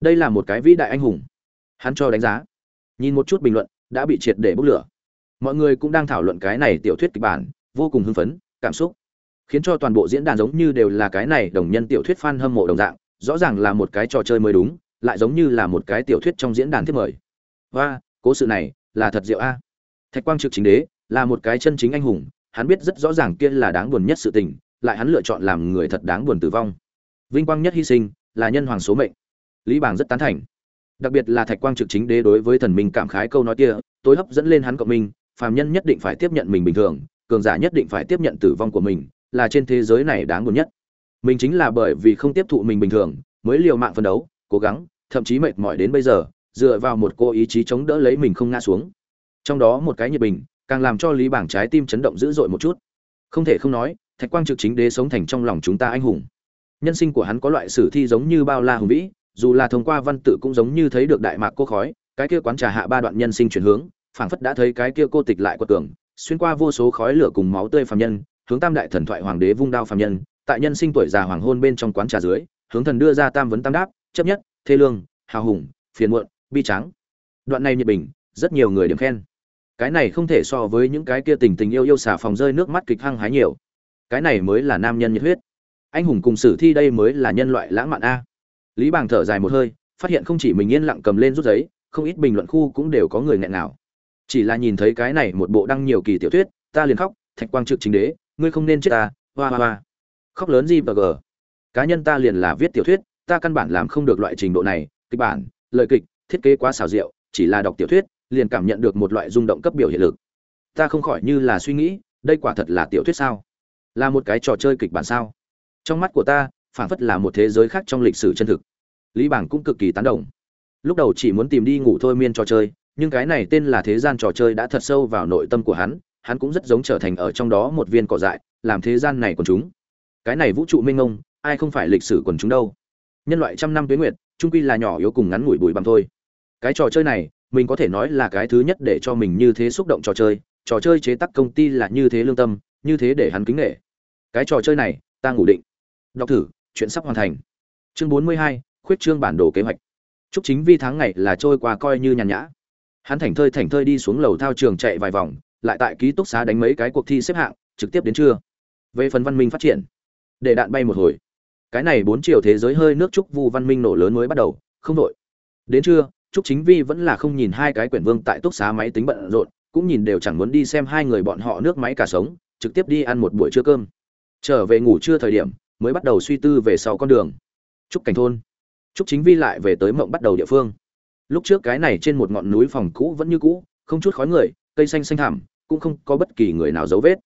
đây là một cái vĩ đại anh hùng. Hắn cho đánh giá. Nhìn một chút bình luận, đã bị triệt để bốc lửa. Mọi người cũng đang thảo luận cái này tiểu thuyết kịch bản, vô cùng hưng phấn, cảm xúc. Khiến cho toàn bộ diễn đàn giống như đều là cái này đồng nhân tiểu thuyết fan hâm mộ đồng dạng, rõ ràng là một cái trò chơi mới đúng, lại giống như là một cái tiểu thuyết trong diễn đàn thiết mời. Và cố sự này là thật diệu a. Thạch quang trực chính đế, là một cái chân chính anh hùng, hắn biết rất rõ ràng kia là đáng buồn nhất sự tình, lại hắn lựa chọn làm người thật đáng buồn tử vong. Vinh quang nhất hy sinh, là nhân hoàng số mệnh lý bảng rất tán thành. Đặc biệt là thạch quang trực chính đế đối với thần minh cảm khái câu nói kia, tối hấp dẫn lên hắn cộng minh, phàm nhân nhất định phải tiếp nhận mình bình thường, cường giả nhất định phải tiếp nhận tử vong của mình, là trên thế giới này đáng buồn nhất. Mình chính là bởi vì không tiếp thụ mình bình thường, mới liều mạng phân đấu, cố gắng, thậm chí mệt mỏi đến bây giờ, dựa vào một cô ý chí chống đỡ lấy mình không ngã xuống. Trong đó một cái nhiệt bình, càng làm cho lý bảng trái tim chấn động dữ dội một chút. Không thể không nói, thạch quang trực chính đế sống thành trong lòng chúng ta anh hùng. Nhân sinh của hắn có loại sử thi giống như bao la hùng vĩ dù là thông qua văn tự cũng giống như thấy được đại mạc cô khói, cái kia quán trà hạ ba đoạn nhân sinh chuyển hướng, phảng phất đã thấy cái kia cô tịch lại quật tường xuyên qua vô số khói lửa cùng máu tươi phàm nhân, hướng tam đại thần thoại hoàng đế vung đao phàm nhân, tại nhân sinh tuổi già hoàng hôn bên trong quán trà dưới, hướng thần đưa ra tam vấn tam đáp, chấp nhất, thê lương, hào hùng, phiền muộn, bi trắng đoạn này nhiệt bình, rất nhiều người điểm khen. Cái này không thể so với những cái kia tình tình yêu yêu xả phòng rơi nước mắt kịch hăng hái nhiều. Cái này mới là nam nhân nhiệt huyết. Anh hùng cùng sử thi đây mới là nhân loại lãng mạn a lý bàng thở dài một hơi, phát hiện không chỉ mình yên lặng cầm lên rút giấy, không ít bình luận khu cũng đều có người nghẹn nào chỉ là nhìn thấy cái này một bộ đăng nhiều kỳ tiểu thuyết, ta liền khóc, thạch quang trực chính đế, ngươi không nên chết ta, hoa hoa hoa. Khóc lớn gì và gờ. Cá nhân ta liền là viết tiểu thuyết, ta căn bản làm không được loại trình độ này, kịch bản, lời kịch, thiết kế quá xào rượu chỉ là đọc tiểu thuyết, liền cảm nhận được một loại rung động cấp biểu hiện lực. Ta không khỏi như là suy nghĩ, đây quả thật là tiểu thuyết sao? Là một cái trò chơi kịch bản sao? Trong mắt của ta phản phất là một thế giới khác trong lịch sử chân thực. Lý bảng cũng cực kỳ tán đồng. Lúc đầu chỉ muốn tìm đi ngủ thôi miên trò chơi, nhưng cái này tên là thế gian trò chơi đã thật sâu vào nội tâm của hắn hắn cũng rất giống trở thành ở trong đó một viên cỏ dại, làm thế gian này còn chúng. Cái này vũ trụ minh ông ai không phải lịch sử quần chúng đâu. Nhân loại trăm năm tuyến nguyệt trung quy là nhỏ yếu cùng ngắn ngủi bụi bằng thôi. Cái trò chơi này, mình có thể nói là cái thứ nhất để cho mình như thế xúc động trò chơi trò chơi chế tác công ty là như thế lương tâm, như thế để hắn kính nghệ. Cái trò chơi này, ta ngủ định. Đọc thử chuyện sắp hoàn thành. Chương bốn mươi hai, khuyết trương bản đồ kế hoạch. Chúc chính vi tháng ngày là trôi qua coi như nhàn nhã. Hắn thảnh thơi thảnh thơi đi xuống lầu thao trường chạy vài vòng, lại tại ký túc xá đánh mấy cái cuộc thi xếp hạng, trực tiếp đến trưa. Về phần văn minh phát triển, để đạn bay một hồi. Cái này bốn chiều thế giới hơi nước trúc vu văn minh nổ lớn mới bắt đầu, không đội. Đến trưa, trúc chính vi vẫn là không nhìn hai cái quyển vương tại túc xá máy tính bận rộn, cũng nhìn đều chẳng muốn đi xem hai người bọn họ nước máy cả sống, trực tiếp đi ăn một buổi trưa cơm. Trở về ngủ trưa thời điểm mới bắt đầu suy tư về sau con đường. Trúc cảnh thôn. Trúc chính vi lại về tới mộng bắt đầu địa phương. Lúc trước cái này trên một ngọn núi phòng cũ vẫn như cũ không chút khói người cây xanh xanh thảm, cũng không có bất kỳ người nào dấu vết.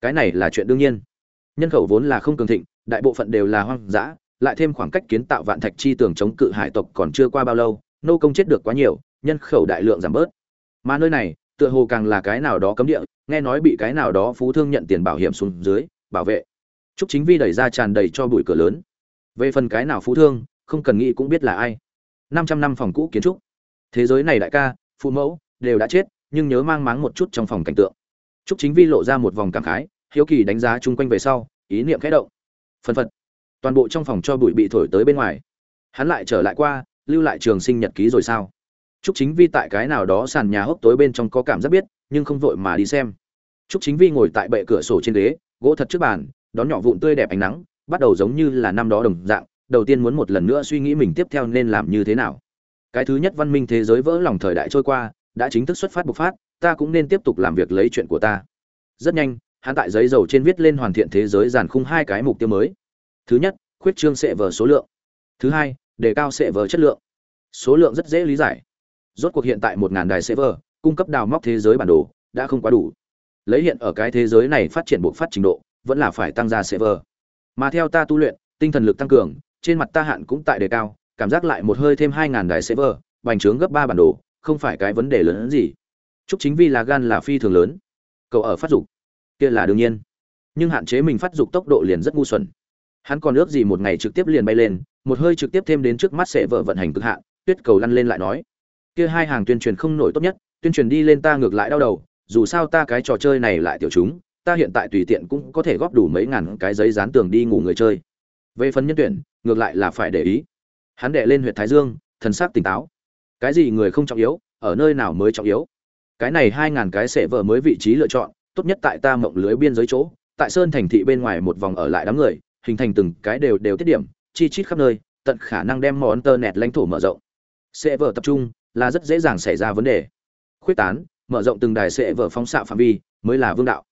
Cái này là chuyện đương nhiên. Nhân khẩu vốn là không cường thịnh đại bộ phận đều là hoang dã lại thêm khoảng cách kiến tạo vạn thạch chi tường chống cự hải tộc còn chưa qua bao lâu nô công chết được quá nhiều nhân khẩu đại lượng giảm bớt. Mà nơi này tựa hồ càng là cái nào đó cấm địa nghe nói bị cái nào đó phú thương nhận tiền bảo hiểm xuống dưới bảo vệ trúc chính vi đẩy ra tràn đầy cho bụi cửa lớn. Về phần cái nào phú thương không cần nghĩ cũng biết là ai. Năm trăm năm phòng cũ kiến trúc. Thế giới này đại ca phụ mẫu đều đã chết nhưng nhớ mang máng một chút trong phòng cảnh tượng. Trúc chính vi lộ ra một vòng cảm khái hiếu kỳ đánh giá chung quanh về sau ý niệm khẽ động. Phần phật. Toàn bộ trong phòng cho bụi bị thổi tới bên ngoài. Hắn lại trở lại qua lưu lại trường sinh nhật ký rồi sao? Trúc Chính Vi tại cái nào đó sàn nhà hốc tối bên trong có cảm giác biết, nhưng không vội mà đi xem. Trúc Chính Vi ngồi tại bệ cửa sổ trên ghế, gỗ thật trước bàn, đón nhỏ vụn tươi đẹp ánh nắng, bắt đầu giống như là năm đó đồng dạng, đầu tiên muốn một lần nữa suy nghĩ mình tiếp theo nên làm như thế nào. Cái thứ nhất văn minh thế giới vỡ lòng thời đại trôi qua, đã chính thức xuất phát bộc phát, ta cũng nên tiếp tục làm việc lấy chuyện của ta. Rất nhanh, hắn tại giấy dầu trên viết lên hoàn thiện thế giới giàn khung hai cái mục tiêu mới. Thứ nhất, khuyết trương sẽ vở số lượng. Thứ hai, đề cao sẽ vở chất lượng. Số lượng rất dễ lý giải. Rốt cuộc hiện tại một ngàn đài server, cung cấp đào móc thế giới bản đồ đã không quá đủ. Lấy hiện ở cái thế giới này phát triển buộc phát trình độ, vẫn là phải tăng ra server. Mà theo ta tu luyện, tinh thần lực tăng cường, trên mặt ta hạn cũng tại đề cao, cảm giác lại một hơi thêm hai ngàn đài server, bành trướng gấp ba bản đồ, không phải cái vấn đề lớn hơn gì. Chúc chính vì là gan là phi thường lớn. Cậu ở phát dục, kia là đương nhiên. Nhưng hạn chế mình phát dục tốc độ liền rất ngu xuẩn. Hắn còn ước gì một ngày trực tiếp liền bay lên, một hơi trực tiếp thêm đến trước mắt sẽ vợ vận hành cực hạn, tuyết cầu lăn lên lại nói kia hai hàng tuyên truyền không nổi tốt nhất tuyên truyền đi lên ta ngược lại đau đầu dù sao ta cái trò chơi này lại tiểu chúng ta hiện tại tùy tiện cũng có thể góp đủ mấy ngàn cái giấy dán tường đi ngủ người chơi. Về phần nhân tuyển, ngược lại là phải để ý. Hắn đệ lên huyện thái dương, thần sắc tỉnh táo. Cái gì người không trọng yếu, ở nơi nào mới trọng yếu? Cái này hai ngàn cái sẽ vợ mới vị trí lựa chọn, tốt nhất tại ta mộng lưới biên giới chỗ, tại sơn thành thị bên ngoài một vòng ở lại đám người, hình thành từng cái đều đều tiết điểm, chi chít khắp nơi, tận khả năng đem món tơ nẹt lãnh thổ mở rộng. Sẽ vợ tập trung là rất dễ dàng xảy ra vấn đề. Khuyết tán, mở rộng từng đài sẽ vợ phóng xạ phạm vi, mới là vương đạo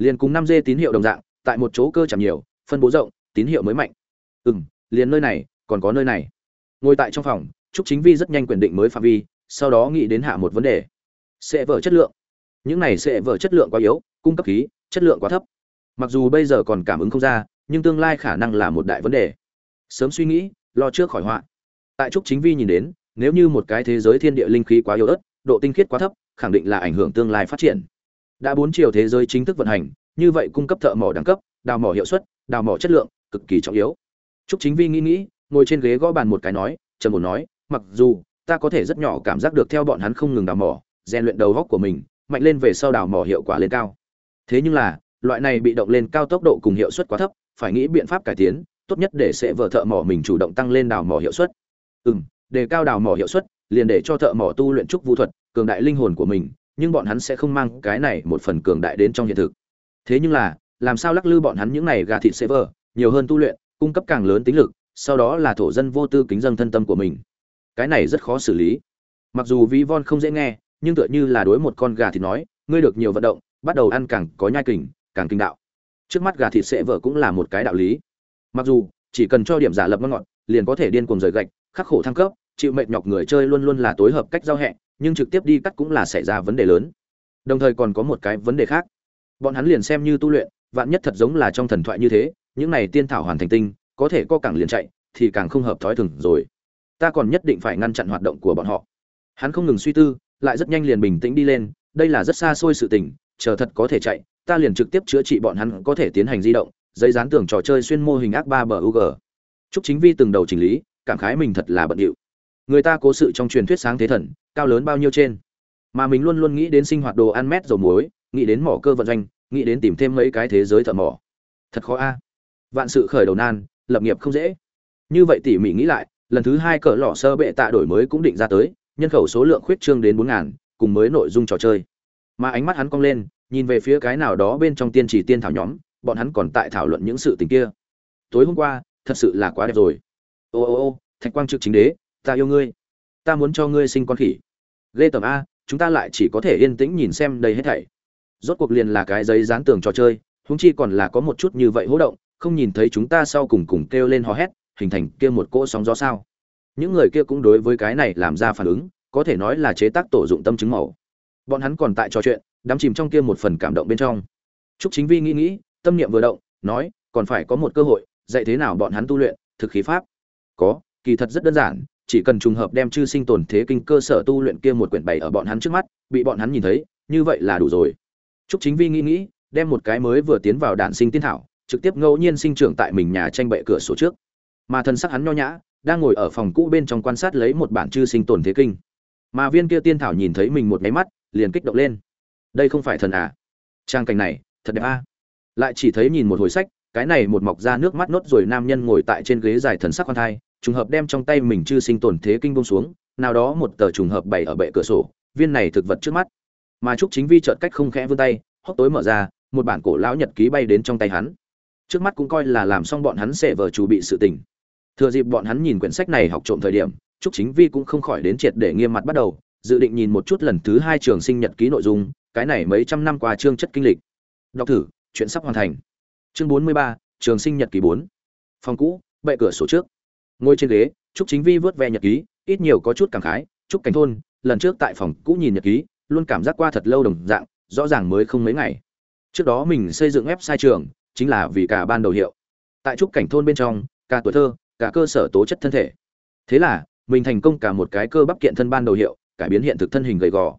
liền cùng năm d tín hiệu đồng dạng, tại một chỗ cơ chẳng nhiều, phân bố rộng, tín hiệu mới mạnh. Ừ m liền nơi này, còn có nơi này. Ngồi tại trong phòng, trúc chính vi rất nhanh quyền định mới phạm vi, sau đó nghĩ đến hạ một vấn đề. Sẽ vở chất lượng. Những này sẽ vở chất lượng quá yếu, cung cấp khí, chất lượng quá thấp. Mặc dù bây giờ còn cảm ứng không ra, nhưng tương lai khả năng là một đại vấn đề. Sớm suy nghĩ, lo trước khỏi họa. Tại trúc chính vi nhìn đến, nếu như một cái thế giới thiên địa linh khí quá yếu ớt, độ tinh khiết quá thấp, khẳng định là ảnh hưởng tương lai phát triển đã bốn chiều thế giới chính thức vận hành, như vậy cung cấp thợ mỏ đẳng cấp, đào mỏ hiệu suất, đào mỏ chất lượng cực kỳ trọng yếu. Trúc chính vi nghĩ nghĩ, ngồi trên ghế gõ bàn một cái nói, trầm ổn nói, mặc dù ta có thể rất nhỏ cảm giác được theo bọn hắn không ngừng đào mỏ, rèn luyện đầu góc của mình, mạnh lên về sau đào mỏ hiệu quả lên cao. Thế nhưng là, loại này bị động lên cao tốc độ cùng hiệu suất quá thấp, phải nghĩ biện pháp cải tiến, tốt nhất để sẽ vợ thợ mỏ mình chủ động tăng lên đào mỏ hiệu suất. Ừ m đề cao đào mỏ hiệu suất, liền để cho thợ mỏ tu luyện trúc vũ thuật, cường đại linh hồn của mình nhưng bọn hắn sẽ không mang cái này một phần cường đại đến trong hiện thực. Thế nhưng là, làm sao lắc lư bọn hắn những này gà thịt sẽ vợ nhiều hơn tu luyện, cung cấp càng lớn tính lực, sau đó là thổ dân vô tư kính dân thân tâm của mình. Cái này rất khó xử lý. Mặc dù ví von không dễ nghe, nhưng tựa như là đối một con gà thịt nói, ngươi được nhiều vận động, bắt đầu ăn càng có nhai kình, càng kinh đạo. Trước mắt gà thịt sẽ vợ cũng là một cái đạo lý. Mặc dù, chỉ cần cho điểm giả lập ngon ngọt liền có thể điên cuồng rời gạch, khắc khổ thăng cấp chịu mệt nhọc người chơi luôn luôn là tối hợp cách giao hẹn nhưng trực tiếp đi cắt cũng là xảy ra vấn đề lớn. Đồng thời còn có một cái vấn đề khác. Bọn hắn liền xem như tu luyện, vạn nhất thật giống là trong thần thoại như thế, những này tiên thảo hoàn thành tinh, có thể co càng liền chạy, thì càng không hợp thói thường rồi. Ta còn nhất định phải ngăn chặn hoạt động của bọn họ. Hắn không ngừng suy tư, lại rất nhanh liền bình tĩnh đi lên, đây là rất xa xôi sự tình, chờ thật có thể chạy, ta liền trực tiếp chữa trị bọn hắn có thể tiến hành di động, giấy dán tường trò chơi xuyên mô hình ác ba bờ u g chúc chính vi từng đầu chỉnh lý, cảm khái mình thật là bận điệu người ta cố sự trong truyền thuyết sáng thế thần, cao lớn bao nhiêu trên. Mà mình luôn luôn nghĩ đến sinh hoạt đồ ăn mét dầu muối, nghĩ đến mỏ cơ vận doanh, nghĩ đến tìm thêm mấy cái thế giới thợ mỏ. Thật khó a. Vạn sự khởi đầu nan, lập nghiệp không dễ. Như vậy tỉ mỉ nghĩ lại, lần thứ hai cỡ lỏ sơ bệ tạ đổi mới cũng định ra tới, nhân khẩu số lượng khuyết trương đến bốn ngàn, cùng mới nội dung trò chơi. Mà ánh mắt hắn cong lên, nhìn về phía cái nào đó bên trong tiên chỉ tiên thảo nhóm, bọn hắn còn tại thảo luận những sự tình kia. Tối hôm qua, thật sự là quá đẹp rồi. Ô ô ô, thạch quang trực chính đế ta yêu ngươi. Ta muốn cho ngươi sinh con khỉ. Ghê tầm a chúng ta lại chỉ có thể yên tĩnh nhìn xem đây hết thảy. Rốt cuộc liền là cái giấy dán tường trò chơi húng chi còn là có một chút như vậy hỗ động không nhìn thấy chúng ta sau cùng cùng kêu lên hò hét hình thành kia một cỗ sóng gió sao. Những người kia cũng đối với cái này làm ra phản ứng có thể nói là chế tác tổ dụng tâm chứng màu. Bọn hắn còn tại trò chuyện đắm chìm trong kia một phần cảm động bên trong. Trúc Chính Vi nghĩ nghĩ, tâm niệm vừa động, nói, còn phải có một cơ hội, dạy thế nào bọn hắn tu luyện thực khí pháp. Có, kỳ thật rất đơn giản, chỉ cần trùng hợp đem chư sinh tồn thế kinh cơ sở tu luyện kia một quyển bày ở bọn hắn trước mắt, bị bọn hắn nhìn thấy, như vậy là đủ rồi. Trúc Chính Vi nghĩ nghĩ, đem một cái mới vừa tiến vào đạn sinh tiên thảo, trực tiếp ngẫu nhiên sinh trưởng tại mình nhà tranh bệ cửa sổ trước. Mà thân sắc hắn nho nhã, đang ngồi ở phòng cũ bên trong quan sát lấy một bản chư sinh tồn thế kinh. Mà viên kia tiên thảo nhìn thấy mình một cái mắt, liền kích động lên. Đây không phải thần à? Trang cảnh này, thật đẹp a. Lại chỉ thấy nhìn một hồi sách, cái này một mọc ra nước mắt nốt rồi nam nhân ngồi tại trên ghế dài thần sắc quan thai, trùng hợp đem trong tay mình chư sinh tồn thế kinh bông xuống, nào đó một tờ trùng hợp bày ở bệ cửa sổ, viên này thực vật trước mắt. Mà Trúc Chính Vi chợt cách không khẽ vươn tay, hốc tối mở ra, một bản cổ lão nhật ký bay đến trong tay hắn. Trước mắt cũng coi là làm xong bọn hắn sẽ vờ chủ bị sự tình. Thừa dịp bọn hắn nhìn quyển sách này học trộm thời điểm, Trúc Chính Vi cũng không khỏi đến triệt để nghiêm mặt bắt đầu, dự định nhìn một chút lần thứ hai trường sinh nhật ký nội dung, cái này mấy trăm năm qua chương chất kinh lịch. Đọc thử, chuyện sắp hoàn thành. Chương 43, trường sinh nhật ký 4. Phòng cũ, bệ cửa sổ trước. Ngồi trên ghế, Trúc Chính Vi vớt ve nhật ký, ít nhiều có chút cảm khái, Trúc Cảnh thôn, lần trước tại phòng cũ nhìn nhật ký, luôn cảm giác qua thật lâu đồng dạng, rõ ràng mới không mấy ngày. Trước đó mình xây dựng website trường, chính là vì cả ban đầu hiệu. Tại Trúc Cảnh thôn bên trong, cả tuổi thơ, cả cơ sở tố chất thân thể. Thế là, mình thành công cả một cái cơ bắp kiện thân ban đầu hiệu, cải biến hiện thực thân hình gầy gò.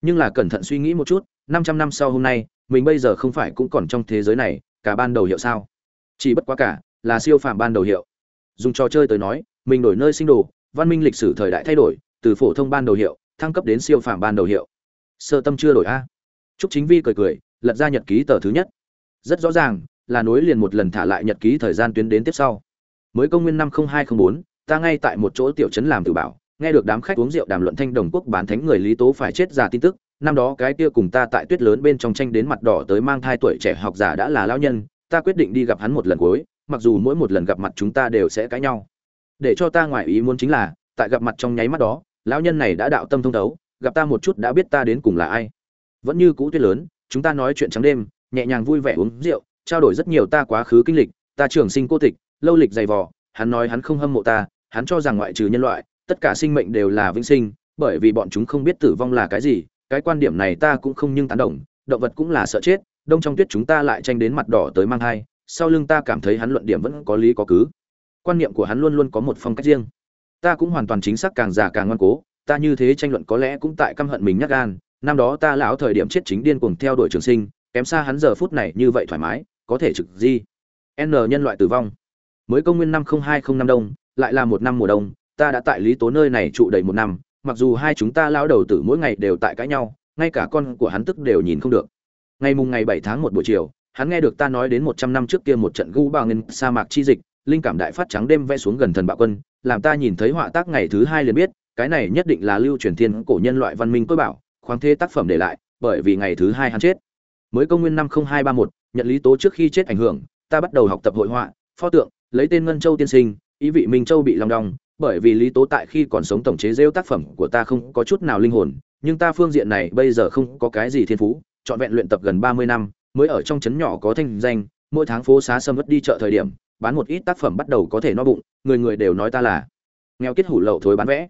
Nhưng là cẩn thận suy nghĩ một chút, 500 năm sau hôm nay, mình bây giờ không phải cũng còn trong thế giới này, cả ban đầu hiệu sao? Chỉ bất quá cả, là siêu phàm ban đầu hiệu. Dùng trò chơi tới nói, mình đổi nơi sinh đồ, văn minh lịch sử thời đại thay đổi, từ phổ thông ban đầu hiệu, thăng cấp đến siêu phàm ban đầu hiệu. Sơ tâm chưa đổi a. Trúc Chính Vi cười cười, lật ra nhật ký tờ thứ nhất. Rất rõ ràng, là nối liền một lần thả lại nhật ký thời gian tuyến đến tiếp sau. Mới công nguyên năm 0204, ta ngay tại một chỗ tiểu trấn làm tự bảo, nghe được đám khách uống rượu đàm luận thanh đồng quốc bán thánh người lý tố phải chết giả tin tức năm đó cái kia cùng ta tại tuyết lớn bên trong tranh đến mặt đỏ tới mang thai tuổi trẻ học giả đã là lão nhân ta quyết định đi gặp hắn một lần cuối mặc dù mỗi một lần gặp mặt chúng ta đều sẽ cãi nhau. Để cho ta ngoài ý muốn chính là, tại gặp mặt trong nháy mắt đó, lão nhân này đã đạo tâm thông thấu, gặp ta một chút đã biết ta đến cùng là ai. Vẫn như cũ tuyết lớn, chúng ta nói chuyện trắng đêm, nhẹ nhàng vui vẻ uống rượu, trao đổi rất nhiều ta quá khứ kinh lịch, ta trường sinh cô tịch, lâu lịch dày vò, hắn nói hắn không hâm mộ ta, hắn cho rằng ngoại trừ nhân loại, tất cả sinh mệnh đều là vĩnh sinh, bởi vì bọn chúng không biết tử vong là cái gì, cái quan điểm này ta cũng không nhưng tán đồng, động vật cũng là sợ chết, đông trong tuyết chúng ta lại tranh đến mặt đỏ tới mang thai sau lưng ta cảm thấy hắn luận điểm vẫn có lý có cứ. Quan niệm của hắn luôn luôn có một phong cách riêng. Ta cũng hoàn toàn chính xác càng già càng ngoan cố, ta như thế tranh luận có lẽ cũng tại căm hận mình nhắc gan. Năm đó ta lão thời điểm chết chính điên cuồng theo đuổi trường sinh, kém xa hắn giờ phút này như vậy thoải mái, có thể trực di. N nhân loại tử vong. Mới công nguyên năm không hai không năm đông, lại là một năm mùa đông, ta đã tại lý tố nơi này trụ đầy một năm, mặc dù hai chúng ta lão đầu tử mỗi ngày đều tại cãi nhau, ngay cả con của hắn tức đều nhìn không được. Ngày mùng ngày bảy tháng một buổi chiều hắn nghe được ta nói đến một trăm năm trước kia một trận gu bao ngân sa mạc chi dịch, linh cảm đại phát trắng đêm vẽ xuống gần thần bạo quân, làm ta nhìn thấy họa tác ngày thứ hai liền biết, cái này nhất định là lưu truyền thiên cổ nhân loại văn minh tối bảo, khoáng thế tác phẩm để lại, bởi vì ngày thứ hai hắn chết. Mới công nguyên năm hai ba một, nhận lý tố trước khi chết ảnh hưởng, ta bắt đầu học tập hội họa, pho tượng, lấy tên ngân châu tiên sinh, ý vị minh châu bị long đong, bởi vì lý tố tại khi còn sống tổng chế rêu tác phẩm của ta không có chút nào linh hồn, nhưng ta phương diện này bây giờ không có cái gì thiên phú, trọn vẹn luyện tập gần ba mươi năm mới ở trong trấn nhỏ có thanh danh, mỗi tháng phố xá sâm vất đi chợ thời điểm, bán một ít tác phẩm bắt đầu có thể no bụng, người người đều nói ta là nghèo kết hủ lậu thối bán vẽ.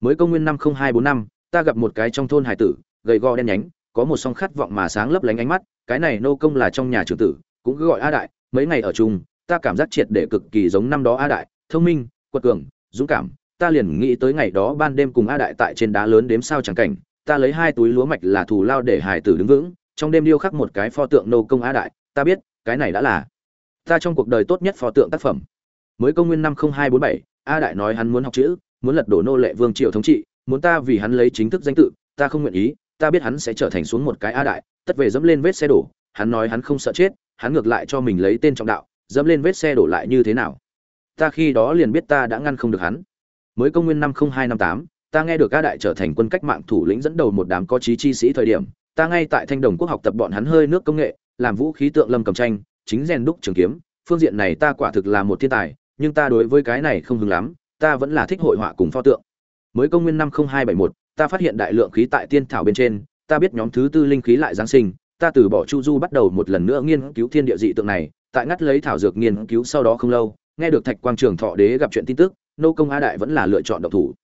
Mới công nguyên năm không hai bốn năm, ta gặp một cái trong thôn hải tử, gầy gò đen nhánh, có một song khát vọng mà sáng lấp lánh ánh mắt, cái này nô công là trong nhà trưởng tử, cũng cứ gọi a đại, mấy ngày ở chung, ta cảm giác triệt để cực kỳ giống năm đó a đại, thông minh, quật cường, dũng cảm, ta liền nghĩ tới ngày đó ban đêm cùng a đại tại trên đá lớn đếm sao chẳng cảnh, ta lấy hai túi lúa mạch là thù lao để hải tử đứng vững trong đêm điêu khắc một cái pho tượng nô công a đại, ta biết, cái này đã là ta trong cuộc đời tốt nhất pho tượng tác phẩm. Mới công nguyên năm không hai bốn bảy, a đại nói hắn muốn học chữ, muốn lật đổ nô lệ vương triều thống trị, muốn ta vì hắn lấy chính thức danh tự, ta không nguyện ý, ta biết hắn sẽ trở thành xuống một cái a đại, tất về dẫm lên vết xe đổ, hắn nói hắn không sợ chết, hắn ngược lại cho mình lấy tên trọng đạo, dẫm lên vết xe đổ lại như thế nào? Ta khi đó liền biết ta đã ngăn không được hắn. Mới công nguyên năm không hai năm tám, ta nghe được a đại trở thành quân cách mạng thủ lĩnh dẫn đầu một đám có trí chi sĩ thời điểm ta ngay tại thanh đồng quốc học tập bọn hắn hơi nước công nghệ, làm vũ khí tượng lâm cầm tranh, chính rèn đúc trường kiếm. Phương diện này ta quả thực là một thiên tài, nhưng ta đối với cái này không hứng lắm, ta vẫn là thích hội họa cùng pho tượng. Mới công nguyên năm hai bảy một, ta phát hiện đại lượng khí tại tiên thảo bên trên, ta biết nhóm thứ tư linh khí lại giáng sinh, ta từ bỏ chu du bắt đầu một lần nữa nghiên cứu thiên địa dị tượng này, tại ngắt lấy thảo dược nghiên cứu sau đó không lâu, nghe được thạch quang trường thọ đế gặp chuyện tin tức, nô công a đại vẫn là lựa chọn độc thủ.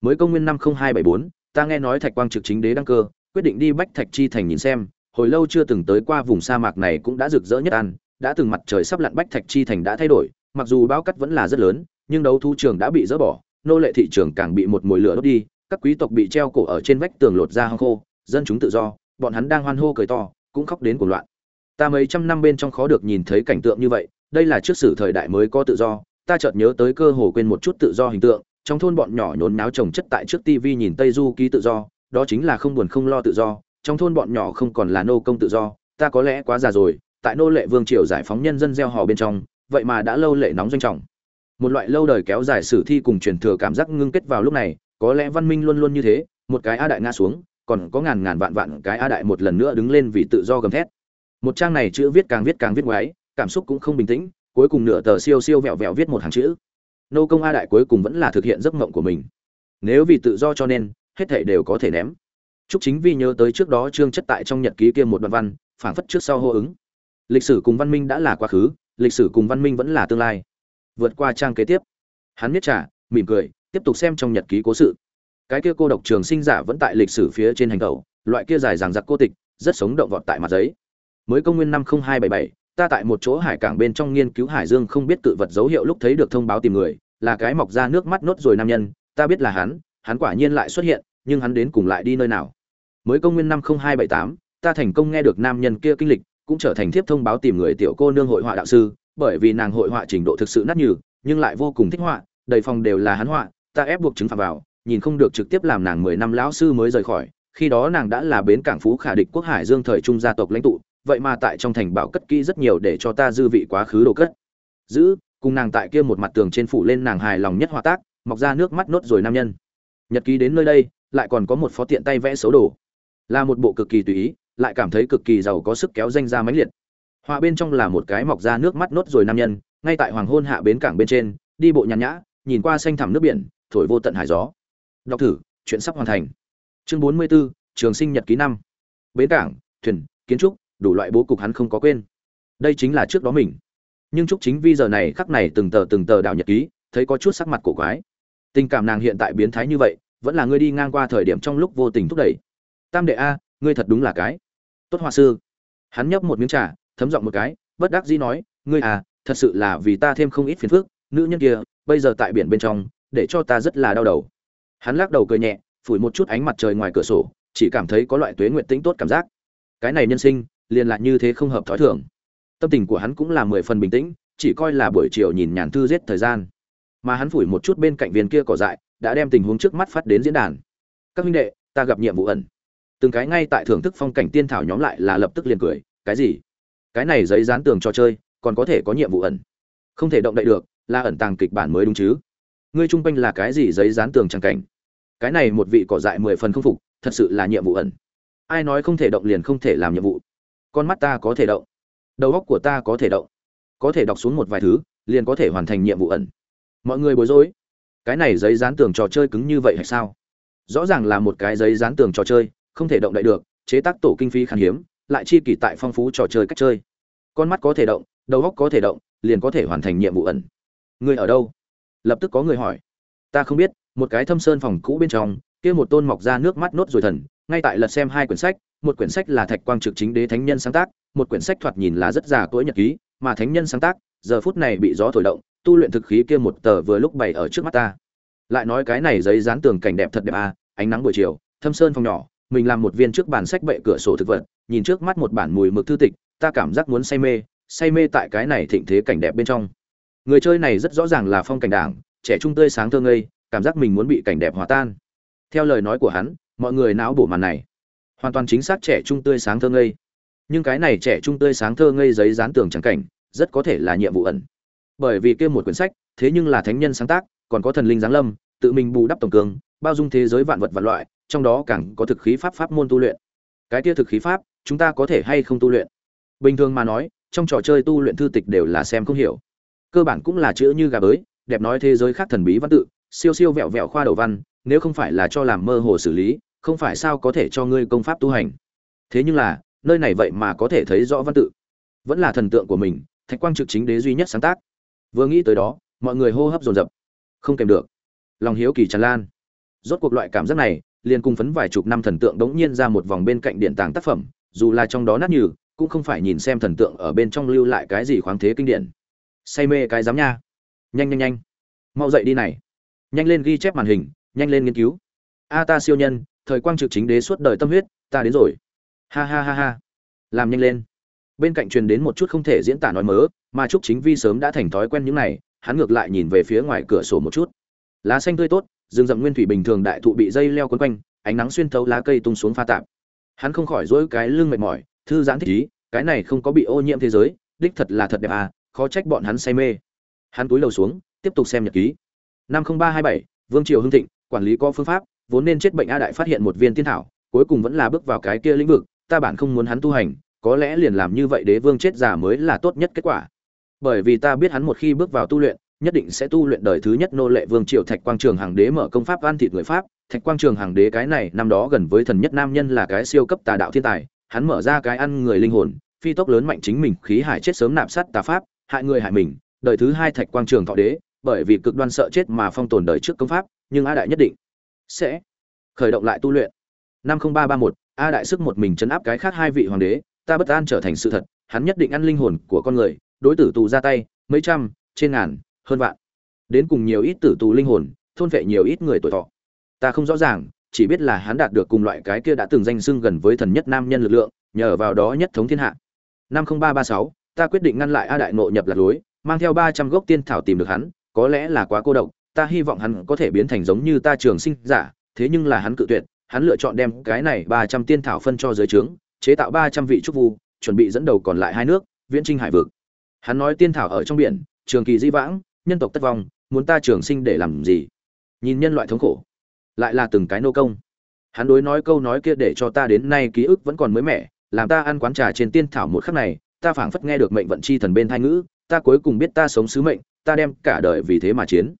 Mới công nguyên năm hai bảy bốn, ta nghe nói thạch quang trực chính đế đăng cơ quyết định đi bách thạch chi thành nhìn xem, hồi lâu chưa từng tới qua vùng sa mạc này cũng đã rực rỡ nhất ăn, đã từng mặt trời sắp lặn bách thạch chi thành đã thay đổi, mặc dù bao cắt vẫn là rất lớn, nhưng đấu thu trường đã bị dỡ bỏ, nô lệ thị trường càng bị một mồi lửa đốt đi, các quý tộc bị treo cổ ở trên vách tường lột ra hăng khô, dân chúng tự do, bọn hắn đang hoan hô cười to, cũng khóc đến cuồng loạn. Ta mấy trăm năm bên trong khó được nhìn thấy cảnh tượng như vậy, đây là trước sử thời đại mới có tự do, ta chợt nhớ tới cơ hồ quên một chút tự do hình tượng, trong thôn bọn nhỏ nhốn náo trồng chất tại trước tivi nhìn tây du ký tự do đó chính là không buồn không lo tự do, trong thôn bọn nhỏ không còn là nô công tự do, ta có lẽ quá già rồi, tại nô lệ vương triều giải phóng nhân dân gieo hò bên trong, vậy mà đã lâu lệ nóng doanh trọng. Một loại lâu đời kéo dài sử thi cùng truyền thừa cảm giác ngưng kết vào lúc này, có lẽ văn minh luôn luôn như thế, một cái a đại ngã xuống, còn có ngàn ngàn vạn vạn cái a đại một lần nữa đứng lên vì tự do gầm thét. Một trang này chữ viết càng viết càng viết ngoái, cảm xúc cũng không bình tĩnh, cuối cùng nửa tờ siêu siêu vẹo vẹo viết một hàng chữ. Nô công a đại cuối cùng vẫn là thực hiện giấc mộng của mình. Nếu vì tự do cho nên hết thảy đều có thể ném Trúc Chính Vi nhớ tới trước đó trương chất tại trong nhật ký kia một đoạn văn, phản phất trước sau hô ứng. Lịch sử cùng văn minh đã là quá khứ, lịch sử cùng văn minh vẫn là tương lai. Vượt qua trang kế tiếp, hắn miết trả, mỉm cười, tiếp tục xem trong nhật ký cố sự. Cái kia cô độc trường sinh giả vẫn tại lịch sử phía trên hành động, loại kia dài dằng dặc cô tịch, rất sống động vọt tại mặt giấy. Mới công nguyên năm 0277, ta tại một chỗ hải cảng bên trong nghiên cứu hải dương không biết tự vật dấu hiệu lúc thấy được thông báo tìm người, là cái mọc ra nước mắt nốt rồi nam nhân, ta biết là hắn, hắn quả nhiên lại xuất hiện, nhưng hắn đến cùng lại đi nơi nào? Mới công nguyên năm 0278, ta thành công nghe được nam nhân kia kinh lịch, cũng trở thành thiếp thông báo tìm người tiểu cô nương hội họa đạo sư, bởi vì nàng hội họa trình độ thực sự nát nhừ, nhưng lại vô cùng thích họa, đầy phòng đều là hắn họa, ta ép buộc chứng phạm vào, nhìn không được trực tiếp làm nàng 10 năm lão sư mới rời khỏi, khi đó nàng đã là bến cảng phú khả địch quốc hải dương thời trung gia tộc lãnh tụ, vậy mà tại trong thành bảo cất kỹ rất nhiều để cho ta dư vị quá khứ đồ cất. Giữ, cùng nàng tại kia một mặt tường trên phủ lên nàng hài lòng nhất họa tác, mọc ra nước mắt nốt rồi nam nhân nhật ký đến nơi đây lại còn có một phó tiện tay vẽ xấu đồ. Là một bộ cực kỳ tùy ý lại cảm thấy cực kỳ giàu có sức kéo danh ra mãnh liệt. Họa bên trong là một cái mọc ra nước mắt nốt rồi nam nhân ngay tại hoàng hôn hạ bến cảng bên trên đi bộ nhàn nhã nhìn qua xanh thẳm nước biển thổi vô tận hải gió. Đọc thử chuyện sắp hoàn thành. Chương bốn mươi 44, trường sinh nhật ký năm. Bến cảng thuyền kiến trúc đủ loại bố cục hắn không có quên. Đây chính là trước đó mình. Nhưng trúc chính vi giờ này khắc này từng tờ từng tờ đảo nhật ký thấy có chút sắc mặt cổ quái tình cảm nàng hiện tại biến thái như vậy, vẫn là ngươi đi ngang qua thời điểm trong lúc vô tình thúc đẩy. Tam đệ a, ngươi thật đúng là cái. Tốt hoa sư. Hắn nhấp một miếng trà, thấm giọng một cái, bất đắc dĩ nói, ngươi à thật sự là vì ta thêm không ít phiền phức, nữ nhân kia, bây giờ tại biển bên trong, để cho ta rất là đau đầu. Hắn lắc đầu cười nhẹ, phủi một chút ánh mặt trời ngoài cửa sổ, chỉ cảm thấy có loại tuế nguyện tĩnh tốt cảm giác. Cái này nhân sinh, liền lại như thế không hợp thói thường. Tâm tình của hắn cũng là mười phần bình tĩnh, chỉ coi là buổi chiều nhìn nhàn thư giết thời gian mà hắn phủi một chút bên cạnh viên kia cỏ dại, đã đem tình huống trước mắt phát đến diễn đàn. Các huynh đệ, ta gặp nhiệm vụ ẩn. Từng cái ngay tại thưởng thức phong cảnh tiên thảo nhóm lại là lập tức liền cười, cái gì? Cái này giấy dán tường trò chơi, còn có thể có nhiệm vụ ẩn? Không thể động đậy được, là ẩn tàng kịch bản mới đúng chứ? Ngươi trung quanh là cái gì giấy dán tường trang cảnh? Cái này một vị cỏ dại mười phần không phục, thật sự là nhiệm vụ ẩn. Ai nói không thể động liền không thể làm nhiệm vụ? Con mắt ta có thể động. Đầu óc của ta có thể động. Có thể đọc xuống một vài thứ, liền có thể hoàn thành nhiệm vụ ẩn mọi người bối rối. Cái này giấy dán tường trò chơi cứng như vậy hay sao? Rõ ràng là một cái giấy dán tường trò chơi, không thể động đậy được, chế tác tổ kinh phí khan hiếm, lại chi kỳ tại phong phú trò chơi cách chơi. Con mắt có thể động, đầu góc có thể động, liền có thể hoàn thành nhiệm vụ ẩn. Người ở đâu? Lập tức có người hỏi. Ta không biết, một cái thâm sơn phòng cũ bên trong, kia một tôn mọc ra nước mắt nốt rồi thần, ngay tại lật xem hai quyển sách, một quyển sách là thạch quang trực chính đế thánh nhân sáng tác, một quyển sách thoạt nhìn là rất già cỗi nhật ký, mà thánh nhân sáng tác, giờ phút này bị gió thổi động tu luyện thực khí kia một tờ vừa lúc bày ở trước mắt ta. Lại nói cái này giấy dán tường cảnh đẹp thật đẹp à ánh nắng buổi chiều, thâm sơn phòng nhỏ, mình làm một viên trước bàn sách bệ cửa sổ thực vật, nhìn trước mắt một bản mùi mực thư tịch, ta cảm giác muốn say mê say mê tại cái này thịnh thế cảnh đẹp bên trong. Người chơi này rất rõ ràng là phong cảnh đảng, trẻ trung tươi sáng thơ ngây, cảm giác mình muốn bị cảnh đẹp hòa tan. Theo lời nói của hắn, mọi người não bổ màn này. Hoàn toàn chính xác trẻ trung tươi sáng thơ ngây. Nhưng cái này trẻ trung tươi sáng thơ ngây giấy dán tường trắng cảnh, rất có thể là nhiệm vụ ẩn bởi vì kia một quyển sách, thế nhưng là thánh nhân sáng tác, còn có thần linh giáng lâm, tự mình bù đắp tổng cường, bao dung thế giới vạn vật vạn loại, trong đó càng có thực khí pháp pháp môn tu luyện. Cái kia thực khí pháp, chúng ta có thể hay không tu luyện? Bình thường mà nói, trong trò chơi tu luyện thư tịch đều là xem không hiểu. Cơ bản cũng là chữ như gà bới, đẹp nói thế giới khác thần bí văn tự, siêu siêu vẹo vẹo khoa đầu văn, nếu không phải là cho làm mơ hồ xử lý, không phải sao có thể cho ngươi công pháp tu hành. Thế nhưng là, nơi này vậy mà có thể thấy rõ văn tự. Vẫn là thần tượng của mình, thạch quang trực chính đế duy nhất sáng tác vừa nghĩ tới đó, mọi người hô hấp dồn dập. Không kèm được. Lòng hiếu kỳ tràn lan. Rốt cuộc loại cảm giác này, liền cùng phấn vài chục năm thần tượng đống nhiên ra một vòng bên cạnh điện tàng tác phẩm, dù là trong đó nát nhừ, cũng không phải nhìn xem thần tượng ở bên trong lưu lại cái gì khoáng thế kinh điển. Say mê cái dám nha. Nhanh nhanh nhanh. Mau dậy đi này. Nhanh lên ghi chép màn hình, nhanh lên nghiên cứu. A ta siêu nhân, thời quang trực chính đế suốt đời tâm huyết, ta đến rồi. Ha ha ha ha. Làm nhanh lên bên cạnh truyền đến một chút không thể diễn tả nói mớ, mà trúc chính vi sớm đã thành thói quen những này, hắn ngược lại nhìn về phía ngoài cửa sổ một chút. Lá xanh tươi tốt, rừng rậm nguyên thủy bình thường đại thụ bị dây leo quấn quanh, ánh nắng xuyên thấu lá cây tung xuống pha tạp. Hắn không khỏi dỗi cái lưng mệt mỏi, thư giãn thích ý, cái này không có bị ô nhiễm thế giới, đích thật là thật đẹp à khó trách bọn hắn say mê. Hắn túi lầu xuống, tiếp tục xem nhật ký. Năm ba hai bảy, vương triều hưng thịnh, quản lý có phương pháp, vốn nên chết bệnh a đại phát hiện một viên tiên thảo, cuối cùng vẫn là bước vào cái kia lĩnh vực, ta bản không muốn hắn tu hành có lẽ liền làm như vậy đế vương chết già mới là tốt nhất kết quả. Bởi vì ta biết hắn một khi bước vào tu luyện, nhất định sẽ tu luyện đời thứ nhất nô lệ vương triều thạch quang trường hàng đế mở công pháp an thịt người pháp. Thạch quang trường hàng đế cái này, năm đó gần với thần nhất nam nhân là cái siêu cấp tà đạo thiên tài. Hắn mở ra cái ăn người linh hồn, phi tốc lớn mạnh chính mình, khí hải chết sớm nạp sát tà pháp, hại người hại mình. Đời thứ hai thạch quang trường thọ đế, bởi vì cực đoan sợ chết mà phong tồn đời trước công pháp, nhưng a đại nhất định sẽ khởi động lại tu luyện. Năm nghìn ba ba một, a đại sức một mình chấn áp cái khác hai vị hoàng đế ta bất an trở thành sự thật, hắn nhất định ăn linh hồn của con người, đối tử tù ra tay, mấy trăm, trên ngàn, hơn vạn. Đến cùng nhiều ít tử tù linh hồn, thôn vệ nhiều ít người tuổi thọ. Ta không rõ ràng, chỉ biết là hắn đạt được cùng loại cái kia đã từng danh xưng gần với thần nhất nam nhân lực lượng, nhờ vào đó nhất thống thiên hạ. Năm không ba ba sáu, ta quyết định ngăn lại a đại nộ nhập lạc lối, mang theo ba trăm gốc tiên thảo tìm được hắn, có lẽ là quá cô độc, ta hy vọng hắn có thể biến thành giống như ta trường sinh giả, thế nhưng là hắn cự tuyệt, hắn lựa chọn đem cái này ba trăm tiên thảo phân cho giới trướng chế tạo ba trăm vị trúc vu chuẩn bị dẫn đầu còn lại hai nước viễn trinh hải vực hắn nói tiên thảo ở trong biển trường kỳ di vãng nhân tộc tất vong muốn ta trường sinh để làm gì nhìn nhân loại thống khổ lại là từng cái nô công hắn đối nói câu nói kia để cho ta đến nay ký ức vẫn còn mới mẻ làm ta ăn quán trà trên tiên thảo một khắc này ta phảng phất nghe được mệnh vận chi thần bên thai ngữ ta cuối cùng biết ta sống sứ mệnh ta đem cả đời vì thế mà chiến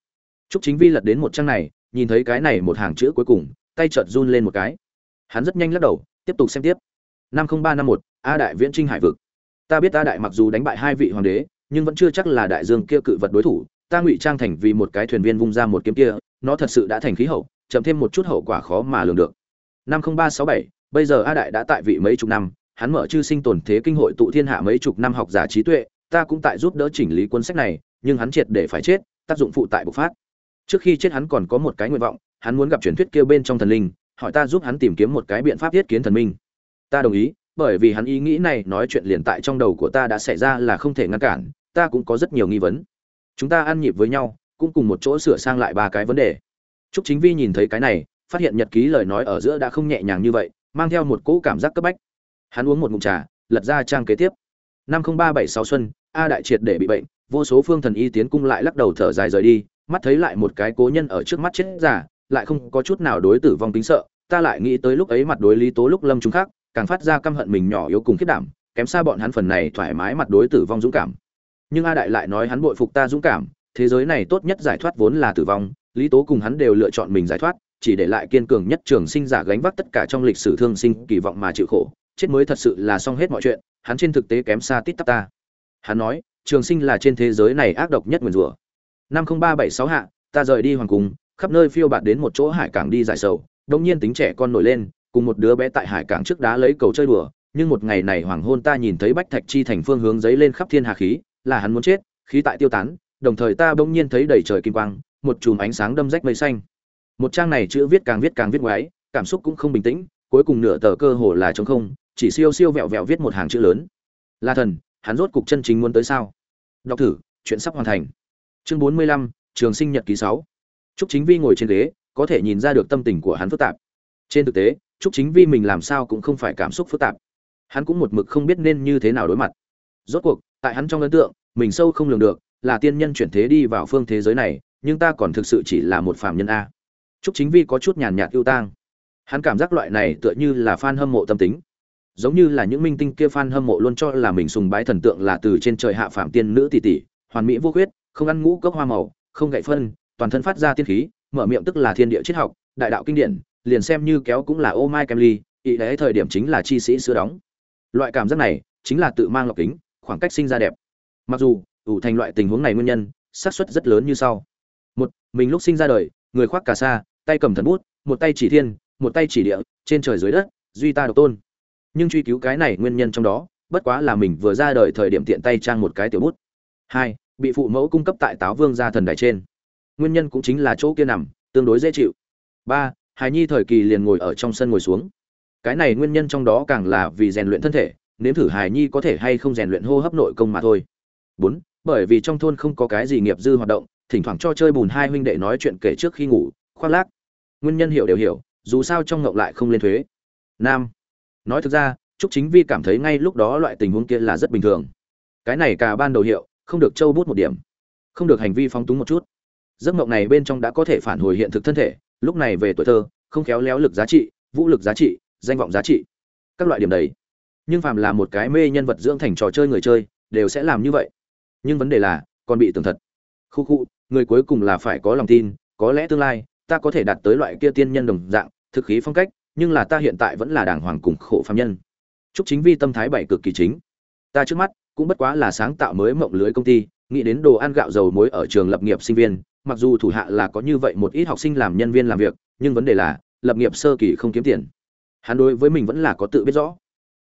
Trúc Chính Vi lật đến một trang này, nhìn thấy cái này một hàng chữ cuối cùng, tay chợt run lên một cái. Hắn rất nhanh lắc đầu, tiếp tục xem tiếp. Năm ba năm một, A Đại Viễn Trinh Hải vực. Ta biết A Đại mặc dù đánh bại hai vị hoàng đế, nhưng vẫn chưa chắc là đại dương kia cự vật đối thủ, ta ngụy trang thành vì một cái thuyền viên vung ra một kiếm kia, nó thật sự đã thành khí hậu, chậm thêm một chút hậu quả khó mà lường được. Năm ba sáu bảy, bây giờ A Đại đã tại vị mấy chục năm, hắn mở chư sinh tồn thế kinh hội tụ thiên hạ mấy chục năm học giả trí tuệ, ta cũng tại giúp đỡ chỉnh lý cuốn sách này, nhưng hắn triệt để phải chết, tác dụng phụ tại bộc phát trước khi chết hắn còn có một cái nguyện vọng hắn muốn gặp truyền thuyết kêu bên trong thần linh hỏi ta giúp hắn tìm kiếm một cái biện pháp thiết kiến thần minh ta đồng ý bởi vì hắn ý nghĩ này nói chuyện liền tại trong đầu của ta đã xảy ra là không thể ngăn cản ta cũng có rất nhiều nghi vấn chúng ta ăn nhịp với nhau cũng cùng một chỗ sửa sang lại ba cái vấn đề Trúc Chính Vi nhìn thấy cái này, phát hiện nhật ký lời nói ở giữa đã không nhẹ nhàng như vậy, mang theo một cỗ cảm giác cấp bách. Hắn uống một ngụm trà, lật ra trang kế tiếp. Năm 0376 xuân, A đại triệt để bị bệnh, vô số phương thần y tiến cung lại lắc đầu thở dài rời đi, mắt thấy lại một cái cố nhân ở trước mắt chết giả lại không có chút nào đối tử vong tính sợ ta lại nghĩ tới lúc ấy mặt đối lý tố lúc lâm chúng khác càng phát ra căm hận mình nhỏ yếu cùng khiết đảm, kém xa bọn hắn phần này thoải mái mặt đối tử vong dũng cảm. Nhưng a đại lại nói hắn bội phục ta dũng cảm, thế giới này tốt nhất giải thoát vốn là tử vong, lý tố cùng hắn đều lựa chọn mình giải thoát, chỉ để lại kiên cường nhất trường sinh giả gánh vác tất cả trong lịch sử thương sinh kỳ vọng mà chịu khổ. Chết mới thật sự là xong hết mọi chuyện, hắn trên thực tế kém xa tít tắp ta. Hắn nói, trường sinh là trên thế giới này ác độc nhất nguyền rủa. Năm không ba bảy sáu hạ, ta rời đi hoàng cung, khắp nơi phiêu bạt đến một chỗ hải cảng đi giải sầu đông nhiên tính trẻ con nổi lên cùng một đứa bé tại hải cảng trước đá lấy cầu chơi đùa, nhưng một ngày này hoàng hôn ta nhìn thấy bách thạch chi thành phương hướng giấy lên khắp thiên hà khí, là hắn muốn chết, khí tại tiêu tán, đồng thời ta bỗng nhiên thấy đầy trời kim quang, một chùm ánh sáng đâm rách mây xanh. Một trang này chữ viết càng viết càng viết ngoái cảm xúc cũng không bình tĩnh, cuối cùng nửa tờ cơ hồ là trống không, chỉ siêu siêu vẹo vẹo viết một hàng chữ lớn. Là thần, hắn rốt cục chân chính muốn tới sao? Đọc thử, chuyện sắp hoàn thành. Chương bốn mươi lăm, trường sinh nhật ký sáu. Trúc chính vi ngồi trên ghế, có thể nhìn ra được tâm tình của hắn phức tạp. Trên thực tế trúc chính vi mình làm sao cũng không phải cảm xúc phức tạp. Hắn cũng một mực không biết nên như thế nào đối mặt. Rốt cuộc, tại hắn trong ấn tượng, mình sâu không lường được, là tiên nhân chuyển thế đi vào phương thế giới này, nhưng ta còn thực sự chỉ là một phàm nhân a. Trúc chính vi có chút nhàn nhạt ưu tang. Hắn cảm giác loại này tựa như là fan hâm mộ tâm tính. Giống như là những minh tinh kia fan hâm mộ luôn cho là mình sùng bái thần tượng là từ trên trời hạ phạm tiên nữ tỷ tỷ, hoàn mỹ vô khuyết, không ăn ngũ cốc hoa màu, không gậy phân, toàn thân phát ra tiên khí, mở miệng tức là thiên địa triết học, đại đạo kinh điển liền xem như kéo cũng là ô mai kem ly, ý đấy thời điểm chính là chi sĩ sữa đóng. Loại cảm giác này chính là tự mang lọc kính, khoảng cách sinh ra đẹp. Mặc dù, ủ thành loại tình huống này nguyên nhân, xác suất rất lớn như sau. Một, mình lúc sinh ra đời, người khoác cà sa, tay cầm thần bút, một tay chỉ thiên, một tay chỉ địa, trên trời dưới đất, duy ta độc tôn. Nhưng truy cứu cái này nguyên nhân trong đó, bất quá là mình vừa ra đời thời điểm tiện tay trang một cái tiểu bút. Hai, bị phụ mẫu cung cấp tại táo vương gia thần đài trên. Nguyên nhân cũng chính là chỗ kia nằm, tương đối dễ chịu. Ba hài nhi thời kỳ liền ngồi ở trong sân ngồi xuống. Cái này nguyên nhân trong đó càng là vì rèn luyện thân thể, nếm thử hài nhi có thể hay không rèn luyện hô hấp nội công mà thôi. Bốn, bởi vì trong thôn không có cái gì nghiệp dư hoạt động, thỉnh thoảng cho chơi bùn hai huynh đệ nói chuyện kể trước khi ngủ, khoác lác. Nguyên nhân hiểu đều hiểu, dù sao trong ngộng lại không lên thuế. Nam, nói thực ra, trúc chính vi cảm thấy ngay lúc đó loại tình huống kia là rất bình thường. Cái này cả ban đầu hiệu, không được trâu bút một điểm, không được hành vi phóng túng một chút. Giấc mộng này bên trong đã có thể phản hồi hiện thực thân thể lúc này về tuổi thơ, không khéo léo lực giá trị, vũ lực giá trị, danh vọng giá trị, các loại điểm đấy nhưng phàm là một cái mê nhân vật dưỡng thành trò chơi người chơi, đều sẽ làm như vậy. Nhưng vấn đề là, còn bị tưởng thật. Khu khu, người cuối cùng là phải có lòng tin, có lẽ tương lai, ta có thể đạt tới loại kia tiên nhân đồng dạng, thực khí phong cách, nhưng là ta hiện tại vẫn là đàng hoàng cùng khổ phạm nhân. Chúc chính vi tâm thái bảy cực kỳ chính. Ta trước mắt, cũng bất quá là sáng tạo mới mộng lưới công ty nghĩ đến đồ ăn gạo dầu muối ở trường lập nghiệp sinh viên, mặc dù thủ hạ là có như vậy một ít học sinh làm nhân viên làm việc, nhưng vấn đề là, lập nghiệp sơ kỳ không kiếm tiền. Hắn đối với mình vẫn là có tự biết rõ.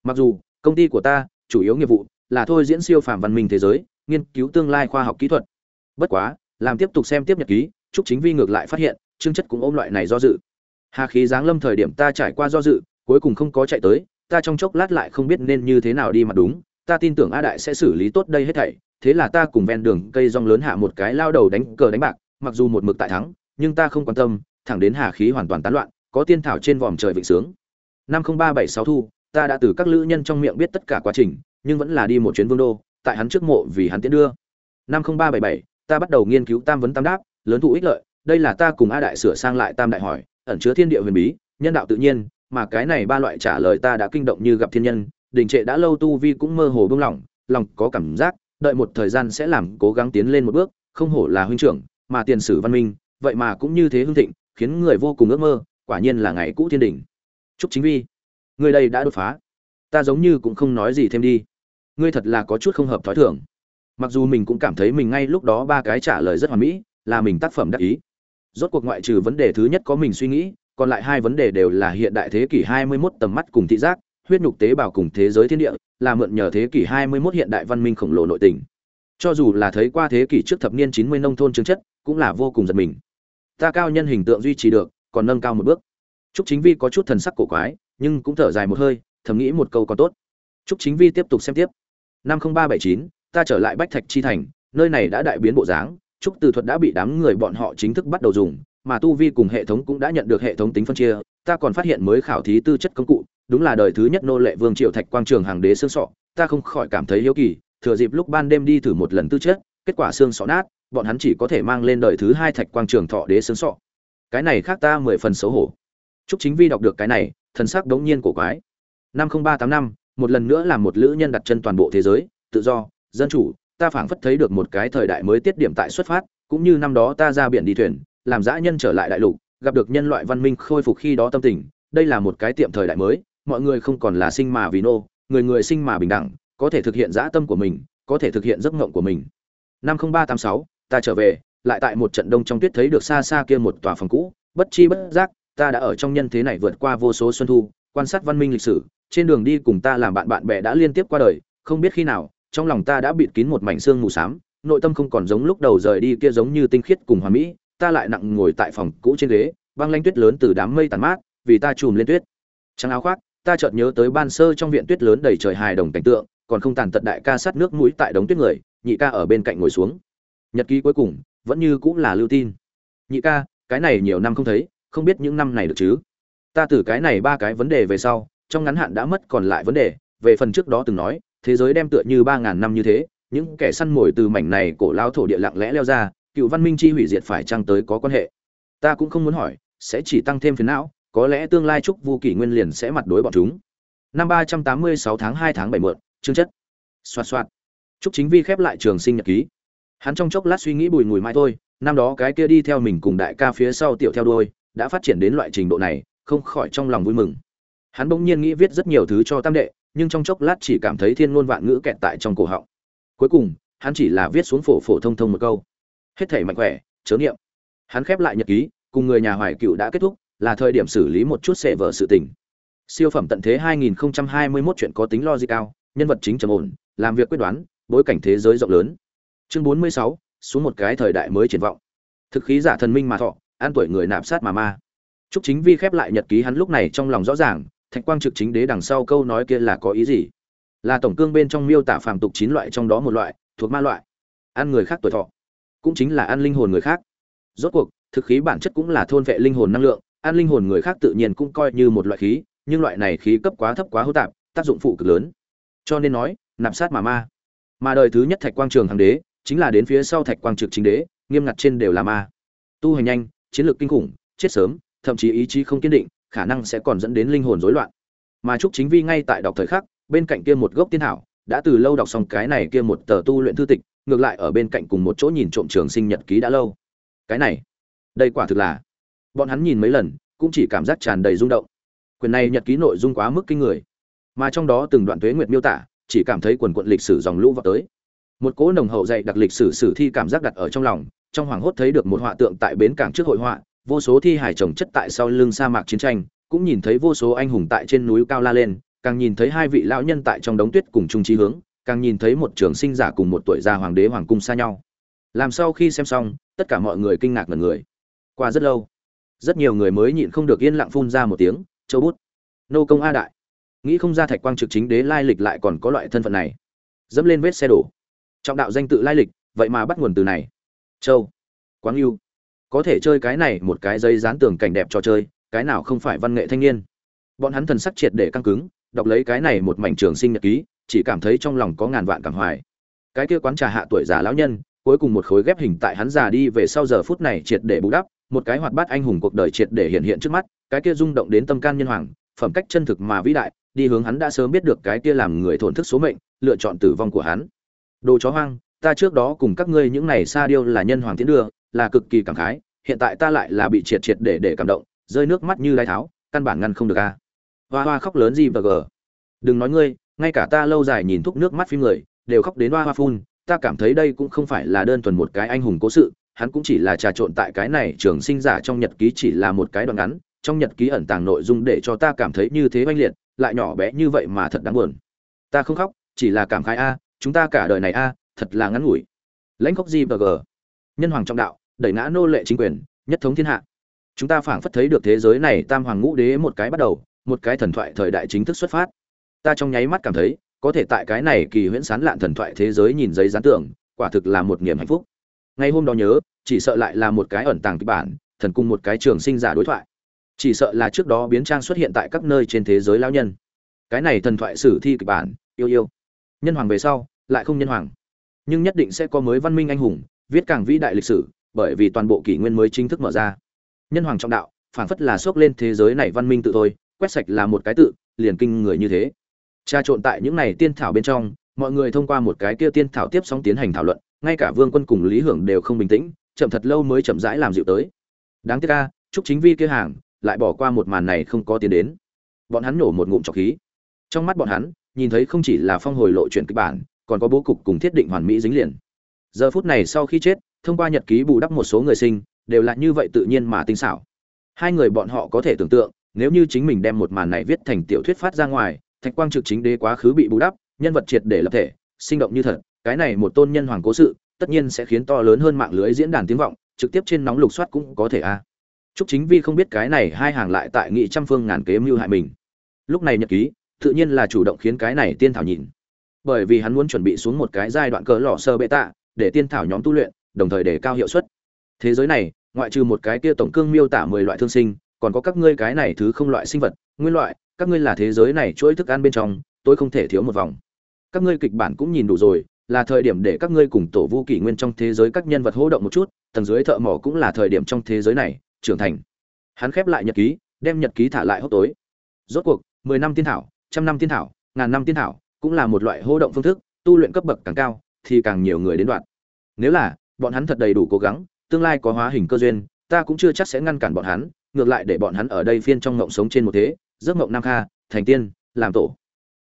Mặc dù, công ty của ta, chủ yếu nghiệp vụ, là thôi diễn siêu phàm văn minh thế giới, nghiên cứu tương lai khoa học kỹ thuật. Bất quá, làm tiếp tục xem tiếp nhật ký chúc chính vi ngược lại phát hiện, chương chất cũng ôm loại này do dự. Hà khí giáng lâm thời điểm ta trải qua do dự, cuối cùng không có chạy tới, ta trong chốc lát lại không biết nên như thế nào đi mà đúng, ta tin tưởng a đại sẽ xử lý tốt đây hết thảy thế là ta cùng ven đường cây rong lớn hạ một cái lao đầu đánh cờ đánh bạc, mặc dù một mực tại thắng, nhưng ta không quan tâm, thẳng đến hà khí hoàn toàn tán loạn, có tiên thảo trên vòm trời vịnh sướng. Năm không ba bảy sáu thu, ta đã từ các lữ nhân trong miệng biết tất cả quá trình, nhưng vẫn là đi một chuyến vương đô, tại hắn trước mộ vì hắn tiến đưa. Năm không ba bảy bảy, ta bắt đầu nghiên cứu tam vấn tam đáp, lớn thụ ích lợi, đây là ta cùng a đại sửa sang lại tam đại hỏi, ẩn chứa thiên địa huyền bí, nhân đạo tự nhiên, mà cái này ba loại trả lời ta đã kinh động như gặp thiên nhân, đình trệ đã lâu tu vi cũng mơ hồ buông lỏng, lòng có cảm giác đợi một thời gian sẽ làm cố gắng tiến lên một bước, không hổ là huynh trưởng, mà tiền sử văn minh, vậy mà cũng như thế hưng thịnh, khiến người vô cùng ước mơ, quả nhiên là ngày cũ thiên đỉnh. Chúc chính vi, người đây đã đột phá. Ta giống như cũng không nói gì thêm đi. Ngươi thật là có chút không hợp thói thường. Mặc dù mình cũng cảm thấy mình ngay lúc đó ba cái trả lời rất hoàn mỹ, là mình tác phẩm đắc ý. Rốt cuộc ngoại trừ vấn đề thứ nhất có mình suy nghĩ, còn lại hai vấn đề đều là hiện đại thế kỷ 21 tầm mắt cùng thị giác huyết nhục tế bào cùng thế giới thiên địa, là mượn nhờ thế kỷ 21 hiện đại văn minh khổng lồ nội tình. Cho dù là thấy qua thế kỷ trước thập niên 90 nông thôn chứng chất, cũng là vô cùng giật mình. Ta cao nhân hình tượng duy trì được, còn nâng cao một bước. Trúc chính vi có chút thần sắc cổ quái, nhưng cũng thở dài một hơi, thầm nghĩ một câu còn tốt. Trúc chính vi tiếp tục xem tiếp. Năm 0379 ta trở lại bách thạch chi thành, nơi này đã đại biến bộ dáng, trúc từ thuật đã bị đám người bọn họ chính thức bắt đầu dùng, mà tu vi cùng hệ thống cũng đã nhận được hệ thống tính phân chia, ta còn phát hiện mới khảo thí tư chất công cụ đúng là đời thứ nhất nô lệ vương triệu thạch quang trường hàng đế xương sọ, ta không khỏi cảm thấy hiếu kỳ, thừa dịp lúc ban đêm đi thử một lần tư chất, kết quả xương sọ nát, bọn hắn chỉ có thể mang lên đời thứ hai thạch quang trường thọ đế xương sọ. Cái này khác ta mười phần xấu hổ. Chúc chính vi đọc được cái này, thần sắc đống nhiên cổ quái. Năm không ba tám năm, một lần nữa là một lữ nhân đặt chân toàn bộ thế giới, tự do, dân chủ, ta phảng phất thấy được một cái thời đại mới tiết điểm tại xuất phát, cũng như năm đó ta ra biển đi thuyền, làm dã nhân trở lại đại lục, gặp được nhân loại văn minh khôi phục khi đó tâm tình, đây là một cái tiệm thời đại mới mọi người không còn là sinh mà vì nô, người người sinh mà bình đẳng, có thể thực hiện dã tâm của mình, có thể thực hiện giấc ngộng của mình. Năm ba tám sáu, ta trở về, lại tại một trận đông trong tuyết thấy được xa xa kia một tòa phòng cũ, bất chi bất giác, ta đã ở trong nhân thế này vượt qua vô số xuân thu, quan sát văn minh lịch sử, trên đường đi cùng ta làm bạn bạn bè đã liên tiếp qua đời, không biết khi nào, trong lòng ta đã bịt kín một mảnh xương mù xám, nội tâm không còn giống lúc đầu rời đi kia giống như tinh khiết cùng hoàn mỹ, ta lại nặng ngồi tại phòng cũ trên ghế, băng lanh tuyết lớn từ đám mây tàn mát, vì ta chùm lên tuyết. Trắng áo khoác ta chợt nhớ tới ban sơ trong viện tuyết lớn đầy trời hài đồng cảnh tượng, còn không tàn tật đại ca sát nước mũi tại đống tuyết người, nhị ca ở bên cạnh ngồi xuống. Nhật ký cuối cùng, vẫn như cũng là lưu tin. Nhị ca, cái này nhiều năm không thấy, không biết những năm này được chứ? Ta từ cái này ba cái vấn đề về sau, trong ngắn hạn đã mất còn lại vấn đề, về phần trước đó từng nói, thế giới đem tựa như ba ngàn năm như thế, những kẻ săn mồi từ mảnh này cổ lao thổ địa lặng lẽ leo ra, cựu văn minh chi hủy diệt phải chăng tới có quan hệ? Ta cũng không muốn hỏi, sẽ chỉ tăng thêm phiền não có lẽ tương lai trúc vu kỷ nguyên liền sẽ mặt đối bọn chúng. Năm ba trăm tám mươi sáu tháng hai tháng bảy mượn chương chất. Xoạt xoạt. Trúc chính vi khép lại trường sinh nhật ký. Hắn trong chốc lát suy nghĩ bùi ngùi mai thôi, năm đó cái kia đi theo mình cùng đại ca phía sau tiểu theo đuôi, đã phát triển đến loại trình độ này, không khỏi trong lòng vui mừng. Hắn bỗng nhiên nghĩ viết rất nhiều thứ cho tam đệ, nhưng trong chốc lát chỉ cảm thấy thiên ngôn vạn ngữ kẹt tại trong cổ họng. Cuối cùng, hắn chỉ là viết xuống phổ phổ thông thông một câu. Hết thể mạnh khỏe, chớ niệm. Hắn khép lại nhật ký, cùng người nhà hoài cựu đã kết thúc là thời điểm xử lý một chút sệ vở sự tình siêu phẩm tận thế 2021 chuyện có tính logic cao nhân vật chính trầm ổn làm việc quyết đoán bối cảnh thế giới rộng lớn chương 46, xuống một cái thời đại mới triển vọng thực khí giả thần minh mà thọ an tuổi người nạp sát mà ma Trúc Chính Vi khép lại nhật ký hắn lúc này trong lòng rõ ràng, Thạch Quang trực chính đế đằng sau câu nói kia là có ý gì? Là tổng cương bên trong miêu tả phàm tục chín loại trong đó một loại, thuộc ma loại. Ăn người khác tuổi thọ, cũng chính là ăn linh hồn người khác. Rốt cuộc, thực khí bản chất cũng là thôn vệ linh hồn năng lượng, ăn linh hồn người khác tự nhiên cũng coi như một loại khí, nhưng loại này khí cấp quá thấp quá hô tạp, tác dụng phụ cực lớn. Cho nên nói, nạp sát mà ma. Mà đời thứ nhất Thạch Quang Trường Hàng Đế, chính là đến phía sau Thạch Quang Trực Chính Đế, nghiêm ngặt trên đều là ma. Tu hành nhanh, chiến lược kinh khủng, chết sớm, thậm chí ý chí không kiên định, khả năng sẽ còn dẫn đến linh hồn rối loạn. Mà Trúc Chính Vi ngay tại đọc thời khắc, bên cạnh kia một gốc tiên hảo đã từ lâu đọc xong cái này kia một tờ tu luyện thư tịch, ngược lại ở bên cạnh cùng một chỗ nhìn trộm trường sinh nhật ký đã lâu. Cái này, đây quả thực là. Bọn hắn nhìn mấy lần, cũng chỉ cảm giác tràn đầy rung động. Quyền này nhật ký nội dung quá mức kinh người, mà trong đó từng đoạn tuế nguyệt miêu tả, chỉ cảm thấy quần quận lịch sử dòng lũ vào tới. Một cỗ nồng hậu dạy đặc lịch sử sử thi cảm giác đặt ở trong lòng, trong hoàng hốt thấy được một họa tượng tại bến cảng trước hội họa, vô số thi hải chồng chất tại sau lưng sa mạc chiến tranh, cũng nhìn thấy vô số anh hùng tại trên núi cao la lên, càng nhìn thấy hai vị lão nhân tại trong đống tuyết cùng chung trí hướng, càng nhìn thấy một trường sinh giả cùng một tuổi già hoàng đế hoàng cung xa nhau. Làm sau khi xem xong, tất cả mọi người kinh ngạc ngẩn người. Qua rất lâu, rất nhiều người mới nhịn không được yên lặng phun ra một tiếng, "Châu bút." Nô công a đại. Nghĩ không ra Thạch Quang trực chính đế lai lịch lại còn có loại thân phận này. Dẫm lên vết xe đổ. Trọng đạo danh tự lai lịch, vậy mà bắt nguồn từ này. Châu. Quáng yêu có thể chơi cái này một cái giấy dán tường cảnh đẹp trò chơi cái nào không phải văn nghệ thanh niên bọn hắn thần sắc triệt để căng cứng đọc lấy cái này một mảnh trường sinh nhật ký chỉ cảm thấy trong lòng có ngàn vạn cảm hoài cái kia quán trà hạ tuổi già lão nhân cuối cùng một khối ghép hình tại hắn già đi về sau giờ phút này triệt để bù đắp một cái hoạt bát anh hùng cuộc đời triệt để hiện hiện trước mắt, cái kia rung động đến tâm can nhân hoàng, phẩm cách chân thực mà vĩ đại, đi hướng hắn đã sớm biết được cái kia làm người thổn thức số mệnh, lựa chọn tử vong của hắn. Đồ chó hoang, ta trước đó cùng các ngươi những này xa điêu là nhân hoàng tiến đưa, là cực kỳ cảm khái, hiện tại ta lại là bị triệt triệt để để cảm động, rơi nước mắt như đai tháo, căn bản ngăn không được a. Hoa hoa khóc lớn gì và gờ. Đừng nói ngươi, ngay cả ta lâu dài nhìn thúc nước mắt phim người, đều khóc đến hoa hoa phun, ta cảm thấy đây cũng không phải là đơn thuần một cái anh hùng cố sự hắn cũng chỉ là trà trộn tại cái này trường sinh giả trong nhật ký chỉ là một cái đoạn ngắn, trong nhật ký ẩn tàng nội dung để cho ta cảm thấy như thế oanh liệt, lại nhỏ bé như vậy mà thật đáng buồn. Ta không khóc, chỉ là cảm khái a, chúng ta cả đời này a, thật là ngắn ngủi. Lãnh khóc gì và g nhân hoàng trọng đạo, đẩy ngã nô lệ chính quyền, nhất thống thiên hạ. Chúng ta phảng phất thấy được thế giới này tam hoàng ngũ đế một cái bắt đầu, một cái thần thoại thời đại chính thức xuất phát. Ta trong nháy mắt cảm thấy, có thể tại cái này kỳ huyễn sán lạn thần thoại thế giới nhìn giấy gián tưởng quả thực là một niềm hạnh phúc ngay hôm đó nhớ, chỉ sợ lại là một cái ẩn tàng kịch bản, thần cung một cái trường sinh giả đối thoại. Chỉ sợ là trước đó biến trang xuất hiện tại các nơi trên thế giới lão nhân. Cái này thần thoại sử thi kịch bản, yêu yêu. Nhân hoàng về sau, lại không nhân hoàng. Nhưng nhất định sẽ có mới văn minh anh hùng, viết càng vĩ đại lịch sử, bởi vì toàn bộ kỷ nguyên mới chính thức mở ra. Nhân hoàng trọng đạo, phảng phất là xốc lên thế giới này văn minh tự thôi, quét sạch là một cái tự, liền kinh người như thế. Tra trộn tại những này tiên thảo bên trong, mọi người thông qua một cái kia tiên thảo tiếp sóng tiến hành thảo luận ngay cả vương quân cùng lý hưởng đều không bình tĩnh, chậm thật lâu mới chậm rãi làm dịu tới. Đáng tiếc ca chúc chính vi kia hàng, lại bỏ qua một màn này không có tiền đến. Bọn hắn nổ một ngụm trọc khí. Trong mắt bọn hắn, nhìn thấy không chỉ là phong hồi lộ chuyển kịch bản, còn có bố cục cùng thiết định hoàn mỹ dính liền. Giờ phút này sau khi chết, thông qua nhật ký bù đắp một số người sinh, đều là như vậy tự nhiên mà tinh xảo. Hai người bọn họ có thể tưởng tượng, nếu như chính mình đem một màn này viết thành tiểu thuyết phát ra ngoài, thạch quang trực chính đế quá khứ bị bù đắp, nhân vật triệt để lập thể, sinh động như thật cái này một tôn nhân hoàng cố sự tất nhiên sẽ khiến to lớn hơn mạng lưới diễn đàn tiếng vọng trực tiếp trên nóng lục soát cũng có thể a à. Trúc Chính Vi không biết cái này hai hàng lại tại nghị trăm phương ngàn kế mưu hại mình. Lúc này nhật ký, tự nhiên là chủ động khiến cái này tiên thảo nhìn. Bởi vì hắn muốn chuẩn bị xuống một cái giai đoạn cỡ lọ sơ bệ tạ, để tiên thảo nhóm tu luyện, đồng thời để cao hiệu suất. Thế giới này, ngoại trừ một cái kia tổng cương miêu tả 10 loại thương sinh, còn có các ngươi cái này thứ không loại sinh vật, nguyên loại, các ngươi là thế giới này chuỗi thức ăn bên trong, tôi không thể thiếu một vòng. Các ngươi kịch bản cũng nhìn đủ rồi, là thời điểm để các ngươi cùng tổ vu kỷ nguyên trong thế giới các nhân vật hô động một chút, tầng dưới thợ mỏ cũng là thời điểm trong thế giới này, trưởng thành. Hắn khép lại nhật ký, đem nhật ký thả lại hốc tối. Rốt cuộc, 10 năm tiên thảo, trăm năm tiên thảo, ngàn năm tiên thảo, cũng là một loại hô động phương thức, tu luyện cấp bậc càng cao, thì càng nhiều người đến đoạn. Nếu là, bọn hắn thật đầy đủ cố gắng, tương lai có hóa hình cơ duyên, ta cũng chưa chắc sẽ ngăn cản bọn hắn, ngược lại để bọn hắn ở đây phiên trong ngộng sống trên một thế, giấc ngộng nam kha, thành tiên, làm tổ.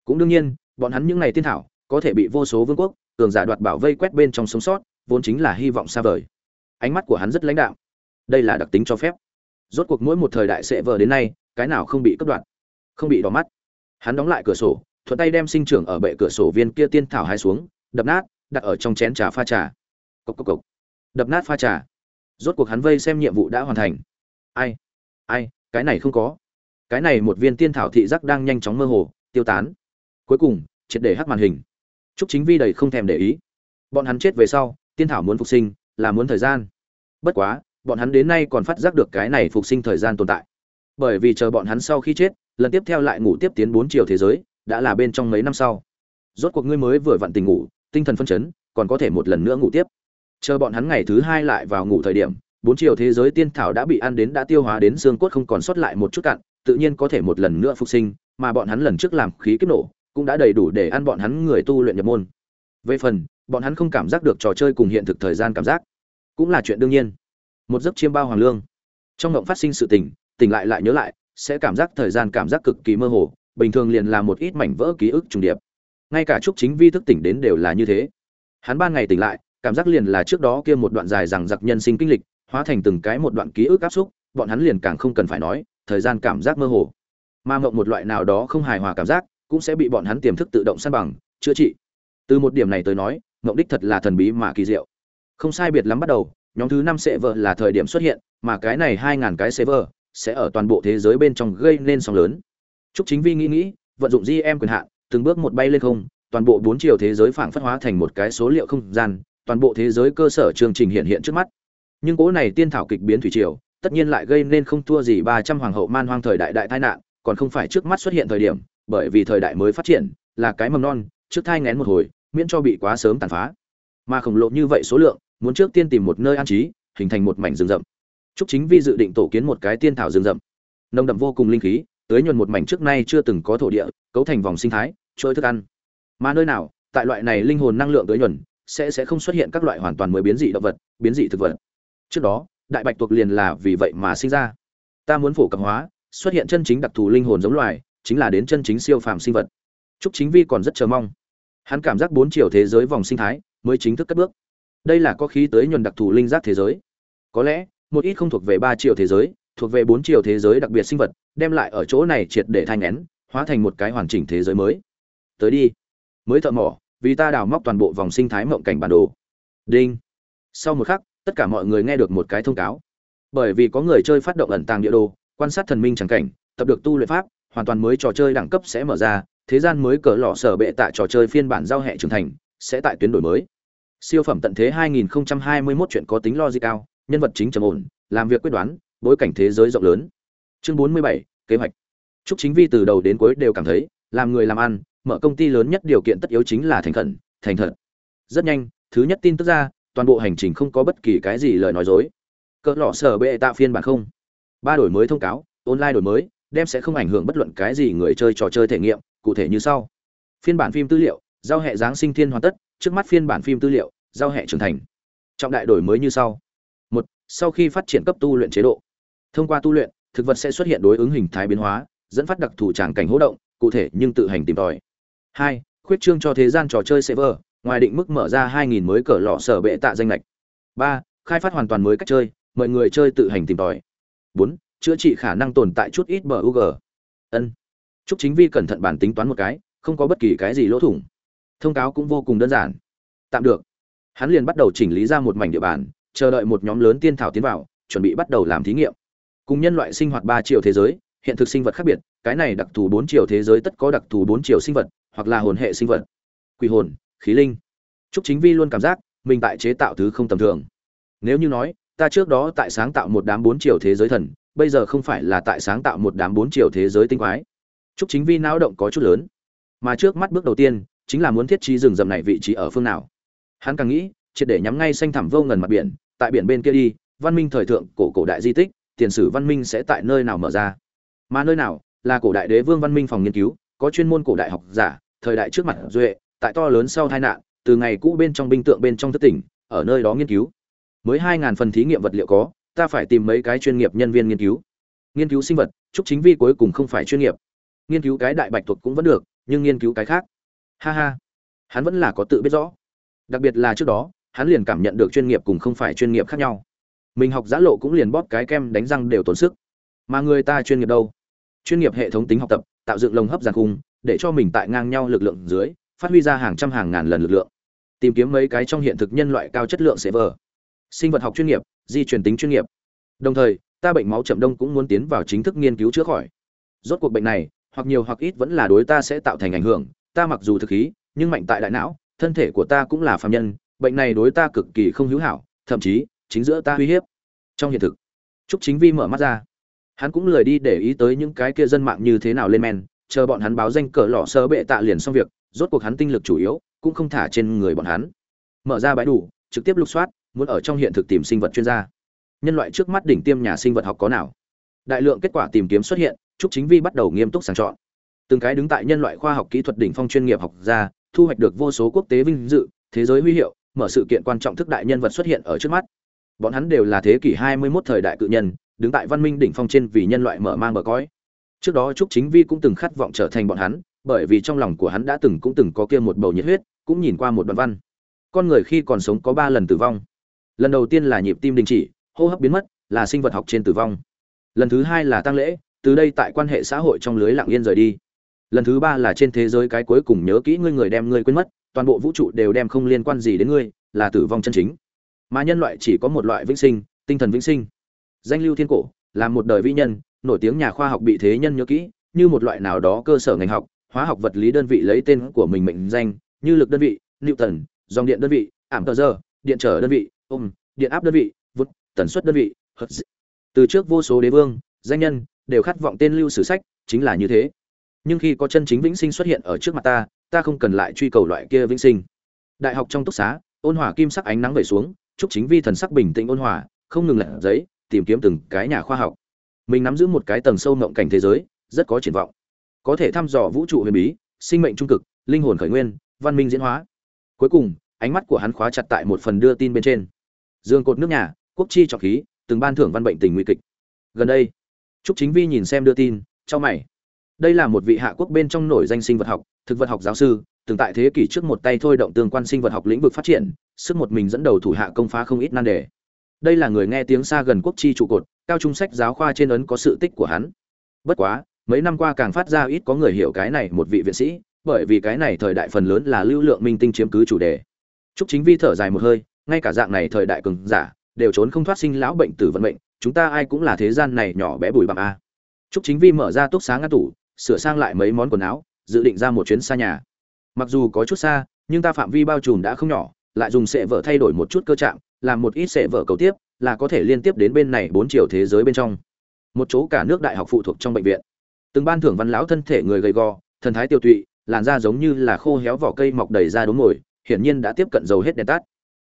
Cũng đương nhiên, bọn hắn những ngày tiên thảo, có thể bị vô số vương quốc, cường giả đoạt bảo vây quét bên trong sống sót, vốn chính là hy vọng xa vời. Ánh mắt của hắn rất lãnh đạo Đây là đặc tính cho phép. Rốt cuộc mỗi một thời đại sẽ vờ đến nay, cái nào không bị cắt đoạn, không bị đỏ mắt. Hắn đóng lại cửa sổ, thuận tay đem sinh trưởng ở bệ cửa sổ viên kia tiên thảo hai xuống, đập nát, đặt ở trong chén trà pha trà. Cốc cốc cốc. Đập nát pha trà. Rốt cuộc hắn vây xem nhiệm vụ đã hoàn thành. Ai? Ai, cái này không có. Cái này một viên tiên thảo thị giác đang nhanh chóng mơ hồ, tiêu tán. Cuối cùng, triệt để hắc màn hình. Trúc Chính Vi đầy không thèm để ý. Bọn hắn chết về sau, tiên thảo muốn phục sinh, là muốn thời gian. Bất quá, bọn hắn đến nay còn phát giác được cái này phục sinh thời gian tồn tại. Bởi vì chờ bọn hắn sau khi chết, lần tiếp theo lại ngủ tiếp tiến bốn chiều thế giới, đã là bên trong mấy năm sau. Rốt cuộc ngươi mới vừa vặn tỉnh ngủ, tinh thần phân chấn, còn có thể một lần nữa ngủ tiếp. Chờ bọn hắn ngày thứ hai lại vào ngủ thời điểm, bốn chiều thế giới tiên thảo đã bị ăn đến đã tiêu hóa đến xương cốt không còn sót lại một chút cạn, tự nhiên có thể một lần nữa phục sinh, mà bọn hắn lần trước làm khí kiếp nổ, cũng đã đầy đủ để ăn bọn hắn người tu luyện nhập môn. Về phần, bọn hắn không cảm giác được trò chơi cùng hiện thực thời gian cảm giác, cũng là chuyện đương nhiên. Một giấc chiêm bao hoàng lương, trong ngộng phát sinh sự tình, tỉnh lại lại nhớ lại, sẽ cảm giác thời gian cảm giác cực kỳ mơ hồ, bình thường liền là một ít mảnh vỡ ký ức trùng điệp. Ngay cả trúc chính vi thức tỉnh đến đều là như thế. Hắn ban ngày tỉnh lại, cảm giác liền là trước đó kia một đoạn dài rằng giặc nhân sinh kinh lịch, hóa thành từng cái một đoạn ký ức áp xúc, bọn hắn liền càng không cần phải nói, thời gian cảm giác mơ hồ. ma ngộng một loại nào đó không hài hòa cảm giác, cũng sẽ bị bọn hắn tiềm thức tự động san bằng, chữa trị. Từ một điểm này tới nói mộng đích thật là thần bí mà kỳ diệu. Không sai biệt lắm bắt đầu, nhóm thứ năm sẽ vợ là thời điểm xuất hiện, mà cái này hai ngàn cái server sẽ ở toàn bộ thế giới bên trong gây nên sóng lớn. Chúc chính vi nghĩ nghĩ, vận dụng gm quyền hạn, từng bước một bay lên không, toàn bộ bốn chiều thế giới phảng phất hóa thành một cái số liệu không gian, toàn bộ thế giới cơ sở chương trình hiện hiện trước mắt. Nhưng cố này tiên thảo kịch biến thủy triều, tất nhiên lại gây nên không thua gì ba trăm hoàng hậu man hoang thời đại đại tai nạn, còn không phải trước mắt xuất hiện thời điểm bởi vì thời đại mới phát triển là cái mầm non trước thai ngén một hồi miễn cho bị quá sớm tàn phá mà khổng lồ như vậy số lượng muốn trước tiên tìm một nơi an trí hình thành một mảnh rừng rậm Trúc Chính Vi dự định tổ kiến một cái tiên thảo rừng rậm, nồng đậm vô cùng linh khí, tưới nhuần một mảnh trước nay chưa từng có thổ địa, cấu thành vòng sinh thái, trôi thức ăn. Mà nơi nào, tại loại này linh hồn năng lượng tưới nhuần, sẽ sẽ không xuất hiện các loại hoàn toàn mới biến dị động vật, biến dị thực vật. Trước đó, đại bạch tuộc liền là vì vậy mà sinh ra. Ta muốn phổ cập hóa, xuất hiện chân chính đặc thù linh hồn giống loài, chính là đến chân chính siêu phàm sinh vật. Trúc Chính Vi còn rất chờ mong. Hắn cảm giác bốn chiều thế giới vòng sinh thái mới chính thức cất bước. Đây là có khí tới nhuần đặc thù linh giác thế giới. Có lẽ, một ít không thuộc về ba chiều thế giới, thuộc về bốn chiều thế giới đặc biệt sinh vật, đem lại ở chỗ này triệt để thanh nén, hóa thành một cái hoàn chỉnh thế giới mới. Tới đi, mới thợ mỏ, vì ta đào móc toàn bộ vòng sinh thái mộng cảnh bản đồ. Đinh. Sau một khắc, tất cả mọi người nghe được một cái thông cáo. Bởi vì có người chơi phát động ẩn tàng địa đồ, quan sát thần minh chẳng cảnh, tập được tu luyện pháp, hoàn toàn mới trò chơi đẳng cấp sẽ mở ra, thế gian mới cỡ lọ sở bệ tại trò chơi phiên bản giao hệ trưởng thành, sẽ tại tuyến đổi mới. Siêu phẩm tận thế 2021 chuyện có tính logic cao, nhân vật chính trầm ổn, làm việc quyết đoán, bối cảnh thế giới rộng lớn. Chương 47, kế hoạch. Trúc Chính Vi từ đầu đến cuối đều cảm thấy, làm người làm ăn, mở công ty lớn nhất điều kiện tất yếu chính là thành khẩn, thành thật. Rất nhanh, thứ nhất tin tức ra, toàn bộ hành trình không có bất kỳ cái gì lời nói dối. Cỡ lọ sở bệ tạo phiên bản không. Ba đổi mới thông cáo, online đổi mới, đem sẽ không ảnh hưởng bất luận cái gì người chơi trò chơi thể nghiệm, cụ thể như sau. Phiên bản phim tư liệu, giao hệ dáng sinh thiên hoàn tất, trước mắt phiên bản phim tư liệu, giao hệ trưởng thành. Trọng đại đổi mới như sau. một Sau khi phát triển cấp tu luyện chế độ. Thông qua tu luyện, thực vật sẽ xuất hiện đối ứng hình thái biến hóa, dẫn phát đặc thù tràng cảnh hỗ động, cụ thể nhưng tự hành tìm tòi. hai Khuyết trương cho thế gian trò chơi server, ngoài định mức mở ra 2000 mới cỡ lọ sở bệ tạ danh lệch. ba Khai phát hoàn toàn mới cách chơi, mọi người chơi tự hành tìm tòi. bốn Chữa trị khả năng tồn tại chút ít bug. Ân. Trúc Chính Vi cẩn thận bản tính toán một cái, không có bất kỳ cái gì lỗ thủng. Thông cáo cũng vô cùng đơn giản. Tạm được. Hắn liền bắt đầu chỉnh lý ra một mảnh địa bàn, chờ đợi một nhóm lớn tiên thảo tiến vào, chuẩn bị bắt đầu làm thí nghiệm. Cùng nhân loại sinh hoạt ba triệu thế giới, hiện thực sinh vật khác biệt, cái này đặc thù bốn triệu thế giới tất có đặc thù bốn triệu sinh vật, hoặc là hồn hệ sinh vật. Quỷ hồn, khí linh. Trúc Chính Vi luôn cảm giác mình tại chế tạo thứ không tầm thường. Nếu như nói, ta trước đó tại sáng tạo một đám bốn triệu thế giới thần, bây giờ không phải là tại sáng tạo một đám bốn triệu thế giới tinh quái. Trúc Chính Vi não động có chút lớn, mà trước mắt bước đầu tiên chính là muốn thiết trí rừng rậm này vị trí ở phương nào. Hắn càng nghĩ, triệt để nhắm ngay xanh thẳm vô ngần mặt biển, tại biển bên kia đi, văn minh thời thượng cổ cổ đại di tích, tiền sử văn minh sẽ tại nơi nào mở ra. Mà nơi nào là cổ đại đế vương văn minh phòng nghiên cứu, có chuyên môn cổ đại học giả, thời đại trước mặt duệ, tại to lớn sau tai nạn, từ ngày cũ bên trong binh tượng bên trong thất tỉnh, ở nơi đó nghiên cứu. Mới 2000 phần thí nghiệm vật liệu có, ta phải tìm mấy cái chuyên nghiệp nhân viên nghiên cứu. Nghiên cứu sinh vật, chúc chính vi cuối cùng không phải chuyên nghiệp. Nghiên cứu cái đại bạch thuật cũng vẫn được nhưng nghiên cứu cái khác. Ha ha. Hắn vẫn là có tự biết rõ. Đặc biệt là trước đó hắn liền cảm nhận được chuyên nghiệp cùng không phải chuyên nghiệp khác nhau. Mình học giã lộ cũng liền bóp cái kem đánh răng đều tốn sức. Mà người ta chuyên nghiệp đâu? Chuyên nghiệp hệ thống tính học tập tạo dựng lồng hấp giàn khung để cho mình tại ngang nhau lực lượng dưới phát huy ra hàng trăm hàng ngàn lần lực lượng. Tìm kiếm mấy cái trong hiện thực nhân loại cao chất lượng sẽ vờ sinh vật học chuyên nghiệp di truyền tính chuyên nghiệp. Đồng thời, ta bệnh máu chậm đông cũng muốn tiến vào chính thức nghiên cứu chữa khỏi. Rốt cuộc bệnh này, hoặc nhiều hoặc ít vẫn là đối ta sẽ tạo thành ảnh hưởng, ta mặc dù thực khí, nhưng mạnh tại đại não, thân thể của ta cũng là phàm nhân, bệnh này đối ta cực kỳ không hữu hảo, thậm chí, chính giữa ta uy hiếp. Trong hiện thực, trúc chính vi mở mắt ra. Hắn cũng lười đi để ý tới những cái kia dân mạng như thế nào lên men, chờ bọn hắn báo danh cờ lọ sơ bệ tạ liền xong việc, rốt cuộc hắn tinh lực chủ yếu, cũng không thả trên người bọn hắn. Mở ra bãi đủ, trực tiếp lục soát muốn ở trong hiện thực tìm sinh vật chuyên gia nhân loại trước mắt đỉnh tiêm nhà sinh vật học có nào đại lượng kết quả tìm kiếm xuất hiện Trúc Chính Vi bắt đầu nghiêm túc sàng chọn. Từng cái đứng tại nhân loại khoa học kỹ thuật đỉnh phong chuyên nghiệp học gia, thu hoạch được vô số quốc tế vinh dự, thế giới huy hiệu, mở sự kiện quan trọng thức đại nhân vật xuất hiện ở trước mắt. Bọn hắn đều là thế kỷ 21 thời đại cự nhân, đứng tại văn minh đỉnh phong trên vì nhân loại mở mang bờ cõi. Trước đó Trúc Chính Vi cũng từng khát vọng trở thành bọn hắn, bởi vì trong lòng của hắn đã từng cũng từng có kia một bầu nhiệt huyết, cũng nhìn qua một đoạn văn. Con người khi còn sống có 3 lần tử vong. Lần đầu tiên là nhịp tim đình chỉ, hô hấp biến mất, là sinh vật học trên tử vong. Lần thứ hai là tăng lễ, từ đây tại quan hệ xã hội trong lưới lặng yên rời đi. Lần thứ ba là trên thế giới cái cuối cùng nhớ kỹ ngươi người đem ngươi quên mất toàn bộ vũ trụ đều đem không liên quan gì đến ngươi là tử vong chân chính. Mà nhân loại chỉ có một loại vĩnh sinh tinh thần vĩnh sinh. Danh lưu thiên cổ là một đời vĩ nhân nổi tiếng nhà khoa học bị thế nhân nhớ kỹ như một loại nào đó cơ sở ngành học hóa học vật lý đơn vị lấy tên của mình mệnh danh như lực đơn vị newton dòng điện đơn vị ảm tờ giờ điện trở đơn vị ôm, điện áp đơn vị vút tần suất đơn vị từ trước vô số đế vương, danh nhân đều khát vọng tên lưu sử sách chính là như thế. Nhưng khi có chân chính vĩnh sinh xuất hiện ở trước mặt ta ta không cần lại truy cầu loại kia vĩnh sinh. Đại học trong túc xá, ôn hòa kim sắc ánh nắng về xuống, chúc chính vi thần sắc bình tĩnh ôn hòa, không ngừng lật giấy, tìm kiếm từng cái nhà khoa học. Mình nắm giữ một cái tầng sâu ngộng cảnh thế giới, rất có triển vọng. Có thể thăm dò vũ trụ huyền bí, sinh mệnh trung cực, linh hồn khởi nguyên, văn minh diễn hóa. Cuối cùng, ánh mắt của hắn khóa chặt tại một phần đưa tin bên trên dương cột nước nhà quốc chi trọng khí từng ban thưởng văn bệnh tình nguy kịch. Gần đây trúc chính vi nhìn xem đưa tin cho mày. Đây là một vị hạ quốc bên trong nổi danh sinh vật học thực vật học giáo sư từng tại thế kỷ trước một tay thôi động tương quan sinh vật học lĩnh vực phát triển sức một mình dẫn đầu thủ hạ công phá không ít nan đề. Đây là người nghe tiếng xa gần quốc chi trụ cột cao trung sách giáo khoa trên ấn có sự tích của hắn. Bất quá mấy năm qua càng phát ra ít có người hiểu cái này một vị viện sĩ bởi vì cái này thời đại phần lớn là lưu lượng minh tinh chiếm cứ chủ đề. Trúc Chính Vi thở dài một hơi, ngay cả dạng này thời đại cường giả, đều trốn không thoát sinh lão bệnh tử vận mệnh, chúng ta ai cũng là thế gian này nhỏ bé bụi bặm a. Trúc Chính Vi mở ra túc sáng ngăn tủ, sửa sang lại mấy món quần áo, dự định ra một chuyến xa nhà. Mặc dù có chút xa, nhưng ta phạm vi bao trùm đã không nhỏ, lại dùng sệ vở thay đổi một chút cơ trạng, làm một ít sệ vở cầu tiếp, là có thể liên tiếp đến bên này bốn chiều thế giới bên trong. Một chỗ cả nước đại học phụ thuộc trong bệnh viện. Từng ban thưởng văn lão thân thể người gầy gò, thần thái tiêu tụy, làn da giống như là khô héo vỏ cây mọc đầy ra đốm ngồi, hiển nhiên đã tiếp cận dầu hết đèn tắt.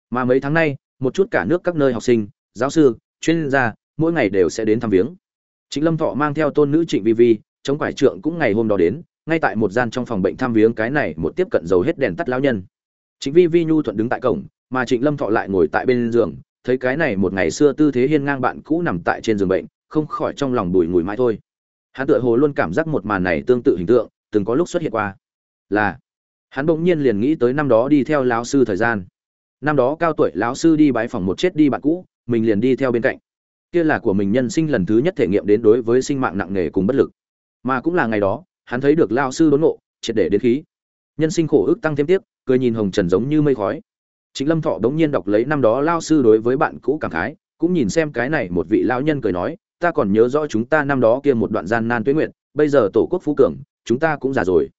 Mà mấy tháng nay, một chút cả nước các nơi học sinh, giáo sư, chuyên gia, mỗi ngày đều sẽ đến thăm viếng. Trịnh Lâm Thọ mang theo tôn nữ Trịnh Vi Vi, chống quải trượng cũng ngày hôm đó đến, ngay tại một gian trong phòng bệnh thăm viếng cái này một tiếp cận dầu hết đèn tắt lão nhân. Trịnh Vi Vi nhu thuận đứng tại cổng, mà Trịnh Lâm Thọ lại ngồi tại bên giường, thấy cái này một ngày xưa tư thế hiên ngang bạn cũ nằm tại trên giường bệnh, không khỏi trong lòng bùi ngùi mãi thôi. Hắn tựa hồ luôn cảm giác một màn này tương tự hình tượng, từng có lúc xuất hiện qua. Là hắn bỗng nhiên liền nghĩ tới năm đó đi theo lão sư thời gian năm đó cao tuổi lão sư đi bái phòng một chết đi bạn cũ, mình liền đi theo bên cạnh. Kia là của mình nhân sinh lần thứ nhất thể nghiệm đến đối với sinh mạng nặng nề cùng bất lực. Mà cũng là ngày đó, hắn thấy được lão sư đốn ngộ, triệt để đến khí. Nhân sinh khổ ức tăng thêm tiếp, cười nhìn hồng trần giống như mây khói. Chính lâm thọ đống nhiên đọc lấy năm đó lão sư đối với bạn cũ cảm khái, cũng nhìn xem cái này một vị lão nhân cười nói, ta còn nhớ rõ chúng ta năm đó kia một đoạn gian nan tuyến nguyện bây giờ tổ quốc phú cường, chúng ta cũng già rồi.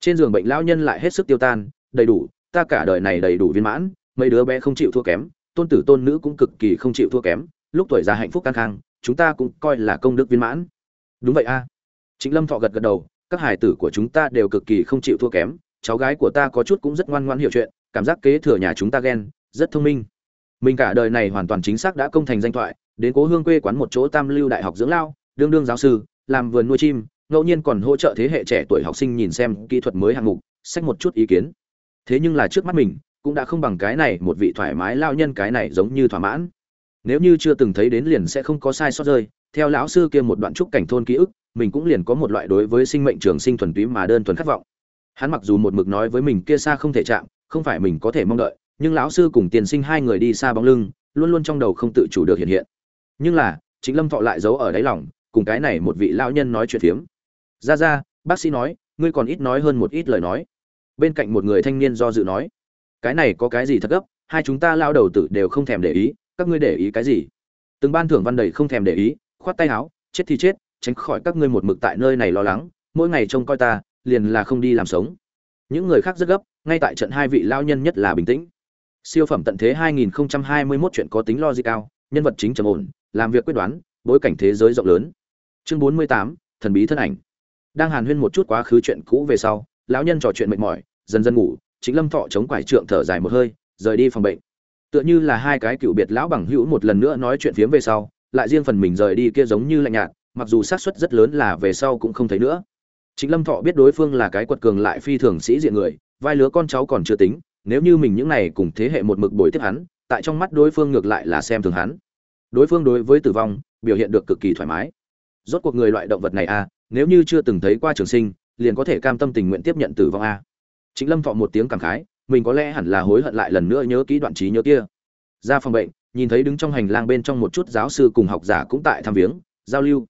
Trên giường bệnh lão nhân lại hết sức tiêu tan, đầy đủ, ta cả đời này đầy đủ viên mãn mấy đứa bé không chịu thua kém, tôn tử tôn nữ cũng cực kỳ không chịu thua kém, lúc tuổi già hạnh phúc căng khang chúng ta cũng coi là công đức viên mãn. Đúng vậy a. À. chính lâm thọ gật gật đầu, các hải tử của chúng ta đều cực kỳ không chịu thua kém, cháu gái của ta có chút cũng rất ngoan ngoan hiểu chuyện, cảm giác kế thừa nhà chúng ta ghen, rất thông minh. Mình cả đời này hoàn toàn chính xác đã công thành danh thoại, đến cố hương quê quán một chỗ tam lưu đại học dưỡng lao, đương đương giáo sư, làm vườn nuôi chim, ngẫu nhiên còn hỗ trợ thế hệ trẻ tuổi học sinh nhìn xem kỹ thuật mới hạng mục sách một chút ý kiến. Thế nhưng là trước mắt mình cũng đã không bằng cái này, một vị thoải mái lao nhân cái này giống như thỏa mãn. Nếu như chưa từng thấy đến liền sẽ không có sai sót rơi. Theo lão sư kia một đoạn trúc cảnh thôn ký ức, mình cũng liền có một loại đối với sinh mệnh trường sinh thuần túy mà đơn thuần khát vọng. Hắn mặc dù một mực nói với mình kia xa không thể chạm, không phải mình có thể mong đợi, nhưng lão sư cùng tiền sinh hai người đi xa bóng lưng, luôn luôn trong đầu không tự chủ được hiện hiện. Nhưng là chính lâm thọ lại giấu ở đáy lòng, cùng cái này một vị lão nhân nói chuyện phiếm. Ra ra bác sĩ nói, ngươi còn ít nói hơn một ít lời nói. Bên cạnh một người thanh niên do dự nói cái này có cái gì thật gấp hai chúng ta lao đầu tử đều không thèm để ý các ngươi để ý cái gì? Từng ban thưởng văn đầy không thèm để ý khoát tay áo chết thì chết tránh khỏi các ngươi một mực tại nơi này lo lắng mỗi ngày trông coi ta liền là không đi làm sống. Những người khác rất gấp ngay tại trận hai vị lao nhân nhất là bình tĩnh. Siêu phẩm tận thế 2021 chuyện có tính logic cao nhân vật chính trầm ổn làm việc quyết đoán bối cảnh thế giới rộng lớn. Chương 48, thần bí thân ảnh. Đang hàn huyên một chút quá khứ chuyện cũ về sau lão nhân trò chuyện mệt mỏi dần dần ngủ chính lâm thọ chống quải trượng thở dài một hơi, rời đi phòng bệnh. Tựa như là hai cái cựu biệt lão bằng hữu một lần nữa nói chuyện phiếm về sau, lại riêng phần mình rời đi kia giống như lạnh nhạt, mặc dù xác suất rất lớn là về sau cũng không thấy nữa. Chính lâm thọ biết đối phương là cái quật cường lại phi thường sĩ diện người, vai lứa con cháu còn chưa tính, nếu như mình những này cùng thế hệ một mực bồi tiếp hắn, tại trong mắt đối phương ngược lại là xem thường hắn. Đối phương đối với tử vong, biểu hiện được cực kỳ thoải mái. Rốt cuộc người loại động vật này à nếu như chưa từng thấy qua trường sinh, liền có thể cam tâm tình nguyện tiếp nhận tử vong a chính lâm thọ một tiếng cảm khái mình có lẽ hẳn là hối hận lại lần nữa nhớ kỹ đoạn trí nhớ kia. Ra phòng bệnh nhìn thấy đứng trong hành lang bên trong một chút giáo sư cùng học giả cũng tại thăm viếng giao lưu.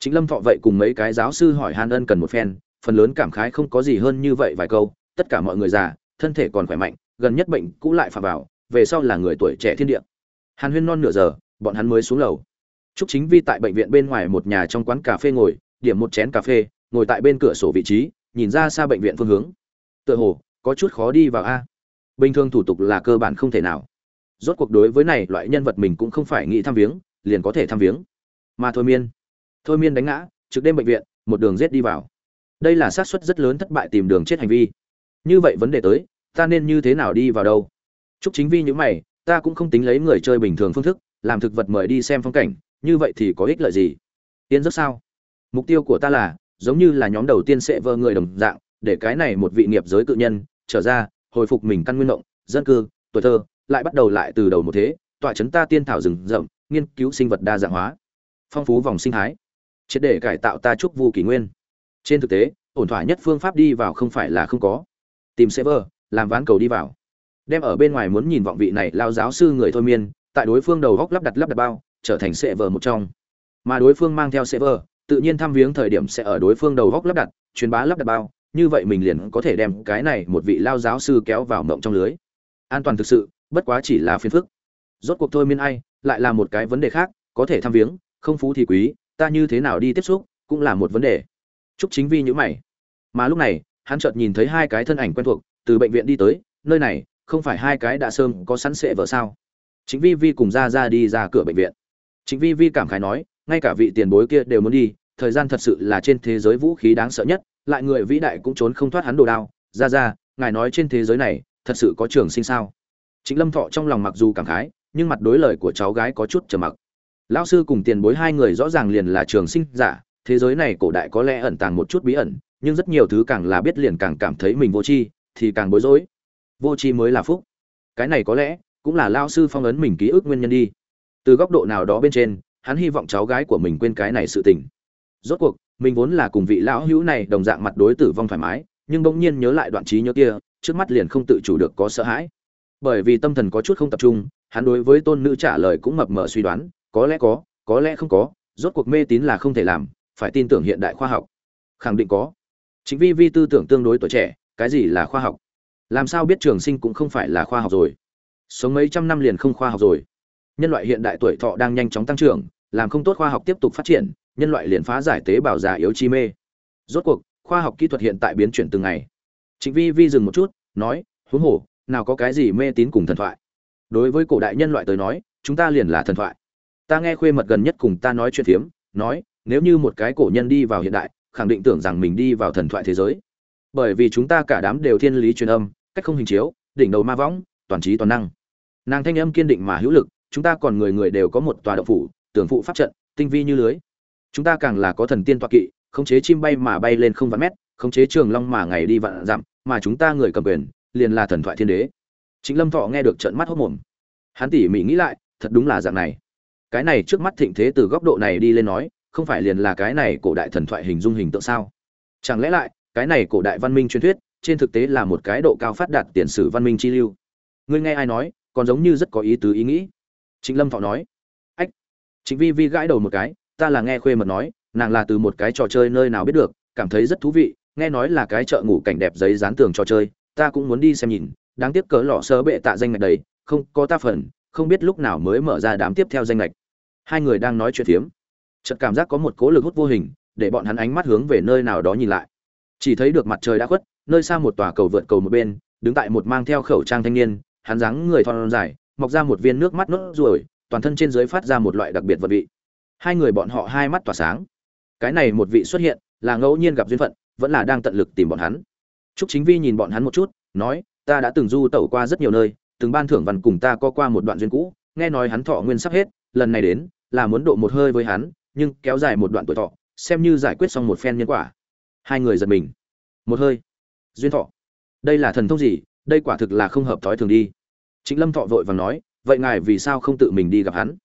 Chính lâm thọ vậy cùng mấy cái giáo sư hỏi han ân cần một phen phần lớn cảm khái không có gì hơn như vậy vài câu tất cả mọi người già thân thể còn khỏe mạnh gần nhất bệnh cũ lại phạm vào về sau là người tuổi trẻ thiên địa. Hàn huyên non nửa giờ bọn hắn mới xuống lầu. Trúc Chính Vi tại bệnh viện bên ngoài một nhà trong quán cà phê ngồi, điểm một chén cà phê ngồi tại bên cửa sổ vị trí nhìn ra xa bệnh viện phương hướng tựa hồ, có chút khó đi vào a. Bình thường thủ tục là cơ bản không thể nào. Rốt cuộc đối với này loại nhân vật mình cũng không phải nghĩ thăm viếng, liền có thể thăm viếng. Mà thôi miên. Thôi miên đánh ngã, trực đêm bệnh viện, một đường rết đi vào. Đây là xác suất rất lớn thất bại tìm đường chết hành vi. Như vậy vấn đề tới, ta nên như thế nào đi vào đâu? Chúc chính vi những mày, ta cũng không tính lấy người chơi bình thường phương thức, làm thực vật mời đi xem phong cảnh, như vậy thì có ích lợi gì? Tiên rất sao? Mục tiêu của ta là, giống như là nhóm đầu tiên sẽ vơ người đồng dạng để cái này một vị nghiệp giới cự nhân, trở ra, hồi phục mình căn nguyên động, dân cư, tuổi thơ, lại bắt đầu lại từ đầu một thế, tọa chấn ta tiên thảo rừng rậm, nghiên cứu sinh vật đa dạng hóa. Phong phú vòng sinh thái. Triệt để cải tạo ta trúc vu kỷ nguyên. Trên thực tế, ổn thỏa nhất phương pháp đi vào không phải là không có. Tìm server làm ván cầu đi vào. Đem ở bên ngoài muốn nhìn vọng vị này lao giáo sư người thôi miên, tại đối phương đầu góc lắp đặt lắp đặt bao, trở thành server một trong. Mà đối phương mang theo server tự nhiên thăm viếng thời điểm sẽ ở đối phương đầu góc lắp đặt, truyền bá lắp đặt bao như vậy mình liền có thể đem cái này một vị lao giáo sư kéo vào mộng trong lưới. An toàn thực sự, bất quá chỉ là phiền phức. Rốt cuộc thôi miên ai, lại là một cái vấn đề khác, có thể thăm viếng, không phú thì quý, ta như thế nào đi tiếp xúc, cũng là một vấn đề. Chúc chính vi nhữ mày. Mà lúc này, hắn chợt nhìn thấy hai cái thân ảnh quen thuộc, từ bệnh viện đi tới, nơi này, không phải hai cái đã sơm có sẵn sệ vợ sao? Chính vi vi cùng ra ra đi ra cửa bệnh viện. Chính vi vi cảm khái nói, ngay cả vị tiền bối kia đều muốn đi, thời gian thật sự là trên thế giới vũ khí đáng sợ nhất lại người vĩ đại cũng trốn không thoát hắn đồ đao. Ra ra, ngài nói trên thế giới này, thật sự có trường sinh sao? Chính lâm thọ trong lòng mặc dù cảm khái, nhưng mặt đối lời của cháu gái có chút trầm mặc. Lão sư cùng tiền bối hai người rõ ràng liền là trường sinh giả, thế giới này cổ đại có lẽ ẩn tàng một chút bí ẩn, nhưng rất nhiều thứ càng là biết liền càng cảm thấy mình vô tri, thì càng bối rối. Vô tri mới là phúc. Cái này có lẽ cũng là lao sư phong ấn mình ký ức nguyên nhân đi. Từ góc độ nào đó bên trên, hắn hy vọng cháu gái của mình quên cái này sự tình. Rốt cuộc mình vốn là cùng vị lão hữu này đồng dạng mặt đối tử vong thoải mái, nhưng bỗng nhiên nhớ lại đoạn trí nhớ kia, trước mắt liền không tự chủ được có sợ hãi. Bởi vì tâm thần có chút không tập trung, hắn đối với tôn nữ trả lời cũng mập mờ suy đoán, có lẽ có có lẽ không có, rốt cuộc mê tín là không thể làm, phải tin tưởng hiện đại khoa học. Khẳng định có. Chính vi vi tư tưởng tương đối tuổi trẻ, cái gì là khoa học? Làm sao biết trường sinh cũng không phải là khoa học rồi? Sống mấy trăm năm liền không khoa học rồi. Nhân loại hiện đại tuổi thọ đang nhanh chóng tăng trưởng, làm không tốt khoa học tiếp tục phát triển nhân loại liền phá giải tế bào già yếu chi mê. Rốt cuộc, khoa học kỹ thuật hiện tại biến chuyển từng ngày. Trịnh vi vi dừng một chút, nói, huống hồ, nào có cái gì mê tín cùng thần thoại. Đối với cổ đại nhân loại tới nói, chúng ta liền là thần thoại. Ta nghe khuê mật gần nhất cùng ta nói chuyện phiếm, nói, nếu như một cái cổ nhân đi vào hiện đại, khẳng định tưởng rằng mình đi vào thần thoại thế giới. Bởi vì chúng ta cả đám đều thiên lý truyền âm, cách không hình chiếu, đỉnh đầu ma võng, toàn trí toàn năng. Nàng thanh âm kiên định mà hữu lực, chúng ta còn người người đều có một tòa động phủ, tưởng phụ pháp trận, tinh vi như lưới chúng ta càng là có thần tiên toa kỵ, khống chế chim bay mà bay lên không vạn mét, khống chế trường long mà ngày đi vạn dặm, mà chúng ta người cầm quyền, liền là thần thoại thiên đế. Chính lâm thọ nghe được trận mắt hốc mồm. Hắn tỉ mỉ nghĩ lại, thật đúng là dạng này. Cái này trước mắt thịnh thế từ góc độ này đi lên nói, không phải liền là cái này cổ đại thần thoại hình dung hình tượng sao? Chẳng lẽ lại, cái này cổ đại văn minh truyền thuyết, trên thực tế là một cái độ cao phát đạt tiền sử văn minh chi lưu? Ngươi nghe ai nói, còn giống như rất có ý tứ ý nghĩ. Trịnh lâm thọ nói. Ách. Trịnh vi vi gãi đầu một cái ta là nghe khuê mật nói, nàng là từ một cái trò chơi nơi nào biết được, cảm thấy rất thú vị, nghe nói là cái chợ ngủ cảnh đẹp giấy dán tường trò chơi, ta cũng muốn đi xem nhìn, đáng tiếc cỡ lọ sơ bệ tạ danh ngạch đầy, không, có ta phần, không biết lúc nào mới mở ra đám tiếp theo danh ngạch. Hai người đang nói chuyện phiếm, chợt cảm giác có một cố lực hút vô hình, để bọn hắn ánh mắt hướng về nơi nào đó nhìn lại. Chỉ thấy được mặt trời đã khuất, nơi xa một tòa cầu vượt cầu một bên, đứng tại một mang theo khẩu trang thanh niên, hắn dáng người thon dài, mọc ra một viên nước mắt nốt ruồi, toàn thân trên dưới phát ra một loại đặc biệt vật vị hai người bọn họ hai mắt tỏa sáng cái này một vị xuất hiện là ngẫu nhiên gặp duyên phận vẫn là đang tận lực tìm bọn hắn Trúc Chính Vi nhìn bọn hắn một chút, nói, ta đã từng du tẩu qua rất nhiều nơi, từng ban thưởng văn cùng ta có qua một đoạn duyên cũ, nghe nói hắn thọ nguyên sắp hết, lần này đến, là muốn độ một hơi với hắn, nhưng kéo dài một đoạn tuổi thọ, xem như giải quyết xong một phen nhân quả. Hai người giật mình. Một hơi. Duyên thọ. Đây là thần thông gì, đây quả thực là không hợp thói thường đi. Trịnh Lâm Thọ vội vàng nói, vậy ngài vì sao không tự mình đi gặp hắn?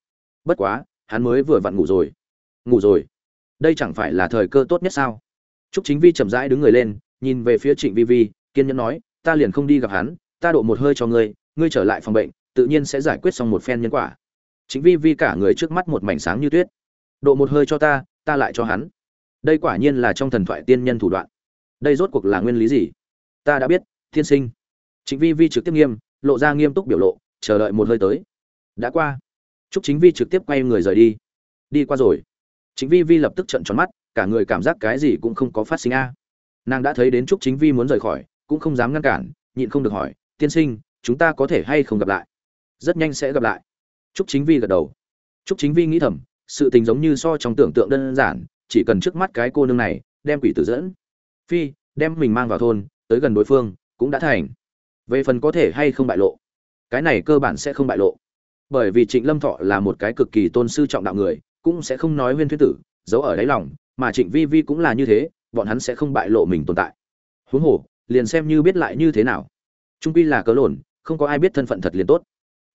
Bất quá, hắn mới vừa vặn ngủ rồi. Ngủ rồi. Đây chẳng phải là thời cơ tốt nhất sao? Trúc Chính Vi chậm rãi đứng người lên, nhìn về phía Trịnh Vi Vi, kiên nhẫn nói, ta liền không đi gặp hắn, ta độ một hơi cho ngươi, ngươi trở lại phòng bệnh, tự nhiên sẽ giải quyết xong một phen nhân quả. Trịnh Vi Vi cả người trước mắt một mảnh sáng như tuyết. Độ một hơi cho ta, ta lại cho hắn. Đây quả nhiên là trong thần thoại tiên nhân thủ đoạn. Đây rốt cuộc là nguyên lý gì? Ta đã biết, thiên sinh. Trịnh Vi Vi trực tiếp nghiêm, lộ ra nghiêm túc biểu lộ, chờ đợi một hơi tới. Đã qua. Trúc Chính Vi trực tiếp quay người rời đi. Đi qua rồi. Chính Vi Vi lập tức trợn tròn mắt, cả người cảm giác cái gì cũng không có phát sinh a. Nàng đã thấy đến trúc chính vi muốn rời khỏi cũng không dám ngăn cản nhịn không được hỏi tiên sinh chúng ta có thể hay không gặp lại? Rất nhanh sẽ gặp lại. Trúc chính vi gật đầu. Trúc chính vi nghĩ thầm sự tình giống như so trong tưởng tượng đơn giản chỉ cần trước mắt cái cô nương này đem quỷ tử dẫn. Phi đem mình mang vào thôn tới gần đối phương cũng đã thành. Về phần có thể hay không bại lộ cái này cơ bản sẽ không bại lộ bởi vì trịnh lâm thọ là một cái cực kỳ tôn sư trọng đạo người cũng sẽ không nói huyên thuyết tử giấu ở đáy lòng mà trịnh vi vi cũng là như thế bọn hắn sẽ không bại lộ mình tồn tại huống hồ liền xem như biết lại như thế nào trung quy là cớ lồn không có ai biết thân phận thật liền tốt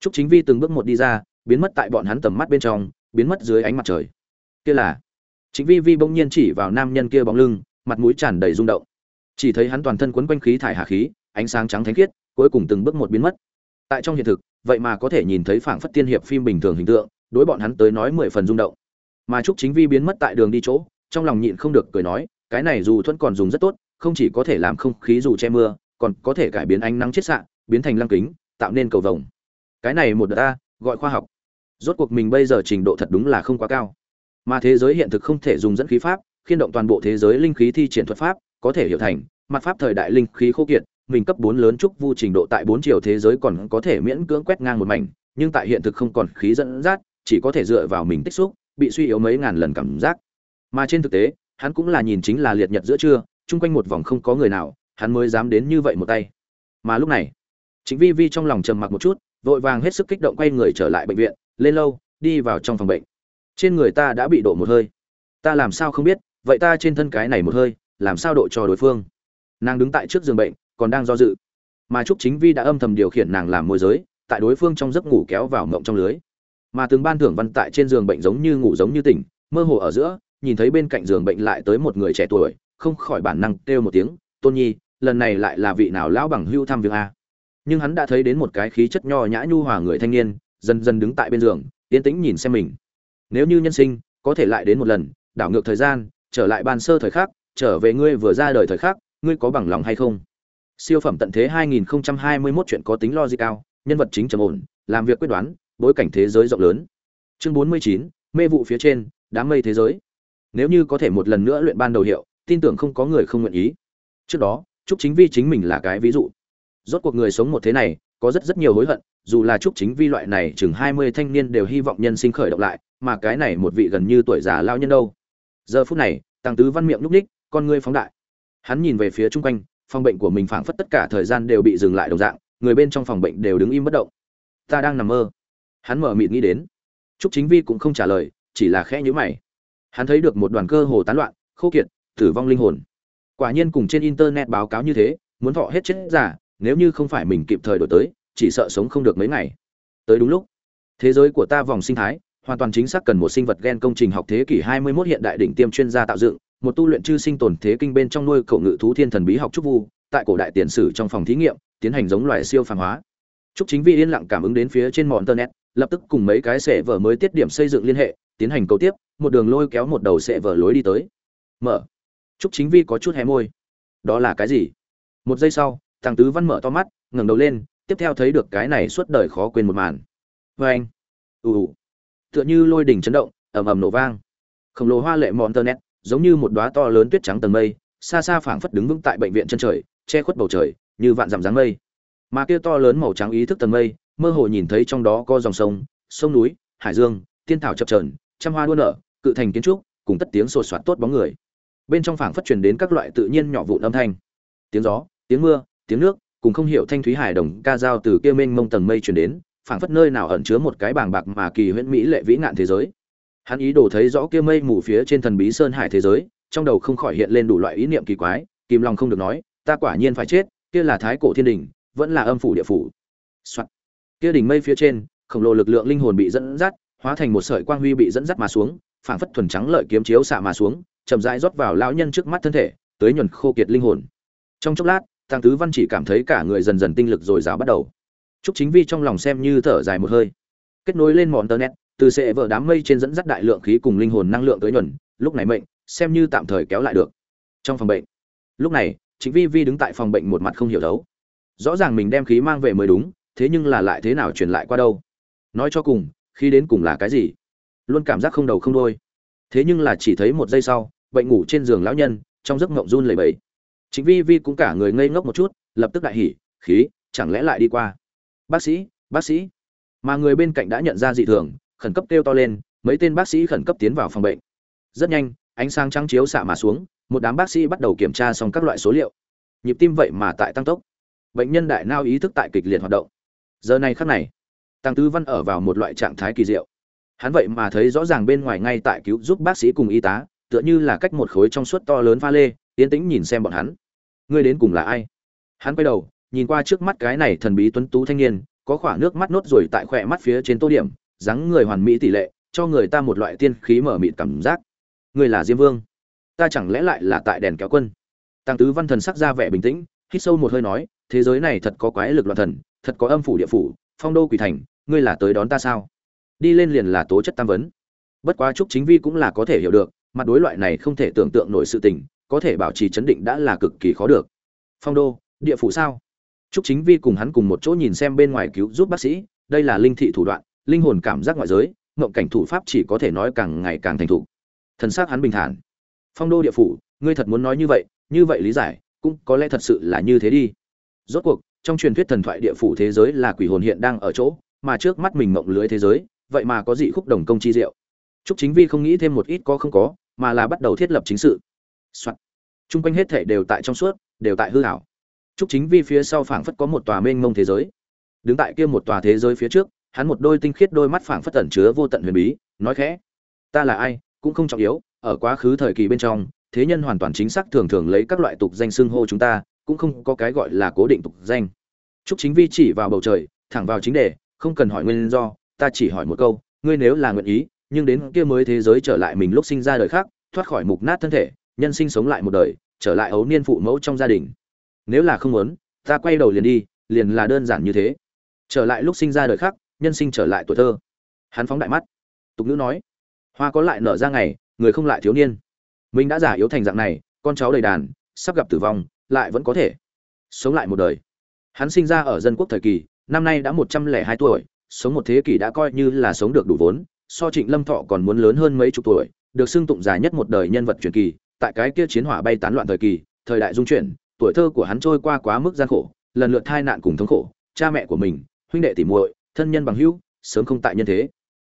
Trúc Chính Vi từng bước một đi ra, biến mất tại bọn hắn tầm mắt bên trong, biến mất dưới ánh mặt trời. Kia là Chính Vi Vi bỗng nhiên chỉ vào nam nhân kia bóng lưng, mặt mũi tràn đầy rung động. Chỉ thấy hắn toàn thân quấn quanh khí thải hà khí, ánh sáng trắng thánh khiết, cuối cùng từng bước một biến mất. Tại trong hiện thực, vậy mà có thể nhìn thấy phảng phất tiên hiệp phim bình thường hình tượng, đối bọn hắn tới nói mười phần rung động. Mà Trúc Chính Vi biến mất tại đường đi chỗ, trong lòng nhịn không được cười nói, cái này dù thuẫn còn dùng rất tốt, không chỉ có thể làm không khí dù che mưa, còn có thể cải biến ánh nắng chiết xạ, biến thành lăng kính, tạo nên cầu vồng. Cái này một đợt ta, gọi khoa học. Rốt cuộc mình bây giờ trình độ thật đúng là không quá cao. Mà thế giới hiện thực không thể dùng dẫn khí pháp, khiên động toàn bộ thế giới linh khí thi triển thuật pháp, có thể hiểu thành mặt pháp thời đại linh khí khô kiệt, mình cấp 4 lớn trúc vu trình độ tại 4 chiều thế giới còn có thể miễn cưỡng quét ngang một mảnh, nhưng tại hiện thực không còn khí dẫn dắt, chỉ có thể dựa vào mình tích xúc, bị suy yếu mấy ngàn lần cảm giác. Mà trên thực tế, hắn cũng là nhìn chính là liệt nhật giữa trưa, chung quanh một vòng không có người nào, hắn mới dám đến như vậy một tay. Mà lúc này, Chính Vi Vi trong lòng trầm mặc một chút, vội vàng hết sức kích động quay người trở lại bệnh viện, lên lâu, đi vào trong phòng bệnh. Trên người ta đã bị độ một hơi. Ta làm sao không biết, vậy ta trên thân cái này một hơi, làm sao độ cho đối phương? Nàng đứng tại trước giường bệnh, còn đang do dự. Mà Trúc Chính Vi đã âm thầm điều khiển nàng làm môi giới, tại đối phương trong giấc ngủ kéo vào mộng trong lưới. Mà từng ban thưởng văn tại trên giường bệnh giống như ngủ giống như tỉnh, mơ hồ ở giữa, nhìn thấy bên cạnh giường bệnh lại tới một người trẻ tuổi, không khỏi bản năng kêu một tiếng, "Tôn Nhi, lần này lại là vị nào lão bằng hưu thăm việc a?" nhưng hắn đã thấy đến một cái khí chất nho nhã nhu hòa người thanh niên dần dần đứng tại bên giường yên tĩnh nhìn xem mình nếu như nhân sinh có thể lại đến một lần đảo ngược thời gian trở lại ban sơ thời khắc trở về ngươi vừa ra đời thời khắc ngươi có bằng lòng hay không siêu phẩm tận thế 2021 chuyện có tính logic cao nhân vật chính trầm ổn làm việc quyết đoán bối cảnh thế giới rộng lớn. Chương 49, mê vụ phía trên đám mây thế giới. Nếu như có thể một lần nữa luyện ban đầu hiệu tin tưởng không có người không nguyện ý. Trước đó trúc chính vi chính mình là cái ví dụ. Rốt cuộc người sống một thế này có rất rất nhiều hối hận dù là trúc chính vi loại này chừng hai mươi thanh niên đều hy vọng nhân sinh khởi động lại mà cái này một vị gần như tuổi già lao nhân đâu. Giờ phút này tăng tứ văn miệng lúc ních con ngươi phóng đại. Hắn nhìn về phía chung quanh phòng bệnh của mình phảng phất tất cả thời gian đều bị dừng lại đồng dạng, người bên trong phòng bệnh đều đứng im bất động. Ta đang nằm mơ. Hắn mở mịt nghĩ đến. Trúc chính vi cũng không trả lời, chỉ là khẽ nhíu mày. Hắn thấy được một đoàn cơ hồ tán loạn, khô kiệt, tử vong linh hồn. Quả nhiên cùng trên internet báo cáo như thế, muốn thọ hết chết giả, nếu như không phải mình kịp thời đổi tới, chỉ sợ sống không được mấy ngày. Tới đúng lúc, thế giới của ta vòng sinh thái, hoàn toàn chính xác cần một sinh vật gen công trình học thế kỷ 21 hiện đại đỉnh tiêm chuyên gia tạo dựng một tu luyện chư sinh tồn thế kinh bên trong nuôi cậu ngự thú thiên thần bí học trúc vu tại cổ đại tiền sử trong phòng thí nghiệm tiến hành giống loài siêu phàm hóa trúc chính vi yên lặng cảm ứng đến phía trên mòn internet lập tức cùng mấy cái sệ vở mới tiết điểm xây dựng liên hệ tiến hành cầu tiếp một đường lôi kéo một đầu sệ vở lối đi tới mở trúc chính vi có chút hé môi đó là cái gì một giây sau thằng Tứ Văn mở to mắt, ngẩng đầu lên, tiếp theo thấy được cái này suốt đời khó quên một màn. Vâng Oeng. Ù. Tựa như lôi đỉnh chấn động, ầm ầm nổ vang. Khổng lồ hoa lệ internet, giống như một đóa to lớn tuyết trắng tầng mây, xa xa phảng phất đứng vững tại bệnh viện chân trời, che khuất bầu trời, như vạn dặm dáng mây. Mà kia to lớn màu trắng ý thức tầng mây, mơ hồ nhìn thấy trong đó có dòng sông, sông núi, hải dương, tiên thảo chập chờn, trăm hoa đua nở, cự thành kiến trúc, cùng tất tiếng sột soạt tốt bóng người. Bên trong phảng phất truyền đến các loại tự nhiên nhỏ vụn âm thanh. Tiếng gió, tiếng mưa, tiếng nước cùng không hiểu thanh thúy hải đồng ca dao từ kia mênh mông tầng mây truyền đến phảng phất nơi nào ẩn chứa một cái bàng bạc mà kỳ huyễn mỹ lệ vĩ ngạn thế giới hắn ý đồ thấy rõ kia mây mù phía trên thần bí sơn hải thế giới trong đầu không khỏi hiện lên đủ loại ý niệm kỳ quái kìm lòng không được nói ta quả nhiên phải chết kia là thái cổ thiên đình vẫn là âm phủ địa phủ Soạn. kia đỉnh mây phía trên khổng lồ lực lượng linh hồn bị dẫn dắt hóa thành một sợi quang huy bị dẫn dắt mà xuống phảng phất thuần trắng lợi kiếm chiếu xạ mà xuống chậm rãi rót vào lão nhân trước mắt thân thể tới nhuần khô kiệt linh hồn trong chốc lát Tăng Tứ Văn chỉ cảm thấy cả người dần dần tinh lực dồi dào bắt đầu. Trúc Chính Vi trong lòng xem như thở dài một hơi. Kết nối lên mòn internet, từ sẽ vở đám mây trên dẫn dắt đại lượng khí cùng linh hồn năng lượng tới nhuần, lúc này mệnh, xem như tạm thời kéo lại được. Trong phòng bệnh. Lúc này, Chính Vi Vi đứng tại phòng bệnh một mặt không hiểu đấu. Rõ ràng mình đem khí mang về mới đúng, thế nhưng là lại thế nào truyền lại qua đâu? Nói cho cùng, khi đến cùng là cái gì? Luôn cảm giác không đầu không đuôi. Thế nhưng là chỉ thấy một giây sau, bệnh ngủ trên giường lão nhân, trong giấc ngộng run lẩy bẩy. chính Vi Vi cũng cả người ngây ngốc một chút, lập tức đại hỉ, khí, chẳng lẽ lại đi qua. Bác sĩ, bác sĩ. Mà người bên cạnh đã nhận ra dị thường, khẩn cấp kêu to lên, mấy tên bác sĩ khẩn cấp tiến vào phòng bệnh. Rất nhanh, ánh sáng trắng chiếu xạ mà xuống, một đám bác sĩ bắt đầu kiểm tra xong các loại số liệu. Nhịp tim vậy mà tại tăng tốc. Bệnh nhân đại não ý thức tại kịch liệt hoạt động. Giờ này khắc này, Tăng Tứ Văn ở vào một loại trạng thái kỳ diệu. hắn vậy mà thấy rõ ràng bên ngoài ngay tại cứu giúp bác sĩ cùng y tá tựa như là cách một khối trong suốt to lớn pha lê yên tĩnh nhìn xem bọn hắn ngươi đến cùng là ai hắn quay đầu nhìn qua trước mắt cái này thần bí tuấn tú thanh niên có khoảng nước mắt nốt rồi tại khỏe mắt phía trên tô điểm dáng người hoàn mỹ tỷ lệ, cho người ta một loại tiên khí mở mịt cảm giác. Người là diêm vương, ta chẳng lẽ lại là tại đèn kéo quân? Tăng tứ văn thần sắc ra vẻ bình tĩnh, hít sâu một hơi nói, thế giới này thật có quái lực loạn thần, thật có âm phủ địa phủ, phong đô quỷ thành, ngươi là tới đón ta sao? Đi lên liền là tố chất tam vấn. Bất quá trúc chính vi cũng là có thể hiểu được, mặt đối loại này không thể tưởng tượng nổi sự tình, có thể bảo trì chấn định đã là cực kỳ khó được. Phong đô, địa phủ sao? Trúc chính vi cùng hắn cùng một chỗ nhìn xem bên ngoài cứu giúp bác sĩ, đây là linh thị thủ đoạn linh hồn cảm giác ngoại giới mộng cảnh thủ pháp chỉ có thể nói càng ngày càng thành thục thần xác hắn bình thản phong đô địa phủ ngươi thật muốn nói như vậy như vậy lý giải cũng có lẽ thật sự là như thế đi rốt cuộc trong truyền thuyết thần thoại địa phủ thế giới là quỷ hồn hiện đang ở chỗ mà trước mắt mình mộng lưới thế giới vậy mà có dị khúc đồng công chi diệu Trúc Chính Vi không nghĩ thêm một ít có không có, mà là bắt đầu thiết lập chính sự. Soạn. Trung quanh hết thảy đều tại trong suốt, đều tại hư ảo. Trúc Chính Vi phía sau phảng phất có một tòa mênh mông thế giới. Đứng tại kia một tòa thế giới phía trước, hắn một đôi tinh khiết đôi mắt phảng phất tẩn chứa vô tận huyền bí, nói khẽ: "Ta là ai, cũng không trọng yếu, ở quá khứ thời kỳ bên trong, thế nhân hoàn toàn chính xác thường thường lấy các loại tục danh xưng hô chúng ta, cũng không có cái gọi là cố định tục danh." Trúc Chính Vi chỉ vào bầu trời, thẳng vào chính đề, không cần hỏi nguyên do, ta chỉ hỏi một câu, ngươi nếu là nguyện ý, nhưng đến kia mới thế giới trở lại mình lúc sinh ra đời khác, thoát khỏi mục nát thân thể, nhân sinh sống lại một đời, trở lại ấu niên phụ mẫu trong gia đình. Nếu là không muốn, ta quay đầu liền đi, liền là đơn giản như thế. Trở lại lúc sinh ra đời khác, nhân sinh trở lại tuổi thơ. Hắn phóng đại mắt. Tục ngữ nói, hoa có lại nở ra ngày, người không lại thiếu niên. Mình đã giả yếu thành dạng này, con cháu đầy đàn, sắp gặp tử vong, lại vẫn có thể sống lại một đời. Hắn sinh ra ở dân quốc thời kỳ, năm nay đã một trăm lẻ hai tuổi, sống một thế kỷ đã coi như là sống được đủ vốn, so Trịnh Lâm Thọ còn muốn lớn hơn mấy chục tuổi, được xưng tụng dài nhất một đời nhân vật truyền kỳ, tại cái kia chiến hỏa bay tán loạn thời kỳ, thời đại dung chuyển, tuổi thơ của hắn trôi qua quá mức gian khổ, lần lượt tai nạn cùng thống khổ, cha mẹ của mình, huynh đệ tỉ muội, thân nhân bằng hữu, sớm không tại nhân thế.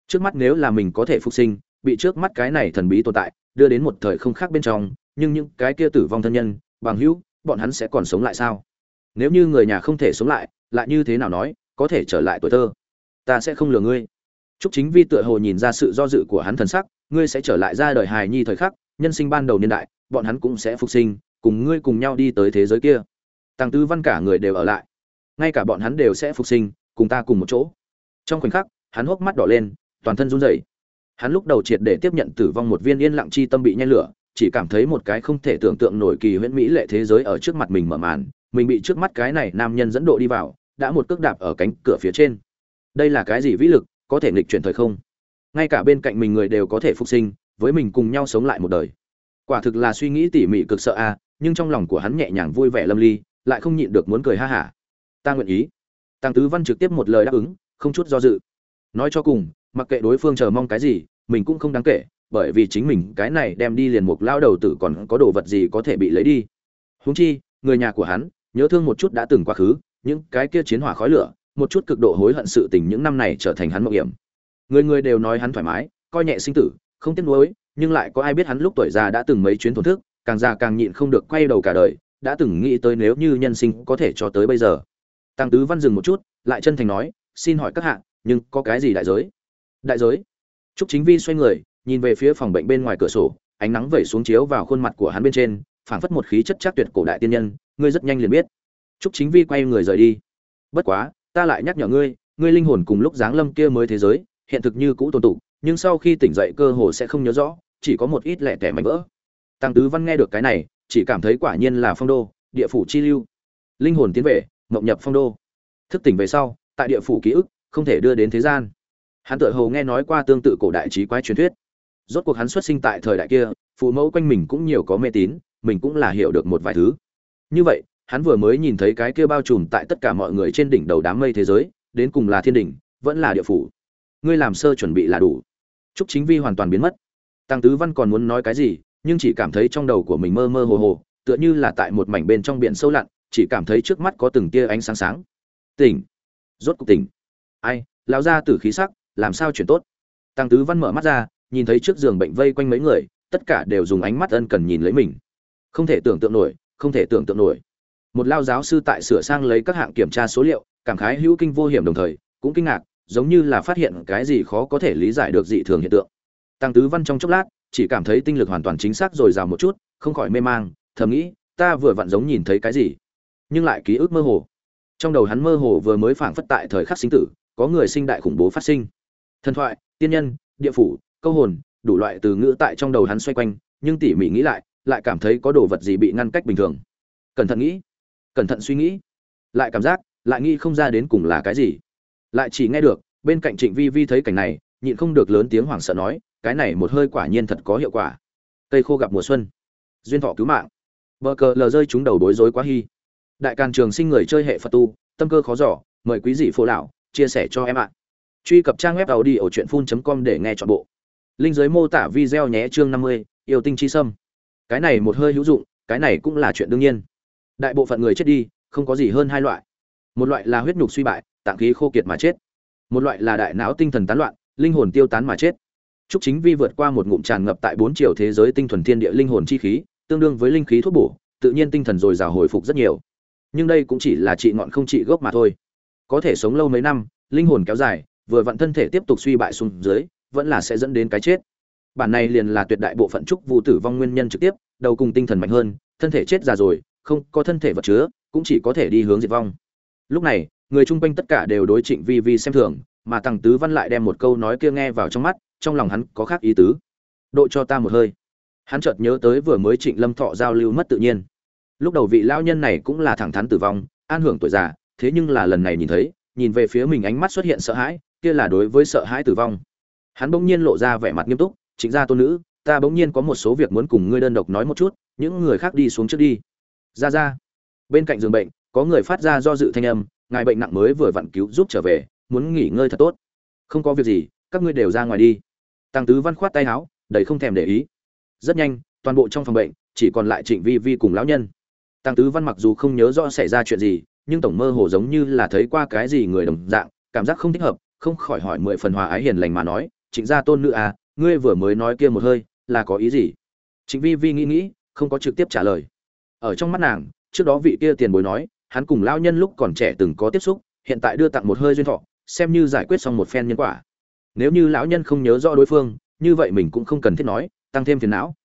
Trước mắt nếu là mình có thể phục sinh, bị trước mắt cái này thần bí tồn tại, đưa đến một thời không khác bên trong, nhưng những cái kia tử vong thân nhân, bằng hữu, bọn hắn sẽ còn sống lại sao? Nếu như người nhà không thể sống lại, lại như thế nào nói, có thể trở lại tuổi thơ? Ta sẽ không lừa ngươi. Trúc Chính Vi tựa hồ nhìn ra sự do dự của hắn thần sắc, ngươi sẽ trở lại ra đời hài nhi thời khắc, nhân sinh ban đầu niên đại, bọn hắn cũng sẽ phục sinh, cùng ngươi cùng nhau đi tới thế giới kia. Tăng Tư Văn cả người đều ở lại, ngay cả bọn hắn đều sẽ phục sinh, cùng ta cùng một chỗ. Trong khoảnh khắc, hắn hốc mắt đỏ lên, toàn thân run rẩy. Hắn lúc đầu triệt để tiếp nhận tử vong một viên yên lặng chi tâm bị nhen lửa, chỉ cảm thấy một cái không thể tưởng tượng nổi kỳ huyễn mỹ lệ thế giới ở trước mặt mình mở màn, mình bị trước mắt cái này nam nhân dẫn độ đi vào, đã một cước đạp ở cánh cửa phía trên. Đây là cái gì vĩ lực, có thể nghịch chuyển thời không ngay cả bên cạnh mình người đều có thể phục sinh với mình cùng nhau sống lại một đời quả thực là suy nghĩ tỉ mỉ cực sợ a nhưng trong lòng của hắn nhẹ nhàng vui vẻ lâm ly lại không nhịn được muốn cười ha hả ta nguyện ý tăng tứ văn trực tiếp một lời đáp ứng, không chút do dự. Nói cho cùng, mặc kệ đối phương chờ mong cái gì, mình cũng không đáng kể, bởi vì chính mình cái này đem đi liền mục lao đầu tử còn có đồ vật gì có thể bị lấy đi. Húng chi, người nhà của hắn, nhớ thương một chút đã từng quá khứ, những cái kia chiến hỏa khói lửa, một chút cực độ hối hận sự tình những năm này trở thành hắn mộng hiểm. Người người đều nói hắn thoải mái, coi nhẹ sinh tử, không tiếc nuối, nhưng lại có ai biết hắn lúc tuổi già đã từng mấy chuyến thổn thức, càng già càng nhịn không được quay đầu cả đời, đã từng nghĩ tới nếu như nhân sinh có thể cho tới bây giờ tăng tứ văn dừng một chút, lại chân thành nói, xin hỏi các hạ, nhưng có cái gì đại giới? Đại giới? Trúc chính vi xoay người, nhìn về phía phòng bệnh bên ngoài cửa sổ, ánh nắng vẩy xuống chiếu vào khuôn mặt của hắn bên trên, phảng phất một khí chất chắc tuyệt cổ đại tiên nhân, ngươi rất nhanh liền biết. Trúc chính vi quay người rời đi. Bất quá, ta lại nhắc nhở ngươi ngươi linh hồn cùng lúc giáng lâm kia mới thế giới, hiện thực như cũ tồn tụ, nhưng sau khi tỉnh dậy cơ hồ sẽ không nhớ rõ, chỉ có một ít lẻ tẻ mảnh vỡ. Tăng tứ văn nghe được cái này, chỉ cảm thấy quả nhiên là phong đô, địa phủ chi lưu. Linh hồn tiến về mộng nhập phong đô. Thức tỉnh về sau, tại địa phủ ký ức, không thể đưa đến thế gian. Hắn tự hồ nghe nói qua tương tự cổ đại trí quái truyền thuyết. Rốt cuộc hắn xuất sinh tại thời đại kia, phụ mẫu quanh mình cũng nhiều có mê tín, mình cũng là hiểu được một vài thứ. Như vậy, hắn vừa mới nhìn thấy cái kia bao trùm tại tất cả mọi người trên đỉnh đầu đám mây thế giới, đến cùng là thiên đỉnh, vẫn là địa phủ. Ngươi làm sơ chuẩn bị là đủ. Trúc chính vi hoàn toàn biến mất. Tăng tứ văn còn muốn nói cái gì, nhưng chỉ cảm thấy trong đầu của mình mơ mơ hồ hồ, tựa như là tại một mảnh bên trong biển sâu lặn chỉ cảm thấy trước mắt có từng tia ánh sáng sáng. Tỉnh. Rốt cuộc tỉnh. Ai, lão ra tử khí sắc, làm sao chuyển tốt? Tăng tứ văn mở mắt ra, nhìn thấy trước giường bệnh vây quanh mấy người, tất cả đều dùng ánh mắt ân cần nhìn lấy mình. Không thể tưởng tượng nổi, không thể tưởng tượng nổi. Một lao giáo sư tại sửa sang lấy các hạng kiểm tra số liệu, cảm khái hữu kinh vô hiểm đồng thời, cũng kinh ngạc, giống như là phát hiện cái gì khó có thể lý giải được dị thường hiện tượng. Tăng tứ văn trong chốc lát, chỉ cảm thấy tinh lực hoàn toàn chính xác rồi rào một chút, không khỏi mê mang, thầm nghĩ, ta vừa vặn giống nhìn thấy cái gì? Nhưng lại ký ức mơ hồ. Trong đầu hắn mơ hồ vừa mới phảng phất tại thời khắc sinh tử, có người sinh đại khủng bố phát sinh. Thần thoại, tiên nhân, địa phủ, câu hồn, đủ loại từ ngữ tại trong đầu hắn xoay quanh, nhưng tỉ mỉ nghĩ lại lại cảm thấy có đồ vật gì bị ngăn cách bình thường. Cẩn thận nghĩ, cẩn thận suy nghĩ, lại cảm giác, lại nghĩ không ra đến cùng là cái gì. Lại chỉ nghe được, bên cạnh trịnh vi vi thấy cảnh này, nhịn không được lớn tiếng hoảng sợ nói, cái này một hơi quả nhiên thật có hiệu quả. Cây khô gặp mùa xuân, duyên thọ cứu mạng. Bờ cờ lờ rơi chúng đầu bối rối quá hy đại càn trường sinh người chơi hệ phật tu tâm cơ khó giỏ mời quý dị phố lão chia sẻ cho em ạ. Truy cập trang web tàu đi ở truyện phun com để nghe chọn bộ. Linh giới mô tả video nhé chương năm mươi yêu tinh chi sâm. Cái này một hơi hữu dụng cái này cũng là chuyện đương nhiên. Đại bộ phận người chết đi không có gì hơn hai loại. Một loại là huyết nhục suy bại tạng khí khô kiệt mà chết. Một loại là đại não tinh thần tán loạn linh hồn tiêu tán mà chết. Trúc Chính Vi vượt qua một ngụm tràn ngập tại bốn chiều thế giới tinh thuần thiên địa linh hồn chi khí, tương đương với linh khí thuốc bổ, tự nhiên tinh thần rồi rào hồi phục rất nhiều. Nhưng đây cũng chỉ là trị ngọn không trị gốc mà thôi. Có thể sống lâu mấy năm, linh hồn kéo dài, vừa vận thân thể tiếp tục suy bại xuống dưới, vẫn là sẽ dẫn đến cái chết. Bản này liền là tuyệt đại bộ phận trúc vu tử vong nguyên nhân trực tiếp, đầu cùng tinh thần mạnh hơn, thân thể chết già rồi, không có thân thể vật chứa, cũng chỉ có thể đi hướng diệt vong. Lúc này, người chung quanh tất cả đều đối Trịnh Vi Vi xem thường, mà Tằng Tứ Văn lại đem một câu nói kia nghe vào trong mắt, trong lòng hắn có khác ý tứ. Độ cho ta một hơi. Hắn chợt nhớ tới vừa mới Trịnh Lâm Thọ giao lưu mất tự nhiên. Lúc đầu vị lão nhân này cũng là thẳng thắn tử vong, an hưởng tuổi già, thế nhưng là lần này nhìn thấy, nhìn về phía mình ánh mắt xuất hiện sợ hãi, kia là đối với sợ hãi tử vong. Hắn bỗng nhiên lộ ra vẻ mặt nghiêm túc, "Trịnh gia tôn nữ, ta bỗng nhiên có một số việc muốn cùng ngươi đơn độc nói một chút, những người khác đi xuống trước đi." Ra ra. Bên cạnh giường bệnh, có người phát ra do dự thanh âm, ngài bệnh nặng mới vừa vặn cứu giúp trở về, muốn nghỉ ngơi thật tốt. Không có việc gì, các ngươi đều ra ngoài đi. Tăng Tứ Văn khoát tay áo, đầy không thèm để ý. Rất nhanh, toàn bộ trong phòng bệnh chỉ còn lại Trịnh Vi Vi cùng lão nhân. Tăng Tứ Văn mặc dù không nhớ rõ xảy ra chuyện gì, nhưng tổng mơ hồ giống như là thấy qua cái gì người đồng dạng, cảm giác không thích hợp, không khỏi hỏi mười phần hòa ái hiền lành mà nói, "Trịnh gia tôn nữ à, ngươi vừa mới nói kia một hơi, là có ý gì?" Trịnh Vi Vi nghĩ nghĩ, không có trực tiếp trả lời. Ở trong mắt nàng, trước đó vị kia tiền bối nói, hắn cùng lão nhân lúc còn trẻ từng có tiếp xúc, hiện tại đưa tặng một hơi duyên thọ, xem như giải quyết xong một phen nhân quả nếu như lão nhân không nhớ rõ đối phương như vậy mình cũng không cần thiết nói tăng thêm phiền não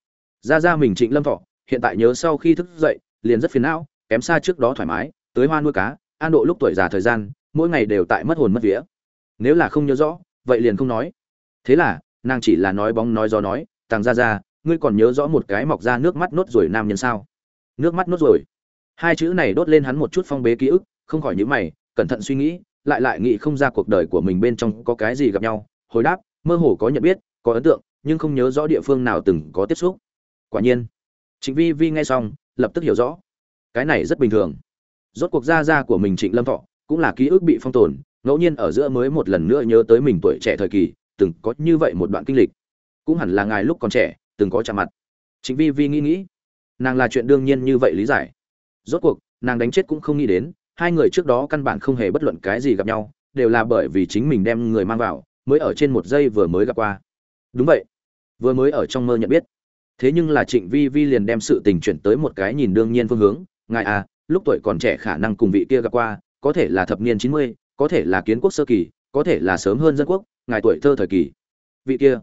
ra ra mình trịnh lâm thọ hiện tại nhớ sau khi thức dậy liền rất phiền não, kém xa trước đó thoải mái, tới hoa nuôi cá, an độ lúc tuổi già thời gian, mỗi ngày đều tại mất hồn mất vía. Nếu là không nhớ rõ, vậy liền không nói. Thế là, nàng chỉ là nói bóng nói gió nói tàng ra ra, ngươi còn nhớ rõ một cái mọc ra nước mắt nốt rồi nam nhân sao? Nước mắt nốt rồi hai chữ này đốt lên hắn một chút phong bế ký ức, không khỏi nhữ mày, cẩn thận suy nghĩ, lại lại nghĩ không ra cuộc đời của mình bên trong có cái gì gặp nhau, hồi đáp, mơ hồ có nhận biết, có ấn tượng, nhưng không nhớ rõ địa phương nào từng có tiếp xúc. Quả nhiên, trịnh vi vi nghe xong lập tức hiểu rõ. Cái này rất bình thường. Rốt cuộc gia gia của mình trịnh lâm thọ cũng là ký ức bị phong tồn, ngẫu nhiên ở giữa mới một lần nữa nhớ tới mình tuổi trẻ thời kỳ, từng có như vậy một đoạn kinh lịch. Cũng hẳn là ngài lúc còn trẻ, từng có chạm mặt. Trịnh vi vi nghĩ nghĩ, nàng là chuyện đương nhiên như vậy lý giải. Rốt cuộc, nàng đánh chết cũng không nghĩ đến, hai người trước đó căn bản không hề bất luận cái gì gặp nhau, đều là bởi vì chính mình đem người mang vào, mới ở trên một giây vừa mới gặp qua. Đúng vậy. Vừa mới ở trong mơ nhận biết thế nhưng là trịnh vi vi liền đem sự tình chuyển tới một cái nhìn đương nhiên phương hướng, ngài à lúc tuổi còn trẻ khả năng cùng vị kia gặp qua, có thể là thập niên chín mươi, có thể là kiến quốc sơ kỳ, có thể là sớm hơn dân quốc, ngài tuổi thơ thời kỳ. Vị kia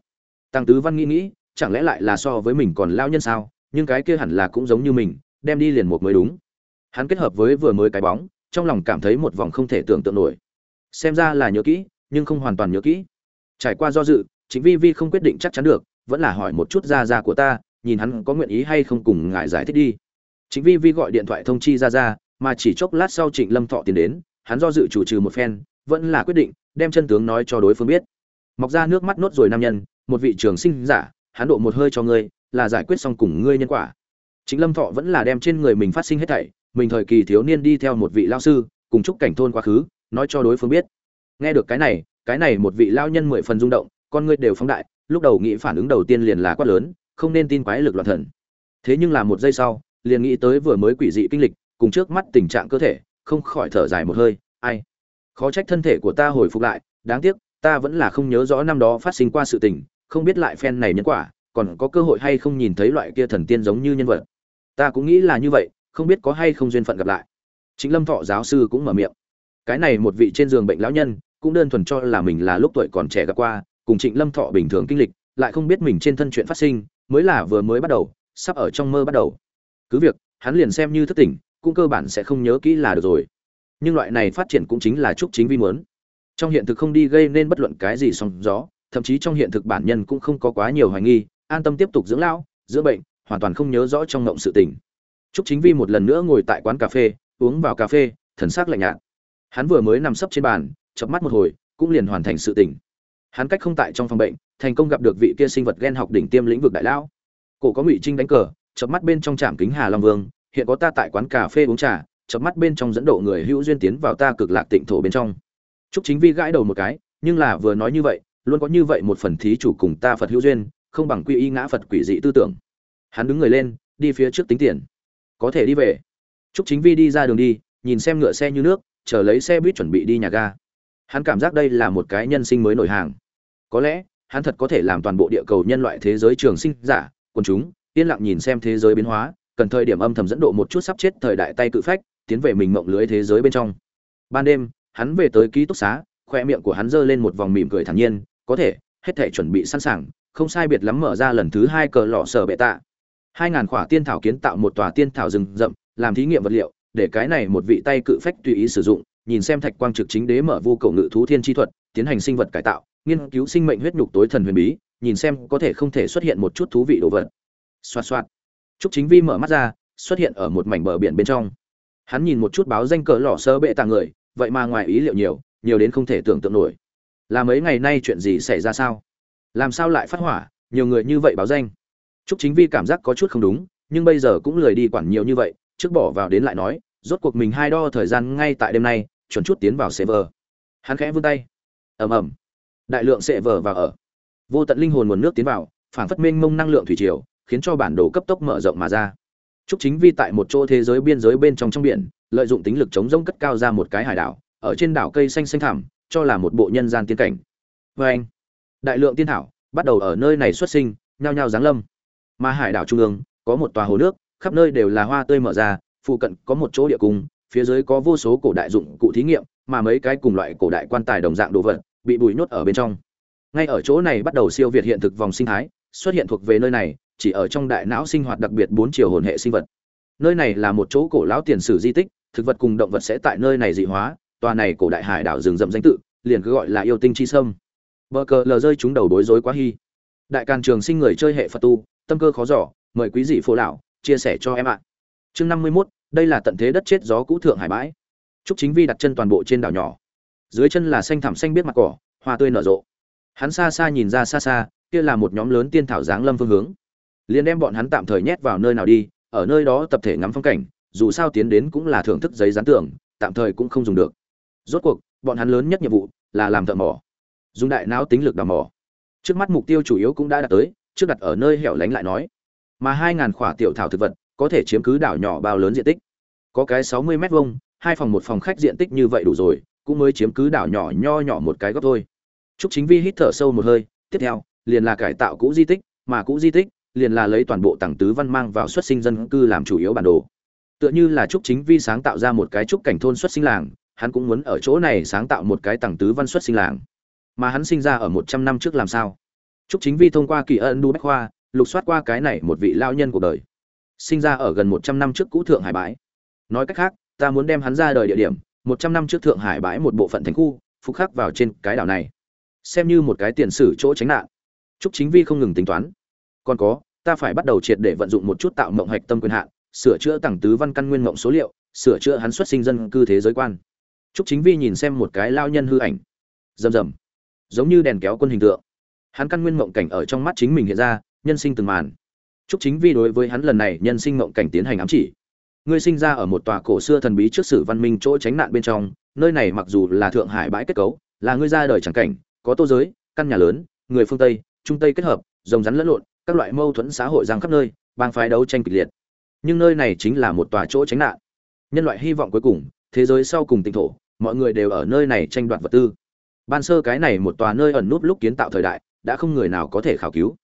tăng tứ văn nghĩ nghĩ, chẳng lẽ lại là so với mình còn lao nhân sao? Nhưng cái kia hẳn là cũng giống như mình, đem đi liền một mới đúng. Hắn kết hợp với vừa mới cái bóng, trong lòng cảm thấy một vòng không thể tưởng tượng nổi. Xem ra là nhớ kỹ, nhưng không hoàn toàn nhớ kỹ. Trải qua do dự chính vi vi không quyết định chắc chắn được vẫn là hỏi một chút ra ra của ta, nhìn hắn có nguyện ý hay không cùng ngài giải thích đi. Chính vi vi gọi điện thoại thông chi ra ra mà chỉ chốc lát sau trịnh lâm thọ tiến đến, hắn do dự chủ trừ một phen, vẫn là quyết định đem chân tướng nói cho đối phương biết. Mọc ra nước mắt nốt rồi nam nhân, một vị trường sinh giả, hắn độ một hơi cho ngươi, là giải quyết xong cùng ngươi nhân quả. Chính lâm thọ vẫn là đem trên người mình phát sinh hết thảy, mình thời kỳ thiếu niên đi theo một vị lao sư, cùng chúc cảnh thôn quá khứ, nói cho đối phương biết. Nghe được cái này cái này một vị lao nhân mười phần rung động, con ngươi đều phóng đại lúc đầu nghĩ phản ứng đầu tiên liền là quát lớn, không nên tin quái lực loạn thần. Thế nhưng là một giây sau, liền nghĩ tới vừa mới quỷ dị kinh lịch, cùng trước mắt tình trạng cơ thể, không khỏi thở dài một hơi, ai? Khó trách thân thể của ta hồi phục lại, đáng tiếc, ta vẫn là không nhớ rõ năm đó phát sinh qua sự tình, không biết lại phen này nhân quả, còn có cơ hội hay không nhìn thấy loại kia thần tiên giống như nhân vật. Ta cũng nghĩ là như vậy, không biết có hay không duyên phận gặp lại. Chính lâm thọ giáo sư cũng mở miệng. Cái này một vị trên giường bệnh lão nhân, cũng đơn thuần cho là mình là lúc tuổi còn trẻ gặp qua cùng trịnh lâm thọ bình thường kinh lịch, lại không biết mình trên thân chuyện phát sinh, mới là vừa mới bắt đầu, sắp ở trong mơ bắt đầu. Cứ việc, hắn liền xem như thất tỉnh, cũng cơ bản sẽ không nhớ kỹ là được rồi. Nhưng loại này phát triển cũng chính là chúc chính vi muốn. Trong hiện thực không đi gây nên bất luận cái gì sóng gió, thậm chí trong hiện thực bản nhân cũng không có quá nhiều hoài nghi, an tâm tiếp tục dưỡng lão, dưỡng bệnh, hoàn toàn không nhớ rõ trong ngộng sự tình. Chúc chính vi một lần nữa ngồi tại quán cà phê, uống vào cà phê, thần sắc lạnh nhạt. Hắn vừa mới nằm sấp trên bàn chớp mắt một hồi, cũng liền hoàn thành sự tỉnh hắn cách không tại trong phòng bệnh thành công gặp được vị kia sinh vật gen học đỉnh tiêm lĩnh vực đại lão cổ có ngụy trinh đánh cờ chớp mắt bên trong trạm kính hà long vương hiện có ta tại quán cà phê uống trà chớp mắt bên trong dẫn độ người hữu duyên tiến vào ta cực lạc tịnh thổ bên trong Trúc Chính Vi gãi đầu một cái, nhưng là vừa nói như vậy, luôn có như vậy một phần thí chủ cùng ta Phật hữu duyên, không bằng quy y ngã Phật quỷ dị tư tưởng. Hắn đứng người lên, đi phía trước tính tiền. Có thể đi về. Trúc Chính Vi đi ra đường đi, nhìn xem ngựa xe như nước, chờ lấy xe buýt chuẩn bị đi nhà ga. Hắn cảm giác đây là một cái nhân sinh mới nổi hàng. Có lẽ, hắn thật có thể làm toàn bộ địa cầu nhân loại thế giới trường sinh giả, quần chúng, yên lặng nhìn xem thế giới biến hóa, cần thời điểm âm thầm dẫn độ một chút sắp chết thời đại tay cự phách, tiến về mình mộng lưới thế giới bên trong. Ban đêm, hắn về tới ký túc xá, khoe miệng của hắn giơ lên một vòng mỉm cười thản nhiên, có thể, hết thể chuẩn bị sẵn sàng, không sai biệt lắm mở ra lần thứ hai cờ lọ sở bệ tạ. Hai ngàn khỏa tiên thảo kiến tạo một tòa tiên thảo rừng rậm, làm thí nghiệm vật liệu, để cái này một vị tay cự phách tùy ý sử dụng, nhìn xem thạch quang trực chính đế mở vu cầu ngự thú thiên chi thuật, tiến hành sinh vật cải tạo, nghiên cứu sinh mệnh huyết nhục tối thần huyền bí, nhìn xem có thể không thể xuất hiện một chút thú vị đồ vật. Xoạt xoạt. Trúc Chính Vi mở mắt ra, xuất hiện ở một mảnh bờ biển bên trong. Hắn nhìn một chút báo danh cờ lọ sơ bệ tạ người, vậy mà ngoài ý liệu nhiều nhiều đến không thể tưởng tượng nổi là mấy ngày nay chuyện gì xảy ra sao làm sao lại phát hỏa nhiều người như vậy báo danh Trúc Chính Vi cảm giác có chút không đúng, nhưng bây giờ cũng lười đi quản nhiều như vậy, trước bỏ vào đến lại nói, rốt cuộc mình hai đo thời gian ngay tại đêm nay, chuẩn chút tiến vào server. Hắn khẽ vươn tay. Ầm ầm. Đại lượng server vào ở. Vô tận linh hồn nguồn nước tiến vào, phản phất mênh mông năng lượng thủy triều, khiến cho bản đồ cấp tốc mở rộng mà ra. Trúc Chính Vi tại một chỗ thế giới biên giới bên trong trong biển, lợi dụng tính lực chống rông cất cao ra một cái hải đảo, ở trên đảo cây xanh xanh thẳm, cho là một bộ nhân gian tiên cảnh. vê anh, đại lượng tiên thảo bắt đầu ở nơi này xuất sinh, nhao nhao giáng lâm. Mà hải đảo trung ương có một tòa hồ nước, khắp nơi đều là hoa tươi mở ra, phụ cận có một chỗ địa cung, phía dưới có vô số cổ đại dụng cụ thí nghiệm, mà mấy cái cùng loại cổ đại quan tài đồng dạng đồ vật bị bùi nhốt ở bên trong. Ngay ở chỗ này bắt đầu siêu việt hiện thực vòng sinh thái, xuất hiện thuộc về nơi này, chỉ ở trong đại não sinh hoạt đặc biệt bốn chiều hồn hệ sinh vật. Nơi này là một chỗ cổ lão tiền sử di tích, thực vật cùng động vật sẽ tại nơi này dị hóa, tòa này cổ đại hải đảo rừng rậm danh tự, liền cứ gọi là yêu tinh chi sâm. Bờ cờ lờ rơi chúng đầu bối rối quá hy. Đại càn trường sinh người chơi hệ Phật tu, tâm cơ khó giỏ mời quý dị phố lão chia sẻ cho em ạ. Chương năm mươi mốt đây là tận thế đất chết gió cũ thượng hải bãi. Trúc Chính Vi đặt chân toàn bộ trên đảo nhỏ. Dưới chân là xanh thẳm xanh biết mặt cỏ, hoa tươi nở rộ. Hắn xa xa nhìn ra xa xa, kia là một nhóm lớn tiên thảo dáng lâm phương hướng. Liền đem bọn hắn tạm thời nhét vào nơi nào đi, ở nơi đó tập thể ngắm phong cảnh, dù sao tiến đến cũng là thưởng thức giấy dán tưởng, tạm thời cũng không dùng được. Rốt cuộc, bọn hắn lớn nhất nhiệm vụ là làm thợ mỏ. Dùng đại não tính lực đào mỏ. Trước mắt mục tiêu chủ yếu cũng đã đạt tới, trước đặt ở nơi hẻo lánh lại nói. Mà hai ngàn khỏa tiểu thảo thực vật có thể chiếm cứ đảo nhỏ bao lớn diện tích. Có cái 60 mét vuông, hai phòng một phòng khách diện tích như vậy đủ rồi, cũng mới chiếm cứ đảo nhỏ nho nhỏ một cái góc thôi. Trúc Chính Vi hít thở sâu một hơi, tiếp theo, liền là cải tạo cũ di tích, mà cũ di tích liền là lấy toàn bộ tầng tứ văn mang vào xuất sinh dân cư làm chủ yếu bản đồ. Tựa như là Trúc Chính Vi sáng tạo ra một cái trúc cảnh thôn xuất sinh làng, hắn cũng muốn ở chỗ này sáng tạo một cái tầng tứ văn xuất sinh làng. Mà hắn sinh ra ở một trăm năm trước làm sao? Trúc Chính Vi thông qua kỳ ân đu bách khoa, lục soát qua cái này một vị lao nhân cuộc đời. Sinh ra ở gần một trăm năm trước cũ thượng hải bãi. Nói cách khác, ta muốn đem hắn ra đời địa điểm, một trăm năm trước thượng hải bãi một bộ phận thành khu, phục khắc vào trên cái đảo này. Xem như một cái tiền sử chỗ tránh nạn. Trúc Chính Vi không ngừng tính toán. Còn có, ta phải bắt đầu triệt để vận dụng một chút tạo mộng hạch tâm quyền hạn, sửa chữa tầng tứ văn căn nguyên mộng số liệu, sửa chữa hắn xuất sinh dân cư thế giới quan. Trúc Chính Vi nhìn xem một cái lao nhân hư ảnh, rầm rầm, giống như đèn kéo quân hình tượng. Hắn căn nguyên mộng cảnh ở trong mắt chính mình hiện ra, nhân sinh từng màn. Trúc Chính Vi đối với hắn lần này nhân sinh mộng cảnh tiến hành ám chỉ. Ngươi sinh ra ở một tòa cổ xưa thần bí trước sử văn minh chỗ tránh nạn bên trong, nơi này mặc dù là thượng hải bãi kết cấu, là ngươi ra đời chẳng cảnh, có tô giới, căn nhà lớn, người phương Tây, trung Tây kết hợp, rồng rắn lẫn lộn, các loại mâu thuẫn xã hội giang khắp nơi, bang phái đấu tranh kịch liệt. Nhưng nơi này chính là một tòa chỗ tránh nạn. Nhân loại hy vọng cuối cùng, thế giới sau cùng tỉnh thổ, mọi người đều ở nơi này tranh đoạt vật tư. Ban sơ cái này một tòa nơi ẩn nút lúc kiến tạo thời đại, đã không người nào có thể khảo cứu.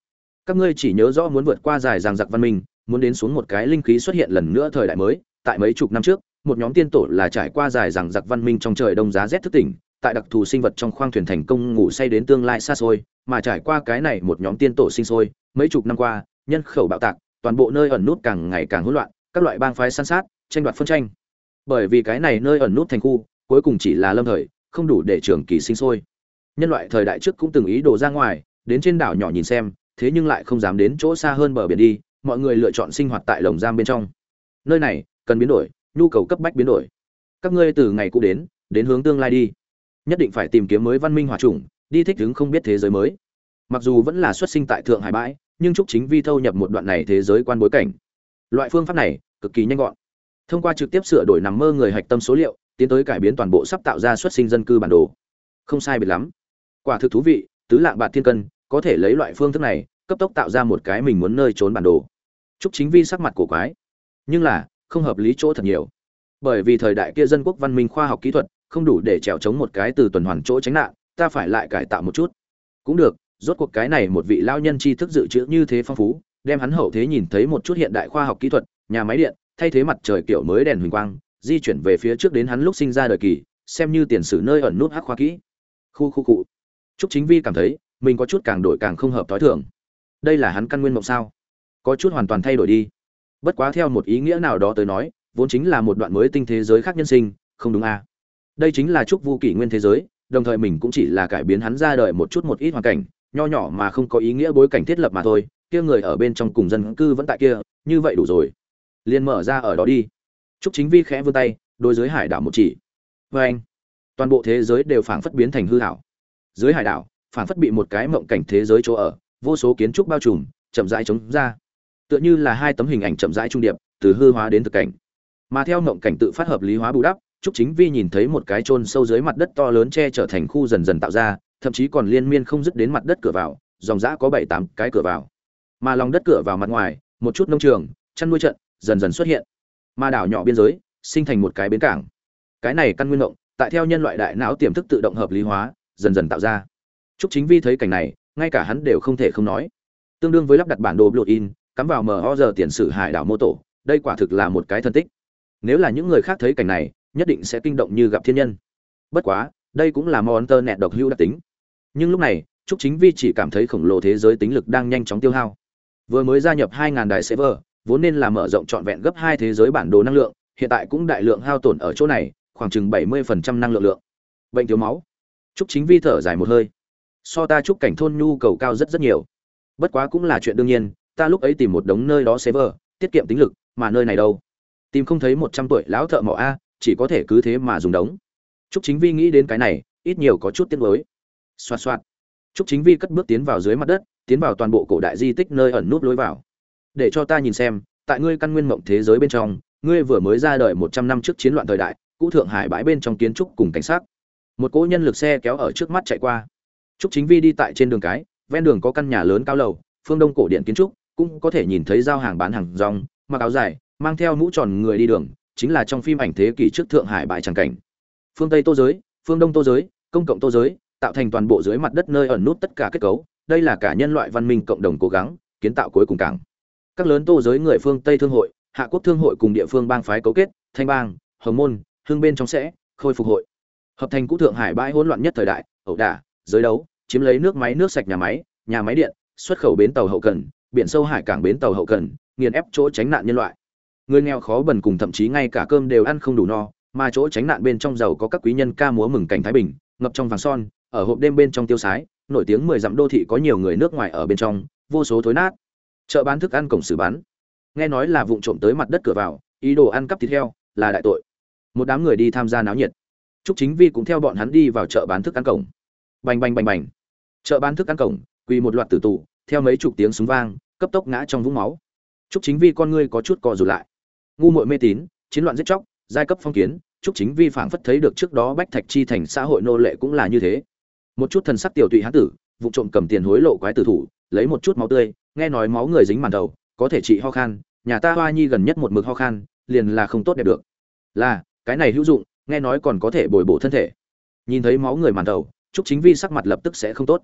Các ngươi chỉ nhớ rõ muốn vượt qua dài dằng dặc văn minh, muốn đến xuống một cái linh khí xuất hiện lần nữa thời đại mới, tại mấy chục năm trước, một nhóm tiên tổ là trải qua dài rằng giặc văn minh trong trời đông giá rét thức tỉnh, tại đặc thù sinh vật trong khoang thuyền thành công ngủ say đến tương lai xa xôi mà trải qua cái này một nhóm tiên tổ sinh sôi mấy chục năm qua nhân khẩu bạo tạc toàn bộ nơi ẩn nút càng ngày càng hỗn loạn các loại bang phái săn sát tranh đoạt phân tranh. Bởi vì cái này nơi ẩn nút thành khu cuối cùng chỉ là lâm thời không đủ để trường kỳ sinh sôi. Nhân loại thời đại trước cũng từng ý đồ ra ngoài đến trên đảo nhỏ nhìn xem thế nhưng lại không dám đến chỗ xa hơn bờ biển đi mọi người lựa chọn sinh hoạt tại lồng giam bên trong. Nơi này, cần biến đổi, nhu cầu cấp bách biến đổi. Các ngươi từ ngày cũ đến đến hướng tương lai đi. Nhất định phải tìm kiếm mới văn minh hòa chủng đi thích ứng không biết thế giới mới. Mặc dù vẫn là xuất sinh tại thượng hải bãi, nhưng trúc chính vi thâu nhập một đoạn này thế giới quan bối cảnh. Loại phương pháp này, cực kỳ nhanh gọn. Thông qua trực tiếp sửa đổi nằm mơ người hạch tâm số liệu, tiến tới cải biến toàn bộ sắp tạo ra xuất sinh dân cư bản đồ. Không sai biệt lắm. Quả thực thú vị, tứ lạng bạc thiên cân, có thể lấy loại phương thức này cấp tốc tạo ra một cái mình muốn nơi trốn bản đồ. Trúc chính vi sắc mặt cổ quái. Nhưng là, không hợp lý chỗ thật nhiều. Bởi vì thời đại kia dân quốc văn minh khoa học kỹ thuật, không đủ để trèo chống một cái từ tuần hoàn chỗ tránh nạn, ta phải lại cải tạo một chút. Cũng được, rốt cuộc cái này một vị lao nhân tri thức dự trữ như thế phong phú, đem hắn hậu thế nhìn thấy một chút hiện đại khoa học kỹ thuật, nhà máy điện, thay thế mặt trời kiểu mới đèn huỳnh quang, di chuyển về phía trước đến hắn lúc sinh ra đời kỳ, xem như tiền sử nơi ẩn nút hắc khoa kỹ. Khu khu cụ trúc chính vi cảm thấy, mình có chút càng đổi càng không hợp thói thường đây là hắn căn nguyên mộng sao? Có chút hoàn toàn thay đổi đi. Bất quá theo một ý nghĩa nào đó tới nói, vốn chính là một đoạn mới tinh thế giới khác nhân sinh, không đúng à? đây chính là chúc vu kỷ nguyên thế giới, đồng thời mình cũng chỉ là cải biến hắn ra đời một chút một ít hoàn cảnh, nho nhỏ mà không có ý nghĩa bối cảnh thiết lập mà thôi, kia người ở bên trong cùng dân cư vẫn tại kia, như vậy đủ rồi. Liền mở ra ở đó đi. Chúc chính vi khẽ vươn tay đôi dưới hải đảo một chỉ. Vê anh. Toàn bộ thế giới đều phảng phất biến thành hư hảo dưới hải đảo, phảng phất bị một cái mộng cảnh thế giới chỗ ở vô số kiến trúc bao trùm chậm rãi chống ra. Tựa như là hai tấm hình ảnh chậm rãi trung điệp từ hư hóa đến thực cảnh. Mà theo mộng cảnh tự phát hợp lý hóa bù đắp trúc chính vi nhìn thấy một cái chôn sâu dưới mặt đất to lớn che trở thành khu dần dần tạo ra thậm chí còn liên miên không dứt đến mặt đất cửa vào dòng dã có bảy tám cái cửa vào. Mà lòng đất cửa vào mặt ngoài một chút nông trường chăn nuôi trận dần dần xuất hiện. Mà đảo nhỏ biên giới sinh thành một cái bến cảng. Cái này căn nguyên động tại theo nhân loại đại não tiềm thức tự động hợp lý hóa dần dần tạo ra. Trúc Chính Vi thấy cảnh này, ngay cả hắn đều không thể không nói. Tương đương với lắp đặt bản đồ blue in, cắm vào MO giờ tiền sử hải đảo mô tổ, đây quả thực là một cái thân tích. Nếu là những người khác thấy cảnh này, nhất định sẽ kinh động như gặp thiên nhân. Bất quá, đây cũng là monster nẹt độc hữu đặc tính. Nhưng lúc này, Trúc Chính Vi chỉ cảm thấy khổng lồ thế giới tính lực đang nhanh chóng tiêu hao. Vừa mới gia nhập 2000 đại server, vốn nên là mở rộng trọn vẹn gấp hai thế giới bản đồ năng lượng, hiện tại cũng đại lượng hao tổn ở chỗ này, khoảng chừng 70% năng lượng lượng. Bệnh thiếu máu. Trúc Chính Vi thở dài một hơi. So ta chúc cảnh thôn nhu cầu cao rất rất nhiều. Bất quá cũng là chuyện đương nhiên, ta lúc ấy tìm một đống nơi đó server, tiết kiệm tính lực, mà nơi này đâu? Tìm không thấy 100 tuổi lão thợ mỏ a, chỉ có thể cứ thế mà dùng đống. chúc Chính Vi nghĩ đến cái này, ít nhiều có chút tiếc nuối. Xoạt xoạt. chúc Chính Vi cất bước tiến vào dưới mặt đất, tiến vào toàn bộ cổ đại di tích nơi ẩn núp lối vào để cho ta nhìn xem tại ngươi căn nguyên mộng thế giới bên trong ngươi vừa mới ra đời một trăm năm trước chiến loạn thời đại cũ thượng hải bãi bên trong kiến trúc cùng cảnh sát một cỗ nhân lực xe kéo ở trước mắt chạy qua trúc chính vi đi tại trên đường cái, ven đường có căn nhà lớn cao lầu, phương đông cổ điện kiến trúc, cũng có thể nhìn thấy giao hàng bán hàng rong, mặc áo dài, mang theo mũ tròn người đi đường, chính là trong phim ảnh thế kỷ trước thượng hải bãi tràng cảnh. Phương tây tô giới, phương đông tô giới, công cộng tô giới, tạo thành toàn bộ dưới mặt đất nơi ẩn nút tất cả kết cấu, đây là cả nhân loại văn minh cộng đồng cố gắng, kiến tạo cuối cùng cảng. Các lớn tô giới người phương tây thương hội, hạ quốc thương hội cùng địa phương bang phái cấu kết, thanh bang, hồng môn hương bên trong sẽ, khôi phục hội. Hợp thành cũ thượng hải bãi hỗn loạn nhất thời đại, ẩu đả, giới đấu chiếm lấy nước máy, nước sạch nhà máy nhà máy điện, xuất khẩu bến tàu hậu cần, biển sâu hải cảng bến tàu hậu cần, nghiền ép chỗ tránh nạn nhân loại. Người nghèo khó bần cùng thậm chí ngay cả cơm đều ăn không đủ no, mà chỗ tránh nạn bên trong giàu có các quý nhân ca múa mừng cảnh thái bình, ngập trong vàng son, ở hộp đêm bên trong tiêu sái, nổi tiếng mười dặm đô thị có nhiều người nước ngoài ở bên trong, vô số thối nát. Chợ bán thức ăn cổng xử bán. Nghe nói là vụng trộm tới mặt đất cửa vào, ý đồ ăn cắp thịt heo, là đại tội. Một đám người đi tham gia náo nhiệt. Trúc chính vi cũng theo bọn hắn đi vào chợ bán thức ăn cổng. Bành bành bành bành chợ bán thức ăn cổng, quỳ một loạt tử tù, theo mấy chục tiếng súng vang, cấp tốc ngã trong vũng máu. Trúc chính vi con ngươi có chút cò rụt lại. Ngu muội mê tín, chiến loạn giết chóc, giai cấp phong kiến trúc chính vi phảng phất thấy được trước đó bách thạch chi thành xã hội nô lệ cũng là như thế. Một chút thần sắc tiểu tụy hán tử, vụ trộm cầm tiền hối lộ quái tử thủ, lấy một chút máu tươi, nghe nói máu người dính màn đầu, có thể trị ho khan, nhà ta hoa nhi gần nhất một mực ho khan, liền là không tốt đẹp được. Là, cái này hữu dụng, nghe nói còn có thể bồi bổ thân thể. Nhìn thấy máu người màn đầu trúc chính vi sắc mặt lập tức sẽ không tốt.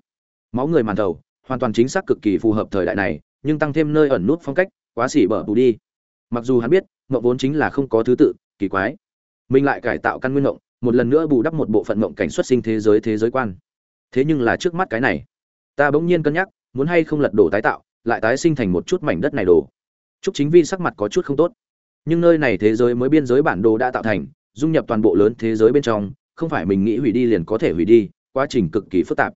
Máu người màn đầu, hoàn toàn chính xác cực kỳ phù hợp thời đại này, nhưng tăng thêm nơi ẩn nút phong cách, quá xỉ bở bù đi. Mặc dù hắn biết, mộng vốn chính là không có thứ tự, kỳ quái. Mình lại cải tạo căn nguyên mộng, một lần nữa bù đắp một bộ phận mộng cảnh xuất sinh thế giới thế giới quan. Thế nhưng là trước mắt cái này, ta bỗng nhiên cân nhắc, muốn hay không lật đổ tái tạo, lại tái sinh thành một chút mảnh đất này đồ chúc chính vi sắc mặt có chút không tốt. Nhưng nơi này thế giới mới biên giới bản đồ đã tạo thành, dung nhập toàn bộ lớn thế giới bên trong, không phải mình nghĩ hủy đi liền có thể hủy đi quá trình cực kỳ phức tạp.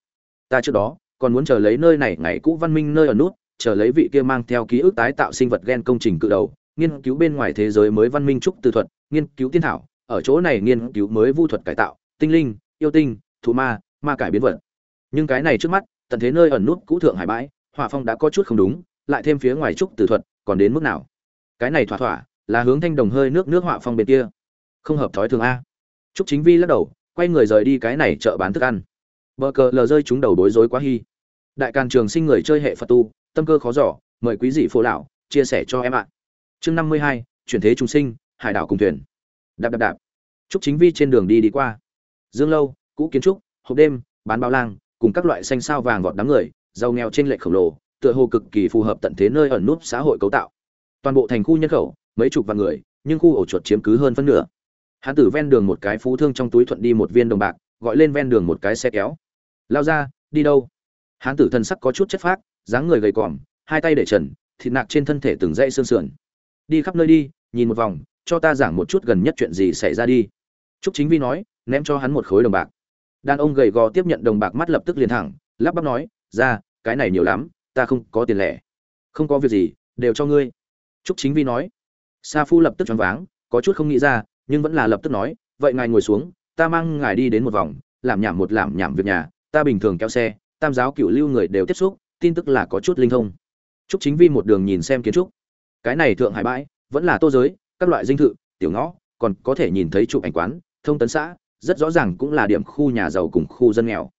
Ta trước đó còn muốn chờ lấy nơi này ngày cũ văn minh nơi ở nút, chờ lấy vị kia mang theo ký ức tái tạo sinh vật gen công trình cự đầu, nghiên cứu bên ngoài thế giới mới văn minh trúc tư thuật, nghiên cứu tiên thảo, ở chỗ này nghiên cứu mới vu thuật cải tạo, tinh linh, yêu tinh thú ma ma cải biến vật. Nhưng cái này trước mắt, tận thế nơi ẩn nút cũ thượng hải bãi, hỏa phong đã có chút không đúng, lại thêm phía ngoài trúc từ thuật, còn đến mức nào? Cái này thỏa thỏa, là hướng thanh đồng hơi nước nước hỏa phong bên kia. Không hợp thói thường a. Trúc chính vi lắc đầu, quay người rời đi cái này chợ bán thức ăn bờ cờ lờ rơi chúng đầu bối rối quá hy đại càn trường sinh người chơi hệ phật tu, tâm cơ khó giỏ mời quý dị phổ lão, chia sẻ cho em ạ. Chương năm mươi hai, chuyển thế trùng sinh, hải đảo cùng thuyền. Đạp đạp đạp. Trúc chính vi trên đường đi đi qua. Dương lâu, cũ kiến trúc, hộp đêm, bán bao lang, cùng các loại xanh sao vàng vọt đám người, giàu nghèo trên lệ khổng lồ, tựa hồ cực kỳ phù hợp tận thế nơi ẩn nút xã hội cấu tạo. Toàn bộ thành khu nhân khẩu, mấy chục vạn người, nhưng khu ổ chuột chiếm cứ hơn phân nửa. Hán tử ven đường một cái phú thương trong túi thuận đi một viên đồng bạc, gọi lên ven đường một cái xe kéo lao ra, đi đâu? Hán tử thần sắc có chút chất phác, dáng người gầy còm, hai tay để trần, thịt nạc trên thân thể từng dãy xương sườn. Đi khắp nơi đi, nhìn một vòng, cho ta giảng một chút gần nhất chuyện gì xảy ra đi. Trúc chính vi nói, ném cho hắn một khối đồng bạc. Đàn ông gầy gò tiếp nhận đồng bạc mắt lập tức liền thẳng, lắp bắp nói, ra, cái này nhiều lắm, ta không có tiền lẻ. Không có việc gì, đều cho ngươi. Trúc chính vi nói. Sa phu lập tức choáng váng, có chút không nghĩ ra, nhưng vẫn là lập tức nói, vậy ngài ngồi xuống, ta mang ngài đi đến một vòng, làm nhảm một làm nhảm việc nhà ta bình thường kéo xe, tam giáo cựu lưu người đều tiếp xúc, tin tức là có chút linh thông. Trúc chính vi một đường nhìn xem kiến trúc. Cái này thượng hải bãi, vẫn là tô giới, các loại dinh thự, tiểu ngõ, còn có thể nhìn thấy chụp ảnh quán, thông tấn xã, rất rõ ràng cũng là điểm khu nhà giàu cùng khu dân nghèo.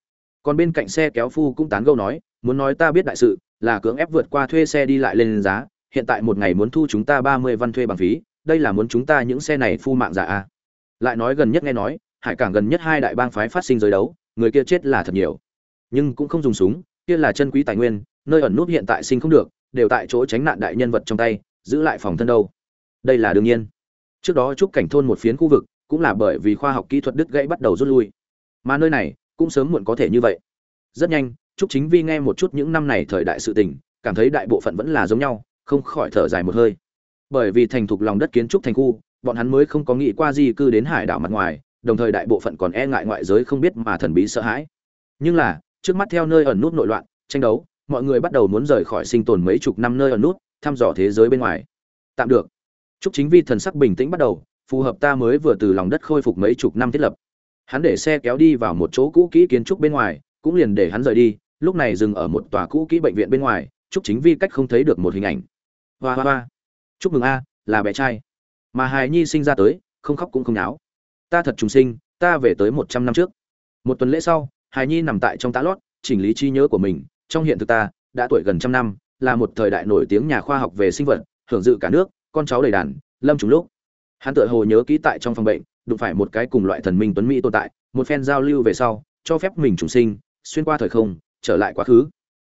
Còn bên cạnh xe kéo phu cũng tán gẫu nói, muốn nói ta biết đại sự, là cưỡng ép vượt qua thuê xe đi lại lên giá, hiện tại một ngày muốn thu chúng ta ba mươi văn thuê bằng phí, đây là muốn chúng ta những xe này phu mạng giả a. Lại nói gần nhất nghe nói, hải cảng gần nhất hai đại bang phái phát sinh giới đấu người kia chết là thật nhiều. Nhưng cũng không dùng súng, kia là chân quý tài nguyên, nơi ẩn nút hiện tại sinh không được, đều tại chỗ tránh nạn đại nhân vật trong tay, giữ lại phòng thân đâu. Đây là đương nhiên. Trước đó chúc cảnh thôn một phiến khu vực, cũng là bởi vì khoa học kỹ thuật đứt gãy bắt đầu rút lui. Mà nơi này, cũng sớm muộn có thể như vậy. Rất nhanh trúc chính vi nghe một chút những năm này thời đại sự tình, cảm thấy đại bộ phận vẫn là giống nhau, không khỏi thở dài một hơi. Bởi vì thành thục lòng đất kiến trúc thành khu, bọn hắn mới không có nghĩ qua di cư đến hải đảo mặt ngoài đồng thời đại bộ phận còn e ngại ngoại giới không biết mà thần bí sợ hãi. Nhưng là, trước mắt theo nơi ẩn nút nội loạn, tranh đấu, mọi người bắt đầu muốn rời khỏi sinh tồn mấy chục năm nơi ẩn nút, thăm dò thế giới bên ngoài. Tạm được. Chúc chính vi thần sắc bình tĩnh bắt đầu, phù hợp ta mới vừa từ lòng đất khôi phục mấy chục năm thiết lập. Hắn để xe kéo đi vào một chỗ cũ kỹ kiến trúc bên ngoài, cũng liền để hắn rời đi, lúc này dừng ở một tòa cũ kỹ bệnh viện bên ngoài, chúc chính vi cách không thấy được một hình ảnh. Hoa hoa hoa. Chúc mừng a, là bé trai. Mà hài nhi sinh ra tới, không khóc cũng không náo ta thật trùng sinh, ta về tới một trăm năm trước. Một tuần lễ sau hài nhi nằm tại trong tá lót, chỉnh lý trí nhớ của mình. Trong hiện thực ta, đã tuổi gần trăm năm, là một thời đại nổi tiếng nhà khoa học về sinh vật, hưởng dự cả nước, con cháu đầy đàn, lâm trùng lúc. Hắn tựa hồ nhớ kỹ tại trong phòng bệnh, đụng phải một cái cùng loại thần minh tuấn mỹ tồn tại, một phen giao lưu về sau, cho phép mình trùng sinh, xuyên qua thời không, trở lại quá khứ.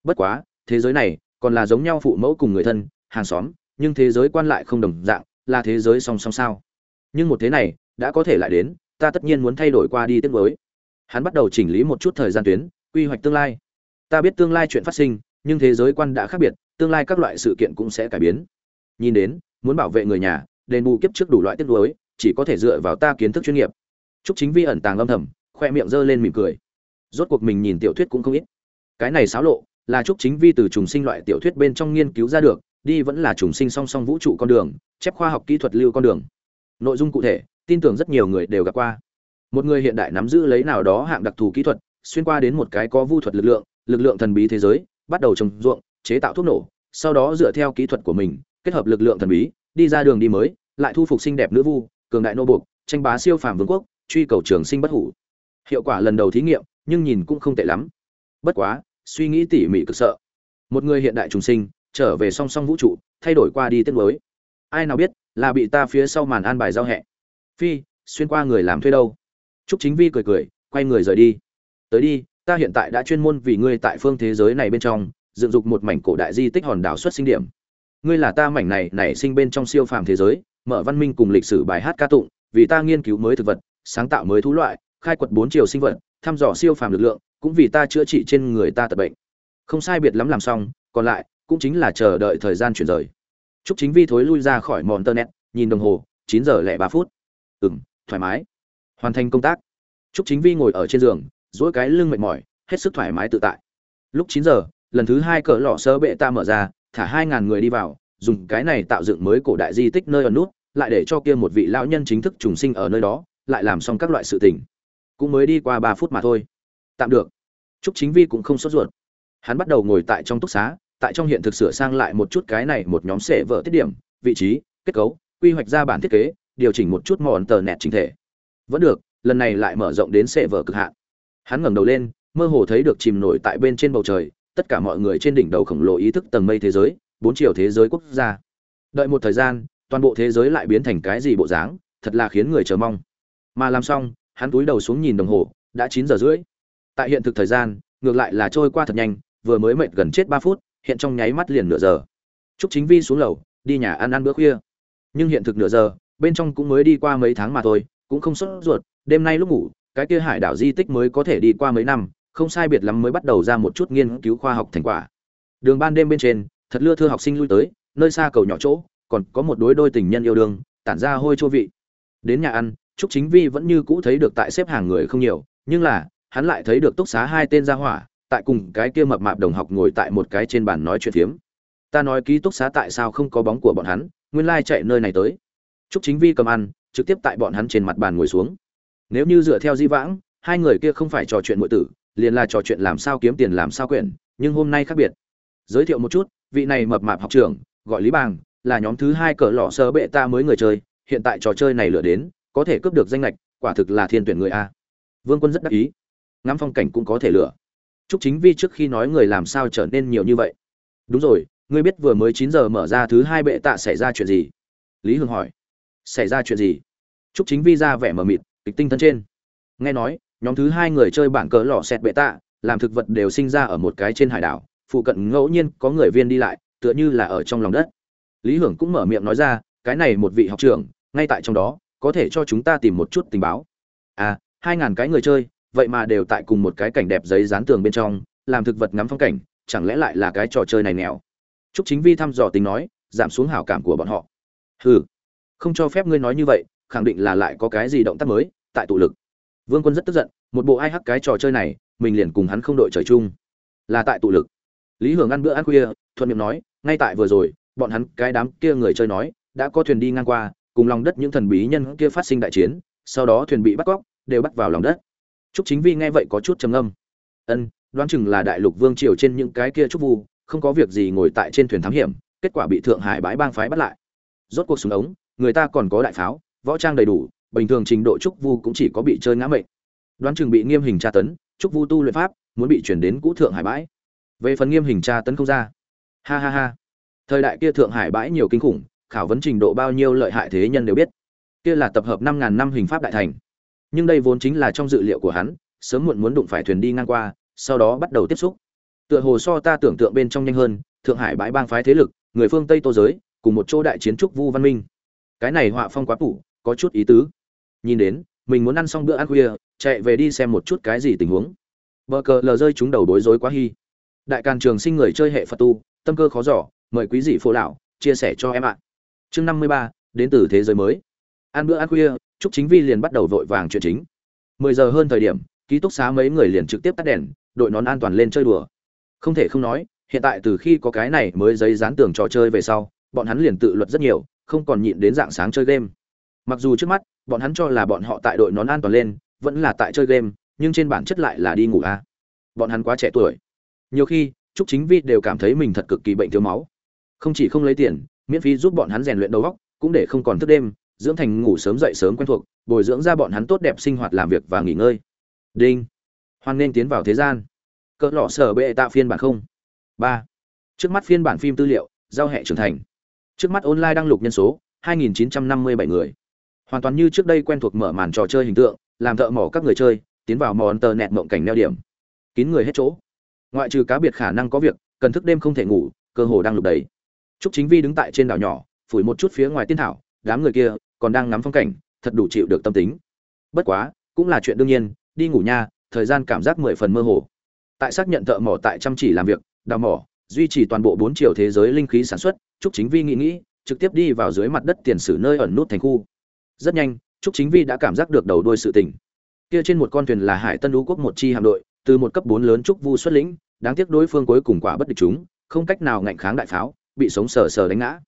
Bất quá, thế giới này, còn là giống nhau phụ mẫu cùng người thân, hàng xóm, nhưng thế giới quan lại không đồng dạng, là thế giới song song sao. Nhưng một thế này đã có thể lại đến, ta tất nhiên muốn thay đổi qua đi tiếp với hắn bắt đầu chỉnh lý một chút thời gian tuyến, quy hoạch tương lai. Ta biết tương lai chuyện phát sinh, nhưng thế giới quan đã khác biệt, tương lai các loại sự kiện cũng sẽ cải biến. Nhìn đến, muốn bảo vệ người nhà, đền bù kiếp trước đủ loại tiếp đối chỉ có thể dựa vào ta kiến thức chuyên nghiệp. Chúc chính vi ẩn tàng âm thầm, khoe miệng giơ lên mỉm cười. Rốt cuộc mình nhìn tiểu thuyết cũng không ít. Cái này xáo lộ, là chúc chính vi từ trùng sinh loại tiểu thuyết bên trong nghiên cứu ra được, đi vẫn là trùng sinh song song vũ trụ con đường, chép khoa học kỹ thuật lưu con đường. Nội dung cụ thể tin tưởng rất nhiều người đều gặp qua. Một người hiện đại nắm giữ lấy nào đó hạng đặc thù kỹ thuật, xuyên qua đến một cái có vu thuật lực lượng lực lượng thần bí thế giới, bắt đầu trồng ruộng, chế tạo thuốc nổ, sau đó dựa theo kỹ thuật của mình, kết hợp lực lượng thần bí, đi ra đường đi mới, lại thu phục xinh đẹp nữ vu, cường đại nô buộc, tranh bá siêu phàm vương quốc, truy cầu trường sinh bất hủ. Hiệu quả lần đầu thí nghiệm, nhưng nhìn cũng không tệ lắm. Bất quá, suy nghĩ tỉ mỉ cực sợ. Một người hiện đại trùng sinh, trở về song song vũ trụ, thay đổi qua đi tiết mới. Ai nào biết, là bị ta phía sau màn an bài giao hẹ phi xuyên qua người làm thuê đâu? Trúc chính vi cười cười quay người rời đi. Tới đi ta hiện tại đã chuyên môn vì ngươi tại phương thế giới này bên trong dựng dục một mảnh cổ đại di tích hòn đảo xuất sinh điểm. Ngươi là ta mảnh này nảy sinh bên trong siêu phàm thế giới mở văn minh cùng lịch sử bài hát ca tụng vì ta nghiên cứu mới thực vật sáng tạo mới thú loại khai quật bốn chiều sinh vật thăm dò siêu phàm lực lượng cũng vì ta chữa trị trên người ta tật bệnh. Không sai biệt lắm làm xong còn lại cũng chính là chờ đợi thời gian chuyển rời. Trúc Chính Vi thối lui ra khỏi mòn internet, nhìn đồng hồ, chín giờ lẻ ba phút. Ừm, thoải mái. Hoàn thành công tác. Trúc Chính Vi ngồi ở trên giường, duỗi cái lưng mệt mỏi, hết sức thoải mái tự tại. Lúc chín giờ, lần thứ hai cỡ lọ sơ bệ ta mở ra, thả hai ngàn người đi vào, dùng cái này tạo dựng mới cổ đại di tích nơi ẩn nút, lại để cho kia một vị lão nhân chính thức trùng sinh ở nơi đó, lại làm xong các loại sự tình. Cũng mới đi qua ba phút mà thôi. Tạm được. Trúc Chính Vi cũng không sốt ruột. Hắn bắt đầu ngồi tại trong túc xá, tại trong hiện thực sửa sang lại một chút cái này một nhóm sệ vợ tiết điểm, vị trí, kết cấu, quy hoạch ra bản thiết kế, điều chỉnh một chút mòn tờ nẹt chính thể. Vẫn được, lần này lại mở rộng đến sệ vở cực hạn. Hắn ngẩng đầu lên, mơ hồ thấy được chìm nổi tại bên trên bầu trời, tất cả mọi người trên đỉnh đầu khổng lồ ý thức tầng mây thế giới, bốn chiều thế giới quốc gia. Đợi một thời gian, toàn bộ thế giới lại biến thành cái gì bộ dáng, thật là khiến người chờ mong. Mà làm xong, hắn cúi đầu xuống nhìn đồng hồ, đã chín giờ rưỡi. Tại hiện thực thời gian, ngược lại là trôi qua thật nhanh, vừa mới mệt gần chết ba phút, hiện trong nháy mắt liền nửa giờ. Trúc Chính Vi xuống lầu, đi nhà ăn ăn bữa khuya. Nhưng hiện thực nửa giờ, bên trong cũng mới đi qua mấy tháng mà thôi, cũng không sốt ruột, đêm nay lúc ngủ, cái kia hải đảo di tích mới có thể đi qua mấy năm, không sai biệt lắm mới bắt đầu ra một chút nghiên cứu khoa học thành quả. Đường ban đêm bên trên, thật lưa thưa học sinh lui tới, nơi xa cầu nhỏ chỗ, còn có một đối đôi tình nhân yêu đương, tản ra hôi chô vị. Đến nhà ăn, Trúc Chính Vi vẫn như cũ thấy được tại xếp hàng người không nhiều, nhưng là, hắn lại thấy được túc xá hai tên gia hỏa, tại cùng cái kia mập mạp đồng học ngồi tại một cái trên bàn nói chuyện phiếm. Ta nói ký túc xá tại sao không có bóng của bọn hắn, nguyên lai chạy nơi này tới. Trúc Chính Vi cầm ăn, trực tiếp tại bọn hắn trên mặt bàn ngồi xuống. Nếu như dựa theo di vãng, hai người kia không phải trò chuyện muội tử, liền là trò chuyện làm sao kiếm tiền làm sao quyển, nhưng hôm nay khác biệt. Giới thiệu một chút, vị này mập mạp học trưởng, gọi Lý Bàng, là nhóm thứ hai cỡ lọ sơ bệ ta mới người chơi, hiện tại trò chơi này lựa đến, có thể cướp được danh lệch, quả thực là thiên tuyển người a. Vương Quân rất đắc ý. Ngắm phong cảnh cũng có thể lựa. Trúc Chính Vi trước khi nói người làm sao trở nên nhiều như vậy. Đúng rồi, ngươi biết vừa mới chín giờ mở ra thứ hai bệ tạ xảy ra chuyện gì? Lý Hương hỏi. Xảy ra chuyện gì? Trúc Chính Vi ra vẻ mờ mịt, kịch tinh thân trên. Nghe nói, nhóm thứ hai người chơi bản cờ lò xẹt bệ tạ, làm thực vật đều sinh ra ở một cái trên hải đảo, phụ cận ngẫu nhiên có người viên đi lại, tựa như là ở trong lòng đất. Lý Hưởng cũng mở miệng nói ra, cái này một vị học trưởng, ngay tại trong đó, có thể cho chúng ta tìm một chút tình báo. À, hai ngàn cái người chơi, vậy mà đều tại cùng một cái cảnh đẹp giấy dán tường bên trong làm thực vật ngắm phong cảnh chẳng lẽ lại là cái trò chơi này nghèo Trúc Chính Vi thăm dò tính nói, giảm xuống hảo cảm của bọn họ. Hừ, không cho phép ngươi nói như vậy, khẳng định là lại có cái gì động tác mới, tại tụ lực. Vương Quân rất tức giận, một bộ ai hắc cái trò chơi này, mình liền cùng hắn không đội trời chung. Là tại tụ lực. Lý Hưởng ăn bữa ăn khuya, thuận miệng nói, ngay tại vừa rồi, bọn hắn cái đám kia người chơi nói, đã có thuyền đi ngang qua, cùng lòng đất những thần bí nhân kia phát sinh đại chiến, sau đó thuyền bị bắt cóc, đều bắt vào lòng đất. Trúc Chính Vi nghe vậy có chút trầm ngâm. Ân, đoán chừng là đại lục vương triều trên những cái kia trúc vu, không có việc gì ngồi tại trên thuyền thám hiểm, kết quả bị Thượng Hải bãi bang phái bắt lại. Rốt cuộc súng ống, người ta còn có đại pháo, võ trang đầy đủ, bình thường trình độ trúc vu cũng chỉ có bị chơi ngã mệnh. Đoán chừng bị nghiêm hình tra tấn, trúc vu tu luyện pháp, muốn bị chuyển đến cũ Thượng Hải bãi. Về phần nghiêm hình tra tấn không ra. Ha ha ha. Thời đại kia Thượng Hải bãi nhiều kinh khủng, khảo vấn trình độ bao nhiêu lợi hại thế nhân đều biết. Kia là tập hợp năm ngàn năm hình pháp đại thành nhưng đây vốn chính là trong dự liệu của hắn sớm muộn muốn đụng phải thuyền đi ngang qua sau đó bắt đầu tiếp xúc tựa hồ so ta tưởng tượng bên trong nhanh hơn thượng hải bãi bang phái thế lực người phương tây tô giới cùng một chỗ đại chiến trúc vu văn minh cái này họa phong quá phủ có chút ý tứ. Nhìn đến mình muốn ăn xong bữa ăn khuya chạy về đi xem một chút cái gì tình huống. Bờ cờ lờ rơi chúng đầu bối rối quá hy đại càn trường sinh người chơi hệ phật tu tâm cơ khó giỏ mời quý dị phô lão chia sẻ cho em ạ. Chương năm mươi ba đến từ thế giới mới. Ăn bữa ăn khuya Trúc Chính Vi liền bắt đầu vội vàng chuyện chính. 10 giờ hơn thời điểm, ký túc xá mấy người liền trực tiếp tắt đèn, đội nón an toàn lên chơi đùa. Không thể không nói, hiện tại từ khi có cái này mới giấy dán tường trò chơi về sau, bọn hắn liền tự luật rất nhiều, không còn nhịn đến dạng sáng chơi game. Mặc dù trước mắt, bọn hắn cho là bọn họ tại đội nón an toàn lên, vẫn là tại chơi game, nhưng trên bản chất lại là đi ngủ a. À. Bọn hắn quá trẻ tuổi. Nhiều khi, Trúc Chính Vi đều cảm thấy mình thật cực kỳ bệnh thiếu máu. Không chỉ không lấy tiền, miễn phí giúp bọn hắn rèn luyện đầu óc, cũng để không còn thức đêm, dưỡng thành ngủ sớm dậy sớm quen thuộc bồi dưỡng ra bọn hắn tốt đẹp sinh hoạt làm việc và nghỉ ngơi đinh hoan nên tiến vào thế gian cỡ lọ sở bệ tạo phiên bản không ba trước mắt phiên bản phim tư liệu giao hệ trưởng thành trước mắt online đăng lục nhân số 2.957 người. Hoàn toàn như trước đây quen thuộc mở màn trò chơi hình tượng, làm thợ mỏ các người chơi, tiến vào mòn tờ nẹt mộng cảnh neo điểm. Kín người hết chỗ. Ngoại trừ cá biệt khả năng có việc, cần thức đêm không thể ngủ, cơ hồ đang lục đầy. Trúc chính vi đứng tại trên đảo nhỏ, phủi một chút phía ngoài tiên thảo, đám người kia còn đang ngắm phong cảnh, thật đủ chịu được tâm tính. Bất quá, cũng là chuyện đương nhiên, đi ngủ nha, thời gian cảm giác mười phần mơ hồ. Tại xác nhận thợ mỏ tại chăm chỉ làm việc, đào mỏ duy trì toàn bộ bốn triệu thế giới linh khí sản xuất, trúc chính vi nghĩ nghĩ, trực tiếp đi vào dưới mặt đất tiền sử nơi ẩn nút thành khu. Rất nhanh, trúc chính vi đã cảm giác được đầu đuôi sự tình. Kia trên một con thuyền là hải tân lũ quốc một chi hạm đội, từ một cấp bốn lớn trúc vu xuất lĩnh, đáng tiếc đối phương cuối cùng quả bất địch chúng, không cách nào ngạnh kháng đại pháo, bị sống sờ sờ đánh ngã.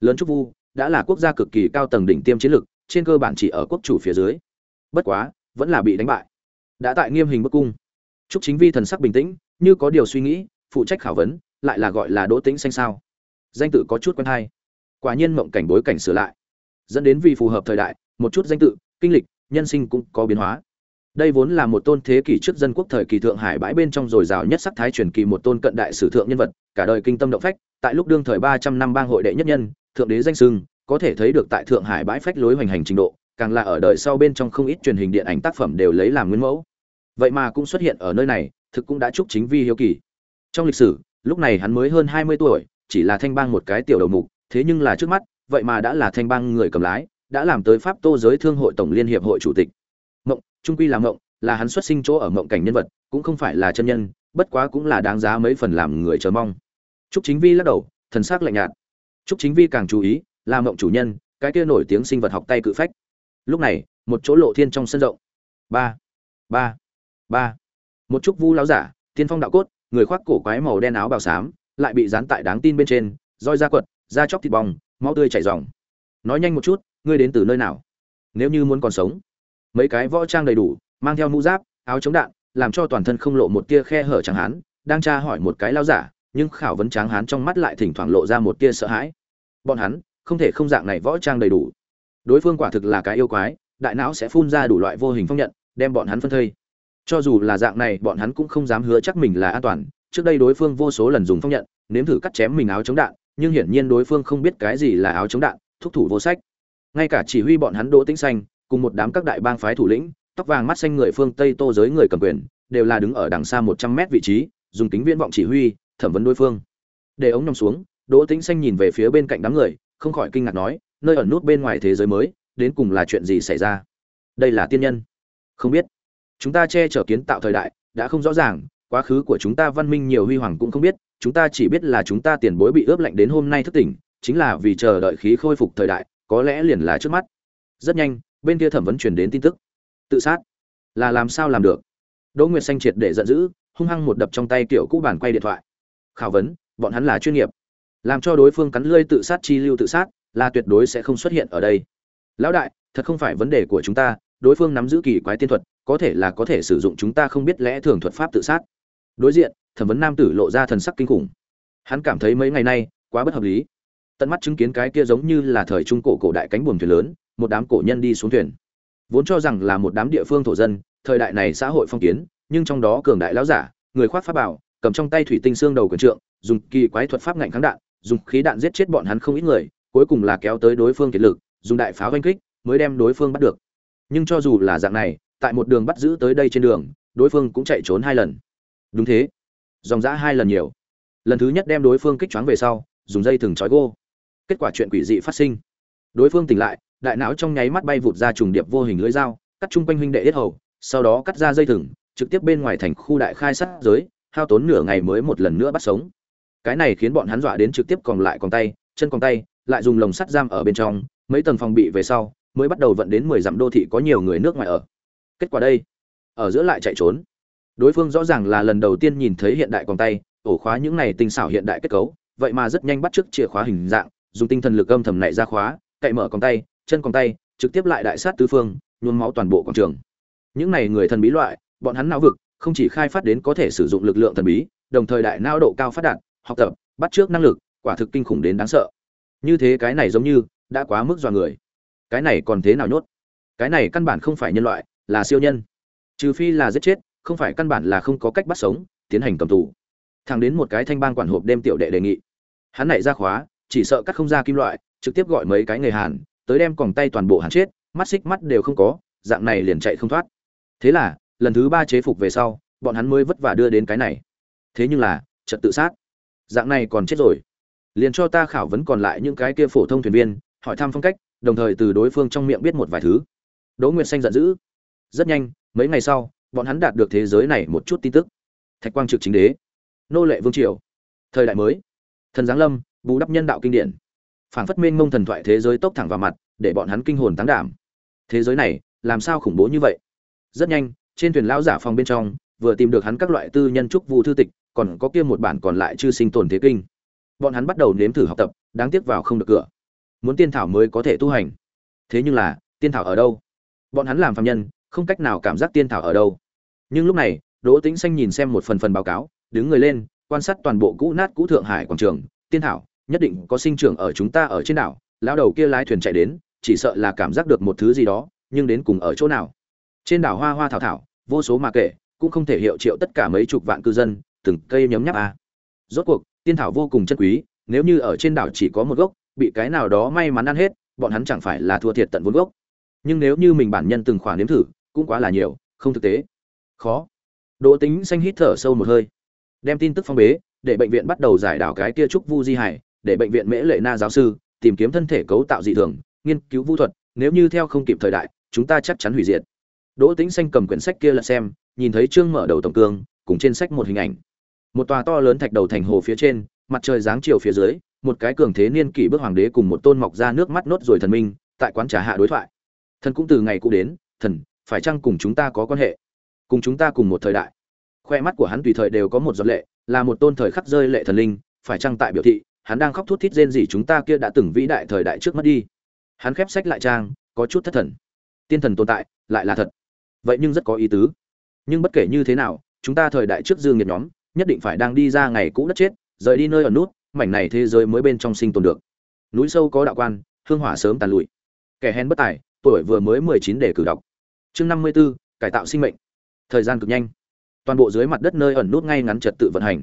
Lớn trúc vu đã là quốc gia cực kỳ cao tầng đỉnh tiêm chiến lực trên cơ bản chỉ ở quốc chủ phía dưới. Bất quá, vẫn là bị đánh bại. Đã tại nghiêm hình bức cung. Trúc chính vi thần sắc bình tĩnh, như có điều suy nghĩ, phụ trách khảo vấn lại là gọi là đỗ tĩnh xanh sao? Danh tự có chút quen hay. Quả nhiên mộng cảnh bối cảnh sửa lại. Dẫn đến vì phù hợp thời đại, một chút danh tự, kinh lịch, nhân sinh cũng có biến hóa. Đây vốn là một tôn thế kỷ trước dân quốc thời kỳ thượng hải bãi bên trong dồi dào nhất sắc thái truyền kỳ một tôn cận đại sử thượng nhân vật, cả đời kinh tâm động phách, tại lúc đương thời ba trăm năm bang hội đệ nhất nhân, thượng đế danh sưng, có thể thấy được tại thượng hải bãi phách lối hoành hành trình độ, càng là ở đời sau bên trong không ít truyền hình điện ảnh tác phẩm đều lấy làm nguyên mẫu. Vậy mà cũng xuất hiện ở nơi này, thực cũng đã chúc chính vi hiếu kỳ. Trong lịch sử lúc này hắn mới hơn hai mươi tuổi, chỉ là thanh bang một cái tiểu đầu mục, thế nhưng là trước mắt, vậy mà đã là thanh bang người cầm lái, đã làm tới pháp tô giới thương hội tổng liên hiệp hội chủ tịch. Mộng, trung quy là mộng, là hắn xuất sinh chỗ ở mộng cảnh nhân vật, cũng không phải là chân nhân, bất quá cũng là đáng giá mấy phần làm người chờ mong. Trúc chính vi lắc đầu, thần s ắ c lạnh nhạt. Trúc chính vi càng chú ý, là mộng chủ nhân, cái kia nổi tiếng sinh vật học tay cự phách. Lúc này, một chỗ lộ thiên trong sân rộng. Ba ba ba. Một chút vu láo giả, tiên phong đạo cốt người khoác cổ quái màu đen áo bào xám, lại bị dán tại đáng tin bên trên, roi da quật, da chóc thịt bong, máu tươi chảy ròng. Nói nhanh một chút, ngươi đến từ nơi nào? Nếu như muốn còn sống. Mấy cái võ trang đầy đủ, mang theo mũ giáp, áo chống đạn, làm cho toàn thân không lộ một tia khe hở chẳng hán, đang tra hỏi một cái lao giả, nhưng khảo vấn tráng hán trong mắt lại thỉnh thoảng lộ ra một tia sợ hãi. Bọn hắn, không thể không dạng này võ trang đầy đủ. Đối phương quả thực là cái yêu quái, đại não sẽ phun ra đủ loại vô hình phong nhận, đem bọn hắn phân thây cho dù là dạng này, bọn hắn cũng không dám hứa chắc mình là an toàn. Trước đây đối phương vô số lần dùng phong nhận, nếm thử cắt chém mình áo chống đạn, nhưng hiển nhiên đối phương không biết cái gì là áo chống đạn, thúc thủ vô sách. Ngay cả chỉ huy bọn hắn đỗ tĩnh xanh, cùng một đám các đại bang phái thủ lĩnh, tóc vàng mắt xanh người phương tây tô giới người cầm quyền, đều là đứng ở đằng xa một trăm mét vị trí, dùng kính viễn vọng chỉ huy, thẩm vấn đối phương. Để ống nằm xuống, đỗ tĩnh xanh nhìn về phía bên cạnh đám người, không khỏi kinh ngạc nói, nơi ẩn nút bên ngoài thế giới mới, đến cùng là chuyện gì xảy ra? Đây là tiên nhân. Không biết chúng ta che chở kiến tạo thời đại, đã không rõ ràng, quá khứ của chúng ta văn minh nhiều huy hoàng cũng không biết, chúng ta chỉ biết là chúng ta tiền bối bị ướp lạnh đến hôm nay thức tỉnh, chính là vì chờ đợi khí khôi phục thời đại, có lẽ liền là trước mắt. Rất nhanh, bên kia thẩm vấn truyền đến tin tức. Tự sát. Là làm sao làm được? Đỗ nguyệt xanh triệt để giận dữ, hung hăng một đập trong tay kiểu cũ bản quay điện thoại. Khảo vấn, bọn hắn là chuyên nghiệp. Làm cho đối phương cắn lươi tự sát chi lưu tự sát, là tuyệt đối sẽ không xuất hiện ở đây. Lão đại, thật không phải vấn đề của chúng ta, đối phương nắm giữ kỳ quái tiên thuật có thể là có thể sử dụng chúng ta không biết lẽ thường thuật pháp tự sát. Đối diện, thẩm vấn nam tử lộ ra thần sắc kinh khủng. Hắn cảm thấy mấy ngày nay, quá bất hợp lý. Tận mắt chứng kiến cái kia giống như là thời trung cổ cổ đại cánh buồm thuyền lớn, một đám cổ nhân đi xuống thuyền. Vốn cho rằng là một đám địa phương thổ dân, thời đại này xã hội phong kiến, nhưng trong đó cường đại lão giả, người khoác pháp bảo, cầm trong tay thủy tinh xương đầu quyền trượng, dùng kỳ quái thuật pháp ngạnh kháng đạn, dùng khí đạn giết chết bọn hắn không ít người, cuối cùng là kéo tới đối phương kiệt lực, dùng đại pháo oanh kích, mới đem đối phương bắt được. Nhưng cho dù là dạng này tại một đường bắt giữ tới đây trên đường, đối phương cũng chạy trốn hai lần. Đúng thế. Dòng dã hai lần nhiều. Lần thứ nhất đem đối phương kích choáng về sau, dùng dây thừng trói gô. Kết quả chuyện quỷ dị phát sinh. Đối phương tỉnh lại, đại não trong nháy mắt bay vụt ra trùng điệp vô hình lưỡi dao, cắt chung quanh huynh đệ yết hầu, sau đó cắt ra dây thừng, trực tiếp bên ngoài thành khu đại khai sát giới, hao tốn nửa ngày mới một lần nữa bắt sống. Cái này khiến bọn hắn dọa đến trực tiếp còn lại còn tay, chân còn tay, lại dùng lồng sắt giam ở bên trong, mấy tầng phòng bị về sau, mới bắt đầu vận đến mười dặm đô thị có nhiều người nước ngoài ở kết quả đây. Ở giữa lại chạy trốn. Đối phương rõ ràng là lần đầu tiên nhìn thấy hiện đại còn tay, ổ khóa những này tinh xảo hiện đại kết cấu, vậy mà rất nhanh bắt chước chìa khóa hình dạng, dùng tinh thần lực âm thầm này ra khóa, cậy mở còn tay, chân còn tay, trực tiếp lại đại sát tứ phương, nhuốm máu toàn bộ quảng trường. Những này người thần bí loại, bọn hắn não vực, không chỉ khai phát đến có thể sử dụng lực lượng thần bí, đồng thời đại não độ cao phát đạt, học tập, bắt trước năng lực, quả thực kinh khủng đến đáng sợ. Như thế cái này giống như, đã quá mức dọa người. Cái này còn thế nào nhốt? Cái này căn bản không phải nhân loại là siêu nhân. Trừ phi là giết chết, không phải căn bản là không có cách bắt sống, tiến hành cầm tù. Thẳng đến một cái thanh bang quản hộp đêm tiểu đệ đề nghị. Hắn này ra khóa, chỉ sợ cắt không ra kim loại, trực tiếp gọi mấy cái người hàn, tới đem còng tay toàn bộ hàn chết, mắt xích mắt đều không có, dạng này liền chạy không thoát. Thế là, lần thứ ba chế phục về sau, bọn hắn mới vất vả đưa đến cái này. Thế nhưng là, trật tự sát. Dạng này còn chết rồi. Liền cho ta khảo vấn còn lại những cái kia phổ thông thuyền viên, hỏi thăm phong cách, đồng thời từ đối phương trong miệng biết một vài thứ. Đỗ nguyệt xanh giận dữ rất nhanh, mấy ngày sau, bọn hắn đạt được thế giới này một chút tin tức. Thạch quang trực chính đế, nô lệ vương triều, thời đại mới, thần giáng lâm, bù đắp nhân đạo kinh điển. Phảng phất minh mông thần thoại thế giới tốc thẳng vào mặt, để bọn hắn kinh hồn tán đảm. Thế giới này, làm sao khủng bố như vậy? Rất nhanh, trên thuyền lão giả phòng bên trong, vừa tìm được hắn các loại tư nhân trúc vu thư tịch, còn có kia một bản còn lại chưa sinh tồn thế kinh. Bọn hắn bắt đầu nếm thử học tập, đáng tiếc vào không được cửa. Muốn tiên thảo mới có thể tu hành. Thế nhưng là, tiên thảo ở đâu? Bọn hắn làm phạm nhân không cách nào cảm giác tiên thảo ở đâu. Nhưng lúc này, đỗ tĩnh xanh nhìn xem một phần phần báo cáo, đứng người lên, quan sát toàn bộ cũ nát cũ thượng hải quảng trường, tiên thảo, nhất định có sinh trưởng ở chúng ta ở trên đảo, lão đầu kia lái thuyền chạy đến, chỉ sợ là cảm giác được một thứ gì đó, nhưng đến cùng ở chỗ nào. Trên đảo hoa hoa thảo thảo, vô số mà kể, cũng không thể hiệu triệu tất cả mấy chục vạn cư dân, từng cây nhấm nháp a. À. rốt cuộc, tiên thảo vô cùng chân quý, nếu như ở trên đảo chỉ có một gốc, bị cái nào đó may mắn ăn hết, bọn hắn chẳng phải là thua thiệt tận vốn gốc. Nhưng nếu như mình bản nhân từng khoản nếm thử cũng quá là nhiều, không thực tế. Khó. Đỗ tính xanh hít thở sâu một hơi. Đem tin tức phong bế, để bệnh viện bắt đầu giải đảo cái kia trúc vu di hải, để bệnh viện mễ lệ na giáo sư tìm kiếm thân thể cấu tạo dị thường, nghiên cứu vũ thuật, nếu như theo không kịp thời đại, chúng ta chắc chắn hủy diệt. Đỗ tính xanh cầm quyển sách kia là xem, nhìn thấy chương mở đầu tổng cương, cùng trên sách một hình ảnh. Một tòa to lớn thạch đầu thành hồ phía trên, mặt trời giáng chiều phía dưới, một cái cường thế niên kỷ bước hoàng đế cùng một tôn mọc ra nước mắt nốt rồi thần minh, tại quán trà hạ đối thoại. Thần cũng từ ngày cũ đến, thần phải chăng cùng chúng ta có quan hệ? Cùng chúng ta cùng một thời đại. Khoe mắt của hắn tùy thời đều có một giọt lệ, là một tôn thời khắc rơi lệ thần linh, phải chăng tại biểu thị, hắn đang khóc thút thít rên gì chúng ta kia đã từng vĩ đại thời đại trước mất đi. Hắn khép sách lại trang, có chút thất thần. Tiên thần tồn tại, lại là thật. Vậy nhưng rất có ý tứ. Nhưng bất kể như thế nào, chúng ta thời đại trước dương nhiệt nhóm, nhất định phải đang đi ra ngày cũ đất chết, rời đi nơi ở nút, mảnh này thế giới mới bên trong sinh tồn được. Núi sâu có đạo quan, hương hỏa sớm tàn lụi. Kẻ hèn bất tài, tuổi vừa mới mười chín để cử đọc chương năm mươi 54, cải tạo sinh mệnh. Thời gian cực nhanh. Toàn bộ dưới mặt đất nơi ẩn nút ngay ngắn trật tự vận hành.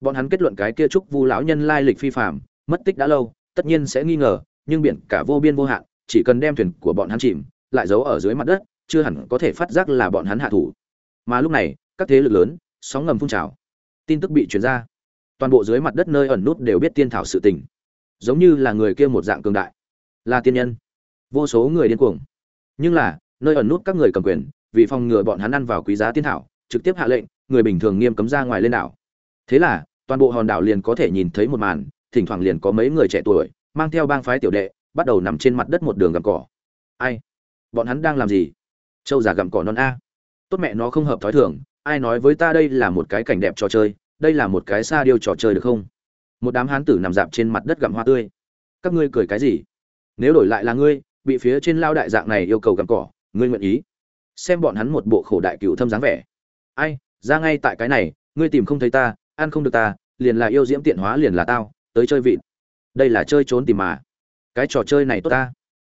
Bọn hắn kết luận cái kia trúc vu lão nhân lai lịch phi phàm mất tích đã lâu tất nhiên sẽ nghi ngờ nhưng biển cả vô biên vô hạn chỉ cần đem thuyền của bọn hắn chìm lại giấu ở dưới mặt đất chưa hẳn có thể phát giác là bọn hắn hạ thủ. Mà lúc này các thế lực lớn sóng ngầm phun trào. Tin tức bị truyền ra. Toàn bộ dưới mặt đất nơi ẩn nút đều biết tiên thảo sự tình. Giống như là người kia một dạng cường đại. Là tiên nhân. Vô số người điên cuồng. Nhưng là nơi ẩn nút các người cầm quyền, vì phòng ngừa bọn hắn ăn vào quý giá tiên thảo, trực tiếp hạ lệnh, người bình thường nghiêm cấm ra ngoài lên đảo. Thế là, toàn bộ hòn đảo liền có thể nhìn thấy một màn, thỉnh thoảng liền có mấy người trẻ tuổi, mang theo bang phái tiểu đệ, bắt đầu nằm trên mặt đất một đường gặm cỏ. Ai? Bọn hắn đang làm gì? Châu già gặm cỏ non a. Tốt mẹ nó không hợp thói thường, ai nói với ta đây là một cái cảnh đẹp trò chơi, đây là một cái xa điêu trò chơi được không? Một đám hán tử nằm dạp trên mặt đất gặm hoa tươi. Các ngươi cười cái gì? Nếu đổi lại là ngươi, bị phía trên lao đại dạng này yêu cầu gặm cỏ ngươi nguyện ý. Xem bọn hắn một bộ khổ đại cựu thâm dáng vẻ. Ai, ra ngay tại cái này, ngươi tìm không thấy ta, ăn không được ta, liền là yêu diễm tiện hóa liền là tao, tới chơi vịt. Đây là chơi trốn tìm mà. Cái trò chơi này tốt ta.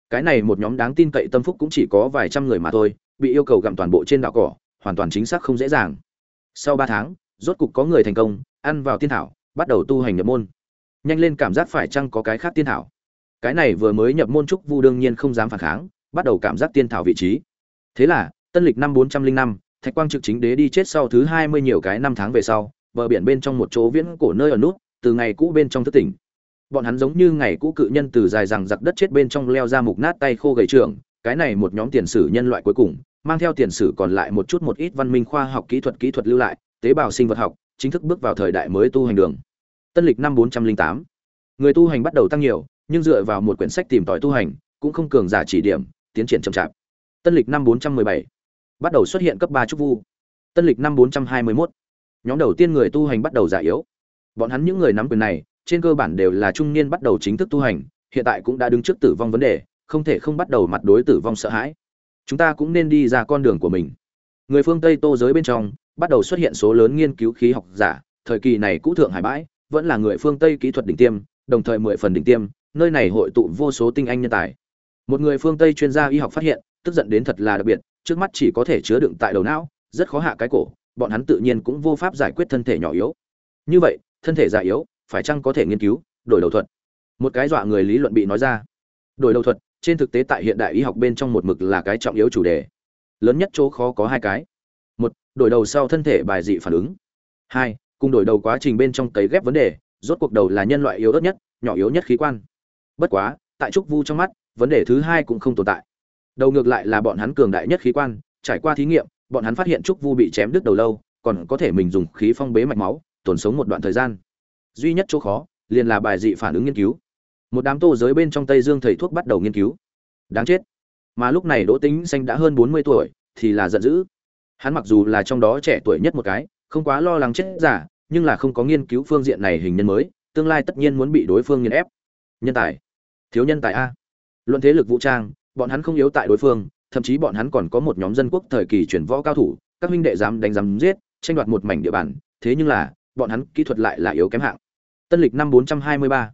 Cái này một nhóm đáng tin cậy tâm phúc cũng chỉ có vài trăm người mà thôi, bị yêu cầu gặm toàn bộ trên đạo cỏ, hoàn toàn chính xác không dễ dàng. Sau ba tháng, rốt cục có người thành công, ăn vào tiên thảo, bắt đầu tu hành nhập môn. Nhanh lên cảm giác phải chăng có cái khác tiên thảo. Cái này vừa mới nhập môn trúc vu đương nhiên không dám phản kháng bắt đầu cảm giác tiên thảo vị trí. Thế là, tân lịch năm bốn trăm linh năm, thạch quang trực chính đế đi chết sau thứ hai mươi nhiều cái năm tháng về sau, bờ biển bên trong một chỗ viễn cổ nơi ở nút, từ ngày cũ bên trong thất tỉnh. Bọn hắn giống như ngày cũ cự nhân từ dài rằng giặc đất chết bên trong leo ra mục nát tay khô gầy trường cái này một nhóm tiền sử nhân loại cuối cùng, mang theo tiền sử còn lại một chút một ít văn minh khoa học kỹ thuật kỹ thuật lưu lại, tế bào sinh vật học, chính thức bước vào thời đại mới tu hành đường. Tân lịch năm bốn trăm linh tám, người tu hành bắt đầu tăng nhiều, nhưng dựa vào một quyển sách tìm tòi tu hành, cũng không cường giả chỉ điểm tiến triển chậm chạp. Tân lịch năm bốn trăm mười bảy, bắt đầu xuất hiện cấp ba trúc vu. Tân lịch năm bốn trăm hai mươi mốt, nhóm đầu tiên người tu hành bắt đầu già yếu. Bọn hắn những người nắm quyền này, trên cơ bản đều là trung niên bắt đầu chính thức tu hành, hiện tại cũng đã đứng trước tử vong vấn đề, không thể không bắt đầu mặt đối tử vong sợ hãi. Chúng ta cũng nên đi ra con đường của mình. Người phương tây tô giới bên trong, bắt đầu xuất hiện số lớn nghiên cứu khí học giả, thời kỳ này cũ thượng hải bãi, vẫn là người phương tây kỹ thuật đỉnh tiêm, đồng thời mười phần đỉnh tiêm, nơi này hội tụ vô số tinh anh nhân tài một người phương tây chuyên gia y học phát hiện, tức giận đến thật là đặc biệt, trước mắt chỉ có thể chứa đựng tại đầu não, rất khó hạ cái cổ, bọn hắn tự nhiên cũng vô pháp giải quyết thân thể nhỏ yếu. Như vậy, thân thể già yếu, phải chăng có thể nghiên cứu, đổi đầu thuật? Một cái dọa người lý luận bị nói ra. Đổi đầu thuật, trên thực tế tại hiện đại y học bên trong một mực là cái trọng yếu chủ đề. Lớn nhất chỗ khó có hai cái. Một, đổi đầu sau thân thể bài dị phản ứng. Hai, cùng đổi đầu quá trình bên trong cấy ghép vấn đề, rốt cuộc đầu là nhân loại yếu ớt nhất, nhỏ yếu nhất khí quan. Bất quá, tại trúc vu trong mắt vấn đề thứ hai cũng không tồn tại. Đầu ngược lại là bọn hắn cường đại nhất khí quan, trải qua thí nghiệm, bọn hắn phát hiện trúc vu bị chém đứt đầu lâu, còn có thể mình dùng khí phong bế mạch máu, tồn sống một đoạn thời gian. Duy nhất chỗ khó, liền là bài dị phản ứng nghiên cứu. Một đám tô giới bên trong tây dương thầy thuốc bắt đầu nghiên cứu. Đáng chết. Mà lúc này đỗ tính xanh đã hơn bốn mươi tuổi, thì là giận dữ. Hắn mặc dù là trong đó trẻ tuổi nhất một cái, không quá lo lắng chết giả, nhưng là không có nghiên cứu phương diện này hình nhân mới, tương lai tất nhiên muốn bị đối phương nghiền ép. Nhân tài. Thiếu nhân tài a luận thế lực vũ trang, bọn hắn không yếu tại đối phương, thậm chí bọn hắn còn có một nhóm dân quốc thời kỳ chuyển võ cao thủ, các huynh đệ dám đánh dám giết, tranh đoạt một mảnh địa bàn, thế nhưng là, bọn hắn kỹ thuật lại là yếu kém hạng. Tân lịch năm bốn trăm hai mươi ba,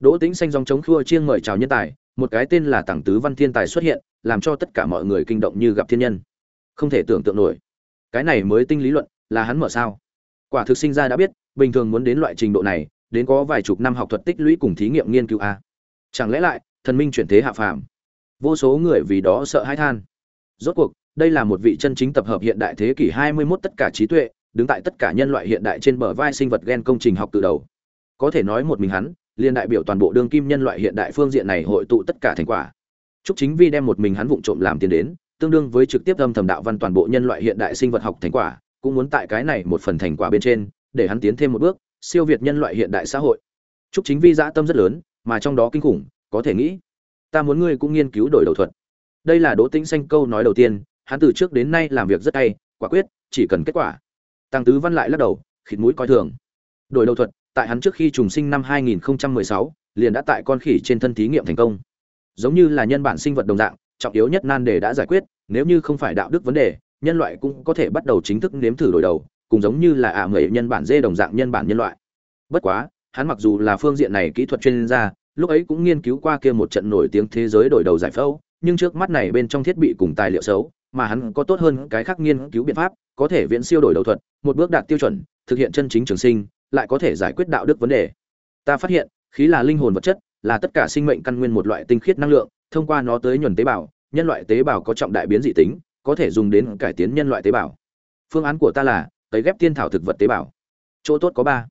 đỗ tĩnh xanh dòng chống khua chiêng mời chào nhân tài, một cái tên là tặng tứ văn thiên tài xuất hiện, làm cho tất cả mọi người kinh động như gặp thiên nhân. Không thể tưởng tượng nổi. Cái này mới tinh lý luận, là hắn mở sao? Quả thực sinh ra đã biết, bình thường muốn đến loại trình độ này, đến có vài chục năm học thuật tích lũy cùng thí nghiệm nghiên cứu a. Chẳng lẽ lại thần minh chuyển thế hạ phàm. Vô số người vì đó sợ hãi than. Rốt cuộc, đây là một vị chân chính tập hợp hiện đại thế kỷ 21 tất cả trí tuệ, đứng tại tất cả nhân loại hiện đại trên bờ vai sinh vật gen công trình học từ đầu. Có thể nói một mình hắn liên đại biểu toàn bộ đương kim nhân loại hiện đại phương diện này hội tụ tất cả thành quả. Chúc chính vi đem một mình hắn vụng trộm làm tiền đến, tương đương với trực tiếp âm thầm đạo văn toàn bộ nhân loại hiện đại sinh vật học thành quả, cũng muốn tại cái này một phần thành quả bên trên, để hắn tiến thêm một bước, siêu việt nhân loại hiện đại xã hội. Chúc chính vi dã tâm rất lớn, mà trong đó kinh khủng có thể nghĩ ta muốn ngươi cũng nghiên cứu đổi đầu thuật. Đây là đỗ tĩnh xanh câu nói đầu tiên hắn từ trước đến nay làm việc rất hay quả quyết chỉ cần kết quả. Tăng tứ văn lại lắc đầu khịt mũi coi thường. Đổi đầu thuật tại hắn trước khi trùng sinh năm 2016, liền đã tại con khỉ trên thân thí nghiệm thành công. Giống như là nhân bản sinh vật đồng dạng trọng yếu nhất nan đề đã giải quyết nếu như không phải đạo đức vấn đề nhân loại cũng có thể bắt đầu chính thức nếm thử đổi đầu cùng giống như là ả à nhân bản dê đồng dạng nhân bản nhân loại. Bất quá hắn mặc dù là phương diện này kỹ thuật chuyên gia lúc ấy cũng nghiên cứu qua kia một trận nổi tiếng thế giới đổi đầu giải phẫu, nhưng trước mắt này bên trong thiết bị cùng tài liệu xấu, mà hắn có tốt hơn cái khác nghiên cứu biện pháp, có thể viễn siêu đổi đầu thuật, một bước đạt tiêu chuẩn, thực hiện chân chính trường sinh, lại có thể giải quyết đạo đức vấn đề. Ta phát hiện, khí là linh hồn vật chất, là tất cả sinh mệnh căn nguyên một loại tinh khiết năng lượng, thông qua nó tới nhuần tế bào, nhân loại tế bào có trọng đại biến dị tính, có thể dùng đến cải tiến nhân loại tế bào. Phương án của ta là, tấy ghép tiên thảo thực vật tế bào. Chỗ tốt có ba.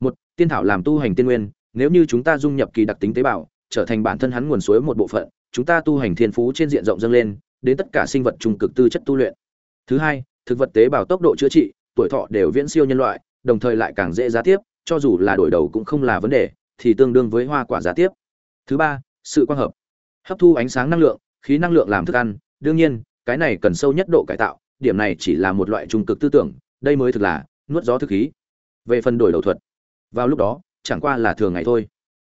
Một, tiên thảo làm tu hành tiên nguyên nếu như chúng ta dung nhập kỳ đặc tính tế bào, trở thành bản thân hắn nguồn suối một bộ phận, chúng ta tu hành thiên phú trên diện rộng dâng lên, đến tất cả sinh vật trung cực tư chất tu luyện. Thứ hai, thực vật tế bào tốc độ chữa trị, tuổi thọ đều viễn siêu nhân loại, đồng thời lại càng dễ giá tiếp, cho dù là đổi đầu cũng không là vấn đề, thì tương đương với hoa quả giá tiếp. Thứ ba, sự quang hợp. Hấp thu ánh sáng năng lượng, khí năng lượng làm thức ăn. Đương nhiên, cái này cần sâu nhất độ cải tạo, điểm này chỉ là một loại trung cực tư tưởng, đây mới thực là nuốt gió thức khí. Về phần đổi đầu thuật, vào lúc đó chẳng qua là thường ngày thôi.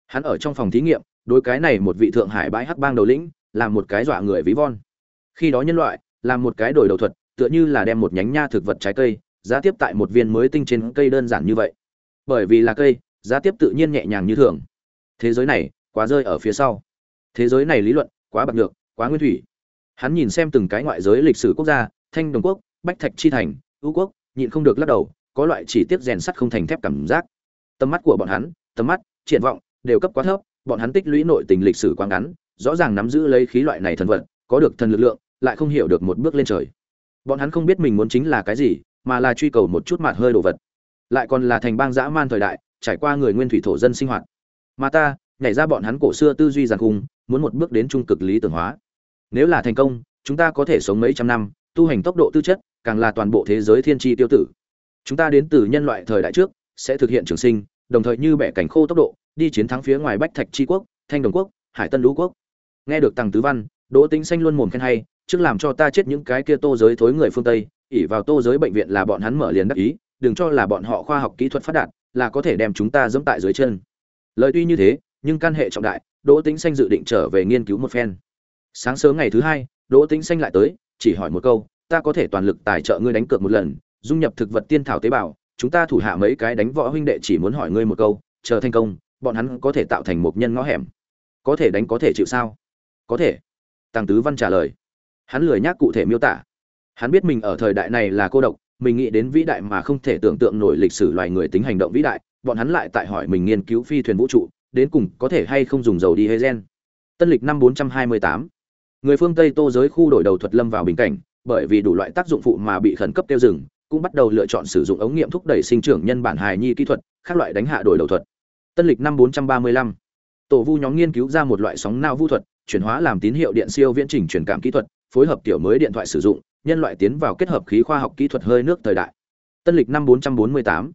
Hắn ở trong phòng thí nghiệm, đối cái này một vị thượng hải bãi hắc bang đầu lĩnh, làm một cái dọa người ví von. Khi đó nhân loại, làm một cái đổi đầu thuật, tựa như là đem một nhánh nha thực vật trái cây, giá tiếp tại một viên mới tinh trên cây đơn giản như vậy. Bởi vì là cây, giá tiếp tự nhiên nhẹ nhàng như thường. Thế giới này, quá rơi ở phía sau. Thế giới này lý luận, quá bạc nhược, quá nguyên thủy. Hắn nhìn xem từng cái ngoại giới lịch sử quốc gia, thanh đồng quốc, bách thạch chi thành, ưu quốc, nhịn không được lắc đầu, có loại chỉ tiếp rèn sắt không thành thép cảm giác tầm mắt của bọn hắn, tầm mắt, triển vọng đều cấp quá thấp, bọn hắn tích lũy nội tình lịch sử quá ngắn, rõ ràng nắm giữ lấy khí loại này thần vật có được thần lực lượng, lại không hiểu được một bước lên trời. Bọn hắn không biết mình muốn chính là cái gì, mà là truy cầu một chút mạt hơi đồ vật. Lại còn là thành bang dã man thời đại, trải qua người nguyên thủy thổ dân sinh hoạt. Mà ta, nhảy ra bọn hắn cổ xưa tư duy giàn cung muốn một bước đến trung cực lý tưởng hóa. Nếu là thành công, chúng ta có thể sống mấy trăm năm, tu hành tốc độ tư chất, càng là toàn bộ thế giới thiên tri tiêu tử. Chúng ta đến từ nhân loại thời đại trước sẽ thực hiện trường sinh, đồng thời như bẻ cảnh khô tốc độ, đi chiến thắng phía ngoài bách thạch tri quốc, thanh đồng quốc, hải tân lũ quốc. Nghe được tăng tứ văn, đỗ tính xanh luôn mồm khen hay, trước làm cho ta chết những cái kia tô giới thối người phương tây ỉ vào tô giới bệnh viện là bọn hắn mở liền đắc ý, đừng cho là bọn họ khoa học kỹ thuật phát đạt, là có thể đem chúng ta dẫm tại dưới chân. Lời tuy như thế, nhưng căn hệ trọng đại, đỗ tính xanh dự định trở về nghiên cứu một phen. Sáng sớm ngày thứ hai, đỗ tính xanh lại tới, chỉ hỏi một câu, ta có thể toàn lực tài trợ ngươi đánh cược một lần, dung nhập thực vật tiên thảo tế bào chúng ta thủ hạ mấy cái đánh võ huynh đệ chỉ muốn hỏi ngươi một câu, chờ thành công, bọn hắn có thể tạo thành một nhân ngõ hẻm. Có thể đánh có thể chịu sao? Có thể. Tăng tứ văn trả lời. Hắn lười nhác cụ thể miêu tả. Hắn biết mình ở thời đại này là cô độc, mình nghĩ đến vĩ đại mà không thể tưởng tượng nổi lịch sử loài người tính hành động vĩ đại, bọn hắn lại tại hỏi mình nghiên cứu phi thuyền vũ trụ, đến cùng có thể hay không dùng dầu đi hay gen tân lịch năm 428 người phương tây tô giới khu đổi đầu thuật lâm vào bình cảnh, bởi vì đủ loại tác dụng phụ mà bị khẩn cấp tiêu dừng cũng bắt đầu lựa chọn sử dụng ống nghiệm thúc đẩy sinh trưởng nhân bản hài nhi kỹ thuật các loại đánh hạ đổi đầu thuật. Tân lịch năm 435 tổ vu nhóm nghiên cứu ra một loại sóng nao vu thuật, chuyển hóa làm tín hiệu điện siêu viễn trình truyền cảm kỹ thuật, phối hợp tiểu mới điện thoại sử dụng, nhân loại tiến vào kết hợp khí khoa học kỹ thuật hơi nước thời đại. Tân lịch năm 448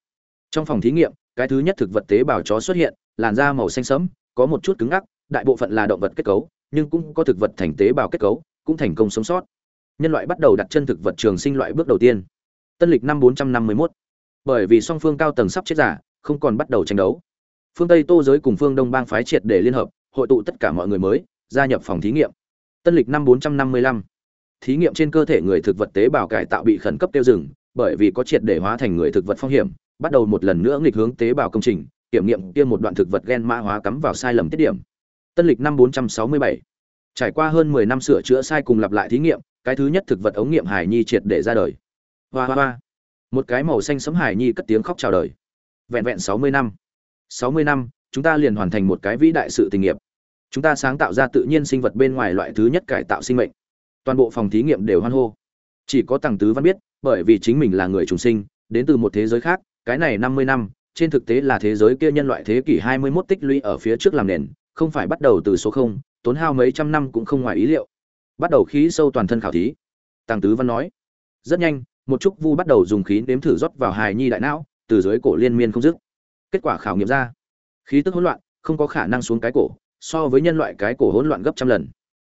trong phòng thí nghiệm, cái thứ nhất thực vật tế bào chó xuất hiện, làn da màu xanh sẫm, có một chút cứng ngắc, đại bộ phận là động vật kết cấu, nhưng cũng có thực vật thành tế bào kết cấu, cũng thành công sống sót. Nhân loại bắt đầu đặt chân thực vật trường sinh loại bước đầu tiên tân lịch năm 451 bởi vì song phương cao tầng sắp chết giả, không còn bắt đầu tranh đấu. Phương tây tô giới cùng phương đông bang phái triệt để liên hợp, hội tụ tất cả mọi người mới, gia nhập phòng thí nghiệm. Tân lịch năm 455 thí nghiệm trên cơ thể người thực vật tế bào cải tạo bị khẩn cấp tiêu dừng, bởi vì có triệt để hóa thành người thực vật phong hiểm, bắt đầu một lần nữa nghịch hướng tế bào công trình, kiểm nghiệm kia một đoạn thực vật gen mã hóa cắm vào sai lầm tiết điểm. Tân lịch năm 467 trải qua hơn 10 năm sửa chữa sai cùng lặp lại thí nghiệm, cái thứ nhất thực vật ống nghiệm hải nhi triệt để ra đời hoa hoa hoa. Một cái màu xanh sấm hải nhi cất tiếng khóc chào đời. Vẹn vẹn 60 năm. 60 năm, chúng ta liền hoàn thành một cái vĩ đại sự tình nghiệp. Chúng ta sáng tạo ra tự nhiên sinh vật bên ngoài loại thứ nhất cải tạo sinh mệnh. Toàn bộ phòng thí nghiệm đều hoan hô. Chỉ có tàng tứ văn biết, bởi vì chính mình là người trùng sinh, đến từ một thế giới khác, cái này 50 năm, trên thực tế là thế giới kia nhân loại thế kỷ 21 tích lũy ở phía trước làm nền, không phải bắt đầu từ số không, tốn hao mấy trăm năm cũng không ngoài ý liệu. Bắt đầu khí sâu toàn thân khảo thí. Tàng tứ văn nói, rất nhanh một chút vu bắt đầu dùng khí nếm thử rót vào hài nhi đại não, từ dưới cổ liên miên không dứt. Kết quả khảo nghiệm ra, khí tức hỗn loạn, không có khả năng xuống cái cổ, so với nhân loại cái cổ hỗn loạn gấp trăm lần.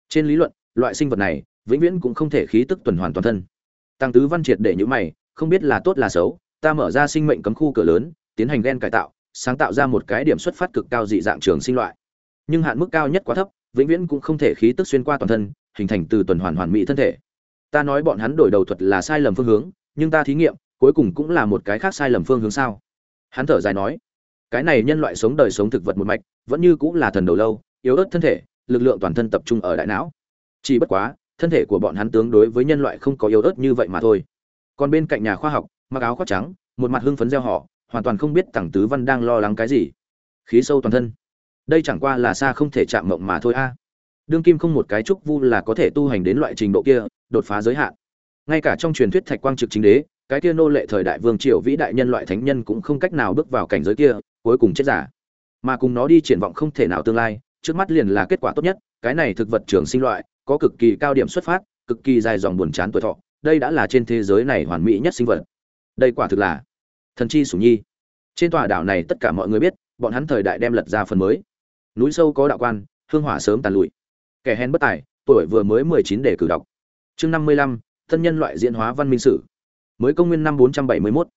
Trên lý luận, loại sinh vật này, vĩnh viễn cũng không thể khí tức tuần hoàn toàn thân. Tăng tứ văn triệt để những mày, không biết là tốt là xấu, ta mở ra sinh mệnh cấm khu cửa lớn, tiến hành gen cải tạo, sáng tạo ra một cái điểm xuất phát cực cao dị dạng trường sinh loại. Nhưng hạn mức cao nhất quá thấp, vĩnh viễn cũng không thể khí tức xuyên qua toàn thân, hình thành từ tuần hoàn hoàn mỹ thân thể ta nói bọn hắn đổi đầu thuật là sai lầm phương hướng, nhưng ta thí nghiệm, cuối cùng cũng là một cái khác sai lầm phương hướng sao? Hắn thở dài nói, cái này nhân loại sống đời sống thực vật một mạch, vẫn như cũng là thần đầu lâu, yếu ớt thân thể, lực lượng toàn thân tập trung ở đại não. Chỉ bất quá, thân thể của bọn hắn tướng đối với nhân loại không có yếu ớt như vậy mà thôi. Còn bên cạnh nhà khoa học, mặc áo khoác trắng, một mặt hưng phấn gieo họ hoàn toàn không biết tằng tứ văn đang lo lắng cái gì. Khí sâu toàn thân. Đây chẳng qua là xa không thể chạm mộng mà thôi a. Đương kim không một cái trúc vu là có thể tu hành đến loại trình độ kia đột phá giới hạn. Ngay cả trong truyền thuyết thạch quang trực chính đế, cái kia nô lệ thời đại vương triều vĩ đại nhân loại thánh nhân cũng không cách nào bước vào cảnh giới kia, cuối cùng chết giả. Mà cùng nó đi triển vọng không thể nào tương lai, trước mắt liền là kết quả tốt nhất, cái này thực vật trường sinh loại, có cực kỳ cao điểm xuất phát, cực kỳ dài dòng buồn chán tuổi thọ, đây đã là trên thế giới này hoàn mỹ nhất sinh vật. Đây quả thực là thần chi sủng nhi. Trên tòa đảo này tất cả mọi người biết, bọn hắn thời đại đem lật ra phần mới. Núi sâu có đạo quan, hương hỏa sớm tàn lụi. Kẻ hèn bất tài, tuổi vừa mới mười chín để cử đọc chương năm mươi lăm thân nhân loại diễn hóa văn minh sử. Mới công nguyên năm bốn trăm bảy mươi 471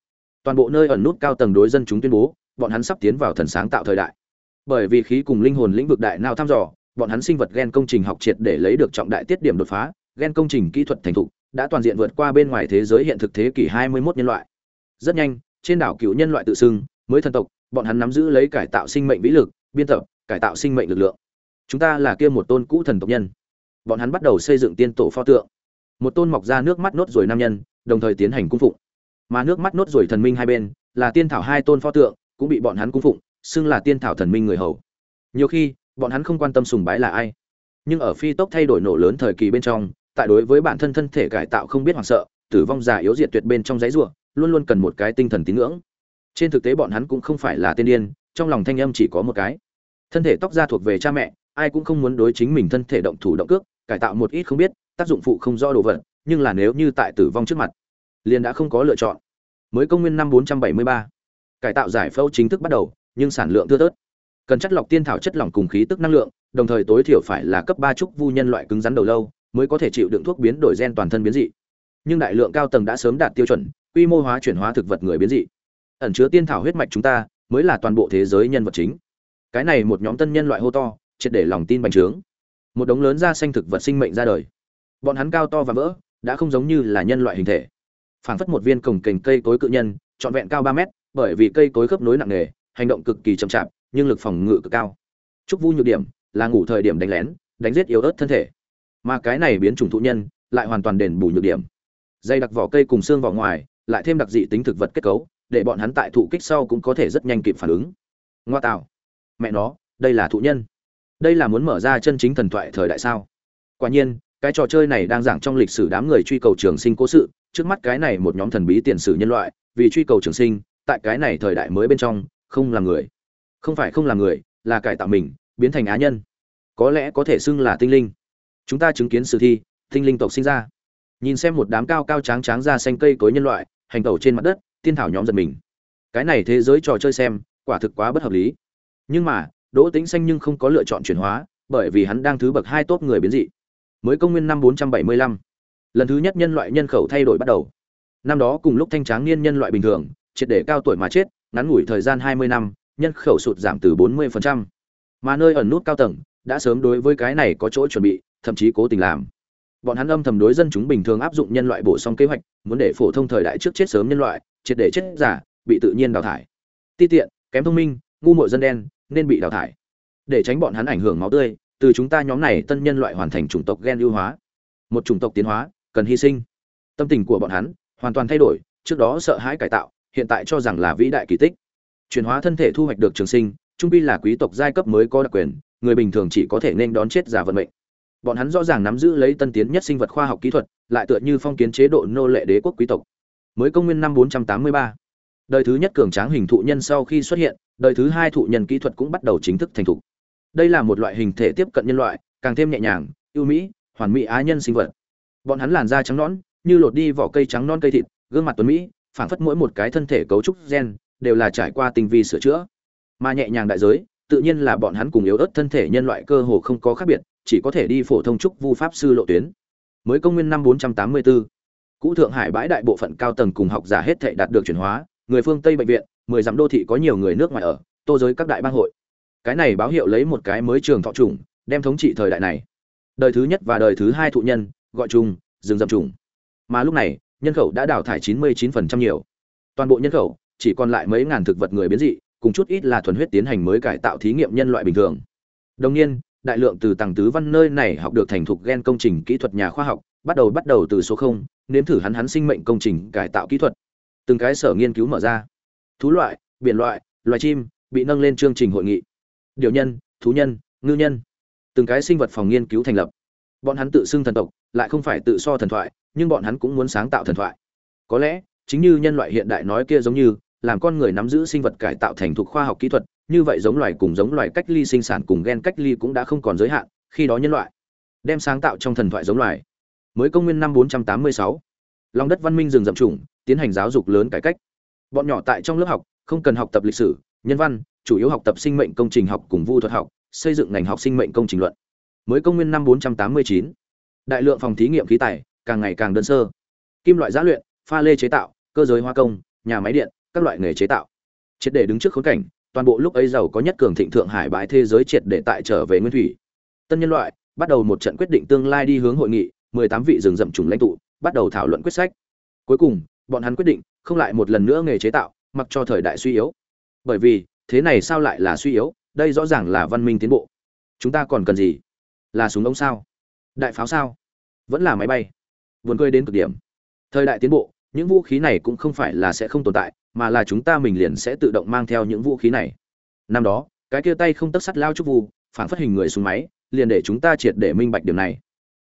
toàn bộ nơi ẩn nút cao tầng đối dân chúng tuyên bố, bọn hắn sắp tiến vào thần sáng tạo thời đại. Bởi vì khí cùng linh hồn lĩnh vực đại nào thăm dò, bọn hắn sinh vật gen công trình học triệt để lấy được trọng đại tiết điểm đột phá, gen công trình kỹ thuật thành thục, đã toàn diện vượt qua bên ngoài thế giới hiện thực thế kỷ 21 nhân loại. Rất nhanh, trên đảo cựu nhân loại tự xưng, mới thần tộc, bọn hắn nắm giữ lấy cải tạo sinh mệnh vĩ lực, biên tập, cải tạo sinh mệnh lực lượng. Chúng ta là kia một tôn cũ thần tộc nhân. Bọn hắn bắt đầu xây dựng tiên tổ pho tượng một tôn mọc ra nước mắt nốt rồi nam nhân, đồng thời tiến hành cung phụng. Mà nước mắt nốt rồi thần minh hai bên, là tiên thảo hai tôn pho tượng, cũng bị bọn hắn cung phụng, xưng là tiên thảo thần minh người hầu. Nhiều khi, bọn hắn không quan tâm sùng bái là ai. Nhưng ở phi tốc thay đổi nổ lớn thời kỳ bên trong, tại đối với bản thân thân thể cải tạo không biết hoảng sợ, tử vong già yếu diệt tuyệt bên trong giấy ruộng luôn luôn cần một cái tinh thần tín ngưỡng. Trên thực tế bọn hắn cũng không phải là tiên điên, trong lòng thanh âm chỉ có một cái. Thân thể tóc da thuộc về cha mẹ, ai cũng không muốn đối chính mình thân thể động thủ động cước cải tạo một ít không biết, tác dụng phụ không rõ đồ vật, nhưng là nếu như tại tử vong trước mặt, liền đã không có lựa chọn. Mới công nguyên năm 473 cải tạo giải phẫu chính thức bắt đầu, nhưng sản lượng thưa thớt. Cần chất lọc tiên thảo chất lỏng cùng khí tức năng lượng, đồng thời tối thiểu phải là cấp ba trúc vu nhân loại cứng rắn đầu lâu, mới có thể chịu đựng thuốc biến đổi gen toàn thân biến dị. Nhưng đại lượng cao tầng đã sớm đạt tiêu chuẩn, quy mô hóa chuyển hóa thực vật người biến dị. Ẩn chứa tiên thảo huyết mạch chúng ta, mới là toàn bộ thế giới nhân vật chính. Cái này một nhóm tân nhân loại hô to, triệt để lòng tin bành trướng một đống lớn da xanh thực vật sinh mệnh ra đời. Bọn hắn cao to và vỡ, đã không giống như là nhân loại hình thể. Phảng phất một viên cồng kềnh cây cối cự nhân, trọn vẹn cao ba mét, bởi vì cây cối khớp nối nặng nề, hành động cực kỳ chậm chạp, nhưng lực phòng ngự cực cao. Trúc vu nhược điểm là ngủ thời điểm đánh lén, đánh giết yếu ớt thân thể. Mà cái này biến chủng thụ nhân lại hoàn toàn đền bù nhược điểm. Dây đặc vỏ cây cùng xương vỏ ngoài lại thêm đặc dị tính thực vật kết cấu, để bọn hắn tại thụ kích sau cũng có thể rất nhanh kịp phản ứng. Ngoa tạo. Mẹ nó, đây là thụ nhân đây là muốn mở ra chân chính thần thoại thời đại sao? Quả nhiên, cái trò chơi này đang giảng trong lịch sử đám người truy cầu trường sinh cố sự, trước mắt cái này một nhóm thần bí tiền sử nhân loại, vì truy cầu trường sinh, tại cái này thời đại mới bên trong, không làm người. Không phải không làm người, là cải tạo mình, biến thành á nhân. Có lẽ có thể xưng là tinh linh. Chúng ta chứng kiến sử thi, tinh linh tộc sinh ra. Nhìn xem một đám cao cao tráng tráng ra xanh cây cối nhân loại, hành tẩu trên mặt đất, tiên thảo nhóm giật mình. Cái này thế giới trò chơi xem, quả thực quá bất hợp lý. Nhưng mà đỗ tĩnh xanh nhưng không có lựa chọn chuyển hóa, bởi vì hắn đang thứ bậc hai tốt người biến dị mới công nguyên năm 475. lần thứ nhất nhân loại nhân khẩu thay đổi bắt đầu năm đó cùng lúc thanh tráng niên nhân loại bình thường, triệt để cao tuổi mà chết, ngắn ngủi thời gian 20 năm, nhân khẩu sụt giảm từ 40%. mà nơi ẩn nút cao tầng, đã sớm đối với cái này có chỗ chuẩn bị, thậm chí cố tình làm bọn hắn âm thầm đối dân chúng bình thường áp dụng nhân loại bổ sung kế hoạch, muốn để phổ thông thời đại trước chết sớm nhân loại, triệt để chết giả, bị tự nhiên đào thải ti tiện, kém thông minh, ngu muội dân đen nên bị đào thải. Để tránh bọn hắn ảnh hưởng máu tươi, từ chúng ta nhóm này tân nhân loại hoàn thành chủng tộc gen ưu hóa. Một chủng tộc tiến hóa, cần hy sinh. Tâm tình của bọn hắn hoàn toàn thay đổi, trước đó sợ hãi cải tạo, hiện tại cho rằng là vĩ đại kỳ tích. Chuyển hóa thân thể thu hoạch được trường sinh, trung pi là quý tộc giai cấp mới có đặc quyền, người bình thường chỉ có thể nên đón chết giả vận mệnh. Bọn hắn rõ ràng nắm giữ lấy tân tiến nhất sinh vật khoa học kỹ thuật, lại tựa như phong kiến chế độ nô lệ đế quốc quý tộc. Mới công nguyên năm 483. đời thứ nhất cường tráng hình thụ nhân sau khi xuất hiện đời thứ hai thụ nhân kỹ thuật cũng bắt đầu chính thức thành thục. Đây là một loại hình thể tiếp cận nhân loại, càng thêm nhẹ nhàng, ưu mỹ, hoàn mỹ á nhân sinh vật. Bọn hắn làn da trắng nõn, như lột đi vỏ cây trắng non cây thịt, gương mặt tuấn mỹ, phảng phất mỗi một cái thân thể cấu trúc gen, đều là trải qua tinh vi sửa chữa. Mà nhẹ nhàng đại giới, tự nhiên là bọn hắn cùng yếu ớt thân thể nhân loại cơ hồ không có khác biệt, chỉ có thể đi phổ thông trúc vu pháp sư lộ tuyến. Mới công nguyên năm 484 cũ thượng hải bãi đại bộ phận cao tầng cùng học giả hết thệ đạt được chuyển hóa người phương tây bệnh viện, mười dặm đô thị có nhiều người nước ngoài ở, tô giới các đại bang hội. Cái này báo hiệu lấy một cái mới trường thọ trùng, đem thống trị thời đại này. Đời thứ nhất và đời thứ hai thụ nhân, gọi chung rừng rậm trùng. Mà lúc này, nhân khẩu đã đào thải 99% nhiều. Toàn bộ nhân khẩu, chỉ còn lại mấy ngàn thực vật người biến dị, cùng chút ít là thuần huyết tiến hành mới cải tạo thí nghiệm nhân loại bình thường. Đồng nhiên, đại lượng từ tàng tứ văn nơi này học được thành thục gen công trình kỹ thuật nhà khoa học, bắt đầu bắt đầu từ số không, nếm thử hắn hắn sinh mệnh công trình cải tạo kỹ thuật từng cái sở nghiên cứu mở ra. Thú loại, biển loại, loài chim bị nâng lên chương trình hội nghị. Điều nhân, thú nhân, ngư nhân. Từng cái sinh vật phòng nghiên cứu thành lập. Bọn hắn tự xưng thần tộc, lại không phải tự so thần thoại, nhưng bọn hắn cũng muốn sáng tạo thần thoại. Có lẽ, chính như nhân loại hiện đại nói kia giống như, làm con người nắm giữ sinh vật cải tạo thành thục khoa học kỹ thuật, như vậy giống loài cùng giống loài cách ly sinh sản cùng gen cách ly cũng đã không còn giới hạn, khi đó nhân loại đem sáng tạo trong thần thoại giống loài. Mới công nguyên năm 486 lòng đất văn minh rừng rậm trùng tiến hành giáo dục lớn cải cách. Bọn nhỏ tại trong lớp học, không cần học tập lịch sử, nhân văn, chủ yếu học tập sinh mệnh công trình học cùng vu thuật học, xây dựng ngành học sinh mệnh công trình luận. Mới công nguyên năm 489 đại lượng phòng thí nghiệm khí tài, càng ngày càng đơn sơ. Kim loại giá luyện, pha lê chế tạo, cơ giới hóa công, nhà máy điện, các loại nghề chế tạo. Triệt để đứng trước khốn cảnh, toàn bộ lúc ấy giàu có nhất cường thịnh thượng hải bãi thế giới triệt để tại trở về nguyên thủy. Tân nhân loại, bắt đầu một trận quyết định tương lai đi hướng hội nghị 18 vị rừng rậm trùng lãnh tụ, bắt đầu thảo luận quyết sách. Cuối cùng bọn hắn quyết định không lại một lần nữa nghề chế tạo, mặc cho thời đại suy yếu. Bởi vì, thế này sao lại là suy yếu? Đây rõ ràng là văn minh tiến bộ. Chúng ta còn cần gì? Là súng ống sao? Đại pháo sao? Vẫn là máy bay. Buồn cười đến cực điểm. Thời đại tiến bộ, những vũ khí này cũng không phải là sẽ không tồn tại, mà là chúng ta mình liền sẽ tự động mang theo những vũ khí này. Năm đó, cái kia tay không tấc sắt lao trúc vu phản phát hình người xuống máy, liền để chúng ta triệt để minh bạch điểm này.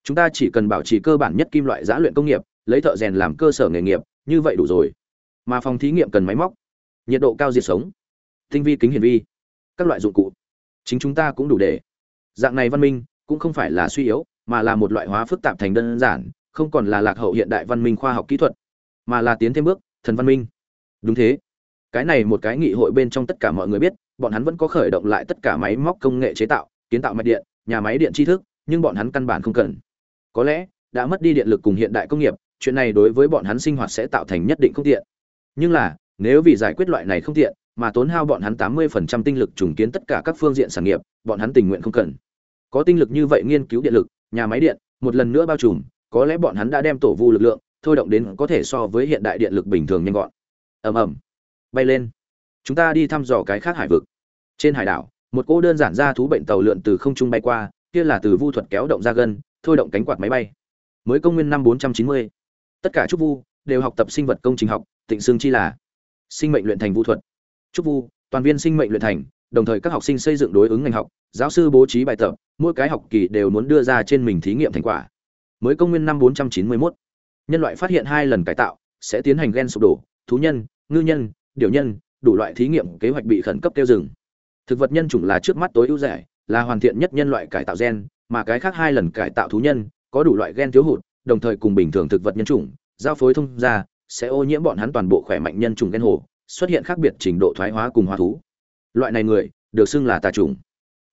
Chúng ta chỉ cần bảo trì cơ bản nhất kim loại giã luyện công nghiệp, lấy thợ rèn làm cơ sở nghề nghiệp như vậy đủ rồi. Mà phòng thí nghiệm cần máy móc, nhiệt độ cao diệt sống, tinh vi kính hiển vi, các loại dụng cụ. Chính chúng ta cũng đủ để. Dạng này văn minh cũng không phải là suy yếu, mà là một loại hóa phức tạp thành đơn giản, không còn là lạc hậu hiện đại văn minh khoa học kỹ thuật, mà là tiến thêm bước, thần văn minh. Đúng thế. Cái này một cái nghị hội bên trong tất cả mọi người biết, bọn hắn vẫn có khởi động lại tất cả máy móc công nghệ chế tạo, kiến tạo mạch điện, nhà máy điện tri thức, nhưng bọn hắn căn bản không cần. Có lẽ đã mất đi điện lực cùng hiện đại công nghiệp chuyện này đối với bọn hắn sinh hoạt sẽ tạo thành nhất định không tiện. Nhưng là nếu vì giải quyết loại này không tiện mà tốn hao bọn hắn tám mươi phần trăm tinh lực trùng kiến tất cả các phương diện sản nghiệp bọn hắn tình nguyện không cần. Có tinh lực như vậy nghiên cứu điện lực nhà máy điện một lần nữa bao trùm có lẽ bọn hắn đã đem tổ vu lực lượng thôi động đến có thể so với hiện đại điện lực bình thường nhanh gọn. Ầm ầm. Bay lên. Chúng ta đi thăm dò cái khác hải vực. Trên hải đảo một cô đơn giản ra thú bệnh tàu lượn từ không trung bay qua kia là từ vu thuật kéo động ra gần, thôi động cánh quạt máy bay. Mới công nguyên năm 490 tất cả trúc vu đều học tập sinh vật công trình học, tịnh xương chi là sinh mệnh luyện thành vu thuật trúc vu, toàn viên sinh mệnh luyện thành, đồng thời các học sinh xây dựng đối ứng ngành học, giáo sư bố trí bài tập, mỗi cái học kỳ đều muốn đưa ra trên mình thí nghiệm thành quả mới công nguyên năm 491. nhân loại phát hiện hai lần cải tạo sẽ tiến hành gen sụp đổ, thú nhân, ngư nhân, điều nhân, đủ loại thí nghiệm kế hoạch bị khẩn cấp tiêu dừng thực vật nhân chủng là trước mắt tối ưu rẻ, là hoàn thiện nhất nhân loại cải tạo gen, mà cái khác hai lần cải tạo thú nhân có đủ loại gen thiếu hụt đồng thời cùng bình thường thực vật nhân chủng, giao phối thông ra, sẽ ô nhiễm bọn hắn toàn bộ khỏe mạnh nhân chủng gen hồ, xuất hiện khác biệt trình độ thoái hóa cùng hóa thú. Loại này người, được xưng là tà chủng.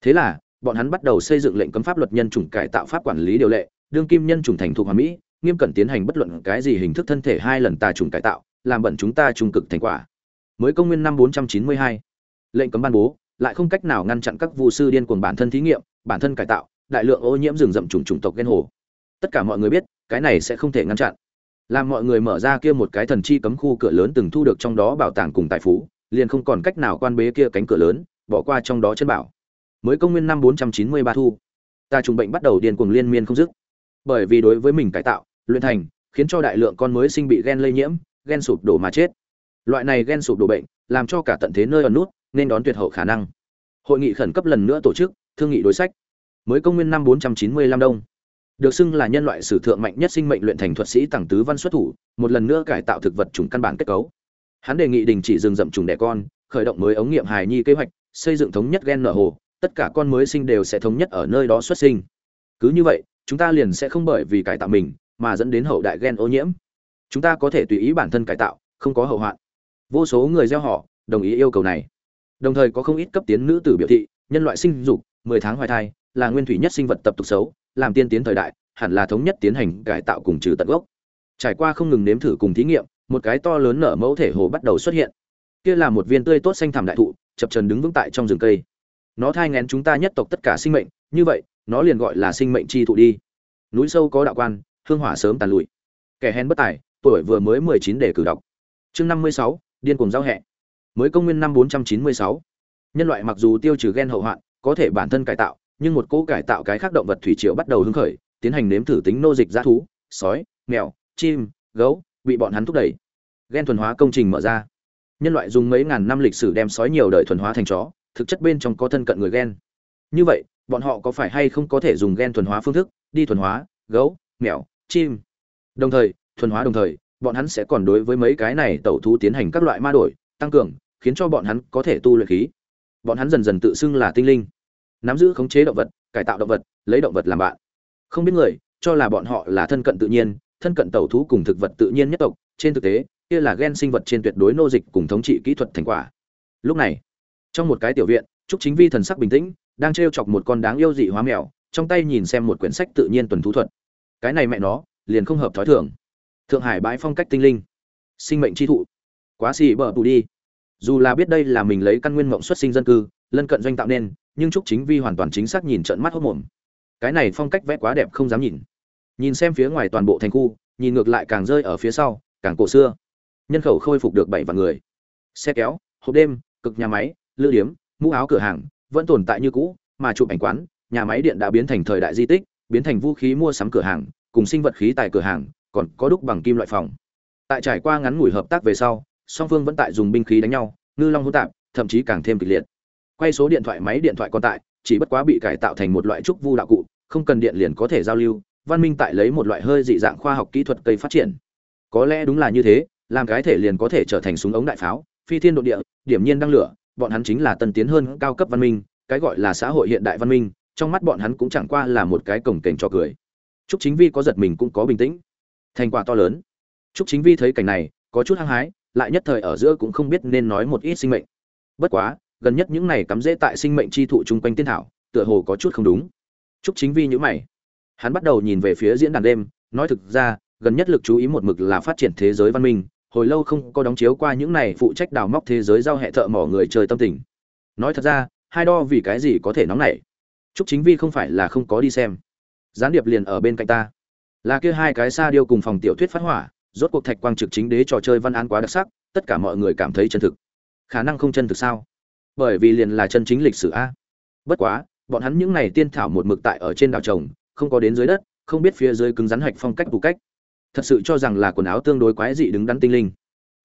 Thế là, bọn hắn bắt đầu xây dựng lệnh cấm pháp luật nhân chủng cải tạo pháp quản lý điều lệ, đương kim nhân chủng thành thuộc hòa mỹ, nghiêm cẩn tiến hành bất luận cái gì hình thức thân thể hai lần tà chủng cải tạo, làm bẩn chúng ta trung cực thành quả. Mới công nguyên năm 492 lệnh cấm ban bố, lại không cách nào ngăn chặn các vụ sư điên cuồng bản thân thí nghiệm, bản thân cải tạo, đại lượng ô nhiễm rừng rậm chủng chủng tộc ghen hồ tất cả mọi người biết, cái này sẽ không thể ngăn chặn. Làm mọi người mở ra kia một cái thần chi cấm khu cửa lớn từng thu được trong đó bảo tàng cùng tài phú, liền không còn cách nào quan bế kia cánh cửa lớn, bỏ qua trong đó chân bảo. Mới công nguyên năm 493 thu, ta trùng bệnh bắt đầu điên cuồng liên miên không dứt. Bởi vì đối với mình cải tạo, luyện thành, khiến cho đại lượng con mới sinh bị gen lây nhiễm, gen sụp đổ mà chết. Loại này gen sụp đổ bệnh, làm cho cả tận thế nơi ở nút, nên đón tuyệt hậu khả năng. Hội nghị khẩn cấp lần nữa tổ chức, thương nghị đối sách. Mới công nguyên năm 495 đông được xưng là nhân loại sử thượng mạnh nhất sinh mệnh luyện thành thuật sĩ tàng tứ văn xuất thủ, một lần nữa cải tạo thực vật chủng căn bản kết cấu. Hắn đề nghị đình chỉ rừng rậm trùng đẻ con, khởi động mới ống nghiệm hài nhi kế hoạch, xây dựng thống nhất gen nở hồ, tất cả con mới sinh đều sẽ thống nhất ở nơi đó xuất sinh. Cứ như vậy, chúng ta liền sẽ không bởi vì cải tạo mình, mà dẫn đến hậu đại gen ô nhiễm. Chúng ta có thể tùy ý bản thân cải tạo, không có hậu hoạn. Vô số người gieo họ, đồng ý yêu cầu này. Đồng thời có không ít cấp tiến nữ tử biểu thị, nhân loại sinh dục 10 tháng hoài thai, là nguyên thủy nhất sinh vật tập tục xấu làm tiên tiến thời đại, hẳn là thống nhất tiến hành cải tạo cùng trừ tận gốc. Trải qua không ngừng nếm thử cùng thí nghiệm, một cái to lớn nở mẫu thể hồ bắt đầu xuất hiện. Kia là một viên tươi tốt xanh thảm đại thụ, chập trần đứng vững tại trong rừng cây. Nó thai ngén chúng ta nhất tộc tất cả sinh mệnh, như vậy, nó liền gọi là sinh mệnh chi thụ đi. Núi sâu có đạo quan, hương hỏa sớm tàn lụi. Kẻ hèn bất tài, tuổi vừa mới mười chín để cử đọc. Chương năm mươi sáu, điên cuồng giao hẹ. Mới công nguyên năm bốn trăm chín mươi sáu. Nhân loại mặc dù tiêu trừ gen hậu hoạn, có thể bản thân cải tạo nhưng một cỗ cải tạo cái khác động vật thủy triều bắt đầu hứng khởi, tiến hành nếm thử tính nô dịch dã thú, sói, mèo, chim, gấu, bị bọn hắn thúc đẩy. Gen thuần hóa công trình mở ra. Nhân loại dùng mấy ngàn năm lịch sử đem sói nhiều đời thuần hóa thành chó, thực chất bên trong có thân cận người gen. Như vậy, bọn họ có phải hay không có thể dùng gen thuần hóa phương thức đi thuần hóa gấu, mèo, chim? Đồng thời, thuần hóa đồng thời, bọn hắn sẽ còn đối với mấy cái này tẩu thú tiến hành các loại ma đổi, tăng cường, khiến cho bọn hắn có thể tu luyện khí. Bọn hắn dần dần tự xưng là tinh linh nắm giữ khống chế động vật, cải tạo động vật, lấy động vật làm bạn. Không biết người, cho là bọn họ là thân cận tự nhiên, thân cận tẩu thú cùng thực vật tự nhiên nhất tộc, trên thực tế, kia là gen sinh vật trên tuyệt đối nô dịch cùng thống trị kỹ thuật thành quả. Lúc này, trong một cái tiểu viện, trúc chính vi thần sắc bình tĩnh, đang t chọc một con đáng yêu dị hóa mèo, trong tay nhìn xem một quyển sách tự nhiên tuần thú thuật. Cái này mẹ nó, liền không hợp thói thường. Thượng hải bãi phong cách tinh linh, sinh mệnh chi thụ. Quá xì bờ tù đi. Dù là biết đây là mình lấy căn nguyên mộng xuất sinh dân cư, lân cận doanh tạo nên nhưng trúc chính vi hoàn toàn chính xác nhìn trận mắt hốc mồm. Cái này phong cách vẽ quá đẹp không dám nhìn. Nhìn xem phía ngoài toàn bộ thành khu, nhìn ngược lại càng rơi ở phía sau, càng cổ xưa. Nhân khẩu khôi phục được bảy vạn người. Xe kéo, hộp đêm, cực nhà máy, lữ điếm, mũ áo cửa hàng, vẫn tồn tại như cũ, mà chụp ảnh quán, nhà máy điện đã biến thành thời đại di tích, biến thành vũ khí mua sắm cửa hàng, cùng sinh vật khí tại cửa hàng, còn có đúc bằng kim loại phòng. Tại trải qua ngắn ngủi hợp tác về sau, song phương vẫn tại dùng binh khí đánh nhau, ngư long hỗn tạp, thậm chí càng thêm kịch liệt quay số điện thoại máy điện thoại còn tại chỉ bất quá bị cải tạo thành một loại trúc vu đạo cụ không cần điện liền có thể giao lưu văn minh tại lấy một loại hơi dị dạng khoa học kỹ thuật cây phát triển có lẽ đúng là như thế làm cái thể liền có thể trở thành súng ống đại pháo phi thiên độ địa điểm nhiên đăng lửa bọn hắn chính là tân tiến hơn cao cấp văn minh cái gọi là xã hội hiện đại văn minh trong mắt bọn hắn cũng chẳng qua là một cái cổng kềnh cho cười Trúc Chính Vi có giật mình cũng có bình tĩnh. Thành quả to lớn. Trúc Chính Vi thấy cảnh này, có chút hăng hái, lại nhất thời ở giữa cũng không biết nên nói một ít sinh mệnh. Bất quá, gần nhất những này cắm rễ tại sinh mệnh chi thụ chung quanh tiên thảo, tựa hồ có chút không đúng. Trúc Chính Vi nhíu mày. Hắn bắt đầu nhìn về phía diễn đàn đêm, nói thực ra, gần nhất lực chú ý một mực là phát triển thế giới văn minh, hồi lâu không có đóng chiếu qua những này phụ trách đào móc thế giới giao hệ thợ mỏ người chơi tâm tình. Nói thật ra, hai đo vì cái gì có thể nóng nảy. Trúc Chính Vi không phải là không có đi xem gián điệp liền ở bên cạnh ta là kia hai cái xa điêu cùng phòng tiểu thuyết phát hỏa rốt cuộc thạch quang trực chính đế trò chơi văn án quá đặc sắc tất cả mọi người cảm thấy chân thực khả năng không chân thực sao bởi vì liền là chân chính lịch sử a. Bất quá, bọn hắn những này tiên thảo một mực tại ở trên đảo trồng, không có đến dưới đất, không biết phía dưới cứng rắn hạch phong cách tủ cách. Thật sự cho rằng là quần áo tương đối quái dị đứng đắn tinh linh.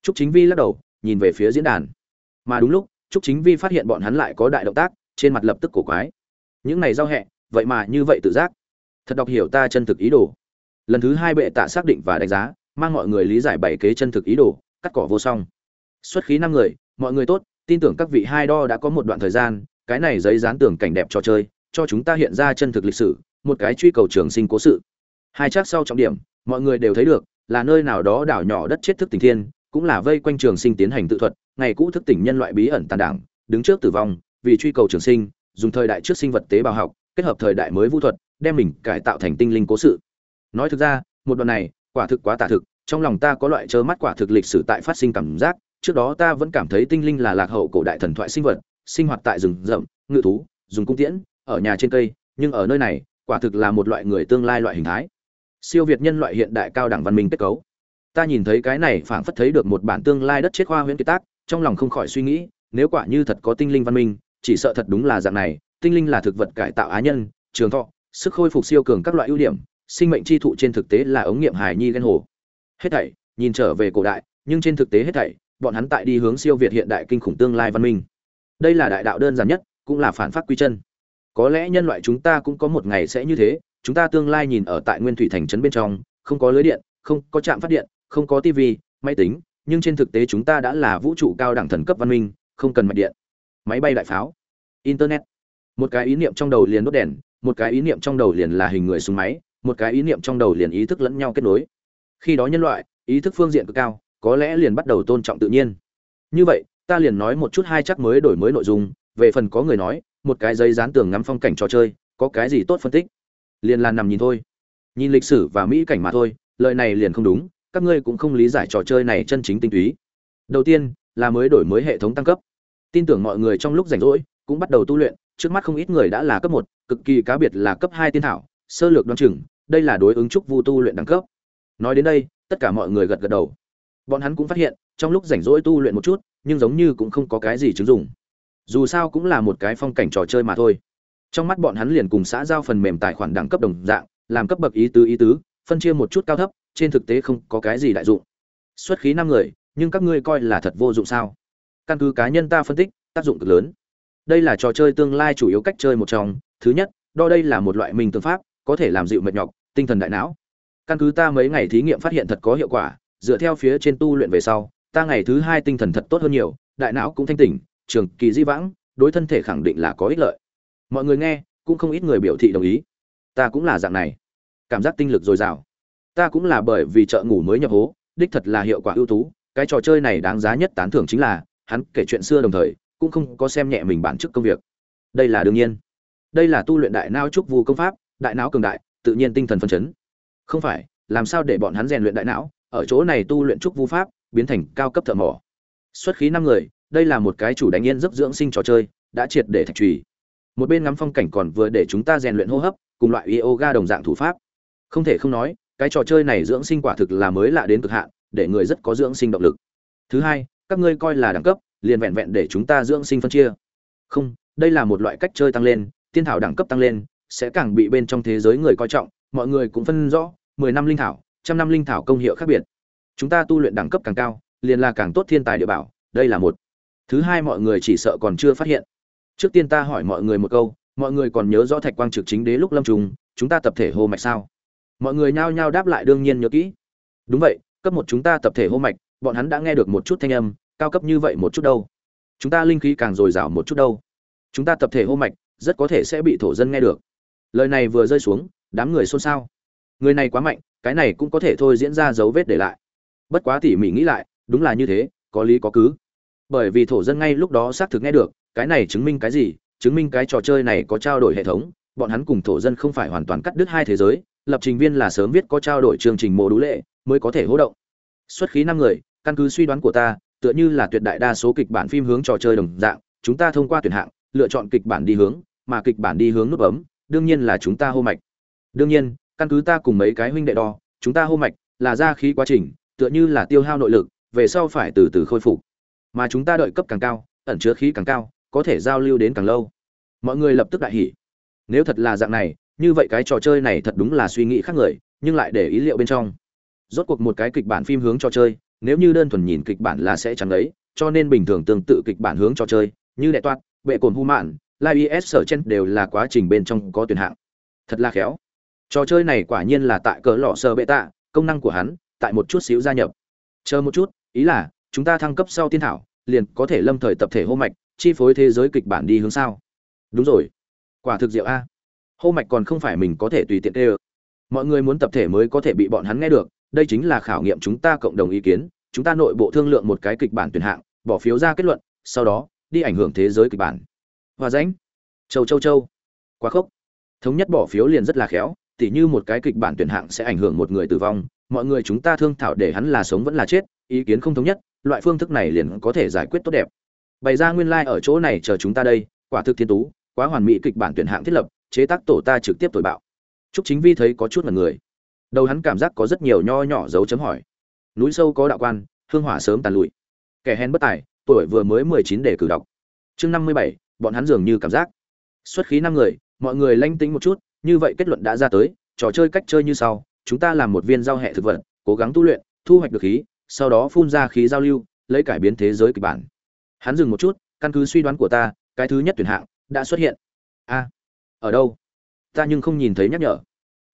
Trúc chính vi lắc đầu, nhìn về phía diễn đàn. Mà đúng lúc, trúc chính vi phát hiện bọn hắn lại có đại động tác, trên mặt lập tức cổ quái. Những này giao hẹ, vậy mà như vậy tự giác. Thật đọc hiểu ta chân thực ý đồ. Lần thứ hai bệ tạ xác định và đánh giá, mang mọi người lý giải bảy kế chân thực ý đồ, cắt cỏ vô song. Xuất khí năm người, mọi người tốt tin tưởng các vị hai đo đã có một đoạn thời gian, cái này giấy dán tưởng cảnh đẹp trò chơi, cho chúng ta hiện ra chân thực lịch sử, một cái truy cầu trường sinh cố sự. Hai chắc sau trọng điểm, mọi người đều thấy được, là nơi nào đó đảo nhỏ đất chết thức tỉnh thiên, cũng là vây quanh trường sinh tiến hành tự thuật, ngày cũ thức tỉnh nhân loại bí ẩn tàn đảng, đứng trước tử vong, vì truy cầu trường sinh, dùng thời đại trước sinh vật tế bào học, kết hợp thời đại mới vũ thuật, đem mình cải tạo thành tinh linh cố sự. Nói thực ra, một đoạn này, quả thực quá tả thực, trong lòng ta có loại chớ mắt quả thực lịch sử tại phát sinh cảm giác trước đó ta vẫn cảm thấy tinh linh là lạc hậu cổ đại thần thoại sinh vật, sinh hoạt tại rừng rậm, ngự thú, dùng cung tiễn, ở nhà trên cây, nhưng ở nơi này, quả thực là một loại người tương lai loại hình thái. Siêu việt nhân loại hiện đại cao đẳng văn minh kết cấu. Ta nhìn thấy cái này phảng phất thấy được một bản tương lai đất chết khoa huyễn kiệt tác, trong lòng không khỏi suy nghĩ, nếu quả như thật có tinh linh văn minh, chỉ sợ thật đúng là dạng này, tinh linh là thực vật cải tạo á nhân, trường thọ, sức khôi phục siêu cường các loại ưu điểm, sinh mệnh chi thụ trên thực tế là ống nghiệm hài nhi ghen hồ. Hết thảy, nhìn trở về cổ đại, nhưng trên thực tế hết thảy bọn hắn tại đi hướng siêu việt hiện đại kinh khủng tương lai văn minh. Đây là đại đạo đơn giản nhất, cũng là phản phát quy chân. Có lẽ nhân loại chúng ta cũng có một ngày sẽ như thế, chúng ta tương lai nhìn ở tại nguyên thủy thành trấn bên trong, không có lưới điện, không có trạm phát điện, không có tivi máy tính, nhưng trên thực tế chúng ta đã là vũ trụ cao đẳng thần cấp văn minh, không cần mạch điện. Máy bay đại pháo. Internet. Một cái ý niệm trong đầu liền đốt đèn, một cái ý niệm trong đầu liền là hình người súng máy, một cái ý niệm trong đầu liền ý thức lẫn nhau kết nối. Khi đó nhân loại, ý thức phương diện cực cao có lẽ liền bắt đầu tôn trọng tự nhiên. Như vậy, ta liền nói một chút hai chắc mới đổi mới nội dung, về phần có người nói, một cái giấy dán tường ngắm phong cảnh trò chơi, có cái gì tốt phân tích? Liền là nằm nhìn thôi. Nhìn lịch sử và mỹ cảnh mà thôi, lời này liền không đúng, các ngươi cũng không lý giải trò chơi này chân chính tinh túy. Đầu tiên, là mới đổi mới hệ thống tăng cấp. Tin tưởng mọi người trong lúc rảnh rỗi, cũng bắt đầu tu luyện, trước mắt không ít người đã là cấp một, cực kỳ cá biệt là cấp hai tiên thảo, sơ lược đoan chừng, đây là đối ứng trúc vu tu luyện đẳng cấp. Nói đến đây, tất cả mọi người gật gật đầu bọn hắn cũng phát hiện, trong lúc rảnh rỗi tu luyện một chút, nhưng giống như cũng không có cái gì chứng dụng. Dù sao cũng là một cái phong cảnh trò chơi mà thôi. Trong mắt bọn hắn liền cùng xã giao phần mềm tài khoản đẳng cấp đồng dạng, làm cấp bậc ý tứ ý tứ, phân chia một chút cao thấp, trên thực tế không có cái gì đại dụng. Xuất khí năm người, nhưng các ngươi coi là thật vô dụng sao? Căn cứ cá nhân ta phân tích, tác dụng cực lớn. Đây là trò chơi tương lai chủ yếu cách chơi một trong. Thứ nhất, đo đây là một loại minh tương pháp, có thể làm dịu mệt nhọc, tinh thần đại não. Căn cứ ta mấy ngày thí nghiệm phát hiện thật có hiệu quả theo phía trên tu luyện về sau, ta ngày thứ hai tinh thần thật tốt hơn nhiều, đại não cũng thanh tỉnh, trường kỳ di vãng, đối thân thể khẳng định là có ích lợi. Mọi người nghe, cũng không ít người biểu thị đồng ý. Ta cũng là dạng này. Cảm giác tinh lực dồi dào. Ta cũng là bởi vì chợ ngủ mới nhập hố, đích thật là hiệu quả ưu tú. Cái trò chơi này đáng giá nhất tán thưởng chính là, hắn kể chuyện xưa đồng thời, cũng không có xem nhẹ mình bản chức công việc. Đây là đương nhiên. Đây là tu luyện đại não trúc vu công pháp, đại não cường đại, tự nhiên tinh thần phấn chấn. Không phải, làm sao để bọn hắn rèn luyện đại não ở chỗ này tu luyện trúc vu pháp, biến thành cao cấp thợ mỏ. Xuất khí năm người, đây là một cái chủ đánh yên giấc dưỡng sinh trò chơi, đã triệt để thạch trùy. Một bên ngắm phong cảnh còn vừa để chúng ta rèn luyện hô hấp, cùng loại yoga đồng dạng thủ pháp. Không thể không nói, cái trò chơi này dưỡng sinh quả thực là mới lạ đến cực hạn, để người rất có dưỡng sinh động lực. Thứ hai, các ngươi coi là đẳng cấp, liền vẹn vẹn để chúng ta dưỡng sinh phân chia. Không, đây là một loại cách chơi tăng lên, tiên thảo đẳng cấp tăng lên, sẽ càng bị bên trong thế giới người coi trọng, mọi người cũng phân rõ, mười năm linh thảo trăm năm linh thảo công hiệu khác biệt. Chúng ta tu luyện đẳng cấp càng cao, liền là càng tốt thiên tài địa bảo, đây là một. Thứ hai mọi người chỉ sợ còn chưa phát hiện. Trước tiên ta hỏi mọi người một câu, mọi người còn nhớ rõ thạch quang trực chính đế lúc lâm trùng, chúng ta tập thể hô mạch sao? Mọi người nhao nhao đáp lại đương nhiên nhớ kỹ. Đúng vậy, cấp một chúng ta tập thể hô mạch, bọn hắn đã nghe được một chút thanh âm, cao cấp như vậy một chút đâu. Chúng ta linh khí càng dồi dào một chút đâu. Chúng ta tập thể hô mạch, rất có thể sẽ bị thổ dân nghe được. Lời này vừa rơi xuống, đám người xôn xao. Người này quá mạnh cái này cũng có thể thôi diễn ra dấu vết để lại. Bất quá tỉ mỉ nghĩ lại, đúng là như thế, có lý có cứ. Bởi vì thổ dân ngay lúc đó xác thực nghe được, cái này chứng minh cái gì, chứng minh cái trò chơi này có trao đổi hệ thống, bọn hắn cùng thổ dân không phải hoàn toàn cắt đứt hai thế giới, lập trình viên là sớm viết có trao đổi chương trình mô đũ lệ, mới có thể hỗ động. Xuất khí năm người, căn cứ suy đoán của ta, tựa như là tuyệt đại đa số kịch bản phim hướng trò chơi đồng dạng, chúng ta thông qua tuyển hạng, lựa chọn kịch bản đi hướng, mà kịch bản đi hướng nút bấm, đương nhiên là chúng ta hô mạch. Đương nhiên căn cứ ta cùng mấy cái huynh đệ đo chúng ta hô mạch là ra khí quá trình tựa như là tiêu hao nội lực về sau phải từ từ khôi phục. Mà chúng ta đợi cấp càng cao ẩn chứa khí càng cao có thể giao lưu đến càng lâu. Mọi người lập tức đại hỉ. Nếu thật là dạng này như vậy cái trò chơi này thật đúng là suy nghĩ khác người nhưng lại để ý liệu bên trong. Rốt cuộc một cái kịch bản phim hướng trò chơi nếu như đơn thuần nhìn kịch bản là sẽ chẳng đấy, cho nên bình thường tương tự kịch bản hướng trò chơi như đệ toát bệ cồn hu mạn live is sở chen đều là quá trình bên trong có tuyển hạng. Thật là khéo trò chơi này quả nhiên là tại cỡ lọ sơ bệ tạ, công năng của hắn, tại một chút xíu gia nhập. Chờ một chút, ý là, chúng ta thăng cấp sau tiên thảo, liền có thể lâm thời tập thể hô mạch, chi phối thế giới kịch bản đi hướng sao. Đúng rồi. Quả thực diệu a. Hô mạch còn không phải mình có thể tùy tiện ê ơ. Mọi người muốn tập thể mới có thể bị bọn hắn nghe được, đây chính là khảo nghiệm chúng ta cộng đồng ý kiến, chúng ta nội bộ thương lượng một cái kịch bản tuyển hạng, bỏ phiếu ra kết luận, sau đó, đi ảnh hưởng thế giới kịch bản. Hòa rãnh. Châu châu châu. Quá khốc. Thống nhất bỏ phiếu liền rất là khéo tỉ như một cái kịch bản tuyển hạng sẽ ảnh hưởng một người tử vong mọi người chúng ta thương thảo để hắn là sống vẫn là chết ý kiến không thống nhất loại phương thức này liền có thể giải quyết tốt đẹp bày ra nguyên lai ở chỗ này chờ chúng ta đây quả thực thiên tú quá hoàn mỹ kịch bản tuyển hạng thiết lập chế tác tổ ta trực tiếp tội bạo Trúc Chính Vi thấy có chút mặt người. Đầu hắn cảm giác có rất nhiều nho nhỏ dấu chấm hỏi. Núi sâu có đạo quan, hương hỏa sớm tàn lụi. Kẻ hèn bất tài, tuổi vừa mới 19 để cử đọc. Chương 57, bọn hắn dường như cảm giác. Xuất khí năm người, mọi người lanh tính một chút, như vậy kết luận đã ra tới, trò chơi cách chơi như sau, chúng ta làm một viên giao hệ thực vật, cố gắng tu luyện, thu hoạch được khí, sau đó phun ra khí giao lưu, lấy cải biến thế giới kịch bản. Hắn dừng một chút, căn cứ suy đoán của ta, cái thứ nhất tuyển hạng đã xuất hiện. A, ở đâu? ta nhưng không nhìn thấy nhắc nhở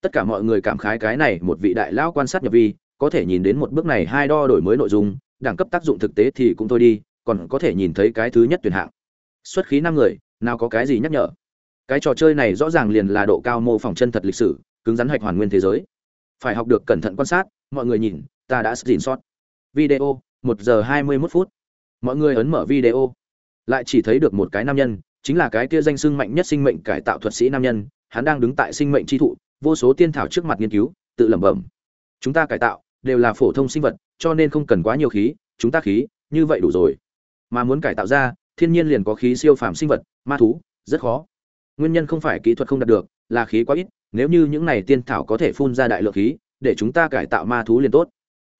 tất cả mọi người cảm khái cái này một vị đại lão quan sát nhập vi có thể nhìn đến một bước này hai đo đổi mới nội dung đẳng cấp tác dụng thực tế thì cũng thôi đi còn có thể nhìn thấy cái thứ nhất tuyển hạng xuất khí năm người nào có cái gì nhắc nhở cái trò chơi này rõ ràng liền là độ cao mô phỏng chân thật lịch sử cứng rắn hạch hoàn nguyên thế giới phải học được cẩn thận quan sát mọi người nhìn ta đã xin sót video một giờ hai mươi mốt phút mọi người ấn mở video lại chỉ thấy được một cái nam nhân chính là cái kia danh sưng mạnh nhất sinh mệnh cải tạo thuật sĩ nam nhân hắn đang đứng tại sinh mệnh tri thụ, vô số tiên thảo trước mặt nghiên cứu, tự lẩm bẩm. Chúng ta cải tạo đều là phổ thông sinh vật, cho nên không cần quá nhiều khí, chúng ta khí, như vậy đủ rồi. Mà muốn cải tạo ra, thiên nhiên liền có khí siêu phàm sinh vật, ma thú, rất khó. Nguyên nhân không phải kỹ thuật không đạt được, là khí quá ít, nếu như những này tiên thảo có thể phun ra đại lượng khí, để chúng ta cải tạo ma thú liền tốt.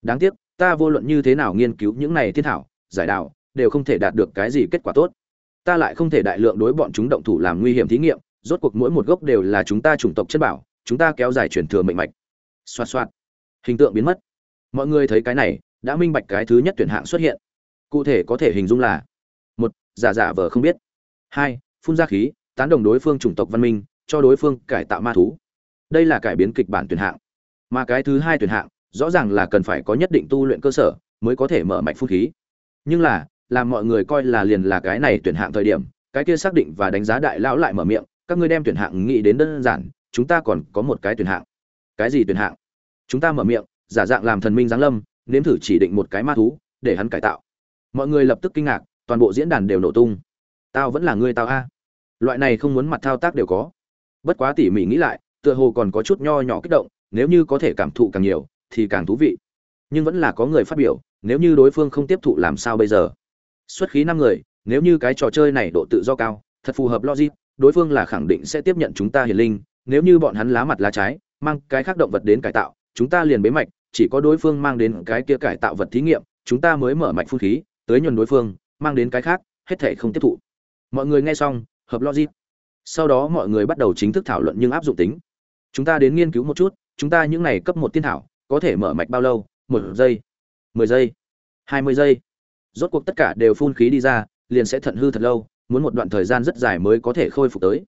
Đáng tiếc, ta vô luận như thế nào nghiên cứu những này tiên thảo, giải đạo, đều không thể đạt được cái gì kết quả tốt. Ta lại không thể đại lượng đối bọn chúng động thủ làm nguy hiểm thí nghiệm, rốt cuộc mỗi một gốc đều là chúng ta chủng tộc chất bảo chúng ta kéo dài truyền thừa mệnh mạch. Xoạt xoạt. Hình tượng biến mất. Mọi người thấy cái này đã minh bạch cái thứ nhất tuyển hạng xuất hiện. Cụ thể có thể hình dung là một giả giả vờ không biết. Hai phun ra khí tán đồng đối phương chủng tộc văn minh, cho đối phương cải tạo ma thú. Đây là cải biến kịch bản tuyển hạng. Mà cái thứ hai tuyển hạng, rõ ràng là cần phải có nhất định tu luyện cơ sở mới có thể mở mạch phun khí. Nhưng là, làm mọi người coi là liền là cái này tuyển hạng thời điểm, cái kia xác định và đánh giá đại lão lại mở miệng, các ngươi đem tuyển hạng nghĩ đến đơn giản, chúng ta còn có một cái tuyển hạng. Cái gì tuyển hạng? Chúng ta mở miệng, giả dạng làm thần minh giáng lâm, nếm thử chỉ định một cái ma thú, để hắn cải tạo. Mọi người lập tức kinh ngạc, toàn bộ diễn đàn đều nổ tung. Tao vẫn là ngươi tao a loại này không muốn mặt thao tác đều có. Bất quá tỉ mỉ nghĩ lại, tựa hồ còn có chút nho nhỏ kích động, nếu như có thể cảm thụ càng nhiều, thì càng thú vị. Nhưng vẫn là có người phát biểu, nếu như đối phương không tiếp thụ làm sao bây giờ? Xuất khí năm người, nếu như cái trò chơi này độ tự do cao, thật phù hợp logic, đối phương là khẳng định sẽ tiếp nhận chúng ta hiền linh, nếu như bọn hắn lá mặt lá trái, mang cái khác động vật đến cải tạo, chúng ta liền bế mạch, chỉ có đối phương mang đến cái kia cải tạo vật thí nghiệm, chúng ta mới mở mạch phun khí, tới nhuần đối phương, mang đến cái khác, hết thể không tiếp thụ. Mọi người nghe xong hợp logic. Sau đó mọi người bắt đầu chính thức thảo luận nhưng áp dụng tính. Chúng ta đến nghiên cứu một chút, chúng ta những này cấp một tiên thảo, có thể mở mạch bao lâu? Một giây. Mười giây. Hai mươi giây. Rốt cuộc tất cả đều phun khí đi ra, liền sẽ thận hư thật lâu, muốn một đoạn thời gian rất dài mới có thể khôi phục tới.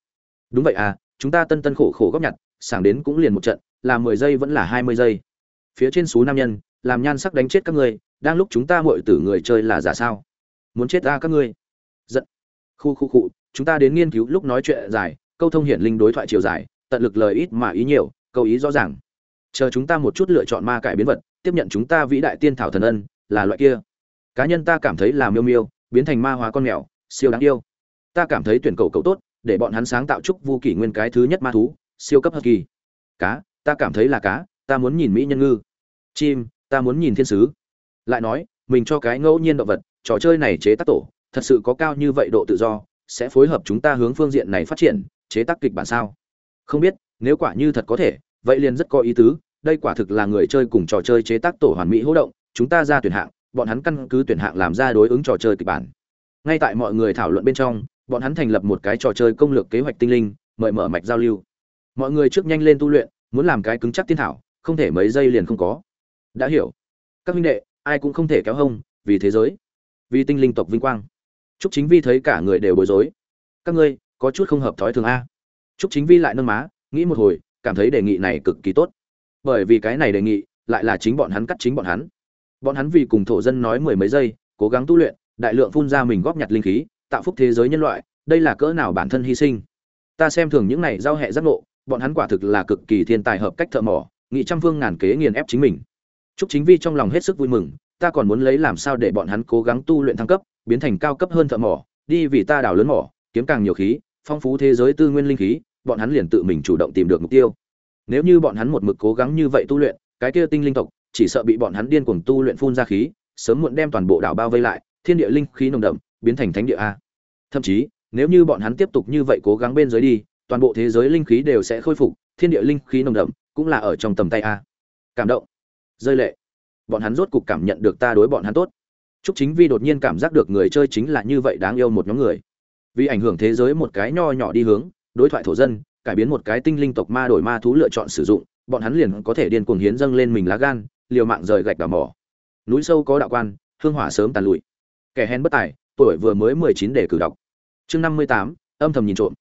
Đúng vậy à chúng ta tân tân khổ khổ góp nhặt, sảng đến cũng liền một trận, là mười giây vẫn là hai mươi giây. Phía trên số nam nhân, làm nhan sắc đánh chết các ngươi, đang lúc chúng ta muội tử người chơi là giả sao? Muốn chết ra các ngươi. Giận. Khu khu cụ chúng ta đến nghiên cứu lúc nói chuyện dài, câu thông hiển linh đối thoại chiều dài, tận lực lời ít mà ý nhiều, câu ý rõ ràng. Chờ chúng ta một chút lựa chọn ma cải biến vật, tiếp nhận chúng ta vĩ đại tiên thảo thần ân, là loại kia. Cá nhân ta cảm thấy là miêu miêu, biến thành ma hóa con mèo, siêu đáng yêu. Ta cảm thấy tuyển cầu cầu tốt, để bọn hắn sáng tạo trúc vu kỷ nguyên cái thứ nhất ma thú, siêu cấp hờ kỳ. Cá, ta cảm thấy là cá, ta muốn nhìn mỹ nhân ngư. Chim, ta muốn nhìn thiên sứ. Lại nói, mình cho cái ngẫu nhiên động vật, trò chơi này chế tác tổ, thật sự có cao như vậy độ tự do sẽ phối hợp chúng ta hướng phương diện này phát triển, chế tác kịch bản sao? Không biết, nếu quả như thật có thể, vậy liền rất có ý tứ, đây quả thực là người chơi cùng trò chơi chế tác tổ hoàn mỹ hỗ động, chúng ta ra tuyển hạng, bọn hắn căn cứ tuyển hạng làm ra đối ứng trò chơi kịch bản. Ngay tại mọi người thảo luận bên trong, bọn hắn thành lập một cái trò chơi công lược kế hoạch tinh linh, mời mở mạch giao lưu. Mọi người trước nhanh lên tu luyện, muốn làm cái cứng chắc tiên thảo, không thể mấy giây liền không có. Đã hiểu. Các huynh đệ, ai cũng không thể kéo hông, vì thế giới, vì tinh linh tộc vinh quang chúc chính vi thấy cả người đều bối rối. Các ngươi, có chút không hợp thói thường a. Chúc chính vi lại nâng má, nghĩ một hồi, cảm thấy đề nghị này cực kỳ tốt. Bởi vì cái này đề nghị, lại là chính bọn hắn cắt chính bọn hắn. Bọn hắn vì cùng thổ dân nói mười mấy giây, cố gắng tu luyện, đại lượng phun ra mình góp nhặt linh khí, tạo phúc thế giới nhân loại, đây là cỡ nào bản thân hy sinh. Ta xem thường những này giao hệ giác ngộ, bọn hắn quả thực là cực kỳ thiên tài hợp cách thợ mỏ, nghị trăm phương ngàn kế nghiền ép chính mình. Chúc chính vi trong lòng hết sức vui mừng, ta còn muốn lấy làm sao để bọn hắn cố gắng tu luyện thăng cấp biến thành cao cấp hơn thợ mỏ, đi vì ta đào lớn mỏ, kiếm càng nhiều khí, phong phú thế giới tư nguyên linh khí, bọn hắn liền tự mình chủ động tìm được mục tiêu. Nếu như bọn hắn một mực cố gắng như vậy tu luyện, cái kia tinh linh tộc, chỉ sợ bị bọn hắn điên cuồng tu luyện phun ra khí, sớm muộn đem toàn bộ đảo bao vây lại, thiên địa linh khí nồng đậm, biến thành thánh địa a. Thậm chí, nếu như bọn hắn tiếp tục như vậy cố gắng bên dưới đi, toàn bộ thế giới linh khí đều sẽ khôi phục, thiên địa linh khí nồng đậm cũng là ở trong tầm tay a. Cảm động. Rơi lệ. Bọn hắn rốt cục cảm nhận được ta đối bọn hắn tốt. Trúc Chính Vi đột nhiên cảm giác được người chơi chính là như vậy đáng yêu một nhóm người. Vì ảnh hưởng thế giới một cái nho nhỏ đi hướng, đối thoại thổ dân, cải biến một cái tinh linh tộc ma đổi ma thú lựa chọn sử dụng, bọn hắn liền có thể điên cuồng hiến dâng lên mình lá gan, liều mạng rời gạch đào mỏ. Núi sâu có đạo quan, hương hỏa sớm tàn lụi. Kẻ hèn bất tài, tuổi vừa mới 19 để cử đọc. Chương 58, âm thầm nhìn trộm.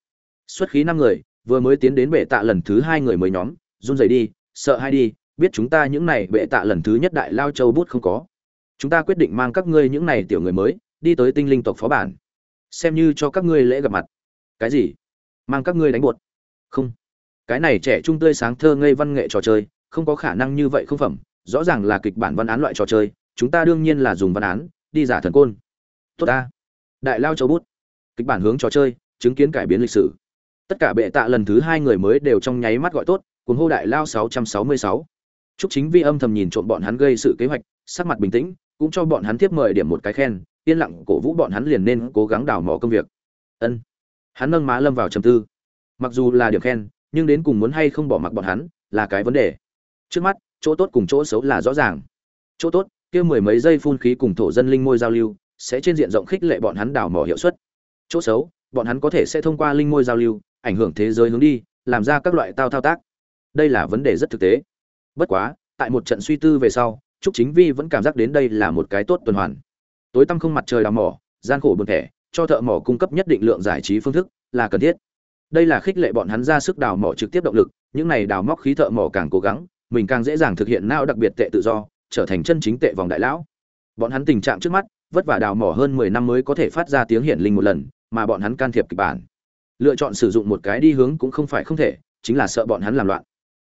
Xuất khí năm người, vừa mới tiến đến bệ tạ lần thứ hai người mới nhóm, run rẩy đi, sợ hai đi, biết chúng ta những này bệ tạ lần thứ nhất đại lao châu bút không có chúng ta quyết định mang các ngươi những này tiểu người mới đi tới tinh linh tộc phó bản. Xem như cho các ngươi lễ gặp mặt. Cái gì? Mang các ngươi đánh bột. Không. Cái này trẻ trung tươi sáng thơ ngây văn nghệ trò chơi không có khả năng như vậy không phẩm rõ ràng là kịch bản văn án loại trò chơi chúng ta đương nhiên là dùng văn án đi giả thần côn. Tốt ta. Đại lao châu bút. Kịch bản hướng trò chơi chứng kiến cải biến lịch sử. Tất cả bệ tạ lần thứ hai người mới đều trong nháy mắt gọi tốt cuốn hô đại lao 666. Trúc Chính Vi âm thầm nhìn trộm bọn hắn gây sự kế hoạch, sắc mặt bình tĩnh, cũng cho bọn hắn tiếp mời điểm một cái khen, yên lặng cổ vũ bọn hắn liền nên cố gắng đào mỏ công việc. Ân. Hắn nâng má lâm vào trầm tư. Mặc dù là điểm khen, nhưng đến cùng muốn hay không bỏ mặc bọn hắn là cái vấn đề. Trước mắt, chỗ tốt cùng chỗ xấu là rõ ràng. Chỗ tốt, kia mười mấy giây phun khí cùng thổ dân linh môi giao lưu, sẽ trên diện rộng khích lệ bọn hắn đào mỏ hiệu suất. Chỗ xấu, bọn hắn có thể sẽ thông qua linh môi giao lưu, ảnh hưởng thế giới hướng đi, làm ra các loại tao thao tác. Đây là vấn đề rất thực tế. Bất quá, tại một trận suy tư về sau Trúc Chính Vi vẫn cảm giác đến đây là một cái tốt tuần hoàn. Tối tăm không mặt trời đào mỏ, gian khổ buồn thẻ, cho thợ mỏ cung cấp nhất định lượng giải trí phương thức là cần thiết. Đây là khích lệ bọn hắn ra sức đào mỏ trực tiếp động lực, những này đào móc khí thợ mỏ càng cố gắng, mình càng dễ dàng thực hiện não đặc biệt tệ tự do, trở thành chân chính tệ vòng đại lão. Bọn hắn tình trạng trước mắt, vất vả đào mỏ hơn 10 năm mới có thể phát ra tiếng hiển linh một lần, mà bọn hắn can thiệp kịch bản. Lựa chọn sử dụng một cái đi hướng cũng không phải không thể, chính là sợ bọn hắn làm loạn.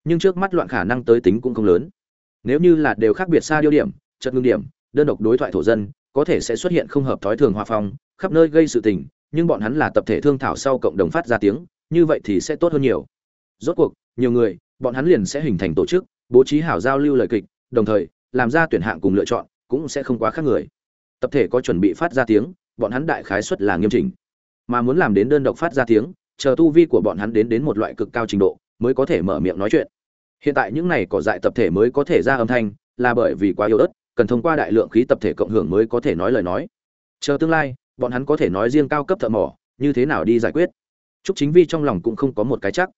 Nhưng trước mắt loạn khả năng tới tính cũng không lớn nếu như là đều khác biệt xa điêu điểm chất ngưng điểm, đơn độc đối thoại thổ dân, có thể sẽ xuất hiện không hợp thói thường hòa phong, khắp nơi gây sự tình, nhưng bọn hắn là tập thể thương thảo sau cộng đồng phát ra tiếng, như vậy thì sẽ tốt hơn nhiều. Rốt cuộc, nhiều người, bọn hắn liền sẽ hình thành tổ chức, bố trí hảo giao lưu lời kịch, đồng thời, làm ra tuyển hạng cùng lựa chọn, cũng sẽ không quá khác người. Tập thể có chuẩn bị phát ra tiếng, bọn hắn đại khái suất là nghiêm chỉnh. Mà muốn làm đến đơn độc phát ra tiếng, chờ tu vi của bọn hắn đến đến một loại cực cao trình độ, mới có thể mở miệng nói chuyện hiện tại những này cỏ dại tập thể mới có thể ra âm thanh, là bởi vì quá yếu ớt, cần thông qua đại lượng khí tập thể cộng hưởng mới có thể nói lời nói. Chờ tương lai, bọn hắn có thể nói riêng cao cấp thợ mỏ, như thế nào đi giải quyết? Chúc chính vi trong lòng cũng không có một cái chắc.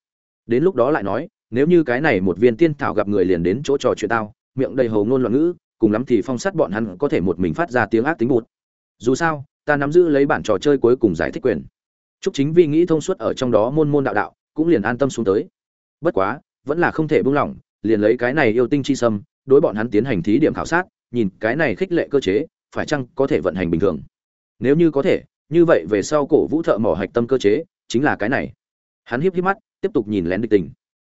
Đến lúc đó lại nói, nếu như cái này một viên tiên thảo gặp người liền đến chỗ trò chuyện tao, miệng đầy hầu ngôn loạn ngữ, cùng lắm thì phong sát bọn hắn có thể một mình phát ra tiếng ác tính bụt. Dù sao, ta nắm giữ lấy bản trò chơi cuối cùng giải thích quyền. Chúc chính vi nghĩ thông suốt ở trong đó môn môn đạo đạo, cũng liền an tâm xuống tới. Bất quá vẫn là không thể buông lỏng, liền lấy cái này yêu tinh chi sâm, đối bọn hắn tiến hành thí điểm khảo sát, nhìn cái này khích lệ cơ chế, phải chăng có thể vận hành bình thường. Nếu như có thể, như vậy về sau cổ vũ thợ mỏ hạch tâm cơ chế, chính là cái này. Hắn híp híp mắt, tiếp tục nhìn lén địch tình.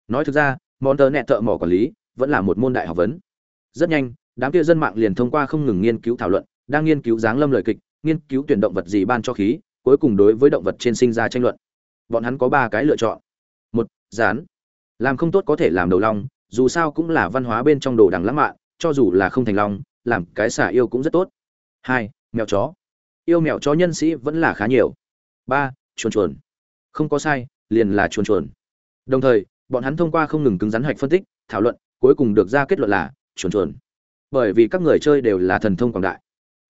Nói thực ra, món tờ nẹ thợ mỏ quản lý, vẫn là một môn đại học vấn. Rất nhanh, đám kia dân mạng liền thông qua không ngừng nghiên cứu thảo luận, đang nghiên cứu dáng lâm lời kịch, nghiên cứu tuyển động vật gì ban cho khí, cuối cùng đối với động vật trên sinh ra tranh luận. Bọn hắn có ba cái lựa chọn. một, Dán làm không tốt có thể làm đầu long, dù sao cũng là văn hóa bên trong đồ đằng lãng mạn, cho dù là không thành long, làm cái xả yêu cũng rất tốt. Hai mèo chó. Yêu mèo chó nhân sĩ vẫn là khá nhiều. Ba, chuồn chuồn. Không có sai, liền là chuồn chuồn. Đồng thời, bọn hắn thông qua không ngừng cứng rắn hạch phân tích, thảo luận, cuối cùng được ra kết luận là chuồn chuồn. Bởi vì các người chơi đều là thần thông quảng đại.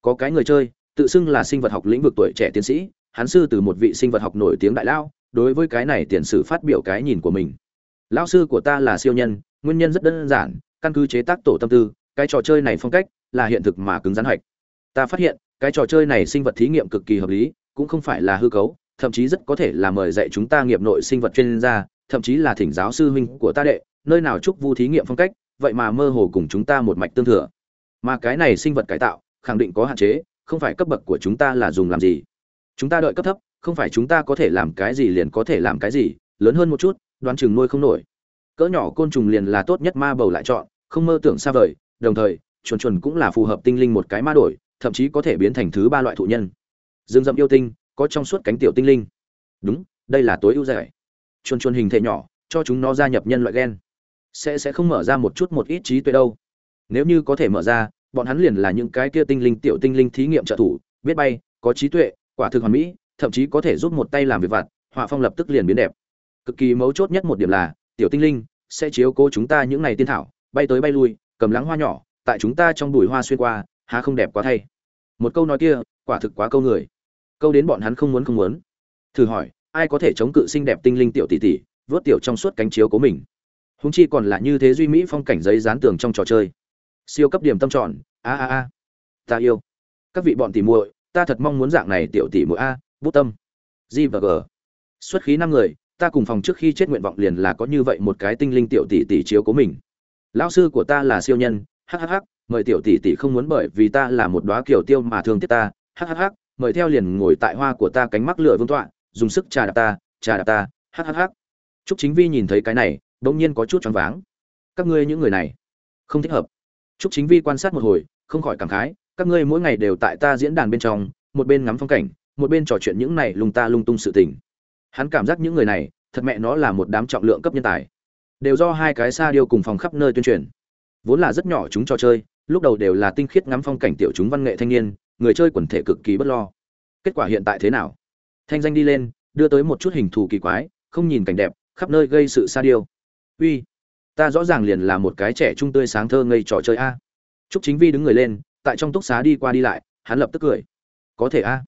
Có cái người chơi, tự xưng là sinh vật học lĩnh vực tuổi trẻ tiến sĩ, hắn sư từ một vị sinh vật học nổi tiếng đại lao, đối với cái này tiền sử phát biểu cái nhìn của mình lão sư của ta là siêu nhân, nguyên nhân rất đơn giản, căn cứ chế tác tổ tâm tư, cái trò chơi này phong cách là hiện thực mà cứng rắn hạch ta phát hiện, cái trò chơi này sinh vật thí nghiệm cực kỳ hợp lý, cũng không phải là hư cấu, thậm chí rất có thể là mời dạy chúng ta nghiệp nội sinh vật chuyên gia, thậm chí là thỉnh giáo sư huynh của ta đệ, nơi nào chúc vu thí nghiệm phong cách, vậy mà mơ hồ cùng chúng ta một mạch tương thừa. Mà cái này sinh vật cải tạo, khẳng định có hạn chế, không phải cấp bậc của chúng ta là dùng làm gì. Chúng ta đợi cấp thấp, không phải chúng ta có thể làm cái gì liền có thể làm cái gì, lớn hơn một chút đoán chừng nuôi không nổi. Cỡ nhỏ côn trùng liền là tốt nhất ma bầu lại chọn, không mơ tưởng xa vời, đồng thời, chuồn chuồn cũng là phù hợp tinh linh một cái ma đổi, thậm chí có thể biến thành thứ ba loại thụ nhân. Dương dậm yêu tinh, có trong suốt cánh tiểu tinh linh. Đúng, đây là tối ưu giải. Chuồn chuồn hình thể nhỏ, cho chúng nó gia nhập nhân loại gen. Sẽ sẽ không mở ra một chút một ít trí tuệ đâu. Nếu như có thể mở ra, bọn hắn liền là những cái kia tinh linh tiểu tinh linh thí nghiệm trợ thủ, biết bay, có trí tuệ, quả thực hoàn mỹ, thậm chí có thể giúp một tay làm việc vặt, họa phong lập tức liền biến đẹp cực kỳ mấu chốt nhất một điểm là, tiểu tinh linh, sẽ chiếu cố chúng ta những ngày tiên thảo, bay tới bay lui, cầm lắng hoa nhỏ, tại chúng ta trong bụi hoa xuyên qua, há không đẹp quá thay. Một câu nói kia, quả thực quá câu người. Câu đến bọn hắn không muốn không muốn. Thử hỏi, ai có thể chống cự xinh đẹp tinh linh tiểu tỷ tỷ, vớt tiểu trong suốt cánh chiếu của mình? Húng chi còn là như thế duy mỹ phong cảnh giấy dán tường trong trò chơi. Siêu cấp điểm tâm tròn, a a a. Ta yêu. Các vị bọn tỷ muội, ta thật mong muốn dạng này tiểu tỷ muội a, bút tâm. G và g. Xuất khí năm người ta cùng phòng trước khi chết nguyện vọng liền là có như vậy một cái tinh linh tiểu tỷ tỷ chiếu của mình lão sư của ta là siêu nhân hhh mời tiểu tỷ tỷ không muốn bởi vì ta là một đóa kiểu tiêu mà thương tiếc ta hhh mời theo liền ngồi tại hoa của ta cánh mắc lửa vương tọa dùng sức trà đạp ta trà đạp ta hhh Trúc Chính Vi nhìn thấy cái này, đột nhiên có chút choáng váng. Các ngươi những người này, không thích hợp. Trúc Chính Vi quan sát một hồi, không khỏi cảm khái, các ngươi mỗi ngày đều tại ta diễn đàn bên trong, một bên ngắm phong cảnh, một bên trò chuyện những này lung ta lung tung sự tình. Hắn cảm giác những người này, thật mẹ nó là một đám trọng lượng cấp nhân tài. Đều do hai cái xa điêu cùng phòng khắp nơi tuyên truyền. Vốn là rất nhỏ chúng trò chơi, lúc đầu đều là tinh khiết ngắm phong cảnh tiểu chúng văn nghệ thanh niên, người chơi quần thể cực kỳ bất lo. Kết quả hiện tại thế nào? Thanh danh đi lên, đưa tới một chút hình thù kỳ quái, không nhìn cảnh đẹp, khắp nơi gây sự sa điêu uy ta rõ ràng liền là một cái trẻ trung tươi sáng thơ ngây trò chơi a trúc chính vi đứng người lên tại trong túc xá đi qua đi lại hắn lập tức cười có thể a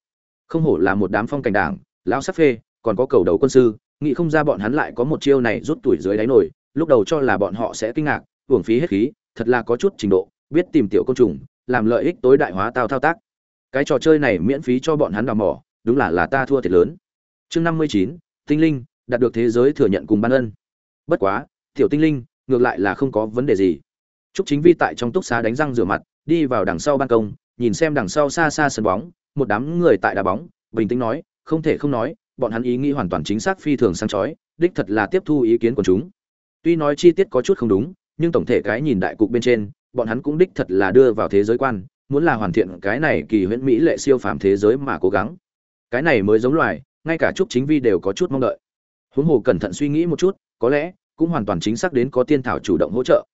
không hổ là một đám phong cảnh đảng lão sắc phê còn có cầu đầu quân sư nghĩ không ra bọn hắn lại có một chiêu này rút tuổi dưới đáy nổi lúc đầu cho là bọn họ sẽ kinh ngạc hưởng phí hết khí thật là có chút trình độ biết tìm tiểu côn trùng làm lợi ích tối đại hóa tao thao tác. Cái trò chơi này miễn phí cho bọn hắn đào mỏ đúng là là ta thua thiệt lớn. Chương năm mươi chín tinh linh đạt được thế giới thừa nhận cùng ban ân. Bất quá tiểu tinh linh ngược lại là không có vấn đề gì. Trúc Chính Vi tại trong túc xá đánh răng rửa mặt, đi vào đằng sau ban công, nhìn xem đằng sau xa xa sân bóng, một đám người tại đá bóng, bình tĩnh nói, không thể không nói, bọn hắn ý nghĩ hoàn toàn chính xác phi thường sáng chói, đích thật là tiếp thu ý kiến của chúng. Tuy nói chi tiết có chút không đúng, nhưng tổng thể cái nhìn đại cục bên trên, bọn hắn cũng đích thật là đưa vào thế giới quan, muốn là hoàn thiện cái này kỳ huyễn mỹ lệ siêu phàm thế giới mà cố gắng. Cái này mới giống loài, ngay cả Trúc Chính Vi đều có chút mong đợi huống hồ cẩn thận suy nghĩ một chút có lẽ cũng hoàn toàn chính xác đến có tiên thảo chủ động hỗ trợ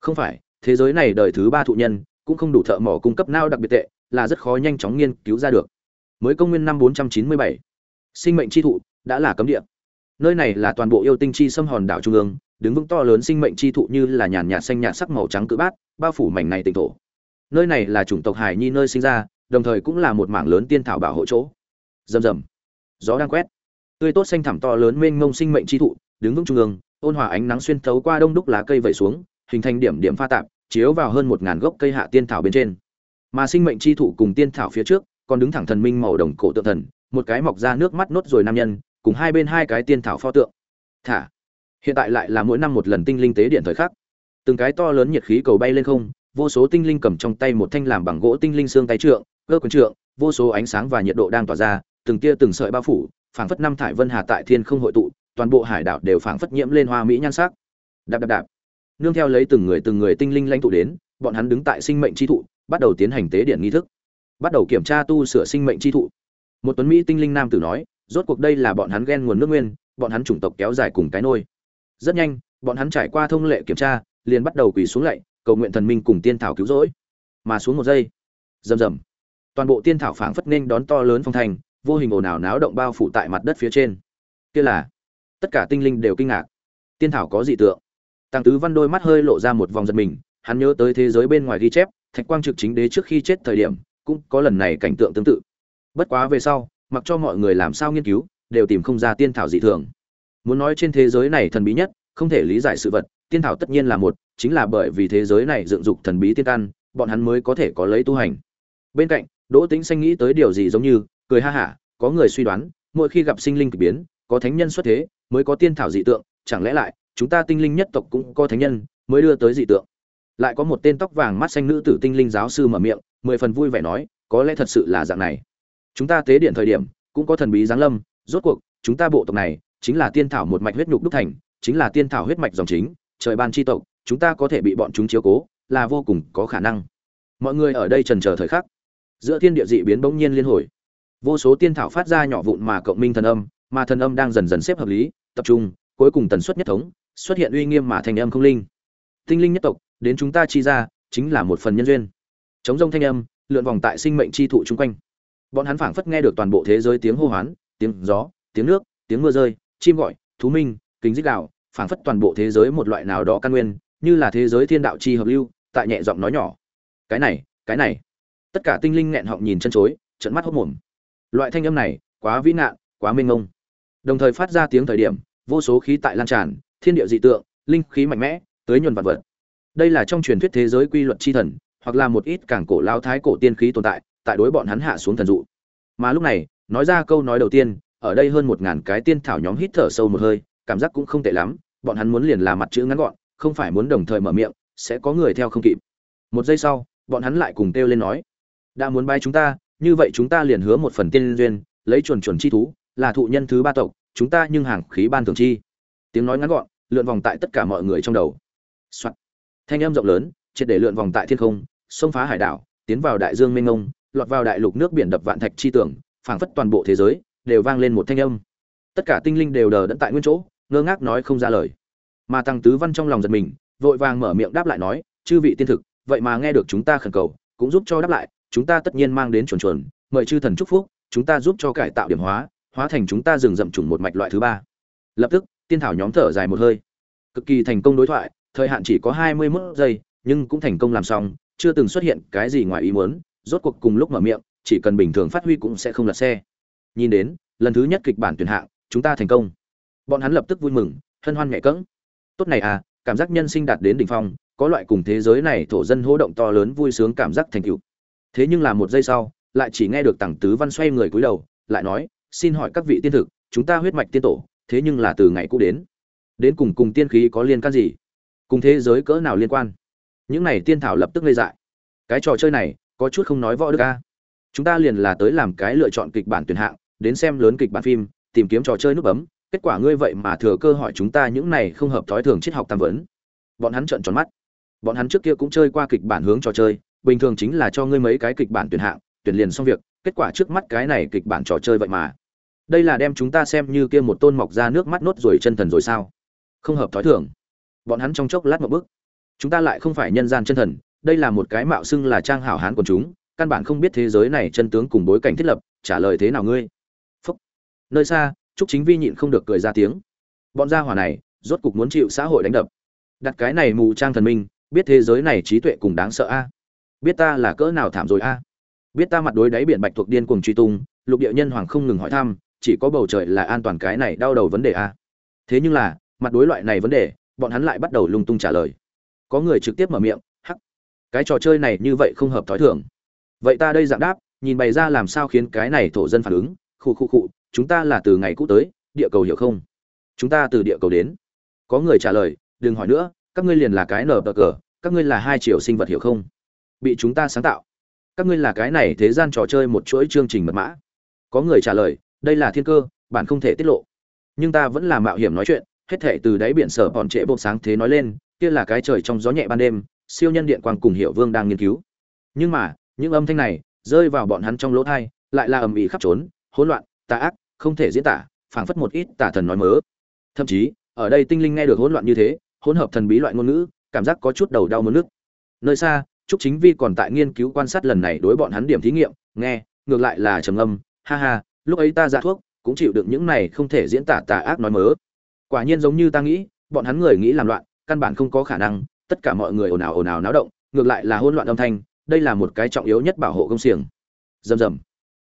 không phải thế giới này đời thứ ba thụ nhân cũng không đủ thợ mỏ cung cấp nao đặc biệt tệ là rất khó nhanh chóng nghiên cứu ra được mới công nguyên năm 497, sinh mệnh chi thụ, đã là cấm địa. Nơi này là toàn bộ yêu tinh chi xâm hòn đảo trung ương, đứng vững to lớn sinh mệnh chi thụ như là nhàn nhạt xanh nhạt sắc màu trắng cự bát, bao phủ mảnh này tỉnh thổ. Nơi này là chủng tộc hải nhi nơi sinh ra, đồng thời cũng là một mảng lớn tiên thảo bảo hộ chỗ. Rầm rầm. Gió đang quét. Tươi tốt xanh thẳm to lớn mênh mông sinh mệnh chi thụ, đứng vững trung ương, ôn hòa ánh nắng xuyên thấu qua đông đúc lá cây vẩy xuống, hình thành điểm điểm pha tạp, chiếu vào hơn một ngàn gốc cây hạ tiên thảo bên trên. Mà sinh mệnh chi thụ cùng tiên thảo phía trước, còn đứng thẳng thần minh màu đồng cổ tượng thần một cái mọc ra nước mắt nốt rồi nam nhân, cùng hai bên hai cái tiên thảo pho tượng. Thả, hiện tại lại là mỗi năm một lần tinh linh tế điện thời khắc. Từng cái to lớn nhiệt khí cầu bay lên không, vô số tinh linh cầm trong tay một thanh làm bằng gỗ tinh linh xương tay trượng, cơ quần trượng, vô số ánh sáng và nhiệt độ đang tỏa ra, từng tia từng sợi bao phủ, phảng phất năm thải vân hà tại thiên không hội tụ, toàn bộ hải đảo đều phảng phất nhiễm lên hoa mỹ nhan sắc. Đạp đạp đạp. Nương theo lấy từng người từng người tinh linh lãnh tụ đến, bọn hắn đứng tại sinh mệnh chi thụ, bắt đầu tiến hành tế điện nghi thức. Bắt đầu kiểm tra tu sửa sinh mệnh chi thụ một tuấn mỹ tinh linh nam tử nói, rốt cuộc đây là bọn hắn ghen nguồn nước nguyên, bọn hắn chủng tộc kéo dài cùng cái nôi. Rất nhanh, bọn hắn trải qua thông lệ kiểm tra, liền bắt đầu quỳ xuống lạy, cầu nguyện thần minh cùng tiên thảo cứu rỗi. Mà xuống một giây, rầm rầm, toàn bộ tiên thảo phảng phất nên đón to lớn phong thành, vô hình ồn ào náo động bao phủ tại mặt đất phía trên. Kia là, tất cả tinh linh đều kinh ngạc. Tiên thảo có dị tượng. Tăng tứ văn đôi mắt hơi lộ ra một vòng giật mình, hắn nhớ tới thế giới bên ngoài ghi chép, thạch quang trực chính đế trước khi chết thời điểm, cũng có lần này cảnh tượng tương tự bất quá về sau, mặc cho mọi người làm sao nghiên cứu, đều tìm không ra tiên thảo dị thường. Muốn nói trên thế giới này thần bí nhất, không thể lý giải sự vật, tiên thảo tất nhiên là một, chính là bởi vì thế giới này dựng dục thần bí tiên căn, bọn hắn mới có thể có lấy tu hành. Bên cạnh, đỗ tĩnh xanh nghĩ tới điều gì giống như, cười ha hả, có người suy đoán, mỗi khi gặp sinh linh kỳ biến, có thánh nhân xuất thế, mới có tiên thảo dị tượng, chẳng lẽ lại, chúng ta tinh linh nhất tộc cũng có thánh nhân, mới đưa tới dị tượng. Lại có một tên tóc vàng mắt xanh nữ tử tinh linh giáo sư mở miệng, mười phần vui vẻ nói, có lẽ thật sự là dạng này chúng ta tế điện thời điểm, cũng có thần bí giáng lâm, rốt cuộc, chúng ta bộ tộc này, chính là tiên thảo một mạch huyết nhục đúc thành, chính là tiên thảo huyết mạch dòng chính, trời ban chi tộc, chúng ta có thể bị bọn chúng chiếu cố, là vô cùng có khả năng. Mọi người ở đây trần chờ thời khắc. Giữa thiên địa dị biến bỗng nhiên liên hồi. Vô số tiên thảo phát ra nhỏ vụn mà cộng minh thần âm, mà thần âm đang dần dần xếp hợp lý, tập trung, cuối cùng tần suất nhất thống, xuất hiện uy nghiêm mà thành âm không linh. Tinh linh nhất tộc, đến chúng ta chi ra, chính là một phần nhân duyên. Chống rông thanh âm, lượn vòng tại sinh mệnh chi thụ chung quanh bọn hắn phảng phất nghe được toàn bộ thế giới tiếng hô hoán, tiếng gió, tiếng nước, tiếng mưa rơi, chim gọi, thú minh, kính dích đạo, phảng phất toàn bộ thế giới một loại nào đó căn nguyên, như là thế giới thiên đạo chi hợp lưu, tại nhẹ giọng nói nhỏ. Cái này cái này. Tất cả tinh linh nghẹn họng nhìn chân chối trận mắt hốc mồm. Loại thanh âm này, quá vĩ nạn quá mênh ngông đồng thời phát ra tiếng thời điểm, vô số khí tại lan tràn, thiên địa dị tượng, linh khí mạnh mẽ, tới nhuần vật vật. Đây là trong truyền thuyết thế giới quy luật chi thần, hoặc là một ít cảng cổ lao thái cổ tiên khí tồn tại tại đối bọn hắn hạ xuống thần dụ. Mà lúc này, nói ra câu nói đầu tiên, ở đây hơn một ngàn cái tiên thảo nhóm hít thở sâu một hơi, cảm giác cũng không tệ lắm, bọn hắn muốn liền là mặt chữ ngắn gọn, không phải muốn đồng thời mở miệng, sẽ có người theo không kịp. Một giây sau, bọn hắn lại cùng kêu lên nói, đã muốn bay chúng ta, như vậy chúng ta liền hứa một phần tiên duyên, lấy chuẩn chuẩn chi thú, là thụ nhân thứ ba tộc, chúng ta nhưng hàng khí ban thường chi. Tiếng nói ngắn gọn, lượn vòng tại tất cả mọi người trong đầu、Soạn. thanh âm rộng lớn, triệt để lượn vòng tại thiên không, xông phá hải đảo, tiến vào đại dương mênh mông lọt vào đại lục nước biển đập vạn thạch chi tưởng, phảng phất toàn bộ thế giới đều vang lên một thanh âm. Tất cả tinh linh đều đờ đẫn tại nguyên chỗ, ngơ ngác nói không ra lời. Mà tăng tứ văn trong lòng giật mình, vội vàng mở miệng đáp lại nói, chư vị tiên thực, vậy mà nghe được chúng ta khẩn cầu, cũng giúp cho đáp lại, chúng ta tất nhiên mang đến chuẩn chuẩn mời chư thần chúc phúc, chúng ta giúp cho cải tạo điểm hóa hóa thành chúng ta dừng dậm chủng một mạch loại thứ ba. Lập tức, tiên thảo nhóm thở dài một hơi. Cực kỳ thành công đối thoại, thời hạn chỉ có hai mươi 21 giây, nhưng cũng thành công làm xong, chưa từng xuất hiện cái gì ngoài ý muốn rốt cuộc cùng lúc mở miệng, chỉ cần bình thường phát huy cũng sẽ không lật xe. Nhìn đến, lần thứ nhất kịch bản tuyển hạng, chúng ta thành công. Bọn hắn lập tức vui mừng, hân hoan nhẹ cẫng. Tốt này à cảm giác nhân sinh đạt đến đỉnh phong, có loại cùng thế giới này thổ dân hô động to lớn vui sướng cảm giác thành tựu. Thế nhưng là một giây sau, lại chỉ nghe được tằng tứ văn xoay người cúi đầu, lại nói, xin hỏi các vị tiên thực, chúng ta huyết mạch tiên tổ, thế nhưng là từ ngày cũ đến. Đến cùng cùng tiên khí có liên can gì? Cùng thế giới cỡ nào liên quan? Những này tiên thảo lập tức ngây dại. Cái trò chơi này có chút không nói võ được a chúng ta liền là tới làm cái lựa chọn kịch bản tuyển hạng, đến xem lớn kịch bản phim, tìm kiếm trò chơi nút bấm, kết quả ngươi vậy mà thừa cơ hỏi chúng ta những này không hợp thói thường triết học tam vấn. Bọn hắn trợn tròn mắt. Bọn hắn trước kia cũng chơi qua kịch bản hướng trò chơi, bình thường chính là cho ngươi mấy cái kịch bản tuyển hạng, tuyển liền xong việc, kết quả trước mắt cái này kịch bản trò chơi vậy mà. Đây là đem chúng ta xem như kia một tôn mọc ra nước mắt nốt rồi chân thần rồi sao? Không hợp thói thường. Bọn hắn trong chốc lát một bước. Chúng ta lại không phải nhân gian chân thần đây là một cái mạo xưng là trang hảo hán của chúng, căn bản không biết thế giới này chân tướng cùng bối cảnh thiết lập, trả lời thế nào ngươi? Phúc. Nơi xa, trúc chính vi nhịn không được cười ra tiếng. Bọn gia hỏa này, rốt cục muốn chịu xã hội đánh đập. Đặt cái này mù trang thần minh, biết thế giới này trí tuệ cùng đáng sợ a. Biết ta là cỡ nào thảm rồi a? Biết ta mặt đối đáy biển bạch thuộc điên cuồng truy tung, lục địa nhân hoàng không ngừng hỏi thăm, chỉ có bầu trời là an toàn cái này đau đầu vấn đề a. Thế nhưng là, mặt đối loại này vấn đề, bọn hắn lại bắt đầu lung tung trả lời. Có người trực tiếp mở miệng cái trò chơi này như vậy không hợp thói thường. Vậy ta đây dạng đáp, nhìn bày ra làm sao khiến cái này thổ dân phản ứng khu khu khu chúng ta là từ ngày cũ tới, địa cầu hiểu không? Chúng ta từ địa cầu đến. Có người trả lời, đừng hỏi nữa, các ngươi liền là cái nở bờ cờ, các ngươi là hai triệu sinh vật hiểu không? Bị chúng ta sáng tạo. Các ngươi là cái này thế gian trò chơi một chuỗi chương trình mật mã. Có người trả lời, đây là thiên cơ, bạn không thể tiết lộ. Nhưng ta vẫn là mạo hiểm nói chuyện, hết thể từ đáy biển sở bọn trễ bột sáng thế nói lên, kia là cái trời trong gió nhẹ ban đêm siêu nhân điện quang cùng hiệu vương đang nghiên cứu. Nhưng mà, những âm thanh này rơi vào bọn hắn trong lỗ thai, lại là ầm ĩ khắp trốn, hỗn loạn, tà ác, không thể diễn tả, phảng phất một ít tà thần nói mớ. Thậm chí, ở đây tinh linh nghe được hỗn loạn như thế, hỗn hợp thần bí loại ngôn ngữ, cảm giác có chút đầu đau muốn nước. Nơi xa, trúc chính vi còn tại nghiên cứu quan sát lần này đối bọn hắn điểm thí nghiệm, nghe, ngược lại là trầm âm ha ha, lúc ấy ta ra thuốc, cũng chịu được những này không thể diễn tả tà ác nói mớ. Quả nhiên giống như ta nghĩ, bọn hắn người nghĩ làm loạn, căn bản không có khả năng tất cả mọi người ồn ào ồn ào náo động, ngược lại là hỗn loạn âm thanh, đây là một cái trọng yếu nhất bảo hộ công xiềng. Rầm rầm.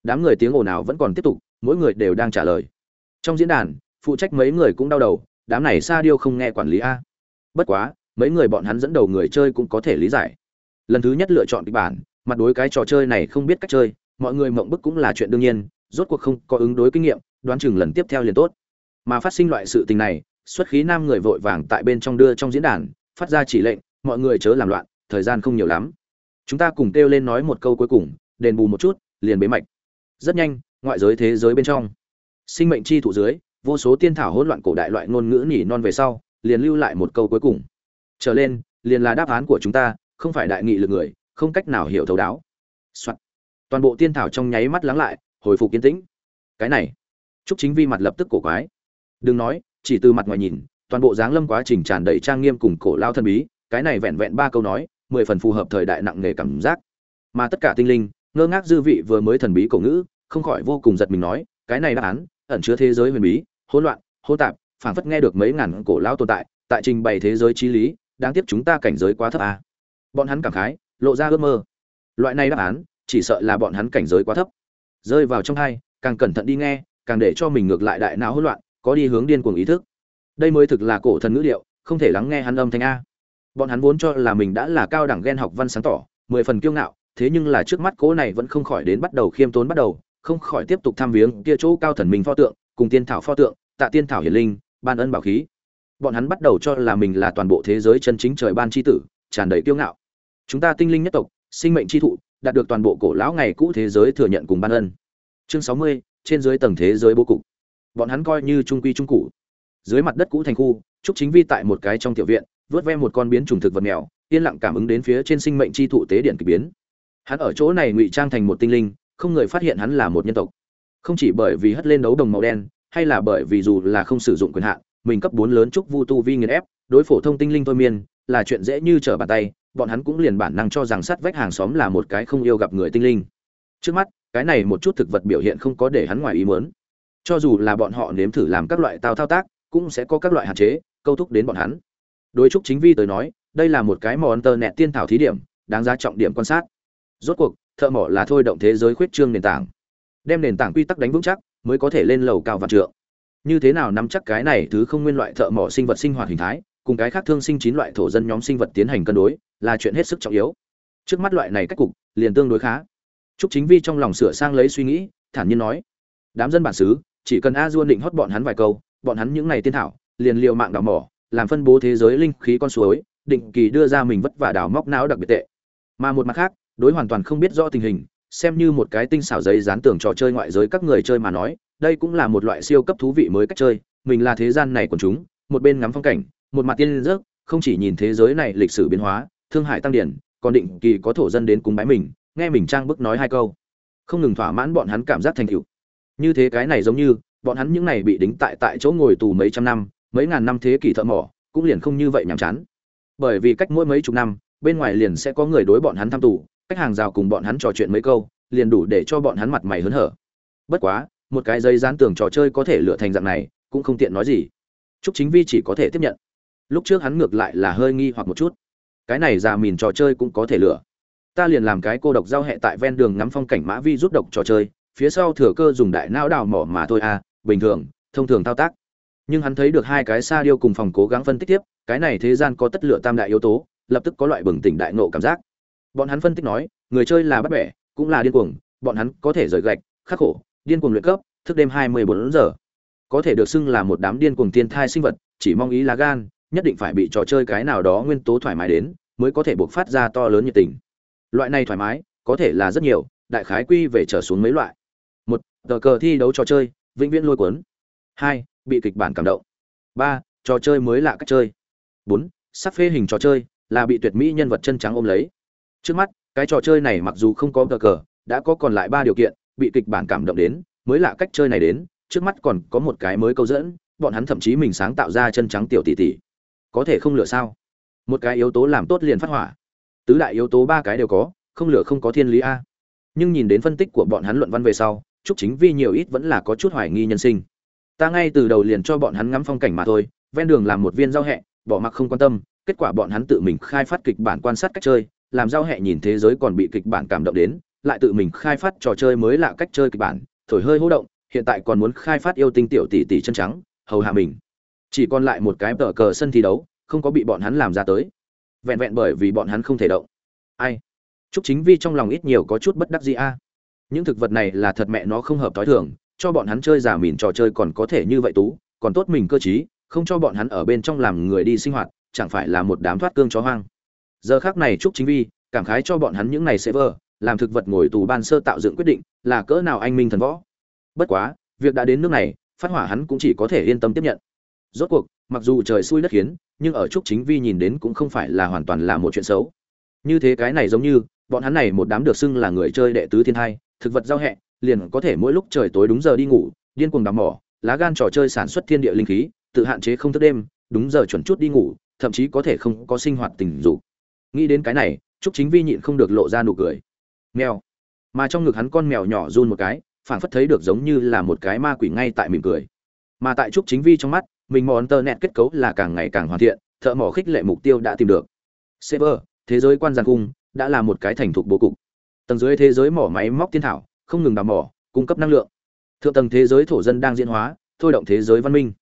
Đám người tiếng ồn ào vẫn còn tiếp tục, mỗi người đều đang trả lời. Trong diễn đàn, phụ trách mấy người cũng đau đầu, đám này sa điêu không nghe quản lý a. Bất quá, mấy người bọn hắn dẫn đầu người chơi cũng có thể lý giải. Lần thứ nhất lựa chọn kịch bản, mặt đối cái trò chơi này không biết cách chơi, mọi người mộng bức cũng là chuyện đương nhiên, rốt cuộc không có ứng đối kinh nghiệm, đoán chừng lần tiếp theo liền tốt. Mà phát sinh loại sự tình này, xuất khí nam người vội vàng tại bên trong đưa trong diễn đàn phát ra chỉ lệnh, mọi người chớ làm loạn, thời gian không nhiều lắm. Chúng ta cùng kêu lên nói một câu cuối cùng, đền bù một chút, liền bế mạch. Rất nhanh, ngoại giới thế giới bên trong. Sinh mệnh chi thụ dưới, vô số tiên thảo hỗn loạn cổ đại loại ngôn ngữ nhỉ non về sau, liền lưu lại một câu cuối cùng. Trở lên, liền là đáp án của chúng ta, không phải đại nghị lực người, không cách nào hiểu thấu đáo、Soạn. toàn bộ tiên thảo trong nháy mắt lắng lại, hồi phục kiến tĩnh. Cái này. Trúc chính vi mặt lập tức cổ quái. Đừng nói, chỉ từ mặt ngoài nhìn toàn bộ dáng lâm quá trình tràn đầy trang nghiêm cùng cổ lao thân bí, cái này vẹn vẹn ba câu nói, mười phần phù hợp thời đại nặng nề cảm giác. Mà tất cả tinh linh, ngơ ngác dư vị vừa mới thần bí cổ ngữ, không khỏi vô cùng giật mình nói, cái này đáp án, ẩn chứa thế giới huyền bí, hỗn loạn hỗn tạp, phảng phất nghe được mấy ngàn cổ lao tồn tại tại trình bày thế giới trí lý, đáng tiếc chúng ta cảnh giới quá thấp à. bọn hắn cảm khái, lộ ra ước mơ. Loại này đáp án, chỉ sợ là bọn hắn cảnh giới quá thấp. Rơi vào trong hai, càng cẩn thận đi nghe, càng để cho mình ngược lại đại não hỗn loạn, có đi hướng điên cuồng ý thức đây mới thực là cổ thần ngữ điệu, không thể lắng nghe hắn âm thanh a. Bọn hắn vốn cho là mình đã là cao đẳng ghen học văn sáng tỏ, mười phần kiêu ngạo, thế nhưng là trước mắt cố này vẫn không khỏi đến bắt đầu khiêm tốn bắt đầu, không khỏi tiếp tục tham viếng kia chỗ cao thần minh pho tượng, cùng tiên thảo pho tượng, tạ tiên thảo hiển linh, ban ân bảo khí. Bọn hắn bắt đầu cho là mình là toàn bộ thế giới chân chính trời ban chi tử, tràn đầy kiêu ngạo. Chúng ta tinh linh nhất tộc, sinh mệnh chi thụ, đạt được toàn bộ cổ lão ngày cũ thế giới thừa nhận cùng ban ân. Chương sáu mươi, trên dưới tầng thế giới bố cục. Bọn hắn coi như trung quy trung cụ dưới mặt đất cũ thành khu, trúc chính vi tại một cái trong tiểu viện, vớt ve một con biến trùng thực vật mèo, yên lặng cảm ứng đến phía trên sinh mệnh chi thụ tế điện kỳ biến. Hắn ở chỗ này ngụy trang thành một tinh linh, không người phát hiện hắn là một nhân tộc. Không chỉ bởi vì hất lên đấu đồng màu đen, hay là bởi vì dù là không sử dụng quyền hạn, mình cấp bốn lớn trúc vu tu vi nghiền ép, đối phổ thông tinh linh thôi miên, là chuyện dễ như trở bàn tay, bọn hắn cũng liền bản năng cho rằng sắt vách hàng xóm là một cái không yêu gặp người tinh linh. Trước mắt, cái này một chút thực vật biểu hiện không có để hắn ngoài ý muốn. Cho dù là bọn họ nếm thử làm các loại tao thao tác cũng sẽ có các loại hạn chế câu thúc đến bọn hắn. Đối trúc chính vi tới nói đây là một cái món tơ nẹt tiên thảo thí điểm đáng giá trọng điểm quan sát. Rốt cuộc thợ mỏ là thôi động thế giới khuyết trương nền tảng. Đem nền tảng quy tắc đánh vững chắc mới có thể lên lầu cao vạn trượng. Như thế nào nắm chắc cái này thứ không nguyên loại thợ mỏ sinh vật sinh hoạt hình thái cùng cái khác thương sinh chín loại thổ dân nhóm sinh vật tiến hành cân đối là chuyện hết sức trọng yếu. Trước mắt loại này cách cục liền tương đối khá. Trúc Chính Vi trong lòng sửa sang lấy suy nghĩ, thản nhiên nói: "Đám dân bản xứ, chỉ cần A duôn định hót bọn hắn vài câu, bọn hắn những này tiên thảo, liền liều mạng đào mỏ, làm phân bố thế giới linh khí con suối, định kỳ đưa ra mình vất vả đào móc não đặc biệt tệ. Mà một mặt khác, đối hoàn toàn không biết rõ tình hình, xem như một cái tinh xảo giấy dán tưởng trò chơi ngoại giới các người chơi mà nói, đây cũng là một loại siêu cấp thú vị mới cách chơi, mình là thế gian này của chúng, một bên ngắm phong cảnh, một mặt tiên rước, không chỉ nhìn thế giới này lịch sử biến hóa, thương hại tăng điển, còn định kỳ có thổ dân đến cúng bái mình, nghe mình trang bức nói hai câu, không ngừng thỏa mãn bọn hắn cảm giác thành tựu. Như thế cái này giống như, bọn hắn những này bị đính tại tại chỗ ngồi tù mấy trăm năm, mấy ngàn năm thế kỷ thợ mỏ, cũng liền không như vậy nhàm chán. Bởi vì cách mỗi mấy chục năm, bên ngoài liền sẽ có người đối bọn hắn thăm tù, cách hàng rào cùng bọn hắn trò chuyện mấy câu, liền đủ để cho bọn hắn mặt mày hớn hở. Bất quá, một cái dây dán tường trò chơi có thể lựa thành dạng này, cũng không tiện nói gì. Trúc Chính Vi chỉ có thể tiếp nhận. Lúc trước hắn ngược lại là hơi nghi hoặc một chút. Cái này già mìn trò chơi cũng có thể lựa. Ta liền làm cái cô độc giao hệ tại ven đường ngắm phong cảnh mã vi rút độc trò chơi, phía sau thừa cơ dùng đại não đào mỏ mà thôi à, bình thường, thông thường thao tác. Nhưng hắn thấy được hai cái xa điêu cùng phòng cố gắng phân tích tiếp, cái này thế gian có tất lựa tam đại yếu tố, lập tức có loại bừng tỉnh đại ngộ cảm giác. Bọn hắn phân tích nói, người chơi là bắt bẻ, cũng là điên cuồng, bọn hắn có thể rời gạch, khắc khổ, điên cuồng luyện cấp, thức đêm 24 giờ. Có thể được xưng là một đám điên cuồng tiên thai sinh vật, chỉ mong ý là gan, nhất định phải bị trò chơi cái nào đó nguyên tố thoải mái đến, mới có thể buộc phát ra to lớn nhiệt tình. Loại này thoải mái, có thể là rất nhiều, đại khái quy về trở xuống mấy loại. Một, tờ cờ thi đấu trò chơi, vĩnh viễn lôi cuốn. Hai, bị kịch bản cảm động. Ba, trò chơi mới lạ cách chơi. Bốn, sắc phê hình trò chơi, là bị tuyệt mỹ nhân vật chân trắng ôm lấy. Trước mắt, cái trò chơi này mặc dù không có cờ cờ, đã có còn lại ba điều kiện, bị kịch bản cảm động đến, mới lạ cách chơi này đến, trước mắt còn có một cái mới câu dẫn, bọn hắn thậm chí mình sáng tạo ra chân trắng tiểu tỷ tỷ. Có thể không lựa sao? Một cái yếu tố làm tốt liền phát hỏa. Tứ đại yếu tố ba cái đều có, không lựa không có thiên lý a. Nhưng nhìn đến phân tích của bọn hắn luận văn về sau, Chúc Chính Vi nhiều ít vẫn là có chút hoài nghi nhân sinh. Ta ngay từ đầu liền cho bọn hắn ngắm phong cảnh mà thôi, ven đường làm một viên giao hẹ, bỏ mặc không quan tâm, kết quả bọn hắn tự mình khai phát kịch bản quan sát cách chơi, làm giao hẹ nhìn thế giới còn bị kịch bản cảm động đến, lại tự mình khai phát trò chơi mới lạ cách chơi kịch bản, thổi hơi hô động, hiện tại còn muốn khai phát yêu tinh tiểu tỷ tỷ chân trắng, hầu hạ mình. Chỉ còn lại một cái tờ cờ sân thi đấu, không có bị bọn hắn làm ra tới. Vẹn vẹn bởi vì bọn hắn không thể động. Ai? Chúc Chính Vi trong lòng ít nhiều có chút bất đắc dĩ a. Những thực vật này là thật mẹ nó không hợp tối thường, cho bọn hắn chơi giả mìn trò chơi còn có thể như vậy tú, còn tốt mình cơ trí, không cho bọn hắn ở bên trong làm người đi sinh hoạt, chẳng phải là một đám thoát cương chó hoang. Giờ khắc này Trúc Chính Vi, cảm khái cho bọn hắn những này sẽ server, làm thực vật ngồi tù ban sơ tạo dựng quyết định, là cỡ nào anh minh thần võ. Bất quá, việc đã đến nước này, phát hỏa hắn cũng chỉ có thể yên tâm tiếp nhận rốt cuộc mặc dù trời xui đất khiến nhưng ở trúc chính vi nhìn đến cũng không phải là hoàn toàn là một chuyện xấu như thế cái này giống như bọn hắn này một đám được xưng là người chơi đệ tứ thiên hai thực vật giao hẹ, liền có thể mỗi lúc trời tối đúng giờ đi ngủ, điên cuồng đắm mỏ, lá gan trò chơi sản xuất thiên địa linh khí, tự hạn chế không thức đêm, đúng giờ chuẩn chút đi ngủ, thậm chí có thể không có sinh hoạt tình dục. Nghĩ đến cái này chúc chính vi nhịn không được lộ ra nụ cười. Mèo. Mà trong ngực hắn con mèo nhỏ run một cái, phảng phất thấy được giống như là một cái ma quỷ ngay tại mỉm cười. Mà tại trúc chính vi trong mắt, mình mò nẹt kết cấu là càng ngày càng hoàn thiện, thợ mỏ khích lệ mục tiêu đã tìm được. Server, thế giới quan giàn cung đã là một cái thành thục bố cục tầng dưới thế giới mỏ máy móc tiên thảo không ngừng đào mỏ cung cấp năng lượng thượng tầng thế giới thổ dân đang diễn hóa thôi động thế giới văn minh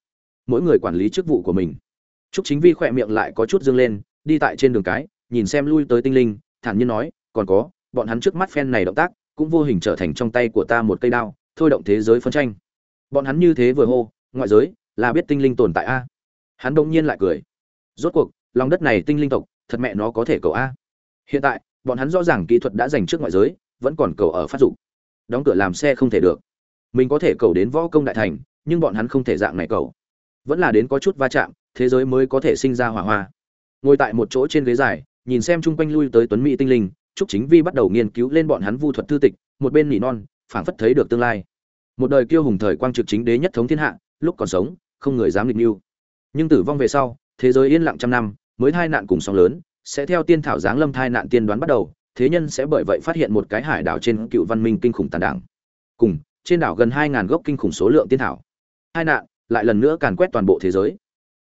mỗi người quản lý chức vụ của mình Trúc Chính Vi khỏe miệng lại có chút dương lên, đi tại trên đường cái, nhìn xem lui tới tinh linh, thản nhiên nói, còn có, bọn hắn trước mắt phen này động tác, cũng vô hình trở thành trong tay của ta một cây đao, thôi động thế giới phân tranh. Bọn hắn như thế vừa hô, ngoại giới, là biết tinh linh tồn tại a. Hắn đột nhiên lại cười. Rốt cuộc, lòng đất này tinh linh tộc, thật mẹ nó có thể cầu a. Hiện tại, bọn hắn rõ ràng kỹ thuật đã dành trước ngoại giới, vẫn còn cầu ở phát dụng. Đóng cửa làm xe không thể được. Mình có thể cầu đến võ công đại thành, nhưng bọn hắn không thể dạng này cầu. Vẫn là đến có chút va chạm, thế giới mới có thể sinh ra hỏa hoa ngồi tại một chỗ trên ghế dài nhìn xem chung quanh lui tới tuấn mỹ tinh linh trúc chính vi bắt đầu nghiên cứu lên bọn hắn vu thuật thư tịch một bên nỉ non phảng phất thấy được tương lai một đời kiêu hùng thời quang trực chính đế nhất thống thiên hạ lúc còn sống không người dám nghịch mưu nhưng tử vong về sau thế giới yên lặng trăm năm mới hai nạn cùng sóng lớn sẽ theo tiên thảo giáng lâm thai nạn tiên đoán bắt đầu, thế nhân sẽ bởi vậy phát hiện một cái hải đảo trên cựu văn minh kinh khủng tàn đảng. Cùng, trên đảo gần hai ngàn gốc kinh khủng số lượng tiên thảo. Hai nạn, lại lần nữa càn quét toàn bộ thế giới.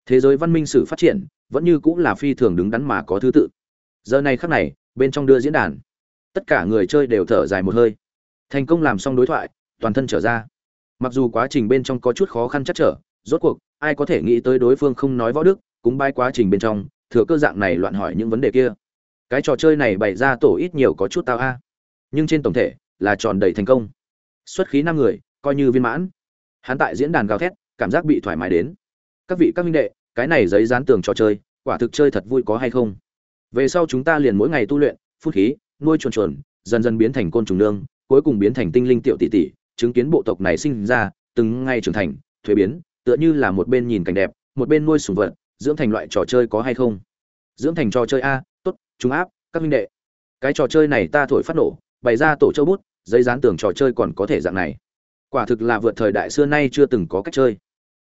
Thế giới văn minh sử phát triển, vẫn như cũng là phi thường đứng đắn mà có thứ tự. Giờ này khắc này, bên trong đưa diễn đàn, tất cả người chơi đều thở dài một hơi. Thành công làm xong đối thoại, toàn thân trở ra. Mặc dù quá trình bên trong có chút khó khăn chắc trở, rốt cuộc, ai có thể nghĩ tới đối phương không nói võ đức, cũng bay quá trình bên trong thừa cơ dạng này loạn hỏi những vấn đề kia. Cái trò chơi này bày ra tổ ít nhiều có chút tao a. Nhưng trên tổng thể là tròn đầy thành công. Xuất khí năm người, coi như viên mãn. Hắn tại diễn đàn gào thét, cảm giác bị thoải mái đến. Các vị, các minh đệ, cái này giấy dán tường trò chơi, quả thực chơi thật vui có hay không? Về sau chúng ta liền mỗi ngày tu luyện, phút khí, nuôi chuồn chuồn, dần dần biến thành côn trùng nương, cuối cùng biến thành tinh linh tiểu tỷ tỷ, chứng kiến bộ tộc này sinh ra, từng ngày trưởng thành, thuế biến, tựa như là một bên nhìn cảnh đẹp, một bên nuôi sùng vật dưỡng thành loại trò chơi có hay không? Dưỡng thành trò chơi a, tốt chúng áp, các minh đệ. Cái trò chơi này ta thổi phát nổ, bày ra tổ châu bút, giấy dán tường trò chơi còn có thể dạng này. Quả thực là vượt thời đại xưa nay chưa từng có cách chơi.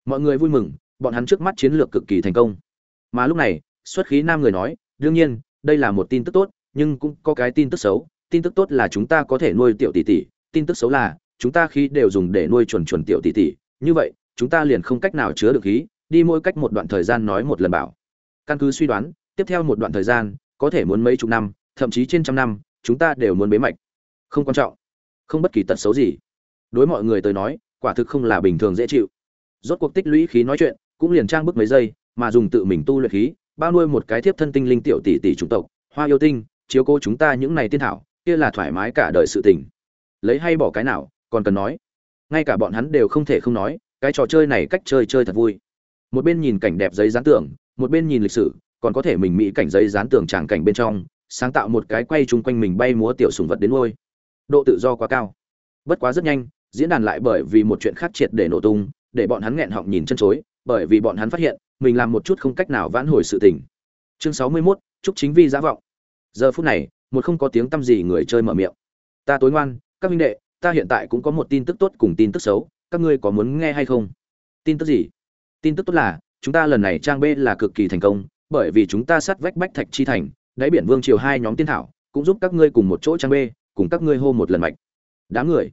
Mọi người vui mừng, bọn hắn trước mắt chiến lược cực kỳ thành công. Mà lúc này, xuất khí nam người nói, đương nhiên, đây là một tin tức tốt, nhưng cũng có cái tin tức xấu. Tin tức tốt là chúng ta có thể nuôi tiểu tỷ tỷ, tin tức xấu là, chúng ta khí đều dùng để nuôi chuẩn chuẩn tiểu tỷ tỷ. Như vậy, chúng ta liền không cách nào chứa được khí đi mỗi cách một đoạn thời gian nói một lần bảo. Căn cứ suy đoán, tiếp theo một đoạn thời gian, có thể muốn mấy chục năm, thậm chí trên trăm năm, chúng ta đều muốn bế mạch. Không quan trọng. Không bất kỳ tật xấu gì. Đối mọi người tới nói, quả thực không là bình thường dễ chịu. Rốt cuộc tích lũy khí nói chuyện, cũng liền trang bức mấy giây, mà dùng tự mình tu luyện khí, bao nuôi một cái thiếp thân tinh linh tiểu tỷ tỷ chủng tộc, hoa yêu tinh, chiếu cố chúng ta những này tiên thảo, kia là thoải mái cả đời sự tình. Lấy hay bỏ cái nào, còn cần nói. Ngay cả bọn hắn đều không thể không nói, cái trò chơi này cách chơi chơi thật vui một bên nhìn cảnh đẹp giấy dán tưởng một bên nhìn lịch sử còn có thể mình mỹ cảnh giấy dán tưởng tràng cảnh bên trong sáng tạo một cái quay chung quanh mình bay múa tiểu sùng vật đến ngôi. Độ tự do quá cao. Bất quá rất nhanh diễn đàn lại bởi vì một chuyện khác triệt để nổ tung để bọn hắn nghẹn họng nhìn chân chối bởi vì bọn hắn phát hiện mình làm một chút không cách nào vãn hồi sự tình. Chương sáu mươi 61, chúc chính vi giả vọng. Giờ phút này một không có tiếng tăm gì người chơi mở miệng. Ta tối ngoan các minh đệ ta hiện tại cũng có một tin tức tốt cùng tin tức xấu các ngươi có muốn nghe hay không? Tin tức gì? Tin tức tốt là chúng ta lần này trang b là cực kỳ thành công bởi vì chúng ta sát vách bách thạch chi thành đáy biển vương triều hai nhóm tiên thảo cũng giúp các ngươi cùng một chỗ trang b cùng các ngươi hô một lần mạch đám người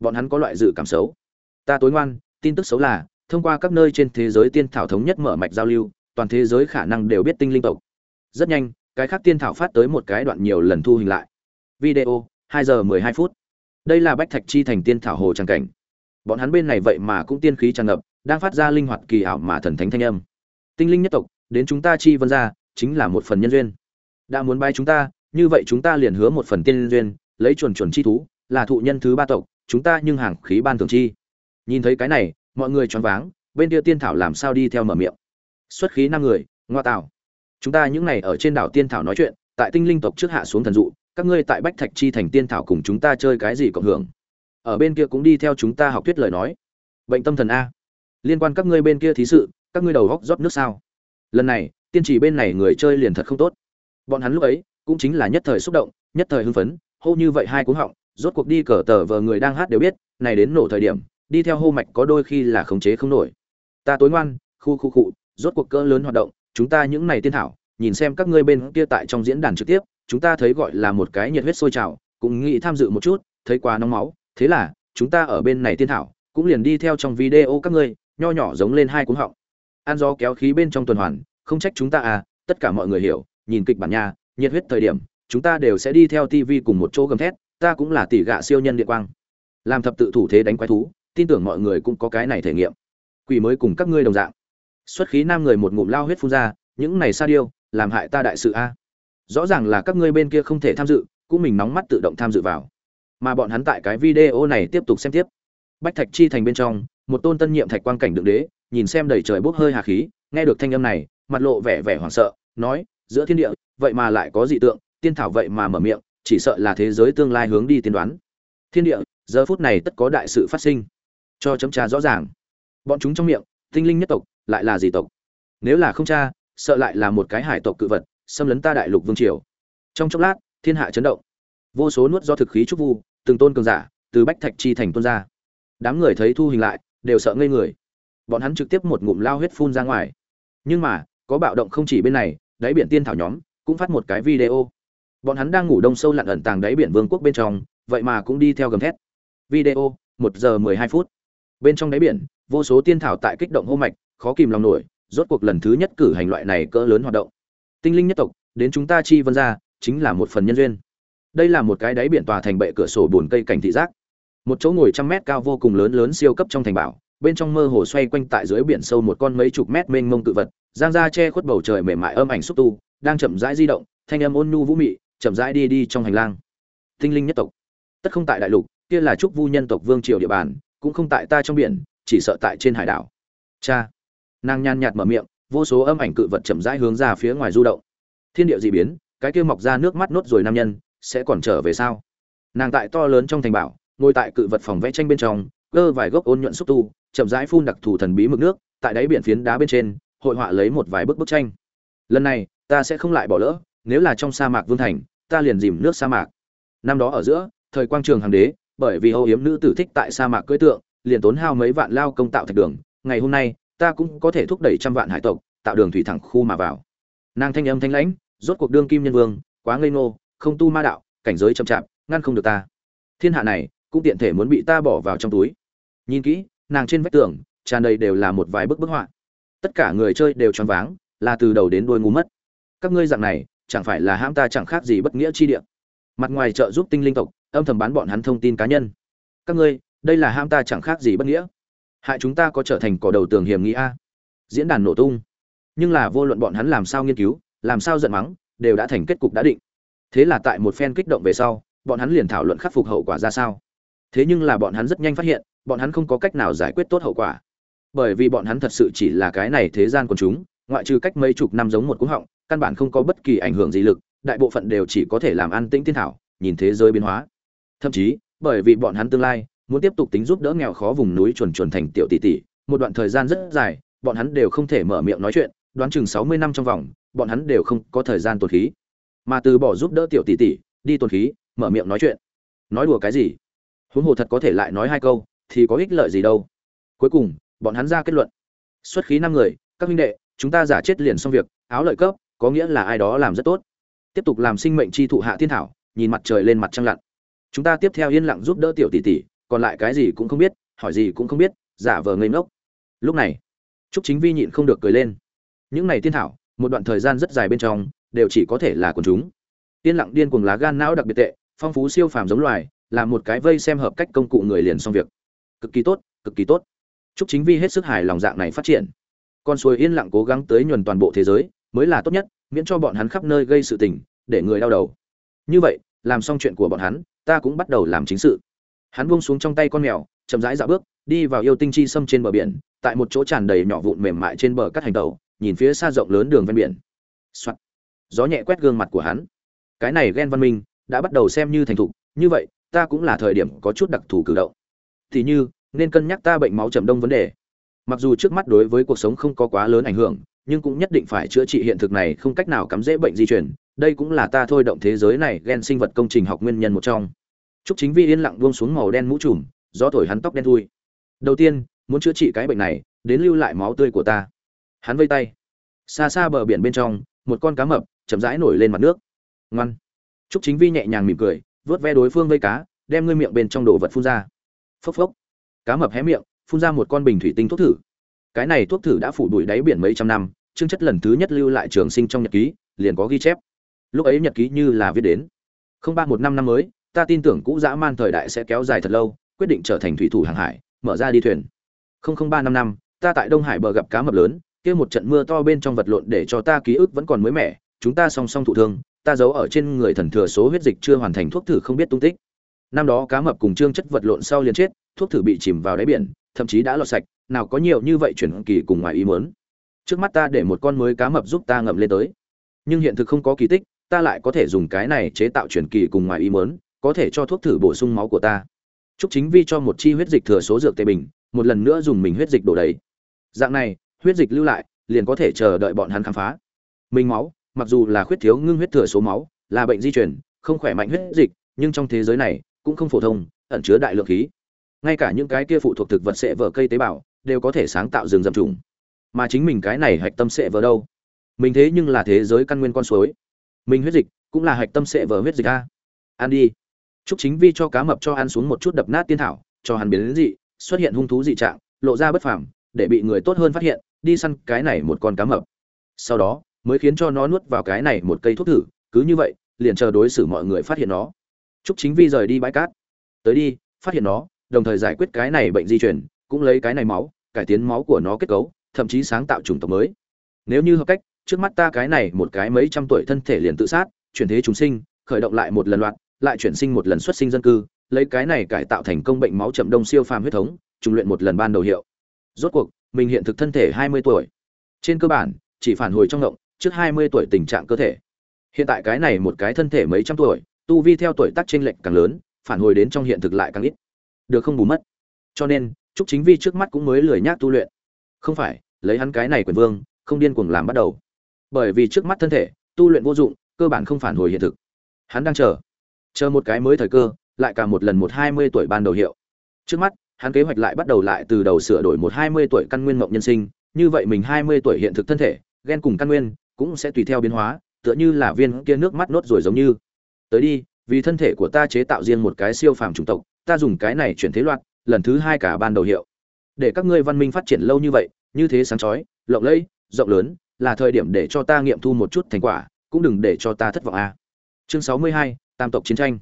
bọn hắn có loại dự cảm xấu ta tối ngoan tin tức xấu là thông qua các nơi trên thế giới tiên thảo thống nhất mở mạch giao lưu, toàn thế giới khả năng đều biết tinh linh tộc. Rất nhanh, cái khác tiên thảo phát tới một cái đoạn nhiều lần thu hình lại. Video, hai giờ 12 phút. Đây là Bách Thạch chi thành tiên thảo hồ trang cảnh. Bọn hắn bên này vậy mà cũng tiên khí tràn ngập, đang phát ra linh hoạt kỳ ảo mà thần thánh thanh âm. Tinh linh nhất tộc, đến chúng ta chi vân gia chính là một phần nhân duyên. Đã muốn bay chúng ta, như vậy chúng ta liền hứa một phần tiên duyên, lấy chuẩn chuẩn chi thú, là thụ nhân thứ ba tộc, chúng ta nhưng hàng khí ban thường chi. Nhìn thấy cái này, mọi người choáng váng bên kia tiên thảo làm sao đi theo mở miệng xuất khí năm người ngoa tạo chúng ta những này ở trên đảo tiên thảo nói chuyện tại tinh linh tộc trước hạ xuống thần dụ các ngươi tại bách thạch chi thành tiên thảo cùng chúng ta chơi cái gì cộng hưởng ở bên kia cũng đi theo chúng ta học thuyết lời nói bệnh tâm thần a liên quan các ngươi bên kia thí sự, các ngươi đầu góc rót nước sao? Lần này, tiên trì bên này người chơi liền thật không tốt. Bọn hắn lúc ấy, cũng chính là nhất thời xúc động, nhất thời hưng phấn, hô như vậy hai cú họng, rốt cuộc đi cờ tờ vờ người đang hát đều biết, này đến nổ thời điểm, đi theo hô mạch có đôi khi là khống chế không nổi. Ta tối ngoan, khu khu khu, rốt cuộc cỡ lớn hoạt động, chúng ta những này tiên thảo, nhìn xem các ngươi bên kia tại trong diễn đàn trực tiếp, chúng ta thấy gọi là một cái nhiệt huyết sôi trào, cũng nghĩ tham dự một chút, thấy quá nóng máu, thế là, chúng ta ở bên này tiên thảo, cũng liền đi theo trong video các ngươi nho nhỏ giống lên hai cuống họng. Ăn gió kéo khí bên trong tuần hoàn, không trách chúng ta à tất cả mọi người hiểu, nhìn kịch bản nha, nhiệt huyết thời điểm, chúng ta đều sẽ đi theo tv cùng một chỗ gầm thét, ta cũng là tỷ gạ siêu nhân địa quang. Làm thập tự thủ thế đánh quái thú, tin tưởng mọi người cũng có cái này thể nghiệm. Quỷ mới cùng các ngươi đồng dạng. Xuất khí nam người một ngụm lao huyết phun ra, những này sa điêu, làm hại ta đại sự a. Rõ ràng là các ngươi bên kia không thể tham dự, cũng mình nóng mắt tự động tham dự vào. Mà bọn hắn tại cái video này tiếp tục xem tiếp. Bách thạch chi thành bên trong một tôn tân nhiệm thạch quang cảnh đựng đế, nhìn xem đầy trời bốc hơi hà khí, nghe được thanh âm này, mặt lộ vẻ vẻ hoảng sợ, nói, giữa thiên địa, vậy mà lại có dị tượng, tiên thảo vậy mà mở miệng, chỉ sợ là thế giới tương lai hướng đi tiên đoán. Thiên địa, giờ phút này tất có đại sự phát sinh. Cho chấm tra rõ ràng. Bọn chúng trong miệng, tinh linh nhất tộc, lại là gì tộc. Nếu là không cha sợ lại là một cái hải tộc cự vật, xâm lấn ta đại lục vương triều. Trong chốc lát, thiên hạ chấn động. Vô số nuốt do thực khí trúc vu, từng tôn cường giả, từ bách thạch chi thành tôn ra. Đám người thấy thu hình lại đều sợ ngây người. Bọn hắn trực tiếp một ngụm lao huyết phun ra ngoài. Nhưng mà, có bạo động không chỉ bên này, đáy biển tiên thảo nhóm cũng phát một cái video. Bọn hắn đang ngủ đông sâu lặn ẩn tàng đáy biển vương quốc bên trong, vậy mà cũng đi theo gầm thét. Video, một giờ mười hai phút. Bên trong đáy biển, vô số tiên thảo tại kích động hô mạch, khó kìm lòng nổi, rốt cuộc lần thứ nhất cử hành loại này cỡ lớn hoạt động. Tinh linh nhất tộc, đến chúng ta chi vân ra chính là một phần nhân duyên. Đây là một cái đáy biển tòa thành bệ cửa sổ buồn cây cảnh thị giác một chỗ ngồi trăm mét cao vô cùng lớn lớn siêu cấp trong thành bảo, bên trong mơ hồ xoay quanh tại dưới biển sâu một con mấy chục mét mênh mông tự vật, giang ra che khuất bầu trời mềm mại âm ảnh xúc tu, đang chậm rãi di động, thanh âm ôn nhu vũ mị, chậm rãi đi đi trong hành lang. Tinh linh nhất tộc. Tất không tại đại lục, kia là trúc vu nhân tộc vương triều địa bàn, cũng không tại ta trong biển, chỉ sợ tại trên hải đảo. Cha. Nàng nhàn nhạt mở miệng, vô số âm ảnh cự vật chậm rãi hướng ra phía ngoài du động. Thiên địa dị biến, cái kia mọc ra nước mắt nốt rồi nam nhân, sẽ còn trở về sao? Nàng tại to lớn trong thành bảo ngồi tại cự vật phòng vẽ tranh bên trong cơ vài gốc ôn nhuận xúc tu, chậm rãi phun đặc thù thần bí mực nước, tại đáy biển phiến đá bên trên, hội họa lấy một vài bức bức tranh. Lần này, ta sẽ không lại bỏ lỡ, nếu là trong sa mạc vương thành, ta liền dìm nước sa mạc. Năm đó ở giữa, thời quang trường hàng đế, bởi vì âu hiếm nữ tử thích tại sa mạc cưỡi tượng, liền tốn hao mấy vạn lao công tạo thạch đường, ngày hôm nay, ta cũng có thể thúc đẩy trăm vạn hải tộc, tạo đường thủy thẳng khu mà vào. Nàng thanh âm thanh lãnh, rốt cuộc đương kim nhân vương, quá ngây ngô, không tu ma đạo, cảnh giới chậm chạp, ngăn không được ta. Thiên hạ này cũng tiện thể muốn bị ta bỏ vào trong túi. Nhìn kỹ, nàng trên vách tường, tràn đầy đều là một vài bức bức họa. Tất cả người chơi đều choáng váng, là từ đầu đến đuôi ngu mất. Các ngươi dạng này, chẳng phải là hãm ta chẳng khác gì bất nghĩa chi địa. Mặt ngoài trợ giúp tinh linh tộc, âm thầm bán bọn hắn thông tin cá nhân. Các ngươi, đây là ham ta chẳng khác gì bất nghĩa. Hại chúng ta có trở thành cỏ đầu tường hiểm nghĩ a. Diễn đàn nổ tung. Nhưng là vô luận bọn hắn làm sao nghiên cứu, làm sao giận mắng, đều đã thành kết cục đã định. Thế là tại một phen kích động về sau, bọn hắn liền thảo luận khắc phục hậu quả ra sao thế nhưng là bọn hắn rất nhanh phát hiện, bọn hắn không có cách nào giải quyết tốt hậu quả. Bởi vì bọn hắn thật sự chỉ là cái này thế gian của chúng, ngoại trừ cách mấy chục năm giống một cú họng, căn bản không có bất kỳ ảnh hưởng gì lực, đại bộ phận đều chỉ có thể làm an tĩnh thiên thảo, nhìn thế giới biến hóa. Thậm chí, bởi vì bọn hắn tương lai, muốn tiếp tục tính giúp đỡ nghèo khó vùng núi chuẩn chuẩn thành tiểu tỷ tỷ, một đoạn thời gian rất dài, bọn hắn đều không thể mở miệng nói chuyện, đoán chừng sáu mươi năm trong vòng, bọn hắn đều không có thời gian tồn khí. Mà từ bỏ giúp đỡ tiểu tỷ tỷ, đi tồn khí, mở miệng nói chuyện. Nói đùa cái gì? Huống hồ thật có thể lại nói hai câu, thì có ích lợi gì đâu. Cuối cùng, bọn hắn ra kết luận. Xuất khí năm người, các huynh đệ, chúng ta giả chết liền xong việc, áo lợi cấp, có nghĩa là ai đó làm rất tốt. Tiếp tục làm sinh mệnh chi thụ hạ thiên thảo, nhìn mặt trời lên mặt trăng lặn. Chúng ta tiếp theo yên lặng giúp đỡ tiểu tỷ tỷ, còn lại cái gì cũng không biết, hỏi gì cũng không biết, giả vờ ngây ngốc. Lúc này, trúc chính vi nhịn không được cười lên. Những này thiên thảo, một đoạn thời gian rất dài bên trong, đều chỉ có thể là quần chúng. Yên lặng điên cuồng lá gan não đặc biệt tệ, phong phú siêu phàm giống loài là một cái vây xem hợp cách công cụ người liền xong việc. Cực kỳ tốt, cực kỳ tốt. Chúc chính vi hết sức hài lòng dạng này phát triển. Con suối yên lặng cố gắng tới nhuần toàn bộ thế giới, mới là tốt nhất, miễn cho bọn hắn khắp nơi gây sự tình, để người đau đầu. Như vậy, làm xong chuyện của bọn hắn, ta cũng bắt đầu làm chính sự. Hắn buông xuống trong tay con mèo, chậm rãi dạo bước, đi vào yêu tinh chi xâm trên bờ biển, tại một chỗ tràn đầy nhỏ vụn mềm mại trên bờ cắt hành tàu nhìn phía xa rộng lớn đường ven biển、Soạn. gió nhẹ quét gương mặt của hắn. Cái này ghen văn minh, đã bắt đầu xem như thành thục. Như vậy ta cũng là thời điểm có chút đặc thù cử động thì như nên cân nhắc ta bệnh máu chậm đông vấn đề mặc dù trước mắt đối với cuộc sống không có quá lớn ảnh hưởng nhưng cũng nhất định phải chữa trị hiện thực này không cách nào cắm dễ bệnh di chuyển đây cũng là ta thôi động thế giới này ghen sinh vật công trình học nguyên nhân một trong Trúc Chính Vi yên lặng buông xuống màu đen mũ trùm, gió thổi hắn tóc đen thui. Đầu tiên, muốn chữa trị cái bệnh này, đến lưu lại máu tươi của ta. Hắn vây tay. Xa xa bờ biển bên trong, một con cá mập chậm rãi nổi lên mặt nước. Ngoan. Trúc Chính Vi nhẹ nhàng mỉm cười, vớt ve đối phương vây cá, đem ngươi miệng bên trong đồ vật phun ra. Phốc phốc. Cá mập hé miệng, phun ra một con bình thủy tinh thuốc thử. Cái này thuốc thử đã phủ đuổi đáy biển mấy trăm năm, chương chất lần thứ nhất lưu lại trường sinh trong nhật ký, liền có ghi chép. Lúc ấy nhật ký như là viết đến. Không ba một năm năm mới, ta tin tưởng cũ dã man thời đại sẽ kéo dài thật lâu, quyết định trở thành thủy thủ hàng hải, mở ra đi thuyền. Không không ba năm năm, ta tại Đông Hải bờ gặp cá mập lớn, kia một trận mưa to bên trong vật lộn để cho ta ký ức vẫn còn mới mẻ, chúng ta song song thụ thương, ta giấu ở trên người thần thừa số huyết dịch chưa hoàn thành thuốc thử không biết tung tích. Năm đó cá mập cùng trương chất vật lộn sau liền chết, thuốc thử bị chìm vào đáy biển, thậm chí đã lọt sạch, nào có nhiều như vậy chuyển kỳ cùng ngoài ý muốn. Trước mắt ta để một con mới cá mập giúp ta ngậm lên tới. Nhưng hiện thực không có kỳ tích, ta lại có thể dùng cái này chế tạo chuyển kỳ cùng ngoài ý muốn, có thể cho thuốc thử bổ sung máu của ta Trúc Chính Vi cho một chi huyết dịch thừa số dược tề bình, một lần nữa dùng mình huyết dịch đổ đầy. Dạng này, huyết dịch lưu lại, liền có thể chờ đợi bọn hắn khám phá. Mình máu, mặc dù là khuyết thiếu ngưng huyết thừa số máu, là bệnh di chuyển, không khỏe mạnh huyết dịch, nhưng trong thế giới này cũng không phổ thông, ẩn chứa đại lượng khí. Ngay cả những cái kia phụ thuộc thực vật sẽ vỡ cây tế bào, đều có thể sáng tạo rừng rậm trùng. Mà chính mình cái này hạch tâm sẽ vỡ đâu? Mình thế nhưng là thế giới căn nguyên con suối. Mình huyết dịch cũng là hạch tâm sẽ vỡ huyết dịch a. Ăn đi. chúc Chính Vi cho cá mập cho ăn xuống một chút đập nát tiên thảo, cho hắn biến đến dị, xuất hiện hung thú dị trạng, lộ ra bất phàm, để bị người tốt hơn phát hiện, đi săn cái này một con cá mập. Sau đó, mới khiến cho nó nuốt vào cái này một cây thuốc thử, cứ như vậy, liền chờ đối xử mọi người phát hiện nó. Trúc Chính Vi rời đi bãi cát. Tới đi, phát hiện nó, đồng thời giải quyết cái này bệnh di chuyển, cũng lấy cái này máu, cải tiến máu của nó kết cấu, thậm chí sáng tạo chủng tộc mới. Nếu như hợp cách, trước mắt ta cái này một cái mấy trăm tuổi thân thể liền tự sát, chuyển thế chúng sinh, khởi động lại một lần loạt, lại chuyển sinh một lần xuất sinh dân cư, lấy cái này cải tạo thành công bệnh máu chậm đông siêu phàm huyết thống, trùng luyện một lần ban đầu hiệu. Rốt cuộc, mình hiện thực thân thể 20 tuổi. Trên cơ bản, chỉ phản hồi trong động, trước 20 tuổi tình trạng cơ thể. Hiện tại cái này một cái thân thể mấy trăm tuổi, tu vi theo tuổi tác chênh lệch càng lớn, phản hồi đến trong hiện thực lại càng ít. Được không bù mất. Cho nên, Trúc Chính Vi trước mắt cũng mới lười nhác tu luyện. Không phải, lấy hắn cái này quyền vương, không điên cuồng làm bắt đầu. Bởi vì trước mắt thân thể, tu luyện vô dụng, cơ bản không phản hồi hiện thực. Hắn đang chờ chờ một cái mới thời cơ lại cả một lần một hai mươi tuổi ban đầu hiệu trước mắt hắn kế hoạch lại bắt đầu lại từ đầu sửa đổi một hai mươi tuổi căn nguyên mộng nhân sinh như vậy mình hai mươi tuổi hiện thực thân thể ghen cùng căn nguyên cũng sẽ tùy theo biến hóa, tựa như là viên kia nước mắt nốt rồi giống như. Tới đi, vì thân thể của ta chế tạo riêng một cái siêu phàm chủng tộc, ta dùng cái này chuyển thế loạt lần thứ hai cả ban đầu hiệu. Để các ngươi văn minh phát triển lâu như vậy, như thế sáng chói, lộng lẫy, rộng lớn, là thời điểm để cho ta nghiệm thu một chút thành quả, cũng đừng để cho ta thất vọng a. Chương sáu mươi hai, tam tộc chiến tranh.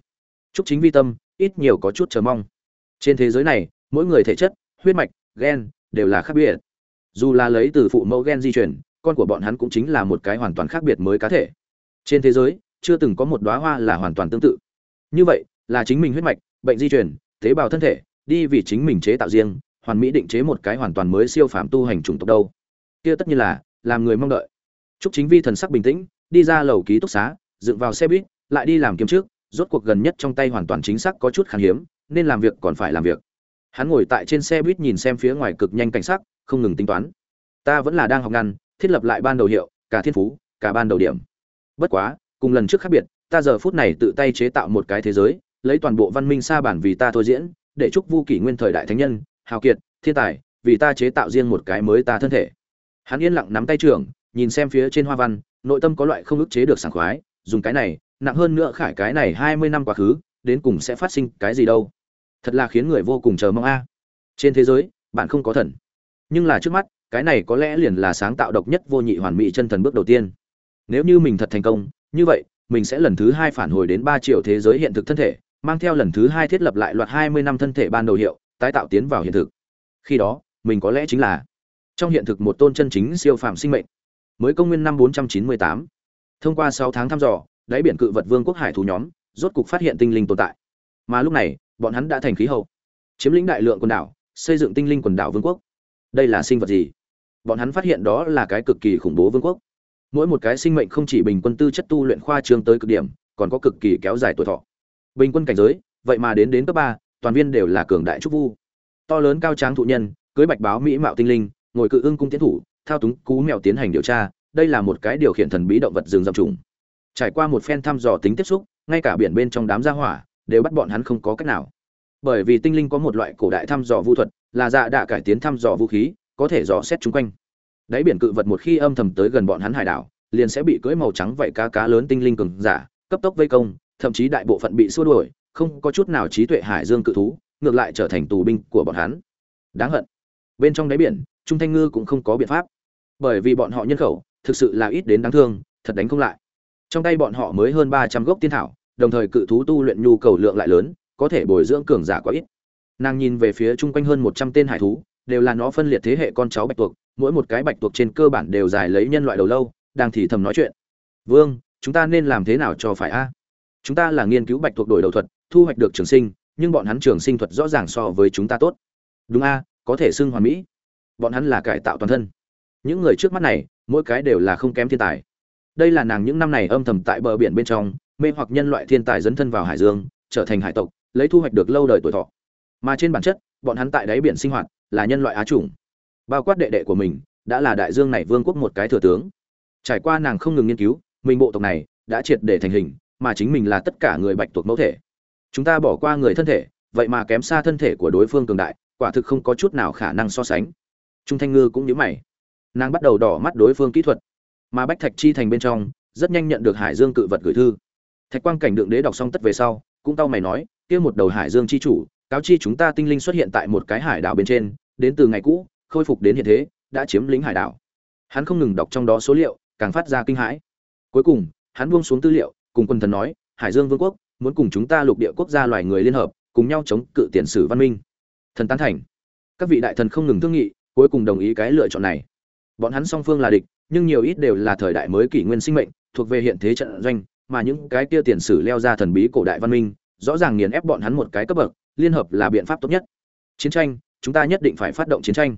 Chúc chính vi tâm, ít nhiều có chút chờ mong. Trên thế giới này, mỗi người thể chất, huyết mạch, gen, đều là khác biệt. Dù là lấy từ phụ mẫu gen di chuyển con của bọn hắn cũng chính là một cái hoàn toàn khác biệt mới cá thể. Trên thế giới, chưa từng có một đóa hoa là hoàn toàn tương tự. Như vậy, là chính mình huyết mạch, bệnh di truyền, tế bào thân thể, đi vì chính mình chế tạo riêng, hoàn mỹ định chế một cái hoàn toàn mới siêu phàm tu hành chủng tộc đâu. Kia tất nhiên là, làm người mong đợi. Chúc chính vi thần sắc bình tĩnh, đi ra lầu ký túc xá, dựng vào xe buýt, lại đi làm kiếm trước, rốt cuộc gần nhất trong tay hoàn toàn chính xác có chút khan hiếm, nên làm việc còn phải làm việc. Hắn ngồi tại trên xe buýt nhìn xem phía ngoài cực nhanh cảnh sắc, không ngừng tính toán. Ta vẫn là đang học ngăn thiết lập lại ban đầu hiệu, cả thiên phú, cả ban đầu điểm. Bất quá, cùng lần trước khác biệt, ta giờ phút này tự tay chế tạo một cái thế giới, lấy toàn bộ văn minh sa bản vì ta thôi diễn, để chúc vu kỷ nguyên thời đại thánh nhân, hào kiệt, thiên tài, vì ta chế tạo riêng một cái mới ta thân thể. Hắn yên lặng nắm tay trưởng, nhìn xem phía trên hoa văn, nội tâm có loại không ức chế được sảng khoái, dùng cái này, nặng hơn nữa khải cái này hai mươi năm quá khứ, đến cùng sẽ phát sinh cái gì đâu. Thật là khiến người vô cùng chờ mong a. Trên thế giới, bạn không có thần. Nhưng là trước mắt cái này có lẽ liền là sáng tạo độc nhất vô nhị hoàn mỹ chân thần bước đầu tiên. Nếu như mình thật thành công, như vậy, mình sẽ lần thứ hai phản hồi đến ba triệu thế giới hiện thực thân thể, mang theo lần thứ hai thiết lập lại loạt hai mươi năm thân thể ban đầu hiệu, tái tạo tiến vào hiện thực. Khi đó, mình có lẽ chính là trong hiện thực một tôn chân chính siêu phàm sinh mệnh. Mới công nguyên năm bốn trăm chín mươi tám. Thông qua sáu tháng thăm dò, đáy biển cự vật vương quốc hải thú nhóm, rốt cục phát hiện tinh linh tồn tại. Mà lúc này, bọn hắn đã thành khí hậu. Chiếm lĩnh đại lượng quần đảo, xây dựng tinh linh quần đảo vương quốc. Đây là sinh vật gì? Bọn hắn phát hiện đó là cái cực kỳ khủng bố vương quốc. Mỗi một cái sinh mệnh không chỉ bình quân tư chất tu luyện khoa trương tới cực điểm, còn có cực kỳ kéo dài tuổi thọ. Bình quân cảnh giới, vậy mà đến đến cấp ba, toàn viên đều là cường đại trúc vu. To lớn cao tráng thụ nhân, cưới bạch báo mỹ mạo tinh linh, ngồi cự ưng cung tiến thủ, thao túng cú mèo tiến hành điều tra, đây là một cái điều khiển thần bí động vật rừng rậm trùng. Trải qua một phen thăm dò tính tiếp xúc, ngay cả biển bên trong đám gia hỏa, đều bắt bọn hắn không có cách nào. Bởi vì tinh linh có một loại cổ đại thăm dò vũ thuật, là dạ đạ cải tiến thăm dò vũ khí có thể dò xét chung quanh. Đáy biển cự vật một khi âm thầm tới gần bọn hắn hải đảo, liền sẽ bị cưỡi màu trắng vậy cá cá lớn tinh linh cường giả, cấp tốc vây công, thậm chí đại bộ phận bị xua đuổi, không có chút nào trí tuệ hải dương cự thú, ngược lại trở thành tù binh của bọn hắn. Đáng hận. Bên trong đáy biển, trung thanh ngư cũng không có biện pháp. Bởi vì bọn họ nhân khẩu, thực sự là ít đến đáng thương, thật đánh không lại. Trong tay bọn họ mới hơn ba trăm gốc tiên thảo, đồng thời cự thú tu luyện nhu cầu lượng lại lớn, có thể bồi dưỡng cường giả quá ít. Nàng nhìn về phía chung quanh hơn một trăm tên hải thú đều là nó phân liệt thế hệ con cháu bạch tuộc, mỗi một cái bạch tuộc trên cơ bản đều dài lấy nhân loại đầu lâu, đang thì thầm nói chuyện. Vương, chúng ta nên làm thế nào cho phải a? Chúng ta là nghiên cứu bạch tuộc đổi đầu thuật, thu hoạch được trường sinh, nhưng bọn hắn trường sinh thuật rõ ràng so với chúng ta tốt. Đúng a, có thể xưng hoàn mỹ. Bọn hắn là cải tạo toàn thân. Những người trước mắt này, mỗi cái đều là không kém thiên tài. Đây là nàng những năm này âm thầm tại bờ biển bên trong, mê hoặc nhân loại thiên tài dấn thân vào hải dương, trở thành hải tộc, lấy thu hoạch được lâu đời tuổi thọ. Mà trên bản chất, bọn hắn tại đáy biển sinh hoạt là nhân loại á chủng. Bao quát đệ đệ của mình, đã là đại dương này vương quốc một cái thừa tướng. Trải qua nàng không ngừng nghiên cứu, mình bộ tộc này đã triệt để thành hình, mà chính mình là tất cả người bạch tuộc mẫu thể. Chúng ta bỏ qua người thân thể, vậy mà kém xa thân thể của đối phương cường đại, quả thực không có chút nào khả năng so sánh. Trung thanh ngư cũng nhớ mày. Nàng bắt đầu đỏ mắt đối phương kỹ thuật. Mà bách thạch chi thành bên trong, rất nhanh nhận được hải dương cự vật gửi thư. Thạch quang cảnh đượng đế đọc xong tất về sau, cũng tao mày nói, kia một đầu hải dương chi chủ, cáo chi chúng ta tinh linh xuất hiện tại một cái hải đảo bên trên đến từ ngày cũ, khôi phục đến hiện thế, đã chiếm lĩnh hải đảo. Hắn không ngừng đọc trong đó số liệu, càng phát ra kinh hãi. Cuối cùng, hắn buông xuống tư liệu, cùng quân thần nói, hải dương vương quốc, muốn cùng chúng ta lục địa quốc gia loài người liên hợp, cùng nhau chống cự tiền sử văn minh. Thần tán thành. Các vị đại thần không ngừng thương nghị, cuối cùng đồng ý cái lựa chọn này. Bọn hắn song phương là địch, nhưng nhiều ít đều là thời đại mới kỷ nguyên sinh mệnh, thuộc về hiện thế trận doanh, mà những cái kia tiền sử leo ra thần bí cổ đại văn minh, rõ ràng nghiền ép bọn hắn một cái cấp bậc, liên hợp là biện pháp tốt nhất. Chiến tranh chúng ta nhất định phải phát động chiến tranh.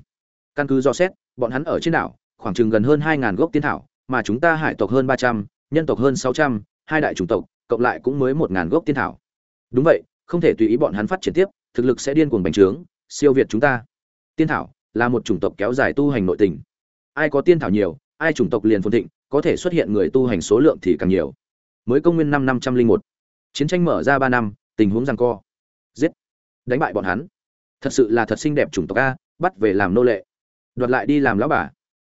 Căn cứ do xét, bọn hắn ở trên đảo, khoảng chừng gần hơn hai ngàn gốc tiên thảo, mà chúng ta hải tộc hơn ba trăm, nhân tộc hơn sáu trăm, hai đại chủng tộc, cộng lại cũng mới một ngàn gốc tiên thảo. Đúng vậy, không thể tùy ý bọn hắn phát triển tiếp, thực lực sẽ điên cuồng bành trướng, siêu việt chúng ta. Tiên thảo là một chủng tộc kéo dài tu hành nội tình. Ai có tiên thảo nhiều, ai chủng tộc liền phồn thịnh, có thể xuất hiện người tu hành số lượng thì càng nhiều. Mới công nguyên năm năm trăm linh một. Chiến tranh mở ra ba năm, tình huống giằng co. Giết. Đánh bại bọn hắn thật sự là thật xinh đẹp chủng tộc a, bắt về làm nô lệ. Đoạt lại đi làm lão bà.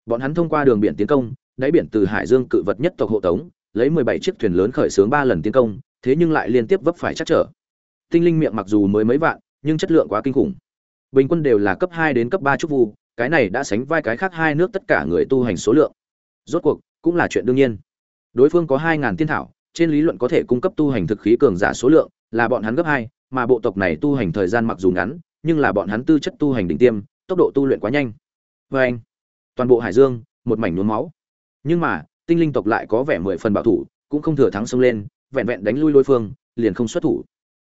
Bọn hắn thông qua đường biển tiến công, đáy biển từ hải dương cự vật nhất tộc hộ tống, lấy mười bảy chiếc thuyền lớn khởi xướng ba lần tiến công, thế nhưng lại liên tiếp vấp phải chắc trở. Tinh linh miệng mặc dù mới mấy vạn, nhưng chất lượng quá kinh khủng. Bình quân đều là cấp hai đến cấp ba trúc vu, cái này đã sánh vai cái khác hai nước tất cả người tu hành số lượng. Rốt cuộc, cũng là chuyện đương nhiên. Đối phương có hai ngàn tiên thảo, trên lý luận có thể cung cấp tu hành thực khí cường giả số lượng, là bọn hắn gấp hai, mà bộ tộc này tu hành thời gian mặc dù ngắn nhưng là bọn hắn tư chất tu hành đỉnh tiêm, tốc độ tu luyện quá nhanh. Và anh, toàn bộ hải dương, một mảnh nhuốm máu. Nhưng mà, tinh linh tộc lại có vẻ mười phần bảo thủ, cũng không thừa thắng xông lên, vẹn vẹn đánh lui đối phương, liền không xuất thủ.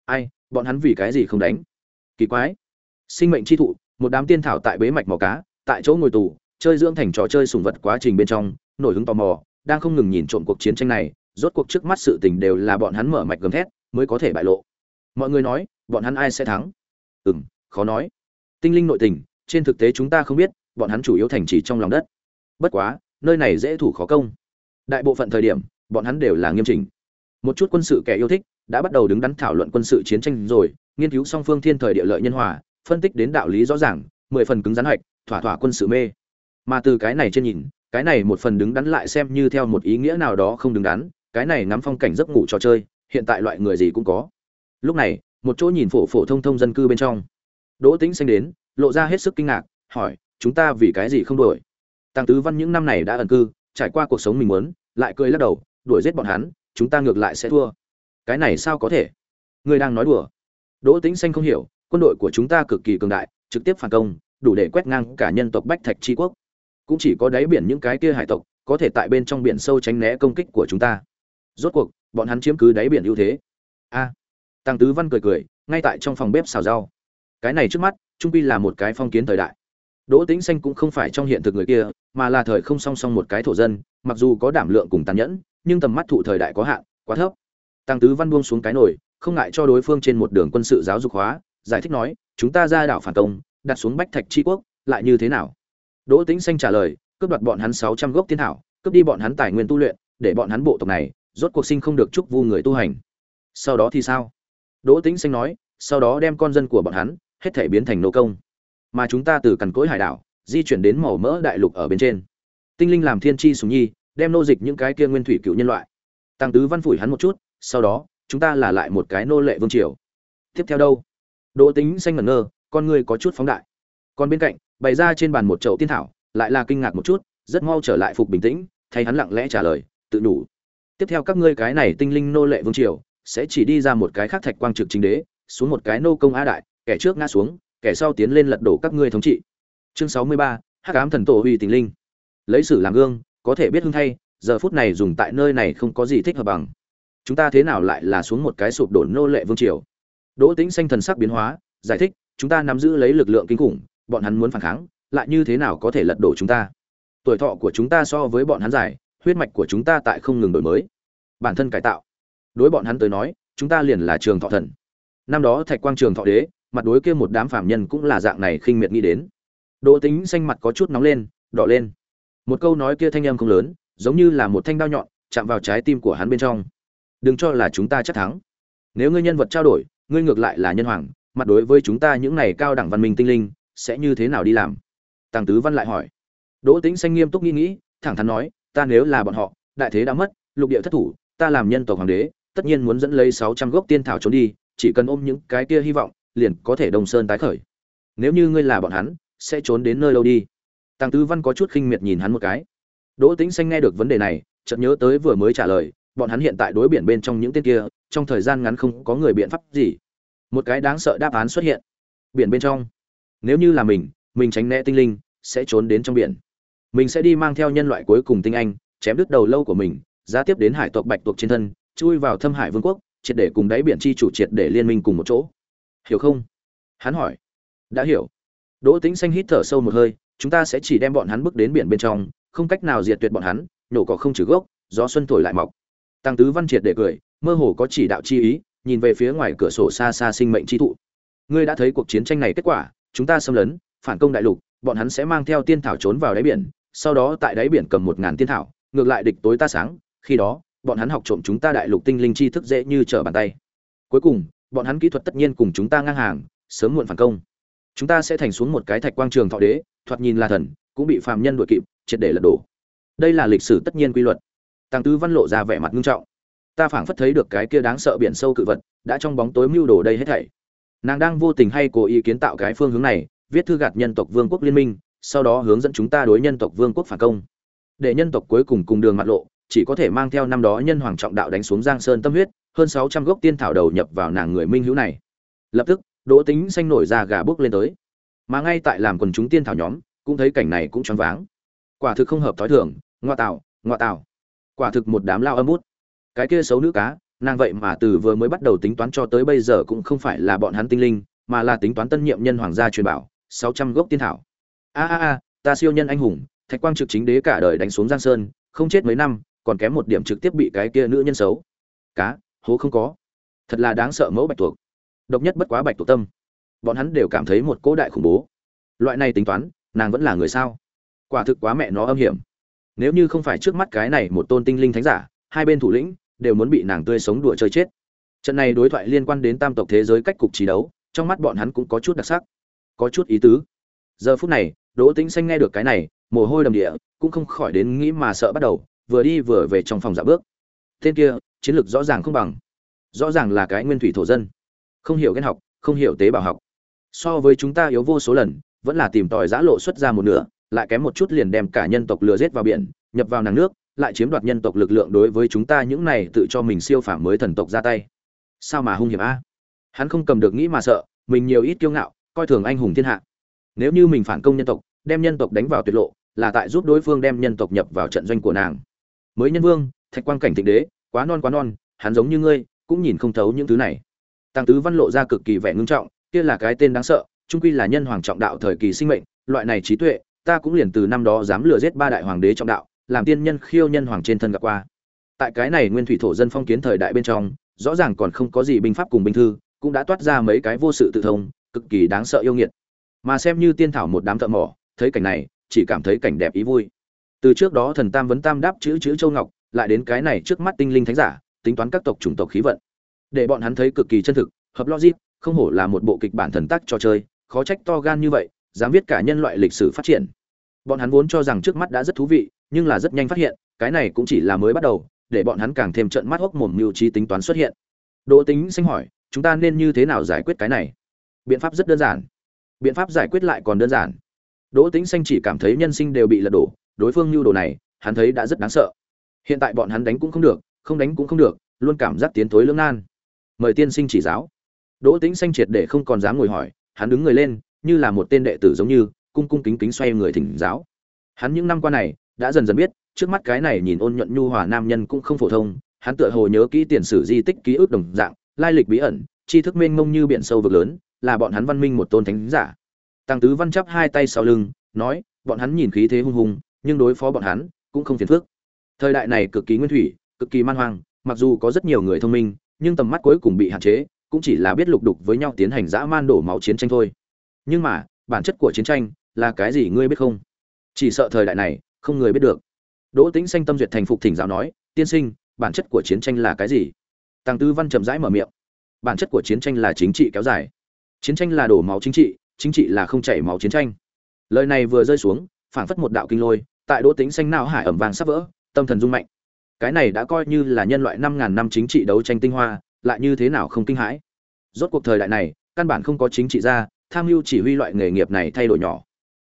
Ai, bọn hắn vì cái gì không đánh? Kỳ quái. Sinh mệnh chi thụ, một đám tiên thảo tại bế mạch mò cá, tại chỗ ngồi tù, chơi dưỡng thành trò chơi sùng vật quá trình bên trong, nổi hứng tò mò, đang không ngừng nhìn trộm cuộc chiến tranh này, rốt cuộc trước mắt sự tình đều là bọn hắn mở mạch gầm thét, mới có thể bại lộ. Mọi người nói, bọn hắn ai sẽ thắng? Ừm khó nói. Tinh linh nội tình, trên thực tế chúng ta không biết, bọn hắn chủ yếu thành trì trong lòng đất. Bất quá, nơi này dễ thủ khó công. Đại bộ phận thời điểm, bọn hắn đều là nghiêm chỉnh. Một chút quân sự kẻ yêu thích, đã bắt đầu đứng đắn thảo luận quân sự chiến tranh rồi, nghiên cứu song phương thiên thời địa lợi nhân hòa, phân tích đến đạo lý rõ ràng, mười phần cứng rắn hoạch, thỏa thỏa quân sự mê. Mà từ cái này trên nhìn, cái này một phần đứng đắn lại xem như theo một ý nghĩa nào đó không đứng đắn, cái này ngắm phong cảnh giấc ngủ trò chơi, hiện tại loại người gì cũng có. Lúc này, một chỗ nhìn phổ phổ thông thông dân cư bên trong đỗ tĩnh xanh đến, lộ ra hết sức kinh ngạc, hỏi, chúng ta vì cái gì không đuổi? Tăng tứ văn những năm này đã ẩn cư, trải qua cuộc sống mình muốn, lại cười lắc đầu, đuổi giết bọn hắn, chúng ta ngược lại sẽ thua. Cái này sao có thể? Ngươi đang nói đùa. Đỗ tĩnh xanh không hiểu, quân đội của chúng ta cực kỳ cường đại, trực tiếp phản công, đủ để quét ngang cả nhân tộc bách thạch Chi quốc. Cũng chỉ có đáy biển những cái kia hải tộc, có thể tại bên trong biển sâu tránh né công kích của chúng ta. Rốt cuộc, bọn hắn chiếm cứ đáy biển ưu thế. A. Tăng tứ văn cười cười, ngay tại trong phòng bếp xào rau cái này trước mắt, trung pi là một cái phong kiến thời đại. Đỗ tĩnh xanh cũng không phải trong hiện thực người kia, mà là thời không song song một cái thổ dân, mặc dù có đảm lượng cùng tàn nhẫn, nhưng tầm mắt thụ thời đại có hạn, quá thấp. Tăng tứ văn buông xuống cái nồi, không ngại cho đối phương trên một đường quân sự giáo dục hóa, giải thích nói, chúng ta ra đảo phản công, đặt xuống bách thạch tri quốc, lại như thế nào? Đỗ tĩnh xanh trả lời, cướp đoạt bọn hắn sáu trăm gốc tiên thảo, cướp đi bọn hắn tài nguyên tu luyện, để bọn hắn bộ tộc này, rốt cuộc sinh không được chúc vu người tu hành. Sau đó thì sao? Đỗ tĩnh xanh nói, sau đó đem con dân của bọn hắn hết thể biến thành nô công. Mà chúng ta từ cằn cỗi hải đảo, di chuyển đến màu mỡ đại lục ở bên trên. Tinh linh làm thiên tri sùng nhi, đem nô dịch những cái kia nguyên thủy cựu nhân loại. Tăng tứ văn phủi hắn một chút, sau đó, chúng ta là lại một cái nô lệ vương triều. Tiếp theo đâu? Đỗ tính xanh ngẩn ngơ, con người có chút phóng đại. Còn bên cạnh, bày ra trên bàn một chậu tiên thảo, lại là kinh ngạc một chút, rất mau trở lại phục bình tĩnh, thay hắn lặng lẽ trả lời, tự đủ. Tiếp theo các ngươi cái này tinh linh nô lệ vương triều, sẽ chỉ đi ra một cái khác thạch quang trực chính đế, xuống một cái nô công á đại kẻ trước ngã xuống, kẻ sau tiến lên lật đổ các ngươi thống trị. Chương sáu mươi ba, hắc ám thần tổ huy tình linh. Lấy sử làm gương, có thể biết hưng thay, giờ phút này dùng tại nơi này không có gì thích hợp bằng. Chúng ta thế nào lại là xuống một cái sụp đổ nô lệ vương triều? Đỗ tĩnh xanh thần sắc biến hóa, giải thích, chúng ta nắm giữ lấy lực lượng kinh khủng, bọn hắn muốn phản kháng, lại như thế nào có thể lật đổ chúng ta? Tuổi thọ của chúng ta so với bọn hắn dài, huyết mạch của chúng ta tại không ngừng đổi mới. Bản thân cải tạo. Đối bọn hắn tới nói, chúng ta liền là trường thọ thần. Năm đó thạch quang trường thọ đế mặt đối kia một đám phạm nhân cũng là dạng này khinh miệt nghĩ đến. Đỗ tính xanh mặt có chút nóng lên, đỏ lên. Một câu nói kia thanh âm không lớn, giống như là một thanh đao nhọn, chạm vào trái tim của hắn bên trong. Đừng cho là chúng ta chắc thắng. Nếu ngươi nhân vật trao đổi, ngươi ngược lại là nhân hoàng, mặt đối với chúng ta những này cao đẳng văn minh tinh linh, sẽ như thế nào đi làm? Tàng tứ văn lại hỏi. Đỗ tĩnh xanh nghiêm túc nghĩ nghĩ, thẳng thắn nói, ta nếu là bọn họ, đại thế đã mất, lục địa thất thủ, ta làm nhân tộc hoàng đế, tất nhiên muốn dẫn lấy sáu trăm gốc tiên thảo trốn đi, chỉ cần ôm những cái kia hy vọng liền có thể đồng sơn tái khởi. Nếu như ngươi là bọn hắn, sẽ trốn đến nơi đâu đi? Tàng tứ văn có chút khinh miệt nhìn hắn một cái. Đỗ tĩnh xanh nghe được vấn đề này, chợt nhớ tới vừa mới trả lời, bọn hắn hiện tại đối biển bên trong những tên kia, trong thời gian ngắn không có người biện pháp gì. Một cái đáng sợ đáp án xuất hiện. Biển bên trong. Nếu như là mình mình tránh né tinh linh, sẽ trốn đến trong biển. Mình sẽ đi mang theo nhân loại cuối cùng tinh anh, chém đứt đầu lâu của mình giá tiếp đến hải tộc bạch tuộc trên thân, chui vào thâm hải vương quốc, triệt để cùng đáy biển chi chủ triệt để liên minh cùng một chỗ hiểu không? Hắn hỏi. Đã hiểu. Đỗ tính xanh hít thở sâu một hơi, chúng ta sẽ chỉ đem bọn hắn bước đến biển bên trong, không cách nào diệt tuyệt bọn hắn nổ cỏ không trừ gốc, gió xuân thổi lại mọc. Tăng tứ văn triệt để cười, mơ hồ có chỉ đạo chi ý, nhìn về phía ngoài cửa sổ xa xa sinh mệnh chi thụ. Ngươi đã thấy cuộc chiến tranh này kết quả, chúng ta xâm lấn, phản công đại lục, bọn hắn sẽ mang theo tiên thảo trốn vào đáy biển, sau đó tại đáy biển cầm một ngàn tiên thảo, ngược lại địch tối ta sáng, khi đó, bọn hắn học trộm chúng ta đại lục tinh linh chi thức dễ như trở bàn tay. Cuối cùng bọn hắn kỹ thuật tất nhiên cùng chúng ta ngang hàng, sớm muộn phản công. Chúng ta sẽ thành xuống một cái thạch quang trường thọ đế, thoạt nhìn là thần, cũng bị phàm nhân đuổi kịp, triệt để lật đổ. Đây là lịch sử tất nhiên quy luật. Tăng tứ văn lộ ra vẻ mặt nghiêm trọng. Ta phảng phất thấy được cái kia đáng sợ biển sâu cự vật, đã trong bóng tối mưu đồ đây hết thảy. Nàng đang vô tình hay cố ý kiến tạo cái phương hướng này, viết thư gạt nhân tộc vương quốc liên minh, sau đó hướng dẫn chúng ta đối nhân tộc vương quốc phản công. Để nhân tộc cuối cùng cùng đường mặt lộ, chỉ có thể mang theo năm đó nhân hoàng trọng đạo đánh xuống giang sơn tâm huyết hơn sáu trăm gốc tiên thảo đầu nhập vào nàng người minh hữu này. Lập tức, đỗ tính xanh nổi ra gà bước lên tới. Mà ngay tại làm quần chúng tiên thảo nhóm, cũng thấy cảnh này cũng choáng váng. Quả thực không hợp thói thường, ngoa tạo ngoa tạo. Quả thực một đám lao âm út cái kia xấu nữ cá, nàng vậy mà từ vừa mới bắt đầu tính toán cho tới bây giờ cũng không phải là bọn hắn tinh linh, mà là tính toán tân nhiệm nhân hoàng gia truyền bảo, sáu trăm gốc tiên thảo. A a a, ta siêu nhân anh hùng, thạch quang trực chính đế cả đời đánh xuống giang sơn, không chết mấy năm, còn kém một điểm trực tiếp bị cái kia nữ nhân xấu. Cá hố không có. Thật là đáng sợ mẫu bạch tuộc. Độc nhất bất quá bạch tuộc tâm. Bọn hắn đều cảm thấy một cỗ đại khủng bố. Loại này tính toán, nàng vẫn là người sao? Quả thực quá mẹ nó âm hiểm. Nếu như không phải trước mắt cái này một tôn tinh linh thánh giả, hai bên thủ lĩnh đều muốn bị nàng tươi sống đùa chơi chết. Trận này đối thoại liên quan đến tam tộc thế giới cách cục trí đấu, trong mắt bọn hắn cũng có chút đặc sắc, có chút ý tứ. Giờ phút này, đỗ tĩnh xanh nghe được cái này, mồ hôi đầm địa, cũng không khỏi đến nghĩ mà sợ bắt đầu, vừa đi vừa về trong phòng dạ bước. Tên kia chiến lược rõ ràng không bằng. Rõ ràng là cái nguyên thủy thổ dân. Không hiểu ghen học, không hiểu tế bào học. So với chúng ta yếu vô số lần, vẫn là tìm tòi giã lộ xuất ra một nửa, lại kém một chút liền đem cả nhân tộc lừa giết vào biển, nhập vào nàng nước, lại chiếm đoạt nhân tộc lực lượng đối với chúng ta những này tự cho mình siêu phàm mới thần tộc ra tay. Sao mà hung hiểm a? Hắn không cầm được nghĩ mà sợ, mình nhiều ít kiêu ngạo, coi thường anh hùng thiên hạ. Nếu như mình phản công nhân tộc, đem nhân tộc đánh vào tuyệt lộ, là tại giúp đối phương đem nhân tộc nhập vào trận doanh của nàng. Mới nhân vương, thạch quan cảnh thịnh đế quá non quá non, hắn giống như ngươi, cũng nhìn không thấu những thứ này. Tăng tứ văn lộ ra cực kỳ vẻ ngưng trọng, kia là cái tên đáng sợ trung quy là nhân hoàng trọng đạo thời kỳ sinh mệnh, loại này trí tuệ, ta cũng liền từ năm đó dám lừa giết ba đại hoàng đế trọng đạo, làm tiên nhân khiêu nhân hoàng trên thân gặp qua. Tại cái này nguyên thủy thổ dân phong kiến thời đại bên trong, rõ ràng còn không có gì binh pháp cùng binh thư, cũng đã toát ra mấy cái vô sự tự thông, cực kỳ đáng sợ yêu nghiệt. Mà xem như tiên thảo một đám thợ mỏ, thấy cảnh này, chỉ cảm thấy cảnh đẹp ý vui. Từ trước đó thần tam vấn tam đáp chữ chữ châu ngọc lại đến cái này trước mắt tinh linh thánh giả, tính toán các tộc chủng tộc khí vận. Để bọn hắn thấy cực kỳ chân thực, hợp logic, không hổ là một bộ kịch bản thần tác trò chơi, khó trách to gan như vậy, dám viết cả nhân loại lịch sử phát triển. Bọn hắn vốn cho rằng trước mắt đã rất thú vị, nhưng là rất nhanh phát hiện, cái này cũng chỉ là mới bắt đầu, để bọn hắn càng thêm trận mắt hốc mồm mưu trí tính toán xuất hiện. Đỗ tính xanh hỏi, chúng ta nên như thế nào giải quyết cái này? Biện pháp rất đơn giản. Biện pháp giải quyết lại còn đơn giản. Đỗ tính xanh chỉ cảm thấy nhân sinh đều bị lật đổ, đối phương mưu đồ này, hắn thấy đã rất đáng sợ hiện tại bọn hắn đánh cũng không được, không đánh cũng không được, luôn cảm giác tiến thối lưỡng nan. Mời tiên sinh chỉ giáo. Đỗ tính xanh triệt để không còn dám ngồi hỏi, hắn đứng người lên, như là một tên đệ tử giống như, cung cung kính kính xoay người thỉnh giáo. Hắn những năm qua này, đã dần dần biết, trước mắt cái này nhìn ôn nhuận nhu hòa nam nhân cũng không phổ thông, hắn tựa hồ nhớ kỹ tiền sử di tích ký ức đồng dạng, lai lịch bí ẩn, tri thức mênh mông như biển sâu vực lớn, là bọn hắn văn minh một tôn thánh giả. Tăng tứ văn chắp hai tay sau lưng, nói, bọn hắn nhìn khí thế hung hùng, nhưng đối phó bọn hắn, cũng không phiền phức thời đại này cực kỳ nguyên thủy, cực kỳ man hoang, mặc dù có rất nhiều người thông minh, nhưng tầm mắt cuối cùng bị hạn chế, cũng chỉ là biết lục đục với nhau tiến hành dã man đổ máu chiến tranh thôi. Nhưng mà, bản chất của chiến tranh là cái gì ngươi biết không? Chỉ sợ thời đại này, không người biết được. Đỗ tĩnh xanh tâm duyệt thành phục thỉnh giáo nói, tiên sinh, bản chất của chiến tranh là cái gì? Tăng tư văn chậm rãi mở miệng, bản chất của chiến tranh là chính trị kéo dài. Chiến tranh là đổ máu chính trị chính trị là không chảy máu chiến tranh. Lời này vừa rơi xuống, phảng phất một đạo kinh lôi, tại đỗ tĩnh xanh não hải ẩm vàng sắp vỡ tâm thần rung mạnh. Cái này đã coi như là nhân loại năm ngàn năm chính trị đấu tranh tinh hoa, lại như thế nào không kinh hãi? Rốt cuộc thời đại này, căn bản không có chính trị gia, tham mưu chỉ huy loại nghề nghiệp này thay đổi nhỏ.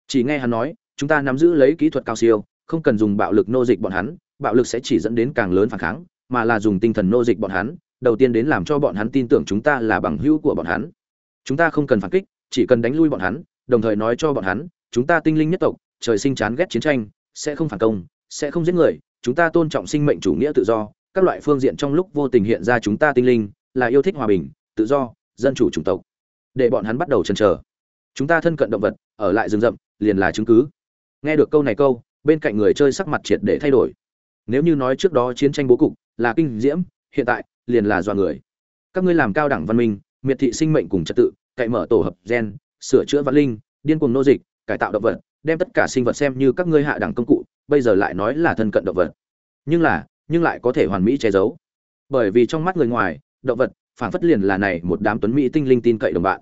Chỉ nghe hắn nói, chúng ta nắm giữ lấy kỹ thuật cao siêu, không cần dùng bạo lực nô dịch bọn hắn, bạo lực sẽ chỉ dẫn đến càng lớn phản kháng, mà là dùng tinh thần nô dịch bọn hắn, đầu tiên đến làm cho bọn hắn tin tưởng chúng ta là bằng hữu của bọn hắn. Chúng ta không cần phản kích, chỉ cần đánh lui bọn hắn, đồng thời nói cho bọn hắn, chúng ta tinh linh nhất tộc, trời sinh chán ghét chiến tranh, sẽ không phản công, sẽ không giết người chúng ta tôn trọng sinh mệnh chủ nghĩa tự do, các loại phương diện trong lúc vô tình hiện ra chúng ta tinh linh, là yêu thích hòa bình, tự do, dân chủ chủng tộc. Để bọn hắn bắt đầu chần chờ. Chúng ta thân cận động vật, ở lại rừng rậm, liền là chứng cứ. Nghe được câu này câu, bên cạnh người chơi sắc mặt triệt để thay đổi. Nếu như nói trước đó chiến tranh bố cục, là kinh diễm, hiện tại, liền là do người. Các ngươi làm cao đẳng văn minh, miệt thị sinh mệnh cùng trật tự, cậy mở tổ hợp gen, sửa chữa văn linh, điên cuồng nô dịch, cải tạo động vật, đem tất cả sinh vật xem như các ngươi hạ đẳng công cụ bây giờ lại nói là thân cận động vật. Nhưng là, nhưng lại có thể hoàn mỹ che giấu. Bởi vì trong mắt người ngoài, động vật phản phất liền là này một đám tuấn mỹ tinh linh tin cậy đồng bạn.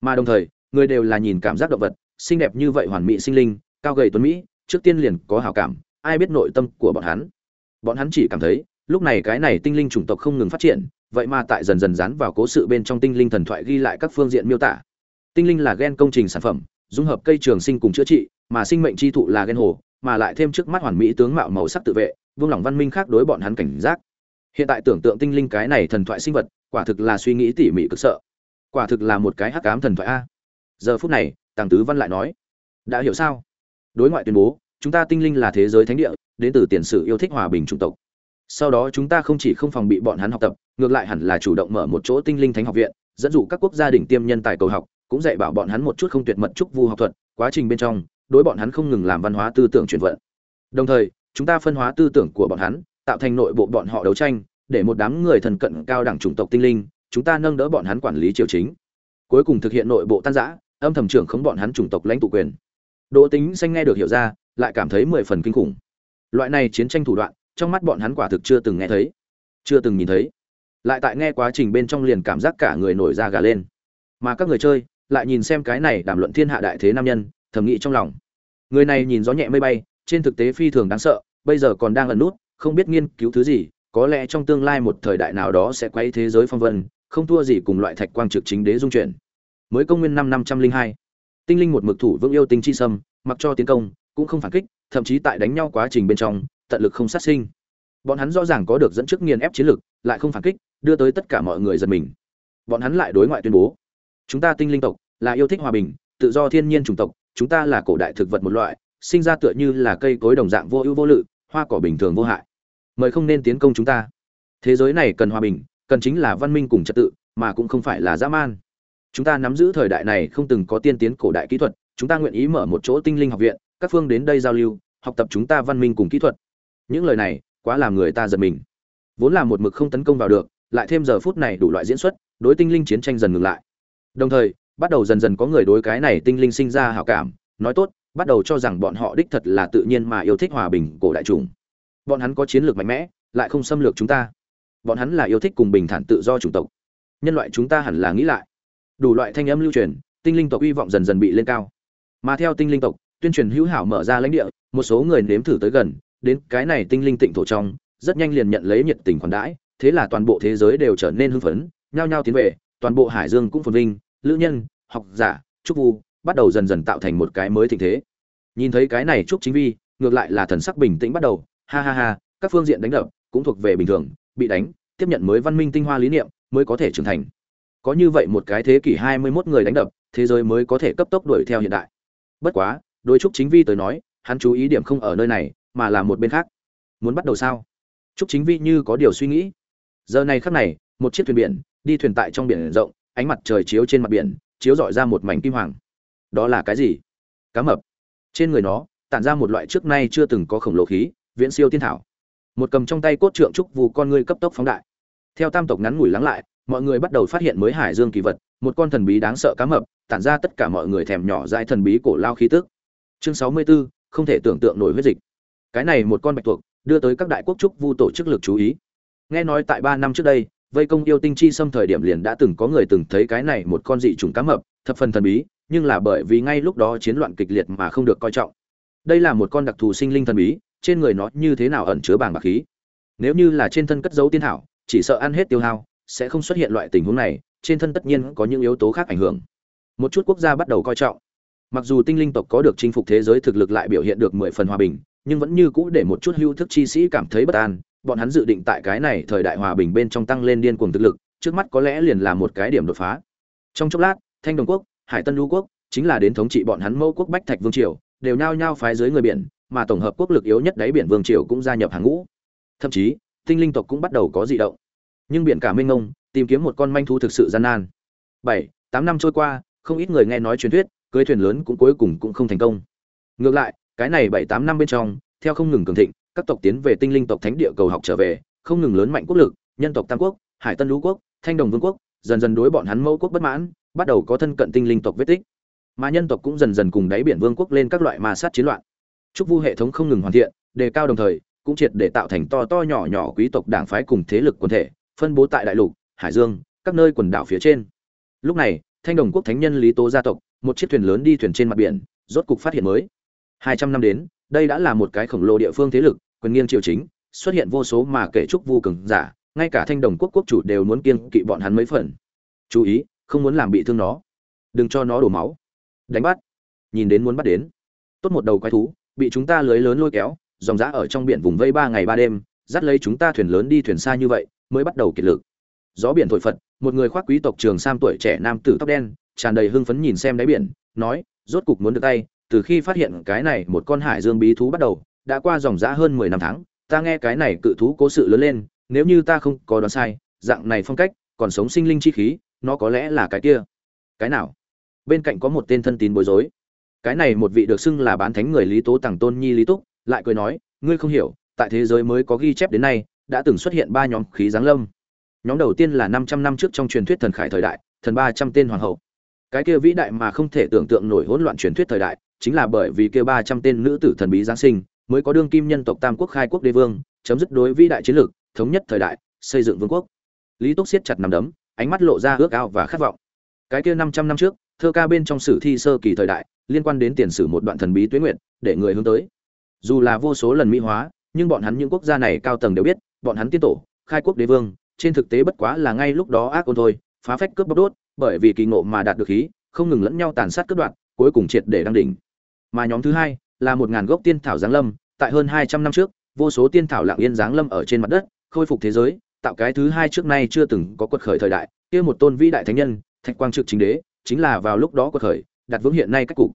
Mà đồng thời, người đều là nhìn cảm giác động vật, xinh đẹp như vậy hoàn mỹ sinh linh, cao gầy tuấn mỹ, trước tiên liền có hảo cảm, ai biết nội tâm của bọn hắn. Bọn hắn chỉ cảm thấy, lúc này cái này tinh linh chủng tộc không ngừng phát triển, vậy mà tại dần dần dán vào cố sự bên trong tinh linh thần thoại ghi lại các phương diện miêu tả. Tinh linh là gen công trình sản phẩm, dung hợp cây trường sinh cùng chữa trị, mà sinh mệnh chi thụ là gen hồ mà lại thêm trước mắt hoàn mỹ tướng mạo màu sắc tự vệ, vương lòng văn minh khác đối bọn hắn cảnh giác. Hiện tại tưởng tượng tinh linh cái này thần thoại sinh vật, quả thực là suy nghĩ tỉ mỉ cực sợ. Quả thực là một cái hắc ám thần thoại a. Giờ phút này, tàng tứ văn lại nói, đã hiểu sao? Đối ngoại tuyên bố, chúng ta tinh linh là thế giới thánh địa, đến từ tiền sử yêu thích hòa bình chủng tộc. Sau đó chúng ta không chỉ không phòng bị bọn hắn học tập, ngược lại hẳn là chủ động mở một chỗ tinh linh thánh học viện, dẫn dụ các quốc gia đỉnh tiêm nhân tài cầu học, cũng dạy bảo bọn hắn một chút không tuyệt mật trúc vu học thuật, quá trình bên trong đối bọn hắn không ngừng làm văn hóa tư tưởng chuyển vận. Đồng thời, chúng ta phân hóa tư tưởng của bọn hắn, tạo thành nội bộ bọn họ đấu tranh, để một đám người thần cận cao đẳng chủng tộc tinh linh, chúng ta nâng đỡ bọn hắn quản lý triều chính. Cuối cùng thực hiện nội bộ tan giã âm thầm trưởng khống bọn hắn chủng tộc lãnh tụ quyền. Đỗ tính xanh nghe được hiểu ra, lại cảm thấy mười phần kinh khủng. Loại này chiến tranh thủ đoạn, trong mắt bọn hắn quả thực chưa từng nghe thấy, chưa từng nhìn thấy. Lại tại nghe quá trình bên trong liền cảm giác cả người nổi da gà lên. Mà các người chơi, lại nhìn xem cái này đàm luận thiên hạ đại thế nam nhân thầm nghĩ trong lòng. Người này nhìn gió nhẹ mây bay, trên thực tế phi thường đáng sợ, bây giờ còn đang ẩn nút, không biết nghiên cứu thứ gì, có lẽ trong tương lai một thời đại nào đó sẽ quay thế giới phong vân, không thua gì cùng loại thạch quang trực chính đế dung chuyển mới công nguyên năm năm trăm linh hai, tinh linh một mực thủ vững yêu tinh chi sâm, mặc cho tiến công, cũng không phản kích, thậm chí tại đánh nhau quá trình bên trong, tận lực không sát sinh. Bọn hắn rõ ràng có được dẫn trước nghiền ép chiến lực, lại không phản kích, đưa tới tất cả mọi người giật mình. Bọn hắn lại đối ngoại tuyên bố, chúng ta tinh linh tộc là yêu thích hòa bình, tự do thiên nhiên chủng tộc chúng ta là cổ đại thực vật một loại, sinh ra tựa như là cây cối đồng dạng vô ưu vô lự, hoa cỏ bình thường vô hại. Mời không nên tiến công chúng ta. Thế giới này cần hòa bình, cần chính là văn minh cùng trật tự, mà cũng không phải là dã man. Chúng ta nắm giữ thời đại này không từng có tiên tiến cổ đại kỹ thuật, chúng ta nguyện ý mở một chỗ tinh linh học viện, các phương đến đây giao lưu, học tập chúng ta văn minh cùng kỹ thuật. Những lời này, quá làm người ta giật mình. Vốn là một mực không tấn công vào được, lại thêm giờ phút này đủ loại diễn xuất, đối tinh linh chiến tranh dần ngừng lại. Đồng thời bắt đầu dần dần có người đối cái này tinh linh sinh ra hảo cảm, nói tốt, bắt đầu cho rằng bọn họ đích thật là tự nhiên mà yêu thích hòa bình cổ đại chủng. Bọn hắn có chiến lược mạnh mẽ, lại không xâm lược chúng ta. Bọn hắn là yêu thích cùng bình thản tự do chủng tộc. Nhân loại chúng ta hẳn là nghĩ lại. Đủ loại thanh âm lưu truyền, tinh linh tộc hy vọng dần dần bị lên cao. Mà theo tinh linh tộc, tuyên truyền hữu hảo mở ra lãnh địa, một số người nếm thử tới gần, đến cái này tinh linh tịnh thổ trong, rất nhanh liền nhận lấy nhiệt tình khoản đãi, thế là toàn bộ thế giới đều trở nên hưng phấn, nhao nhao tiến về, toàn bộ hải dương cũng phồn vinh lữ nhân, học giả, trúc vu bắt đầu dần dần tạo thành một cái mới tình thế. Nhìn thấy cái này trúc chính vi, ngược lại là thần sắc bình tĩnh bắt đầu, ha ha ha, các phương diện đánh đập cũng thuộc về bình thường, bị đánh, tiếp nhận mới văn minh tinh hoa lý niệm mới có thể trưởng thành. Có như vậy một cái thế kỷ hai mươi 21 người đánh đập, thế giới mới có thể cấp tốc đuổi theo hiện đại. Bất quá, đối trúc chính vi tới nói, hắn chú ý điểm không ở nơi này, mà là một bên khác. Muốn bắt đầu sao? Trúc chính vi như có điều suy nghĩ. Giờ này khắc này, một chiếc thuyền biển, đi thuyền tại trong biển rộng ánh mặt trời chiếu trên mặt biển chiếu rọi ra một mảnh kim hoàng. Đó là cái gì? Cá mập. Trên người nó tản ra một loại trước nay chưa từng có khổng lồ khí viễn siêu tiên thảo. Một cầm trong tay cốt trượng trúc vù con ngươi cấp tốc phóng đại. Theo tam tộc ngắn ngủi lắng lại mọi người bắt đầu phát hiện mới hải dương kỳ vật một con thần bí đáng sợ cá mập tản ra tất cả mọi người thèm nhỏ dại thần bí cổ lao khí tức. Chương sáu mươi 64, không thể tưởng tượng nổi huyết dịch. Cái này một con bạch tuộc đưa tới các đại quốc trúc vu tổ chức lực chú ý. Nghe nói tại ba năm trước đây vây công yêu tinh chi xâm thời điểm liền đã từng có người từng thấy cái này một con dị trùng cá mập thập phần thần bí nhưng là bởi vì ngay lúc đó chiến loạn kịch liệt mà không được coi trọng. Đây là một con đặc thù sinh linh thần bí trên người nó như thế nào ẩn chứa bảng bạc khí? Nếu như là trên thân cất dấu tiên hảo, chỉ sợ ăn hết tiêu hao sẽ không xuất hiện loại tình huống này trên thân tất nhiên có những yếu tố khác ảnh hưởng. Một chút quốc gia bắt đầu coi trọng. Mặc dù tinh linh tộc có được chinh phục thế giới thực lực lại biểu hiện được mười phần hòa bình nhưng vẫn như cũ để một chút hưu thức chi sĩ cảm thấy bất an bọn hắn dự định tại cái này thời đại hòa bình bên trong tăng lên điên cuồng thực lực, trước mắt có lẽ liền là một cái điểm đột phá. Trong chốc lát, thanh đồng quốc, hải tân lưu quốc, chính là đến thống trị bọn hắn mẫu quốc bách thạch vương triều, đều nhao nhao phái dưới người biển, mà tổng hợp quốc lực yếu nhất đáy biển vương triều cũng gia nhập hàng ngũ. Thậm chí, tinh linh tộc cũng bắt đầu có dị động. Nhưng biển cả mênh mông, tìm kiếm một con manh thu thực sự gian nan. Bảy, tám năm trôi qua, không ít người nghe nói truyền thuyết, cưới thuyền lớn cũng cuối cùng cũng không thành công. Ngược lại, cái này bảy, tám năm bên trong, theo không ngừng cường thịnh các tộc tiến về tinh linh tộc thánh địa cầu học trở về, không ngừng lớn mạnh quốc lực, nhân tộc tam quốc, hải tân lũ quốc, thanh đồng vương quốc, dần dần đối bọn hắn mẫu quốc bất mãn, bắt đầu có thân cận tinh linh tộc vết tích. Mà nhân tộc cũng dần dần cùng đáy biển vương quốc lên các loại ma sát chiến loạn. Chúc vu hệ thống không ngừng hoàn thiện, đề cao đồng thời, cũng triệt để tạo thành to to nhỏ nhỏ quý tộc đảng phái cùng thế lực quần thể, phân bố tại đại lục, hải dương, các nơi quần đảo phía trên. Lúc này, thanh đồng quốc thánh nhân lý tố gia tộc, một chiếc thuyền lớn đi thuyền trên mặt biển, rốt cục phát hiện mới. Hai trăm năm đến, đây đã là một cái khổng lồ địa phương thế lực quyền nghiêng triều chính, xuất hiện vô số mà kể trúc vu cường giả, ngay cả thanh đồng quốc quốc chủ đều muốn kiêng kỵ bọn hắn mấy phần. Chú ý, không muốn làm bị thương nó. Đừng cho nó đổ máu. Đánh bắt. Nhìn đến muốn bắt đến. Tốt một đầu quái thú, bị chúng ta lưới lớn lôi kéo, dòng dã ở trong biển vùng vây ba ngày ba đêm, dắt lấy chúng ta thuyền lớn đi thuyền xa như vậy, mới bắt đầu kiệt lực. Gió biển thổi phật, một người khoác quý tộc trường sam tuổi trẻ nam tử tóc đen, tràn đầy hưng phấn nhìn xem đáy biển, nói, rốt cục muốn được tay, từ khi phát hiện cái này một con hải dương bí thú bắt đầu đã qua dòng dã hơn mười năm tháng, ta nghe cái này cự thú cố sự lớn lên, nếu như ta không có đoán sai, dạng này phong cách, còn sống sinh linh chi khí, nó có lẽ là cái kia. Cái nào? Bên cạnh có một tên thân tín bối rối. Cái này một vị được xưng là bán thánh người lý tố tàng tôn nhi lý túc, lại cười nói, ngươi không hiểu, tại thế giới mới có ghi chép đến nay, đã từng xuất hiện ba nhóm khí giáng lâm. Nhóm đầu tiên là năm trăm năm trước trong truyền thuyết thần khải thời đại, thần ba trăm tên hoàng hậu. Cái kia vĩ đại mà không thể tưởng tượng nổi hỗn loạn truyền thuyết thời đại, chính là bởi vì kia ba trăm tên nữ tử thần bí giáng sinh mới có đương kim nhân tộc tam quốc khai quốc đế vương, chấm dứt đối vĩ đại chiến lược, thống nhất thời đại, xây dựng vương quốc. Lý túc siết chặt nằm đấm, ánh mắt lộ ra ước ao và khát vọng. Cái kia năm trăm năm trước, thơ ca bên trong sử thi sơ kỳ thời đại, liên quan đến tiền sử một đoạn thần bí tuyến nguyện để người hướng tới. Dù là vô số lần mỹ hóa, nhưng bọn hắn những quốc gia này cao tầng đều biết, bọn hắn tiên tổ, khai quốc đế vương, trên thực tế bất quá là ngay lúc đó ác ôn thôi, phá phách cướp bóc đốt, bởi vì kỳ ngộ mà đạt được khí, không ngừng lẫn nhau tàn sát cướp đoạt, cuối cùng triệt để đăng đỉnh. Mà nhóm thứ hai là một ngàn gốc tiên thảo giáng lâm, tại hơn hai trăm năm trước, vô số tiên thảo lặng yên giáng lâm ở trên mặt đất, khôi phục thế giới, tạo cái thứ hai trước nay chưa từng có quật khởi thời đại, kia một tôn vĩ đại thánh nhân, thạch quang trực chính đế, chính là vào lúc đó quật khởi, đặt vững hiện nay cách cục.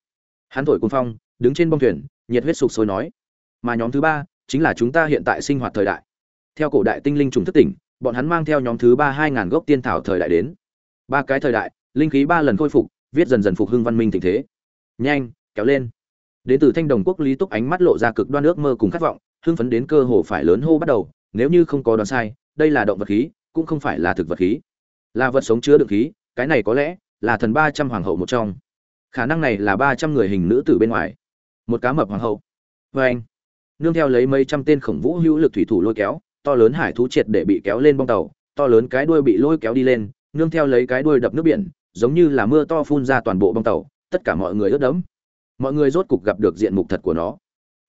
Hắn thổi cuồng phong, đứng trên bông thuyền, nhiệt huyết sục sôi nói, mà nhóm thứ ba, chính là chúng ta hiện tại sinh hoạt thời đại. Theo cổ đại tinh linh trùng thất tỉnh, bọn hắn mang theo nhóm thứ ba hai ngàn gốc tiên thảo thời đại đến. Ba cái thời đại, linh khí ba lần khôi phục, viết dần dần phục hưng văn minh tình thế. Nhanh, kéo lên đến từ thanh đồng quốc lý túc ánh mắt lộ ra cực đoan ước mơ cùng khát vọng, hưng phấn đến cơ hồ phải lớn hô bắt đầu, nếu như không có đoán sai, đây là động vật khí, cũng không phải là thực vật khí. Là vật sống chứa đựng khí, cái này có lẽ là thần ba trăm hoàng hậu một trong. Khả năng này là ba trăm người hình nữ tử bên ngoài. Một cá mập hoàng hậu. Vê anh, nương theo lấy mấy trăm tên khổng vũ hữu lực thủy thủ lôi kéo, to lớn hải thú triệt để bị kéo lên bong tàu, to lớn cái đuôi bị lôi kéo đi lên, nương theo lấy cái đuôi đập nước biển, giống như là mưa to phun ra toàn bộ bong tàu, tất cả mọi người ướt đẫm mọi người rốt cục gặp được diện mục thật của nó.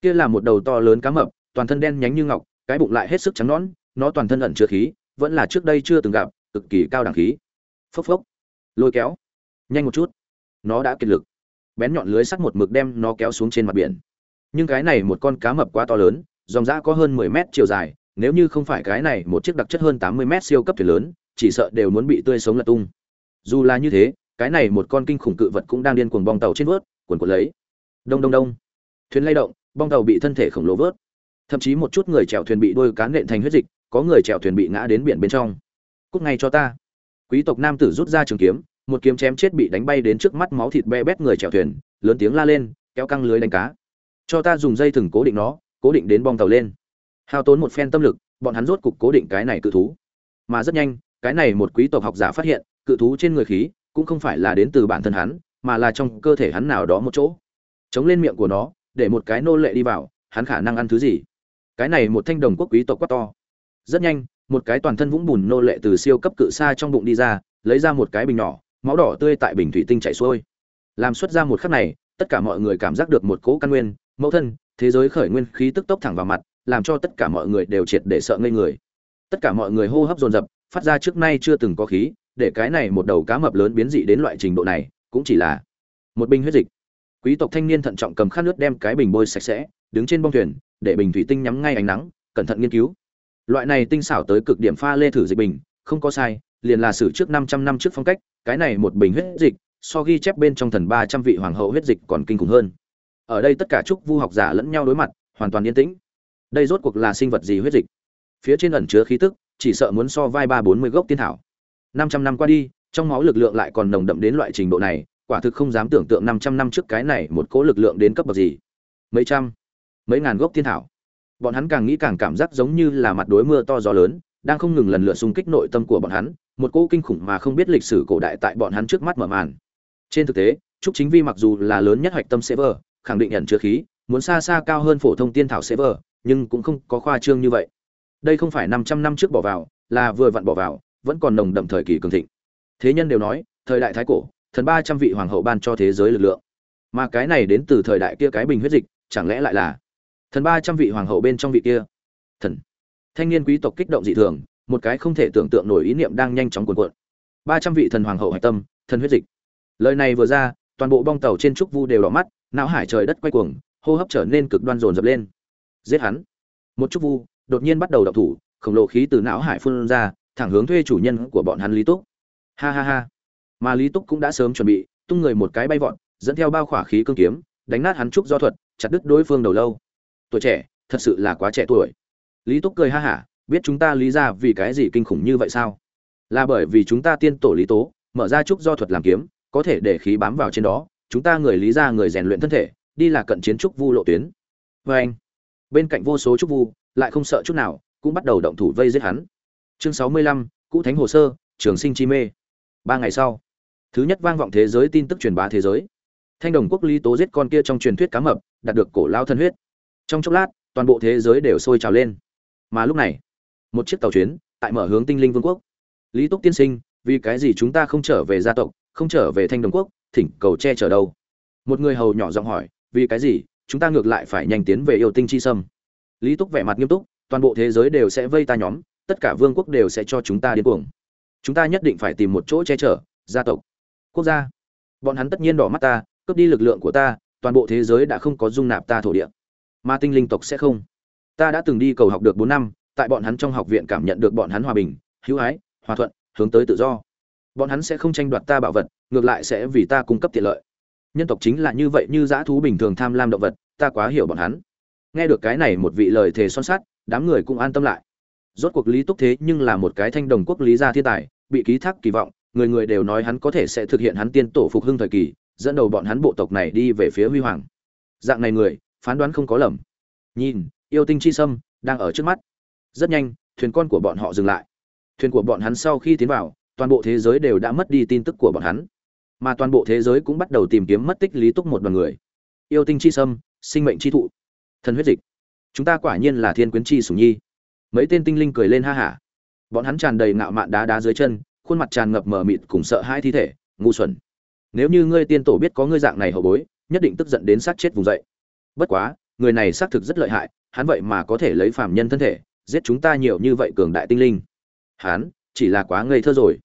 Kia là một đầu to lớn cá mập, toàn thân đen nhánh như ngọc, cái bụng lại hết sức trắng nõn, nó toàn thân ẩn chứa khí, vẫn là trước đây chưa từng gặp, cực kỳ cao đẳng khí. Phốc phốc. Lôi kéo. Nhanh một chút. Nó đã kiệt lực. Bén nhọn lưới sắt một mực đem nó kéo xuống trên mặt biển. Nhưng cái này một con cá mập quá to lớn, dòng dã có hơn 10 mét chiều dài, nếu như không phải cái này một chiếc đặc chất hơn 80 mét siêu cấp thuyền lớn, chỉ sợ đều muốn bị tươi sống lật tung. Dù là như thế, cái này một con kinh khủng cự vật cũng đang điên cuồng bong tàu trên vớt, cuồn cuộn lấy đông đông đông. Thuyền lay động, bong tàu bị thân thể khổng lồ vớt. Thậm chí một chút người chèo thuyền bị đôi cá nện thành huyết dịch, có người chèo thuyền bị ngã đến biển bên trong. Cút ngay cho ta. Quý tộc nam tử rút ra trường kiếm, một kiếm chém chết bị đánh bay đến trước mắt máu thịt be bét người chèo thuyền, lớn tiếng la lên, kéo căng lưới đánh cá. Cho ta dùng dây thừng cố định nó, cố định đến bong tàu lên. Hao tốn một phen tâm lực, bọn hắn rốt cục cố định cái này cự thú. Mà rất nhanh, cái này một quý tộc học giả phát hiện, cự thú trên người khí cũng không phải là đến từ bản thân hắn, mà là trong cơ thể hắn nào đó một chỗ chống lên miệng của nó, để một cái nô lệ đi vào, hắn khả năng ăn thứ gì? Cái này một thanh đồng quốc quý tộc quá to. Rất nhanh, một cái toàn thân vũng bùn nô lệ từ siêu cấp cự xa trong bụng đi ra, lấy ra một cái bình nhỏ, máu đỏ tươi tại bình thủy tinh chảy xuôi. Làm xuất ra một khắc này, tất cả mọi người cảm giác được một cỗ căn nguyên, mẫu thân, thế giới khởi nguyên khí tức tốc thẳng vào mặt, làm cho tất cả mọi người đều triệt để sợ ngây người. Tất cả mọi người hô hấp dồn dập, phát ra trước nay chưa từng có khí, để cái này một đầu cá mập lớn biến dị đến loại trình độ này, cũng chỉ là một bình huyết dịch quý tộc thanh niên thận trọng cầm khăn nước đem cái bình bôi sạch sẽ, đứng trên bong thuyền, để bình thủy tinh nhắm ngay ánh nắng, cẩn thận nghiên cứu. Loại này tinh xảo tới cực điểm pha lê thử dịch bình, không có sai, liền là sử trước 500 năm trước phong cách, cái này một bình huyết dịch, so ghi chép bên trong thần 300 vị hoàng hậu huyết dịch còn kinh khủng hơn. Ở đây tất cả trúc vu học giả lẫn nhau đối mặt, hoàn toàn yên tĩnh. Đây rốt cuộc là sinh vật gì huyết dịch? Phía trên ẩn chứa khí tức, chỉ sợ muốn so vai ba bốn mươi gốc tiên thảo. 500 năm qua đi, trong máu lực lượng lại còn nồng đậm đến loại trình độ này quả thực không dám tưởng tượng 500 năm trước cái này một cỗ lực lượng đến cấp bậc gì. Mấy trăm, mấy ngàn gốc tiên thảo. Bọn hắn càng nghĩ càng cảm giác giống như là mặt đối mưa to gió lớn, đang không ngừng lần lượt xung kích nội tâm của bọn hắn, một cỗ kinh khủng mà không biết lịch sử cổ đại tại bọn hắn trước mắt mở màn. Trên thực tế, trúc chính vi mặc dù là lớn nhất hoạch tâm server khẳng định nhận chứa khí, muốn xa xa cao hơn phổ thông tiên thảo server nhưng cũng không có khoa trương như vậy. Đây không phải 500 năm trước bỏ vào, là vừa vặn bỏ vào, vẫn còn nồng đậm thời kỳ cường thịnh. Thế nhân đều nói, thời đại thái cổ thần 300 vị hoàng hậu ban cho thế giới lực lượng. Mà cái này đến từ thời đại kia cái bình huyết dịch, chẳng lẽ lại là thần 300 vị hoàng hậu bên trong vị kia? Thần. Thanh niên quý tộc kích động dị thường, một cái không thể tưởng tượng nổi ý niệm đang nhanh chóng cuồn cuộn. Ba trăm vị thần hoàng hậu hải tâm, thần huyết dịch. Lời này vừa ra, toàn bộ bong tàu trên trúc vu đều đỏ mắt, não hải trời đất quay cuồng, hô hấp trở nên cực đoan dồn dập lên. Giết hắn. Một trúc vu đột nhiên bắt đầu đập thủ, khổng lồ khí từ não hải phun ra, thẳng hướng thuê chủ nhân của bọn hắn lý túc. Ha ha ha mà lý túc cũng đã sớm chuẩn bị, tung người một cái bay vọt, dẫn theo bao khỏa khí cương kiếm, đánh nát hắn trúc do thuật, chặt đứt đối phương đầu lâu. Tuổi trẻ, thật sự là quá trẻ tuổi. Lý túc cười ha hả, biết chúng ta lý ra vì cái gì kinh khủng như vậy sao? Là bởi vì chúng ta tiên tổ lý tố, mở ra trúc do thuật làm kiếm, có thể để khí bám vào trên đó, chúng ta người lý ra người rèn luyện thân thể, đi là cận chiến trúc vu lộ tuyến. Vê anh, bên cạnh vô số trúc vu, lại không sợ chút nào, cũng bắt đầu động thủ vây giết hắn. Chương sáu mươi lăm, cũ thánh hồ sơ, trường sinh chi mê. Ba ngày sau thứ nhất vang vọng thế giới tin tức truyền bá thế giới. Thanh đồng quốc lý tố giết con kia trong truyền thuyết cá mập, đạt được cổ lao thân huyết. Trong chốc lát, toàn bộ thế giới đều sôi trào lên. Mà lúc này, một chiếc tàu chuyến tại mở hướng tinh linh vương quốc. Lý túc tiên sinh, vì cái gì chúng ta không trở về gia tộc, không trở về thanh đồng quốc, thỉnh cầu che chở đâu? Một người hầu nhỏ giọng hỏi, vì cái gì, chúng ta ngược lại phải nhanh tiến về yêu tinh chi sâm? Lý túc vẻ mặt nghiêm túc, toàn bộ thế giới đều sẽ vây ta nhóm, tất cả vương quốc đều sẽ cho chúng ta điên cuồng. Chúng ta nhất định phải tìm một chỗ che chở, gia tộc quốc gia. Bọn hắn tất nhiên đỏ mắt ta, cướp đi lực lượng của ta, toàn bộ thế giới đã không có dung nạp ta thổ địa. Mà tinh linh tộc sẽ không. Ta đã từng đi cầu học được bốn năm, tại bọn hắn trong học viện cảm nhận được bọn hắn hòa bình, hữu ái, hòa thuận, hướng tới tự do. Bọn hắn sẽ không tranh đoạt ta bảo vật, ngược lại sẽ vì ta cung cấp tiện lợi. Nhân tộc chính là như vậy như dã thú bình thường tham lam động vật, ta quá hiểu bọn hắn. Nghe được cái này một vị lời thề son sắt, đám người cũng an tâm lại. Rốt cuộc lý túc thế nhưng là một cái thanh đồng quốc lý gia thiên tài, bị ký thác kỳ vọng người người đều nói hắn có thể sẽ thực hiện hắn tiên tổ phục hưng thời kỳ, dẫn đầu bọn hắn bộ tộc này đi về phía huy hoàng. Dạng này người, phán đoán không có lầm. Nhìn, yêu tinh chi sâm, đang ở trước mắt. Rất nhanh, thuyền con của bọn họ dừng lại. Thuyền của bọn hắn sau khi tiến vào, toàn bộ thế giới đều đã mất đi tin tức của bọn hắn. Mà toàn bộ thế giới cũng bắt đầu tìm kiếm mất tích lý túc một đoàn người. Yêu tinh chi sâm, sinh mệnh chi thụ. Thần huyết dịch. Chúng ta quả nhiên là thiên quyến chi sủng nhi. Mấy tên tinh linh cười lên ha hả. Bọn hắn tràn đầy ngạo mạn đá đá dưới chân khuôn mặt tràn ngập mờ mịt cùng sợ hai thi thể, ngu xuẩn. Nếu như ngươi tiên tổ biết có ngươi dạng này hậu bối, nhất định tức giận đến sát chết vùng dậy. Bất quá, người này xác thực rất lợi hại, hắn vậy mà có thể lấy phàm nhân thân thể, giết chúng ta nhiều như vậy cường đại tinh linh. Hắn, chỉ là quá ngây thơ rồi.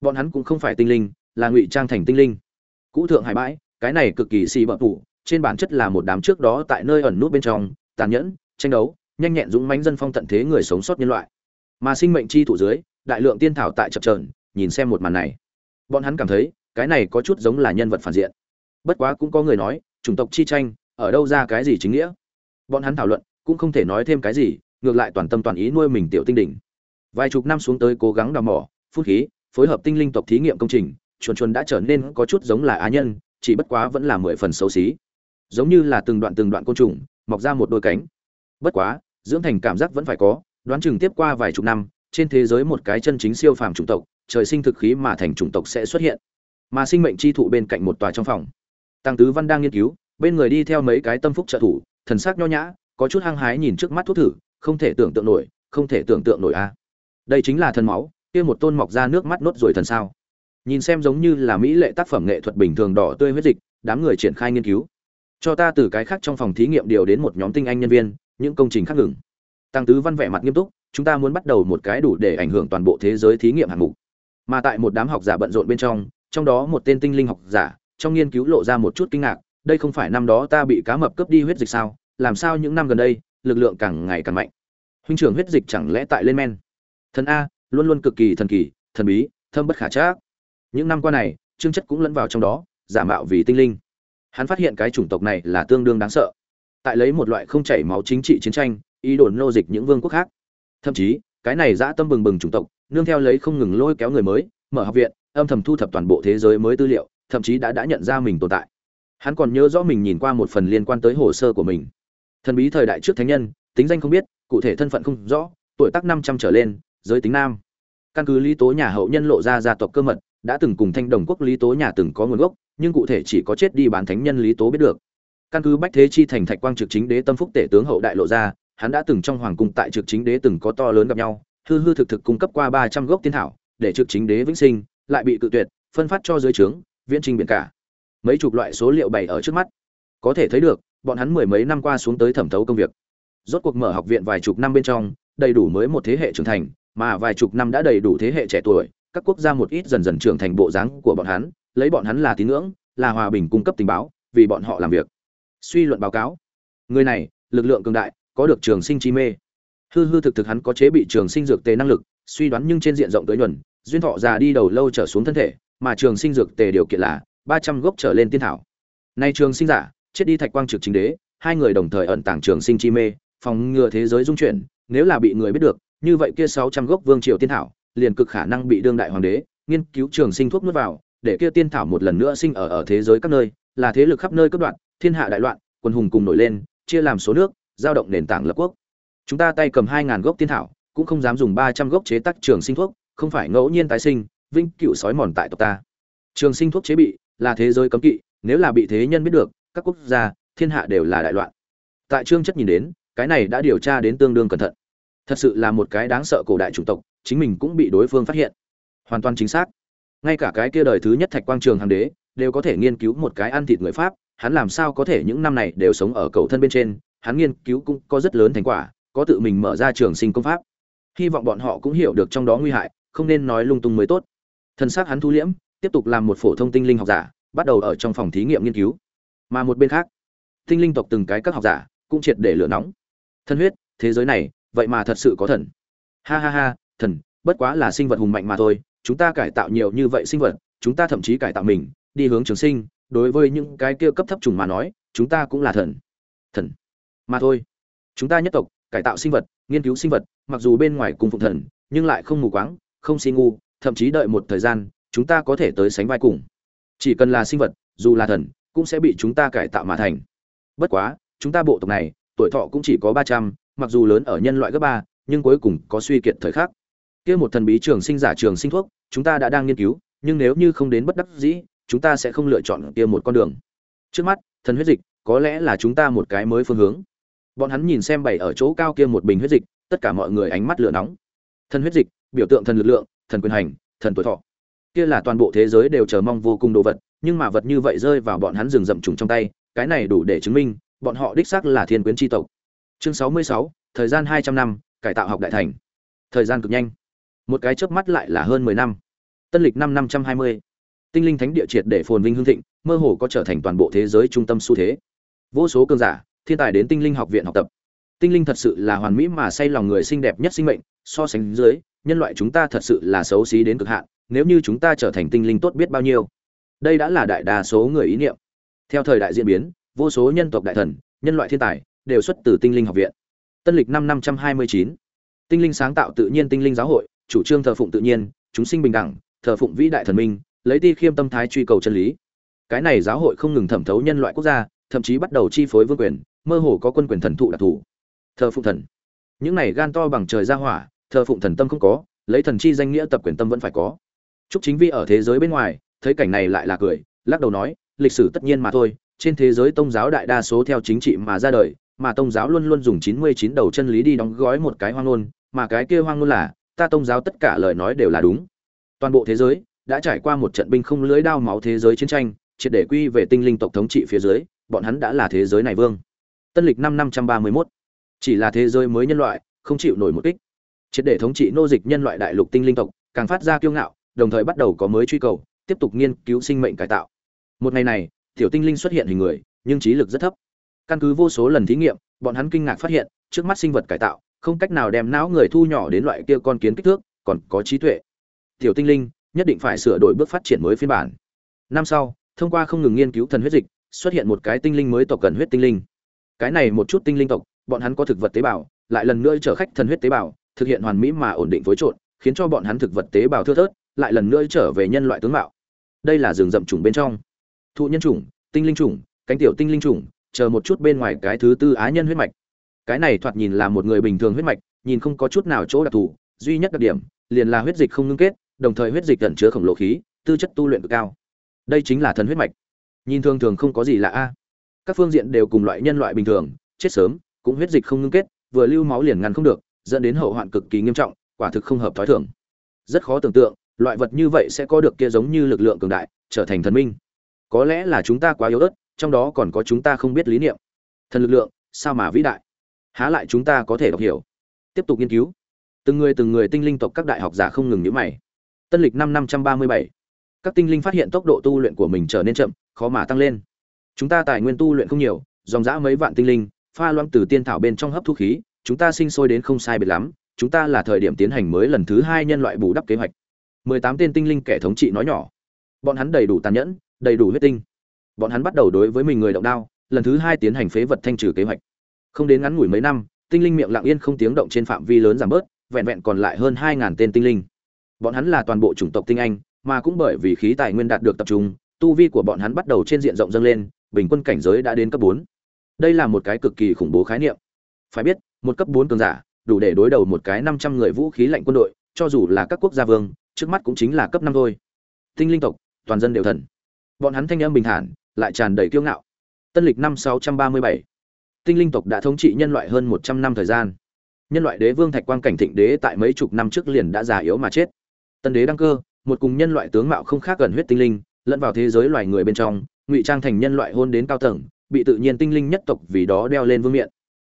Bọn hắn cũng không phải tinh linh, là ngụy trang thành tinh linh. Cũ thượng hải bãi, cái này cực kỳ xì bậm tủ, trên bản chất là một đám trước đó tại nơi ẩn nút bên trong, tàn nhẫn, tranh đấu, nhanh nhẹn dũng mãnh dân phong tận thế người sống sót nhân loại. Mà sinh mệnh chi thụ dưới, đại lượng tiên thảo tại chập trờn nhìn xem một màn này. Bọn hắn cảm thấy, cái này có chút giống là nhân vật phản diện. Bất quá cũng có người nói, chủng tộc chi tranh, ở đâu ra cái gì chính nghĩa? Bọn hắn thảo luận, cũng không thể nói thêm cái gì, ngược lại toàn tâm toàn ý nuôi mình tiểu tinh đỉnh. Vài chục năm xuống tới cố gắng đào mỏ phút khí, phối hợp tinh linh tộc thí nghiệm công trình, chuồn chuồn đã trở nên có chút giống là á nhân, chỉ bất quá vẫn là mười phần xấu xí. Giống như là từng đoạn từng đoạn côn trùng, mọc ra một đôi cánh. Bất quá, dưỡng thành cảm giác vẫn phải có, đoán chừng tiếp qua vài chục năm, trên thế giới một cái chân chính siêu phàm chủng tộc trời sinh thực khí mà thành chủng tộc sẽ xuất hiện. Mà sinh mệnh chi thụ bên cạnh một tòa trong phòng. Tăng tứ văn đang nghiên cứu, bên người đi theo mấy cái tâm phúc trợ thủ, thần sắc nho nhã, có chút hăng hái nhìn trước mắt thuốc thử, không thể tưởng tượng nổi, không thể tưởng tượng nổi a. Đây chính là thần máu, kia một tôn mọc ra nước mắt nốt rồi thần sao. Nhìn xem giống như là mỹ lệ tác phẩm nghệ thuật bình thường đỏ tươi huyết dịch, đám người triển khai nghiên cứu. Cho ta từ cái khác trong phòng thí nghiệm điều đến một nhóm tinh anh nhân viên, những công trình khác ngừng. Tăng tứ văn vẻ mặt nghiêm túc, chúng ta muốn bắt đầu một cái đủ để ảnh hưởng toàn bộ thế giới thí nghiệm hạng mục mà tại một đám học giả bận rộn bên trong trong đó một tên tinh linh học giả, trong nghiên cứu lộ ra một chút kinh ngạc, đây không phải năm đó ta bị cá mập cướp đi huyết dịch sao, làm sao những năm gần đây, lực lượng càng ngày càng mạnh. Huynh trưởng huyết dịch chẳng lẽ tại lên men? Thần a, luôn luôn cực kỳ thần kỳ, thần bí, thâm bất khả trác. Những năm qua này trương chất cũng lẫn vào trong đó, giả mạo vì tinh linh. Hắn phát hiện cái chủng tộc này là tương đương đáng sợ. Tại lấy một loại không chảy máu chính trị chiến tranh, ý đồn nô dịch những vương quốc khác. Thậm chí, cái này dã tâm bừng bừng chủng tộc nương theo lấy không ngừng lôi kéo người mới, mở học viện, âm thầm thu thập toàn bộ thế giới mới tư liệu, thậm chí đã đã nhận ra mình tồn tại. Hắn còn nhớ rõ mình nhìn qua một phần liên quan tới hồ sơ của mình. Thần bí thời đại trước thánh nhân, tính danh không biết, cụ thể thân phận không rõ, tuổi tác năm trăm trở lên, giới tính nam. Căn cứ lý tố nhà hậu nhân lộ ra gia tộc cơ mật, đã từng cùng thanh đồng quốc lý tố nhà từng có nguồn gốc, nhưng cụ thể chỉ có chết đi bán thánh nhân lý tố biết được. Căn cứ bách thế chi thành thạch quang trực chính đế tâm phúc tể tướng hậu đại lộ ra, hắn đã từng trong hoàng cung tại trực chính đế từng có to lớn gặp nhau hư hư thực thực cung cấp qua ba trăm gốc tiên thảo, để trực chính đế vĩnh sinh, lại bị cự tuyệt, phân phát cho dưới trướng, viễn trình biển cả. Mấy chục loại số liệu bày ở trước mắt. Có thể thấy được, bọn hắn mười mấy năm qua xuống tới thẩm thấu công việc. Rốt cuộc mở học viện vài chục năm bên trong, đầy đủ mới một thế hệ trưởng thành, mà vài chục năm đã đầy đủ thế hệ trẻ tuổi, các quốc gia một ít dần dần trưởng thành bộ dáng của bọn hắn, lấy bọn hắn là tín ngưỡng, là hòa bình cung cấp tình báo, vì bọn họ làm việc. Suy luận báo cáo. Người này, lực lượng cường đại, có được trường sinh chi mê hư hư thực thực hắn có chế bị trường sinh dược tề năng lực, suy đoán nhưng trên diện rộng tới nhuần, duyên thọ già đi đầu lâu trở xuống thân thể, mà trường sinh dược tề điều kiện là ba trăm gốc trở lên tiên thảo. Nay trường sinh giả, chết đi thạch quang trực chính đế, hai người đồng thời ẩn tàng trường sinh chi mê, phòng ngừa thế giới dung chuyển, nếu là bị người biết được, như vậy kia sáu trăm gốc vương triều tiên thảo, liền cực khả năng bị đương đại hoàng đế, nghiên cứu trường sinh thuốc nuốt vào, để kia tiên thảo một lần nữa sinh ở ở thế giới các nơi, là thế lực khắp nơi cấp đoạn, thiên hạ đại loạn, quân hùng cùng nổi lên, chia làm số nước, giao động nền tảng lập quốc chúng ta tay cầm hai ngàn gốc tiên thảo, cũng không dám dùng ba trăm gốc chế tác trường sinh thuốc, không phải ngẫu nhiên tái sinh vinh cựu sói mòn tại tộc ta. Trường sinh thuốc chế bị là thế giới cấm kỵ, nếu là bị thế nhân biết được, các quốc gia, thiên hạ đều là đại loạn. Tại trương chất nhìn đến, cái này đã điều tra đến tương đương cẩn thận. Thật sự là một cái đáng sợ cổ đại chủng tộc, chính mình cũng bị đối phương phát hiện. Hoàn toàn chính xác. Ngay cả cái kia đời thứ nhất thạch quang trường hàng đế, đều có thể nghiên cứu một cái ăn thịt người pháp, hắn làm sao có thể những năm này đều sống ở cầu thân bên trên, hắn nghiên cứu cũng có rất lớn thành quả có tự mình mở ra trường sinh công pháp. Hy vọng bọn họ cũng hiểu được trong đó nguy hại, không nên nói lung tung mới tốt. Thân xác hắn thu liễm, tiếp tục làm một phổ thông tinh linh học giả, bắt đầu ở trong phòng thí nghiệm nghiên cứu. Mà một bên khác, tinh linh tộc từng cái các học giả cũng triệt để lửa nóng. Thân huyết, thế giới này, vậy mà thật sự có thần. Ha ha ha, thần, bất quá là sinh vật hùng mạnh mà thôi, chúng ta cải tạo nhiều như vậy sinh vật, chúng ta thậm chí cải tạo mình, đi hướng trường sinh, đối với những cái kia cấp thấp trùng mà nói, chúng ta cũng là thần. Thần. Mà thôi, chúng ta nhất tộc cải tạo sinh vật, nghiên cứu sinh vật, mặc dù bên ngoài cùng phụng thần, nhưng lại không mù quáng, không si ngu, thậm chí đợi một thời gian, chúng ta có thể tới sánh vai cùng. Chỉ cần là sinh vật, dù là thần, cũng sẽ bị chúng ta cải tạo mà thành. Bất quá, chúng ta bộ tộc này, tuổi thọ cũng chỉ có ba trăm, mặc dù lớn ở nhân loại gấp ba, nhưng cuối cùng có suy kiệt thời khắc. Kia một thần bí trường sinh giả trường sinh thuốc, chúng ta đã đang nghiên cứu, nhưng nếu như không đến bất đắc dĩ, chúng ta sẽ không lựa chọn kia một con đường. Trước mắt, thần huyết dịch, có lẽ là chúng ta một cái mới phương hướng bọn hắn nhìn xem bảy ở chỗ cao kia một bình huyết dịch, tất cả mọi người ánh mắt lửa nóng. Thần huyết dịch, biểu tượng thần lực lượng, thần quyền hành, thần tuổi thọ. Kia là toàn bộ thế giới đều chờ mong vô cùng đồ vật, nhưng mà vật như vậy rơi vào bọn hắn rừng rậm trùng trong tay, cái này đủ để chứng minh, bọn họ đích xác là thiên quyến tri tộc. Chương sáu mươi sáu, thời gian hai trăm năm, cải tạo học đại thành. Thời gian cực nhanh. Một cái chớp mắt lại là hơn mười năm. Tân lịch năm năm trăm hai mươi. Tinh linh thánh địa triệt để phồn vinh hương thịnh, mơ hồ có trở thành toàn bộ thế giới trung tâm xu thế. Vô số cơn giả thiên tài đến tinh linh học viện học tập. Tinh linh thật sự là hoàn mỹ mà say lòng người xinh đẹp nhất sinh mệnh, so sánh dưới, nhân loại chúng ta thật sự là xấu xí đến cực hạn, nếu như chúng ta trở thành tinh linh tốt biết bao nhiêu. Đây đã là đại đa số người ý niệm. Theo thời đại diễn biến, vô số nhân tộc đại thần, nhân loại thiên tài, đều xuất từ tinh linh học viện. Tân lịch năm năm trăm hai mươi chín, tinh linh sáng tạo tự nhiên tinh linh giáo hội, chủ trương thờ phụng tự nhiên, chúng sinh bình đẳng, thờ phụng vĩ đại thần minh, lấy ti khiêm tâm thái truy cầu chân lý. Cái này giáo hội không ngừng thẩm thấu nhân loại quốc gia, thậm chí bắt đầu chi phối vương quyền mơ hồ có quân quyền thần thụ đặc thù. Thờ phụng thần. Những này gan to bằng trời ra hỏa, thờ phụng thần tâm không có, lấy thần chi danh nghĩa tập quyền tâm vẫn phải có. Chúc chính vi ở thế giới bên ngoài, thấy cảnh này lại là cười, lắc đầu nói, lịch sử tất nhiên mà thôi, trên thế giới tôn giáo đại đa số theo chính trị mà ra đời, mà tôn giáo luôn luôn dùng chín mươi chín đầu chân lý đi đóng gói một cái hoang ngôn, mà cái kia hoang ngôn là, ta tôn giáo tất cả lời nói đều là đúng. Toàn bộ thế giới đã trải qua một trận binh không lưới đao máu thế giới chiến tranh, triệt để quy về tinh linh tộc thống trị phía dưới, bọn hắn đã là thế giới này vương tân lịch năm năm trăm ba mươi mốt. Chỉ là thế giới mới nhân loại, không chịu nổi một kích. Triệt để thống trị nô dịch nhân loại đại lục tinh linh tộc, càng phát ra kiêu ngạo, đồng thời bắt đầu có mới truy cầu, tiếp tục nghiên cứu sinh mệnh cải tạo. Một ngày này, tiểu tinh linh xuất hiện hình người, nhưng trí lực rất thấp. Căn cứ vô số lần thí nghiệm, bọn hắn kinh ngạc phát hiện, trước mắt sinh vật cải tạo, không cách nào đem não người thu nhỏ đến loại kia con kiến kích thước, còn có trí tuệ. Tiểu tinh linh, nhất định phải sửa đổi bước phát triển mới phiên bản. Năm sau, thông qua không ngừng nghiên cứu thần huyết dịch, xuất hiện một cái tinh linh mới tộc cần huyết tinh linh cái này một chút tinh linh tộc bọn hắn có thực vật tế bào lại lần nữa chở khách thần huyết tế bào thực hiện hoàn mỹ mà ổn định phối trộn khiến cho bọn hắn thực vật tế bào thưa thớt lại lần nữa trở về nhân loại tướng mạo. Đây là rừng rậm trùng bên trong. Thụ nhân trùng, tinh linh trùng, cánh tiểu tinh linh trùng, chờ một chút bên ngoài cái thứ tư á nhân huyết mạch. Cái này thoạt nhìn là một người bình thường huyết mạch nhìn không có chút nào chỗ đặc thù duy nhất đặc điểm liền là huyết dịch không ngưng kết đồng thời huyết dịch ẩn chứa khổng lồ khí tư chất tu luyện cực cao. Đây chính là thần huyết mạch. Nhìn thường thường không có gì lạ a các phương diện đều cùng loại nhân loại bình thường, chết sớm, cũng huyết dịch không ngưng kết, vừa lưu máu liền ngăn không được, dẫn đến hậu hoạn cực kỳ nghiêm trọng, quả thực không hợp thói thường. Rất khó tưởng tượng, loại vật như vậy sẽ có được kia giống như lực lượng cường đại, trở thành thần minh. Có lẽ là chúng ta quá yếu ớt, trong đó còn có chúng ta không biết lý niệm. Thần lực lượng, sao mà vĩ đại? Há lại chúng ta có thể đọc hiểu? Tiếp tục nghiên cứu. Từng người từng người tinh linh tộc các đại học giả không ngừng nhữ mày. Tân lịch năm năm trăm ba mươi bảy. Các tinh linh phát hiện tốc độ tu luyện của mình trở nên chậm, khó mà tăng lên chúng ta tài nguyên tu luyện không nhiều, dòng dã mấy vạn tinh linh, pha loãng từ tiên thảo bên trong hấp thu khí, chúng ta sinh sôi đến không sai biệt lắm, chúng ta là thời điểm tiến hành mới lần thứ hai nhân loại bù đắp kế hoạch. Mười tám tên tinh linh kẻ thống trị nói nhỏ. Bọn hắn đầy đủ tàn nhẫn, đầy đủ huyết tinh. Bọn hắn bắt đầu đối với mình người động đao, lần thứ hai tiến hành phế vật thanh trừ kế hoạch. Không đến ngắn ngủi mấy năm, tinh linh miệng lặng yên không tiếng động trên phạm vi lớn giảm bớt, vẹn vẹn còn lại hơn hai ngàn tên tinh linh. Bọn hắn là toàn bộ chủng tộc tinh anh, mà cũng bởi vì khí tài nguyên đạt được tập trung tu vi của bọn hắn bắt đầu trên diện rộng dâng lên, bình quân cảnh giới đã đến cấp bốn. Đây là một cái cực kỳ khủng bố khái niệm. Phải biết, một cấp bốn cường giả, đủ để đối đầu một cái năm trăm người vũ khí lạnh quân đội, cho dù là các quốc gia vương, trước mắt cũng chính là cấp năm thôi. Tinh linh tộc, toàn dân đều thần. Bọn hắn thanh âm bình thản, lại tràn đầy kiêu ngạo. Tân lịch năm sáu trăm ba mươi bảy, tinh linh tộc đã thống trị nhân loại hơn một trăm năm thời gian. Nhân loại đế vương thạch quang cảnh thịnh đế tại mấy chục năm trước liền đã già yếu mà chết. Tân đế đăng cơ, một cùng nhân loại tướng mạo không khác gần huyết tinh linh lẫn vào thế giới loài người bên trong, ngụy trang thành nhân loại hôn đến cao tầng, bị tự nhiên tinh linh nhất tộc vì đó đeo lên vương miện.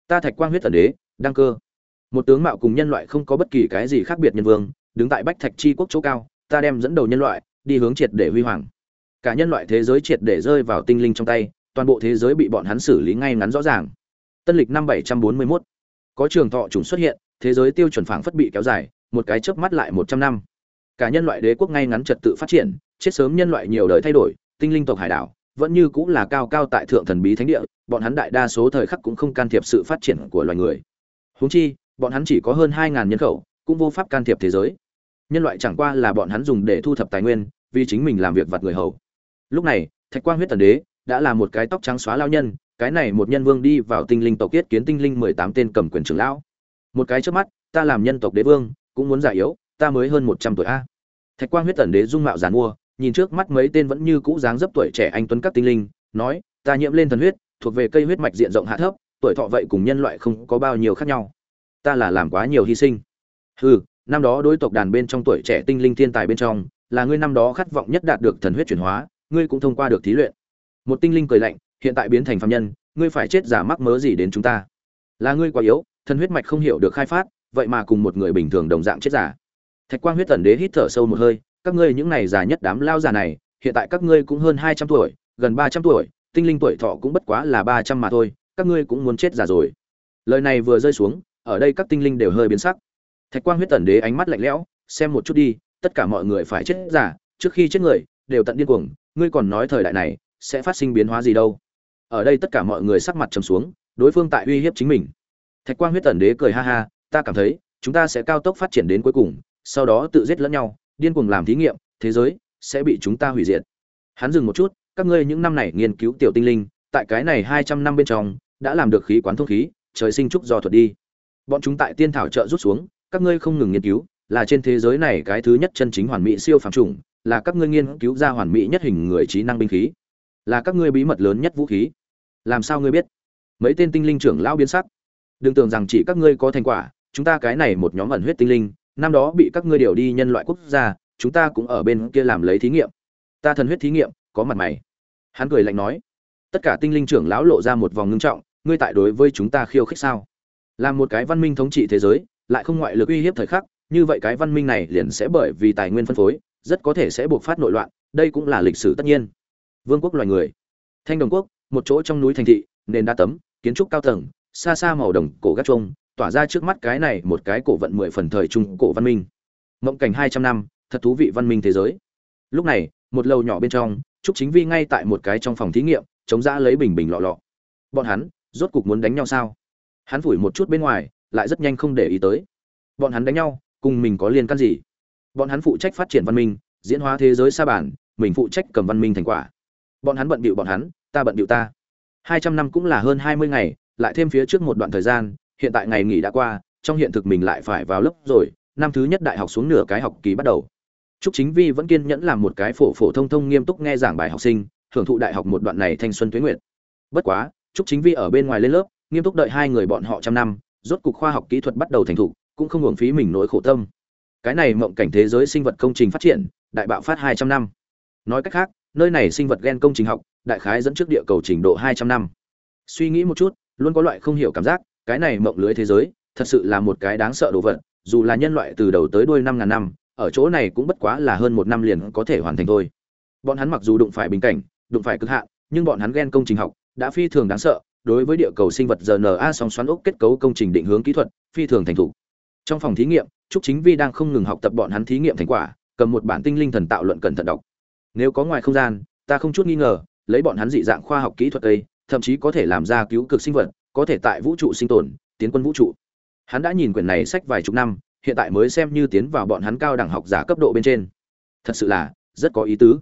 Ta thạch quang huyết tần đế, đăng cơ. Một tướng mạo cùng nhân loại không có bất kỳ cái gì khác biệt nhân vương, đứng tại bách thạch chi quốc chỗ cao, ta đem dẫn đầu nhân loại, đi hướng triệt để huy hoàng. Cả nhân loại thế giới triệt để rơi vào tinh linh trong tay, toàn bộ thế giới bị bọn hắn xử lý ngay ngắn rõ ràng. Tân lịch năm bảy trăm bốn mươi 741 có trường thọ chủng xuất hiện, thế giới tiêu chuẩn phảng phất bị kéo dài, một cái chớp mắt lại một trăm năm cả nhân loại đế quốc ngay ngắn trật tự phát triển, chết sớm nhân loại nhiều đời thay đổi, tinh linh tộc hải đảo, vẫn như cũng là cao cao tại thượng thần bí thánh địa, bọn hắn đại đa số thời khắc cũng không can thiệp sự phát triển của loài người. Huống chi, bọn hắn chỉ có hơn hai ngàn nhân khẩu, cũng vô pháp can thiệp thế giới. Nhân loại chẳng qua là bọn hắn dùng để thu thập tài nguyên, vì chính mình làm việc vặt người hầu. Lúc này, thạch quang huyết tần đế đã là một cái tóc trắng xóa lao nhân, cái này một nhân vương đi vào tinh linh tộc kết kiến tinh linh mười tám tên cầm quyền trưởng lão. Một cái trước mắt, ta làm nhân tộc đế vương, cũng muốn giải yếu, ta mới hơn một trăm tuổi a thạch quang huyết tần đế dung mạo giàn mua, nhìn trước mắt mấy tên vẫn như cũ dáng dấp tuổi trẻ anh tuấn các tinh linh, nói, ta nhiễm lên thần huyết, thuộc về cây huyết mạch diện rộng hạ thấp, tuổi thọ vậy cùng nhân loại không có bao nhiêu khác nhau. Ta là làm quá nhiều hy sinh. Hừ, năm đó đối tộc đàn bên trong tuổi trẻ tinh linh thiên tài bên trong, là ngươi năm đó khát vọng nhất đạt được thần huyết chuyển hóa, ngươi cũng thông qua được thí luyện. Một tinh linh cười lạnh, hiện tại biến thành phạm nhân, ngươi phải chết giả mắc mớ gì đến chúng ta? Là ngươi quá yếu, thần huyết mạch không hiểu được khai phát, vậy mà cùng một người bình thường đồng dạng chết giả thạch quang huyết tần đế hít thở sâu một hơi, các ngươi những này già nhất đám lao già này, hiện tại các ngươi cũng hơn hai trăm tuổi, gần ba trăm tuổi, tinh linh tuổi thọ cũng bất quá là ba trăm mà thôi, các ngươi cũng muốn chết già rồi. Lời này vừa rơi xuống, ở đây các tinh linh đều hơi biến sắc. Thạch quang huyết tần đế ánh mắt lạnh lẽo, xem một chút đi, tất cả mọi người phải chết giả trước khi chết người, đều tận điên cuồng, ngươi còn nói thời đại này, sẽ phát sinh biến hóa gì đâu. Ở đây tất cả mọi người sắc mặt trầm xuống, đối phương tại uy hiếp chính mình. Thạch quang huyết tần đế cười ha ha, ta cảm thấy, chúng ta sẽ cao tốc phát triển đến cuối cùng sau đó tự giết lẫn nhau, điên cuồng làm thí nghiệm, thế giới sẽ bị chúng ta hủy diệt. Hắn dừng một chút, các ngươi những năm này nghiên cứu tiểu tinh linh, tại cái này hai trăm năm bên trong, đã làm được khí quán thông khí, trời sinh trúc do thuật đi. Bọn chúng tại tiên thảo trợ rút xuống, các ngươi không ngừng nghiên cứu, là trên thế giới này cái thứ nhất chân chính hoàn mỹ siêu phàm trùng là các ngươi nghiên cứu ra hoàn mỹ nhất hình người trí năng binh khí, là các ngươi bí mật lớn nhất vũ khí. Làm sao ngươi biết? Mấy tên tinh linh trưởng lão biến sắc. Đừng tưởng rằng chỉ các ngươi có thành quả, chúng ta cái này một nhóm ẩn huyết tinh linh năm đó bị các ngươi điều đi nhân loại quốc gia, chúng ta cũng ở bên kia làm lấy thí nghiệm. Ta thần huyết thí nghiệm, có mặt mày. Hắn cười lạnh nói, tất cả tinh linh trưởng lão lộ ra một vòng ngưng trọng, ngươi tại đối với chúng ta khiêu khích sao? Làm một cái văn minh thống trị thế giới, lại không ngoại lực uy hiếp thời khắc, như vậy cái văn minh này liền sẽ bởi vì tài nguyên phân phối, rất có thể sẽ buộc phát nội loạn, đây cũng là lịch sử tất nhiên. Vương quốc loài người. Thanh đồng quốc, một chỗ trong núi thành thị, nền đa tấm, kiến trúc cao tầng, xa xa màu đồng cổ gác trông tỏa ra trước mắt cái này một cái cổ vận mười phần thời trung cổ văn minh. Mộng cảnh hai trăm năm, thật thú vị văn minh thế giới. Lúc này, một lầu nhỏ bên trong, trúc chính vi ngay tại một cái trong phòng thí nghiệm, chống ra lấy bình bình lọ lọ. Bọn hắn, rốt cục muốn đánh nhau sao? Hắn phủi một chút bên ngoài, lại rất nhanh không để ý tới. Bọn hắn đánh nhau, cùng mình có liên can gì? Bọn hắn phụ trách phát triển văn minh, diễn hóa thế giới xa bản, mình phụ trách cầm văn minh thành quả. Bọn hắn bận bịu bọn hắn, ta bận bịu ta. Hai trăm năm cũng là hơn hai mươi ngày, lại thêm phía trước một đoạn thời gian hiện tại ngày nghỉ đã qua trong hiện thực mình lại phải vào lớp rồi năm thứ nhất đại học xuống nửa cái học kỳ bắt đầu Trúc Chính Vi vẫn kiên nhẫn làm một cái phổ phổ thông thông nghiêm túc nghe giảng bài học sinh, hưởng thụ đại học một đoạn này thanh xuân tuế nguyệt. Bất quá, Trúc Chính Vi ở bên ngoài lên lớp, nghiêm túc đợi hai người bọn họ trăm năm, rốt cục khoa học kỹ thuật bắt đầu thành thục, cũng không hưởng phí mình nỗi khổ tâm. Cái này mộng cảnh thế giới sinh vật công trình phát triển, đại bạo phát 200 năm. Nói cách khác, nơi này sinh vật gen công trình học, đại khái dẫn trước địa cầu trình độ 200 năm. Suy nghĩ một chút, luôn có loại không hiểu cảm giác, cái này mộng lưới thế giới, thật sự là một cái đáng sợ đồ vật, dù là nhân loại từ đầu tới đuôi năm ngàn năm, ở chỗ này cũng bất quá là hơn một năm liền có thể hoàn thành thôi. Bọn hắn mặc dù đụng phải bình cảnh, đụng phải cực hạn, nhưng bọn hắn gen công trình học đã phi thường đáng sợ, đối với địa cầu sinh vật RNA song xoắn ốc kết cấu công trình định hướng kỹ thuật, phi thường thành thục. Trong phòng thí nghiệm, Trúc Chính Vi đang không ngừng học tập bọn hắn thí nghiệm thành quả, cầm một bản tinh linh thần tạo luận cẩn thận đọc. Nếu có ngoài không gian, ta không chút nghi ngờ, lấy bọn hắn dị dạng khoa học kỹ thuật ấy, thậm chí có thể làm ra cứu cực sinh vật, có thể tại vũ trụ sinh tồn, tiến quân vũ trụ. Hắn đã nhìn quyển này sách vài chục năm, hiện tại mới xem như tiến vào bọn hắn cao đẳng học giả cấp độ bên trên. Thật sự là rất có ý tứ.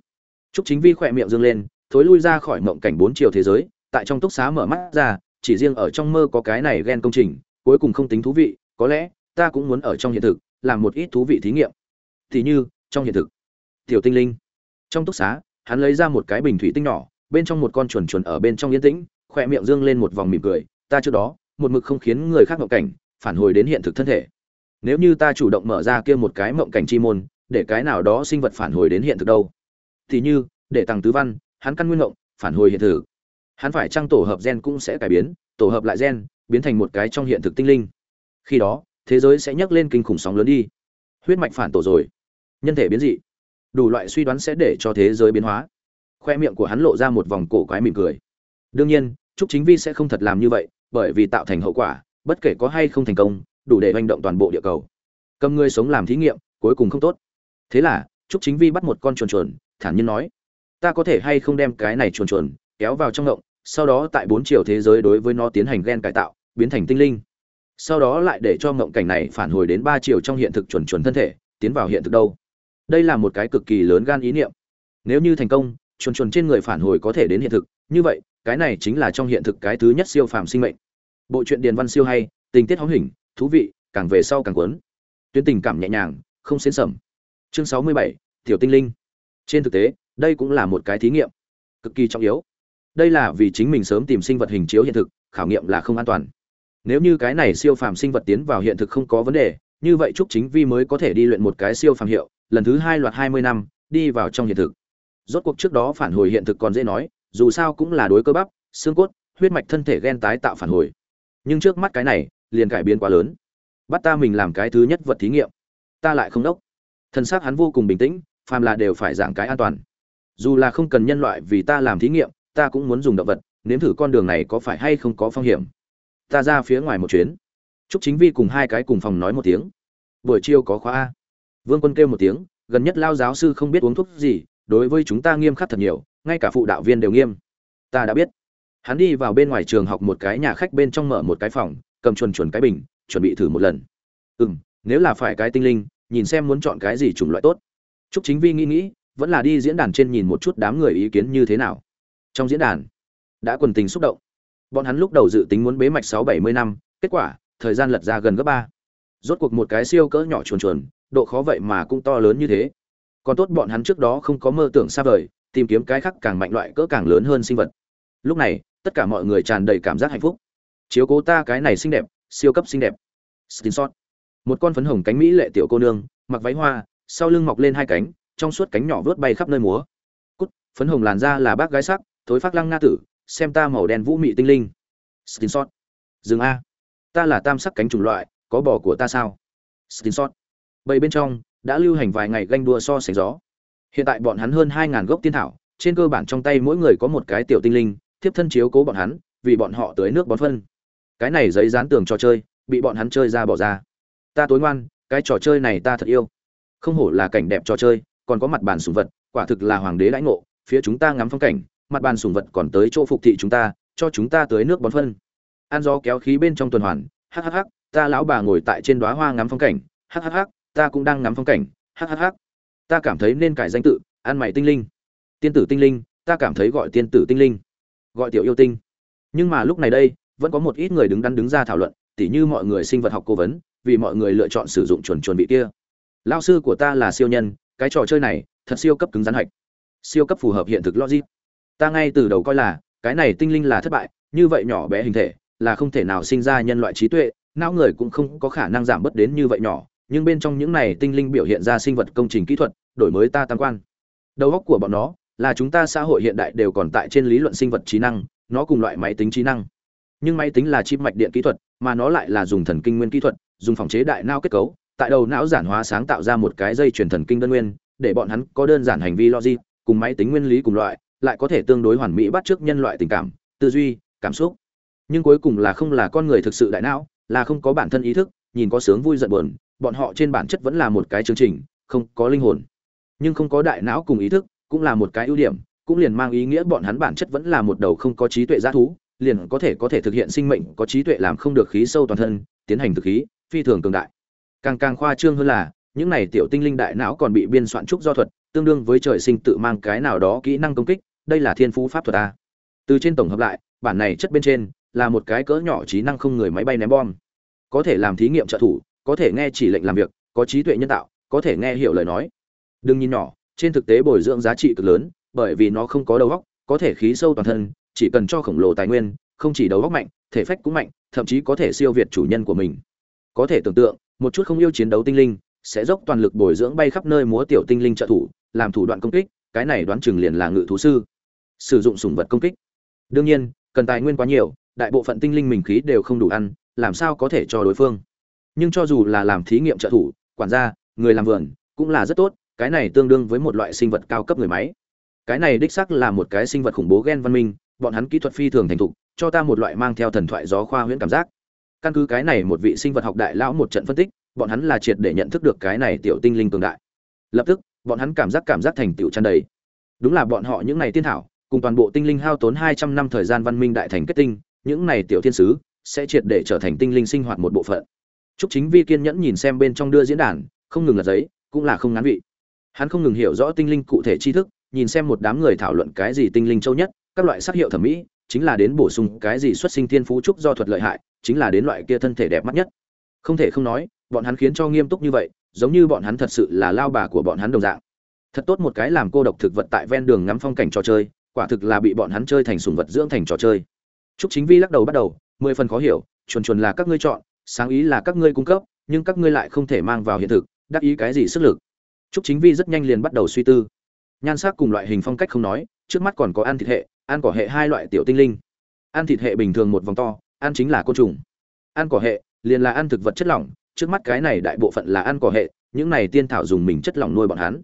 Trúc Chính Vi khỏe miệng dương lên, thối lui ra khỏi mộng cảnh bốn chiều thế giới, tại trong túc xá mở mắt ra, chỉ riêng ở trong mơ có cái này ghen công trình, cuối cùng không tính thú vị, có lẽ ta cũng muốn ở trong hiện thực làm một ít thú vị thí nghiệm. Thì như, trong hiện thực, tiểu tinh linh. Trong túc xá, hắn lấy ra một cái bình thủy tinh nhỏ, bên trong một con chuồn chuồn ở bên trong yên tĩnh, khỏe miệng dương lên một vòng mỉm cười, ta trước đó, một mực không khiến người khác mộng cảnh, phản hồi đến hiện thực thân thể. Nếu như ta chủ động mở ra kia một cái mộng cảnh chi môn, để cái nào đó sinh vật phản hồi đến hiện thực đâu? Thì như, để tăng tứ văn, hắn căn nguyên mộng, phản hồi hiện thực. Hắn phải trang tổ hợp gen cũng sẽ cải biến tổ hợp lại gen biến thành một cái trong hiện thực tinh linh. Khi đó thế giới sẽ nhấc lên kinh khủng sóng lớn đi. Huyết mạch phản tổ rồi. Nhân thể biến dị. Đủ loại suy đoán sẽ để cho thế giới biến hóa. Khoe miệng của hắn lộ ra một vòng cổ quái mỉm cười. Đương nhiên trúc chính vi sẽ không thật làm như vậy bởi vì tạo thành hậu quả, bất kể có hay không thành công, đủ để hành động toàn bộ địa cầu. Cầm người sống làm thí nghiệm, cuối cùng không tốt. Thế là, trúc chính vi bắt một con chuồn chuồn, thản nhiên nói, ta có thể hay không đem cái này chuồn chuồn kéo vào trong ngộng, sau đó tại bốn chiều thế giới đối với nó tiến hành gen cải tạo, biến thành tinh linh. Sau đó lại để cho ngộng cảnh này phản hồi đến ba chiều trong hiện thực chuẩn chuẩn thân thể, tiến vào hiện thực đâu. Đây là một cái cực kỳ lớn gan ý niệm. Nếu như thành công chuồn chuồn trên người phản hồi có thể đến hiện thực. Như vậy, cái này chính là trong hiện thực cái thứ nhất siêu phàm sinh mệnh. Bộ truyện điền văn siêu hay, tình tiết hóm hình, thú vị, càng về sau càng cuốn. Tuyến tình cảm nhẹ nhàng, không xến sẩm. Chương sáu mươi bảy, tiểu tinh linh. Trên thực tế, đây cũng là một cái thí nghiệm, cực kỳ trọng yếu. Đây là vì chính mình sớm tìm sinh vật hình chiếu hiện thực, khảo nghiệm là không an toàn. Nếu như cái này siêu phàm sinh vật tiến vào hiện thực không có vấn đề, như vậy trúc chính vi mới có thể đi luyện một cái siêu phàm hiệu, lần thứ hai loạt hai mươi năm, đi vào trong hiện thực rốt cuộc trước đó phản hồi hiện thực còn dễ nói dù sao cũng là đối cơ bắp xương cốt huyết mạch thân thể gen tái tạo phản hồi. Nhưng trước mắt cái này liền cải biến quá lớn. Bắt ta mình làm cái thứ nhất vật thí nghiệm. Ta lại không đốc. Thân xác hắn vô cùng bình tĩnh phàm là đều phải giảng cái an toàn. Dù là không cần nhân loại vì ta làm thí nghiệm ta cũng muốn dùng động vật nếm thử con đường này có phải hay không có phong hiểm. Ta ra phía ngoài một chuyến. Trúc Chính Vi cùng hai cái cùng phòng nói một tiếng. Buổi chiều có khóa a. Vương Quân kêu một tiếng, gần nhất lao giáo sư không biết uống thuốc gì, đối với chúng ta nghiêm khắc thật nhiều, ngay cả phụ đạo viên đều nghiêm. Ta đã biết. Hắn đi vào bên ngoài trường học một cái nhà khách bên trong mở một cái phòng, cầm chuồn chuồn cái bình, chuẩn bị thử một lần. Ừm, nếu là phải cái tinh linh, nhìn xem muốn chọn cái gì chủng loại tốt. Trúc Chính Vi nghĩ nghĩ, vẫn là đi diễn đàn trên nhìn một chút đám người ý kiến như thế nào. Trong diễn đàn, đã quần tình xúc động. Bọn hắn lúc đầu dự tính muốn bế mạch sáu bảy mươi năm, kết quả, thời gian lật ra gần gấp ba rốt cuộc một cái siêu cỡ nhỏ chuồn chuồn độ khó vậy mà cũng to lớn như thế còn tốt bọn hắn trước đó không có mơ tưởng xa vời, tìm kiếm cái khác càng mạnh loại cỡ càng lớn hơn sinh vật. Lúc này, tất cả mọi người tràn đầy cảm giác hạnh phúc. Chiếu cố ta cái này xinh đẹp, siêu cấp xinh đẹp. Stin một con phấn hồng cánh mỹ lệ tiểu cô nương, mặc váy hoa, sau lưng mọc lên hai cánh, trong suốt cánh nhỏ vớt bay khắp nơi múa. Cút, phấn hồng làn da là bác gái sắc, thối phát lăng nga tử, xem ta màu đen vũ mị tinh linh. Stin dừng a. Ta là tam sắc cánh chủng loại, có bò của ta sao? Stinshot. Bầy bên trong đã lưu hành vài ngày ganh đua so sánh gió. Hiện tại bọn hắn hơn 2000 gốc tiên thảo, trên cơ bản trong tay mỗi người có một cái tiểu tinh linh, tiếp thân chiếu cố bọn hắn, vì bọn họ tưới nước bón phân. Cái này giấy dán tường trò chơi, bị bọn hắn chơi ra bỏ ra. Ta tối ngoan, cái trò chơi này ta thật yêu. Không hổ là cảnh đẹp trò chơi, còn có mặt bàn sủng vật, quả thực là hoàng đế lãnh ngộ, phía chúng ta ngắm phong cảnh, mặt bàn sủng vật còn tới chỗ phục thị chúng ta, cho chúng ta tưới nước bón phân ăn gió kéo khí bên trong tuần hoàn hhh ta lão bà ngồi tại trên đóa hoa ngắm phong cảnh hhh ta cũng đang ngắm phong cảnh hhh ta cảm thấy nên cải danh tự, ăn mày tinh linh. Tiên tử tinh linh, ta cảm thấy gọi tiên tử tinh linh. Gọi tiểu yêu tinh. Nhưng mà lúc này đây, vẫn có một ít người đứng đắn đứng ra thảo luận, tỉ như mọi người sinh vật học cố vấn, vì mọi người lựa chọn sử dụng chuẩn chuẩn bị kia. Lao sư của ta là siêu nhân, cái trò chơi này, thật siêu cấp cứng rắn hạch. Siêu cấp phù hợp hiện thực logic. Ta ngay từ đầu coi là, cái này tinh linh là thất bại, như vậy nhỏ bé hình thể, là không thể nào sinh ra nhân loại trí tuệ, não người cũng không có khả năng giảm bớt đến như vậy nhỏ nhưng bên trong những này tinh linh biểu hiện ra sinh vật công trình kỹ thuật, đổi mới ta tam quan. Đầu óc của bọn nó là chúng ta xã hội hiện đại đều còn tại trên lý luận sinh vật trí năng, nó cùng loại máy tính trí năng. Nhưng máy tính là chip mạch điện kỹ thuật, mà nó lại là dùng thần kinh nguyên kỹ thuật, dùng phòng chế đại não kết cấu, tại đầu não giản hóa sáng tạo ra một cái dây chuyển thần kinh đơn nguyên, để bọn hắn có đơn giản hành vi logic, cùng máy tính nguyên lý cùng loại, lại có thể tương đối hoàn mỹ bắt chước nhân loại tình cảm, tư duy, cảm xúc. Nhưng cuối cùng là không là con người thực sự đại não, là không có bản thân ý thức nhìn có sướng vui giận buồn, bọn họ trên bản chất vẫn là một cái chương trình, không có linh hồn. Nhưng không có đại não cùng ý thức, cũng là một cái ưu điểm, cũng liền mang ý nghĩa bọn hắn bản chất vẫn là một đầu không có trí tuệ g thú, liền có thể có thể thực hiện sinh mệnh, có trí tuệ làm không được khí sâu toàn thân, tiến hành thực khí, phi thường cường đại. Càng càng khoa trương hơn là, những này tiểu tinh linh đại não còn bị biên soạn trúc do thuật, tương đương với trời sinh tự mang cái nào đó kỹ năng công kích, đây là thiên phú pháp thuật a. Từ trên tổng hợp lại, bản này chất bên trên, là một cái cỡ nhỏ trí năng không người máy bay ném bom có thể làm thí nghiệm trợ thủ, có thể nghe chỉ lệnh làm việc, có trí tuệ nhân tạo, có thể nghe hiểu lời nói. Đừng nhìn nhỏ, trên thực tế bồi dưỡng giá trị cực lớn, bởi vì nó không có đầu óc, có thể khí sâu toàn thân, chỉ cần cho khổng lồ tài nguyên, không chỉ đầu óc mạnh, thể phách cũng mạnh, thậm chí có thể siêu việt chủ nhân của mình. Có thể tưởng tượng, một chút không yêu chiến đấu tinh linh, sẽ dốc toàn lực bồi dưỡng bay khắp nơi múa tiểu tinh linh trợ thủ, làm thủ đoạn công kích, cái này đoán chừng liền là ngự thú sư. Sử dụng sủng vật công kích. Đương nhiên, cần tài nguyên quá nhiều, đại bộ phận tinh linh mình khí đều không đủ ăn làm sao có thể cho đối phương. Nhưng cho dù là làm thí nghiệm trợ thủ, quản gia, người làm vườn, cũng là rất tốt, cái này tương đương với một loại sinh vật cao cấp người máy. Cái này đích xác là một cái sinh vật khủng bố gen văn minh, bọn hắn kỹ thuật phi thường thành thục, cho ta một loại mang theo thần thoại gió khoa huyễn cảm giác. Căn cứ cái này một vị sinh vật học đại lão một trận phân tích, bọn hắn là triệt để nhận thức được cái này tiểu tinh linh cường đại. Lập tức, bọn hắn cảm giác cảm giác thành tiểu tràn đầy. Đúng là bọn họ những này tiên thảo, cùng toàn bộ tinh linh hao tốn hai trăm năm thời gian văn minh đại thành kết tinh, những này tiểu thiên sứ sẽ triệt để trở thành tinh linh sinh hoạt một bộ phận. Trúc Chính Vi kiên nhẫn nhìn xem bên trong đưa diễn đàn, không ngừng là giấy, cũng là không ngán vị. Hắn không ngừng hiểu rõ tinh linh cụ thể tri thức, nhìn xem một đám người thảo luận cái gì tinh linh châu nhất, các loại sắc hiệu thẩm mỹ, chính là đến bổ sung cái gì xuất sinh thiên phú trúc do thuật lợi hại, chính là đến loại kia thân thể đẹp mắt nhất. Không thể không nói, bọn hắn khiến cho nghiêm túc như vậy, giống như bọn hắn thật sự là lao bà của bọn hắn đồng dạng. Thật tốt một cái làm cô độc thực vật tại ven đường ngắm phong cảnh trò chơi, quả thực là bị bọn hắn chơi thành sùng vật dưỡng thành trò chơi Trúc Chính Vi lắc đầu bắt đầu, mười phần khó hiểu, chuẩn chuẩn là các ngươi chọn, sáng ý là các ngươi cung cấp, nhưng các ngươi lại không thể mang vào hiện thực, đắc ý cái gì sức lực. Trúc Chính Vi rất nhanh liền bắt đầu suy tư. Nhan sắc cùng loại hình phong cách không nói, trước mắt còn có ăn thịt hệ, ăn cỏ hệ hai loại tiểu tinh linh. Ăn thịt hệ bình thường một vòng to, ăn chính là côn trùng. Ăn cỏ hệ, liền là ăn thực vật chất lỏng, trước mắt cái này đại bộ phận là ăn cỏ hệ, những này tiên thảo dùng mình chất lỏng nuôi bọn hắn.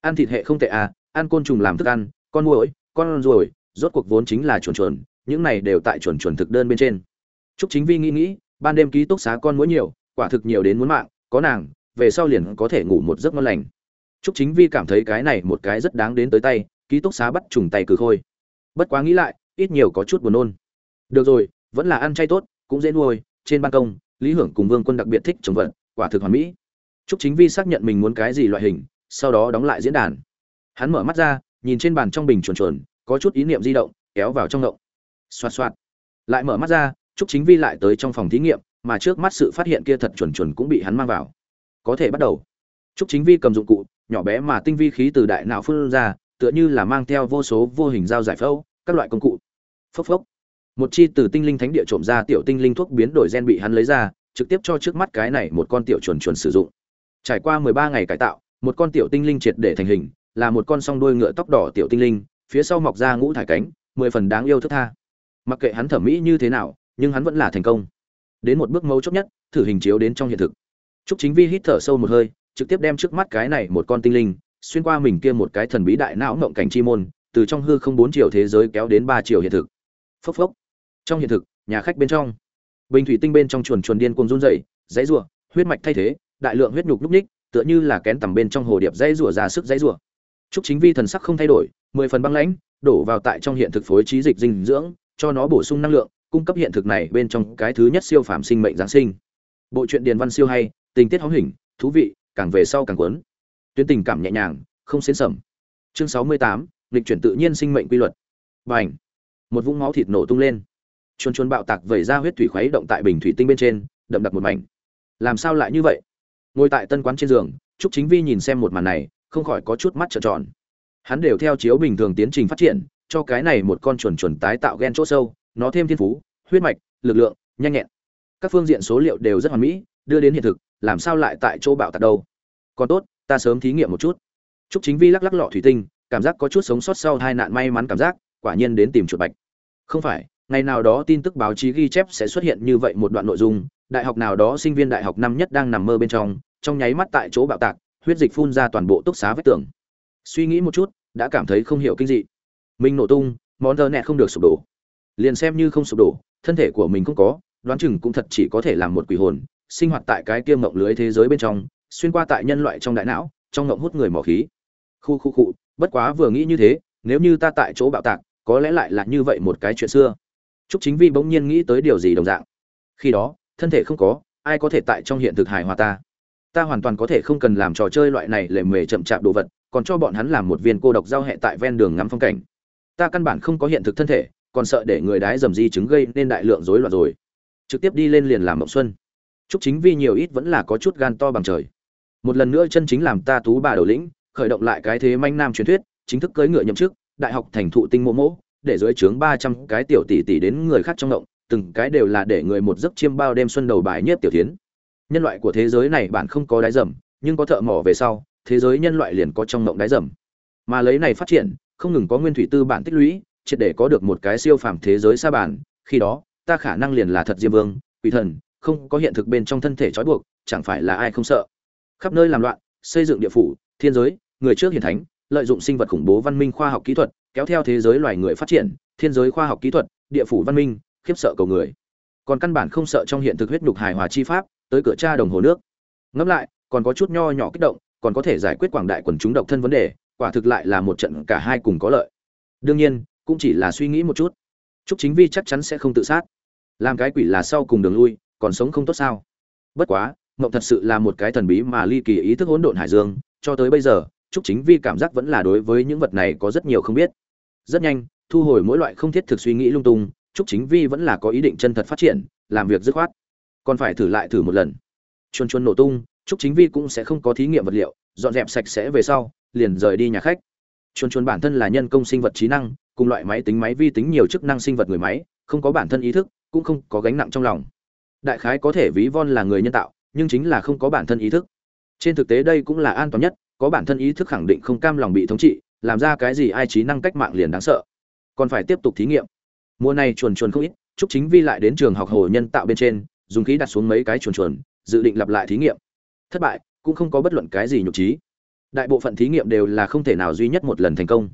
Ăn thịt hệ không tệ à, ăn côn trùng làm thức ăn, con muỗi, con ruồi, rốt cuộc vốn chính là chuồn chuồn, những này đều tại chuẩn chuẩn thực đơn bên trên. Trúc Chính Vi nghĩ nghĩ, ban đêm ký túc xá con muỗi nhiều, quả thực nhiều đến muốn mạng, có nàng, về sau liền có thể ngủ một giấc ngon lành. Trúc Chính Vi cảm thấy cái này một cái rất đáng đến tới tay, ký túc xá bắt trùng tay cử khôi. Bất quá nghĩ lại, ít nhiều có chút buồn nôn. Được rồi, vẫn là ăn chay tốt, cũng dễ nuôi, trên ban công, Lý Hưởng cùng Vương Quân đặc biệt thích trồng vật, quả thực hoàn mỹ. Trúc Chính Vi xác nhận mình muốn cái gì loại hình, sau đó đóng lại diễn đàn. Hắn mở mắt ra, nhìn trên bàn trong bình chuồn chuồn, có chút ý niệm di động, kéo vào trong động. Xoạt xoạt. Lại mở mắt ra, Trúc Chính Vi lại tới trong phòng thí nghiệm, mà trước mắt sự phát hiện kia thật chuẩn chuẩn cũng bị hắn mang vào. Có thể bắt đầu. Trúc Chính Vi cầm dụng cụ, nhỏ bé mà tinh vi khí từ đại não phun ra, tựa như là mang theo vô số vô hình dao giải phẫu, các loại công cụ. Phốc phốc. Một chi từ tinh linh thánh địa trộm ra tiểu tinh linh thuốc biến đổi gen bị hắn lấy ra, trực tiếp cho trước mắt cái này một con tiểu chuẩn chuẩn sử dụng. Trải qua 13 ngày cải tạo, một con tiểu tinh linh triệt để thành hình, là một con song đuôi ngựa tóc đỏ tiểu tinh linh, phía sau mọc ra ngũ thải cánh, mười phần đáng yêu thức tha. Mặc kệ hắn thẩm mỹ như thế nào, nhưng hắn vẫn là thành công. Đến một bước mấu chốt nhất, thử hình chiếu đến trong hiện thực. Trúc Chính Vi hít thở sâu một hơi, trực tiếp đem trước mắt cái này một con tinh linh, xuyên qua mình kia một cái thần bí đại não ngộng cảnh chi môn, từ trong hư không bốn chiều thế giới kéo đến ba chiều hiện thực. Phốc phốc. Trong hiện thực, nhà khách bên trong, bình thủy tinh bên trong chuồn chuồn điên cuồng run rẩy, dãy rủa, huyết mạch thay thế, đại lượng huyết nhục lúc ních, tựa như là kén tầm bên trong hồ điệp dãy rủa ra sức dãy rủa. Trúc Chính Vi thần sắc không thay đổi, mười phần băng lãnh, đổ vào tại trong hiện thực phối trí dịch dinh dưỡng, cho nó bổ sung năng lượng, cung cấp hiện thực này bên trong cái thứ nhất siêu phàm sinh mệnh giáng sinh. Bộ truyện điền văn siêu hay, tình tiết hóm hình, thú vị, càng về sau càng cuốn. Tuyến tình cảm nhẹ nhàng, không xiên sẩm. Chương 68, lịch chuyển tự nhiên sinh mệnh quy luật. Bành! Một vũng máu thịt nổ tung lên. Chuồn chuồn bạo tạc vẩy ra huyết thủy khuấy động tại bình thủy tinh bên trên, đậm đặc một mảnh. Làm sao lại như vậy? Ngồi tại tân quán trên giường, Trúc Chính Vi nhìn xem một màn này, không khỏi có chút mắt trợn tròn. Hắn đều theo chiếu bình thường tiến trình phát triển, cho cái này một con chuồn chuồn tái tạo gen chỗ sâu, nó thêm thiên phú, huyết mạch, lực lượng, nhanh nhẹn. Các phương diện số liệu đều rất hoàn mỹ, đưa đến hiện thực, làm sao lại tại chỗ bạo tạc đâu? Còn tốt, ta sớm thí nghiệm một chút. Trúc Chính Vi lắc lắc lọ thủy tinh, cảm giác có chút sống sót sau hai nạn may mắn cảm giác, quả nhiên đến tìm chuột bạch. Không phải, ngày nào đó tin tức báo chí ghi chép sẽ xuất hiện như vậy một đoạn nội dung, đại học nào đó sinh viên đại học năm nhất đang nằm mơ bên trong, trong nháy mắt tại chỗ bạo tạc, huyết dịch phun ra toàn bộ túc xá vách tường. Suy nghĩ một chút, đã cảm thấy không hiểu kinh dị. Mình nổ tung, món tơ nẹt không được sụp đổ. Liền xem như không sụp đổ, thân thể của mình cũng có, đoán chừng cũng thật chỉ có thể làm một quỷ hồn, sinh hoạt tại cái kia ngộng lưới thế giới bên trong, xuyên qua tại nhân loại trong đại não, trong ngộng hút người mỏ khí. Khu khu khu, bất quá vừa nghĩ như thế, nếu như ta tại chỗ bạo tạc, có lẽ lại là như vậy một cái chuyện xưa. Trúc Chính Vi bỗng nhiên nghĩ tới điều gì đồng dạng. Khi đó, thân thể không có, ai có thể tại trong hiện thực hài hòa ta? Ta hoàn toàn có thể không cần làm trò chơi loại này lề mề chậm chạp đồ vật, còn cho bọn hắn làm một viên cô độc giao hệ tại ven đường ngắm phong cảnh. Ta căn bản không có hiện thực thân thể, còn sợ để người đái dầm di chứng gây nên đại lượng rối loạn rồi. Trực tiếp đi lên liền làm mộng xuân. Trúc Chính Vi nhiều ít vẫn là có chút gan to bằng trời. Một lần nữa chân chính làm ta tú bà đầu lĩnh, khởi động lại cái thế manh nam truyền thuyết, chính thức cưỡi ngựa nhậm chức, đại học thành thụ tinh mô mỗ để dưới trướng 300 cái tiểu tỷ tỷ đến người khác trong động, từng cái đều là để người một giấc chiêm bao đêm xuân đầu bài nhất tiểu thiến. Nhân loại của thế giới này bản không có đáy dầm nhưng có thợ mỏ về sau, thế giới nhân loại liền có trong mộng đáy dầm Mà lấy này phát triển, không ngừng có nguyên thủy tư bản tích lũy, triệt để có được một cái siêu phàm thế giới xa bản, khi đó, ta khả năng liền là thật diêm vương, quỷ thần, không có hiện thực bên trong thân thể trói buộc, chẳng phải là ai không sợ. Khắp nơi làm loạn, xây dựng địa phủ, thiên giới, người trước hiển thánh, lợi dụng sinh vật khủng bố văn minh khoa học kỹ thuật, kéo theo thế giới loài người phát triển, thiên giới khoa học kỹ thuật, địa phủ văn minh, khiếp sợ cầu người. Còn căn bản không sợ trong hiện thực huyết nhục hài hòa chi pháp, tới cửa cha đồng hồ nước. Ngẫm lại, còn có chút nho nhỏ kích động, còn có thể giải quyết quảng đại quần chúng độc thân vấn đề, quả thực lại là một trận cả hai cùng có lợi. Đương nhiên, cũng chỉ là suy nghĩ một chút. Trúc Chính Vi chắc chắn sẽ không tự sát. Làm cái quỷ là sau cùng đường lui, còn sống không tốt sao? Bất quá, mộng thật sự là một cái thần bí mà ly kỳ ý thức hỗn độn hải dương, cho tới bây giờ, Trúc Chính Vi cảm giác vẫn là đối với những vật này có rất nhiều không biết. Rất nhanh, thu hồi mỗi loại không thiết thực suy nghĩ lung tung, Trúc Chính Vi vẫn là có ý định chân thật phát triển, làm việc dứt khoát. Còn phải thử lại thử một lần. Chuồn chuồn nổ tung, Trúc Chính Vi cũng sẽ không có thí nghiệm vật liệu, dọn dẹp sạch sẽ về sau, liền rời đi nhà khách. Chuồn chuồn bản thân là nhân công sinh vật trí năng, cùng loại máy tính máy vi tính nhiều chức năng sinh vật người máy, không có bản thân ý thức, cũng không có gánh nặng trong lòng. Đại khái có thể ví von là người nhân tạo, nhưng chính là không có bản thân ý thức. Trên thực tế đây cũng là an toàn nhất, có bản thân ý thức khẳng định không cam lòng bị thống trị, làm ra cái gì ai trí năng cách mạng liền đáng sợ. Còn phải tiếp tục thí nghiệm. Mùa này chuồn chuồn không ít chúc chính vi lại đến trường học hồ nhân tạo bên trên, dùng khí đặt xuống mấy cái chuồn chuồn, dự định lặp lại thí nghiệm. Thất bại, cũng không có bất luận cái gì nhục trí. Đại bộ phận thí nghiệm đều là không thể nào duy nhất một lần thành công.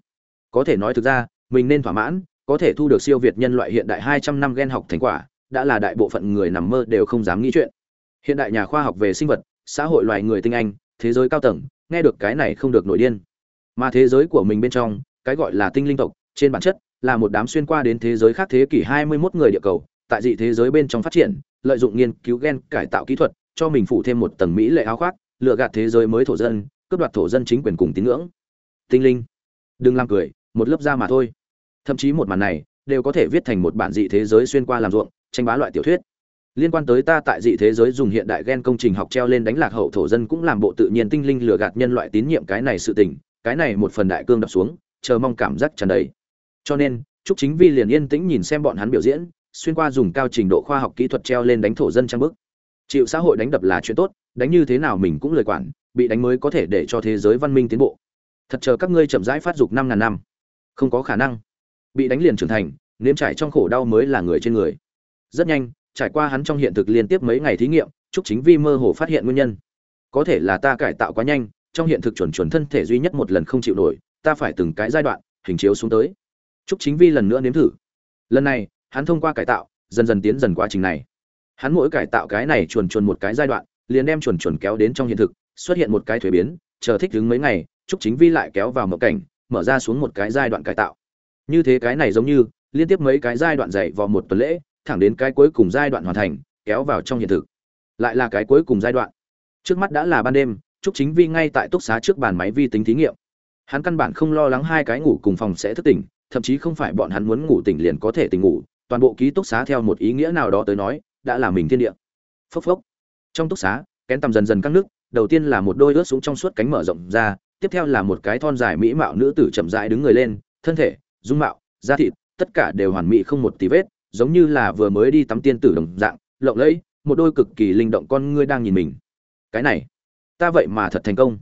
Có thể nói thực ra mình nên thỏa mãn, có thể thu được siêu việt nhân loại hiện đại 200 năm gen học thành quả, đã là đại bộ phận người nằm mơ đều không dám nghĩ chuyện. Hiện đại nhà khoa học về sinh vật, xã hội loài người tinh anh, thế giới cao tầng, nghe được cái này không được nổi điên. Mà thế giới của mình bên trong, cái gọi là tinh linh tộc, trên bản chất, là một đám xuyên qua đến thế giới khác thế kỷ 21 người địa cầu, tại dị thế giới bên trong phát triển, lợi dụng nghiên cứu gen cải tạo kỹ thuật, cho mình phủ thêm một tầng mỹ lệ áo khoác lựa gạt thế giới mới thổ dân, cướp đoạt thổ dân chính quyền cùng tín ngưỡng. Tinh linh, đừng làm cười, một lớp da mà thôi thậm chí một màn này đều có thể viết thành một bản dị thế giới xuyên qua làm ruộng, tranh bá loại tiểu thuyết. Liên quan tới ta tại dị thế giới dùng hiện đại gen công trình học treo lên đánh lạc hậu thổ dân cũng làm bộ tự nhiên tinh linh lừa gạt nhân loại tín nhiệm cái này sự tình, cái này một phần đại cương đập xuống, chờ mong cảm giác tràn đầy. Cho nên, trúc chính vi liền yên tĩnh nhìn xem bọn hắn biểu diễn, xuyên qua dùng cao trình độ khoa học kỹ thuật treo lên đánh thổ dân trang bức. Chịu xã hội đánh đập là chuyện tốt, đánh như thế nào mình cũng lời quản, bị đánh mới có thể để cho thế giới văn minh tiến bộ. Thật chờ các ngươi chậm rãi phát dục năm ngàn năm. Không có khả năng bị đánh liền trưởng thành, nếm trải trong khổ đau mới là người trên người. Rất nhanh, trải qua hắn trong hiện thực liên tiếp mấy ngày thí nghiệm, trúc chính vi mơ hồ phát hiện nguyên nhân. Có thể là ta cải tạo quá nhanh, trong hiện thực chuẩn chuẩn thân thể duy nhất một lần không chịu nổi, ta phải từng cái giai đoạn, hình chiếu xuống tới. Trúc chính vi lần nữa nếm thử. Lần này, hắn thông qua cải tạo, dần dần tiến dần quá trình này. Hắn mỗi cải tạo cái này chuồn chuồn một cái giai đoạn, liền đem chuồn chuồn kéo đến trong hiện thực, xuất hiện một cái thuế biến, chờ thích đứng mấy ngày, trúc chính vi lại kéo vào mộng cảnh, mở ra xuống một cái giai đoạn cải tạo như thế cái này giống như, liên tiếp mấy cái giai đoạn dạy vào một tuần lễ, thẳng đến cái cuối cùng giai đoạn hoàn thành, kéo vào trong hiện thực. Lại là cái cuối cùng giai đoạn. Trước mắt đã là ban đêm, trúc chính vi ngay tại túc xá trước bàn máy vi tính thí nghiệm. Hắn căn bản không lo lắng hai cái ngủ cùng phòng sẽ thức tỉnh, thậm chí không phải bọn hắn muốn ngủ tỉnh liền có thể tỉnh ngủ, toàn bộ ký túc xá theo một ý nghĩa nào đó tới nói, đã là mình thiên địa. Phốc phốc. Trong túc xá, kén tầm dần dần các nước, đầu tiên là một đôi ướt xuống trong suốt cánh mở rộng ra, tiếp theo là một cái thon dài mỹ mạo nữ tử chậm rãi đứng người lên, thân thể dung mạo da thịt tất cả đều hoàn mỹ không một tí vết giống như là vừa mới đi tắm tiên tử đồng dạng lộng lẫy một đôi cực kỳ linh động con ngươi đang nhìn mình cái này ta vậy mà thật thành công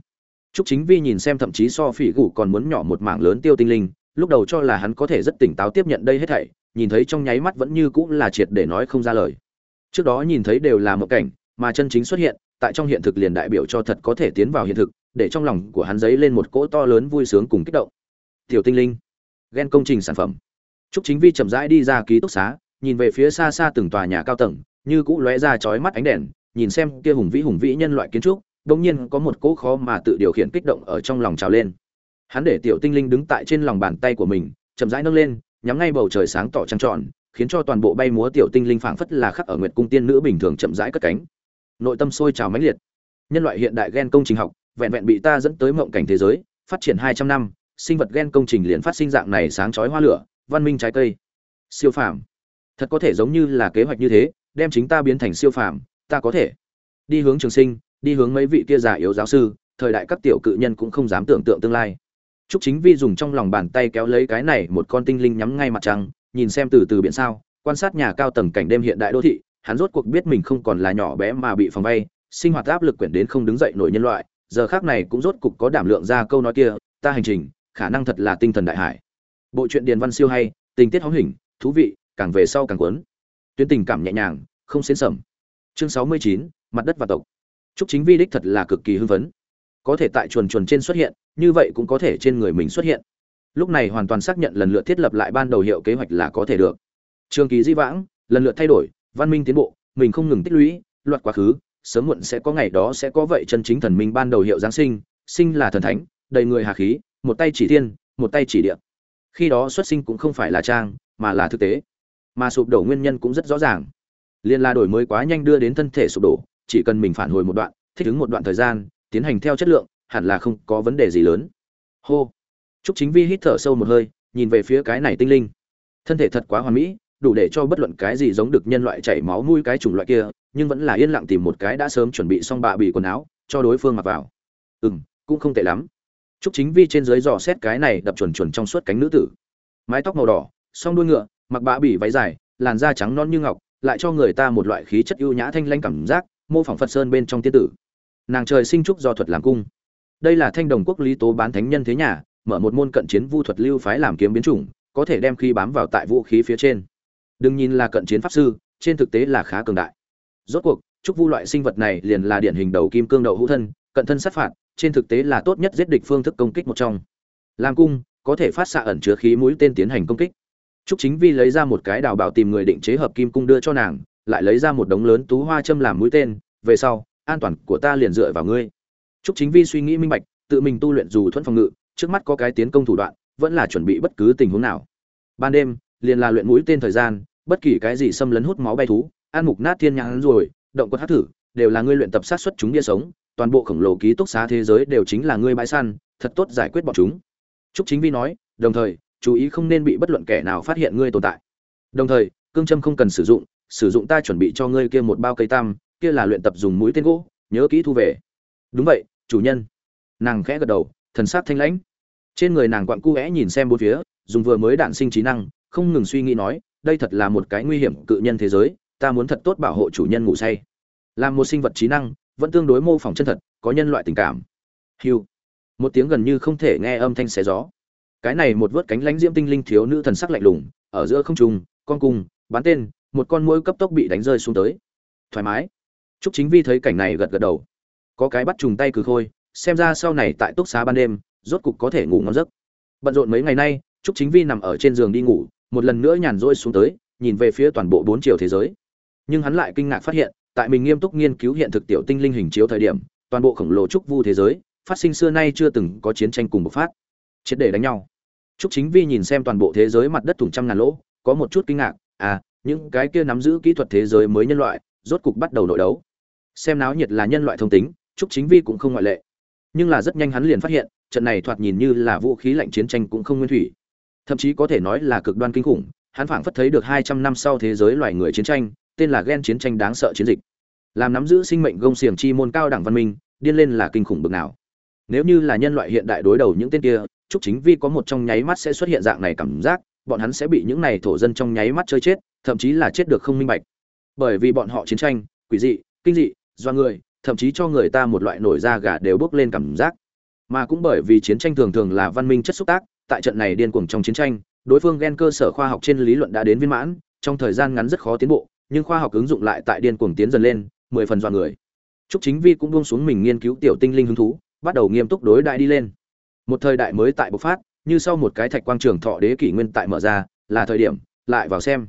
Trúc Chính Vi nhìn xem thậm chí so phỉ gủ còn muốn nhỏ một mảng lớn tiêu tinh linh, lúc đầu cho là hắn có thể rất tỉnh táo tiếp nhận đây hết thảy, nhìn thấy trong nháy mắt vẫn như cũng là triệt để nói không ra lời. Trước đó nhìn thấy đều là một cảnh, mà chân chính xuất hiện, tại trong hiện thực liền đại biểu cho thật có thể tiến vào hiện thực, để trong lòng của hắn dấy lên một cỗ to lớn vui sướng cùng kích động. Tiểu tinh linh, ghen công trình sản phẩm. Trúc Chính Vi chậm rãi đi ra ký túc xá, nhìn về phía xa xa từng tòa nhà cao tầng, như cũ lóe ra chói mắt ánh đèn, nhìn xem kia hùng vĩ hùng vĩ nhân loại kiến trúc, đột nhiên có một cỗ khó mà tự điều khiển kích động ở trong lòng trào lên. Hắn để tiểu tinh linh đứng tại trên lòng bàn tay của mình, chậm rãi nâng lên, nhắm ngay bầu trời sáng tỏ trăng tròn, khiến cho toàn bộ bay múa tiểu tinh linh phảng phất là khắc ở nguyệt cung tiên nữ bình thường chậm rãi cất cánh. Nội tâm sôi trào mãnh liệt. Nhân loại hiện đại ghen công trình học, vẹn vẹn bị ta dẫn tới mộng cảnh thế giới, phát triển 200 năm, sinh vật gen công trình liền phát sinh dạng này sáng chói hoa lửa, văn minh trái cây. Siêu phàm. Thật có thể giống như là kế hoạch như thế, đem chính ta biến thành siêu phàm, ta có thể đi hướng trường sinh, đi hướng mấy vị kia giả yếu giáo sư, thời đại các tiểu cự nhân cũng không dám tưởng tượng tương lai. Trúc Chính Vi dùng trong lòng bàn tay kéo lấy cái này một con tinh linh nhắm ngay mặt trăng, nhìn xem từ từ biển sao, quan sát nhà cao tầng cảnh đêm hiện đại đô thị, hắn rốt cuộc biết mình không còn là nhỏ bé mà bị phòng bay, sinh hoạt áp lực quyển đến không đứng dậy nổi nhân loại, giờ khác này cũng rốt cục có đảm lượng ra câu nói kia, ta hành trình, khả năng thật là tinh thần đại hải. Bộ truyện điền văn siêu hay, tình tiết hóm hình, thú vị, càng về sau càng cuốn. Tuyến tình cảm nhẹ nhàng, không xến sầm Chương 69, mặt đất và tộc. Trúc Chính Vi đích thật là cực kỳ hưng phấn. Có thể tại chuồn chuồn trên xuất hiện, như vậy cũng có thể trên người mình xuất hiện. Lúc này hoàn toàn xác nhận lần lượt thiết lập lại ban đầu hiệu kế hoạch là có thể được. Trường kỳ di vãng, lần lượt thay đổi, văn minh tiến bộ, mình không ngừng tích lũy, loạt quá khứ, sớm muộn sẽ có ngày đó sẽ có vậy chân chính thần minh ban đầu hiệu giáng sinh, sinh là thần thánh, đầy người hà khí, một tay chỉ thiên, một tay chỉ địa. Khi đó xuất sinh cũng không phải là trang, mà là thực tế. Mà sụp đổ nguyên nhân cũng rất rõ ràng. Liên la đổi mới quá nhanh đưa đến thân thể sụp đổ, chỉ cần mình phản hồi một đoạn, thích ứng một đoạn thời gian, tiến hành theo chất lượng, hẳn là không có vấn đề gì lớn. Hô. Trúc Chính Vi hít thở sâu một hơi, nhìn về phía cái này tinh linh. Thân thể thật quá hoàn mỹ, đủ để cho bất luận cái gì giống được nhân loại chảy máu nuôi cái chủng loại kia, nhưng vẫn là yên lặng tìm một cái đã sớm chuẩn bị xong bạ bị quần áo, cho đối phương mặc vào. Ừm, cũng không tệ lắm. Trúc Chính Vi trên dưới dò xét cái này đập chuẩn chuẩn trong suốt cánh nữ tử. mái tóc màu đỏ, song đuôi ngựa, mặc bã bỉ váy dài, làn da trắng non như ngọc, lại cho người ta một loại khí chất ưu nhã thanh lãnh cảm giác, mô phỏng phật sơn bên trong tiên tử. Nàng trời sinh trúc do thuật làm cung. Đây là thanh đồng quốc lý tố bán thánh nhân thế nhà, mở một môn cận chiến vu thuật lưu phái làm kiếm biến chủng, có thể đem khí bám vào tại vũ khí phía trên. Đừng nhìn là cận chiến pháp sư, trên thực tế là khá cường đại. Rốt cuộc, trúc vu loại sinh vật này liền là điển hình đầu kim cương đậu hữu thân, cận thân sát phạt trên thực tế là tốt nhất giết địch phương thức công kích một trong. Làm cung, có thể phát xạ ẩn chứa khí mũi tên tiến hành công kích. Trúc chính vi lấy ra một cái đào bảo tìm người định chế hợp kim cung đưa cho nàng, lại lấy ra một đống lớn tú hoa châm làm mũi tên, về sau, an toàn của ta liền dựa vào ngươi. Trúc chính vi suy nghĩ minh bạch, tự mình tu luyện dù thuẫn phòng ngự, trước mắt có cái tiến công thủ đoạn, vẫn là chuẩn bị bất cứ tình huống nào. Ban đêm, liền là luyện mũi tên thời gian, bất kỳ cái gì xâm lấn hút máu bay thú, ăn mục nát thiên nhãn rồi, động quật hát thử, đều là ngươi luyện tập sát xuất chúng bia sống toàn bộ khổng lồ ký túc xá thế giới đều chính là ngươi bãi săn, thật tốt giải quyết bọn chúng. Trúc chính vi nói, đồng thời, chú ý không nên bị bất luận kẻ nào phát hiện ngươi tồn tại. Đồng thời, cương châm không cần sử dụng sử dụng ta chuẩn bị cho ngươi kia một bao cây tam, kia là luyện tập dùng mũi tên gỗ, nhớ kỹ thu về. Đúng vậy, chủ nhân. Nàng khẽ gật đầu, thần sát thanh lãnh. Trên người nàng quặn cu vẽ nhìn xem bốn phía, dùng vừa mới đạn sinh trí năng, không ngừng suy nghĩ nói, đây thật là một cái nguy hiểm cự nhân thế giới, ta muốn thật tốt bảo hộ chủ nhân ngủ say. Làm một sinh vật trí năng vẫn tương đối mô phỏng chân thật, có nhân loại tình cảm. Hiu một tiếng gần như không thể nghe âm thanh xé gió. Cái này một vớt cánh lánh diễm tinh linh thiếu nữ thần sắc lạnh lùng, ở giữa không trung, con cung, bán tên, một con mũi cấp tốc bị đánh rơi xuống tới. Thoải mái. Trúc chính vi thấy cảnh này gật gật đầu. Có cái bắt trùng tay cừ khôi, xem ra sau này tại túc xá ban đêm, rốt cục có thể ngủ ngon giấc. Bận rộn mấy ngày nay, trúc chính vi nằm ở trên giường đi ngủ, một lần nữa nhàn rỗi xuống tới, nhìn về phía toàn bộ bốn chiều thế giới. Nhưng hắn lại kinh ngạc phát hiện tại mình nghiêm túc nghiên cứu hiện thực tiểu tinh linh hình chiếu thời điểm, toàn bộ khổng lồ trúc vu thế giới, phát sinh xưa nay chưa từng có chiến tranh cùng bộc phát. Triệt để đánh nhau. Trúc chính vi nhìn xem toàn bộ thế giới mặt đất thủng trăm ngàn lỗ, có một chút kinh ngạc à những cái kia nắm giữ kỹ thuật thế giới mới nhân loại, rốt cục bắt đầu nội đấu. Xem náo nhiệt là nhân loại thông tính, trúc chính vi cũng không ngoại lệ. Nhưng là rất nhanh hắn liền phát hiện, trận này thoạt nhìn như là vũ khí lạnh chiến tranh cũng không nguyên thủy. Thậm chí có thể nói là cực đoan kinh khủng, hắn phảng phất thấy được hai trăm năm sau thế giới loài người chiến tranh, tên là ghen chiến tranh đáng sợ chiến dịch làm nắm giữ sinh mệnh gông xiềng chi môn cao đẳng văn minh, điên lên là kinh khủng bực nào. Nếu như là nhân loại hiện đại đối đầu những tên kia, chúc chính vi có một trong nháy mắt sẽ xuất hiện dạng này cảm giác, bọn hắn sẽ bị những này thổ dân trong nháy mắt chơi chết, thậm chí là chết được không minh bạch. Bởi vì bọn họ chiến tranh, quỷ dị, kinh dị, do người, thậm chí cho người ta một loại nổi da gà đều bước lên cảm giác. Mà cũng bởi vì chiến tranh thường thường là văn minh chất xúc tác, tại trận này điên cuồng trong chiến tranh, đối phương ghen cơ sở khoa học trên lý luận đã đến viên mãn, trong thời gian ngắn rất khó tiến bộ, nhưng khoa học ứng dụng lại tại điên cuồng tiến dần lên mười phần dọa người Trúc Chính Vi cũng buông xuống mình nghiên cứu tiểu tinh linh hứng thú, bắt đầu nghiêm túc đối đại đi lên. Một thời đại mới tại bộc phát, như sau một cái thạch quang trường thọ đế kỷ nguyên tại mở ra, là thời điểm lại vào xem.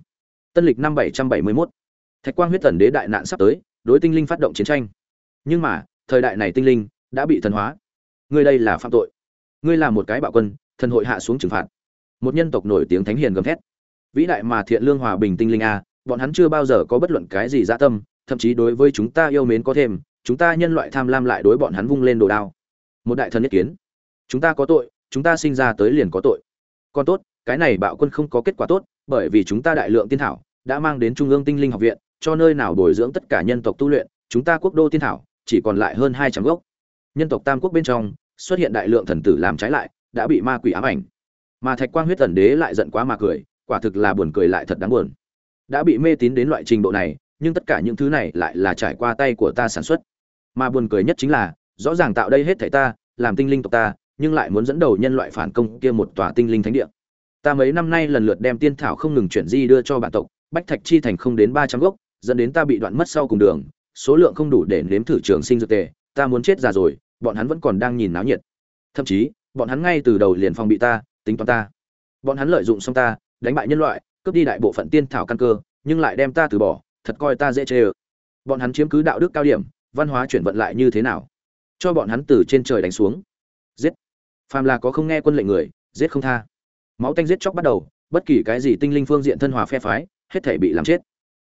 Tân lịch năm 771. Thạch quang huyết tần đế đại nạn sắp tới, đối tinh linh phát động chiến tranh. Nhưng mà, thời đại này tinh linh đã bị thần hóa. Ngươi đây là phạm tội. Ngươi là một cái bạo quân, thần hội hạ xuống trừng phạt. Một nhân tộc nổi tiếng thánh hiền gầm thét. Vĩ đại mà thiện lương hòa bình tinh linh a, bọn hắn chưa bao giờ có bất luận cái gì dạ tâm, thậm chí đối với chúng ta yêu mến có thêm, chúng ta nhân loại tham lam lại đối bọn hắn vung lên đồ đao. Một đại thần nhất kiến. Chúng ta có tội, chúng ta sinh ra tới liền có tội. Còn tốt, cái này bạo quân không có kết quả tốt, bởi vì chúng ta đại lượng tiên thảo đã mang đến Trung ương Tinh Linh học viện, cho nơi nào bồi dưỡng tất cả nhân tộc tu luyện, chúng ta quốc đô tiên thảo chỉ còn lại hơn hai trăm gốc. Nhân tộc Tam quốc bên trong xuất hiện đại lượng thần tử làm trái lại, đã bị ma quỷ ám ảnh. Mà Thạch Quang huyết tần đế lại giận quá mà cười, quả thực là buồn cười lại thật đáng buồn. Đã bị mê tín đến loại trình độ này, nhưng tất cả những thứ này lại là trải qua tay của ta sản xuất. Mà buồn cười nhất chính là, rõ ràng tạo đây hết thảy ta, làm tinh linh tộc ta, nhưng lại muốn dẫn đầu nhân loại phản công kia một tòa tinh linh thánh địa. Ta mấy năm nay lần lượt đem tiên thảo không ngừng chuyển di đưa cho bản tộc, bách thạch chi thành không đến ba trăm gốc, dẫn đến ta bị đoạn mất sau cùng đường, số lượng không đủ để nếm thử trường sinh dược tề, ta muốn chết già rồi, bọn hắn vẫn còn đang nhìn náo nhiệt. Thậm chí, bọn hắn ngay từ đầu liền phòng bị ta, tính toán ta. Bọn hắn lợi dụng xong ta, đánh bại nhân loại, cướp đi đại bộ phận tiên thảo căn cơ, nhưng lại đem ta từ bỏ, thật coi ta dễ chê ơ. Bọn hắn chiếm cứ đạo đức cao điểm, văn hóa chuyển vận lại như thế nào? Cho bọn hắn từ trên trời đánh xuống. Giết. Phàm là có không nghe quân lệnh người, giết không tha. Máu tanh giết chóc bắt đầu, bất kỳ cái gì tinh linh phương diện thân hòa phe phái, hết thể bị làm chết.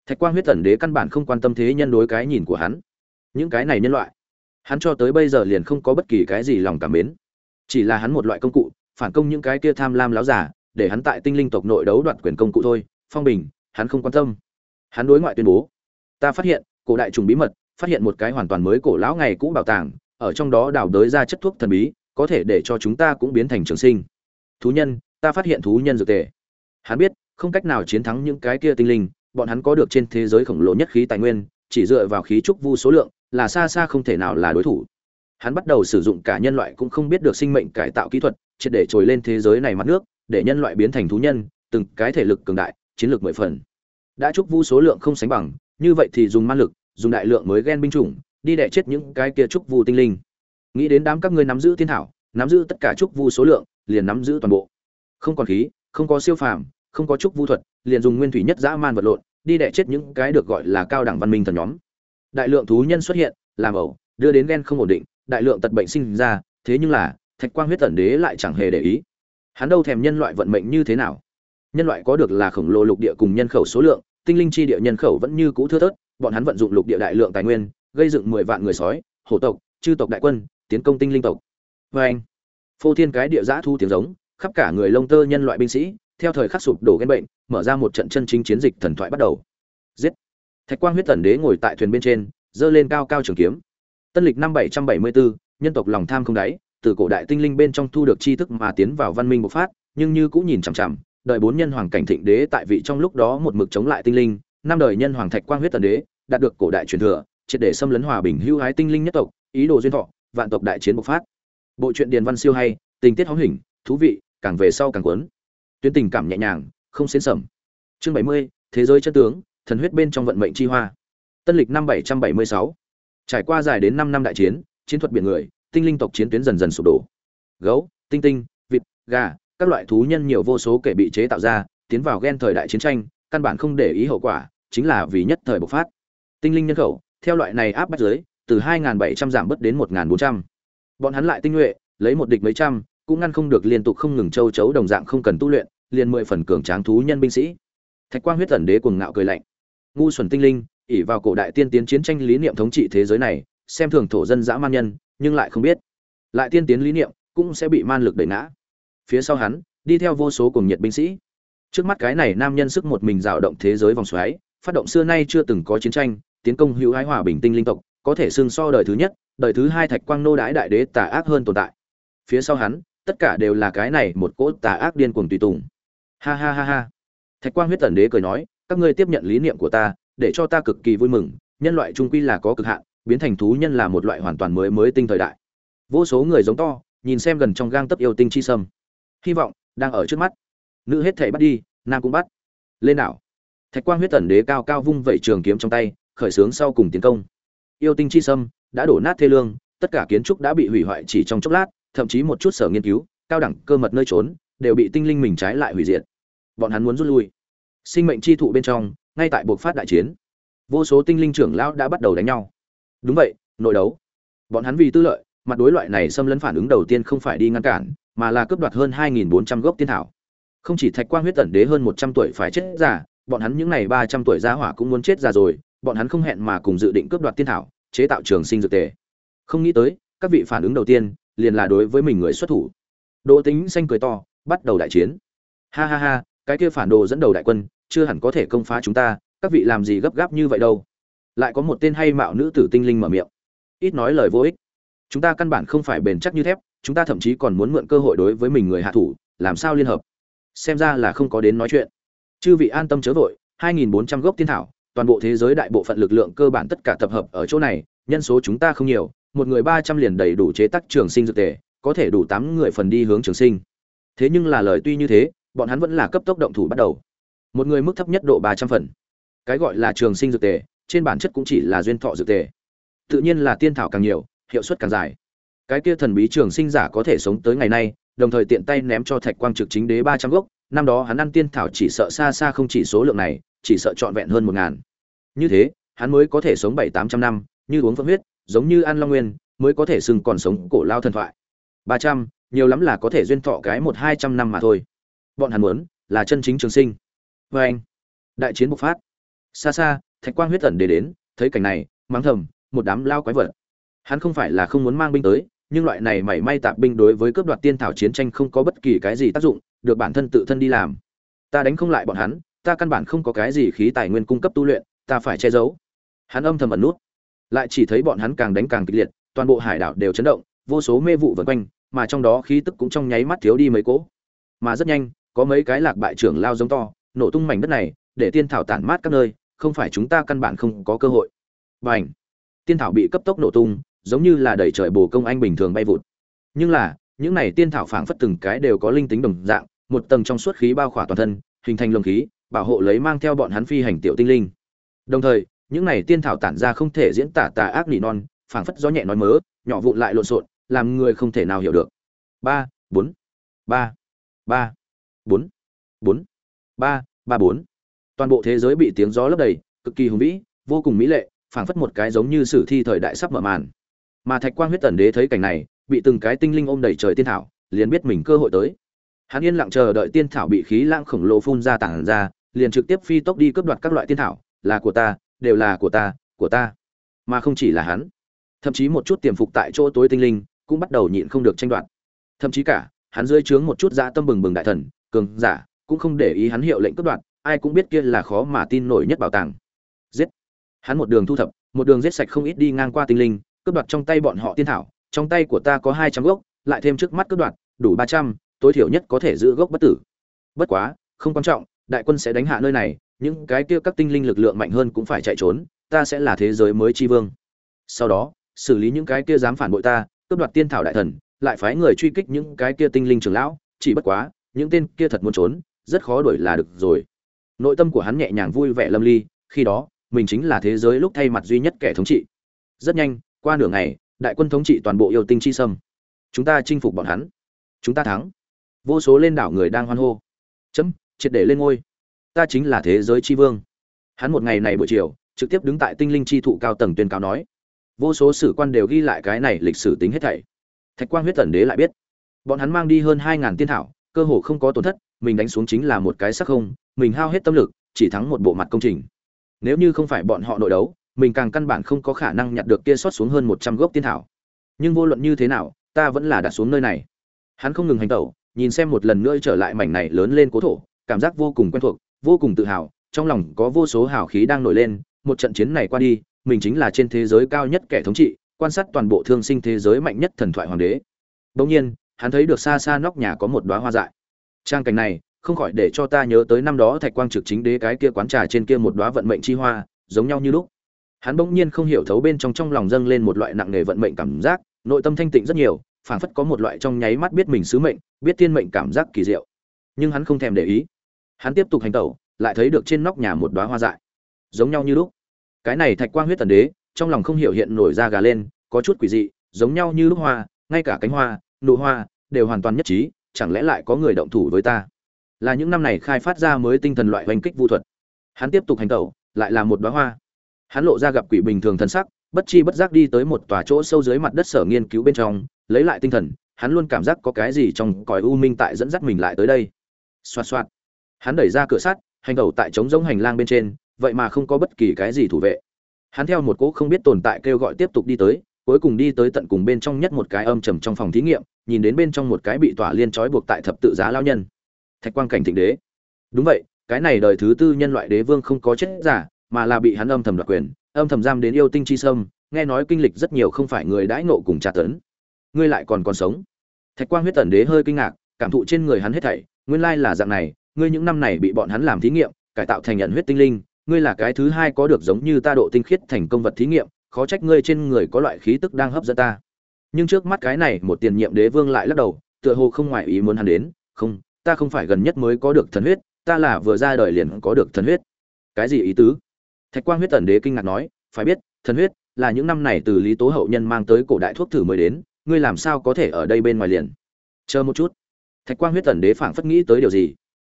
Thạch quang huyết tần đế căn bản không quan tâm thế nhân đối cái nhìn của hắn. Những cái này nhân loại, hắn cho tới bây giờ liền không có bất kỳ cái gì lòng cảm mến. Chỉ là hắn một loại công cụ, phản công những cái kia tham lam láo giả, để hắn tại tinh linh tộc nội đấu đoạt quyền công cụ thôi. Phong bình, hắn không quan tâm hắn đối ngoại tuyên bố, ta phát hiện, cổ đại trùng bí mật, phát hiện một cái hoàn toàn mới cổ lão ngày cũ bảo tàng, ở trong đó đào đới ra chất thuốc thần bí, có thể để cho chúng ta cũng biến thành trường sinh. Thú nhân, ta phát hiện thú nhân dược tề. Hắn biết, không cách nào chiến thắng những cái kia tinh linh, bọn hắn có được trên thế giới khổng lồ nhất khí tài nguyên, chỉ dựa vào khí trúc vu số lượng, là xa xa không thể nào là đối thủ. Hắn bắt đầu sử dụng cả nhân loại cũng không biết được sinh mệnh cải tạo kỹ thuật, triệt để trồi lên thế giới này mặt nước, để nhân loại biến thành thú nhân, từng cái thể lực cường đại, chiến lược mười phần đã trúc vu số lượng không sánh bằng, như vậy thì dùng man lực, dùng đại lượng mới ghen binh chủng, đi đẻ chết những cái kia trúc vu tinh linh. Nghĩ đến đám các ngươi nắm giữ thiên thảo, nắm giữ tất cả trúc vu số lượng, liền nắm giữ toàn bộ. Không còn khí, không có siêu phàm, không có trúc vu thuật, liền dùng nguyên thủy nhất dã man vật lộn, đi đẻ chết những cái được gọi là cao đẳng văn minh thần nhóm. Đại lượng thú nhân xuất hiện, làm ẩu, đưa đến ghen không ổn định, đại lượng tật bệnh sinh ra, thế nhưng là, thạch quang huyết tẩn đế lại chẳng hề để ý. Hắn đâu thèm nhân loại vận mệnh như thế nào? Nhân loại có được là khổng lồ lục địa cùng nhân khẩu số lượng, tinh linh chi địa nhân khẩu vẫn như cũ thưa thớt, bọn hắn vận dụng lục địa đại lượng tài nguyên, gây dựng mười vạn người sói, hổ tộc, chư tộc đại quân, tiến công tinh linh tộc. Vê anh, phô thiên cái địa giã thu tiếng giống, khắp cả người lông tơ nhân loại binh sĩ, theo thời khắc sụp đổ ghen bệnh, mở ra một trận chân chính chiến dịch thần thoại bắt đầu. Giết. Thạch quang huyết tần đế ngồi tại thuyền bên trên, giơ lên cao cao trường kiếm. Tân lịch năm bảy trăm bảy mươi bốn nhân tộc lòng tham không đáy, từ cổ đại tinh linh bên trong thu được tri thức mà tiến vào văn minh bộc phát, nhưng như cũng nhìn chằm chằm đời bốn nhân hoàng cảnh thịnh đế tại vị trong lúc đó một mực chống lại tinh linh, năm đời nhân hoàng thạch quang huyết tần đế, đạt được cổ đại truyền thừa, triệt để xâm lấn hòa bình hưu hái tinh linh nhất tộc, ý đồ duyên thọ, vạn tộc đại chiến bộc phát. Bộ truyện điền văn siêu hay, tình tiết hóm hình, thú vị, càng về sau càng cuốn. Tuyến tình cảm nhẹ nhàng, không xến sẩm. Chương bảy mươi, thế giới chân tướng, thần huyết bên trong vận mệnh chi hoa. Tân lịch năm bảy trăm bảy mươi sáu. Trải qua dài đến năm năm đại chiến chiến thuật biển người, tinh linh tộc chiến tuyến dần dần sụp đổ. Gấu, tinh tinh, vịt, gà các loại thú nhân nhiều vô số kể bị chế tạo ra, tiến vào ghen thời đại chiến tranh, căn bản không để ý hậu quả, chính là vì nhất thời bộc phát. Tinh linh nhân khẩu, theo loại này áp bắt giới, từ 2.700 giảm bớt đến 1.400. bọn hắn lại tinh nhuệ, lấy một địch mấy trăm, cũng ngăn không được liên tục không ngừng châu chấu đồng dạng không cần tu luyện, liền mười phần cường tráng thú nhân binh sĩ. Thạch quang huyết tần đế cuồng ngạo cười lạnh. Ngu xuẩn tinh linh ỉ vào cổ đại tiên tiến chiến tranh lý niệm thống trị thế giới này, xem thường thổ dân dã man nhân, nhưng lại không biết. Lại tiên tiến lý niệm, cũng sẽ bị man lực đẩy ngã phía sau hắn, đi theo vô số cùng nhiệt binh sĩ. Trước mắt cái này nam nhân sức một mình dạo động thế giới vòng xoáy, phát động xưa nay chưa từng có chiến tranh, tiến công hữu hái hòa bình tinh linh tộc, có thể xương so đời thứ nhất, đời thứ hai thạch quang nô đái đại đế tà ác hơn tồn tại. Phía sau hắn, tất cả đều là cái này một cỗ tà ác điên cuồng tùy tùng. Ha ha ha ha. Thạch quang huyết tần đế cười nói, các ngươi tiếp nhận lý niệm của ta, để cho ta cực kỳ vui mừng, nhân loại trung quy là có cực hạn, biến thành thú nhân là một loại hoàn toàn mới mới tinh thời đại. Vô số người giống to, nhìn xem gần trong gang tấp yêu tinh chi sâm hy vọng, đang ở trước mắt. Nữ hết thể bắt đi, nam cũng bắt. Lên đảo. Thạch quang huyết tần đế cao cao vung vẩy trường kiếm trong tay, khởi xướng sau cùng tiến công. Yêu tinh chi sâm, đã đổ nát thê lương, tất cả kiến trúc đã bị hủy hoại chỉ trong chốc lát, thậm chí một chút sở nghiên cứu, cao đẳng cơ mật nơi trốn, đều bị tinh linh mình trái lại hủy diệt. Bọn hắn muốn rút lui. Sinh mệnh chi thụ bên trong, ngay tại buộc phát đại chiến. Vô số tinh linh trưởng lão đã bắt đầu đánh nhau. Đúng vậy, nội đấu. Bọn hắn vì tư lợi, mặt đối loại này xâm lấn phản ứng đầu tiên không phải đi ngăn cản mà là cướp đoạt hơn 2.400 gốc tiên thảo. Không chỉ thạch quang huyết tẩn đế hơn 100 tuổi phải chết già, bọn hắn những này 300 tuổi gia hỏa cũng muốn chết già rồi, bọn hắn không hẹn mà cùng dự định cướp đoạt tiên thảo, chế tạo trường sinh dược tề. Không nghĩ tới, các vị phản ứng đầu tiên liền là đối với mình người xuất thủ. Đỗ tính xanh cười to, bắt đầu đại chiến. Ha ha ha, cái kia phản đồ dẫn đầu đại quân, chưa hẳn có thể công phá chúng ta, các vị làm gì gấp gáp như vậy đâu. Lại có một tên hay mạo nữ tử tinh linh mở miệng. Ít nói lời vô ích. Chúng ta căn bản không phải bền chắc như thép chúng ta thậm chí còn muốn mượn cơ hội đối với mình người hạ thủ, làm sao liên hợp? Xem ra là không có đến nói chuyện. Chư vị an tâm chớ vội 2.400 gốc tiên thảo, toàn bộ thế giới đại bộ phận lực lượng cơ bản tất cả tập hợp ở chỗ này, nhân số chúng ta không nhiều, một người 300 liền đầy đủ chế tác trường sinh dược tề, có thể đủ 8 người phần đi hướng trường sinh. Thế nhưng là lời tuy như thế, bọn hắn vẫn là cấp tốc động thủ bắt đầu. Một người mức thấp nhất độ 300 phần. Cái gọi là trường sinh dược tề, trên bản chất cũng chỉ là duyên thọ dược tề. Tự nhiên là tiên thảo càng nhiều, hiệu suất càng dài cái kia thần bí trường sinh giả có thể sống tới ngày nay, đồng thời tiện tay ném cho thạch quang trực chính đế ba trăm gốc. Năm đó hắn ăn tiên thảo chỉ sợ xa xa không chỉ số lượng này, chỉ sợ trọn vẹn hơn một ngàn. Như thế, hắn mới có thể sống bảy tám trăm năm, như uống phân huyết, giống như ăn long nguyên, mới có thể sừng còn sống cổ lao thần thoại. Ba trăm, nhiều lắm là có thể duyên thọ cái một hai trăm năm mà thôi. Bọn hắn muốn, là chân chính trường sinh. Vê anh, đại chiến bộc phát. Xa xa, thạch quang huyết tẩn để đến, thấy cảnh này, mắng thầm, một đám lao quái vật hắn không phải là không muốn mang binh tới nhưng loại này mảy may tạp binh đối với cướp đoạt tiên thảo chiến tranh không có bất kỳ cái gì tác dụng được bản thân tự thân đi làm. Ta đánh không lại bọn hắn ta căn bản không có cái gì khí tài nguyên cung cấp tu luyện ta phải che giấu. Hắn âm thầm ẩn nút. Lại chỉ thấy bọn hắn càng đánh càng kịch liệt toàn bộ hải đảo đều chấn động vô số mê vụ vần quanh mà trong đó khí tức cũng trong nháy mắt thiếu đi mấy cỗ. Mà rất nhanh có mấy cái lạc bại trưởng lao giống to nổ tung mảnh đất này để tiên thảo tản mát các nơi không phải chúng ta căn bản không có cơ hội. Bành, tiên thảo bị cấp tốc nổ tung giống như là đẩy trời bồ công anh bình thường bay vụt. Nhưng là, những này tiên thảo phảng phất từng cái đều có linh tính đồng dạng, một tầng trong suốt khí bao khỏa toàn thân, hình thành lồng khí, bảo hộ lấy mang theo bọn hắn phi hành tiểu tinh linh. Đồng thời, những này tiên thảo tản ra không thể diễn tả tà ác nỉ non, phảng phất gió nhẹ nói mớ, nhỏ vụn lại lộn xộn, làm người không thể nào hiểu được. Ba, bốn, ba ba, bốn bốn, ba ba, bốn. Toàn bộ thế giới bị tiếng gió lấp đầy, cực kỳ hùng vĩ, vô cùng mỹ lệ, phảng phất một cái giống như sử thi thời đại sắp mở màn mà thạch quang huyết tần đế thấy cảnh này, bị từng cái tinh linh ôm đầy trời tiên thảo, liền biết mình cơ hội tới. Hắn yên lặng chờ đợi tiên thảo bị khí lãng khổng lồ phun ra tản ra, liền trực tiếp phi tốc đi cướp đoạt các loại tiên thảo, là của ta, đều là của ta của ta. Mà không chỉ là hắn, thậm chí một chút tiềm phục tại chỗ tối tinh linh cũng bắt đầu nhịn không được tranh đoạt. Thậm chí cả, hắn dưới trướng một chút dã tâm bừng bừng đại thần, cường giả, cũng không để ý hắn hiệu lệnh cướp đoạt, ai cũng biết kia là khó mà tin nổi nhất bảo tàng. Giết! Hắn một đường thu thập, một đường giết sạch không ít đi ngang qua tinh linh cướp đoạt trong tay bọn họ tiên thảo, trong tay của ta có hai trăm gốc, lại thêm trước mắt cướp đoạt, đủ ba trăm, tối thiểu nhất có thể giữ gốc bất tử. Bất quá, không quan trọng, đại quân sẽ đánh hạ nơi này, những cái kia các tinh linh lực lượng mạnh hơn cũng phải chạy trốn, ta sẽ là thế giới mới tri vương. Sau đó, xử lý những cái kia dám phản bội ta, cướp đoạt tiên thảo đại thần, lại phái người truy kích những cái kia tinh linh trưởng lão, chỉ bất quá, những tên kia thật muốn trốn, rất khó đuổi là được rồi. Nội tâm của hắn nhẹ nhàng vui vẻ lâm ly, khi đó, mình chính là thế giới lúc thay mặt duy nhất kẻ thống trị. Rất nhanh qua nửa ngày, đại quân thống trị toàn bộ yêu tinh chi sâm. Chúng ta chinh phục bọn hắn. Chúng ta thắng. Vô số lên đảo người đang hoan hô. Chấm, triệt để lên ngôi. Ta chính là thế giới chi vương. Hắn một ngày này buổi chiều, trực tiếp đứng tại tinh linh chi thụ cao tầng tuyên cáo nói. Vô số sử quan đều ghi lại cái này lịch sử tính hết thảy. Thạch quang huyết tần đế lại biết. Bọn hắn mang đi hơn hai ngàn tiên thảo, cơ hồ không có tổn thất, mình đánh xuống chính là một cái sắc không, mình hao hết tâm lực, chỉ thắng một bộ mặt công trình. Nếu như không phải bọn họ nội đấu mình càng căn bản không có khả năng nhặt được kia sót xuống hơn một trăm gốc tiên thảo. Nhưng vô luận như thế nào, ta vẫn là đặt xuống nơi này. Hắn không ngừng hành tẩu, nhìn xem một lần nữa trở lại mảnh này lớn lên cố thổ, cảm giác vô cùng quen thuộc, vô cùng tự hào, trong lòng có vô số hào khí đang nổi lên, một trận chiến này qua đi, mình chính là trên thế giới cao nhất kẻ thống trị, quan sát toàn bộ thương sinh thế giới mạnh nhất thần thoại hoàng đế. Bỗng nhiên, hắn thấy được xa xa nóc nhà có một đóa hoa dại. Trang cảnh này, không khỏi để cho ta nhớ tới năm đó thạch quang trực chính đế cái kia quán trà trên kia một đóa vận mệnh chi hoa, giống nhau như lúc hắn bỗng nhiên không hiểu thấu bên trong trong lòng dâng lên một loại nặng nề vận mệnh cảm giác, nội tâm thanh tịnh rất nhiều, phảng phất có một loại trong nháy mắt biết mình sứ mệnh, biết thiên mệnh cảm giác kỳ diệu. Nhưng hắn không thèm để ý. Hắn tiếp tục hành tẩu, lại thấy được trên nóc nhà một đóa hoa dại. Giống nhau như lúc. Cái này thạch quang huyết tần đế, trong lòng không hiểu hiện nổi ra gà lên, có chút quỷ dị, giống nhau như lúc hoa, ngay cả cánh hoa, nụ hoa, đều hoàn toàn nhất trí, chẳng lẽ lại có người động thủ với ta? Là những năm này khai phát ra mới tinh thần loại hoành kích vũ thuật. Hắn tiếp tục hành tẩu, lại là một đóa hoa hắn lộ ra gặp quỷ bình thường thần sắc, bất chi bất giác đi tới một tòa chỗ sâu dưới mặt đất sở nghiên cứu bên trong, lấy lại tinh thần, hắn luôn cảm giác có cái gì trong cõi u minh tại dẫn dắt mình lại tới đây. Xoạt xoạt. Hắn đẩy ra cửa sắt, hành tẩu tại trống giống hành lang bên trên, vậy mà không có bất kỳ cái gì thủ vệ. Hắn theo một cỗ không biết tồn tại kêu gọi tiếp tục đi tới, cuối cùng đi tới tận cùng bên trong nhất một cái âm trầm trong phòng thí nghiệm, nhìn đến bên trong một cái bị tỏa liên trói buộc tại thập tự giá lao nhân. Thạch quang cảnh thịnh đế. Đúng vậy, cái này đời thứ tư nhân loại đế vương không có chết giả mà là bị hắn âm thầm đoạt quyền, âm thầm giam đến yêu tinh chi sâm, nghe nói kinh lịch rất nhiều không phải người đãi nộ cùng trà tấn. Ngươi lại còn còn sống. Thạch quang huyết tần đế hơi kinh ngạc, cảm thụ trên người hắn hết thảy, nguyên lai là dạng này, ngươi những năm này bị bọn hắn làm thí nghiệm, cải tạo thành nhận huyết tinh linh, ngươi là cái thứ hai có được giống như ta độ tinh khiết thành công vật thí nghiệm, khó trách ngươi trên người có loại khí tức đang hấp dẫn ta. Nhưng trước mắt cái này, một tiền nhiệm đế vương lại lắc đầu, tựa hồ không ngoại ý muốn hắn đến, không, ta không phải gần nhất mới có được thần huyết, ta là vừa ra đời liền có được thần huyết. Cái gì ý tứ? Thạch quang huyết tần đế kinh ngạc nói, phải biết, thần huyết là những năm này từ lý tố hậu nhân mang tới cổ đại thuốc thử mới đến, ngươi làm sao có thể ở đây bên ngoài liền? Chờ một chút. Thạch quang huyết tần đế phảng phất nghĩ tới điều gì.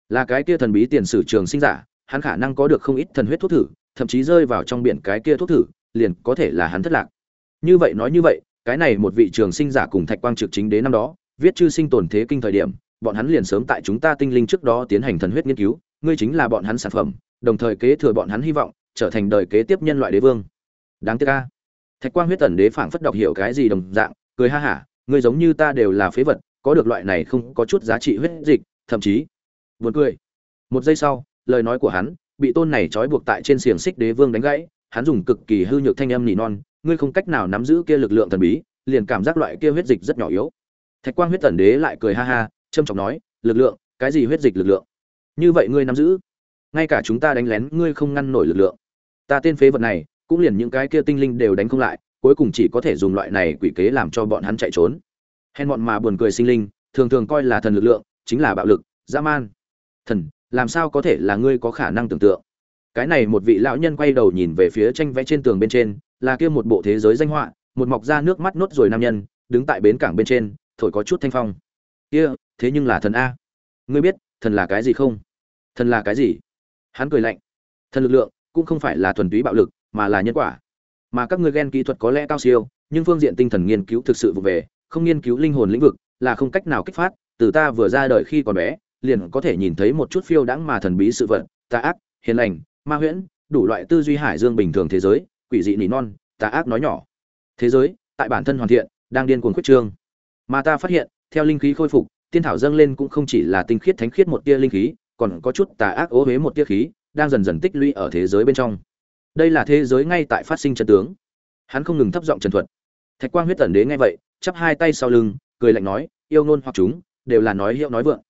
Là cái kia thần bí tiền sử trường sinh giả, hắn khả năng có được không ít thần huyết thuốc thử, thậm chí rơi vào trong biển cái kia thuốc thử, liền có thể là hắn thất lạc. Như vậy nói như vậy, cái này một vị trường sinh giả cùng thạch quang trực chính đế năm đó, viết chư sinh tồn thế kinh thời điểm, bọn hắn liền sớm tại chúng ta tinh linh trước đó tiến hành thần huyết nghiên cứu, ngươi chính là bọn hắn sản phẩm, đồng thời kế thừa bọn hắn hy vọng trở thành đời kế tiếp nhân loại đế vương. Đáng tiếc ca thạch quang huyết tần đế phảng phất đọc hiểu cái gì đồng dạng, cười ha hả, ngươi giống như ta đều là phế vật, có được loại này không có chút giá trị huyết dịch, thậm chí buồn cười. Một giây sau, lời nói của hắn bị tôn này trói buộc tại trên xiềng xích đế vương đánh gãy, hắn dùng cực kỳ hư nhược thanh âm nỉ non, ngươi không cách nào nắm giữ kia lực lượng thần bí, liền cảm giác loại kia huyết dịch rất nhỏ yếu. Thạch quang huyết tần đế lại cười ha ha trâm trọng nói, lực lượng, cái gì huyết dịch lực lượng? Như vậy ngươi nắm giữ, ngay cả chúng ta đánh lén ngươi không ngăn nổi lực lượng ta tên phế vật này, cũng liền những cái kia tinh linh đều đánh không lại, cuối cùng chỉ có thể dùng loại này quỷ kế làm cho bọn hắn chạy trốn. Hèn bọn mà buồn cười sinh linh, thường thường coi là thần lực lượng, chính là bạo lực, dã man. Thần, làm sao có thể là ngươi có khả năng tưởng tượng? Cái này một vị lão nhân quay đầu nhìn về phía tranh vẽ trên tường bên trên, là kia một bộ thế giới danh họa, một mọc ra nước mắt nốt rồi nam nhân, đứng tại bến cảng bên trên, thổi có chút thanh phong. Kia, thế nhưng là thần a. Ngươi biết, thần là cái gì không? Thần là cái gì? Hắn cười lạnh. Thần lực lượng cũng không phải là thuần túy bạo lực, mà là nhân quả. Mà các ngươi ghen kỹ thuật có lẽ cao siêu, nhưng phương diện tinh thần nghiên cứu thực sự vụ về, không nghiên cứu linh hồn lĩnh vực, là không cách nào kích phát, từ ta vừa ra đời khi còn bé, liền có thể nhìn thấy một chút phiêu đãng mà thần bí sự vật, tà ác, hiền lành, ma huyễn, đủ loại tư duy hải dương bình thường thế giới, quỷ dị nỉ non, tà ác nói nhỏ. Thế giới, tại bản thân hoàn thiện, đang điên cuồng khuyết trương. Mà ta phát hiện, theo linh khí khôi phục, tiên thảo dâng lên cũng không chỉ là tinh khiết thánh khiết một tia linh khí, còn có chút tà ác ố huế một tia khí đang dần dần tích lũy ở thế giới bên trong. Đây là thế giới ngay tại phát sinh chân tướng. Hắn không ngừng thấp giọng trần thuật. Thạch quang huyết tần đế nghe vậy, chắp hai tay sau lưng, cười lạnh nói, yêu ngôn hoặc chúng, đều là nói hiệu nói vượng.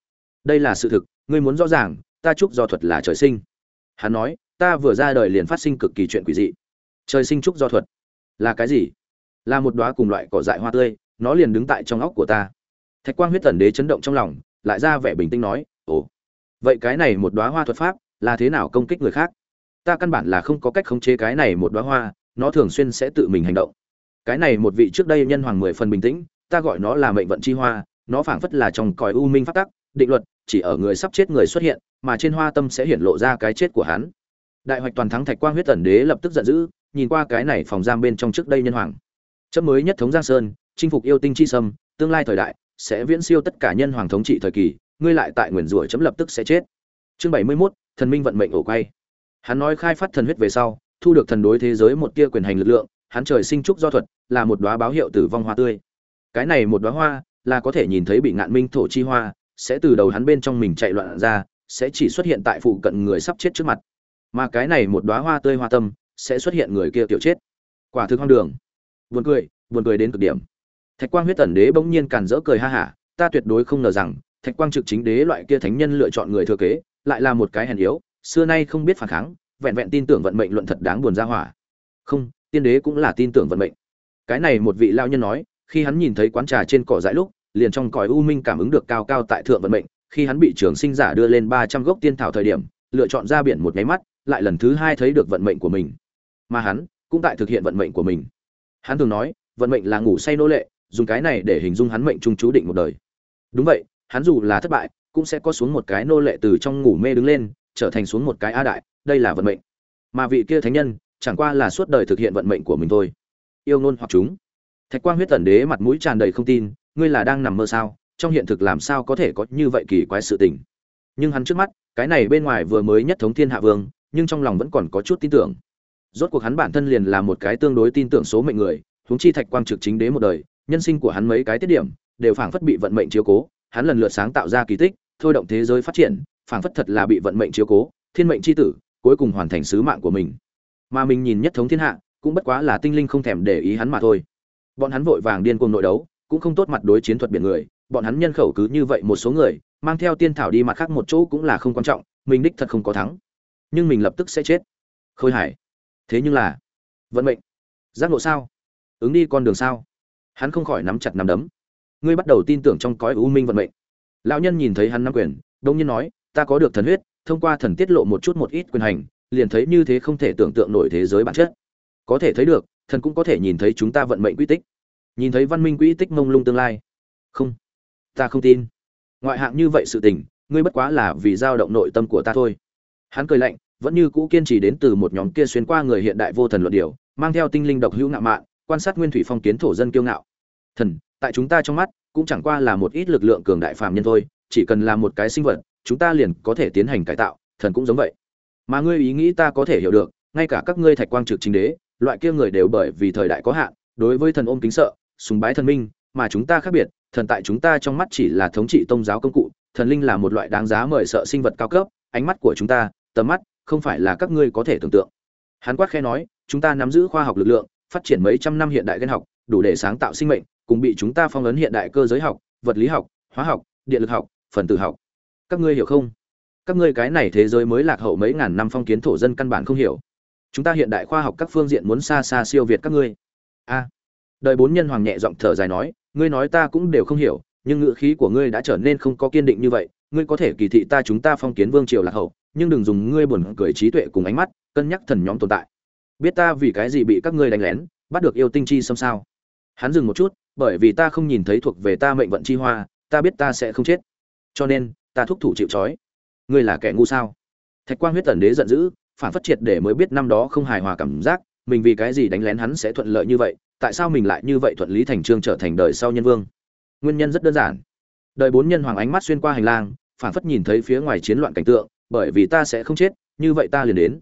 Đây là sự thực, ngươi muốn rõ ràng, ta chúc do thuật là trời sinh. Hắn nói, ta vừa ra đời liền phát sinh cực kỳ chuyện quỷ dị. Trời sinh trúc do thuật. Là cái gì? Là một đóa cùng loại cỏ dại hoa tươi, nó liền đứng tại trong óc của ta. Thạch quang huyết tần đế chấn động trong lòng, lại ra vẻ bình tĩnh nói, ồ, vậy cái này một đóa hoa thuật pháp là thế nào công kích người khác. Ta căn bản là không có cách khống chế cái này một đóa hoa nó thường xuyên sẽ tự mình hành động. Cái này một vị trước đây nhân hoàng mười phần bình tĩnh ta gọi nó là mệnh vận chi hoa nó phảng phất là trong còi u minh phát tắc định luật chỉ ở người sắp chết người xuất hiện mà trên hoa tâm sẽ hiển lộ ra cái chết của hắn. Đại hoạch toàn thắng thạch quang huyết tần đế lập tức giận dữ nhìn qua cái này phòng giam bên trong trước đây nhân hoàng. Chấp mới nhất thống giang sơn chinh phục yêu tinh chi sâm tương lai thời đại sẽ viễn siêu tất cả nhân hoàng thống trị thời kỳ ngươi lại tại nguyền rủa chấm lập tức sẽ chết. Chương bảy mươi 71, thần minh vận mệnh ổ quay. Hắn nói khai phát thần huyết về sau, thu được thần đối thế giới một tia quyền hành lực lượng, hắn trời sinh trúc do thuật, là một đóa báo hiệu tử vong hoa tươi. Cái này một đóa hoa, là có thể nhìn thấy bị ngạn minh thổ chi hoa, sẽ từ đầu hắn bên trong mình chạy loạn ra, sẽ chỉ xuất hiện tại phụ cận người sắp chết trước mặt. Mà cái này một đóa hoa tươi hoa tâm, sẽ xuất hiện người kia tiểu chết. Quả thực hoang đường. Buồn cười buồn cười đến cực điểm. Thạch quang huyết tần đế bỗng nhiên càn rỡ cười ha hả, ta tuyệt đối không ngờ rằng, thạch quang trực chính đế loại kia thánh nhân lựa chọn người thừa kế lại là một cái hèn yếu, xưa nay không biết phản kháng, vẹn vẹn tin tưởng vận mệnh luận thật đáng buồn ra hỏa. Không, tiên đế cũng là tin tưởng vận mệnh. Cái này một vị lao nhân nói, khi hắn nhìn thấy quán trà trên cỏ dại lúc, liền trong cõi u minh cảm ứng được cao cao tại thượng vận mệnh, khi hắn bị trường sinh giả đưa lên ba trăm gốc tiên thảo thời điểm, lựa chọn ra biển một nháy mắt, lại lần thứ hai thấy được vận mệnh của mình. Mà hắn cũng tại thực hiện vận mệnh của mình. Hắn thường nói, vận mệnh là ngủ say nô lệ, dùng cái này để hình dung hắn mệnh trung chú định một đời. Đúng vậy, hắn dù là thất bại cũng sẽ có xuống một cái nô lệ từ trong ngủ mê đứng lên, trở thành xuống một cái a đại, đây là vận mệnh. Mà vị kia thánh nhân, chẳng qua là suốt đời thực hiện vận mệnh của mình thôi. Yêu ngôn hoặc chúng. Thạch quang huyết tần đế mặt mũi tràn đầy không tin, ngươi là đang nằm mơ sao? Trong hiện thực làm sao có thể có như vậy kỳ quái sự tình? Nhưng hắn trước mắt, cái này bên ngoài vừa mới nhất thống thiên hạ vương, nhưng trong lòng vẫn còn có chút tin tưởng. Rốt cuộc hắn bản thân liền là một cái tương đối tin tưởng số mệnh người, huống chi thạch quang trực chính đế một đời, nhân sinh của hắn mấy cái tiết điểm, đều phảng phất bị vận mệnh chiếu cố, hắn lần lượt sáng tạo ra kỳ tích thôi động thế giới phát triển, phảng phất thật là bị vận mệnh chiếu cố, thiên mệnh chi tử, cuối cùng hoàn thành sứ mạng của mình. Mà mình nhìn nhất thống thiên hạ, cũng bất quá là tinh linh không thèm để ý hắn mà thôi. Bọn hắn vội vàng điên cuồng nội đấu, cũng không tốt mặt đối chiến thuật biển người, bọn hắn nhân khẩu cứ như vậy một số người, mang theo tiên thảo đi mặt khác một chỗ cũng là không quan trọng, mình đích thật không có thắng. Nhưng mình lập tức sẽ chết. Khôi hải thế nhưng là, vận mệnh. Giác ngộ sao? Ứng đi con đường sao? Hắn không khỏi nắm chặt nắm đấm. Ngươi bắt đầu tin tưởng trong cõi u minh vận mệnh lão nhân nhìn thấy hắn nắm quyền, đông nhiên nói, ta có được thần huyết, thông qua thần tiết lộ một chút một ít quyền hành, liền thấy như thế không thể tưởng tượng nổi thế giới bản chất. Có thể thấy được, thần cũng có thể nhìn thấy chúng ta vận mệnh quy tích. Nhìn thấy văn minh quy tích mông lung tương lai. Không, ta không tin. Ngoại hạng như vậy sự tình, ngươi bất quá là vì dao động nội tâm của ta thôi. Hắn cười lạnh, vẫn như cũ kiên trì đến từ một nhóm kia xuyên qua người hiện đại vô thần luận điều, mang theo tinh linh độc hữu ngạo mạn, quan sát nguyên thủy phong kiến thổ dân kiêu ngạo. Thần, tại chúng ta trong mắt cũng chẳng qua là một ít lực lượng cường đại phàm nhân thôi, chỉ cần là một cái sinh vật, chúng ta liền có thể tiến hành cải tạo, thần cũng giống vậy. Mà ngươi ý nghĩ ta có thể hiểu được, ngay cả các ngươi thạch quang trực chính đế, loại kia người đều bởi vì thời đại có hạn, đối với thần ôm kính sợ, sùng bái thần minh, mà chúng ta khác biệt, thần tại chúng ta trong mắt chỉ là thống trị tôn giáo công cụ, thần linh là một loại đáng giá mời sợ sinh vật cao cấp, ánh mắt của chúng ta, tầm mắt, không phải là các ngươi có thể tưởng tượng. Hắn quát khẽ nói, chúng ta nắm giữ khoa học lực lượng, phát triển mấy trăm năm hiện đại gen học, đủ để sáng tạo sinh mệnh cùng bị chúng ta phong ấn hiện đại cơ giới học vật lý học hóa học điện lực học phần tử học. Các ngươi hiểu không? Các ngươi cái này thế giới mới lạc hậu mấy ngàn năm phong kiến thổ dân căn bản không hiểu. Chúng ta hiện đại khoa học các phương diện muốn xa xa siêu việt các ngươi. A. À, đời bốn nhân hoàng nhẹ giọng thở dài nói ngươi nói ta cũng đều không hiểu nhưng ngữ khí của ngươi đã trở nên không có kiên định như vậy ngươi có thể kỳ thị ta chúng ta phong kiến vương triều lạc hậu nhưng đừng dùng ngươi buồn cười trí tuệ cùng ánh mắt cân nhắc thần nhóm tồn tại. Biết ta vì cái gì bị các ngươi đánh lén bắt được yêu tinh chi xâm sao? Hắn dừng một chút bởi vì ta không nhìn thấy thuộc về ta mệnh vận chi hoa, ta biết ta sẽ không chết. Cho nên, ta thúc thủ chịu trói. Ngươi là kẻ ngu sao? Thạch quang huyết tần đế giận dữ, phản phất triệt để mới biết năm đó không hài hòa cảm giác, mình vì cái gì đánh lén hắn sẽ thuận lợi như vậy, tại sao mình lại như vậy thuận lý thành trương trở thành đời sau nhân vương? Nguyên nhân rất đơn giản. Đời bốn nhân hoàng ánh mắt xuyên qua hành lang, phản phất nhìn thấy phía ngoài chiến loạn cảnh tượng, bởi vì ta sẽ không chết, như vậy ta liền đến.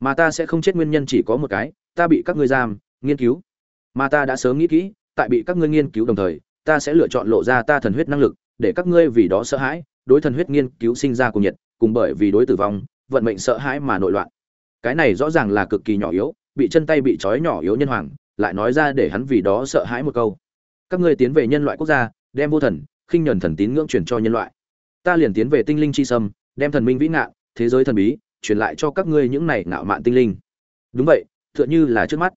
Mà ta sẽ không chết nguyên nhân chỉ có một cái, ta bị các ngươi giam, nghiên cứu. Mà ta đã sớm nghĩ kỹ tại bị các ngươi nghiên cứu đồng thời, ta sẽ lựa chọn lộ ra ta thần huyết năng lực, để các ngươi vì đó sợ hãi, đối thần huyết nghiên cứu sinh ra cùng nhiệt, cùng bởi vì đối tử vong, vận mệnh sợ hãi mà nội loạn. Cái này rõ ràng là cực kỳ nhỏ yếu, bị chân tay bị trói nhỏ yếu nhân hoàng, lại nói ra để hắn vì đó sợ hãi một câu. Các ngươi tiến về nhân loại quốc gia, đem vô thần, khinh nhẫn thần tín ngưỡng truyền cho nhân loại. Ta liền tiến về tinh linh chi sâm, đem thần minh vĩ ngạn, thế giới thần bí, truyền lại cho các ngươi những này ngạo mạn tinh linh. Đúng vậy, tựa như là trước mắt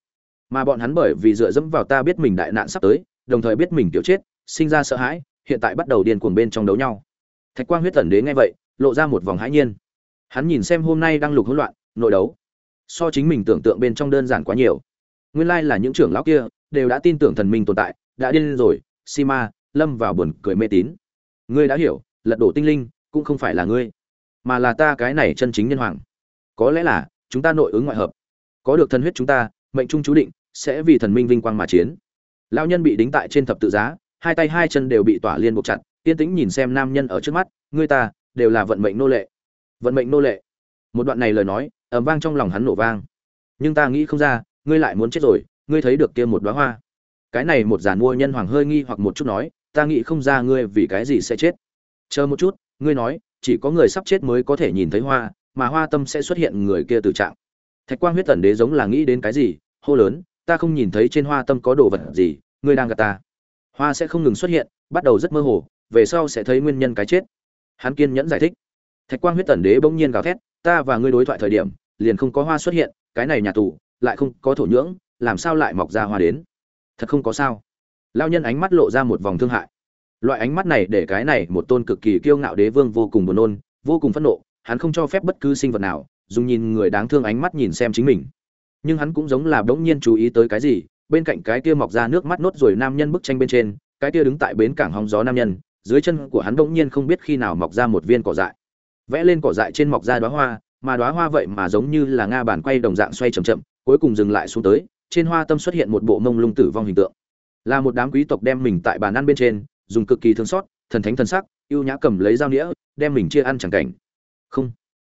mà bọn hắn bởi vì dựa dẫm vào ta biết mình đại nạn sắp tới đồng thời biết mình tiểu chết sinh ra sợ hãi hiện tại bắt đầu điên cuồng bên trong đấu nhau. Thạch quang huyết tần đế nghe vậy lộ ra một vòng hãi nhiên. Hắn nhìn xem hôm nay đang lục hỗn loạn nội đấu. So chính mình tưởng tượng bên trong đơn giản quá nhiều. Nguyên lai là những trưởng lão kia đều đã tin tưởng thần minh tồn tại đã điên rồi Sima, lâm vào buồn cười mê tín. Ngươi đã hiểu lật đổ tinh linh cũng không phải là ngươi mà là ta cái này chân chính nhân hoàng. Có lẽ là chúng ta nội ứng ngoại hợp. Có được thần huyết chúng ta mệnh trung chú định sẽ vì thần minh vinh quang mà chiến. Lão nhân bị đính tại trên thập tự giá, hai tay hai chân đều bị tỏa liên buộc chặt, yên tĩnh nhìn xem nam nhân ở trước mắt, ngươi ta, đều là vận mệnh nô lệ. Vận mệnh nô lệ. Một đoạn này lời nói, ầm vang trong lòng hắn nổ vang. Nhưng ta nghĩ không ra, ngươi lại muốn chết rồi, ngươi thấy được kia một đóa hoa. Cái này một giàn mua nhân hoàng hơi nghi hoặc một chút nói, ta nghĩ không ra ngươi vì cái gì sẽ chết. Chờ một chút, ngươi nói, chỉ có người sắp chết mới có thể nhìn thấy hoa, mà hoa tâm sẽ xuất hiện người kia từ trạng. Thạch quang huyết tần đế giống là nghĩ đến cái gì, hô lớn ta không nhìn thấy trên hoa tâm có đồ vật gì, ngươi đang gạt ta. Hoa sẽ không ngừng xuất hiện, bắt đầu rất mơ hồ, về sau sẽ thấy nguyên nhân cái chết. Hắn kiên nhẫn giải thích. Thạch quang huyết tần đế bỗng nhiên gào thét, ta và ngươi đối thoại thời điểm, liền không có hoa xuất hiện, cái này nhà tù, lại không có thổ nhưỡng, làm sao lại mọc ra hoa đến? Thật không có sao. Lao nhân ánh mắt lộ ra một vòng thương hại. Loại ánh mắt này để cái này một tôn cực kỳ kiêu ngạo đế vương vô cùng buồn nôn, vô cùng phẫn nộ, hắn không cho phép bất cứ sinh vật nào, dùng nhìn người đáng thương ánh mắt nhìn xem chính mình nhưng hắn cũng giống là bỗng nhiên chú ý tới cái gì, bên cạnh cái kia mọc ra nước mắt nốt rồi nam nhân bức tranh bên trên, cái kia đứng tại bến cảng hóng gió nam nhân, dưới chân của hắn bỗng nhiên không biết khi nào mọc ra một viên cỏ dại. Vẽ lên cỏ dại trên mọc ra đóa hoa, mà đóa hoa vậy mà giống như là nga bàn quay đồng dạng xoay chậm chậm, cuối cùng dừng lại xuống tới, trên hoa tâm xuất hiện một bộ mông lung tử vong hình tượng. Là một đám quý tộc đem mình tại bàn ăn bên trên, dùng cực kỳ thương xót, thần thánh thần sắc yêu nhã cầm lấy dao nĩa, đem mình chia ăn chẳng cảnh. Không.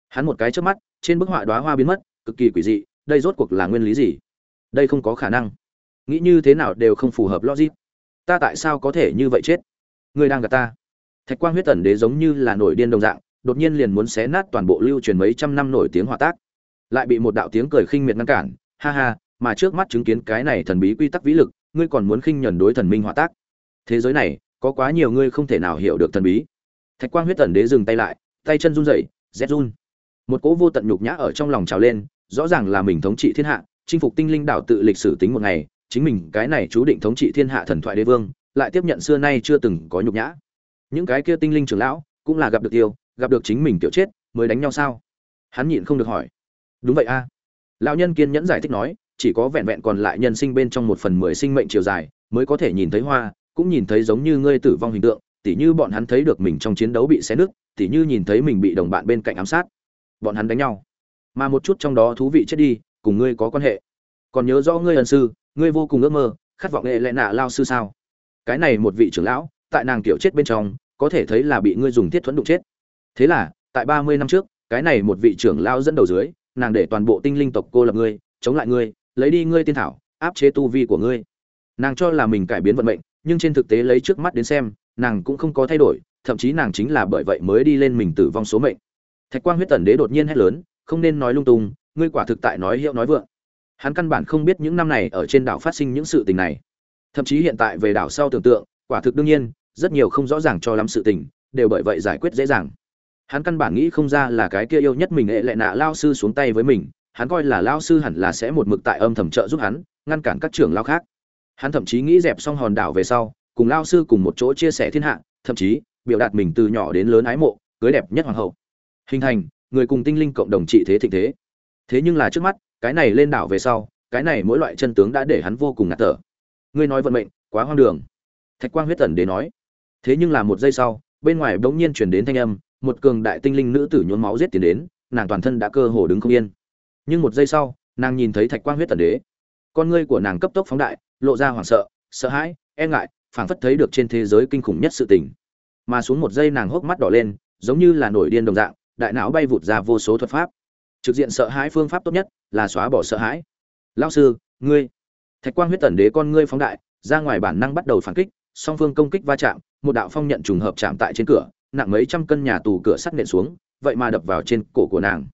Hắn một cái trước mắt, trên bức họa đóa hoa biến mất, cực kỳ quỷ dị đây rốt cuộc là nguyên lý gì? Đây không có khả năng. Nghĩ như thế nào đều không phù hợp logic. Ta tại sao có thể như vậy chết? Ngươi đang gặp ta. Thạch quang huyết tần đế giống như là nổi điên đồng dạng, đột nhiên liền muốn xé nát toàn bộ lưu truyền mấy trăm năm nổi tiếng hỏa tác. Lại bị một đạo tiếng cười khinh miệt ngăn cản. Ha ha, mà trước mắt chứng kiến cái này thần bí quy tắc vĩ lực, ngươi còn muốn khinh nhẫn đối thần minh hỏa tác. Thế giới này, có quá nhiều ngươi không thể nào hiểu được thần bí. Thạch quang huyết tần đế dừng tay lại, tay chân run rẩy, rét run. Một cỗ vô tận nhục nhã ở trong lòng trào lên rõ ràng là mình thống trị thiên hạ, chinh phục tinh linh đảo tự lịch sử tính một ngày, chính mình cái này chú định thống trị thiên hạ thần thoại đế vương, lại tiếp nhận xưa nay chưa từng có nhục nhã. Những cái kia tinh linh trưởng lão, cũng là gặp được tiêu, gặp được chính mình kiểu chết, mới đánh nhau sao? Hắn nhịn không được hỏi. Đúng vậy a. Lão nhân kiên nhẫn giải thích nói, chỉ có vẹn vẹn còn lại nhân sinh bên trong một phần mười sinh mệnh chiều dài, mới có thể nhìn thấy hoa, cũng nhìn thấy giống như ngươi tử vong hình tượng, tỉ như bọn hắn thấy được mình trong chiến đấu bị xé nứt, tỉ như nhìn thấy mình bị đồng bạn bên cạnh ám sát. Bọn hắn đánh nhau mà một chút trong đó thú vị chết đi, cùng ngươi có quan hệ. Còn nhớ rõ ngươi ân sư, ngươi vô cùng ước mơ, khát vọng nghệ lẽ nạ lao sư sao? Cái này một vị trưởng lão, tại nàng kiểu chết bên trong, có thể thấy là bị ngươi dùng thiết thuẫn đụng chết. Thế là, tại ba mươi năm trước, cái này một vị trưởng lão dẫn đầu dưới, nàng để toàn bộ tinh linh tộc cô lập ngươi, chống lại ngươi, lấy đi ngươi tiên thảo, áp chế tu vi của ngươi. Nàng cho là mình cải biến vận mệnh, nhưng trên thực tế lấy trước mắt đến xem, nàng cũng không có thay đổi, thậm chí nàng chính là bởi vậy mới đi lên mình tử vong số mệnh. Thạch quang huyết tần đế đột nhiên hét lớn không nên nói lung tung, ngươi quả thực tại nói hiệu nói vượng. Hắn căn bản không biết những năm này ở trên đảo phát sinh những sự tình này. Thậm chí hiện tại về đảo sau tưởng tượng, quả thực đương nhiên, rất nhiều không rõ ràng cho lắm sự tình, đều bởi vậy giải quyết dễ dàng. Hắn căn bản nghĩ không ra là cái kia yêu nhất mình hệ lệ nạ lao sư xuống tay với mình, hắn coi là lao sư hẳn là sẽ một mực tại âm thầm trợ giúp hắn, ngăn cản các trưởng lao khác. Hắn thậm chí nghĩ dẹp xong hòn đảo về sau, cùng lao sư cùng một chỗ chia sẻ thiên hạ, thậm chí biểu đạt mình từ nhỏ đến lớn ái mộ, cưới đẹp nhất hoàng hậu. Hình thành người cùng tinh linh cộng đồng trị thế thịnh thế. Thế nhưng là trước mắt, cái này lên đảo về sau, cái này mỗi loại chân tướng đã để hắn vô cùng ngạt thở. Ngươi nói vận mệnh, quá hoang đường. Thạch quang huyết tần đế nói. Thế nhưng là một giây sau, bên ngoài bỗng nhiên chuyển đến thanh âm, một cường đại tinh linh nữ tử nhốn máu giết tiến đến, nàng toàn thân đã cơ hồ đứng không yên. Nhưng một giây sau, nàng nhìn thấy thạch quang huyết tần đế. Con ngươi của nàng cấp tốc phóng đại, lộ ra hoảng sợ sợ hãi e ngại, phảng phất thấy được trên thế giới kinh khủng nhất sự tình. Mà xuống một giây nàng hốc mắt đỏ lên, giống như là nổi điên đồng dạng đại não bay vụt ra vô số thuật pháp. Trực diện sợ hãi phương pháp tốt nhất là xóa bỏ sợ hãi. Lao sư, ngươi. Thạch quang huyết tần đế con ngươi phóng đại, ra ngoài bản năng bắt đầu phản kích, song phương công kích va chạm, một đạo phong nhận trùng hợp chạm tại trên cửa, nặng mấy trăm cân nhà tù cửa sắt nện xuống, vậy mà đập vào trên cổ của nàng.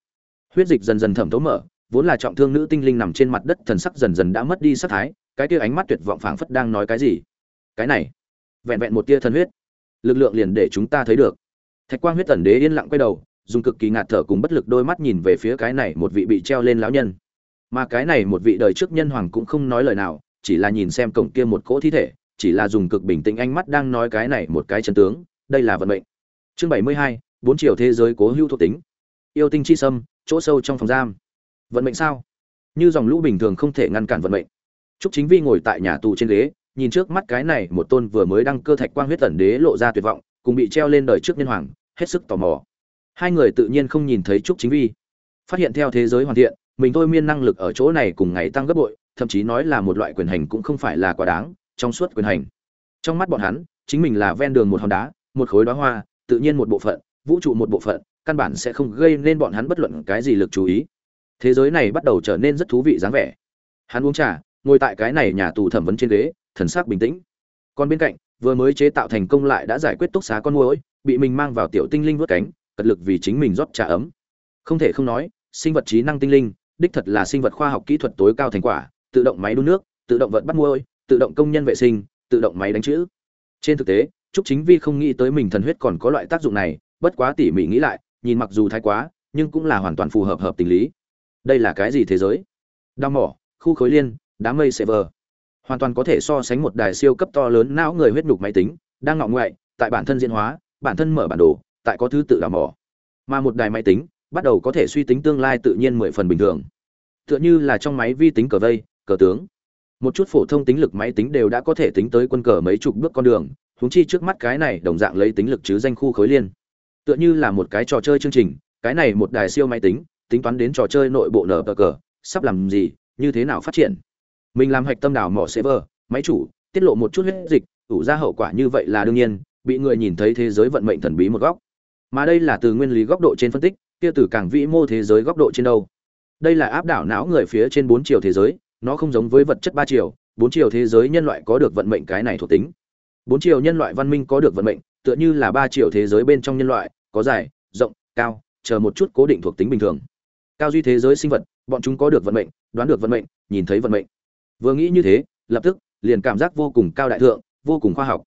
Huyết dịch dần dần thẩm thấu mở, vốn là trọng thương nữ tinh linh nằm trên mặt đất thần sắc dần dần đã mất đi sắc thái, cái tia ánh mắt tuyệt vọng phảng phất đang nói cái gì. Cái này, vẹn vẹn một tia thần huyết. Lực lượng liền để chúng ta thấy được. Thạch quang huyết tần đế yên lặng quay đầu dùng cực kỳ ngạt thở cùng bất lực đôi mắt nhìn về phía cái này một vị bị treo lên lão nhân. Mà cái này một vị đời trước nhân hoàng cũng không nói lời nào chỉ là nhìn xem cổng kia một cỗ thi thể chỉ là dùng cực bình tĩnh ánh mắt đang nói cái này một cái chân tướng đây là vận mệnh. Chương bảy mươi hai bốn chiều thế giới cố hữu thuộc tính. Yêu tinh chi sâm chỗ sâu trong phòng giam. Vận mệnh sao? Như dòng lũ bình thường không thể ngăn cản vận mệnh. Trúc Chính Vi ngồi tại nhà tù trên ghế, nhìn trước mắt cái này một tôn vừa mới đăng cơ thạch quang huyết tần đế lộ ra tuyệt vọng, cùng bị treo lên đời trước nhân hoàng, hết sức tò mò. Hai người tự nhiên không nhìn thấy Trúc Chính Vi. Phát hiện theo thế giới hoàn thiện, mình thôi miên năng lực ở chỗ này cùng ngày tăng gấp bội, thậm chí nói là một loại quyền hành cũng không phải là quá đáng, trong suốt quyền hành. Trong mắt bọn hắn, chính mình là ven đường một hòn đá, một khối đóa hoa, tự nhiên một bộ phận, vũ trụ một bộ phận, căn bản sẽ không gây nên bọn hắn bất luận cái gì lực chú ý. Thế giới này bắt đầu trở nên rất thú vị dáng vẻ. Hắn uống trà, ngồi tại cái này nhà tù thẩm vấn trên ghế, thần sắc bình tĩnh. Còn bên cạnh, vừa mới chế tạo thành công lại đã giải quyết túc xá con mối bị mình mang vào tiểu tinh linh vớt cánh, cật lực vì chính mình rót trà ấm. Không thể không nói, sinh vật trí năng tinh linh, đích thật là sinh vật khoa học kỹ thuật tối cao thành quả, tự động máy đun nước, tự động vận bắt muôi, tự động công nhân vệ sinh, tự động máy đánh chữ. Trên thực tế, Trúc Chính Vi không nghĩ tới mình thần huyết còn có loại tác dụng này, bất quá tỉ mỉ nghĩ lại, nhìn mặc dù thái quá, nhưng cũng là hoàn toàn phù hợp hợp tình lý. Đây là cái gì thế giới? Đao mỏ, khu khối liên, đám mây server hoàn toàn có thể so sánh một đài siêu cấp to lớn não người huyết nhục máy tính đang ngọ ngoại tại bản thân diễn hóa bản thân mở bản đồ tại có thứ tự đào mỏ. Mà một đài máy tính, bắt đầu có thể suy tính tương lai tự nhiên mười phần bình thường. Tựa như là trong máy vi tính cờ vây, cờ tướng. Một chút phổ thông tính lực máy tính đều đã có thể tính tới quân cờ mấy chục bước con đường, huống chi trước mắt cái này đồng dạng lấy tính lực chứ danh khu khối liên. Tựa như là một cái trò chơi chương trình, cái này một đài siêu máy tính tính toán đến trò chơi nội bộ nở cờ, sắp làm gì, như thế nào phát triển. Mình làm hạch tâm đảo mỏ server, máy chủ, tiết lộ một chút huyết dịch, ủ ra hậu quả như vậy là đương nhiên, bị người nhìn thấy thế giới vận mệnh thần bí một góc mà đây là từ nguyên lý góc độ trên phân tích, kia từ càng vĩ mô thế giới góc độ trên đâu. Đây là áp đảo não người phía trên bốn chiều thế giới, nó không giống với vật chất ba chiều, bốn chiều thế giới nhân loại có được vận mệnh cái này thuộc tính. Bốn chiều nhân loại văn minh có được vận mệnh, tựa như là ba chiều thế giới bên trong nhân loại, có dài, rộng, cao, chờ một chút cố định thuộc tính bình thường. Cao duy thế giới sinh vật, bọn chúng có được vận mệnh, đoán được vận mệnh, nhìn thấy vận mệnh. Vừa nghĩ như thế, lập tức, liền cảm giác vô cùng cao đại thượng, vô cùng khoa học.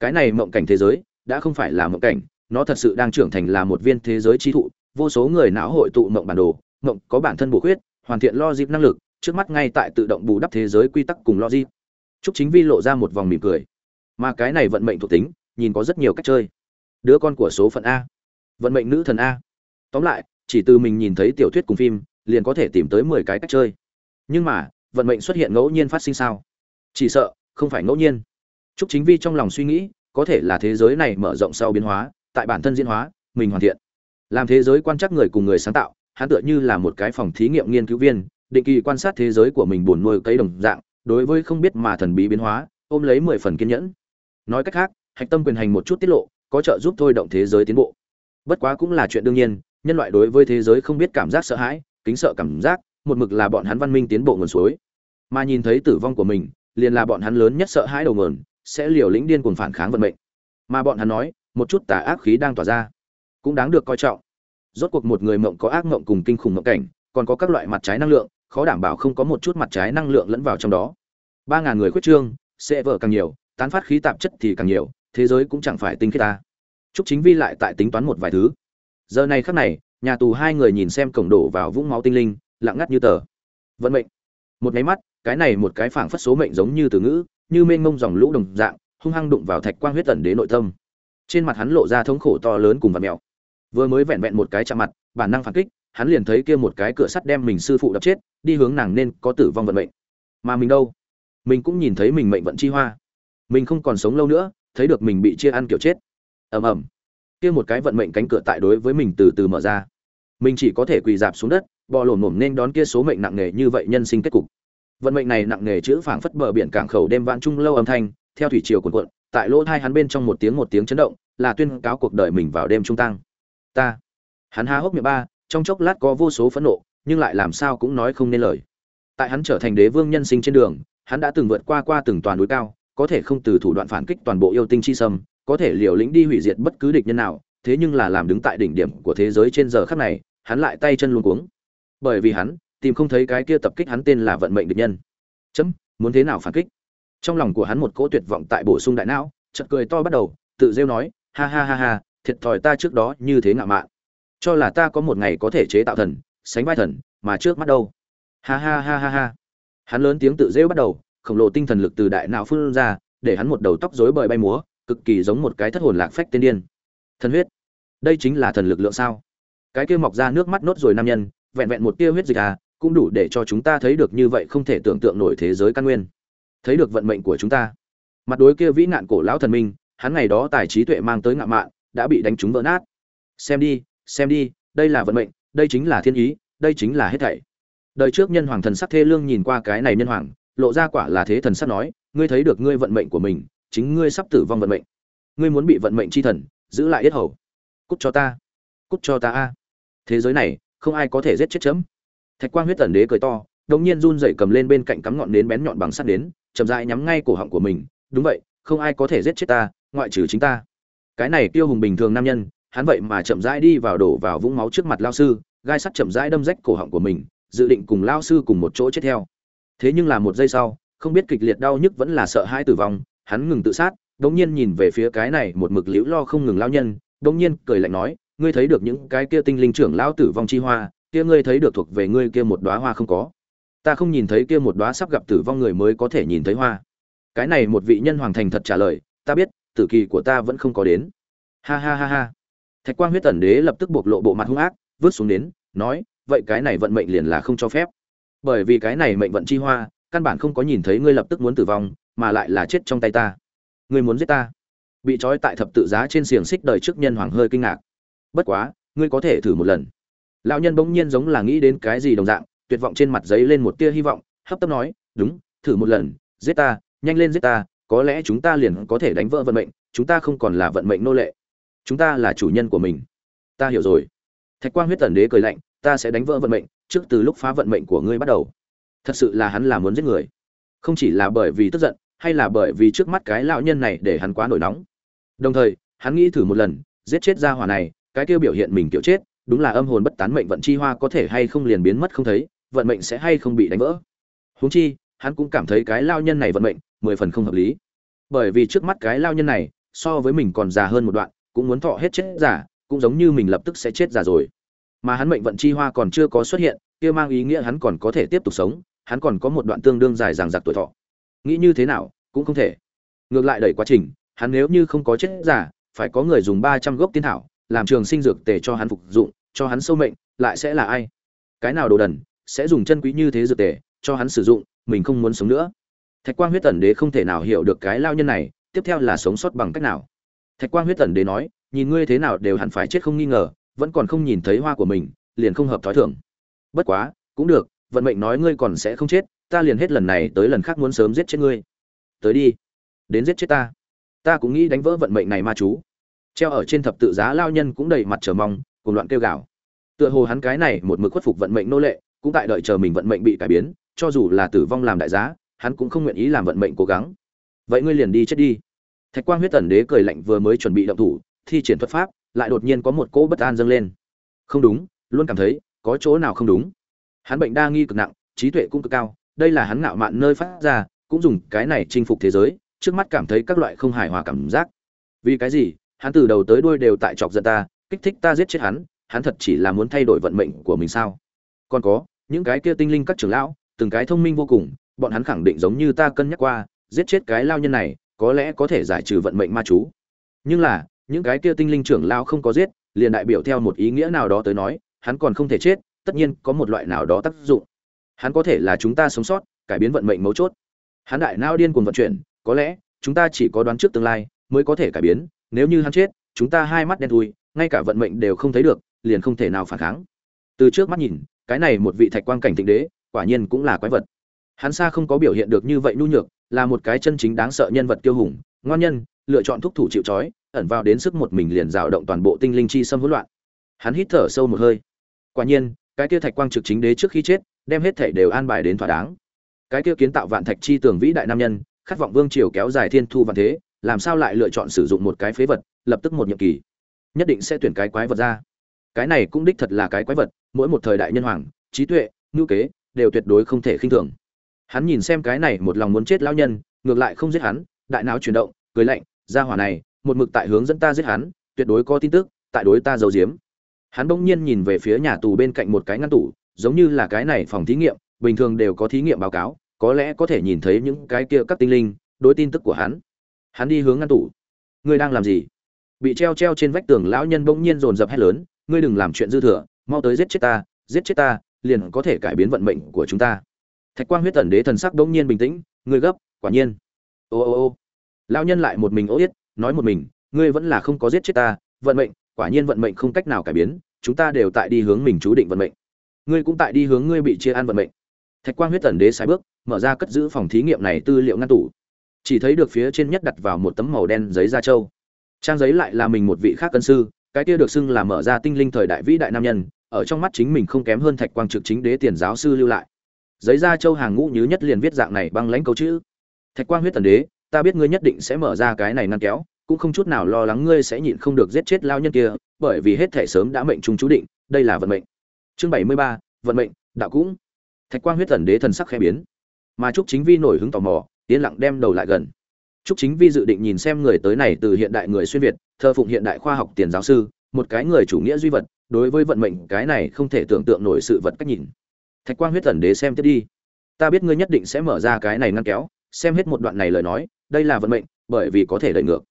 Cái này mộng cảnh thế giới, đã không phải là mộng cảnh nó thật sự đang trưởng thành là một viên thế giới trí thụ, vô số người não hội tụ mộng bản đồ, mộng có bản thân bổ khuyết, hoàn thiện logic năng lực, trước mắt ngay tại tự động bù đắp thế giới quy tắc cùng logic. Chúc chính vi lộ ra một vòng mỉm cười. Mà cái này vận mệnh thuộc tính, nhìn có rất nhiều cách chơi. Đứa con của số phận a. Vận mệnh nữ thần a. Tóm lại, chỉ từ mình nhìn thấy tiểu thuyết cùng phim, liền có thể tìm tới mười cái cách chơi. Nhưng mà, vận mệnh xuất hiện ngẫu nhiên phát sinh sao? Chỉ sợ, không phải ngẫu nhiên. Chúc chính vi trong lòng suy nghĩ, có thể là thế giới này mở rộng sau biến hóa tại bản thân diễn hóa, mình hoàn thiện. Làm thế giới quan trắc người cùng người sáng tạo, hắn tựa như là một cái phòng thí nghiệm nghiên cứu viên, định kỳ quan sát thế giới của mình buồn nuôi cấy đồng dạng, đối với không biết mà thần bí biến hóa, ôm lấy mười phần kiên nhẫn. Nói cách khác, hạch tâm quyền hành một chút tiết lộ, có trợ giúp thôi động thế giới tiến bộ. Bất quá cũng là chuyện đương nhiên, nhân loại đối với thế giới không biết cảm giác sợ hãi, kính sợ cảm giác, một mực là bọn hắn văn minh tiến bộ nguồn suối. Mà nhìn thấy tử vong của mình, liền là bọn hắn lớn nhất sợ hãi đầu nguồn, sẽ liều lĩnh điên cuồng phản kháng vận mệnh. Mà bọn hắn nói một chút tà ác khí đang tỏa ra. Cũng đáng được coi trọng. Rốt cuộc một người mộng có ác mộng cùng kinh khủng mộng cảnh, còn có các loại mặt trái năng lượng, khó đảm bảo không có một chút mặt trái năng lượng lẫn vào trong đó. Ba ngàn người khuyết trương, sẽ vỡ càng nhiều, tán phát khí tạp chất thì càng nhiều, thế giới cũng chẳng phải tinh khiết ta. Chúc chính vi lại tại tính toán một vài thứ. Giờ này khắc này, nhà tù hai người nhìn xem cổng đổ vào vũng máu tinh linh, lặng ngắt như tờ. Vận mệnh. Một máy mắt, cái này một cái phảng phất số mệnh giống như từ ngữ, như mênh mông dòng lũ đồng dạng, hung hăng đụng vào thạch quang huyết tận đế nội tâm trên mặt hắn lộ ra thống khổ to lớn cùng vật mèo. Vừa mới vẹn vẹn một cái chạm mặt, bản năng phản kích, hắn liền thấy kia một cái cửa sắt đem mình sư phụ đập chết, đi hướng nàng nên có tử vong vận mệnh. Mà mình đâu? Mình cũng nhìn thấy mình mệnh vận chi hoa. Mình không còn sống lâu nữa, thấy được mình bị chia ăn kiểu chết. Ầm ầm. Kia một cái vận mệnh cánh cửa tại đối với mình từ từ mở ra. Mình chỉ có thể quỳ dạp xuống đất, bò lổm lổm nên đón kia số mệnh nặng nề như vậy nhân sinh kết cục. Vận mệnh này nặng nề chữ phảng phất bờ biển cảng khẩu đêm vãn trung lâu âm thanh, theo thủy triều cuồn cuộn tại lỗ thai hắn bên trong một tiếng một tiếng chấn động, là tuyên cáo cuộc đời mình vào đêm trung tăng ta. Hắn há hốc miệng ba, trong chốc lát có vô số phẫn nộ, nhưng lại làm sao cũng nói không nên lời. Tại hắn trở thành đế vương nhân sinh trên đường, hắn đã từng vượt qua qua từng toàn núi cao, có thể không từ thủ đoạn phản kích toàn bộ yêu tinh chi sâm, có thể liều lĩnh đi hủy diệt bất cứ địch nhân nào, thế nhưng là làm đứng tại đỉnh điểm của thế giới trên giờ khắc này, hắn lại tay chân luống cuống. Bởi vì hắn tìm không thấy cái kia tập kích hắn tên là vận mệnh địch nhân. Chấm, muốn thế nào phản kích? Trong lòng của hắn một cỗ tuyệt vọng tại bổ sung đại não, chợt cười to bắt đầu, tự rêu nói, ha ha ha ha, thiệt thòi ta trước đó như thế ngạo mạn. Cho là ta có một ngày có thể chế tạo thần, sánh vai thần, mà trước mắt đâu? Ha ha ha ha ha. Hắn lớn tiếng tự rêu bắt đầu, khổng lồ tinh thần lực từ đại não phun ra, để hắn một đầu tóc rối bời bay múa, cực kỳ giống một cái thất hồn lạc phách tiên điên. Thần huyết. Đây chính là thần lực lượng sao? Cái kia mọc ra nước mắt nốt rồi nam nhân, vẹn vẹn một tia huyết dịch à cũng đủ để cho chúng ta thấy được như vậy không thể tưởng tượng nổi thế giới căn nguyên thấy được vận mệnh của chúng ta. Mặt đối kia vĩ nạn cổ lão thần minh, hắn ngày đó tài trí tuệ mang tới ngạo mạn, đã bị đánh trúng vỡ nát. Xem đi xem đi, đây là vận mệnh, đây chính là thiên ý, đây chính là hết thảy. Đời trước nhân hoàng thần sắc thê lương nhìn qua cái này nhân hoàng, lộ ra quả là thế thần sắc nói, ngươi thấy được ngươi vận mệnh của mình, chính ngươi sắp tử vong vận mệnh. Ngươi muốn bị vận mệnh chi thần, giữ lại yết hầu. Cút cho ta, cút cho ta a. Thế giới này, không ai có thể giết chết chấm. Thạch quang huyết tần đế cười to, đột nhiên run rẩy cầm lên bên cạnh cắm ngọn nến bén nhọn bằng sắt đến chậm rãi nhắm ngay cổ họng của mình, đúng vậy, không ai có thể giết chết ta, ngoại trừ chính ta. Cái này tiêu hùng bình thường nam nhân, hắn vậy mà chậm rãi đi vào đổ vào vũng máu trước mặt lao sư, gai sắt chậm rãi đâm rách cổ họng của mình, dự định cùng lao sư cùng một chỗ chết theo. Thế nhưng là một giây sau, không biết kịch liệt đau nhức vẫn là sợ hãi tử vong, hắn ngừng tự sát, đống nhiên nhìn về phía cái này một mực liễu lo không ngừng lao nhân, đống nhiên cười lạnh nói, ngươi thấy được những cái kia tinh linh trưởng lao tử vong chi hoa, kia ngươi thấy được thuộc về ngươi kia một đóa hoa không có? Ta không nhìn thấy kia một đóa sắp gặp tử vong người mới có thể nhìn thấy hoa. Cái này một vị nhân hoàng thành thật trả lời, ta biết, tử kỳ của ta vẫn không có đến. Ha ha ha ha. Thạch quang huyết tần đế lập tức bộc lộ bộ mặt hung ác, vứt xuống đến, nói, vậy cái này vận mệnh liền là không cho phép. Bởi vì cái này mệnh vận chi hoa, căn bản không có nhìn thấy ngươi lập tức muốn tử vong, mà lại là chết trong tay ta. Ngươi muốn giết ta. Bị trói tại thập tự giá trên xiềng xích đời trước nhân hoàng hơi kinh ngạc. Bất quá, ngươi có thể thử một lần. Lão nhân bỗng nhiên giống là nghĩ đến cái gì đồng dạng tuyệt vọng trên mặt giấy lên một tia hy vọng, hấp tấp nói, đúng, thử một lần, giết ta, nhanh lên giết ta, có lẽ chúng ta liền có thể đánh vỡ vận mệnh, chúng ta không còn là vận mệnh nô lệ. Chúng ta là chủ nhân của mình. Ta hiểu rồi. Thạch quang huyết tần đế cười lạnh, ta sẽ đánh vỡ vận mệnh, trước từ lúc phá vận mệnh của ngươi bắt đầu. Thật sự là hắn là muốn giết người. Không chỉ là bởi vì tức giận, hay là bởi vì trước mắt cái lão nhân này để hắn quá nổi nóng. Đồng thời, hắn nghĩ thử một lần, giết chết gia hỏa này, cái kia biểu hiện mình kiểu chết, đúng là âm hồn bất tán mệnh vận chi hoa có thể hay không liền biến mất không thấy vận mệnh sẽ hay không bị đánh vỡ. Huống chi, hắn cũng cảm thấy cái lao nhân này vận mệnh, mười phần không hợp lý. Bởi vì trước mắt cái lao nhân này, so với mình còn già hơn một đoạn, cũng muốn thọ hết chết giả cũng giống như mình lập tức sẽ chết già rồi. Mà hắn mệnh vận chi hoa còn chưa có xuất hiện, kia mang ý nghĩa hắn còn có thể tiếp tục sống, hắn còn có một đoạn tương đương dài dằng dặc tuổi thọ. Nghĩ như thế nào, cũng không thể. Ngược lại đẩy quá trình, hắn nếu như không có chết giả phải có người dùng ba trăm gốc tiên thảo, làm trường sinh dược tề cho hắn phục dụng, cho hắn sâu mệnh, lại sẽ là ai? Cái nào đồ đần sẽ dùng chân quý như thế dược tề, cho hắn sử dụng, mình không muốn sống nữa. Thạch quang huyết tần đế không thể nào hiểu được cái lao nhân này, tiếp theo là sống sót bằng cách nào? Thạch quang huyết tần đế nói, nhìn ngươi thế nào đều hẳn phải chết không nghi ngờ, vẫn còn không nhìn thấy hoa của mình, liền không hợp thói thường. Bất quá, cũng được, vận mệnh nói ngươi còn sẽ không chết, ta liền hết lần này tới lần khác muốn sớm giết chết ngươi. Tới đi, đến giết chết ta. Ta cũng nghĩ đánh vỡ vận mệnh này ma chú. Treo ở trên thập tự giá lao nhân cũng đầy mặt trở mong cùng loạn kêu gào. Tựa hồ hắn cái này một mực khuất phục vận mệnh nô lệ cũng tại đợi chờ mình vận mệnh bị cải biến, cho dù là tử vong làm đại giá, hắn cũng không nguyện ý làm vận mệnh cố gắng. Vậy ngươi liền đi chết đi. Thạch quang huyết tần đế cười lạnh vừa mới chuẩn bị động thủ, thi triển thuật pháp, lại đột nhiên có một cỗ bất an dâng lên. Không đúng, luôn cảm thấy có chỗ nào không đúng. Hắn bệnh đa nghi cực nặng, trí tuệ cũng cực cao, đây là hắn ngạo mạn nơi phát ra, cũng dùng cái này chinh phục thế giới, trước mắt cảm thấy các loại không hài hòa cảm giác. Vì cái gì? Hắn từ đầu tới đuôi đều tại chọc giận ta, kích thích ta giết chết hắn hắn thật chỉ là muốn thay đổi vận mệnh của mình sao? Còn có, những cái kia tinh linh các trưởng lão, từng cái thông minh vô cùng, bọn hắn khẳng định giống như ta cân nhắc qua, giết chết cái lao nhân này, có lẽ có thể giải trừ vận mệnh ma chú. Nhưng là, những cái kia tinh linh trưởng lão không có giết, liền đại biểu theo một ý nghĩa nào đó tới nói, hắn còn không thể chết, tất nhiên có một loại nào đó tác dụng. Hắn có thể là chúng ta sống sót, cải biến vận mệnh mấu chốt. Hắn đại nao điên cuồng vận chuyển, có lẽ, chúng ta chỉ có đoán trước tương lai, mới có thể cải biến, nếu như hắn chết, chúng ta hai mắt đen thui, ngay cả vận mệnh đều không thấy được, liền không thể nào phản kháng. Từ trước mắt nhìn cái này một vị thạch quang cảnh thịnh đế, quả nhiên cũng là quái vật. Hắn xa không có biểu hiện được như vậy nhu nhược, là một cái chân chính đáng sợ nhân vật kiêu hùng, ngoan nhân, lựa chọn thúc thủ chịu trói, ẩn vào đến sức một mình liền rào động toàn bộ tinh linh chi xâm hỗn loạn. Hắn hít thở sâu một hơi. Quả nhiên, cái kia thạch quang trực chính đế trước khi chết, đem hết thể đều an bài đến thỏa đáng. Cái kia kiến tạo vạn thạch chi tường vĩ đại nam nhân, khát vọng vương triều kéo dài thiên thu vạn thế, làm sao lại lựa chọn sử dụng một cái phế vật, lập tức một nhiệm kỳ. Nhất định sẽ tuyển cái quái vật ra. Cái này cũng đích thật là cái quái vật mỗi một thời đại nhân hoàng, trí tuệ, ngữ kế, đều tuyệt đối không thể khinh thường. Hắn nhìn xem cái này một lòng muốn chết lão nhân, ngược lại không giết hắn, đại não chuyển động, cười lạnh ra hỏa này, một mực tại hướng dẫn ta giết hắn, tuyệt đối có tin tức, tại đối ta giấu giếm. Hắn bỗng nhiên nhìn về phía nhà tù bên cạnh một cái ngăn tủ, giống như là cái này phòng thí nghiệm, bình thường đều có thí nghiệm báo cáo, có lẽ có thể nhìn thấy những cái kia các tinh linh, đối tin tức của hắn. Hắn đi hướng ngăn tủ. Ngươi đang làm gì? Bị treo treo trên vách tường lão nhân bỗng nhiên dồn dập hét lớn, ngươi đừng làm chuyện dư thừa mau tới giết chết ta, giết chết ta, liền có thể cải biến vận mệnh của chúng ta. Thạch quang huyết tần đế thần sắc bỗng nhiên bình tĩnh ngươi gấp, quả nhiên. Ô ô ô. Lão nhân lại một mình ố yết, nói một mình, ngươi vẫn là không có giết chết ta, vận mệnh, quả nhiên vận mệnh không cách nào cải biến, chúng ta đều tại đi hướng mình chú định vận mệnh. Ngươi cũng tại đi hướng ngươi bị chia ăn vận mệnh. Thạch quang huyết tần đế sai bước, mở ra cất giữ phòng thí nghiệm này tư liệu ngăn tủ. Chỉ thấy được phía trên nhất đặt vào một tấm màu đen giấy da trâu. Trang giấy lại là mình một vị khác cân sư, cái kia được xưng là mở ra tinh linh thời đại vĩ đại nam nhân ở trong mắt chính mình không kém hơn thạch quang trực chính đế tiền giáo sư lưu lại. Giấy ra châu hàng ngũ nhứ nhất liền viết dạng này băng lãnh câu chữ. Thạch quang huyết tần đế, ta biết ngươi nhất định sẽ mở ra cái này ngăn kéo, cũng không chút nào lo lắng ngươi sẽ nhịn không được giết chết lao nhân kia, bởi vì hết thể sớm đã mệnh trung chú định, đây là vận mệnh. Chương bảy mươi ba, vận mệnh, đạo cũng. Thạch quang huyết tần đế thần sắc khẽ biến. Mà trúc chính vi nổi hứng tò mò, yên lặng đem đầu lại gần. Trúc chính vi dự định nhìn xem người tới này từ hiện đại người xuyên việt, thờ phụng hiện đại khoa học tiền giáo sư một cái người chủ nghĩa duy vật, đối với vận mệnh, cái này không thể tưởng tượng nổi sự vật cách nhìn. Thạch quang huyết tần đế xem tiếp đi. Ta biết ngươi nhất định sẽ mở ra cái này ngăn kéo, xem hết một đoạn này lời nói, đây là vận mệnh, bởi vì có thể đợi ngược.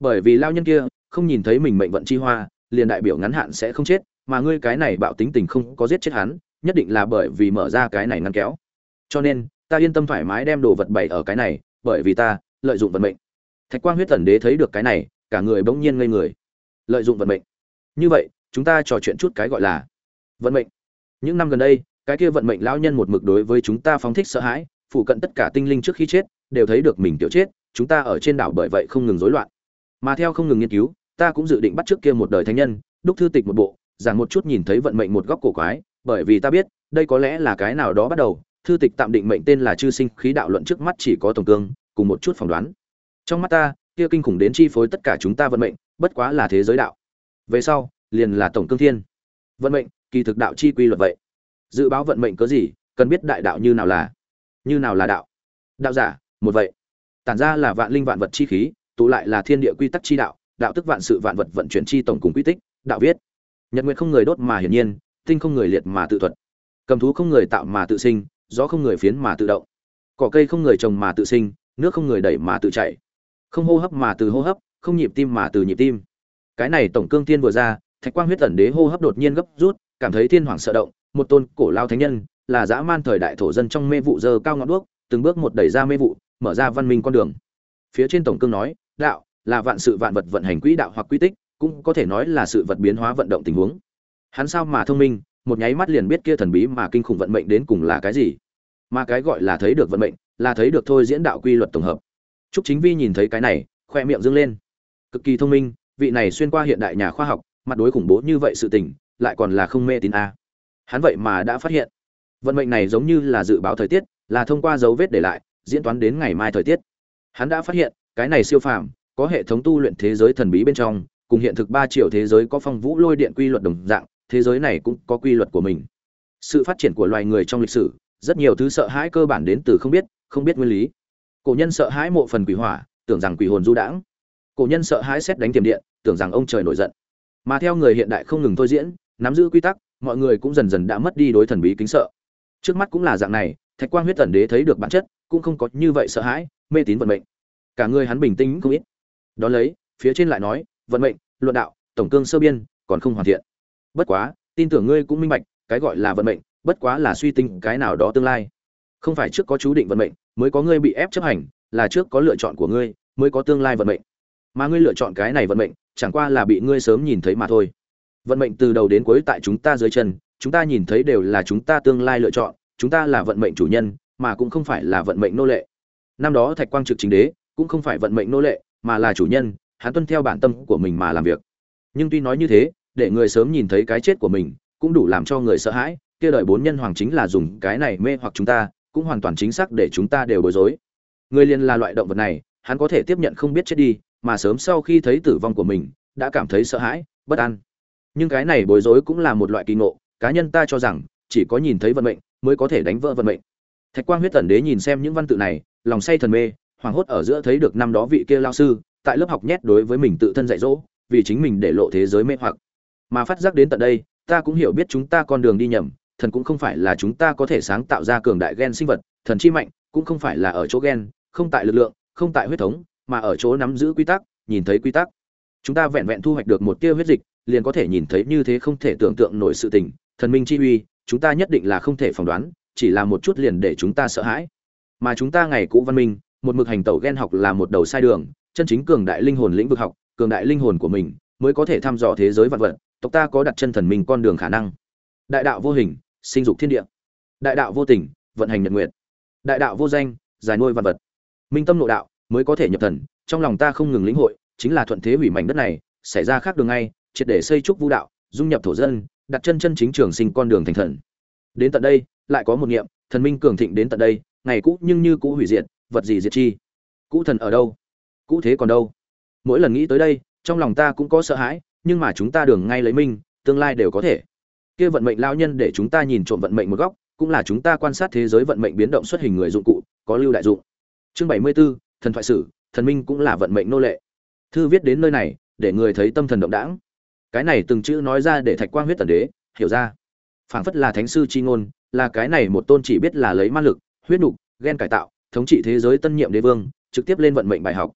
Bởi vì lao nhân kia không nhìn thấy mình mệnh vận chi hoa, liền đại biểu ngắn hạn sẽ không chết, mà ngươi cái này bạo tính tình không có giết chết hắn, nhất định là bởi vì mở ra cái này ngăn kéo. Cho nên, ta yên tâm thoải mái đem đồ vật bày ở cái này, bởi vì ta lợi dụng vận mệnh. Thạch quang huyết tần đế thấy được cái này, cả người bỗng nhiên ngây người. Lợi dụng vận mệnh như vậy, chúng ta trò chuyện chút cái gọi là vận mệnh. Những năm gần đây, cái kia vận mệnh lão nhân một mực đối với chúng ta phóng thích sợ hãi phụ cận tất cả tinh linh trước khi chết, đều thấy được mình tiểu chết, chúng ta ở trên đảo bởi vậy không ngừng rối loạn. Mà theo không ngừng nghiên cứu, ta cũng dự định bắt trước kia một đời thánh nhân, đúc thư tịch một bộ, giảng một chút nhìn thấy vận mệnh một góc cổ quái, bởi vì ta biết, đây có lẽ là cái nào đó bắt đầu. Thư tịch tạm định mệnh tên là chư sinh khí đạo luận trước mắt chỉ có tổng cương, cùng một chút phỏng đoán. Trong mắt ta, kia kinh khủng đến chi phối tất cả chúng ta vận mệnh, bất quá là thế giới đạo về sau, liền là tổng cương thiên. Vận mệnh, kỳ thực đạo chi quy luật vậy. Dự báo vận mệnh có gì, cần biết đại đạo như nào là, như nào là đạo. Đạo giả, một vậy. Tản ra là vạn linh vạn vật chi khí, tụ lại là thiên địa quy tắc chi đạo đạo tức vạn sự vạn vật vận chuyển chi tổng cùng quy tích, đạo viết. Nhật nguyện không người đốt mà hiển nhiên, tinh không người liệt mà tự thuật. Cầm thú không người tạo mà tự sinh, gió không người phiến mà tự động. Cỏ cây không người trồng mà tự sinh, nước không người đẩy mà tự chảy không hô hấp mà từ hô hấp, không nhịp tim mà từ nhịp tim cái này tổng cương tiên vừa ra thạch quang huyết tẩn đế hô hấp đột nhiên gấp rút cảm thấy thiên hoàng sợ động một tôn cổ lao thánh nhân là dã man thời đại thổ dân trong mê vụ dơ cao ngọn đuốc từng bước một đẩy ra mê vụ mở ra văn minh con đường. Phía trên tổng cương nói đạo là vạn sự vạn vật vận hành quỹ đạo hoặc quy tích cũng có thể nói là sự vật biến hóa vận động tình huống. Hắn sao mà thông minh một nháy mắt liền biết kia thần bí mà kinh khủng vận mệnh đến cùng là cái gì. Mà cái gọi là thấy được vận mệnh là thấy được thôi diễn đạo quy luật tổng hợp. Trúc Chính Vi nhìn thấy cái này, khoe miệng dương lên. Cực kỳ thông minh, vị này xuyên qua hiện đại nhà khoa học, mặt đối khủng bố như vậy sự tình, lại còn là không mê tín a. Hắn vậy mà đã phát hiện, vận mệnh này giống như là dự báo thời tiết, là thông qua dấu vết để lại, diễn toán đến ngày mai thời tiết. Hắn đã phát hiện, cái này siêu phàm, có hệ thống tu luyện thế giới thần bí bên trong, cùng hiện thực ba triệu thế giới có phong vũ lôi điện quy luật đồng dạng, thế giới này cũng có quy luật của mình. Sự phát triển của loài người trong lịch sử, rất nhiều thứ sợ hãi cơ bản đến từ không biết, không biết nguyên lý cổ nhân sợ hãi mộ phần quỷ hỏa tưởng rằng quỷ hồn du đãng cổ nhân sợ hãi xét đánh tiềm điện tưởng rằng ông trời nổi giận. Mà theo người hiện đại không ngừng thôi diễn, nắm giữ quy tắc, mọi người cũng dần dần đã mất đi đối thần bí kính sợ. Trước mắt cũng là dạng này, thạch quang huyết tần đế thấy được bản chất, cũng không có như vậy sợ hãi, mê tín vận mệnh. Cả người hắn bình tĩnh không ít. Đó lấy, phía trên lại nói, vận mệnh, luận đạo, tổng cương sơ biên, còn không hoàn thiện. Bất quá, tin tưởng ngươi cũng minh bạch, cái gọi là vận mệnh, bất quá là suy tính cái nào đó tương lai. Không phải trước có chú định vận mệnh, mới có ngươi bị ép chấp hành, là trước có lựa chọn của ngươi, mới có tương lai vận mệnh. Mà ngươi lựa chọn cái này vận mệnh chẳng qua là bị ngươi sớm nhìn thấy mà thôi. Vận mệnh từ đầu đến cuối tại chúng ta dưới chân, chúng ta nhìn thấy đều là chúng ta tương lai lựa chọn, chúng ta là vận mệnh chủ nhân, mà cũng không phải là vận mệnh nô lệ. Năm đó thạch quang trực chính đế, cũng không phải vận mệnh nô lệ, mà là chủ nhân, hắn tuân theo bản tâm của mình mà làm việc. Nhưng tuy nói như thế, để người sớm nhìn thấy cái chết của mình, cũng đủ làm cho người sợ hãi, kia đợi bốn nhân hoàng chính là dùng cái này mê hoặc chúng ta, cũng hoàn toàn chính xác để chúng ta đều bối rối. Người liền là loại động vật này, hắn có thể tiếp nhận không biết chết đi mà sớm sau khi thấy tử vong của mình, đã cảm thấy sợ hãi, bất an. Nhưng cái này bối rối cũng là một loại kỳ ngộ, cá nhân ta cho rằng, chỉ có nhìn thấy vận mệnh, mới có thể đánh vỡ vận mệnh. Thạch quang huyết tần đế nhìn xem những văn tự này, lòng say thần mê, hoảng hốt ở giữa thấy được năm đó vị kia lao sư, tại lớp học nhét đối với mình tự thân dạy dỗ, vì chính mình để lộ thế giới mê hoặc. Mà phát giác đến tận đây, ta cũng hiểu biết chúng ta con đường đi nhầm, thần cũng không phải là chúng ta có thể sáng tạo ra cường đại gen sinh vật, thần chi mạnh, cũng không phải là ở chỗ gen, không tại lực lượng, không tại huyết thống mà ở chỗ nắm giữ quy tắc, nhìn thấy quy tắc. Chúng ta vẹn vẹn thu hoạch được một tia huyết dịch, liền có thể nhìn thấy như thế không thể tưởng tượng nổi sự tình. Thần minh chi uy, chúng ta nhất định là không thể phỏng đoán, chỉ là một chút liền để chúng ta sợ hãi. Mà chúng ta ngày cũ văn minh, một mực hành tẩu gen học là một đầu sai đường, chân chính cường đại linh hồn lĩnh vực học, cường đại linh hồn của mình mới có thể thăm dò thế giới vạn vật, tộc ta có đặt chân thần minh con đường khả năng. Đại đạo vô hình, sinh dục thiên địa. Đại đạo vô tình, vận hành nhật nguyệt. Đại đạo vô danh, giải nuôi vạn vật. Minh tâm nội đạo mới có thể nhập thần trong lòng ta không ngừng lĩnh hội chính là thuận thế hủy mảnh đất này xảy ra khác đường ngay triệt để xây trúc vũ đạo dung nhập thổ dân đặt chân chân chính trường sinh con đường thành thần. Đến tận đây lại có một niệm thần minh cường thịnh đến tận đây ngày cũ nhưng như cũ hủy diệt vật gì diệt chi? Cũ thần ở đâu? Cũ thế còn đâu? Mỗi lần nghĩ tới đây trong lòng ta cũng có sợ hãi nhưng mà chúng ta đường ngay lấy minh tương lai đều có thể. Kia vận mệnh lao nhân để chúng ta nhìn trộm vận mệnh một góc cũng là chúng ta quan sát thế giới vận mệnh biến động xuất hình người dụng cụ có lưu đại dụng. Chương bảy mươi 74, thần thoại sử, thần minh cũng là vận mệnh nô lệ. Thư viết đến nơi này, để người thấy tâm thần động đãng. Cái này từng chữ nói ra để thạch quang huyết tần đế, hiểu ra. Phảng phất là thánh sư chi ngôn, là cái này một tôn chỉ biết là lấy ma lực, huyết nục ghen cải tạo, thống trị thế giới tân nhiệm đế vương, trực tiếp lên vận mệnh bài học.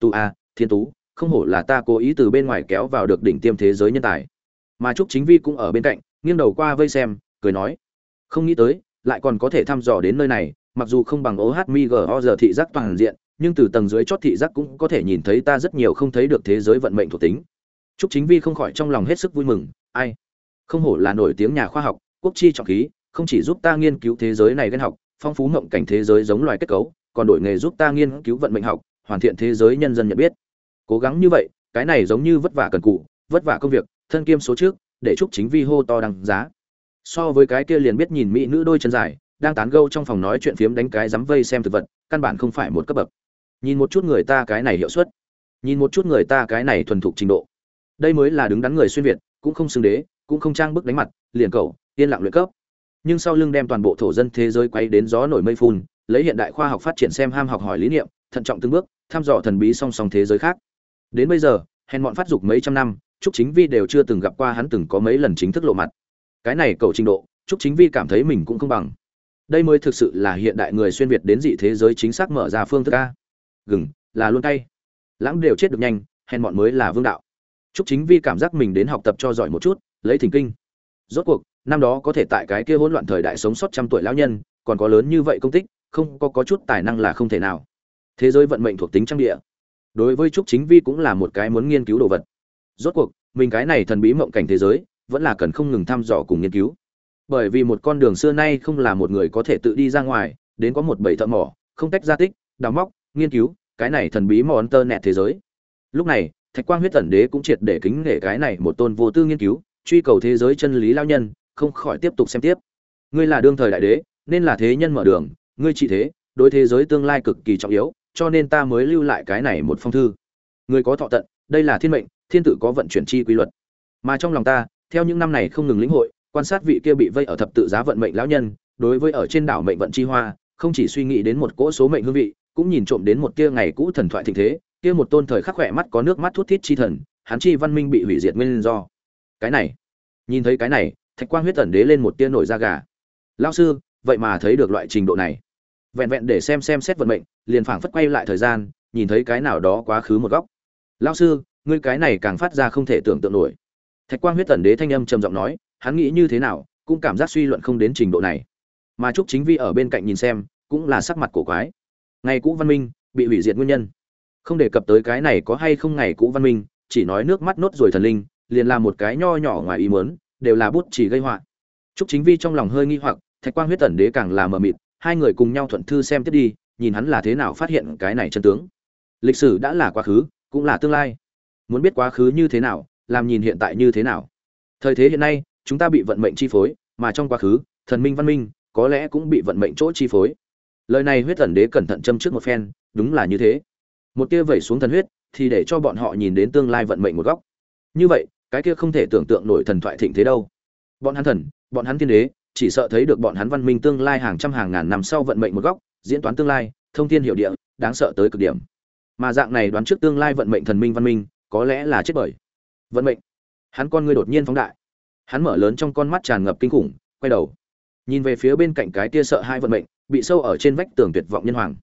Tu a, thiên tú, không hổ là ta cố ý từ bên ngoài kéo vào được đỉnh tiêm thế giới nhân tài. Mà trúc chính vi cũng ở bên cạnh, nghiêng đầu qua vây xem, cười nói, không nghĩ tới, lại còn có thể thăm dò đến nơi này, mặc dù không bằng oh mi go giờ thị giác toàn diện nhưng từ tầng dưới chót thị giác cũng có thể nhìn thấy ta rất nhiều không thấy được thế giới vận mệnh thuộc tính. Trúc chính vi không khỏi trong lòng hết sức vui mừng, ai? Không hổ là nổi tiếng nhà khoa học, quốc chi trọng khí, không chỉ giúp ta nghiên cứu thế giới này ghen học, phong phú mộng cảnh thế giới giống loài kết cấu, còn đổi nghề giúp ta nghiên cứu vận mệnh học, hoàn thiện thế giới nhân dân nhận biết. Cố gắng như vậy, cái này giống như vất vả cần cụ vất vả công việc, thân kiêm số trước, để chúc chính vi hô to đăng giá. So với cái kia liền biết nhìn mỹ nữ đôi chân dài, đang tán gâu trong phòng nói chuyện phiếm đánh cái dám vây xem thực vật, căn bản không phải một cấp bậc nhìn một chút người ta cái này hiệu suất. Nhìn một chút người ta cái này thuần thục trình độ. Đây mới là đứng đắn người xuyên việt, cũng không xưng đế, cũng không trang bức đánh mặt, liền cầu, yên lặng luyện cấp. Nhưng sau lưng đem toàn bộ thổ dân thế giới quay đến gió nổi mây phun, lấy hiện đại khoa học phát triển xem ham học hỏi lý niệm, thận trọng từng bước, thăm dò thần bí song song thế giới khác. Đến bây giờ, hèn bọn phát dục mấy trăm năm, trúc chính vi đều chưa từng gặp qua hắn từng có mấy lần chính thức lộ mặt. Cái này cầu trình độ, trúc chính vi cảm thấy mình cũng không bằng. Đây mới thực sự là hiện đại người xuyên việt đến dị thế giới chính xác mở ra phương thức a gừng, là luôn tay lãng đều chết được nhanh, hèn bọn mới là vương đạo. Chúc chính vi cảm giác mình đến học tập cho giỏi một chút, lấy thỉnh kinh. Rốt cuộc, năm đó có thể tại cái kia hỗn loạn thời đại sống sót trăm tuổi lão nhân, còn có lớn như vậy công tích, không có có chút tài năng là không thể nào. Thế giới vận mệnh thuộc tính trang địa. Đối với trúc chính vi cũng là một cái muốn nghiên cứu đồ vật. Rốt cuộc, mình cái này thần bí mộng cảnh thế giới, vẫn là cần không ngừng thăm dò cùng nghiên cứu. Bởi vì một con đường xưa nay không là một người có thể tự đi ra ngoài, đến có một bầy thợ mỏ, không tách ra tích, đào móc nghiên cứu cái này thần bí món tơ nẹt thế giới. Lúc này, thạch quang huyết tần đế cũng triệt để kính nể cái này một tôn vô tư nghiên cứu, truy cầu thế giới chân lý lao nhân, không khỏi tiếp tục xem tiếp. Ngươi là đương thời đại đế, nên là thế nhân mở đường, ngươi trị thế, đối thế giới tương lai cực kỳ trọng yếu, cho nên ta mới lưu lại cái này một phong thư. Người có thọ tận, đây là thiên mệnh, thiên tự có vận chuyển chi quy luật. Mà trong lòng ta, theo những năm này không ngừng lĩnh hội, quan sát vị kia bị vây ở thập tự giá vận mệnh lão nhân, đối với ở trên đảo mệnh vận chi hoa, không chỉ suy nghĩ đến một cỗ số mệnh hương vị cũng nhìn trộm đến một kia ngày cũ thần thoại thịnh thế, kia một tôn thời khắc khỏe mắt có nước mắt thút thít chi thần, hắn chi văn minh bị hủy diệt nguyên do. Cái này, nhìn thấy cái này, thạch quang huyết ẩn đế lên một tia nổi da gà. Lão sư, vậy mà thấy được loại trình độ này. Vẹn vẹn để xem xem xét vận mệnh, liền phảng phất quay lại thời gian, nhìn thấy cái nào đó quá khứ một góc. Lão sư, ngươi cái này càng phát ra không thể tưởng tượng nổi. Thạch quang huyết ẩn đế thanh âm trầm giọng nói, hắn nghĩ như thế nào, cũng cảm giác suy luận không đến trình độ này. Mà trúc chính vi ở bên cạnh nhìn xem, cũng là sắc mặt cổ quái ngày cũ văn minh, bị hủy diệt nguyên nhân. Không đề cập tới cái này có hay không ngày cũ văn minh, chỉ nói nước mắt nốt rồi thần linh, liền làm một cái nho nhỏ ngoài ý muốn, đều là bút chỉ gây họa. Trúc chính vi trong lòng hơi nghi hoặc, thạch quang huyết tẩn đế càng là mờ mịt, hai người cùng nhau thuận thư xem tiếp đi, nhìn hắn là thế nào phát hiện cái này chân tướng. Lịch sử đã là quá khứ, cũng là tương lai. Muốn biết quá khứ như thế nào, làm nhìn hiện tại như thế nào. Thời thế hiện nay, chúng ta bị vận mệnh chi phối, mà trong quá khứ, thần minh văn minh, có lẽ cũng bị vận mệnh chỗ chi phối lời này huyết thần đế cẩn thận châm trước một phen, đúng là như thế. Một tia vẩy xuống thần huyết, thì để cho bọn họ nhìn đến tương lai vận mệnh một góc. Như vậy, cái kia không thể tưởng tượng nổi thần thoại thịnh thế đâu. Bọn hắn thần, bọn hắn tiên đế, chỉ sợ thấy được bọn hắn văn minh tương lai hàng trăm hàng ngàn năm sau vận mệnh một góc, diễn toán tương lai, thông thiên hiệu địa, đáng sợ tới cực điểm. Mà dạng này đoán trước tương lai vận mệnh thần minh văn minh, có lẽ là chết bởi vận mệnh. Hắn con ngươi đột nhiên phóng đại. Hắn mở lớn trong con mắt tràn ngập kinh khủng, quay đầu. Nhìn về phía bên cạnh cái tia sợ hai vận mệnh bị sâu ở trên vách tường tuyệt vọng nhân hoàng.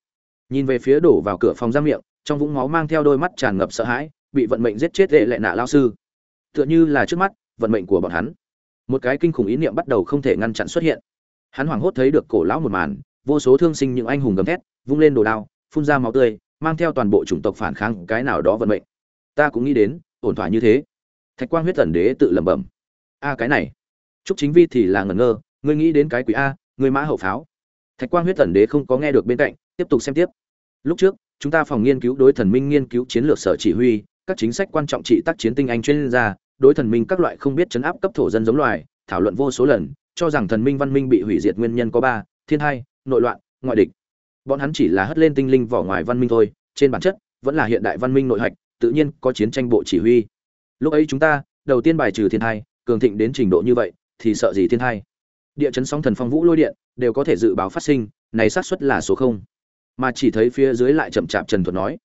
Nhìn về phía đổ vào cửa phòng ra miệng, trong vũng máu mang theo đôi mắt tràn ngập sợ hãi, bị vận mệnh giết chết lệ lệ nạ lao sư. Tựa như là trước mắt, vận mệnh của bọn hắn. Một cái kinh khủng ý niệm bắt đầu không thể ngăn chặn xuất hiện. Hắn hoảng hốt thấy được cổ lão một màn, vô số thương sinh những anh hùng gầm thét, vung lên đồ đao, phun ra máu tươi, mang theo toàn bộ chủng tộc phản kháng cái nào đó vận mệnh. Ta cũng nghĩ đến, ổn thỏa như thế. Thạch quang huyết tần đế tự lẩm bẩm. A, cái này. Trúc chính vi thì là ngẩn ngơ, ngươi nghĩ đến cái quỷ a, ngươi mã hậu pháo thạch quang huyết thần đế không có nghe được bên cạnh, tiếp tục xem tiếp. Lúc trước, chúng ta phòng nghiên cứu đối thần minh nghiên cứu chiến lược sở chỉ huy, các chính sách quan trọng trị tác chiến tinh anh chuyên gia, đối thần minh các loại không biết chấn áp cấp thổ dân giống loài, thảo luận vô số lần, cho rằng thần minh văn minh bị hủy diệt nguyên nhân có ba, thiên hai, nội loạn, ngoại địch. Bọn hắn chỉ là hất lên tinh linh vỏ ngoài văn minh thôi, trên bản chất, vẫn là hiện đại văn minh nội hạch, tự nhiên có chiến tranh bộ chỉ huy. Lúc ấy chúng ta, đầu tiên bài trừ thiên hai, cường thịnh đến trình độ như vậy, thì sợ gì thiên hai? Địa chấn sóng thần phong vũ lôi điện, đều có thể dự báo phát sinh, này xác suất là số không. Mà chỉ thấy phía dưới lại chậm chạp trần thuật nói,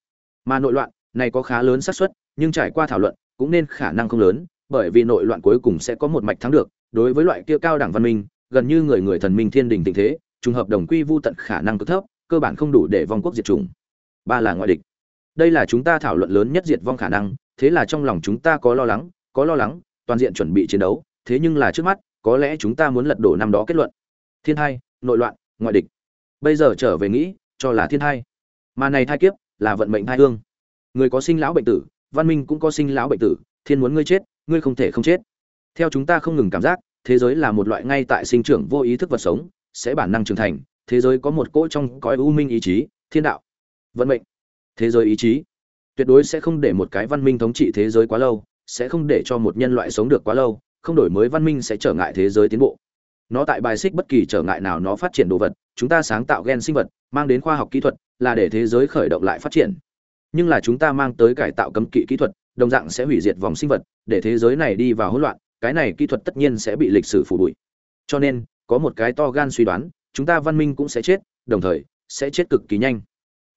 mà nội loạn, này có khá lớn xác suất, nhưng trải qua thảo luận, cũng nên khả năng không lớn, bởi vì nội loạn cuối cùng sẽ có một mạch thắng được. Đối với loại kia cao đẳng văn minh, gần như người người thần minh thiên đình tình thế, trùng hợp đồng quy vu tận khả năng cực thấp, cơ bản không đủ để vong quốc diệt chủng. Ba là ngoại địch. Đây là chúng ta thảo luận lớn nhất diệt vong khả năng, thế là trong lòng chúng ta có lo lắng, có lo lắng, toàn diện chuẩn bị chiến đấu, thế nhưng là trước mắt có lẽ chúng ta muốn lật đổ năm đó kết luận. Thiên hai, nội loạn, ngoại địch. Bây giờ trở về nghĩ, cho là thiên hai. Mà này thai kiếp là vận mệnh thai hương. Người có sinh lão bệnh tử, văn minh cũng có sinh lão bệnh tử, thiên muốn ngươi chết, ngươi không thể không chết. Theo chúng ta không ngừng cảm giác, thế giới là một loại ngay tại sinh trưởng vô ý thức vật sống, sẽ bản năng trưởng thành, thế giới có một cỗ trong cõi u minh ý chí, thiên đạo. Vận mệnh, thế giới ý chí. Tuyệt đối sẽ không để một cái văn minh thống trị thế giới quá lâu, sẽ không để cho một nhân loại sống được quá lâu không đổi mới văn minh sẽ trở ngại thế giới tiến bộ. Nó tại bài xích bất kỳ trở ngại nào nó phát triển đồ vật, chúng ta sáng tạo gen sinh vật, mang đến khoa học kỹ thuật, là để thế giới khởi động lại phát triển. Nhưng là chúng ta mang tới cải tạo cấm kỵ kỹ thuật, đồng dạng sẽ hủy diệt vòng sinh vật, để thế giới này đi vào hỗn loạn, cái này kỹ thuật tất nhiên sẽ bị lịch sử phủ bụi. Cho nên, có một cái to gan suy đoán, chúng ta văn minh cũng sẽ chết, đồng thời, sẽ chết cực kỳ nhanh.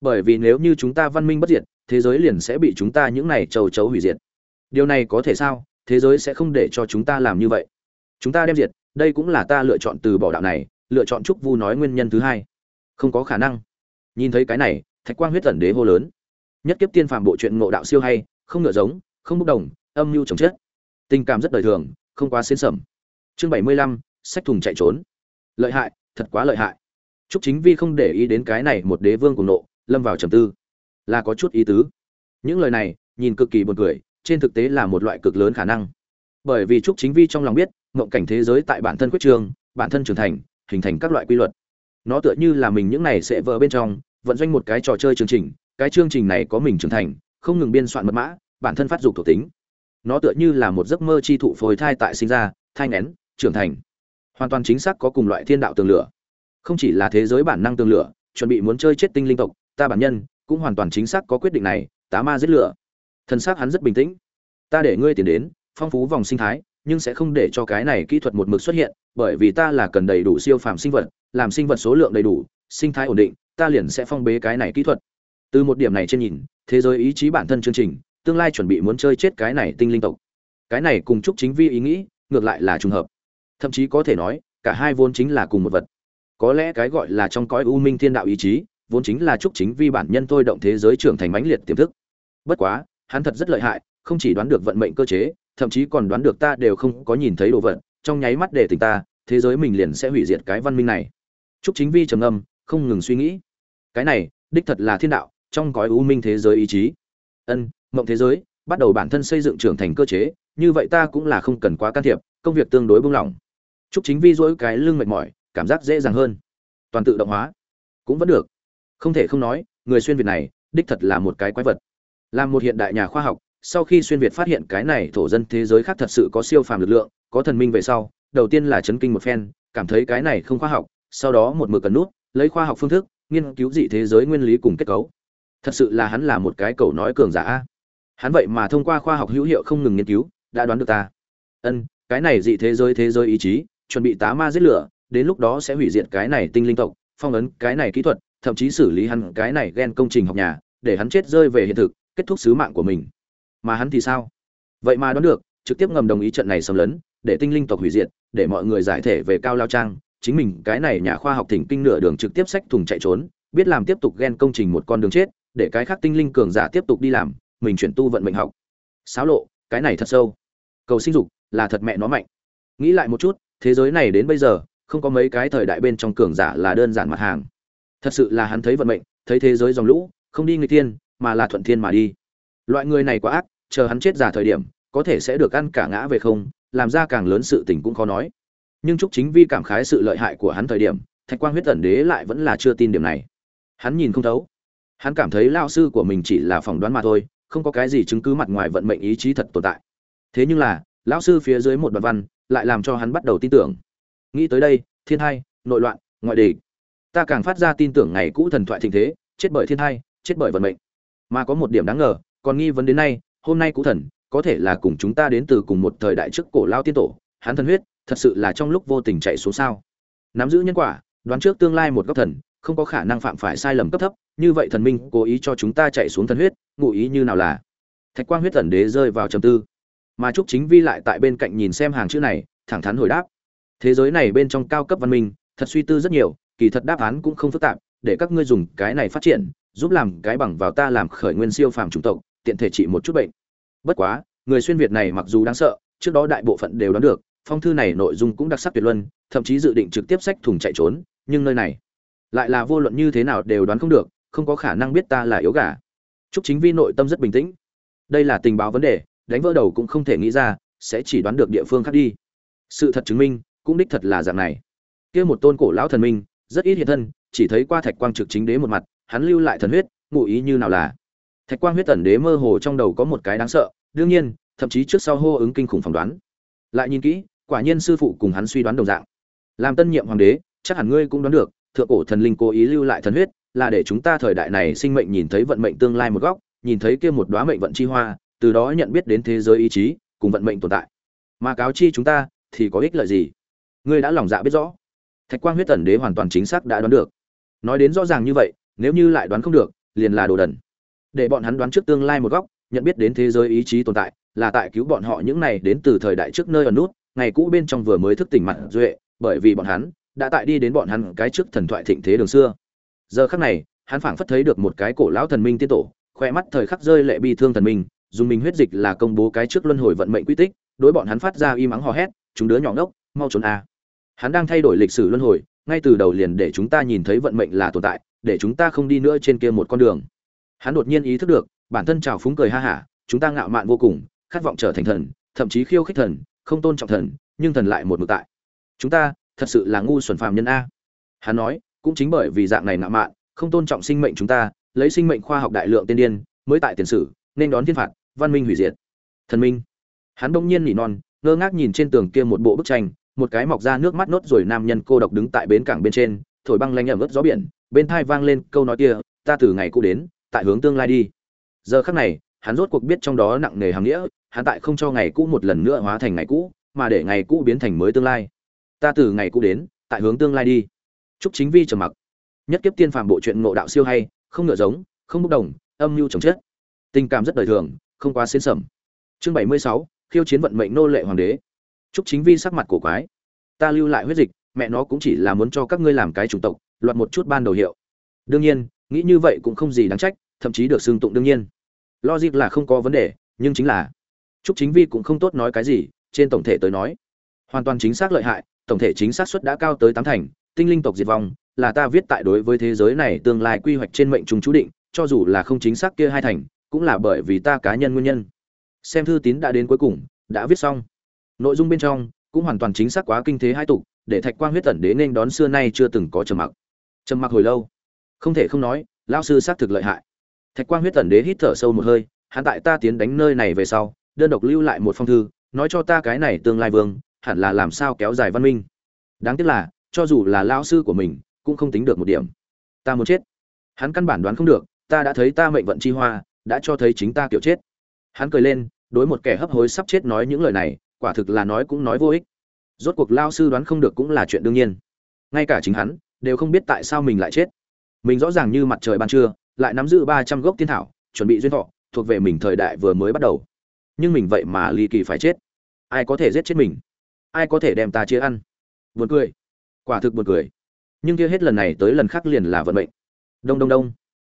Bởi vì nếu như chúng ta văn minh bất diệt, thế giới liền sẽ bị chúng ta những này trầu chấu hủy diệt. Điều này có thể sao? Thế giới sẽ không để cho chúng ta làm như vậy. Chúng ta đem diệt, đây cũng là ta lựa chọn từ bỏ đạo này, lựa chọn trúc vu nói nguyên nhân thứ hai. Không có khả năng. Nhìn thấy cái này, thạch quang huyết tẩn đế hô lớn. Nhất kiếp tiên phàm bộ truyện ngộ đạo siêu hay, không ngựa giống, không bốc đồng, âm mưu chồng chết. Tình cảm rất đời thường, không quá xến sẩm. chương bảy mươi lăm, sách thùng chạy trốn. Lợi hại, thật quá lợi hại. Trúc chính vi không để ý đến cái này một đế vương cùng nộ, lâm vào trầm tư. Là có chút ý tứ. Những lời này, nhìn cực kỳ buồn cười trên thực tế là một loại cực lớn khả năng. Bởi vì trúc chính vi trong lòng biết, mộng cảnh thế giới tại bản thân quyết trường, bản thân trưởng thành, hình thành các loại quy luật. Nó tựa như là mình những này sẽ vỡ bên trong, vận doanh một cái trò chơi chương trình, cái chương trình này có mình trưởng thành, không ngừng biên soạn mật mã, bản thân phát dục thuộc tính. Nó tựa như là một giấc mơ chi thụ phôi thai tại sinh ra, thai ngén trưởng thành. Hoàn toàn chính xác có cùng loại thiên đạo tường lửa. Không chỉ là thế giới bản năng tường lửa, chuẩn bị muốn chơi chết tinh linh tộc, ta bản nhân cũng hoàn toàn chính xác có quyết định này, tá ma giết lửa thân xác hắn rất bình tĩnh. Ta để ngươi tiền đến, phong phú vòng sinh thái, nhưng sẽ không để cho cái này kỹ thuật một mực xuất hiện, bởi vì ta là cần đầy đủ siêu phàm sinh vật, làm sinh vật số lượng đầy đủ, sinh thái ổn định, ta liền sẽ phong bế cái này kỹ thuật. Từ một điểm này trên nhìn, thế giới ý chí bản thân chương trình, tương lai chuẩn bị muốn chơi chết cái này tinh linh tộc. Cái này cùng chúc chính vi ý nghĩ, ngược lại là trùng hợp. Thậm chí có thể nói, cả hai vốn chính là cùng một vật. Có lẽ cái gọi là trong cõi u minh thiên đạo ý chí, vốn chính là chúc chính vi bản nhân thôi động thế giới trưởng thành mãnh liệt tiềm thức. Bất quá hắn thật rất lợi hại không chỉ đoán được vận mệnh cơ chế thậm chí còn đoán được ta đều không có nhìn thấy đồ vật trong nháy mắt để tỉnh ta thế giới mình liền sẽ hủy diệt cái văn minh này. Trúc chính vi trầm ngâm, không ngừng suy nghĩ. Cái này đích thật là thiên đạo trong cõi u minh thế giới ý chí. Ân mộng thế giới bắt đầu bản thân xây dựng trưởng thành cơ chế như vậy ta cũng là không cần quá can thiệp công việc tương đối buông lỏng. Trúc chính vi duỗi cái lưng mệt mỏi cảm giác dễ dàng hơn. Toàn tự động hóa. Cũng vẫn được. Không thể không nói người xuyên việt này đích thật là một cái quái vật làm một hiện đại nhà khoa học, sau khi xuyên việt phát hiện cái này thổ dân thế giới khác thật sự có siêu phàm lực lượng, có thần minh về sau, đầu tiên là chấn kinh một phen, cảm thấy cái này không khoa học, sau đó một mực cần nút, lấy khoa học phương thức, nghiên cứu dị thế giới nguyên lý cùng kết cấu. Thật sự là hắn là một cái cầu nói cường giả hắn vậy mà thông qua khoa học hữu hiệu không ngừng nghiên cứu, đã đoán được ta. Ân, cái này dị thế giới thế giới ý chí, chuẩn bị tá ma giết lửa, đến lúc đó sẽ hủy diệt cái này tinh linh tộc, phong ấn cái này kỹ thuật, thậm chí xử lý hắn cái này ghen công trình học nhà, để hắn chết rơi về hiện thực kết thúc sứ mạng của mình. Mà hắn thì sao? Vậy mà đoán được, trực tiếp ngầm đồng ý trận này xâm lấn, để tinh linh tộc hủy diệt, để mọi người giải thể về cao lao trang, chính mình, cái này nhà khoa học thỉnh kinh nửa đường trực tiếp sách thùng chạy trốn, biết làm tiếp tục ghen công trình một con đường chết, để cái khác tinh linh cường giả tiếp tục đi làm, mình chuyển tu vận mệnh học. Xáo lộ, cái này thật sâu. Cầu sinh dục, là thật mẹ nó mạnh. Nghĩ lại một chút, thế giới này đến bây giờ, không có mấy cái thời đại bên trong cường giả là đơn giản mặt hàng. Thật sự là hắn thấy vận mệnh, thấy thế giới dòng lũ, không đi người tiên mà là thuận thiên mà đi. Loại người này quá ác, chờ hắn chết giả thời điểm, có thể sẽ được ăn cả ngã về không, làm ra càng lớn sự tình cũng khó nói. Nhưng chúc chính vi cảm khái sự lợi hại của hắn thời điểm, thạch quang huyết tẩn đế lại vẫn là chưa tin điểm này. Hắn nhìn không thấu. Hắn cảm thấy lao sư của mình chỉ là phỏng đoán mà thôi, không có cái gì chứng cứ mặt ngoài vận mệnh ý chí thật tồn tại. Thế nhưng là, lão sư phía dưới một đoạn văn lại làm cho hắn bắt đầu tin tưởng. Nghĩ tới đây, thiên hai, nội loạn, ngoại địch. Ta càng phát ra tin tưởng ngày cũ thần thoại thịnh thế, chết bởi thiên hai, chết bởi vận mệnh mà có một điểm đáng ngờ, còn nghi vấn đến nay, hôm nay cụ thần, có thể là cùng chúng ta đến từ cùng một thời đại trước cổ lao tiên tổ, hắn thần huyết, thật sự là trong lúc vô tình chạy xuống sao. Nắm giữ nhân quả, đoán trước tương lai một góc thần, không có khả năng phạm phải sai lầm cấp thấp, như vậy thần minh cố ý cho chúng ta chạy xuống thần huyết, ngụ ý như nào là? Thạch quang huyết thần đế rơi vào trầm tư. Mà trúc chính vi lại tại bên cạnh nhìn xem hàng chữ này, thẳng thắn hồi đáp. Thế giới này bên trong cao cấp văn minh, thật suy tư rất nhiều, kỳ thật đáp án cũng không phức tạp, để các ngươi dùng cái này phát triển giúp làm cái bằng vào ta làm khởi nguyên siêu phàm chủng tộc, tiện thể trị một chút bệnh. Bất quá, người xuyên việt này mặc dù đáng sợ, trước đó đại bộ phận đều đoán được, phong thư này nội dung cũng đặc sắc tuyệt luân, thậm chí dự định trực tiếp sách thùng chạy trốn, nhưng nơi này lại là vô luận như thế nào đều đoán không được, không có khả năng biết ta là yếu gà. Trúc chính vi nội tâm rất bình tĩnh. Đây là tình báo vấn đề, đánh vỡ đầu cũng không thể nghĩ ra, sẽ chỉ đoán được địa phương khác đi. Sự thật chứng minh, cũng đích thật là dạng này. Kia một tôn cổ lão thần minh, rất ít hiện thân, chỉ thấy qua thạch quang trực chính đế một mặt hắn lưu lại thần huyết, ngụ ý như nào là? Thạch quang huyết tần đế mơ hồ trong đầu có một cái đáng sợ, đương nhiên, thậm chí trước sau hô ứng kinh khủng phỏng đoán. Lại nhìn kỹ, quả nhiên sư phụ cùng hắn suy đoán đồng dạng. Làm tân nhiệm hoàng đế, chắc hẳn ngươi cũng đoán được, thượng cổ thần linh cố ý lưu lại thần huyết, là để chúng ta thời đại này sinh mệnh nhìn thấy vận mệnh tương lai một góc, nhìn thấy kia một đóa mệnh vận chi hoa, từ đó nhận biết đến thế giới ý chí, cùng vận mệnh tồn tại. Mà cáo chi chúng ta, thì có ích lợi gì? Ngươi đã lòng dạ biết rõ. Thạch quang huyết tần đế hoàn toàn chính xác đã đoán được. Nói đến rõ ràng như vậy nếu như lại đoán không được, liền là đồ đần. Để bọn hắn đoán trước tương lai một góc, nhận biết đến thế giới ý chí tồn tại, là tại cứu bọn họ những này đến từ thời đại trước nơi ở nút, ngày cũ bên trong vừa mới thức tỉnh mặt duệ, bởi vì bọn hắn đã tại đi đến bọn hắn cái trước thần thoại thịnh thế đường xưa. Giờ khắc này, hắn phảng phất thấy được một cái cổ lão thần minh tiên tổ khoe mắt thời khắc rơi lệ bi thương thần minh, dùng mình huyết dịch là công bố cái trước luân hồi vận mệnh quy tích, đối bọn hắn phát ra y mắng hò hét, chúng đứa nhỏ ngốc, mau trốn a. Hắn đang thay đổi lịch sử luân hồi, ngay từ đầu liền để chúng ta nhìn thấy vận mệnh là tồn tại để chúng ta không đi nữa trên kia một con đường. Hắn đột nhiên ý thức được, bản thân trào phúng cười ha hả, chúng ta ngạo mạn vô cùng, khát vọng trở thành thần, thậm chí khiêu khích thần, không tôn trọng thần, nhưng thần lại một mực tại. Chúng ta, thật sự là ngu xuẩn phàm nhân a. Hắn nói, cũng chính bởi vì dạng này ngạo mạn, không tôn trọng sinh mệnh chúng ta, lấy sinh mệnh khoa học đại lượng tiên điên, mới tại tiền sử, nên đón thiên phạt, văn minh hủy diệt. Thần minh. Hắn bỗng nhiên nỉ non, ngơ ngác nhìn trên tường kia một bộ bức tranh, một cái mọc ra nước mắt nốt rồi nam nhân cô độc đứng tại bến cảng bên trên, thổi băng lanh ẩm ướt gió biển bên thai vang lên câu nói kia ta từ ngày cũ đến tại hướng tương lai đi. Giờ khắc này hắn rốt cuộc biết trong đó nặng nề hàm nghĩa hắn tại không cho ngày cũ một lần nữa hóa thành ngày cũ mà để ngày cũ biến thành mới tương lai. Ta từ ngày cũ đến tại hướng tương lai đi. Chúc chính vi trầm mặc. Nhất kiếp tiên phàm bộ truyện ngộ đạo siêu hay không ngựa giống không bốc đồng âm mưu chồng chết. Tình cảm rất đời thường không quá xến sầm chương bảy mươi sáu khiêu chiến vận mệnh nô lệ hoàng đế. Trúc Chính Vi sắc mặt cổ quái. Ta lưu lại huyết dịch, mẹ nó cũng chỉ là muốn cho các ngươi làm cái chủng tộc, loạt một chút ban đầu hiệu. Đương nhiên, nghĩ như vậy cũng không gì đáng trách, thậm chí được xưng tụng đương nhiên. Logic là không có vấn đề, nhưng chính là Trúc Chính Vi cũng không tốt nói cái gì, trên tổng thể tới nói, hoàn toàn chính xác lợi hại, tổng thể chính xác suất đã cao tới tám thành, tinh linh tộc diệt vong, là ta viết tại đối với thế giới này tương lai quy hoạch trên mệnh trùng chú định, cho dù là không chính xác kia hai thành, cũng là bởi vì ta cá nhân nguyên nhân. Xem thư tín đã đến cuối cùng, đã viết xong. Nội dung bên trong cũng hoàn toàn chính xác quá kinh thế hai tục, để Thạch Quang huyết tẩn đế nên đón xưa nay chưa từng có trầm mặc. Trầm mặc hồi lâu, không thể không nói, lão sư xác thực lợi hại. Thạch Quang huyết tần đế hít thở sâu một hơi, hắn tại ta tiến đánh nơi này về sau, đơn độc lưu lại một phong thư, nói cho ta cái này tương lai vương, hẳn là làm sao kéo dài văn minh. Đáng tiếc là, cho dù là lão sư của mình, cũng không tính được một điểm. Ta muốn chết. Hắn căn bản đoán không được, ta đã thấy ta mệnh vận chi hoa, đã cho thấy chính ta kiểu chết. Hắn cười lên, đối một kẻ hấp hối sắp chết nói những lời này, quả thực là nói cũng nói vô ích. Rốt cuộc lão sư đoán không được cũng là chuyện đương nhiên. Ngay cả chính hắn đều không biết tại sao mình lại chết. Mình rõ ràng như mặt trời ban trưa, lại nắm giữ ba trăm gốc tiên thảo, chuẩn bị duyên thọ, thuộc về mình thời đại vừa mới bắt đầu. Nhưng mình vậy mà ly kỳ phải chết. Ai có thể giết chết mình? Ai có thể đem ta chia ăn? Buồn cười. Quả thực buồn cười nhưng kia hết lần này tới lần khác liền là vận mệnh đông đông đông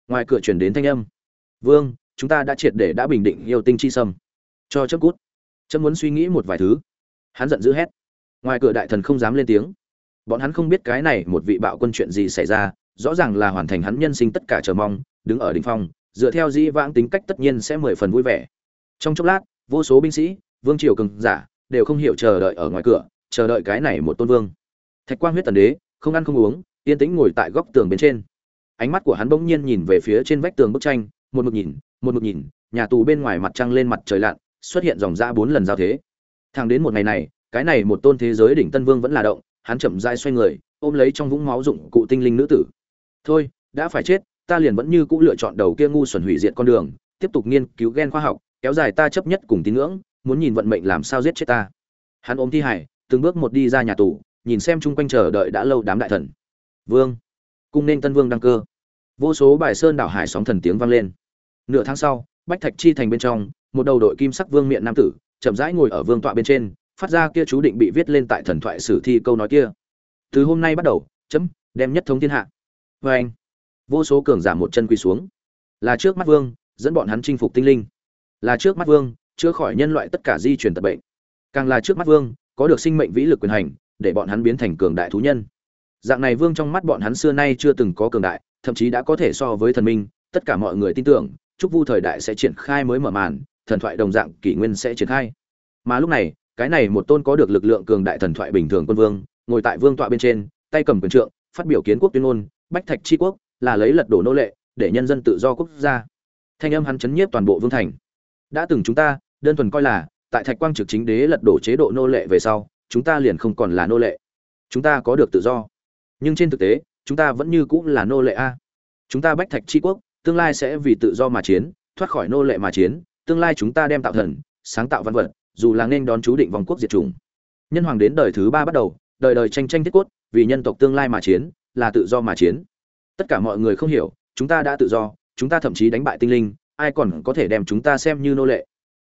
ngoài cửa chuyển đến thanh âm vương chúng ta đã triệt để đã bình định yêu tinh chi sâm cho chấp cút Chấp muốn suy nghĩ một vài thứ hắn giận dữ hét ngoài cửa đại thần không dám lên tiếng bọn hắn không biết cái này một vị bạo quân chuyện gì xảy ra, rõ ràng là hoàn thành hắn nhân sinh tất cả chờ mong, đứng ở đỉnh phong, dựa theo dĩ vãng tính cách tất nhiên sẽ mười phần vui vẻ. Trong chốc lát, vô số binh sĩ, vương triều cường giả đều không hiểu chờ đợi ở ngoài cửa, chờ đợi cái này một tôn vương. Thạch quang huyết tần đế, không ăn không uống, yên tĩnh ngồi tại góc tường bên trên. Ánh mắt của hắn bỗng nhiên nhìn về phía trên vách tường bức tranh, một mực nhìn, một mực nhìn, nhà tù bên ngoài mặt trăng lên mặt trời lặn, xuất hiện dòng ra bốn lần giao thế. Thẳng đến một ngày này, cái này một tôn thế giới đỉnh tân vương vẫn là động hắn chậm rãi xoay người, ôm lấy trong vũng máu dụng cụ tinh linh nữ tử. Thôi, đã phải chết, ta liền vẫn như cũ lựa chọn đầu kia ngu xuẩn hủy diệt con đường, tiếp tục nghiên cứu gen khoa học, kéo dài ta chấp nhất cùng tín ngưỡng, muốn nhìn vận mệnh làm sao giết chết ta. Hắn ôm thi hải, từng bước một đi ra nhà tù, nhìn xem chung quanh chờ đợi đã lâu đám đại thần. Vương, cung nên tân vương đăng cơ. Vô số bài sơn đảo hải sóng thần tiếng vang lên. Nửa tháng sau, bách thạch chi thành bên trong, một đầu đội kim sắc vương miện nam tử, chậm rãi ngồi ở vương tọa bên trên phát ra kia chú định bị viết lên tại thần thoại sử thi câu nói kia. Từ hôm nay bắt đầu, chấm, đem nhất thống thiên hạ. Vê anh, vô số cường giả một chân quỳ xuống. Là trước mắt vương, dẫn bọn hắn chinh phục tinh linh. Là trước mắt vương, chữa khỏi nhân loại tất cả di truyền tật bệnh. Càng là trước mắt vương, có được sinh mệnh vĩ lực quyền hành, để bọn hắn biến thành cường đại thú nhân. Dạng này vương trong mắt bọn hắn xưa nay chưa từng có cường đại, thậm chí đã có thể so với thần minh, tất cả mọi người tin tưởng, chúc vu thời đại sẽ triển khai mới mở màn, thần thoại đồng dạng kỷ nguyên sẽ triển khai. Mà lúc này cái này một tôn có được lực lượng cường đại thần thoại bình thường quân vương, ngồi tại vương tọa bên trên, tay cầm quyền trượng, phát biểu kiến quốc tuyên ngôn, bách thạch tri quốc, là lấy lật đổ nô lệ, để nhân dân tự do quốc gia. Thanh âm hắn chấn nhiếp toàn bộ vương thành. Đã từng chúng ta, đơn thuần coi là, tại thạch quang trực chính đế lật đổ chế độ nô lệ về sau, chúng ta liền không còn là nô lệ. Chúng ta có được tự do. Nhưng trên thực tế, chúng ta vẫn như cũng là nô lệ a. Chúng ta bách thạch tri quốc, tương lai sẽ vì tự do mà chiến, thoát khỏi nô lệ mà chiến, tương lai chúng ta đem tạo thần, sáng tạo văn vật dù là nên đón chú định vòng quốc diệt chủng. Nhân hoàng đến đời thứ ba bắt đầu, đời đời tranh tranh thiết cốt, vì nhân tộc tương lai mà chiến, là tự do mà chiến. Tất cả mọi người không hiểu, chúng ta đã tự do, chúng ta thậm chí đánh bại tinh linh, ai còn có thể đem chúng ta xem như nô lệ.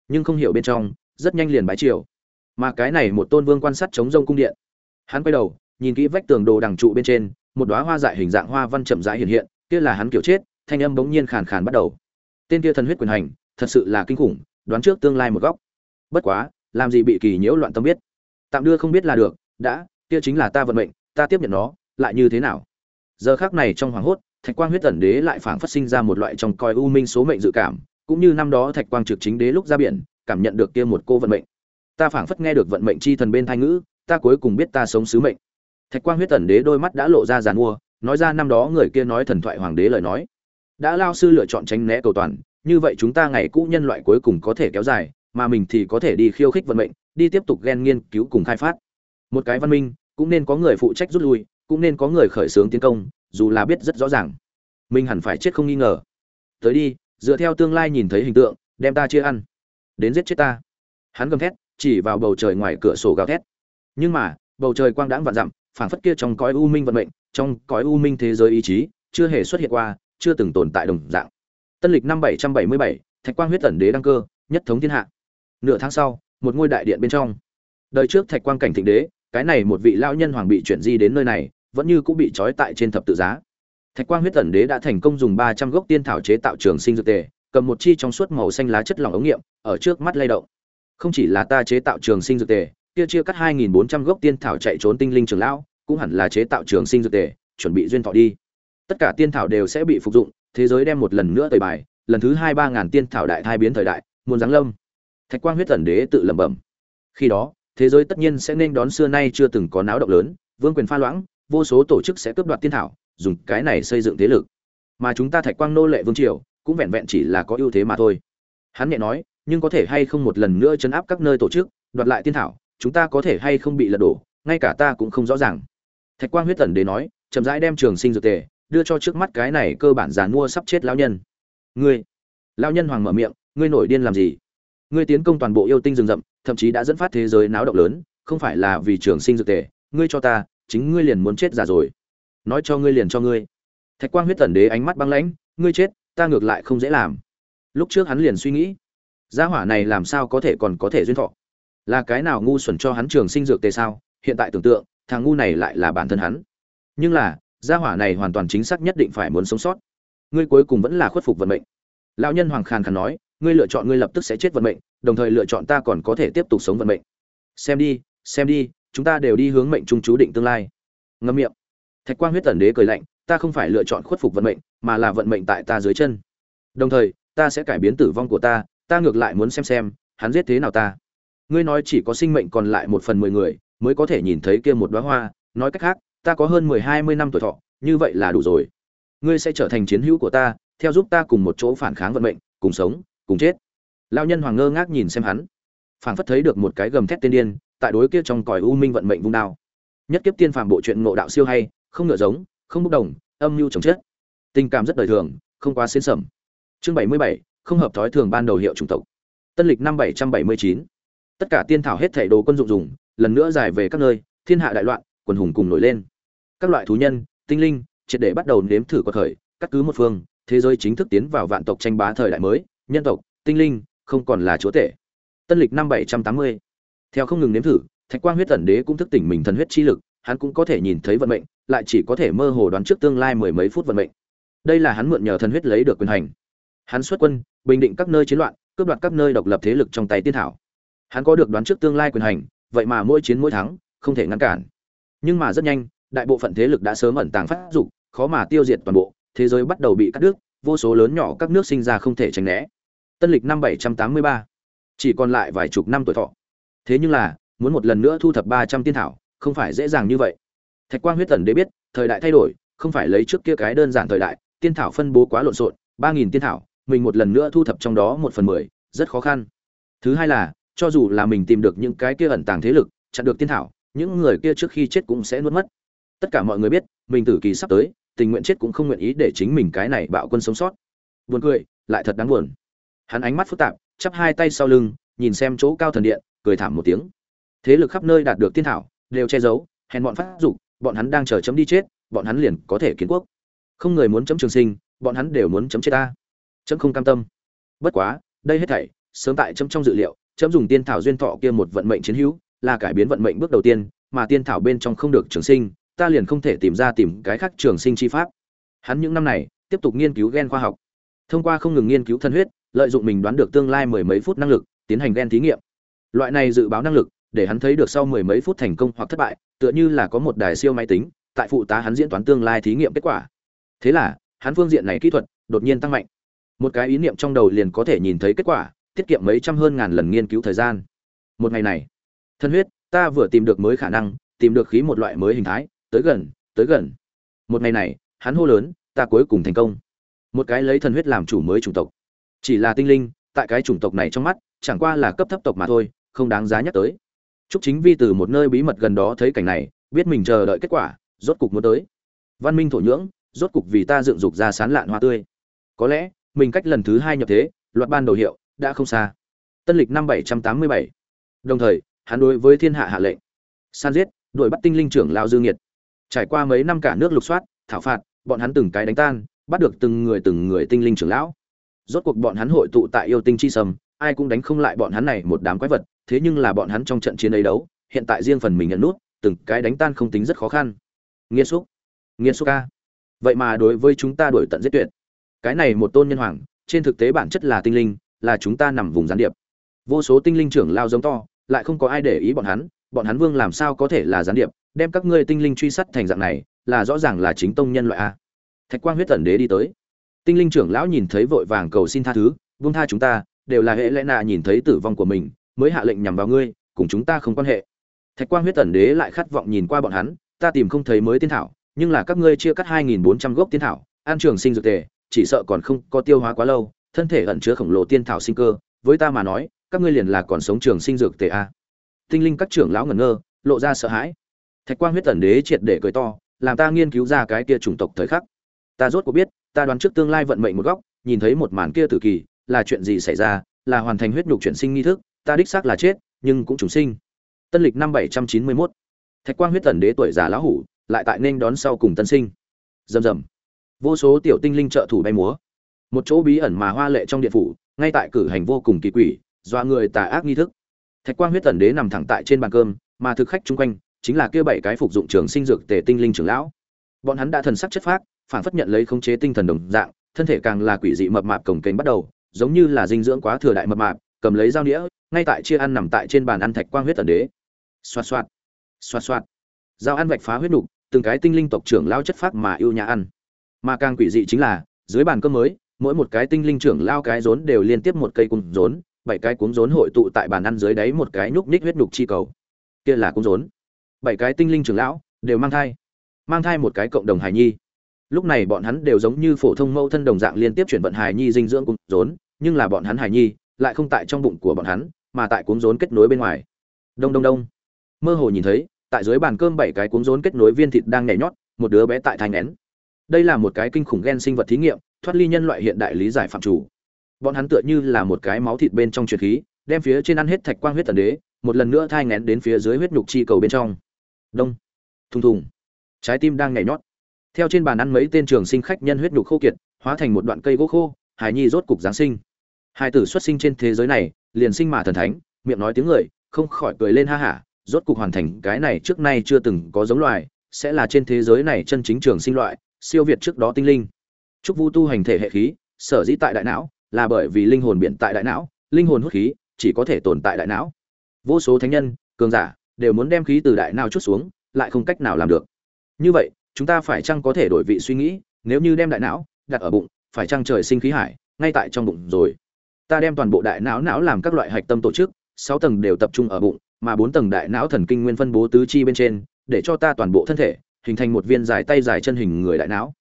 Nhưng không hiểu bên trong, rất nhanh liền bái triều. Mà cái này một tôn vương quan sát chống rông cung điện. Hắn quay đầu, nhìn kỹ vách tường đồ đằng trụ bên trên, một đóa hoa dại hình dạng hoa văn chậm rãi hiện hiện, kia là hắn kiểu chết, thanh âm bỗng nhiên khàn khàn bắt đầu. Tên kia thần huyết quyền hành, thật sự là kinh khủng, đoán trước tương lai một góc bất quá, làm gì bị kỳ nhiễu loạn tâm biết? Tạm đưa không biết là được, đã, kia chính là ta vận mệnh, ta tiếp nhận nó, lại như thế nào? Giờ khác này trong hoàng hốt, thạch quang huyết tẩn đế lại phảng phát sinh ra một loại trong coi u minh số mệnh dự cảm, cũng như năm đó thạch quang trực chính đế lúc ra biển, cảm nhận được kia một cô vận mệnh. Ta phảng phất nghe được vận mệnh chi thần bên thanh ngữ, ta cuối cùng biết ta sống sứ mệnh. Thạch quang huyết tần đế đôi mắt đã lộ ra giàn mua, nói ra năm đó người kia nói thần thoại hoàng đế lời nói. Đã lao sư lựa chọn tránh né cầu toàn, như vậy chúng ta ngày cũ nhân loại cuối cùng có thể kéo dài mà mình thì có thể đi khiêu khích vận mệnh, đi tiếp tục ghen nghiên cứu cùng khai phát. Một cái văn minh, cũng nên có người phụ trách rút lui, cũng nên có người khởi xướng tiến công, dù là biết rất rõ ràng. Mình hẳn phải chết không nghi ngờ. Tới đi, dựa theo tương lai nhìn thấy hình tượng, đem ta chia ăn. Đến giết chết ta. Hắn gầm thét, chỉ vào bầu trời ngoài cửa sổ gào thét. Nhưng mà, bầu trời quang đãng vạn dặm, phảng phất kia trong cõi u minh vận mệnh, trong cõi u minh thế giới ý chí, chưa hề xuất hiện qua, chưa từng tồn tại đồng dạng. Tân lịch năm bảy trăm bảy mươi bảy, thạch quang huyết tẩn đế đăng cơ, nhất thống thiên hạ nửa tháng sau, một ngôi đại điện bên trong. Đời trước thạch quang cảnh thịnh đế, cái này một vị lão nhân hoàng bị chuyển di đến nơi này, vẫn như cũng bị trói tại trên thập tự giá. Thạch quang huyết tần đế đã thành công dùng ba trăm gốc tiên thảo chế tạo trường sinh dược tề, cầm một chi trong suốt màu xanh lá chất lỏng ống nghiệm, ở trước mắt lay động. Không chỉ là ta chế tạo trường sinh dược tề, kia chia cắt hai nghìn bốn trăm gốc tiên thảo chạy trốn tinh linh trường lão, cũng hẳn là chế tạo trường sinh dược tề, chuẩn bị duyên thọ đi. Tất cả tiên thảo đều sẽ bị phục dụng, thế giới đem một lần nữa tời bài, lần thứ hai ba ngàn tiên thảo đại thai biến thời đại, muôn giáng lâm thạch quang huyết thần đế tự lẩm bẩm. Khi đó, thế giới tất nhiên sẽ nên đón xưa nay chưa từng có náo động lớn, vương quyền pha loãng, vô số tổ chức sẽ cướp đoạt tiên thảo, dùng cái này xây dựng thế lực. Mà chúng ta thạch quang nô lệ vương triều, cũng vẹn vẹn chỉ là có ưu thế mà thôi. Hắn nhẹ nói, nhưng có thể hay không một lần nữa chấn áp các nơi tổ chức, đoạt lại tiên thảo, chúng ta có thể hay không bị lật đổ, ngay cả ta cũng không rõ ràng. Thạch quang huyết tần đế nói, chậm rãi đem trường sinh dược tề, đưa cho trước mắt cái này cơ bản giàn mua sắp chết lão nhân. Ngươi, lão nhân hoàng mở miệng, ngươi nổi điên làm gì? Ngươi tiến công toàn bộ yêu tinh rừng rậm, thậm chí đã dẫn phát thế giới náo động lớn, không phải là vì trường sinh dược tề, ngươi cho ta, chính ngươi liền muốn chết già rồi. Nói cho ngươi liền cho ngươi. Thạch quang huyết tần đế ánh mắt băng lãnh, ngươi chết, ta ngược lại không dễ làm. Lúc trước hắn liền suy nghĩ, gia hỏa này làm sao có thể còn có thể duyên thọ? Là cái nào ngu xuẩn cho hắn trường sinh dược tề sao? Hiện tại tưởng tượng, thằng ngu này lại là bản thân hắn. Nhưng là, gia hỏa này hoàn toàn chính xác nhất định phải muốn sống sót. Ngươi cuối cùng vẫn là khuất phục vận mệnh. Lão nhân hoàng khàn khàn nói ngươi lựa chọn ngươi lập tức sẽ chết vận mệnh, đồng thời lựa chọn ta còn có thể tiếp tục sống vận mệnh. Xem đi xem đi, chúng ta đều đi hướng mệnh trung chú định tương lai. Ngâm miệng. Thạch quang huyết tần đế cười lạnh, ta không phải lựa chọn khuất phục vận mệnh, mà là vận mệnh tại ta dưới chân. Đồng thời, ta sẽ cải biến tử vong của ta ta ngược lại muốn xem xem, hắn giết thế nào ta. Ngươi nói chỉ có sinh mệnh còn lại một phần mười người, mới có thể nhìn thấy kia một đóa hoa. Nói cách khác, ta có hơn mười hai mươi năm tuổi thọ, như vậy là đủ rồi. Ngươi sẽ trở thành chiến hữu của ta, theo giúp ta cùng một chỗ phản kháng vận mệnh, cùng sống cùng chết. Lao nhân hoàng ngơ ngác nhìn xem hắn. Phảng phất thấy được một cái gầm thét tiên điên, tại đối kia trong còi u minh vận mệnh vung đao. Nhất kiếp tiên phàm bộ truyện ngộ đạo siêu hay, không ngựa giống, không bốc đồng, âm mưu chồng chết. Tình cảm rất đời thường, không quá xến sầm chương bảy mươi bảy, không hợp thói thường ban đầu hiệu chủng tộc. Tân lịch năm bảy trăm bảy mươi chín. Tất cả tiên thảo hết thảy đồ quân dụng dùng, lần nữa giải về các nơi, thiên hạ đại loạn, quần hùng cùng nổi lên. Các loại thú nhân, tinh linh, triệt để bắt đầu nếm thử cuộc khởi, cắt cứ một phương, thế giới chính thức tiến vào vạn tộc tranh bá thời đại mới nhân tộc, tinh linh, không còn là chúa tể. Tân lịch năm bảy trăm tám mươi. Theo không ngừng nếm thử, thạch quang huyết tần đế cũng thức tỉnh mình thần huyết chi lực, hắn cũng có thể nhìn thấy vận mệnh, lại chỉ có thể mơ hồ đoán trước tương lai mười mấy phút vận mệnh. Đây là hắn mượn nhờ thần huyết lấy được quyền hành. Hắn xuất quân, bình định các nơi chiến loạn, cướp đoạt các nơi độc lập thế lực trong tay tiên thảo. Hắn có được đoán trước tương lai quyền hành, vậy mà mỗi chiến mỗi thắng, không thể ngăn cản. Nhưng mà rất nhanh, đại bộ phận thế lực đã sớm ẩn tàng phát dục, khó mà tiêu diệt toàn bộ, thế giới bắt đầu bị cắt đứt vô số lớn nhỏ các nước sinh ra không thể tránh né. Tân lịch năm bảy trăm tám mươi ba, chỉ còn lại vài chục năm tuổi thọ. Thế nhưng là, muốn một lần nữa thu thập ba trăm tiên thảo, không phải dễ dàng như vậy. Thạch quang huyết tần đế biết, thời đại thay đổi, không phải lấy trước kia cái đơn giản thời đại, tiên thảo phân bố quá lộn xộn, ba nghìn tiên thảo, mình một lần nữa thu thập trong đó một phần mười, rất khó khăn. Thứ hai là, cho dù là mình tìm được những cái kia ẩn tàng thế lực, chặn được tiên thảo, những người kia trước khi chết cũng sẽ nuốt mất. Tất cả mọi người biết, mình tử kỳ sắp tới tình nguyện chết cũng không nguyện ý để chính mình cái này bạo quân sống sót. Buồn cười, lại thật đáng buồn. Hắn ánh mắt phức tạp, chắp hai tay sau lưng, nhìn xem chỗ cao thần điện, cười thảm một tiếng. Thế lực khắp nơi đạt được tiên thảo, đều che giấu, hèn bọn phát dục, bọn hắn đang chờ chấm đi chết, bọn hắn liền có thể kiến quốc. Không người muốn chấm trường sinh, bọn hắn đều muốn chấm chết ta. Chấm không cam tâm. Bất quá, đây hết thảy, sớm tại chấm trong dự liệu, chấm dùng tiên thảo duyên thọ kia một vận mệnh chiến hữu, là cải biến vận mệnh bước đầu tiên, mà tiên thảo bên trong không được trường sinh ta liền không thể tìm ra tìm cái khác trường sinh chi pháp. Hắn những năm này, tiếp tục nghiên cứu gen khoa học. Thông qua không ngừng nghiên cứu thân huyết, lợi dụng mình đoán được tương lai mười mấy phút năng lực, tiến hành gen thí nghiệm. Loại này dự báo năng lực, để hắn thấy được sau mười mấy phút thành công hoặc thất bại, tựa như là có một đài siêu máy tính, tại phụ tá hắn diễn toán tương lai thí nghiệm kết quả. Thế là, hắn phương diện này kỹ thuật, đột nhiên tăng mạnh. Một cái ý niệm trong đầu liền có thể nhìn thấy kết quả, tiết kiệm mấy trăm hơn ngàn lần nghiên cứu thời gian. Một ngày này, thân huyết, ta vừa tìm được mới khả năng, tìm được khí một loại mới hình thái tới gần tới gần một ngày này hắn hô lớn ta cuối cùng thành công một cái lấy thần huyết làm chủ mới chủng tộc chỉ là tinh linh tại cái chủng tộc này trong mắt chẳng qua là cấp thấp tộc mà thôi không đáng giá nhắc tới Trúc Chính Vi từ một nơi bí mật gần đó thấy cảnh này, biết mình chờ đợi kết quả, rốt cục muốn tới. Văn Minh thổ nhưỡng, rốt cục vì ta dựng dục ra sán lạn hoa tươi. Có lẽ, mình cách lần thứ hai nhập thế, luật ban đầu hiệu đã không xa. Tân lịch năm 787. Đồng thời, hắn đối với thiên hạ hạ lệnh, san giết, đuổi bắt tinh linh trưởng lão Dương Nghiệt. Trải qua mấy năm cả nước lục soát, thảo phạt, bọn hắn từng cái đánh tan, bắt được từng người từng người tinh linh trưởng lão. Rốt cuộc bọn hắn hội tụ tại yêu tinh chi sầm, ai cũng đánh không lại bọn hắn này một đám quái vật, thế nhưng là bọn hắn trong trận chiến ấy đấu, hiện tại riêng phần mình nhận nút từng cái đánh tan không tính rất khó khăn. Nghiên xúc nghiên xúc ca. Vậy mà đối với chúng ta đổi tận giết tuyệt. Cái này một tôn nhân hoàng trên thực tế bản chất là tinh linh là chúng ta nằm vùng gián điệp. Vô số tinh linh trưởng lao giống to lại không có ai để ý bọn hắn bọn hắn vương làm sao có thể là gián điệp? Đem các ngươi tinh linh truy sát thành dạng này, là rõ ràng là chính tông nhân loại a. Thạch quang huyết Tẩn đế đi tới. Tinh linh trưởng lão nhìn thấy vội vàng cầu xin tha thứ vương tha chúng ta, đều là hệ lẽ nạ nhìn thấy tử vong của mình, mới hạ lệnh nhằm vào ngươi, cùng chúng ta không quan hệ. Thạch quang huyết Tẩn đế lại khát vọng nhìn qua bọn hắn, ta tìm không thấy mới tiên thảo, nhưng là các ngươi chia cắt hai nghìn bốn trăm gốc tiên thảo, an trường sinh dược tề, chỉ sợ còn không có tiêu hóa quá lâu, thân thể ẩn chứa khổng lồ tiên thảo sinh cơ, với ta mà nói, các ngươi liền là còn sống trường sinh dược tề a. Tinh linh các trưởng lão ngẩn ngơ, lộ ra sợ hãi thạch quang huyết tần đế triệt để cười to, làm ta nghiên cứu ra cái kia chủng tộc thời khắc. Ta rốt cuộc biết, ta đoán trước tương lai vận mệnh một góc, nhìn thấy một màn kia tử kỳ, là chuyện gì xảy ra, là hoàn thành huyết nhục chuyển sinh nghi thức, ta đích xác là chết, nhưng cũng trùng sinh. Tân lịch năm bảy trăm chín mươi 791 thạch quang huyết tần đế tuổi già lão hủ, lại tại nên đón sau cùng tân sinh. Rầm rầm. Vô số tiểu tinh linh trợ thủ bay múa. Một chỗ bí ẩn mà hoa lệ trong điện phủ, ngay tại cử hành vô cùng kỳ quỷ, dọa người tà ác nghi thức. Thạch quang huyết tần đế nằm thẳng tại trên bàn cơm, mà thực khách chung quanh chính là kia bảy cái phục dụng trường sinh dược tề tinh linh trưởng lão. Bọn hắn đã thần sắc chất phác phản phất nhận lấy khống chế tinh thần đồng dạng, thân thể càng là quỷ dị mập mạp cổng kênh bắt đầu, giống như là dinh dưỡng quá thừa đại mập mạp, cầm lấy dao đĩa ngay tại chia ăn nằm tại trên bàn ăn thạch quang huyết ẩn đế. Xoạt xoạt xoạt xoạt. Dao ăn vạch phá huyết nục, từng cái tinh linh tộc trưởng lao chất phác mà yêu nhà ăn. Mà càng quỷ dị chính là, dưới bàn cơm mới, mỗi một cái tinh linh trưởng lao cái rốn đều liên tiếp một cây cung rốn, bảy cái cuống rốn hội tụ tại bàn ăn dưới đáy một cái nhúc nhích huyết nục chi cầu. Kia là cuống rốn bảy cái tinh linh trưởng lão đều mang thai mang thai một cái cộng đồng hài nhi. Lúc này bọn hắn đều giống như phổ thông mẫu thân đồng dạng liên tiếp chuyển vận hài nhi dinh dưỡng cúng rốn nhưng là bọn hắn hài nhi lại không tại trong bụng của bọn hắn, mà tại cuống rốn kết nối bên ngoài. Đông đông đông. Mơ hồ nhìn thấy, tại dưới bàn cơm bảy cái cuống rốn kết nối viên thịt đang nhảy nhót, một đứa bé tại thai nén đây là một cái kinh khủng gen sinh vật thí nghiệm, thoát ly nhân loại hiện đại lý giải phạm chủ. Bọn hắn tựa như là một cái máu thịt bên trong truyền khí, đem phía trên ăn hết thạch quang huyết tần đế, một lần nữa thai ngén đến phía dưới huyết nhục chi cầu bên trong đông. Thùng thùng. Trái tim đang nhảy nhót. Theo trên bàn ăn mấy tên trường sinh khách nhân huyết nhục khô kiệt, hóa thành một đoạn cây gỗ khô, hài nhi rốt cục giáng sinh. Hai tử xuất sinh trên thế giới này, liền sinh mà thần thánh, miệng nói tiếng người, không khỏi cười lên ha hả, rốt cục hoàn thành cái này trước nay chưa từng có giống loài, sẽ là trên thế giới này chân chính trường sinh loại, siêu việt trước đó tinh linh. Trúc vu tu hành thể hệ khí, sở dĩ tại đại não, là bởi vì linh hồn biện tại đại não, linh hồn hút khí, chỉ có thể tồn tại đại não. Vô số thánh nhân, cường giả đều muốn đem khí từ đại não chút xuống, lại không cách nào làm được. Như vậy, chúng ta phải chăng có thể đổi vị suy nghĩ, nếu như đem đại não đặt ở bụng, phải chăng trời sinh khí hải, ngay tại trong bụng rồi. Ta đem toàn bộ đại não não làm các loại hạch tâm tổ chức, sáu tầng đều tập trung ở bụng, mà bốn tầng đại não thần kinh nguyên phân bố tứ chi bên trên, để cho ta toàn bộ thân thể hình thành một viên dài tay dài chân hình người đại não.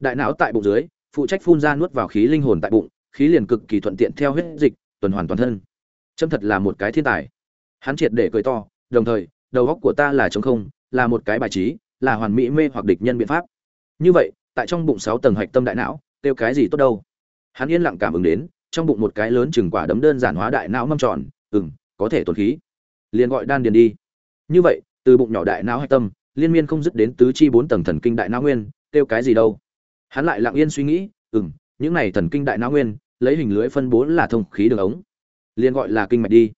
Đại não tại bụng dưới, phụ trách phun ra nuốt vào khí linh hồn tại bụng, khí liền cực kỳ thuận tiện theo huyết dịch, tuần hoàn toàn thân. Trâm thật là một cái thiên tài. Hắn triệt để cười to đồng thời, đầu góc của ta là trống không, là một cái bài trí, là hoàn mỹ mê hoặc địch nhân biện pháp. Như vậy, tại trong bụng sáu tầng hạch tâm đại não tiêu cái gì tốt đâu? Hắn yên lặng cảm ứng đến, trong bụng một cái lớn chừng quả đấm đơn giản hóa đại não mâm tròn, ừm, có thể tồn khí. Liền gọi đan điền đi. Như vậy, từ bụng nhỏ đại não hạch tâm, liên miên không dứt đến tứ chi bốn tầng thần kinh đại não nguyên tiêu cái gì đâu? Hắn lại lặng yên suy nghĩ, ừm, những này thần kinh đại não nguyên, lấy hình lưới phân bố là thông khí đường ống. Liền gọi là kinh mạch đi.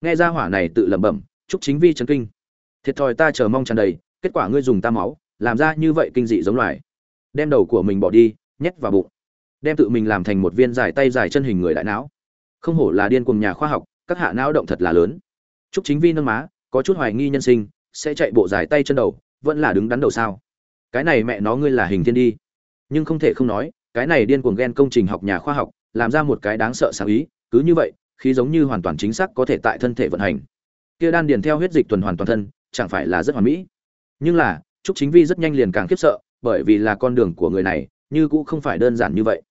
Nghe ra hỏa này tự lẩm bẩm chúc chính vi chấn kinh. Thiệt thòi ta chờ mong tràn đầy, kết quả ngươi dùng ta máu, làm ra như vậy kinh dị giống loài. Đem đầu của mình bỏ đi, nhét vào bụng. Đem tự mình làm thành một viên dài tay dài chân hình người đại não. Không hổ là điên cuồng nhà khoa học, các hạ não động thật là lớn. Chúc chính vi nâng má, có chút hoài nghi nhân sinh, sẽ chạy bộ dài tay chân đầu, vẫn là đứng đắn đầu sao? Cái này mẹ nó ngươi là hình thiên đi. Nhưng không thể không nói, cái này điên cuồng ghen công trình học nhà khoa học, làm ra một cái đáng sợ sáng ý, cứ như vậy, khí giống như hoàn toàn chính xác có thể tại thân thể vận hành kia đan điền theo huyết dịch tuần hoàn toàn thân, chẳng phải là rất hoàn mỹ. Nhưng là, trúc chính vi rất nhanh liền càng khiếp sợ, bởi vì là con đường của người này, như cũng không phải đơn giản như vậy.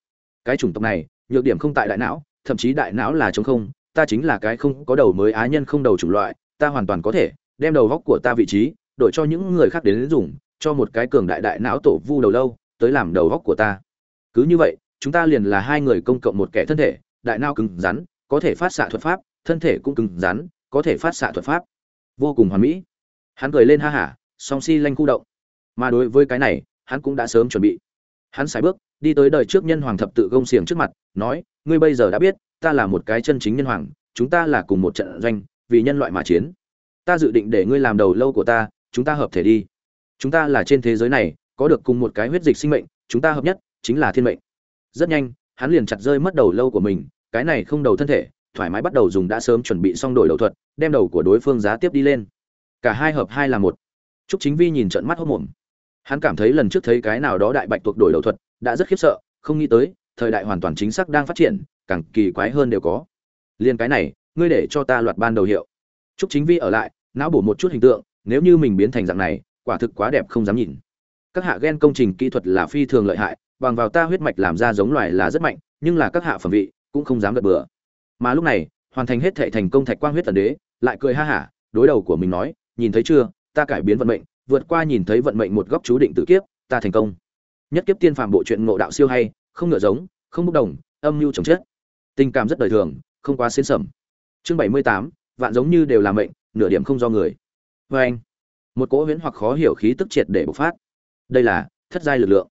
Cái chủng tộc này, nhược điểm không tại đại não, thậm chí đại não là chống không, ta chính là cái không có đầu mới á nhân không đầu chủng loại, ta hoàn toàn có thể đem đầu góc của ta vị trí đổi cho những người khác đến dùng, cho một cái cường đại đại não tổ vu đầu lâu, tới làm đầu góc của ta. Cứ như vậy, chúng ta liền là hai người công cộng một kẻ thân thể, đại não cứng rắn, có thể phát xạ thuật pháp, thân thể cũng cứng rắn có thể phát xạ thuật pháp. Vô cùng hoàn mỹ. Hắn cười lên ha hả, song si lanh khu động. Mà đối với cái này, hắn cũng đã sớm chuẩn bị. Hắn sải bước, đi tới đời trước nhân hoàng thập tự gông xiềng trước mặt, nói, ngươi bây giờ đã biết, ta là một cái chân chính nhân hoàng, chúng ta là cùng một trận doanh, vì nhân loại mà chiến. Ta dự định để ngươi làm đầu lâu của ta, chúng ta hợp thể đi. Chúng ta là trên thế giới này, có được cùng một cái huyết dịch sinh mệnh, chúng ta hợp nhất, chính là thiên mệnh. Rất nhanh, hắn liền chặt rơi mất đầu lâu của mình, cái này không đầu thân thể thoải mái bắt đầu dùng đã sớm chuẩn bị xong đổi đầu thuật đem đầu của đối phương giá tiếp đi lên cả hai hợp hai là một Trúc Chính Vi nhìn trận mắt hốt mồm. Hắn cảm thấy lần trước thấy cái nào đó đại bạch tuộc đổi đầu thuật, đã rất khiếp sợ, không nghĩ tới, thời đại hoàn toàn chính xác đang phát triển, càng kỳ quái hơn đều có. Liên cái này, ngươi để cho ta loạt ban đầu hiệu. Trúc Chính Vi ở lại, não bổ một chút hình tượng, nếu như mình biến thành dạng này, quả thực quá đẹp không dám nhìn. Các hạ gen công trình kỹ thuật là phi thường lợi hại, bằng vào ta huyết mạch làm ra giống loài là rất mạnh, nhưng là các hạ phẩm vị cũng không dám gật bừa. Mà lúc này, hoàn thành hết thệ thành công thạch quang huyết tần đế, lại cười ha hả, đối đầu của mình nói, nhìn thấy chưa, ta cải biến vận mệnh, vượt qua nhìn thấy vận mệnh một góc chú định tự kiếp, ta thành công. Nhất kiếp tiên phàm bộ truyện ngộ đạo siêu hay, không ngựa giống, không bốc đồng, âm mưu chống chết. Tình cảm rất đời thường, không quá xiên sẩm. Chương bảy mươi tám, vạn giống như đều là mệnh, nửa điểm không do người. vê anh, một cỗ huyễn hoặc khó hiểu khí tức triệt để bộc phát. Đây là thất giai lực lượng.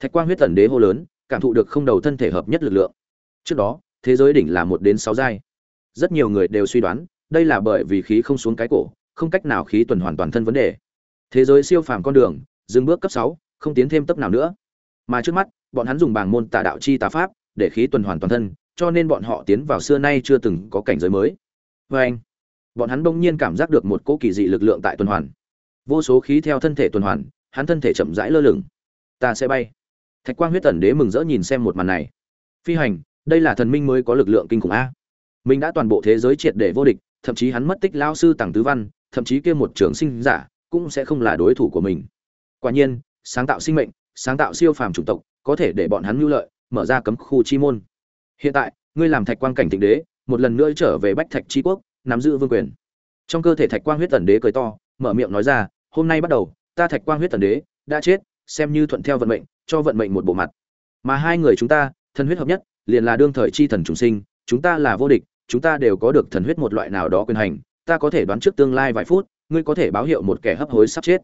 Thạch Quang huyết tần đế hô lớn, cảm thụ được không đầu thân thể hợp nhất lực lượng. Trước đó, thế giới đỉnh là một đến sáu giai. Rất nhiều người đều suy đoán, đây là bởi vì khí không xuống cái cổ, không cách nào khí tuần hoàn toàn thân vấn đề. Thế giới siêu phàm con đường dừng bước cấp sáu không tiến thêm tấp nào nữa. Mà trước mắt bọn hắn dùng bảng môn tà đạo chi tà pháp để khí tuần hoàn toàn thân cho nên bọn họ tiến vào xưa nay chưa từng có cảnh giới mới. Vê anh bọn hắn bỗng nhiên cảm giác được một cỗ kỳ dị lực lượng tại tuần hoàn. Vô số khí theo thân thể tuần hoàn hắn thân thể chậm rãi lơ lửng. Ta sẽ bay. Thạch quang huyết tần đế mừng rỡ nhìn xem một màn này. Phi hành đây là thần minh mới có lực lượng kinh khủng a mình đã toàn bộ thế giới triệt để vô địch thậm chí hắn mất tích lao sư tàng tứ văn thậm chí kia một trường sinh giả cũng sẽ không là đối thủ của mình. Quả nhiên, sáng tạo sinh mệnh, sáng tạo siêu phàm chủng tộc, có thể để bọn hắn mưu lợi, mở ra cấm khu chi môn. Hiện tại, ngươi làm Thạch Quang cảnh Tịnh Đế, một lần nữa trở về Bách Thạch chi quốc, nắm giữ vương quyền. Trong cơ thể Thạch Quang huyết tần đế cười to, mở miệng nói ra, hôm nay bắt đầu, ta Thạch Quang huyết tần đế đã chết, xem như thuận theo vận mệnh, cho vận mệnh một bộ mặt. Mà hai người chúng ta, thân huyết hợp nhất, liền là đương thời chi thần trùng sinh, chúng ta là vô địch, chúng ta đều có được thần huyết một loại nào đó quyền hành, ta có thể đoán trước tương lai vài phút, ngươi có thể báo hiệu một kẻ hấp hối sắp chết.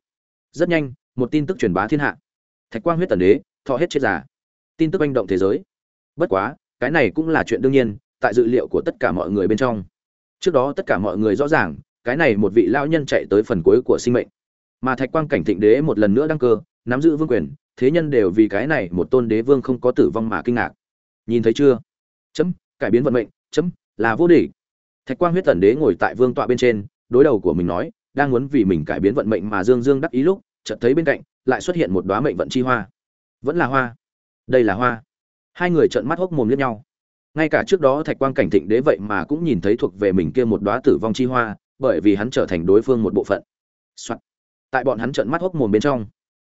Rất nhanh một tin tức truyền bá thiên hạ. Thạch quang huyết tần đế thọ hết chết già. Tin tức manh động thế giới. Bất quá cái này cũng là chuyện đương nhiên tại dự liệu của tất cả mọi người bên trong. Trước đó tất cả mọi người rõ ràng cái này một vị lão nhân chạy tới phần cuối của sinh mệnh. Mà thạch quang cảnh thịnh đế một lần nữa đăng cơ nắm giữ vương quyền thế nhân đều vì cái này một tôn đế vương không có tử vong mà kinh ngạc nhìn thấy chưa? Chấm, cải biến vận mệnh, chấm, là vô địch. Thạch quang huyết tần đế ngồi tại vương tọa bên trên, đối đầu của mình nói, đang muốn vì mình cải biến vận mệnh mà dương dương đắc ý lúc, chợt thấy bên cạnh, lại xuất hiện một đóa mệnh vận chi hoa. Vẫn là hoa. Đây là hoa. Hai người trợn mắt hốc mồm lẫn nhau. Ngay cả trước đó thạch quang cảnh thịnh đế vậy mà cũng nhìn thấy thuộc về mình kia một đóa tử vong chi hoa, bởi vì hắn trở thành đối phương một bộ phận、Soạn. tại bọn hắn trợn mắt hốc mồm bên trong,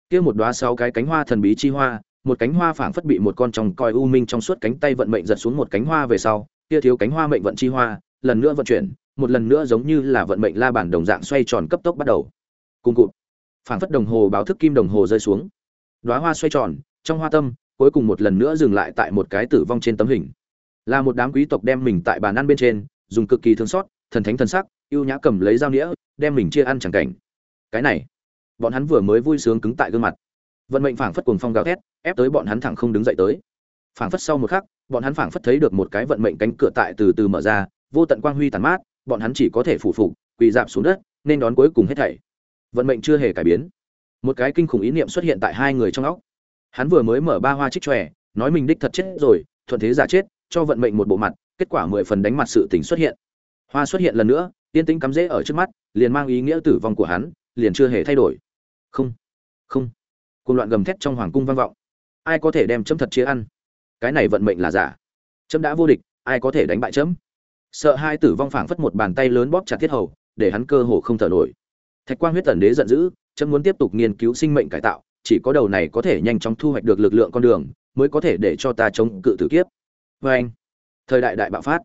kia một đóa sáu cái cánh hoa thần bí chi hoa một cánh hoa phảng phất bị một con tròng coi u minh trong suốt cánh tay vận mệnh giật xuống một cánh hoa về sau, kia thiếu cánh hoa mệnh vận chi hoa, lần nữa vận chuyển, một lần nữa giống như là vận mệnh la bàn đồng dạng xoay tròn cấp tốc bắt đầu. Cùng cụt. Phảng phất đồng hồ báo thức kim đồng hồ rơi xuống. Đóa hoa xoay tròn, trong hoa tâm, cuối cùng một lần nữa dừng lại tại một cái tử vong trên tấm hình. Là một đám quý tộc đem mình tại bàn ăn bên trên, dùng cực kỳ thương xót, thần thánh thần sắc yêu nhã cầm lấy dao nĩa, đem mình chia ăn chẳng cảnh. Cái này, bọn hắn vừa mới vui sướng cứng tại gương mặt vận mệnh phảng phất cuồng phong gào thét, ép tới bọn hắn thẳng không đứng dậy tới. Phảng phất sau một khắc, bọn hắn phảng phất thấy được một cái vận mệnh cánh cửa tại từ từ mở ra, vô tận quang huy tàn mát, bọn hắn chỉ có thể phủ phục, quỳ dạp xuống đất, nên đón cuối cùng hết thảy. Vận mệnh chưa hề cải biến. Một cái kinh khủng ý niệm xuất hiện tại hai người trong óc. Hắn vừa mới mở ba hoa trích tròe nói mình đích thật chết rồi, thuận thế giả chết, cho vận mệnh một bộ mặt, kết quả mười phần đánh mặt sự tình xuất hiện. Hoa xuất hiện lần nữa, tiên tính cắm rễ ở trước mắt, liền mang ý nghĩa tử vong của hắn, liền chưa hề thay đổi. Không không cùng loạn gầm thét trong hoàng cung vang vọng. Ai có thể đem chấm thật chia ăn? Cái này vận mệnh là giả. Chấm đã vô địch, ai có thể đánh bại chấm? Sợ hai tử vong phảng phất một bàn tay lớn bóp chặt thiết hầu, để hắn cơ hồ không thở nổi. Thạch quang huyết tần đế giận dữ, chấm muốn tiếp tục nghiên cứu sinh mệnh cải tạo, chỉ có đầu này có thể nhanh chóng thu hoạch được lực lượng con đường, mới có thể để cho ta chống cự tử kiếp. Vê anh, thời đại đại bạo phát.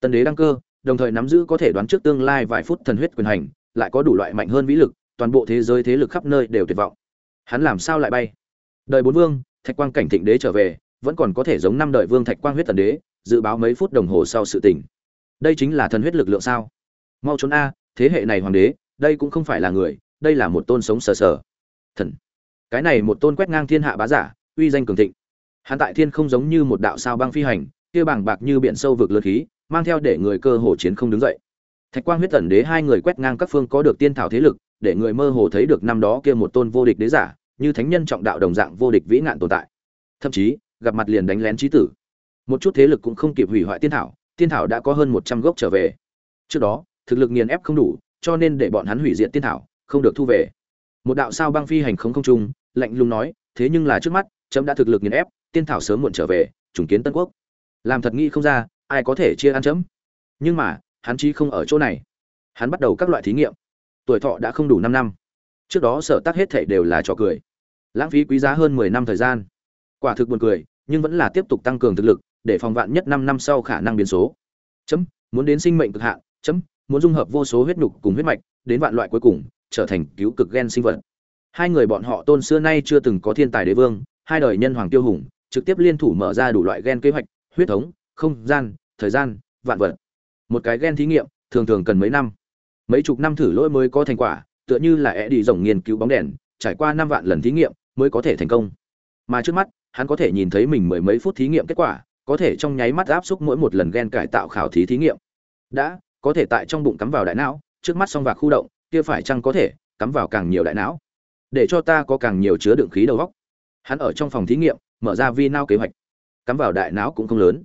Tần đế đăng cơ, đồng thời nắm giữ có thể đoán trước tương lai vài phút thần huyết quyền hành, lại có đủ loại mạnh hơn vĩ lực, toàn bộ thế giới thế lực khắp nơi đều tuyệt vọng hắn làm sao lại bay? Đời bốn vương, thạch quang cảnh thịnh đế trở về, vẫn còn có thể giống năm đời vương thạch quang huyết tần đế, dự báo mấy phút đồng hồ sau sự tình đây chính là thần huyết lực lượng sao? Mau trốn a, thế hệ này hoàng đế, đây cũng không phải là người, đây là một tôn sống sờ sờ. Thần. Cái này một tôn quét ngang thiên hạ bá giả, uy danh cường thịnh. Hắn tại thiên không giống như một đạo sao băng phi hành, kia bảng bạc như biển sâu vực lượt khí, mang theo để người cơ hồ chiến không đứng dậy. Thạch quang huyết tần đế hai người quét ngang các phương có được tiên thảo thế lực để người mơ hồ thấy được năm đó kia một tôn vô địch đế giả, như thánh nhân trọng đạo đồng dạng vô địch vĩ ngạn tồn tại. Thậm chí, gặp mặt liền đánh lén trí tử. Một chút thế lực cũng không kịp hủy hoại tiên thảo tiên thảo đã có hơn một trăm gốc trở về. Trước đó, thực lực nghiền ép không đủ, cho nên để bọn hắn hủy diệt tiên thảo, không được thu về. Một đạo sao băng phi hành không không trung, lạnh lùng nói, thế nhưng là trước mắt, chấm đã thực lực nghiền ép, tiên thảo sớm muộn trở về, trùng kiến tân quốc. Làm thật nghĩ không ra, ai có thể chia ăn chấm? Nhưng mà, hắn chí không ở chỗ này. Hắn bắt đầu các loại thí nghiệm tuổi thọ đã không đủ năm năm. Trước đó sở tác hết thảy đều là trò cười. Lãng phí quý giá hơn mười năm thời gian. Quả thực buồn cười, nhưng vẫn là tiếp tục tăng cường thực lực, để phòng vạn nhất năm năm sau khả năng biến số. Chấm, muốn đến sinh mệnh cực hạn. Chấm, muốn dung hợp vô số huyết nhục cùng huyết mạch, đến vạn loại cuối cùng, trở thành cứu cực gen sinh vật. Hai người bọn họ tôn xưa nay chưa từng có thiên tài đế vương, hai đời nhân hoàng tiêu hùng, trực tiếp liên thủ mở ra đủ loại gen kế hoạch, huyết thống, không gian, thời gian, vạn vật. Một cái gen thí nghiệm, thường thường cần mấy năm mấy chục năm thử lỗi mới có thành quả, tựa như là e đi rồng nghiên cứu bóng đèn, trải qua năm vạn lần thí nghiệm mới có thể thành công. Mà trước mắt, hắn có thể nhìn thấy mình mười mấy phút thí nghiệm kết quả, có thể trong nháy mắt áp xúc mỗi một lần gen cải tạo khảo thí thí nghiệm. Đã, có thể tại trong bụng cắm vào đại não, trước mắt song vạc khu động, kia phải chăng có thể cắm vào càng nhiều đại não? Để cho ta có càng nhiều chứa đựng khí đầu góc hắn ở trong phòng thí nghiệm, mở ra vi nao kế hoạch. Cắm vào đại não cũng không lớn.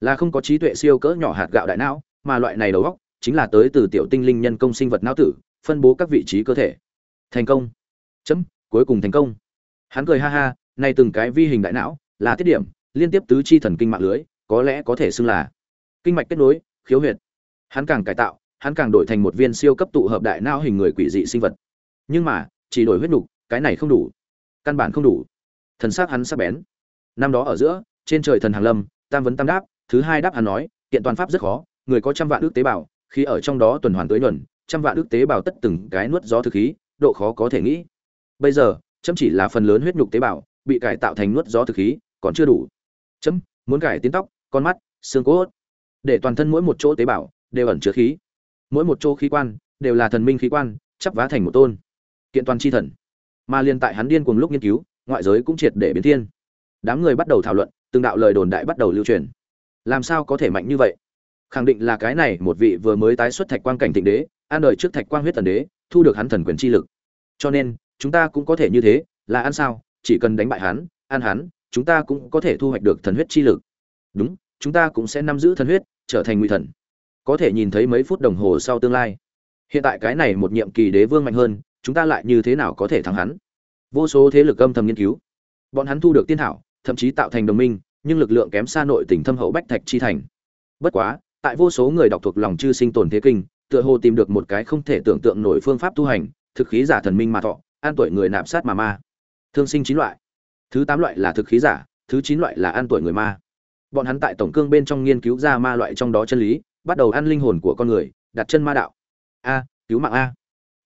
Là không có trí tuệ siêu cỡ nhỏ hạt gạo đại não, mà loại này đầu góc chính là tới từ tiểu tinh linh nhân công sinh vật não tử, phân bố các vị trí cơ thể. Thành công. Chấm, cuối cùng thành công. Hắn cười ha ha, nay từng cái vi hình đại não, là tiết điểm, liên tiếp tứ chi thần kinh mạng lưới, có lẽ có thể xưng là kinh mạch kết nối, khiếu huyệt. Hắn càng cải tạo, hắn càng đổi thành một viên siêu cấp tụ hợp đại não hình người quỷ dị sinh vật. Nhưng mà, chỉ đổi huyết nục cái này không đủ. Căn bản không đủ. Thần xác hắn sắc bén. Năm đó ở giữa, trên trời thần hàng lâm, tam vấn tam đáp, thứ hai đáp hắn nói, kiện toàn pháp rất khó, người có trăm vạn ước tế bào khi ở trong đó tuần hoàn tới nhuần, trăm vạn ước tế bào tất từng cái nuốt gió thực khí, độ khó có thể nghĩ. Bây giờ, chấm chỉ là phần lớn huyết nhục tế bào, bị cải tạo thành nuốt gió thực khí, còn chưa đủ. Chấm, muốn cải tiến tóc, con mắt, xương cốt. Để toàn thân mỗi một chỗ tế bào đều ẩn chứa khí. Mỗi một chỗ khí quan đều là thần minh khí quan, chắp vá thành một tôn. Kiện toàn chi thần. Mà liên tại hắn điên cuồng lúc nghiên cứu, ngoại giới cũng triệt để biến thiên. Đám người bắt đầu thảo luận, từng đạo lời đồn đại bắt đầu lưu truyền. Làm sao có thể mạnh như vậy? Khẳng định là cái này một vị vừa mới tái xuất thạch quang cảnh thịnh đế, an đời trước thạch quang huyết thần đế, thu được hắn thần quyền chi lực. Cho nên, chúng ta cũng có thể như thế, là ăn sao, chỉ cần đánh bại hắn, ăn hắn, chúng ta cũng có thể thu hoạch được thần huyết chi lực. Đúng, chúng ta cũng sẽ nắm giữ thần huyết, trở thành nguy thần. Có thể nhìn thấy mấy phút đồng hồ sau tương lai. Hiện tại cái này một nhiệm kỳ đế vương mạnh hơn, chúng ta lại như thế nào có thể thắng hắn? Vô số thế lực âm thầm nghiên cứu. Bọn hắn thu được tiên thảo, thậm chí tạo thành đồng minh, nhưng lực lượng kém xa nội tỉnh thâm hậu bách thạch chi thành. Bất quá tại vô số người đọc thuộc lòng chư sinh tồn thế kinh, tựa hồ tìm được một cái không thể tưởng tượng nổi phương pháp tu hành, thực khí giả thần minh mà thọ, an tuổi người nạp sát mà ma. Thương sinh chín loại. Thứ tám loại là thực khí giả, thứ chín loại là an tuổi người ma. Bọn hắn tại tổng cương bên trong nghiên cứu ra ma loại trong đó chân lý, bắt đầu ăn linh hồn của con người, đặt chân ma đạo. A, cứu mạng a.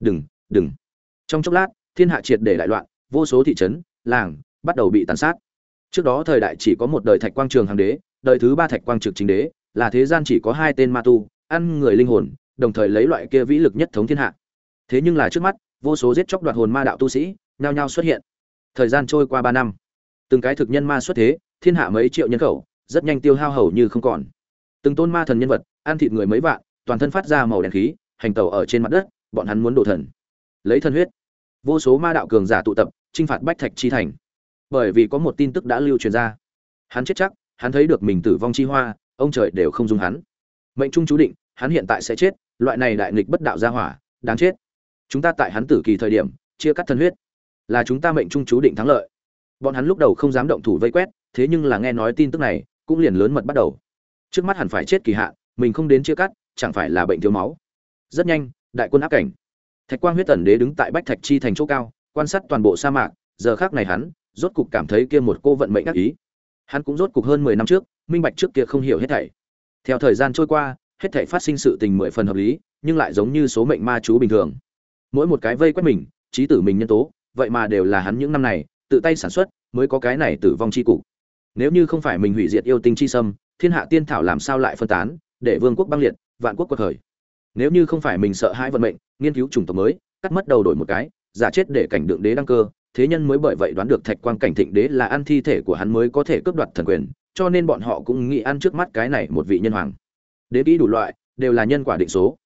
Đừng đừng. Trong chốc lát, thiên hạ triệt để đại loạn, vô số thị trấn, làng bắt đầu bị tàn sát. Trước đó thời đại chỉ có một đời thạch quang trường hàng đế, đời thứ ba thạch quang trực chính đế là thế gian chỉ có hai tên ma tu, ăn người linh hồn, đồng thời lấy loại kia vĩ lực nhất thống thiên hạ. Thế nhưng là trước mắt, vô số giết chóc đoạt hồn ma đạo tu sĩ, nhao nhao xuất hiện. Thời gian trôi qua ba năm. Từng cái thực nhân ma xuất thế, thiên hạ mấy triệu nhân khẩu, rất nhanh tiêu hao hầu như không còn. Từng tôn ma thần nhân vật, ăn thịt người mấy vạn, toàn thân phát ra màu đen khí, hành tàu ở trên mặt đất, bọn hắn muốn đổ thần. Lấy thân huyết. Vô số ma đạo cường giả tụ tập, chinh phạt bách thạch chi thành. Bởi vì có một tin tức đã lưu truyền ra. Hắn chết chắc, hắn thấy được mình tử vong chi hoa ông trời đều không dung hắn. Mệnh trung chú định, hắn hiện tại sẽ chết, loại này đại nghịch bất đạo gia hỏa, đáng chết. Chúng ta tại hắn tử kỳ thời điểm, chia cắt thân huyết. Là chúng ta mệnh trung chú định thắng lợi. Bọn hắn lúc đầu không dám động thủ vây quét, thế nhưng là nghe nói tin tức này, cũng liền lớn mật bắt đầu. Trước mắt hẳn phải chết kỳ hạn, mình không đến chia cắt, chẳng phải là bệnh thiếu máu. Rất nhanh, đại quân áp cảnh. Thạch quang huyết tần đế đứng tại bách thạch chi thành chỗ cao, quan sát toàn bộ sa mạc, giờ khác này hắn rốt cục cảm thấy kia một cô vận mệnh ác ý. Hắn cũng rốt cục hơn mười năm trước minh bạch trước kia không hiểu hết thảy. Theo thời gian trôi qua, hết thảy phát sinh sự tình mười phần hợp lý, nhưng lại giống như số mệnh ma chú bình thường. Mỗi một cái vây quét mình, trí tử mình nhân tố, vậy mà đều là hắn những năm này, tự tay sản xuất, mới có cái này tử vong chi cục. Nếu như không phải mình hủy diệt yêu tinh chi sâm, thiên hạ tiên thảo làm sao lại phân tán, để vương quốc băng liệt, vạn quốc quật khởi. Nếu như không phải mình sợ hãi vận mệnh, nghiên cứu chủng tộc mới, cắt mất đầu đổi một cái, giả chết để cảnh đượng đế đăng cơ, thế nhân mới bởi vậy đoán được thạch quang cảnh thịnh đế là ăn thi thể của hắn mới có thể cướp đoạt thần quyền cho nên bọn họ cũng nghĩ ăn trước mắt cái này một vị nhân hoàng. Đế kỹ đủ loại, đều là nhân quả định số.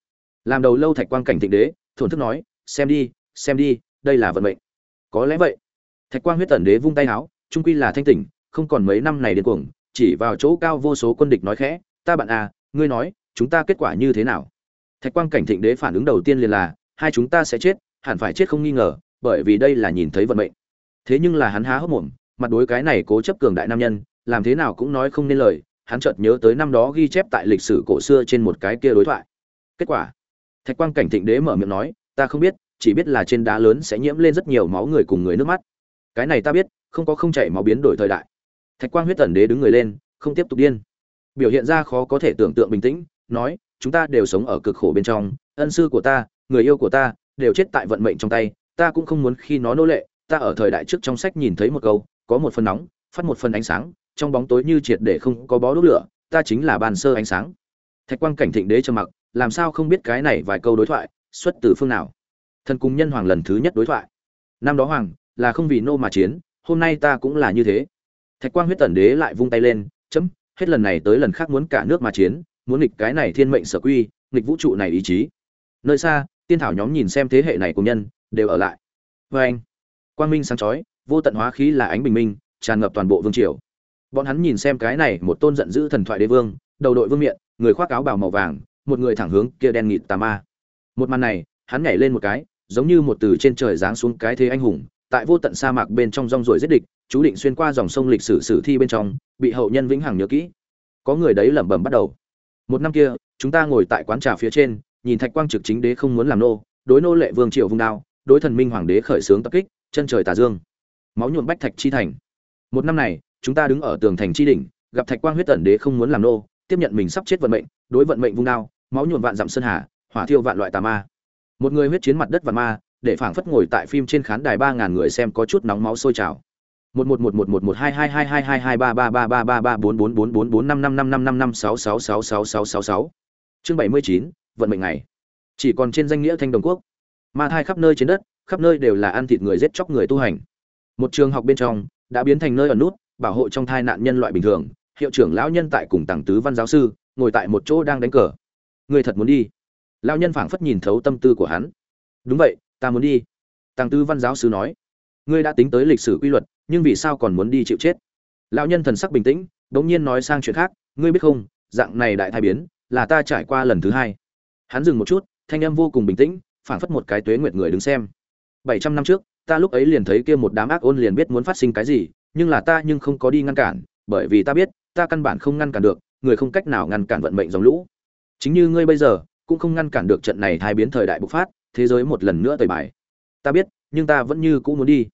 Làm đầu lâu thạch quang cảnh thịnh đế, thổn thức nói, xem đi xem đi, đây là vận mệnh. Có lẽ vậy. Thạch quang huyết tần đế vung tay áo trung quy là thanh tỉnh, không còn mấy năm này đến cuồng, chỉ vào chỗ cao vô số quân địch nói khẽ, ta bạn à ngươi nói, chúng ta kết quả như thế nào? Thạch quang cảnh thịnh đế phản ứng đầu tiên liền là, hai chúng ta sẽ chết, hẳn phải chết không nghi ngờ, bởi vì đây là nhìn thấy vận mệnh. Thế nhưng là hắn há hốc mồm, mặt đối cái này cố chấp cường đại nam nhân làm thế nào cũng nói không nên lời, hắn chợt nhớ tới năm đó ghi chép tại lịch sử cổ xưa trên một cái kia đối thoại. Kết quả, thạch quang cảnh thịnh đế mở miệng nói, ta không biết, chỉ biết là trên đá lớn sẽ nhiễm lên rất nhiều máu người cùng người nước mắt. Cái này ta biết, không có không chảy máu biến đổi thời đại. Thạch quang huyết tần đế đứng người lên, không tiếp tục điên. Biểu hiện ra khó có thể tưởng tượng bình tĩnh, nói, chúng ta đều sống ở cực khổ bên trong, ân sư của ta, người yêu của ta, đều chết tại vận mệnh trong tay, ta cũng không muốn khi nó nô lệ, ta ở thời đại trước trong sách nhìn thấy một câu, có một phần nóng, phát một phần ánh sáng trong bóng tối như triệt để không có bó đốt lửa, ta chính là bàn sơ ánh sáng. Thạch quang cảnh thịnh đế trầm mặc, làm sao không biết cái này vài câu đối thoại, xuất từ phương nào? Thần cùng nhân hoàng lần thứ nhất đối thoại. Năm đó hoàng, là không vì nô mà chiến, hôm nay ta cũng là như thế. Thạch quang huyết tần đế lại vung tay lên, chấm, hết lần này tới lần khác muốn cả nước mà chiến, muốn nghịch cái này thiên mệnh sở quy, nghịch vũ trụ này ý chí. Nơi xa, tiên thảo nhóm nhìn xem thế hệ này của nhân, đều ở lại. Vê anh. Quang minh sáng chói, vô tận hóa khí là ánh bình minh, tràn ngập toàn bộ vương triều bọn hắn nhìn xem cái này một tôn giận dữ thần thoại đế vương, đầu đội vương miện, người khoác áo bào màu vàng, một người thẳng hướng kia đen nghịt tà ma. Một màn này, hắn nhảy lên một cái, giống như một từ trên trời giáng xuống cái thế anh hùng, tại vô tận sa mạc bên trong rong ruổi giết địch, chú định xuyên qua dòng sông lịch sử sử thi bên trong, bị hậu nhân vĩnh hằng nhớ kỹ. Có người đấy lẩm bẩm bắt đầu. Một năm kia, chúng ta ngồi tại quán trà phía trên, nhìn thạch quang trực chính đế không muốn làm nô, đối nô lệ vương triều vung đao, đối thần minh hoàng đế khởi xướng tập kích, chân trời tà dương. Máu nhuộm bách thạch chi thành. Một năm này chúng ta đứng ở tường thành chi đỉnh, gặp thạch quang huyết tẩn đế không muốn làm nô, tiếp nhận mình sắp chết vận mệnh, đối vận mệnh vung đao, máu nhuộm vạn dặm sơn hà, hỏa thiêu vạn loại tà ma. Một người huyết chiến mặt đất và ma, để phảng phất ngồi tại phim trên khán đài ba ngàn người xem có chút nóng máu sôi trào. Một một một một một một hai hai hai hai hai hai ba ba ba ba ba ba bốn bốn bốn bốn bốn năm năm năm năm năm năm sáu sáu sáu sáu sáu sáu sáu. Chương bảy mươi chín, vận mệnh ngày. Chỉ còn trên danh nghĩa thanh đồng quốc. Ma thai khắp nơi trên đất, khắp nơi đều là ăn thịt người giết chóc người tu hành. Một trường học bên trong, đã biến thành nơi ở nút bảo hộ trong thai nạn nhân loại bình thường, hiệu trưởng lão nhân tại cùng tàng tứ văn giáo sư, ngồi tại một chỗ đang đánh cờ. Người thật muốn đi? Lão nhân phảng phất nhìn thấu tâm tư của hắn. Đúng vậy, ta muốn đi. Tàng tứ văn giáo sư nói. Ngươi đã tính tới lịch sử quy luật, nhưng vì sao còn muốn đi chịu chết? Lão nhân thần sắc bình tĩnh đ ỗ n g nhiên nói sang chuyện khác. Ngươi biết không, dạng này đại thai biến, là ta trải qua lần thứ hai. Hắn dừng một chút, thanh âm vô cùng bình tĩnh, phảng phất một cái tuế nguyệt người đứng xem. Bảy trăm năm trước, ta lúc ấy liền thấy kia một đám ác ôn liền biết muốn phát sinh cái gì nhưng là ta nhưng không có đi ngăn cản, bởi vì ta biết, ta căn bản không ngăn cản được, người không cách nào ngăn cản vận mệnh dòng lũ. Chính như ngươi bây giờ, cũng không ngăn cản được trận này thay biến thời đại bộc phát, thế giới một lần nữa tẩy bài. Ta biết, nhưng ta vẫn như cũ muốn đi.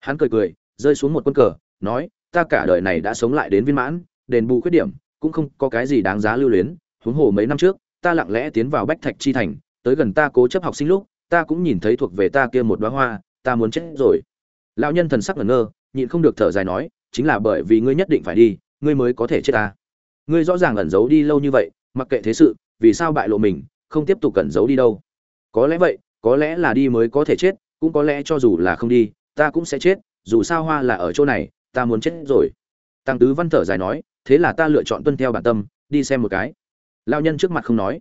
Hắn cười cười, rơi xuống một quân cờ, nói, ta cả đời này đã sống lại đến viên mãn, đền bù khuyết điểm, cũng không có cái gì đáng giá lưu luyến. Huống hồ mấy năm trước, ta lặng lẽ tiến vào bách thạch chi thành, tới gần ta cố chấp học sinh lúc, ta cũng nhìn thấy thuộc về ta kia một đóa hoa, ta muốn chết rồi. Lão nhân thần sắc ngẩn ngơ nhịn không được thở dài nói, chính là bởi vì ngươi nhất định phải đi, ngươi mới có thể chết ta. Ngươi rõ ràng ẩn giấu đi lâu như vậy, mặc kệ thế sự, vì sao bại lộ mình, không tiếp tục ẩn giấu đi đâu. Có lẽ vậy, có lẽ là đi mới có thể chết, cũng có lẽ cho dù là không đi, ta cũng sẽ chết, dù sao hoa là ở chỗ này, ta muốn chết rồi. Tăng tứ văn thở dài nói, thế là ta lựa chọn tuân theo bản tâm, đi xem một cái. Lao nhân trước mặt không nói.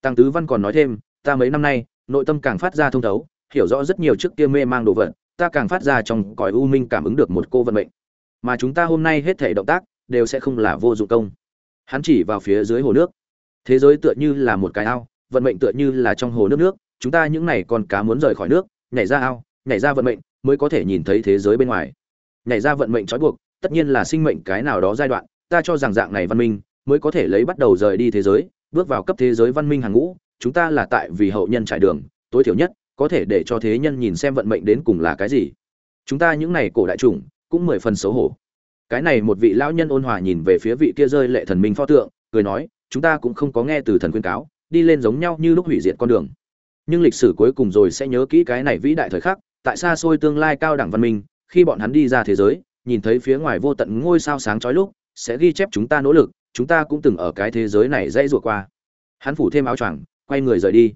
Tăng tứ văn còn nói thêm, ta mấy năm nay, nội tâm càng phát ra thông thấu, hiểu rõ rất nhiều trước kia mê mang đồ vật ta càng phát ra trong cõi u minh cảm ứng được một cô vận mệnh. Mà chúng ta hôm nay hết thể động tác đều sẽ không là vô dụng công. Hắn chỉ vào phía dưới hồ nước. Thế giới tựa như là một cái ao, vận mệnh tựa như là trong hồ nước nước. Chúng ta những này còn cá muốn rời khỏi nước, nhảy ra ao, nhảy ra vận mệnh mới có thể nhìn thấy thế giới bên ngoài. Nhảy ra vận mệnh trói buộc, tất nhiên là sinh mệnh cái nào đó giai đoạn, ta cho rằng dạng này văn minh mới có thể lấy bắt đầu rời đi thế giới, bước vào cấp thế giới văn minh hàng ngũ. Chúng ta là tại vì hậu nhân trải đường, tối thiểu nhất có thể để cho thế nhân nhìn xem vận mệnh đến cùng là cái gì. Chúng ta những này cổ đại chủng, cũng mười phần xấu hổ. Cái này một vị lão nhân ôn hòa nhìn về phía vị kia rơi lệ thần minh pho tượng, cười nói, chúng ta cũng không có nghe từ thần khuyên cáo, đi lên giống nhau như lúc hủy diệt con đường. Nhưng lịch sử cuối cùng rồi sẽ nhớ kỹ cái này vĩ đại thời khắc, tại xa xôi tương lai cao đẳng văn minh, khi bọn hắn đi ra thế giới, nhìn thấy phía ngoài vô tận ngôi sao sáng chói lúc, sẽ ghi chép chúng ta nỗ lực, chúng ta cũng từng ở cái thế giới này dãy ruột qua. Hắn phủ thêm áo choàng, quay người rời đi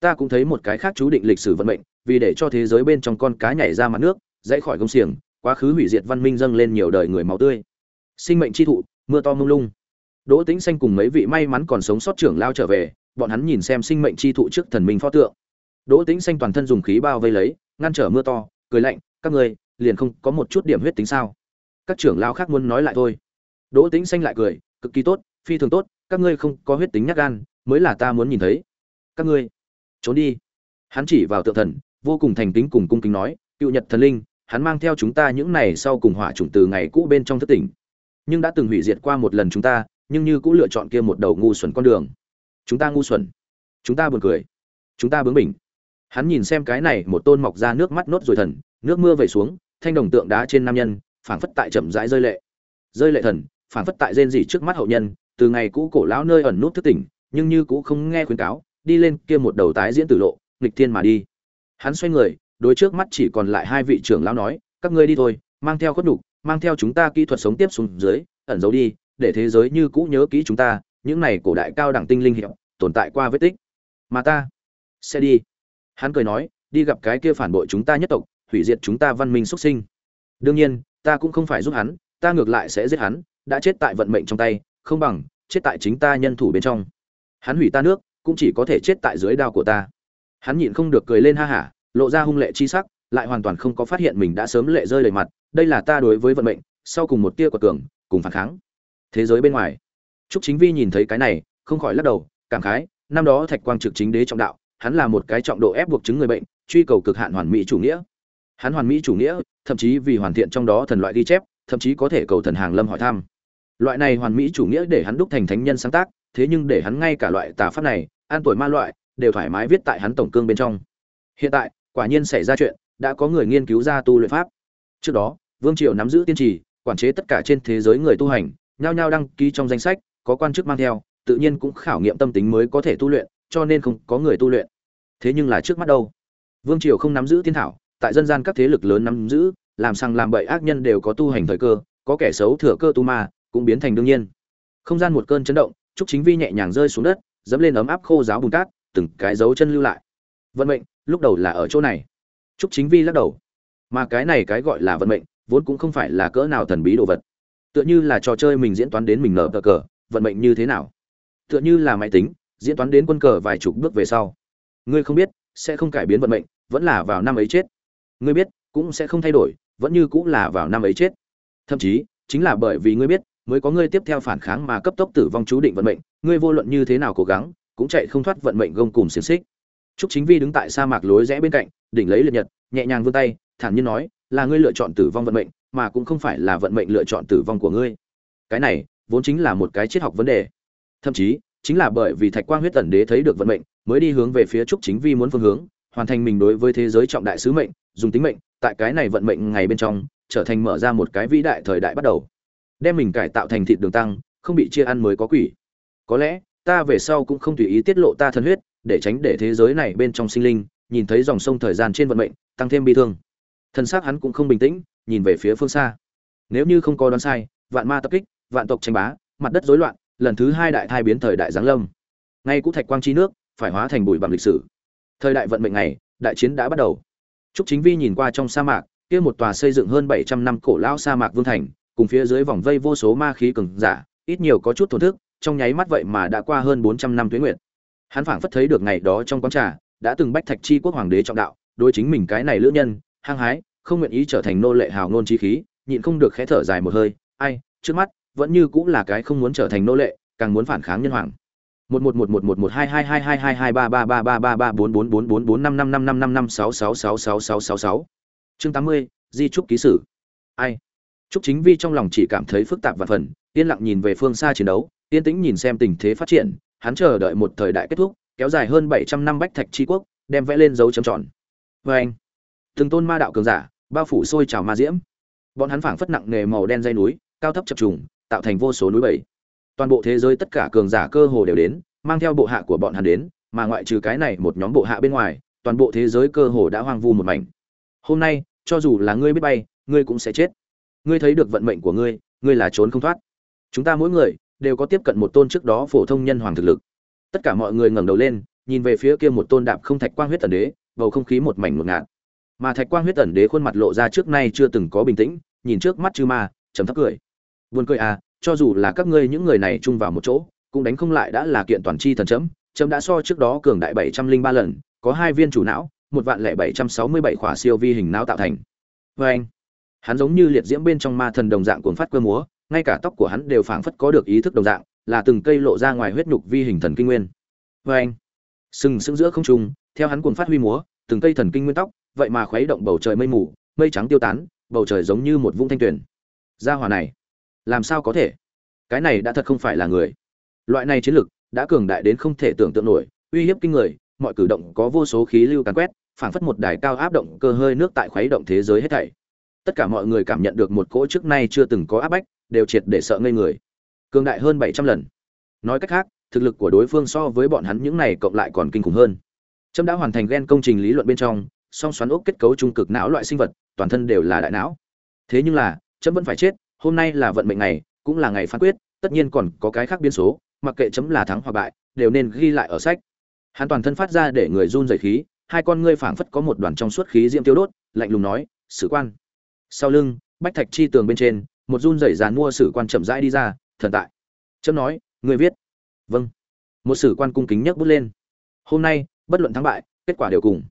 ta cũng thấy một cái khác chú định lịch sử vận mệnh, vì để cho thế giới bên trong con cá nhảy ra mặt nước, dãy khỏi công xiềng, quá khứ hủy diệt văn minh dâng lên nhiều đời người máu tươi. Sinh mệnh chi thụ, mưa to mông lung. Đỗ tĩnh xanh cùng mấy vị may mắn còn sống sót trưởng lao trở về, bọn hắn nhìn xem sinh mệnh chi thụ trước thần minh pho tượng. Đỗ tĩnh xanh toàn thân dùng khí bao vây lấy, ngăn trở mưa to, cười lạnh, các ngươi, liền không có một chút điểm huyết tính sao? Các trưởng lao khác muốn nói lại thôi. Đỗ tĩnh xanh lại cười, cực kỳ tốt, phi thường tốt, các ngươi không có huyết tính nhát gan, mới là ta muốn nhìn thấy. Các ngươi trốn đi. Hắn chỉ vào tượng thần, vô cùng thành kính cùng cung kính nói, cựu nhật thần linh, hắn mang theo chúng ta những này sau cùng hỏa chủng từ ngày cũ bên trong thất tỉnh. Nhưng đã từng hủy diệt qua một lần chúng ta, nhưng như cũng lựa chọn kia một đầu ngu xuẩn con đường. Chúng ta ngu xuẩn. Chúng ta buồn cười. Chúng ta bướng bỉnh. Hắn nhìn xem cái này, một tôn mọc ra nước mắt nốt rồi thần, nước mưa vẩy xuống, thanh đồng tượng đá trên nam nhân, phảng phất tại chậm rãi rơi lệ. Rơi lệ thần, phảng phất tại rên rỉ trước mắt hậu nhân, từ ngày cũ cổ lão nơi ẩn nút thức tỉnh, nhưng như cũ không nghe khuyến cáo đi lên kia một đầu tái diễn tử lộ, nghịch thiên mà đi. Hắn xoay người, đối trước mắt chỉ còn lại hai vị trưởng lão nói, các ngươi đi thôi, mang theo khuất đủ mang theo chúng ta kỹ thuật sống tiếp xuống dưới, ẩn giấu đi, để thế giới như cũ nhớ kỹ chúng ta, những này cổ đại cao đẳng tinh linh hiệu tồn tại qua vết tích. Mà ta sẽ đi. Hắn cười nói, đi gặp cái kia phản bội chúng ta nhất tộc, hủy diệt chúng ta văn minh xuất sinh. Đương nhiên, ta cũng không phải giúp hắn, ta ngược lại sẽ giết hắn, đã chết tại vận mệnh trong tay, không bằng chết tại chính ta nhân thủ bên trong. Hắn hủy ta nước cũng chỉ có thể chết tại dưới đao của ta. Hắn nhịn không được cười lên ha hả, lộ ra hung lệ chi sắc, lại hoàn toàn không có phát hiện mình đã sớm lệ rơi đầy mặt, đây là ta đối với vận mệnh, sau cùng một tia của cường, cùng phản kháng. Thế giới bên ngoài. Trúc chính vi nhìn thấy cái này, không khỏi lắc đầu, cảm khái, năm đó thạch quang trực chính đế trọng đạo, hắn là một cái trọng độ ép buộc chứng người bệnh, truy cầu cực hạn hoàn mỹ chủ nghĩa. Hắn hoàn mỹ chủ nghĩa, thậm chí vì hoàn thiện trong đó thần loại ghi chép, thậm chí có thể cầu thần hàng lâm hỏi thăm. Loại này hoàn mỹ chủ nghĩa để hắn đúc thành thánh nhân sáng tác, thế nhưng để hắn ngay cả loại tà pháp này an tuổi ma loại, đều thoải mái viết tại hắn tổng cương bên trong. Hiện tại, quả nhiên xảy ra chuyện, đã có người nghiên cứu ra tu luyện pháp. Trước đó, vương triều nắm giữ tiên trì, quản chế tất cả trên thế giới người tu hành, nhao nhao đăng ký trong danh sách, có quan chức mang theo, tự nhiên cũng khảo nghiệm tâm tính mới có thể tu luyện, cho nên không có người tu luyện. Thế nhưng là trước mắt đâu? Vương triều không nắm giữ tiên thảo, tại dân gian các thế lực lớn nắm giữ, làm sang làm bậy ác nhân đều có tu hành thời cơ, có kẻ xấu thừa cơ tu ma, cũng biến thành đương nhiên. Không gian một cơn chấn động, trúc chính vi nhẹ nhàng rơi xuống đất dẫm lên ấm áp khô giáo bùn cát, từng cái dấu chân lưu lại. Vận mệnh, lúc đầu là ở chỗ này. Trúc chính vi lắc đầu. Mà cái này cái gọi là vận mệnh, vốn cũng không phải là cỡ nào thần bí đồ vật. Tựa như là trò chơi mình diễn toán đến mình nở cờ cờ, vận mệnh như thế nào? Tựa như là máy tính, diễn toán đến quân cờ vài chục bước về sau. Ngươi không biết, sẽ không cải biến vận mệnh, vẫn là vào năm ấy chết. Ngươi biết, cũng sẽ không thay đổi, vẫn như cũng là vào năm ấy chết. Thậm chí, chính là bởi vì ngươi biết mới có ngươi tiếp theo phản kháng mà cấp tốc tử vong chú định vận mệnh, ngươi vô luận như thế nào cố gắng, cũng chạy không thoát vận mệnh gông cùng xiềng xích. Trúc chính vi đứng tại sa mạc lối rẽ bên cạnh, đỉnh lấy liệt nhật, nhẹ nhàng vươn tay, thản nhiên nói, là ngươi lựa chọn tử vong vận mệnh, mà cũng không phải là vận mệnh lựa chọn tử vong của ngươi. Cái này, vốn chính là một cái triết học vấn đề. Thậm chí, chính là bởi vì thạch quang huyết tần đế thấy được vận mệnh, mới đi hướng về phía trúc chính vi muốn phương hướng, hoàn thành mình đối với thế giới trọng đại sứ mệnh, dùng tính mệnh, tại cái này vận mệnh ngày bên trong, trở thành mở ra một cái vĩ đại thời đại bắt đầu đem mình cải tạo thành thịt đường tăng, không bị chia ăn mới có quỷ. Có lẽ, ta về sau cũng không tùy ý tiết lộ ta thân huyết, để tránh để thế giới này bên trong sinh linh, nhìn thấy dòng sông thời gian trên vận mệnh, tăng thêm bi thương. Thân xác hắn cũng không bình tĩnh, nhìn về phía phương xa. Nếu như không có đoán sai, vạn ma tập kích, vạn tộc tranh bá, mặt đất rối loạn, lần thứ hai đại thai biến thời đại giáng lâm. Ngay cũ thạch quang chi nước, phải hóa thành bụi bằng lịch sử. Thời đại vận mệnh này đại chiến đã bắt đầu. Trúc chính vi nhìn qua trong sa mạc, kia một tòa xây dựng hơn bảy trăm năm cổ lão sa mạc vương thành cùng phía dưới vòng vây vô số ma khí cường giả, ít nhiều có chút thổn thức, trong nháy mắt vậy mà đã qua hơn bốn trăm năm tuế nguyệt. Hắn phảng phất thấy được ngày đó trong quán trà, đã từng bách thạch chi quốc hoàng đế trọng đạo, đối chính mình cái này lữ nhân, hăng hái, không nguyện ý trở thành nô lệ hào ngôn chi khí, nhịn không được khẽ thở dài một hơi, ai, trước mắt, vẫn như cũng là cái không muốn trở thành nô lệ, càng muốn phản kháng nhân hoàng. Một một một một một một hai hai hai hai hai hai ba ba ba ba ba ba bốn bốn bốn bốn bốn năm năm năm năm năm năm sáu sáu sáu sáu sáu sáu sáu chương tám mươi, di trúc ký sử. Ai? Trúc chính vi trong lòng chỉ cảm thấy phức tạp và phần, yên lặng nhìn về phương xa chiến đấu, yên tĩnh nhìn xem tình thế phát triển, hắn chờ đợi một thời đại kết thúc, kéo dài hơn bảy trăm năm bách thạch chi quốc, đem vẽ lên dấu chấm tròn. Oanh! từng tôn ma đạo cường giả, bao phủ sôi trào ma diễm. Bọn hắn phảng phất nặng nghề màu đen dây núi, cao thấp chập trùng, tạo thành vô số núi bảy. Toàn bộ thế giới tất cả cường giả cơ hồ đều đến, mang theo bộ hạ của bọn hắn đến, mà ngoại trừ cái này một nhóm bộ hạ bên ngoài, toàn bộ thế giới cơ hồ đã hoang vu một mảnh. Hôm nay, cho dù là ngươi biết bay, ngươi cũng sẽ chết ngươi thấy được vận mệnh của ngươi ngươi là trốn không thoát. Chúng ta mỗi người đều có tiếp cận một tôn trước đó phổ thông nhân hoàng thực lực. Tất cả mọi người ngẩng đầu lên, nhìn về phía kia một tôn đạp không thạch quang huyết tần đế, bầu không khí một mảnh ngột ngạt. Mà thạch quang huyết tần đế khuôn mặt lộ ra trước nay chưa từng có bình tĩnh, nhìn trước mắt chư ma chấm thấp cười. Buồn cười à cho dù là các ngươi những người này chung vào một chỗ, cũng đánh không lại đã là kiện toàn chi thần chấm. Chấm đã so trước đó cường đại bảy trăm linh ba lần, có hai viên chủ não, một vạn lẻ bảy trăm sáu mươi bảy khỏa siêu vi hình não tạo thành. Vê anh hắn giống như liệt diễm bên trong ma thần đồng dạng cuồng phát cơ múa, ngay cả tóc của hắn đều phảng phất có được ý thức đồng dạng, là từng cây lộ ra ngoài huyết nhục vi hình thần kinh nguyên. Vê anh, sừng sững giữa không trung, theo hắn cuồng phát huy múa, từng cây thần kinh nguyên tóc, vậy mà khuấy động bầu trời mây mù, mây trắng tiêu tán, bầu trời giống như một vũng thanh tuyển gia hỏa này, làm sao có thể? Cái này đã thật không phải là người. Loại này chiến lực, đã cường đại đến không thể tưởng tượng nổi, uy hiếp kinh người, mọi cử động có vô số khí lưu càn quét, phảng phất một đài cao áp động cơ hơi nước tại khuấy động thế giới hết thảy tất cả mọi người cảm nhận được một cỗ trước nay chưa từng có áp bách, đều triệt để sợ ngây người. Cường đại hơn bảy trăm lần. Nói cách khác, thực lực của đối phương so với bọn hắn những này cộng lại còn kinh khủng hơn. Trâm đã hoàn thành gen công trình lý luận bên trong, song xoắn ốc kết cấu trung cực não loại sinh vật, toàn thân đều là đại não. Thế nhưng là trâm vẫn phải chết, hôm nay là vận mệnh ngày, cũng là ngày phán quyết, tất nhiên còn có cái khác biến số, mặc kệ chấm là thắng hoặc bại, đều nên ghi lại ở sách. Hắn toàn thân phát ra để người run dày khí, hai con ngươi phảng phất có một đoàn trong suốt khí diễm tiêu đốt, lạnh lùng nói, sử quan sau lưng, bách thạch chi tường bên trên, một run rẩy dàn mua sử quan chậm rãi đi ra, thần tại. Chấm nói người viết. Vâng. Một sử quan cung kính nhấc bút lên. Hôm nay, bất luận thắng bại, kết quả đều cùng.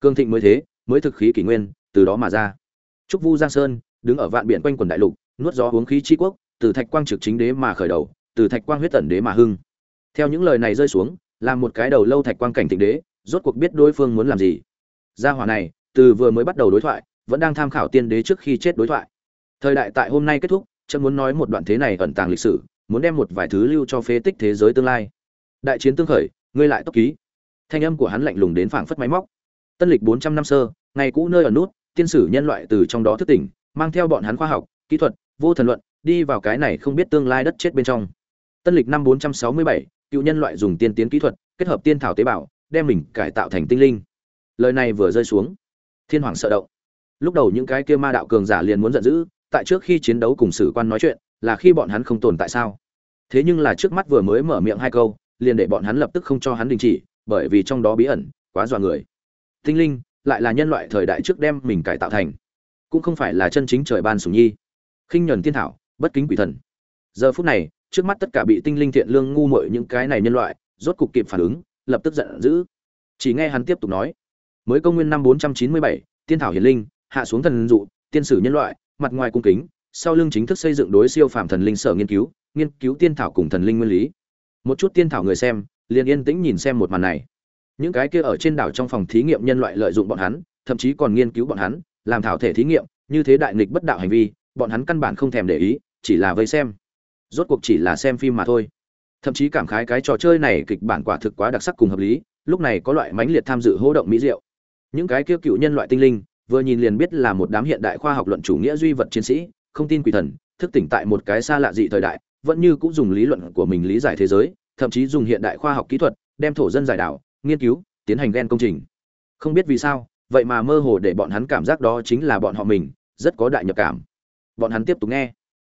Cương thịnh mới thế, mới thực khí kỷ nguyên, từ đó mà ra. Trúc vu giang sơn, đứng ở vạn biển quanh quần đại lục, nuốt gió uống khí tri quốc, từ thạch quang trực chính đế mà khởi đầu, từ thạch quang huyết tẩn đế mà hưng. Theo những lời này rơi xuống, làm một cái đầu lâu thạch quang cảnh thịnh đế, rốt cuộc biết đối phương muốn làm gì. Gia hỏa này, từ vừa mới bắt đầu đối thoại vẫn đang tham khảo tiên đế trước khi chết đối thoại. Thời đại tại hôm nay kết thúc chấm muốn nói một đoạn thế này ẩn tàng lịch sử muốn đem một vài thứ lưu cho phế tích thế giới tương lai. Đại chiến tương khởi ngươi lại tốc ký. Thanh âm của hắn lạnh lùng đến phảng phất máy móc. Tân lịch bốn trăm năm sơ ngày cũ nơi ở nút tiên sử nhân loại từ trong đó thức tỉnh mang theo bọn hắn khoa học kỹ thuật vô thần luận đi vào cái này không biết tương lai đất chết bên trong. Tân lịch năm 467, cựu nhân loại dùng tiên tiến kỹ thuật kết hợp tiên thảo tế bào đem mình cải tạo thành tinh linh. Lời này vừa rơi xuống thiên hoàng sợ động lúc đầu những cái kia ma đạo cường giả liền muốn giận dữ tại trước khi chiến đấu cùng sử quan nói chuyện là khi bọn hắn không tồn tại sao? Thế nhưng là trước mắt vừa mới mở miệng hai câu liền để bọn hắn lập tức không cho hắn đình chỉ bởi vì trong đó bí ẩn quá dọa người. Tinh linh lại là nhân loại thời đại trước đem mình cải tạo thành. Cũng không phải là chân chính trời ban sủng nhi. Khinh nhuần thiên thảo bất kính quỷ thần. Giờ phút này trước mắt tất cả bị tinh linh thiện lương ngu muội những cái này nhân loại rốt cục kịp phản ứng lập tức giận dữ. Chỉ nghe hắn tiếp tục nói. Mới công nguyên năm 497, tiên thảo hiển linh hạ xuống thần dụ, tiên sử nhân loại, mặt ngoài cung kính, sau lưng chính thức xây dựng đối siêu phàm thần linh sở nghiên cứu nghiên cứu tiên thảo cùng thần linh nguyên lý. Một chút tiên thảo người xem, liền yên tĩnh nhìn xem một màn này. Những cái kia ở trên đảo trong phòng thí nghiệm nhân loại lợi dụng bọn hắn, thậm chí còn nghiên cứu bọn hắn, làm thảo thể thí nghiệm, như thế đại nghịch bất đạo hành vi, bọn hắn căn bản không thèm để ý, chỉ là vây xem. Rốt cuộc chỉ là xem phim mà thôi. Thậm chí cảm khái cái trò chơi này kịch bản quả thực quá đặc sắc cùng hợp lý, lúc này có loại mãnh liệt tham dự hỗ động mỹ diệu. Những cái kia cựu nhân loại tinh linh vừa nhìn liền biết là một đám hiện đại khoa học luận chủ nghĩa duy vật chiến sĩ, không tin quỷ thần, thức tỉnh tại một cái xa lạ dị thời đại, vẫn như cũng dùng lý luận của mình lý giải thế giới, thậm chí dùng hiện đại khoa học kỹ thuật, đem thổ dân giải đảo, nghiên cứu, tiến hành gen công trình. Không biết vì sao, vậy mà mơ hồ để bọn hắn cảm giác đó chính là bọn họ mình, rất có đại nhập cảm. Bọn hắn tiếp tục nghe.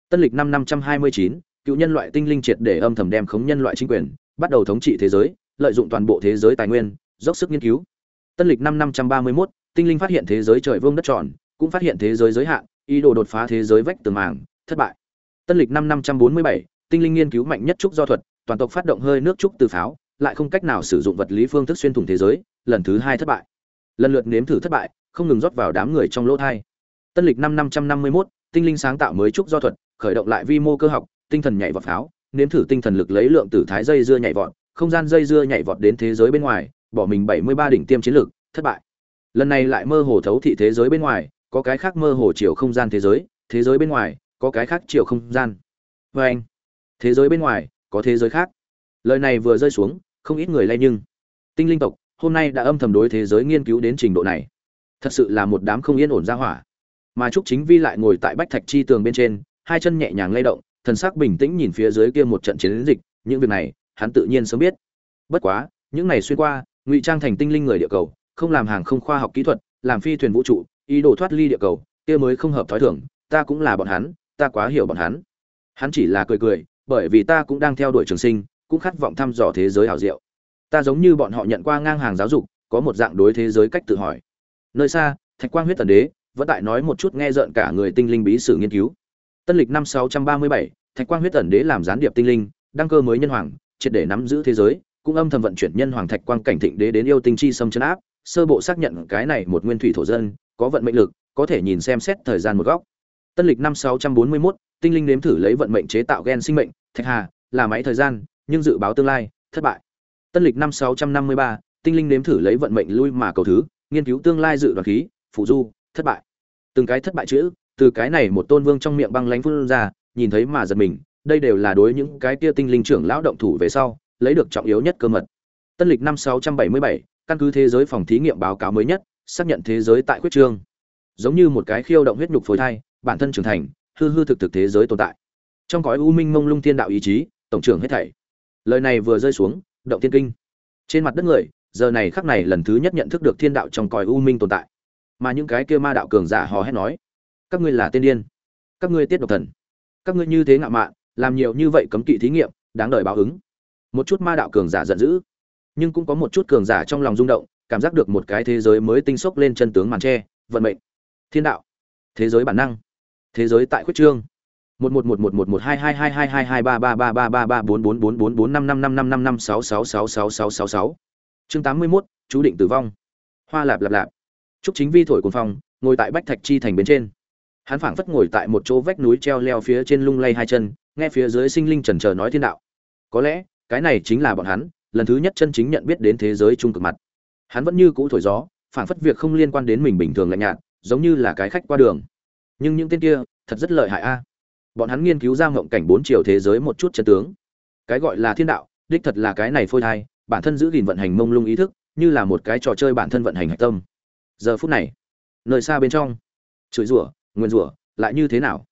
Tân lịch năm năm trăm hai mươi chín, cựu nhân loại tinh linh triệt để âm thầm đem khống nhân loại chính quyền, bắt đầu thống trị thế giới, lợi dụng toàn bộ thế giới tài nguyên, dốc sức nghiên cứu. Tân lịch năm năm trăm ba mươi mốt tinh linh phát hiện thế giới trời vương đất tròn, cũng phát hiện thế giới giới hạn, ý đồ đột phá thế giới vách tường màng, thất bại. Tân lịch năm năm trăm bốn mươi bảy, tinh linh nghiên cứu mạnh nhất trúc do thuật, toàn tộc phát động hơi nước trúc từ pháo, lại không cách nào sử dụng vật lý phương thức xuyên thủng thế giới, lần thứ hai thất bại. Lần lượt nếm thử thất bại, không ngừng rót vào đám người trong lỗ thai. Tân lịch năm năm trăm năm mươi mốt, tinh linh sáng tạo mới trúc do thuật, khởi động lại vi mô cơ học, tinh thần nhảy vọt pháo, nếm thử tinh thần lực lấy lượng tử thái dây dưa nhảy vọt, không gian dây dưa nhảy vọt đến thế giới bên ngoài, bỏ mình bảy mươi ba đỉnh tiêm chiến lược, thất bại lần này lại mơ hồ thấu thị thế giới bên ngoài, có cái khác mơ hồ chiều không gian thế giới thế giới bên ngoài, có cái khác chiều không gian. Vê anh, thế giới bên ngoài, có thế giới khác. Lời này vừa rơi xuống, không ít người lay nhưng. Tinh linh tộc, hôm nay đã âm thầm đối thế giới nghiên cứu đến trình độ này. Thật sự là một đám không yên ổn ra hỏa. Mà trúc chính vi lại ngồi tại bách thạch chi tường bên trên, hai chân nhẹ nhàng lay động, thần sắc bình tĩnh nhìn phía dưới kia một trận chiến dịch, những việc này, hắn tự nhiên sớm biết. Bất quá, những này xuyên qua, ngụy trang thành tinh linh người địa cầu không làm hàng không khoa học kỹ thuật làm phi thuyền vũ trụ ý đồ thoát ly địa cầu kia mới không hợp thói thường ta cũng là bọn hắn ta quá hiểu bọn hắn. Hắn chỉ là cười cười bởi vì ta cũng đang theo đuổi trường sinh cũng khát vọng thăm dò thế giới hảo diệu. Ta giống như bọn họ nhận qua ngang hàng giáo dục có một dạng đối thế giới cách tự hỏi. Nơi xa thạch quang huyết tần đế vẫn tại nói một chút nghe rợn cả người tinh linh bí sử nghiên cứu. Tân lịch năm 637, thạch quang huyết tần đế làm gián điệp tinh linh đăng cơ mới nhân hoàng triệt để nắm giữ thế giới cũng âm thầm vận chuyển nhân hoàng thạch quang cảnh thịnh đế đến yêu tinh chi xâm chân áp sơ bộ xác nhận cái này một nguyên thủy thổ dân có vận mệnh lực có thể nhìn xem xét thời gian một góc. Tân lịch năm 641, tinh linh nếm thử lấy vận mệnh chế tạo gen sinh mệnh thạch hà là máy thời gian nhưng dự báo tương lai thất bại. Tân lịch năm 653, tinh linh nếm thử lấy vận mệnh lui mà cầu thứ nghiên cứu tương lai dự đoán khí phụ du thất bại. Từng cái thất bại chữ từ cái này một tôn vương trong miệng băng lánh phun ra nhìn thấy mà giật mình đây đều là đối những cái kia tinh linh trưởng lão động thủ về sau lấy được trọng yếu nhất cơ mật. Tân lịch năm 677, căn cứ thế giới phòng thí nghiệm báo cáo mới nhất, xác nhận thế giới tại khuyết trương. Giống như một cái khiêu động huyết nhục phối thai, bản thân trưởng thành, hư hư thực thực thế giới tồn tại. Trong cõi u minh mông lung thiên đạo ý chí, tổng trưởng hết thảy. Lời này vừa rơi xuống, động thiên kinh. Trên mặt đất người, giờ này khắc này lần thứ nhất nhận thức được thiên đạo trong cõi u minh tồn tại. Mà những cái kia ma đạo cường giả hò hét nói, các ngươi là tiên điên. Các ngươi tiết độc thần. Các ngươi như thế ngạo mạn, làm nhiều như vậy cấm kỵ thí nghiệm, đáng đời báo ứng. Một chút ma đạo cường giả giận dữ nhưng cũng có một chút cường giả trong lòng rung động, cảm giác được một cái thế giới mới tinh sốc lên chân tướng màn tre, vận mệnh, thiên đạo, thế giới bản năng, thế giới tại khuyết trương. Một một một một một một hai hai hai hai hai hai ba ba ba ba ba ba bốn bốn bốn bốn bốn năm năm năm năm năm năm sáu sáu sáu sáu sáu sáu sáu. Chương tám mươi mốt, chú định tử vong. Hoa lạp lạp lạp. Trúc chính vi thổi cồn phong, ngồi tại bách thạch chi thành bên trên. Hắn phảng phất ngồi tại một chỗ vách núi treo leo phía trên lung lay hai chân, nghe phía dưới sinh linh trần trờ nói thiên đạo. Có lẽ, cái này chính là bọn hắn lần thứ nhất chân chính nhận biết đến thế giới trung cực mặt. Hắn vẫn như cũ thổi gió, phảng phất việc không liên quan đến mình bình thường lạnh nhạt, giống như là cái khách qua đường. Nhưng những tên kia, thật rất lợi hại a. Bọn hắn nghiên cứu ra ngộng cảnh bốn chiều thế giới một chút chân tướng. Cái gọi là thiên đạo, đích thật là cái này phôi thai, bản thân giữ gìn vận hành mông lung ý thức, như là một cái trò chơi bản thân vận hành hạch tâm. Giờ phút này, nơi xa bên trong, chửi rủa nguyên rủa, lại như thế nào?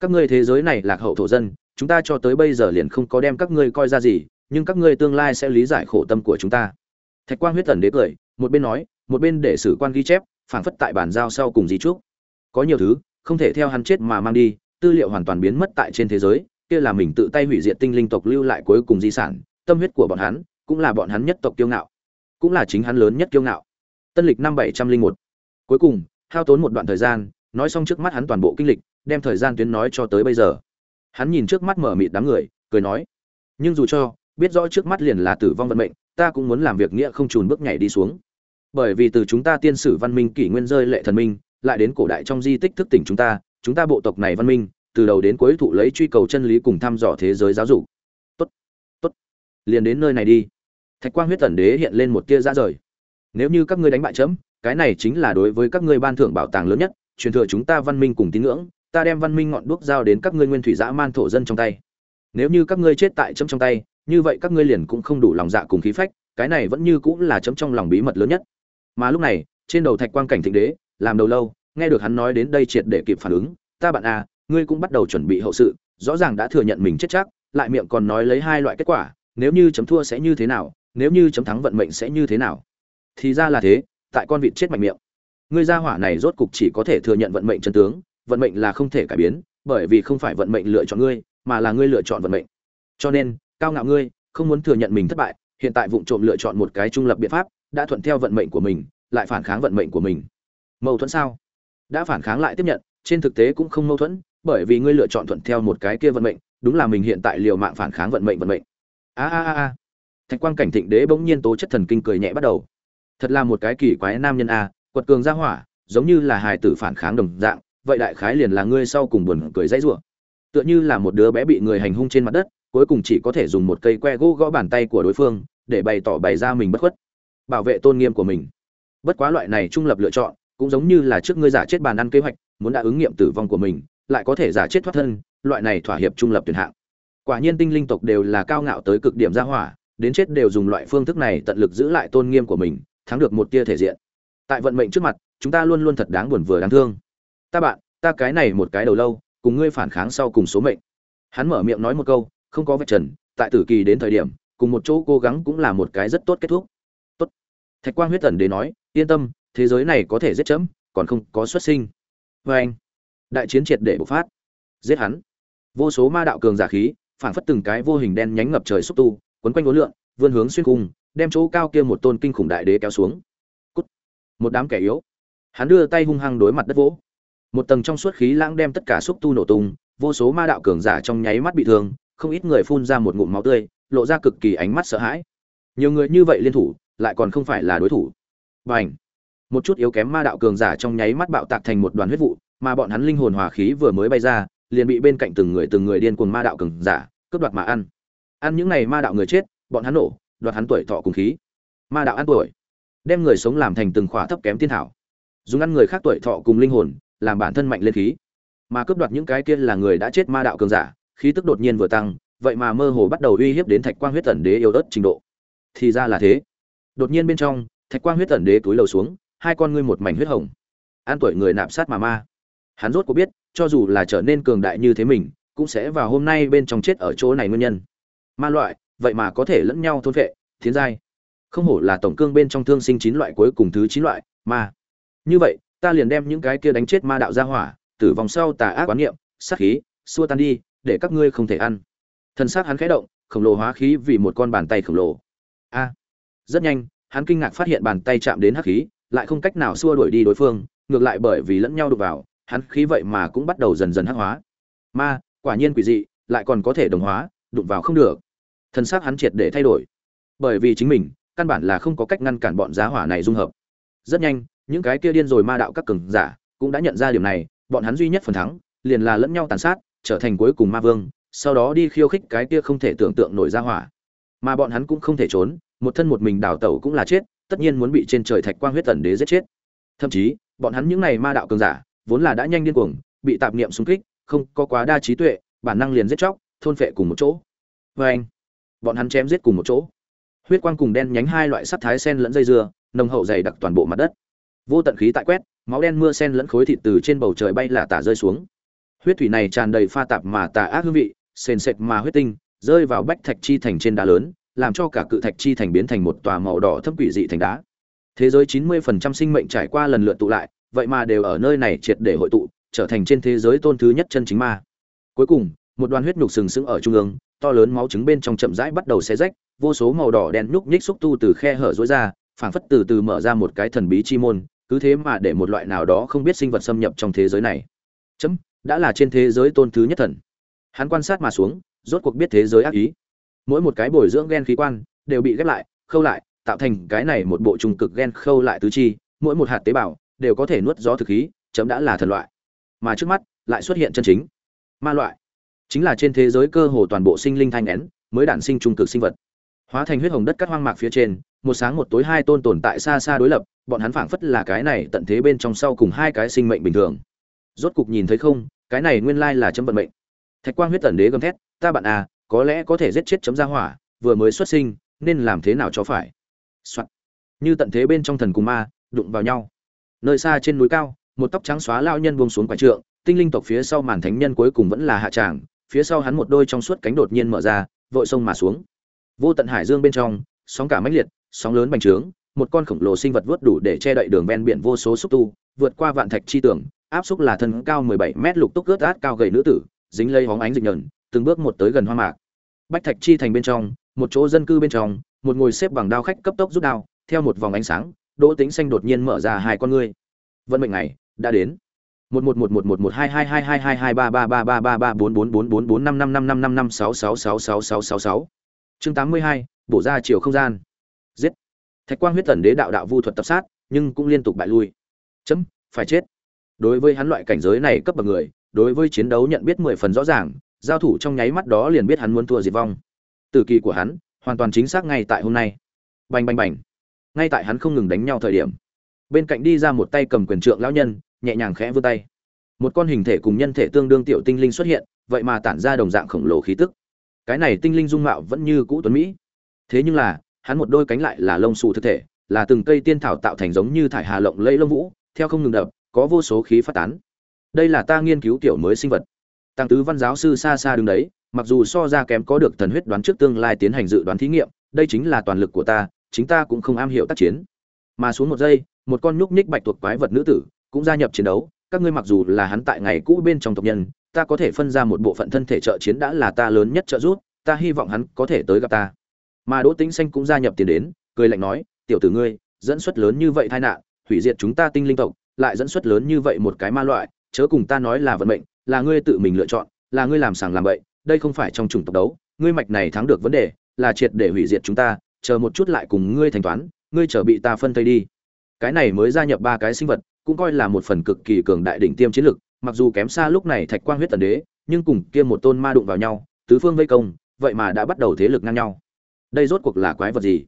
Các ngươi thế giới này lạc hậu thổ dân, chúng ta cho tới bây giờ liền không có đem các ngươi coi ra gì nhưng các ngươi tương lai sẽ lý giải khổ tâm của chúng ta. Thạch quang huyết tần đế cười, một bên nói, một bên để sử quan ghi chép, phảng phất tại bản giao sau cùng di trúc. Có nhiều thứ, không thể theo hắn chết mà mang đi, tư liệu hoàn toàn biến mất tại trên thế giới, kia là mình tự tay hủy diệt tinh linh tộc lưu lại cuối cùng di sản, tâm huyết của bọn hắn, cũng là bọn hắn nhất tộc kiêu ngạo, cũng là chính hắn lớn nhất kiêu ngạo. Tân lịch năm bảy trăm linh một. Cuối cùng, hao tốn một đoạn thời gian, nói xong trước mắt hắn toàn bộ kinh lịch, đem thời gian tuyến nói cho tới bây giờ. Hắn nhìn trước mắt mở mịt đám người, cười nói, nhưng dù cho biết rõ trước mắt liền là tử vong vận mệnh, ta cũng muốn làm việc nghĩa không trùn bước nhảy đi xuống. Bởi vì từ chúng ta tiên sử văn minh kỷ nguyên rơi lệ thần minh, lại đến cổ đại trong di tích thức tỉnh chúng ta chúng ta bộ tộc này văn minh, từ đầu đến cuối thụ lấy truy cầu chân lý cùng thăm dò thế giới giáo dục. Tốt tốt. Liền đến nơi này đi. Thạch quang huyết tần đế hiện lên một tia ra rời. Nếu như các ngươi đánh bại chấm, cái này chính là đối với các ngươi ban thưởng bảo tàng lớn nhất, truyền thừa chúng ta văn minh cùng tín ngưỡng, ta đem văn minh ngọn đuốc giao đến các ngươi nguyên thủy dã man thổ dân trong tay nếu như các ngươi chết tại chấm trong tay, như vậy các ngươi liền cũng không đủ lòng dạ cùng khí phách, cái này vẫn như cũng là chấm trong lòng bí mật lớn nhất. Mà lúc này, trên đầu thạch quang cảnh thịnh đế, làm đầu lâu, nghe được hắn nói đến đây triệt để kịp phản ứng, ta bạn à ngươi cũng bắt đầu chuẩn bị hậu sự, rõ ràng đã thừa nhận mình chết chắc, lại miệng còn nói lấy hai loại kết quả, nếu như chấm thua sẽ như thế nào, nếu như chấm thắng vận mệnh sẽ như thế nào? Thì ra là thế, tại con vịt chết mạnh miệng. Ngươi gia hỏa này rốt cục chỉ có thể thừa nhận vận mệnh chân tướng, vận mệnh là không thể cải biến, bởi vì không phải vận mệnh lựa chọn ngươi mà là ngươi lựa chọn vận mệnh. Cho nên, cao ngạo ngươi, không muốn thừa nhận mình thất bại, hiện tại vụng trộm lựa chọn một cái trung lập biện pháp, đã thuận theo vận mệnh của mình, lại phản kháng vận mệnh của mình. Mâu thuẫn sao? Đã phản kháng lại tiếp nhận, trên thực tế cũng không mâu thuẫn, bởi vì ngươi lựa chọn thuận theo một cái kia vận mệnh, đúng là mình hiện tại liều mạng phản kháng vận mệnh vận mệnh. A a a a. Thạch quang cảnh thịnh đế bỗng nhiên tố chất thần kinh cười nhẹ bắt đầu. Thật là một cái kỳ quái nam nhân a, quật cường ra hỏa, giống như là hài tử phản kháng đồng dạng, vậy đại khái liền là ngươi sau cùng buồn cười dãy rủa tựa như là một đứa bé bị người hành hung trên mặt đất, cuối cùng chỉ có thể dùng một cây que gỗ gõ bàn tay của đối phương, để bày tỏ bày ra mình bất khuất. Bảo vệ tôn nghiêm của mình. Bất quá loại này trung lập lựa chọn, cũng giống như là trước ngươi giả chết bàn ăn kế hoạch, muốn đã ứng nghiệm tử vong của mình, lại có thể giả chết thoát thân, loại này thỏa hiệp trung lập tuyển hạng. Quả nhiên tinh linh tộc đều là cao ngạo tới cực điểm ra hỏa, đến chết đều dùng loại phương thức này tận lực giữ lại tôn nghiêm của mình, thắng được một tia thể diện. Tại vận mệnh trước mặt, chúng ta luôn luôn thật đáng buồn vừa đáng thương. Ta bạn, ta cái này một cái đầu lâu cùng ngươi phản kháng sau cùng số mệnh. Hắn mở miệng nói một câu, không có vạch trần, tại tử kỳ đến thời điểm, cùng một chỗ cố gắng cũng là một cái rất tốt kết thúc. Tốt. Thạch quang huyết tần đế nói, yên tâm, thế giới này có thể giết chấm, còn không có xuất sinh. Vê anh, đại chiến triệt để bộc phát. Giết hắn. Vô số ma đạo cường giả khí phản phất từng cái vô hình đen nhánh ngập trời xúc tu, quấn quanh ngốn lượn, vươn hướng xuyên cung, đem chỗ cao kia một tôn kinh khủng đại đế kéo xuống. Cút. một đám kẻ yếu. Hắn đưa tay hung hăng đối mặt đất vỗ một tầng trong suốt khí lãng đem tất cả xúc tu nổ tung, vô số ma đạo cường giả trong nháy mắt bị thương, không ít người phun ra một ngụm máu tươi, lộ ra cực kỳ ánh mắt sợ hãi. Nhiều người như vậy liên thủ, lại còn không phải là đối thủ. Và ảnh một chút yếu kém ma đạo cường giả trong nháy mắt bạo tạc thành một đoàn huyết vụ, mà bọn hắn linh hồn hòa khí vừa mới bay ra, liền bị bên cạnh từng người từng người điên cuồng ma đạo cường giả cướp đoạt mà ăn. Ăn những này ma đạo người chết, bọn hắn nổ, đoạt hắn tuổi thọ cùng khí. Ma đạo ăn tuổi, đem người sống làm thành từng khỏa thấp kém thiên thảo. Dùng ăn người khác tuổi thọ cùng linh hồn làm bản thân mạnh lên khí. Mà cướp đoạt những cái kia là người đã chết ma đạo cường giả, khí tức đột nhiên vừa tăng, vậy mà mơ hồ bắt đầu uy hiếp đến thạch quang huyết tẩn đế yêu đất trình độ. Thì ra là thế. Đột nhiên bên trong, thạch quang huyết tẩn đế túi lầu xuống, hai con ngươi một mảnh huyết hồng. An tuổi người nạp sát mà ma. Hắn rốt có biết, cho dù là trở nên cường đại như thế mình, cũng sẽ vào hôm nay bên trong chết ở chỗ này nguyên nhân. Ma loại, vậy mà có thể lẫn nhau thôn vệ thiến giai. Không hổ là tổng cương bên trong thương sinh chín loại cuối cùng thứ chín loại, ma. Như vậy ta liền đem những cái kia đánh chết ma đạo ra hỏa, tử vòng sau tà ác quán niệm, sát khí, xua tan đi, để các ngươi không thể ăn. Thân xác hắn khẽ động, khổng lồ hóa khí vì một con bàn tay khổng lồ. A. Rất nhanh, hắn kinh ngạc phát hiện bàn tay chạm đến hắc khí, lại không cách nào xua đuổi đi đối phương, ngược lại bởi vì lẫn nhau đụng vào, hắn khí vậy mà cũng bắt đầu dần dần hắc hóa. Ma, quả nhiên quỷ dị, lại còn có thể đồng hóa, đụng vào không được. Thân xác hắn triệt để thay đổi. Bởi vì chính mình, căn bản là không có cách ngăn cản bọn giá hỏa này dung hợp. Rất nhanh những cái kia điên rồi ma đạo các cường giả cũng đã nhận ra điểm này, bọn hắn duy nhất phần thắng liền là lẫn nhau tàn sát, trở thành cuối cùng ma vương, sau đó đi khiêu khích cái kia không thể tưởng tượng nổi ra hỏa. Mà bọn hắn cũng không thể trốn, một thân một mình đào tẩu cũng là chết, tất nhiên muốn bị trên trời thạch quang huyết tần đế giết chết. Thậm chí, bọn hắn những này ma đạo cường giả vốn là đã nhanh điên cuồng, bị tạp niệm xung kích, không có quá đa trí tuệ, bản năng liền giết chóc, thôn phệ cùng một chỗ. Vê anh, bọn hắn chém giết cùng một chỗ. Huyết quang cùng đen nhánh hai loại sắt thái sen lẫn dây dưa, nồng hậu dày đặc toàn bộ mặt đất vô tận khí tại quét, máu đen mưa sen lẫn khối thịt từ trên bầu trời bay là tả rơi xuống. Huyết thủy này tràn đầy pha tạp mà tà ác hương vị, sền sệt mà huyết tinh, rơi vào bách thạch chi thành trên đá lớn, làm cho cả cự thạch chi thành biến thành một tòa màu đỏ thâm quỷ dị thành đá. Thế giới 90% sinh mệnh trải qua lần lượt tụ lại, vậy mà đều ở nơi này triệt để hội tụ, trở thành trên thế giới tôn thứ nhất chân chính ma. Cuối cùng, một đoàn huyết nhục sừng sững ở trung ương, to lớn máu trứng bên trong chậm rãi bắt đầu xé rách, vô số màu đỏ đen nhúc nhích xúc tu từ khe hở rối ra, phảng phất từ từ mở ra một cái thần bí chi môn cứ thế mà để một loại nào đó không biết sinh vật xâm nhập trong thế giới này. Chấm, đã là trên thế giới tôn thứ nhất thần. Hắn quan sát mà xuống, rốt cuộc biết thế giới ác ý. Mỗi một cái bồi dưỡng gen khí quan đều bị ghép lại, khâu lại, tạo thành cái này một bộ trùng cực gen khâu lại tứ chi, mỗi một hạt tế bào đều có thể nuốt gió thực khí, chấm đã là thần loại. Mà trước mắt, lại xuất hiện chân chính, ma loại. Chính là trên thế giới cơ hồ toàn bộ sinh linh thanh nén mới đản sinh trung cực sinh vật. Hóa thành huyết hồng đất cắt hoang mạc phía trên, một sáng một tối hai tôn tồn tại xa xa đối lập bọn hắn phảng phất là cái này tận thế bên trong sau cùng hai cái sinh mệnh bình thường. Rốt cục nhìn thấy không, cái này nguyên lai là chấm vận mệnh. Thạch quang huyết tần đế gầm thét, ta bạn à có lẽ có thể giết chết chấm ra hỏa, vừa mới xuất sinh, nên làm thế nào cho phải? Soạn. như tận thế bên trong thần cùng ma, đụng vào nhau. Nơi xa trên núi cao, một tóc trắng xóa lao nhân buông xuống quả trượng, tinh linh tộc phía sau màn thánh nhân cuối cùng vẫn là hạ tràng, phía sau hắn một đôi trong suốt cánh đột nhiên mở ra, vội sông mà xuống. Vô tận hải dương bên trong, sóng cả mãnh liệt, sóng lớn bành trướng một con khổng lồ sinh vật vớt đủ để che đậy đường ven biển vô số xúc tu, vượt qua vạn thạch chi tưởng, áp xúc là thân cao 17 mét lục túc ướt át cao gầy nữ tử, dính lây hóng ánh dịch nhờn, từng bước một tới gần hoa mạc. Bách thạch chi thành bên trong, một chỗ dân cư bên trong, một ngồi xếp bằng đao khách cấp tốc rút đao, theo một vòng ánh sáng, đỗ tính xanh đột nhiên mở ra hai con ngươi. Vận mệnh này đã đến. Một một một một một một hai hai hai hai hai hai ba ba ba ba ba ba bốn bốn bốn bốn bốn năm năm năm năm năm năm sáu sáu sáu sáu sáu sáu sáu. Chương tám mươi hai, bổ ra chiều không gian thạch quang huyết tần đế đạo đạo vu thuật tập sát, nhưng cũng liên tục bại lui. Chấm, phải chết. Đối với hắn loại cảnh giới này cấp bậc người, đối với chiến đấu nhận biết mười phần rõ ràng, giao thủ trong nháy mắt đó liền biết hắn muốn thua diệt vong. Tử kỳ của hắn, hoàn toàn chính xác ngay tại hôm nay. Bành bành bành. Ngay tại hắn không ngừng đánh nhau thời điểm, bên cạnh đi ra một tay cầm quyền trượng lão nhân, nhẹ nhàng khẽ vươn tay. Một con hình thể cùng nhân thể tương đương tiểu tinh linh xuất hiện, vậy mà tản ra đồng dạng khổng lồ khí tức. Cái này tinh linh dung mạo vẫn như cũ tuấn mỹ. Thế nhưng là hắn một đôi cánh lại là lông xù thực thể, là từng cây tiên thảo tạo thành giống như thải hà lộng lẫy lông vũ, theo không ngừng đập, có vô số khí phát tán. Đây là ta nghiên cứu tiểu mới sinh vật. Tăng tứ văn giáo sư xa xa đứng đấy, mặc dù so ra kém có được thần huyết đoán trước tương lai tiến hành dự đoán thí nghiệm, đây chính là toàn lực của ta, chính ta cũng không am hiểu tác chiến. Mà xuống một giây, một con nhúc nhích bạch tuộc quái vật nữ tử cũng gia nhập chiến đấu, các ngươi mặc dù là hắn tại ngày cũ bên trong tộc nhân, ta có thể phân ra một bộ phận thân thể trợ chiến đã là ta lớn nhất trợ giúp, ta hy vọng hắn có thể tới gặp ta mà đỗ tĩnh xanh cũng gia nhập tiền đến, cười lạnh nói, tiểu tử ngươi, dẫn xuất lớn như vậy tai nạn, hủy diệt chúng ta tinh linh tộc, lại dẫn xuất lớn như vậy một cái ma loại, chớ cùng ta nói là vận mệnh, là ngươi tự mình lựa chọn, là ngươi làm sàng làm bậy, đây không phải trong chủng tộc đấu, ngươi mạch này thắng được vấn đề, là triệt để hủy diệt chúng ta, chờ một chút lại cùng ngươi thanh toán, ngươi trở bị ta phân tây đi. Cái này mới gia nhập ba cái sinh vật, cũng coi là một phần cực kỳ cường đại đỉnh tiêm chiến lực, mặc dù kém xa lúc này thạch quang huyết tần đế, nhưng cùng kia một tôn ma đụng vào nhau, tứ phương vây công, vậy mà đã bắt đầu thế lực ngang nhau đây rốt cuộc là quái vật gì?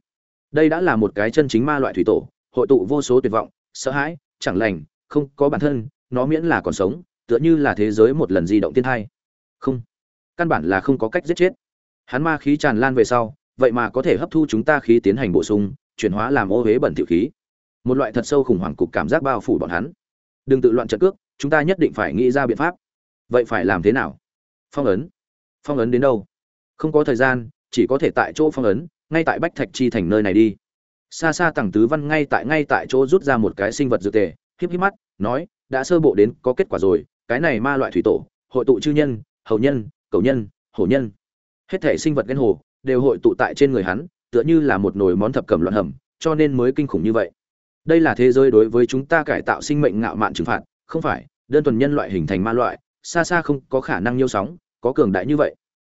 Đây đã là một cái chân chính ma loại thủy tổ, hội tụ vô số tuyệt vọng, sợ hãi, chẳng lành, không có bản thân, nó miễn là còn sống, tựa như là thế giới một lần di động thiên thai. Không, căn bản là không có cách giết chết. Hắn ma khí tràn lan về sau, vậy mà có thể hấp thu chúng ta khí tiến hành bổ sung, chuyển hóa làm ô huế bẩn thiệu khí. Một loại thật sâu khủng hoảng cục cảm giác bao phủ bọn hắn. Đừng tự loạn trận cước, chúng ta nhất định phải nghĩ ra biện pháp. Vậy phải làm thế nào? Phong ấn. Phong ấn đến đâu? Không có thời gian chỉ có thể tại chỗ phong ấn, ngay tại bách thạch chi thành nơi này đi. Xa xa tằng tứ văn ngay tại ngay tại chỗ rút ra một cái sinh vật dược tề, híp híp mắt, nói, đã sơ bộ đến, có kết quả rồi, cái này ma loại thủy tổ, hội tụ chư nhân, hầu nhân, cầu nhân, hổ nhân. Hết thể sinh vật ghen hồ, đều hội tụ tại trên người hắn, tựa như là một nồi món thập cẩm loạn hầm, cho nên mới kinh khủng như vậy. Đây là thế giới đối với chúng ta cải tạo sinh mệnh ngạo mạn trừng phạt, không phải, đơn thuần nhân loại hình thành ma loại xa xa không có khả năng nhiêu sóng, có cường đại như vậy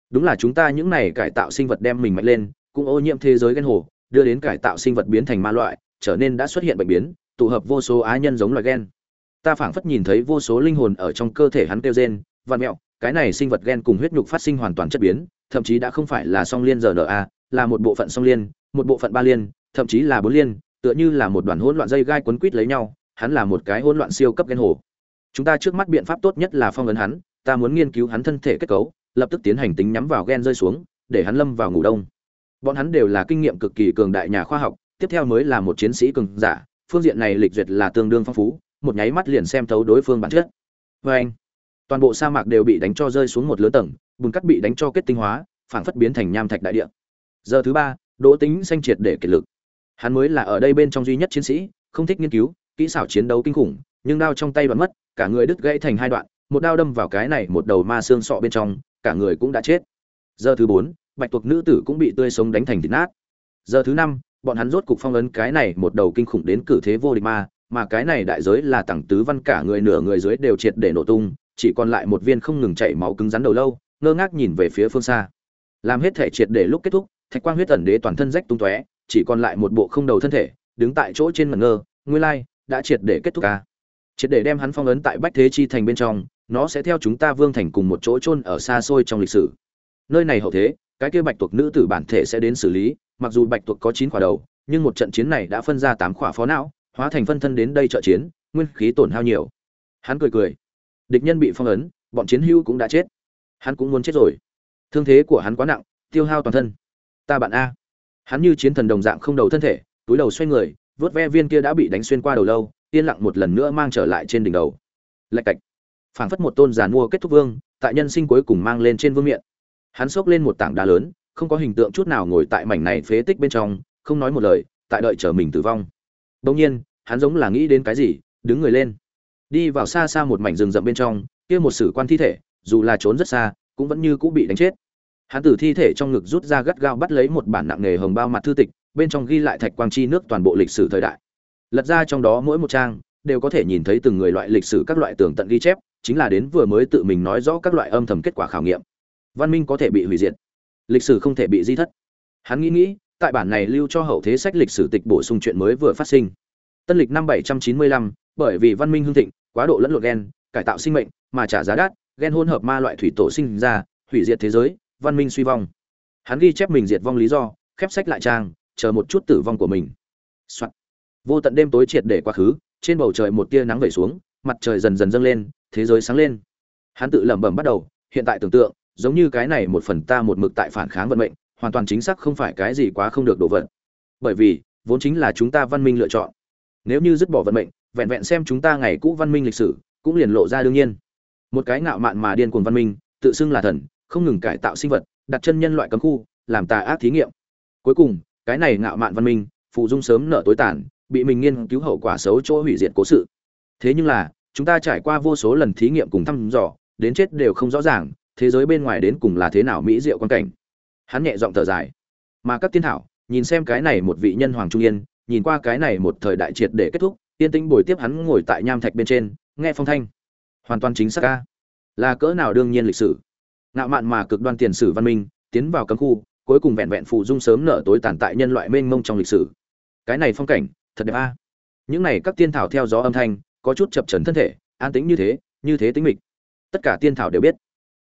đúng là chúng ta những này cải tạo sinh vật đem mình mạnh lên, cũng ô nhiễm thế giới ghen hồ, đưa đến cải tạo sinh vật biến thành ma loại, trở nên đã xuất hiện bệnh biến, tụ hợp vô số á nhân giống loài gen. Ta phảng phất nhìn thấy vô số linh hồn ở trong cơ thể hắn kêu gen vạn mẹo, cái này sinh vật gen cùng huyết nhục phát sinh hoàn toàn chất biến, thậm chí đã không phải là song liên rna là một bộ phận song liên, một bộ phận ba liên, thậm chí là bốn liên, tựa như là một đoàn hỗn loạn dây gai quấn quít lấy nhau, hắn là một cái hỗn loạn siêu cấp gen hồ. Chúng ta trước mắt biện pháp tốt nhất là phong ấn hắn, ta muốn nghiên cứu hắn thân thể kết cấu lập tức tiến hành tính nhắm vào gen rơi xuống, để hắn lâm vào ngủ đông. Bọn hắn đều là kinh nghiệm cực kỳ cường đại nhà khoa học, tiếp theo mới là một chiến sĩ cường giả, phương diện này lịch duyệt là tương đương phong phú, một nháy mắt liền xem thấu đối phương bản chất. Vê anh, toàn bộ sa mạc đều bị đánh cho rơi xuống một lứa tầng, bùn cát bị đánh cho kết tinh hóa, phảng phất biến thành nham thạch đại địa. Giờ thứ ba, đỗ tính xanh triệt để kiệt lực. Hắn mới là ở đây bên trong duy nhất chiến sĩ, không thích nghiên cứu, kỹ xảo chiến đấu kinh khủng, nhưng đao trong tay đoạn mất, cả người đứt gãy thành hai đoạn, một đao đâm vào cái này một đầu ma xương sọ bên trong cả người cũng đã chết. Giờ thứ bốn, bạch tuộc nữ tử cũng bị tươi sống đánh thành thịt nát. Giờ thứ năm, bọn hắn rốt cục phong ấn cái này một đầu kinh khủng đến cử thế vô địch ma, mà cái này đại giới là tặng tứ văn cả người nửa người dưới đều triệt để nổ tung, chỉ còn lại một viên không ngừng chảy máu cứng rắn đầu lâu, ngơ ngác nhìn về phía phương xa. Làm hết thể triệt để lúc kết thúc, thạch quang huyết ẩn đế toàn thân rách tung tóe, chỉ còn lại một bộ không đầu thân thể, đứng tại chỗ trên mẩn ngơ, nguyên lai, đã triệt để kết thúc ca. Triệt để đem hắn phong ấn tại bách thế chi thành bên trong nó sẽ theo chúng ta vương thành cùng một chỗ chôn ở xa xôi trong lịch sử. Nơi này hậu thế, cái kia bạch tuộc nữ tử bản thể sẽ đến xử lý, mặc dù bạch tuộc có chín quả đầu, nhưng một trận chiến này đã phân ra tám quả phó não, hóa thành phân thân đến đây trợ chiến, nguyên khí tổn hao nhiều. Hắn cười cười. Địch nhân bị phong ấn, bọn chiến hữu cũng đã chết. Hắn cũng muốn chết rồi. Thương thế của hắn quá nặng, tiêu hao toàn thân. Ta bạn a. Hắn như chiến thần đồng dạng không đầu thân thể, túi đầu xoay người vớt ve viên kia đã bị đánh xuyên qua đầu lâu, yên lặng một lần nữa mang trở lại trên đỉnh đầu. Lạch cạch phảng phất một tôn giàn mua kết thúc vương, tại nhân sinh cuối cùng mang lên trên vương miện. Hắn xốc lên một tảng đá lớn, không có hình tượng chút nào ngồi tại mảnh này phế tích bên trong, không nói một lời, tại đợi chờ mình tử vong. Đông nhiên, hắn giống là nghĩ đến cái gì, đứng người lên. Đi vào xa xa một mảnh rừng rậm bên trong, kia một sử quan thi thể, dù là trốn rất xa, cũng vẫn như cũ bị đánh chết. Hắn từ thi thể trong ngực rút ra gắt gao bắt lấy một bản nặng nghề hồng bao mặt thư tịch, bên trong ghi lại thạch quang chi nước toàn bộ lịch sử thời đại. Lật ra trong đó mỗi một trang, đều có thể nhìn thấy từng người loại lịch sử các loại tường tận ghi chép chính là đến vừa mới tự mình nói rõ các loại âm thầm kết quả khảo nghiệm. Văn minh có thể bị hủy diệt lịch sử không thể bị di thất. Hắn nghĩ nghĩ tại bản này lưu cho hậu thế sách lịch sử tịch bổ sung chuyện mới vừa phát sinh. Tân lịch năm 795, bởi vì văn minh hưng thịnh quá độ lẫn lộn gen cải tạo sinh mệnh mà trả giá đắt gen hỗn hợp ma loại thủy tổ sinh ra hủy diệt thế giới văn minh suy vong. Hắn ghi chép mình diệt vong lý do khép sách lại trang chờ một chút tử vong của mình、Soạn. vô tận đêm tối triệt để quá khứ trên bầu trời một tia nắng về xuống mặt trời dần dần dâng lên thế giới sáng lên. Hắn tự lẩm bẩm bắt đầu, hiện tại tưởng tượng, giống như cái này một phần ta một mực tại phản kháng vận mệnh, hoàn toàn chính xác không phải cái gì quá không được đổ vận bởi vì, vốn chính là chúng ta văn minh lựa chọn. Nếu như dứt bỏ vận mệnh, vẹn vẹn xem chúng ta ngày cũ văn minh lịch sử, cũng liền lộ ra đương nhiên. Một cái ngạo mạn mà điên cuồng văn minh, tự xưng là thần, không ngừng cải tạo sinh vật, đặt chân nhân loại cấm khu, làm tà ác thí nghiệm. Cuối cùng, cái này ngạo mạn văn minh, phụ dung sớm nợ tối tàn, bị mình nghiên cứu hậu quả xấu chỗ hủy diệt cố sự. Thế nhưng là chúng ta trải qua vô số lần thí nghiệm cùng thăm dò, đến chết đều không rõ ràng, thế giới bên ngoài đến cùng là thế nào mỹ diệu quan cảnh. Hắn nhẹ giọng thở dài. Mà các tiên thảo, nhìn xem cái này một vị nhân hoàng trung yên, nhìn qua cái này một thời đại triệt để kết thúc, yên tĩnh bồi tiếp hắn ngồi tại nham thạch bên trên, nghe phong thanh. Hoàn toàn chính xác ca là cỡ nào đương nhiên lịch sử. Ngạo mạn mà cực đoan tiền sử văn minh, tiến vào cấm khu, cuối cùng vẹn vẹn phụ dung sớm nở tối tàn tại nhân loại mênh mông trong lịch sử. Cái này phong cảnh, thật đẹp a. Những này các tiên thảo theo gió âm thanh có chút chập trần thân thể, an tĩnh như thế như thế tính mịch. Tất cả tiên thảo đều biết.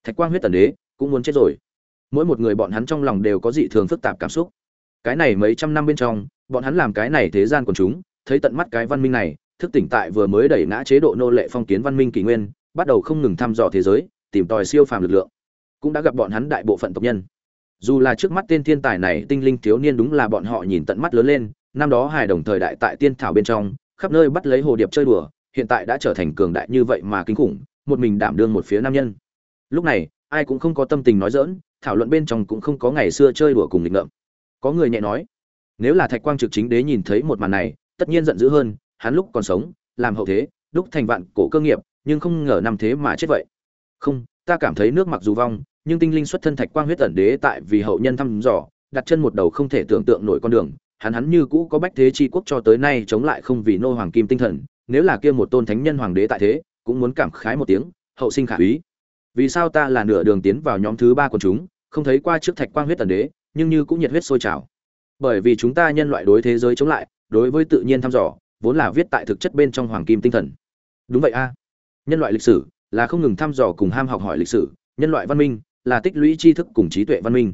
Thạch quang huyết tần đế cũng muốn chết rồi. Mỗi một người bọn hắn trong lòng đều có dị thường phức tạp cảm xúc. Cái này mấy trăm năm bên trong, bọn hắn làm cái này thế gian của chúng, thấy tận mắt cái văn minh này, thức tỉnh tại vừa mới đẩy ngã chế độ nô lệ phong kiến văn minh kỷ nguyên, bắt đầu không ngừng thăm dò thế giới, tìm tòi siêu phàm lực lượng. Cũng đã gặp bọn hắn đại bộ phận tộc nhân. Dù là trước mắt tên thiên tài này tinh linh thiếu niên đúng là bọn họ nhìn tận mắt lớn lên, năm đó hài đồng thời đại tại tiên thảo bên trong, khắp nơi bắt lấy hồ điệp chơi đùa hiện tại đã trở thành cường đại như vậy mà kinh khủng, một mình đảm đương một phía nam nhân. Lúc này, ai cũng không có tâm tình nói dỡn thảo luận bên trong cũng không có ngày xưa chơi đùa cùng lịch ngợm. Có người nhẹ nói, nếu là thạch quang trực chính đế nhìn thấy một màn này, tất nhiên giận dữ hơn, hắn lúc còn sống, làm hậu thế lúc thành vạn cổ cơ nghiệp, nhưng không ngờ năm thế mà chết vậy. Không, ta cảm thấy nước mặc dù vong, nhưng tinh linh xuất thân thạch quang huyết tẩn đế tại vì hậu nhân thăm dò, đặt chân một đầu không thể tưởng tượng nổi con đường, hắn hắn như cũ có bách thế chi quốc cho tới nay chống lại không vì nô hoàng kim tinh thần nếu là kia một tôn thánh nhân hoàng đế tại thế, cũng muốn cảm khái một tiếng, hậu sinh khả úy. Vì sao ta là nửa đường tiến vào nhóm thứ ba của chúng, không thấy qua trước thạch quang huyết tần đế, nhưng như cũng nhiệt huyết sôi trào. Bởi vì chúng ta nhân loại đối thế giới chống lại, đối với tự nhiên thăm dò, vốn là viết tại thực chất bên trong hoàng kim tinh thần. Đúng vậy a. Nhân loại lịch sử là không ngừng thăm dò cùng ham học hỏi lịch sử, nhân loại văn minh là tích lũy tri thức cùng trí tuệ văn minh.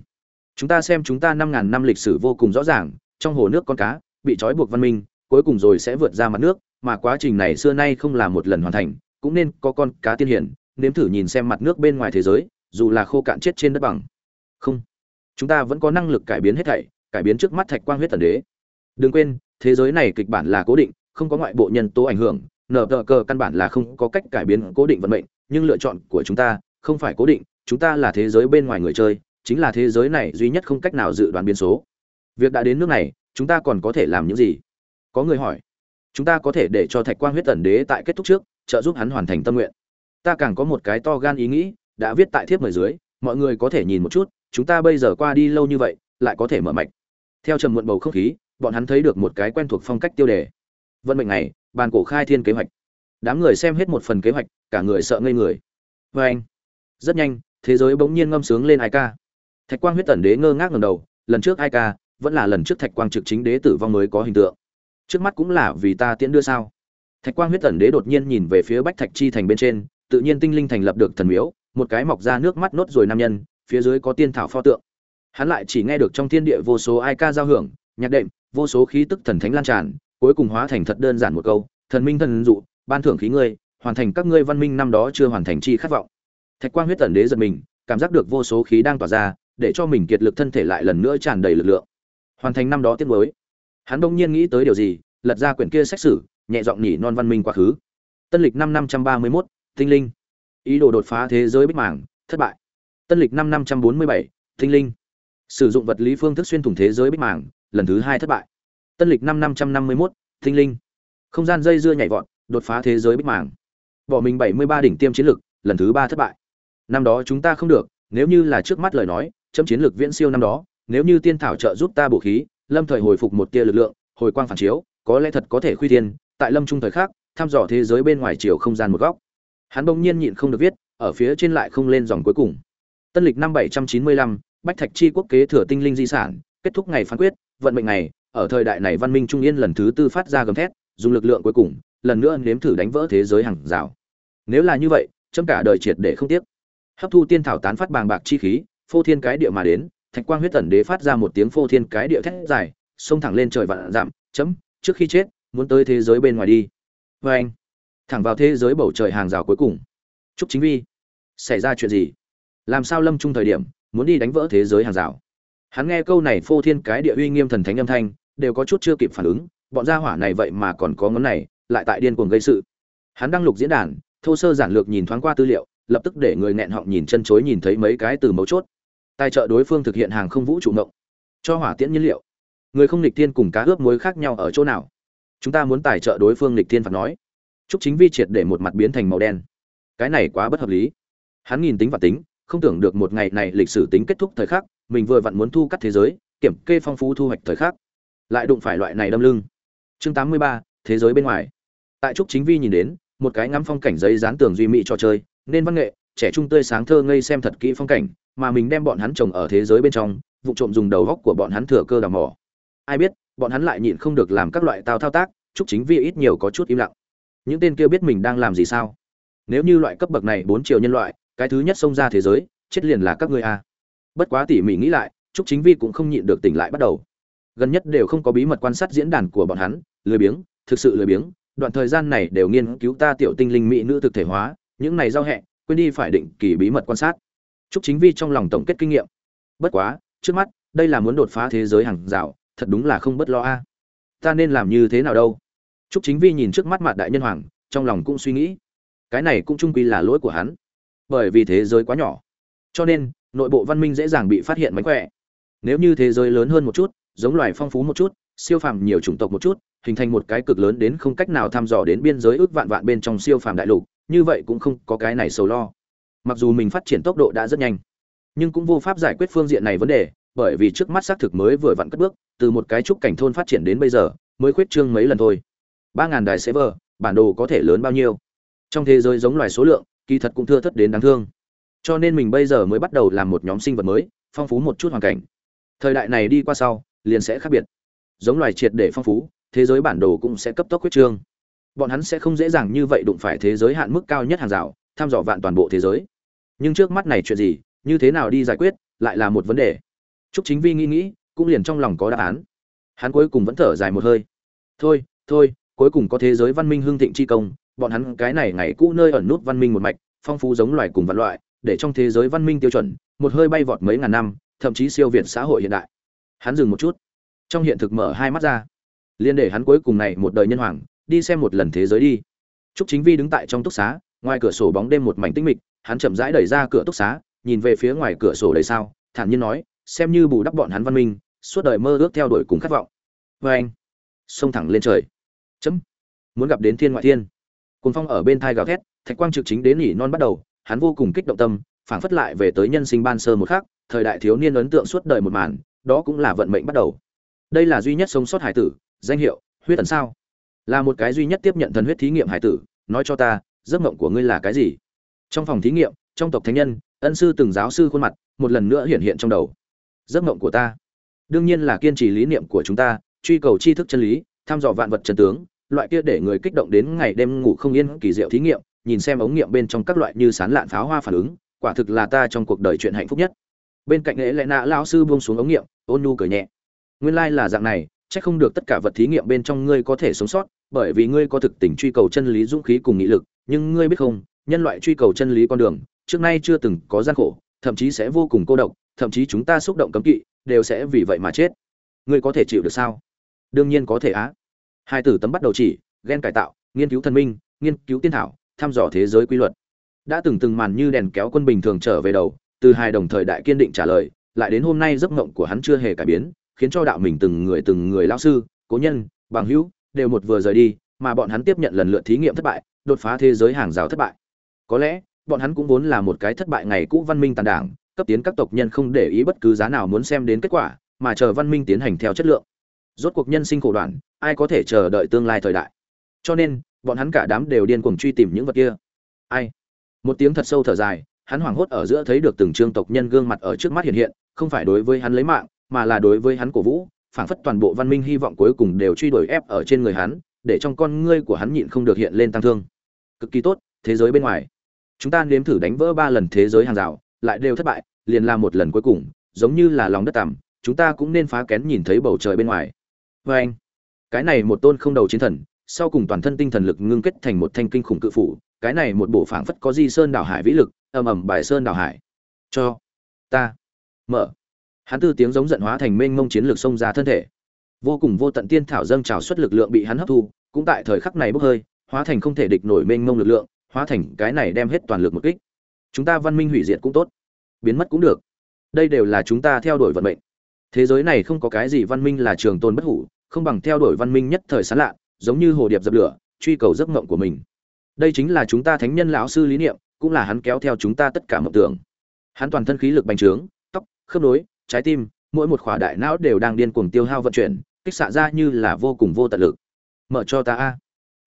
Chúng ta xem chúng ta năm ngàn năm lịch sử vô cùng rõ ràng, trong hồ nước con cá bị trói buộc văn minh, cuối cùng rồi sẽ vượt ra mặt nước mà quá trình này xưa nay không là một lần hoàn thành, cũng nên có con cá tiên hiển nếm thử nhìn xem mặt nước bên ngoài thế giới, dù là khô cạn chết trên đất bằng. Không. Chúng ta vẫn có năng lực cải biến hết thảy, cải biến trước mắt thạch quang huyết tần đế. Đừng quên, thế giới này kịch bản là cố định, không có ngoại bộ nhân tố ảnh hưởng, nở tờ cờ căn bản là không có cách cải biến cố định vận mệnh, nhưng lựa chọn của chúng ta không phải cố định, chúng ta là thế giới bên ngoài người chơi, chính là thế giới này duy nhất không cách nào dự đoán biến số. Việc đã đến nước này, chúng ta còn có thể làm những gì? Có người hỏi chúng ta có thể để cho thạch quang huyết tần đế tại kết thúc trước, trợ giúp hắn hoàn thành tâm nguyện. Ta càng có một cái to gan ý nghĩ, đã viết tại thiếp mời dưới, mọi người có thể nhìn một chút, chúng ta bây giờ qua đi lâu như vậy, lại có thể mở mạch. Theo trầm muộn bầu không khí, bọn hắn thấy được một cái quen thuộc phong cách tiêu đề. Vận mệnh này bàn cổ khai thiên kế hoạch. Đám người xem hết một phần kế hoạch, cả người sợ ngây người. Vê anh, rất nhanh, thế giới bỗng nhiên ngâm sướng lên ai ca. Thạch quang huyết tần đế ngơ ngác ngầm đầu, lần trước ai ca, vẫn là lần trước thạch quang trực chính đế tử vong mới có hình tượng trước mắt cũng là vì ta tiễn đưa sao? Thạch quang huyết tần đế đột nhiên nhìn về phía bách thạch chi thành bên trên, tự nhiên tinh linh thành lập được thần miếu, một cái mọc ra nước mắt nốt rồi nam nhân, phía dưới có tiên thảo pho tượng. Hắn lại chỉ nghe được trong thiên địa vô số ai ca giao hưởng, nhạc đệm, vô số khí tức thần thánh lan tràn, cuối cùng hóa thành thật đơn giản một câu, thần minh thần dụ, ban thưởng khí ngươi, hoàn thành các ngươi văn minh năm đó chưa hoàn thành chi khát vọng. Thạch quang huyết tần đế giật mình, cảm giác được vô số khí đang tỏa ra, để cho mình kiệt lực thân thể lại lần nữa tràn đầy lực lượng. Hoàn thành năm đó tiết mới hắn đông nhiên nghĩ tới điều gì lật ra quyển kia sách sử, nhẹ giọng nhỉ non văn minh quá khứ. Tân lịch năm năm trăm ba mươi mốt tinh linh. Ý đồ đột phá thế giới bích mảng thất bại. Tân lịch năm năm trăm bốn mươi bảy tinh linh. Sử dụng vật lý phương thức xuyên thủng thế giới bích mảng lần thứ hai thất bại. Tân lịch năm năm trăm năm mươi mốt tinh linh. Không gian dây dưa nhảy vọt đột phá thế giới bích mảng bỏ mình bảy mươi ba đỉnh tiêm chiến lược, lần thứ ba thất bại. Năm đó chúng ta không được nếu như là trước mắt lời nói chấm chiến lược viễn siêu năm đó nếu như tiên thảo trợ giúp ta bổ khí lâm thời hồi phục một tia lực lượng, hồi quang phản chiếu, có lẽ thật có thể khuy thiên. tại lâm trung thời khác thăm dò thế giới bên ngoài chiều không gian một góc. Hắn bỗng nhiên nhịn không được viết, ở phía trên lại không lên dòng cuối cùng. Tân lịch năm bảy trăm chín mươi lăm, bách thạch chi quốc kế thừa tinh linh di sản, kết thúc ngày phán quyết, vận mệnh này ở thời đại này văn minh trung yên lần thứ tư phát ra gầm thét, dùng lực lượng cuối cùng, lần nữa nếm thử đánh vỡ thế giới hàng rào. Nếu là như vậy, chấm cả đời triệt để không tiếc. Hấp thu tiên thảo tán phát bàng bạc chi khí, phô thiên cái địa mà đến thạch quang huyết tẩn đế phát ra một tiếng phô thiên cái địa thét dài, xông thẳng lên trời vạn dặm, chấm, trước khi chết, muốn tới thế giới bên ngoài đi. Vê anh, thẳng vào thế giới bầu trời hàng rào cuối cùng. Chúc chính vi. Xảy ra chuyện gì? Làm sao lâm trung thời điểm, muốn đi đánh vỡ thế giới hàng rào? Hắn nghe câu này phô thiên cái địa uy nghiêm thần thánh âm thanh, đều có chút chưa kịp phản ứng, bọn gia hỏa này vậy mà còn có ngón này, lại tại điên cuồng gây sự. Hắn đăng lục diễn đàn, thô sơ giản lược nhìn thoáng qua tư liệu, lập tức để người nghẹn họng nhìn chân chối nhìn thấy mấy cái từ mấu chốt tài trợ đối phương thực hiện hàng không vũ trụ ngộng cho hỏa tiễn nhiên liệu. Người không lịch thiên cùng cá ướp muối khác nhau ở chỗ nào? Chúng ta muốn tài trợ đối phương lịch thiên phạt nói. Chúc chính vi triệt để một mặt biến thành màu đen. Cái này quá bất hợp lý. Hắn nhìn tính và tính không tưởng được một ngày này lịch sử tính kết thúc thời khắc mình vừa vặn muốn thu cắt thế giới kiểm kê phong phú thu hoạch thời khắc. Lại đụng phải loại này đâm lưng. Chương 83, thế giới bên ngoài. Tại trúc chính vi nhìn đến một cái ngắm phong cảnh giấy dán tường duy mỹ trò chơi nên văn nghệ trẻ trung tươi sáng thơ ngây xem thật kỹ phong cảnh mà mình đem bọn hắn trồng ở thế giới bên trong, vụ trộm dùng đầu góc của bọn hắn thừa cơ đào mỏ. Ai biết, bọn hắn lại nhịn không được làm các loại tao thao tác, chúc chính vi ít nhiều có chút im lặng. Những tên kia biết mình đang làm gì sao? Nếu như loại cấp bậc này bốn triệu nhân loại, cái thứ nhất xông ra thế giới, chết liền là các ngươi a. Bất quá tỉ mỉ nghĩ lại, chúc chính vi cũng không nhịn được tỉnh lại bắt đầu. Gần nhất đều không có bí mật quan sát diễn đàn của bọn hắn, lười biếng, thực sự lười biếng, đoạn thời gian này đều nghiên cứu ta tiểu tinh linh mỹ nữ thực thể hóa, những này giao hẹ, quên đi phải định kỳ bí mật quan sát. Trúc chính vi trong lòng tổng kết kinh nghiệm. Bất quá, trước mắt, đây là muốn đột phá thế giới hàng rào, thật đúng là không bất lo a. Ta nên làm như thế nào đâu? Trúc chính vi nhìn trước mắt mặt đại nhân hoàng, trong lòng cũng suy nghĩ. Cái này cũng trung quy là lỗi của hắn. Bởi vì thế giới quá nhỏ. Cho nên, nội bộ văn minh dễ dàng bị phát hiện mánh khỏe. Nếu như thế giới lớn hơn một chút, giống loài phong phú một chút, siêu phàm nhiều chủng tộc một chút, hình thành một cái cực lớn đến không cách nào thăm dò đến biên giới ước vạn vạn bên trong siêu phàm đại lục, như vậy cũng không có cái này sầu lo mặc dù mình phát triển tốc độ đã rất nhanh, nhưng cũng vô pháp giải quyết phương diện này vấn đề, bởi vì trước mắt xác thực mới vừa vặn cất bước, từ một cái trúc cảnh thôn phát triển đến bây giờ, mới khuyết trương mấy lần thôi. Ba ngàn đài server, bản đồ có thể lớn bao nhiêu? Trong thế giới giống loài số lượng, kỳ thật cũng thưa thất đến đáng thương. Cho nên mình bây giờ mới bắt đầu làm một nhóm sinh vật mới, phong phú một chút hoàn cảnh. Thời đại này đi qua sau, liền sẽ khác biệt. Giống loài triệt để phong phú, thế giới bản đồ cũng sẽ cấp tốc quyết trương. Bọn hắn sẽ không dễ dàng như vậy đụng phải thế giới hạn mức cao nhất hàng rào thăm dò vạn toàn bộ thế giới nhưng trước mắt này chuyện gì như thế nào đi giải quyết lại là một vấn đề Trúc Chính Vi nghĩ nghĩ, cũng liền trong lòng có đáp án. Hắn cuối cùng vẫn thở dài một hơi. Thôi, thôi, cuối cùng có thế giới văn minh hưng thịnh chi công, bọn hắn cái này ngày cũ nơi ẩn nút văn minh một mạch, phong phú giống loài cùng vật loại, để trong thế giới văn minh tiêu chuẩn, một hơi bay vọt mấy ngàn năm, thậm chí siêu việt xã hội hiện đại. Hắn dừng một chút, trong hiện thực mở hai mắt ra, liên để hắn cuối cùng này một đời nhân hoàng, đi xem một lần thế giới đi. Trúc Chính Vi đứng tại trong túc xá, ngoài cửa sổ bóng đêm một mảnh tĩnh mịch, hắn chậm rãi đẩy ra cửa túc xá, nhìn về phía ngoài cửa sổ đầy sao, thản nhiên nói, xem như bù đắp bọn hắn văn minh suốt đời mơ ước theo đuổi cùng khát vọng. Vê anh xông thẳng lên trời. Chấm muốn gặp đến thiên ngoại thiên. Cùng phong ở bên thai gào thét thạch quang trực chính đến nhỉ non bắt đầu hắn vô cùng kích động tâm phảng phất lại về tới nhân sinh ban sơ một khắc thời đại thiếu niên ấn tượng suốt đời một màn đó cũng là vận mệnh bắt đầu. Đây là duy nhất sống sót hải tử danh hiệu huyết tần sao? Là một cái duy nhất tiếp nhận thần huyết thí nghiệm hải tử nói cho ta giấc mộng của ngươi là cái gì? Trong phòng thí nghiệm, trong tộc thánh nhân, ân sư từng giáo sư khuôn mặt, một lần nữa hiện hiện trong đầu. Giấc mộng của ta, đương nhiên là kiên trì lý niệm của chúng ta, truy cầu tri thức chân lý thăm dò vạn vật chân tướng, loại kia để người kích động đến ngày đêm ngủ không yên kỳ diệu thí nghiệm, nhìn xem ống nghiệm bên trong các loại như sán lạn pháo hoa phản ứng, quả thực là ta trong cuộc đời chuyện hạnh phúc nhất. Bên cạnh lễ lẽ nạ lão sư buông xuống ống nghiệm, ôn nhu cười nhẹ. Nguyên lai là dạng này, chắc không được tất cả vật thí nghiệm bên trong ngươi có thể sống sót, bởi vì ngươi có thực tình truy cầu chân lý dũng khí cùng nghị lực nhưng ngươi biết không, nhân loại truy cầu chân lý con đường, trước nay chưa từng có gian khổ, thậm chí sẽ vô cùng cô độc, thậm chí chúng ta xúc động cấm kỵ, đều sẽ vì vậy mà chết. Ngươi có thể chịu được sao? Đương nhiên có thể á. Hai tử tấm bắt đầu chỉ ghen cải tạo, nghiên cứu thần minh, nghiên cứu tiên thảo, thăm dò thế giới quy luật. Đã từng từng màn như đèn kéo quân bình thường trở về đầu, từ hai đồng thời đại kiên định trả lời, lại đến hôm nay giấc mộng của hắn chưa hề cải biến, khiến cho đạo mình từng người từng người lao sư, cố nhân, bằng hữu, đều một vừa rời đi, mà bọn hắn tiếp nhận lần lượt thí nghiệm thất bại đột phá thế giới hàng rào thất bại. Có lẽ, bọn hắn cũng vốn là một cái thất bại ngày cũ văn minh tàn đảng, cấp tiến các tộc nhân không để ý bất cứ giá nào muốn xem đến kết quả, mà chờ văn minh tiến hành theo chất lượng. Rốt cuộc nhân sinh khổ đoạn, ai có thể chờ đợi tương lai thời đại? Cho nên, bọn hắn cả đám đều điên cuồng truy tìm những vật kia. Ai? Một tiếng thật sâu thở dài, hắn hoảng hốt ở giữa thấy được từng trương tộc nhân gương mặt ở trước mắt hiện hiện, không phải đối với hắn lấy mạng, mà là đối với hắn cổ vũ, phảng phất toàn bộ văn minh hy vọng cuối cùng đều truy đuổi ép ở trên người hắn, để trong con ngươi của hắn nhịn không được hiện lên tăng thương cực kỳ tốt, thế giới bên ngoài. Chúng ta nếm thử đánh vỡ ba lần thế giới hàng rào, lại đều thất bại, liền làm một lần cuối cùng, giống như là lòng đất tằm, chúng ta cũng nên phá kén nhìn thấy bầu trời bên ngoài. Vê anh, cái này một tôn không đầu chiến thần, sau cùng toàn thân tinh thần lực ngưng kết thành một thanh kinh khủng cự phủ, cái này một bộ phảng phất có di sơn đảo hải vĩ lực, ầm ầm bài sơn đảo hải. Cho ta, mở. Hắn tư tiếng giống giận hóa thành mênh mông chiến lược xông ra thân thể. Vô cùng vô tận tiên thảo dâng trào xuất lực lượng bị hắn hấp thu, cũng tại thời khắc này bốc hơi hóa thành không thể địch nổi mênh mông lực lượng, hóa thành cái này đem hết toàn lực một kích. Chúng ta văn minh hủy diệt cũng tốt, biến mất cũng được. Đây đều là chúng ta theo đuổi vận mệnh. Thế giới này không có cái gì văn minh là trường tồn bất hủ, không bằng theo đuổi văn minh nhất thời sáng lạ, giống như hồ điệp dập lửa, truy cầu giấc mộng của mình. Đây chính là chúng ta thánh nhân lão sư lý niệm, cũng là hắn kéo theo chúng ta tất cả mộng tưởng. Hắn toàn thân khí lực bành trướng, tóc, khớp nối, trái tim, mỗi một khỏa đại não đều đang điên cuồng tiêu hao vận chuyển, kích xạ ra như là vô cùng vô tận lực. Mở cho ta a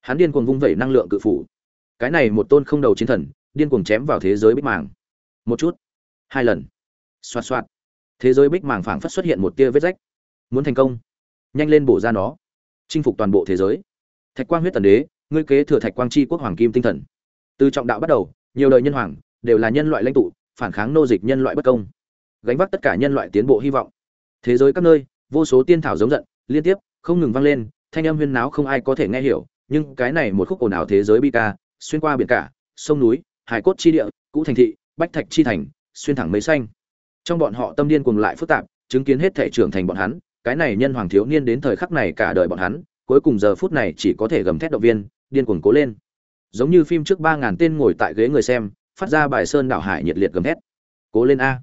hắn điên cuồng vung vẩy năng lượng cự phủ. Cái này một tôn không đầu chiến thần, điên cuồng chém vào thế giới bích màng. Một chút. Hai lần. Xoạt xoạt. Thế giới bích màng phảng phất xuất hiện một tia vết rách. Muốn thành công. Nhanh lên bổ ra nó. Chinh phục toàn bộ thế giới. Thạch quang huyết tần đế, ngươi kế thừa thạch quang chi quốc hoàng kim tinh thần. Từ trọng đạo bắt đầu, nhiều đời nhân hoàng, đều là nhân loại lãnh tụ, phản kháng nô dịch nhân loại bất công. Gánh vác tất cả nhân loại tiến bộ hy vọng. Thế giới các nơi, vô số tiên thảo giống giận, liên tiếp, không ngừng vang lên, thanh âm huyên náo không ai có thể nghe hiểu nhưng cái này một khúc ồn ào thế giới bi ca, xuyên qua biển cả, sông núi, hải cốt chi địa, cũ thành thị, bách thạch chi thành, xuyên thẳng mấy xanh. Trong bọn họ tâm điên cuồng lại phức tạp, chứng kiến hết thể trưởng thành bọn hắn, cái này nhân hoàng thiếu niên đến thời khắc này cả đời bọn hắn, cuối cùng giờ phút này chỉ có thể gầm thét động viên, điên cuồng cố lên. Giống như phim trước ba ngàn tên ngồi tại ghế người xem, phát ra bài sơn đảo hải nhiệt liệt gầm thét. Cố lên a.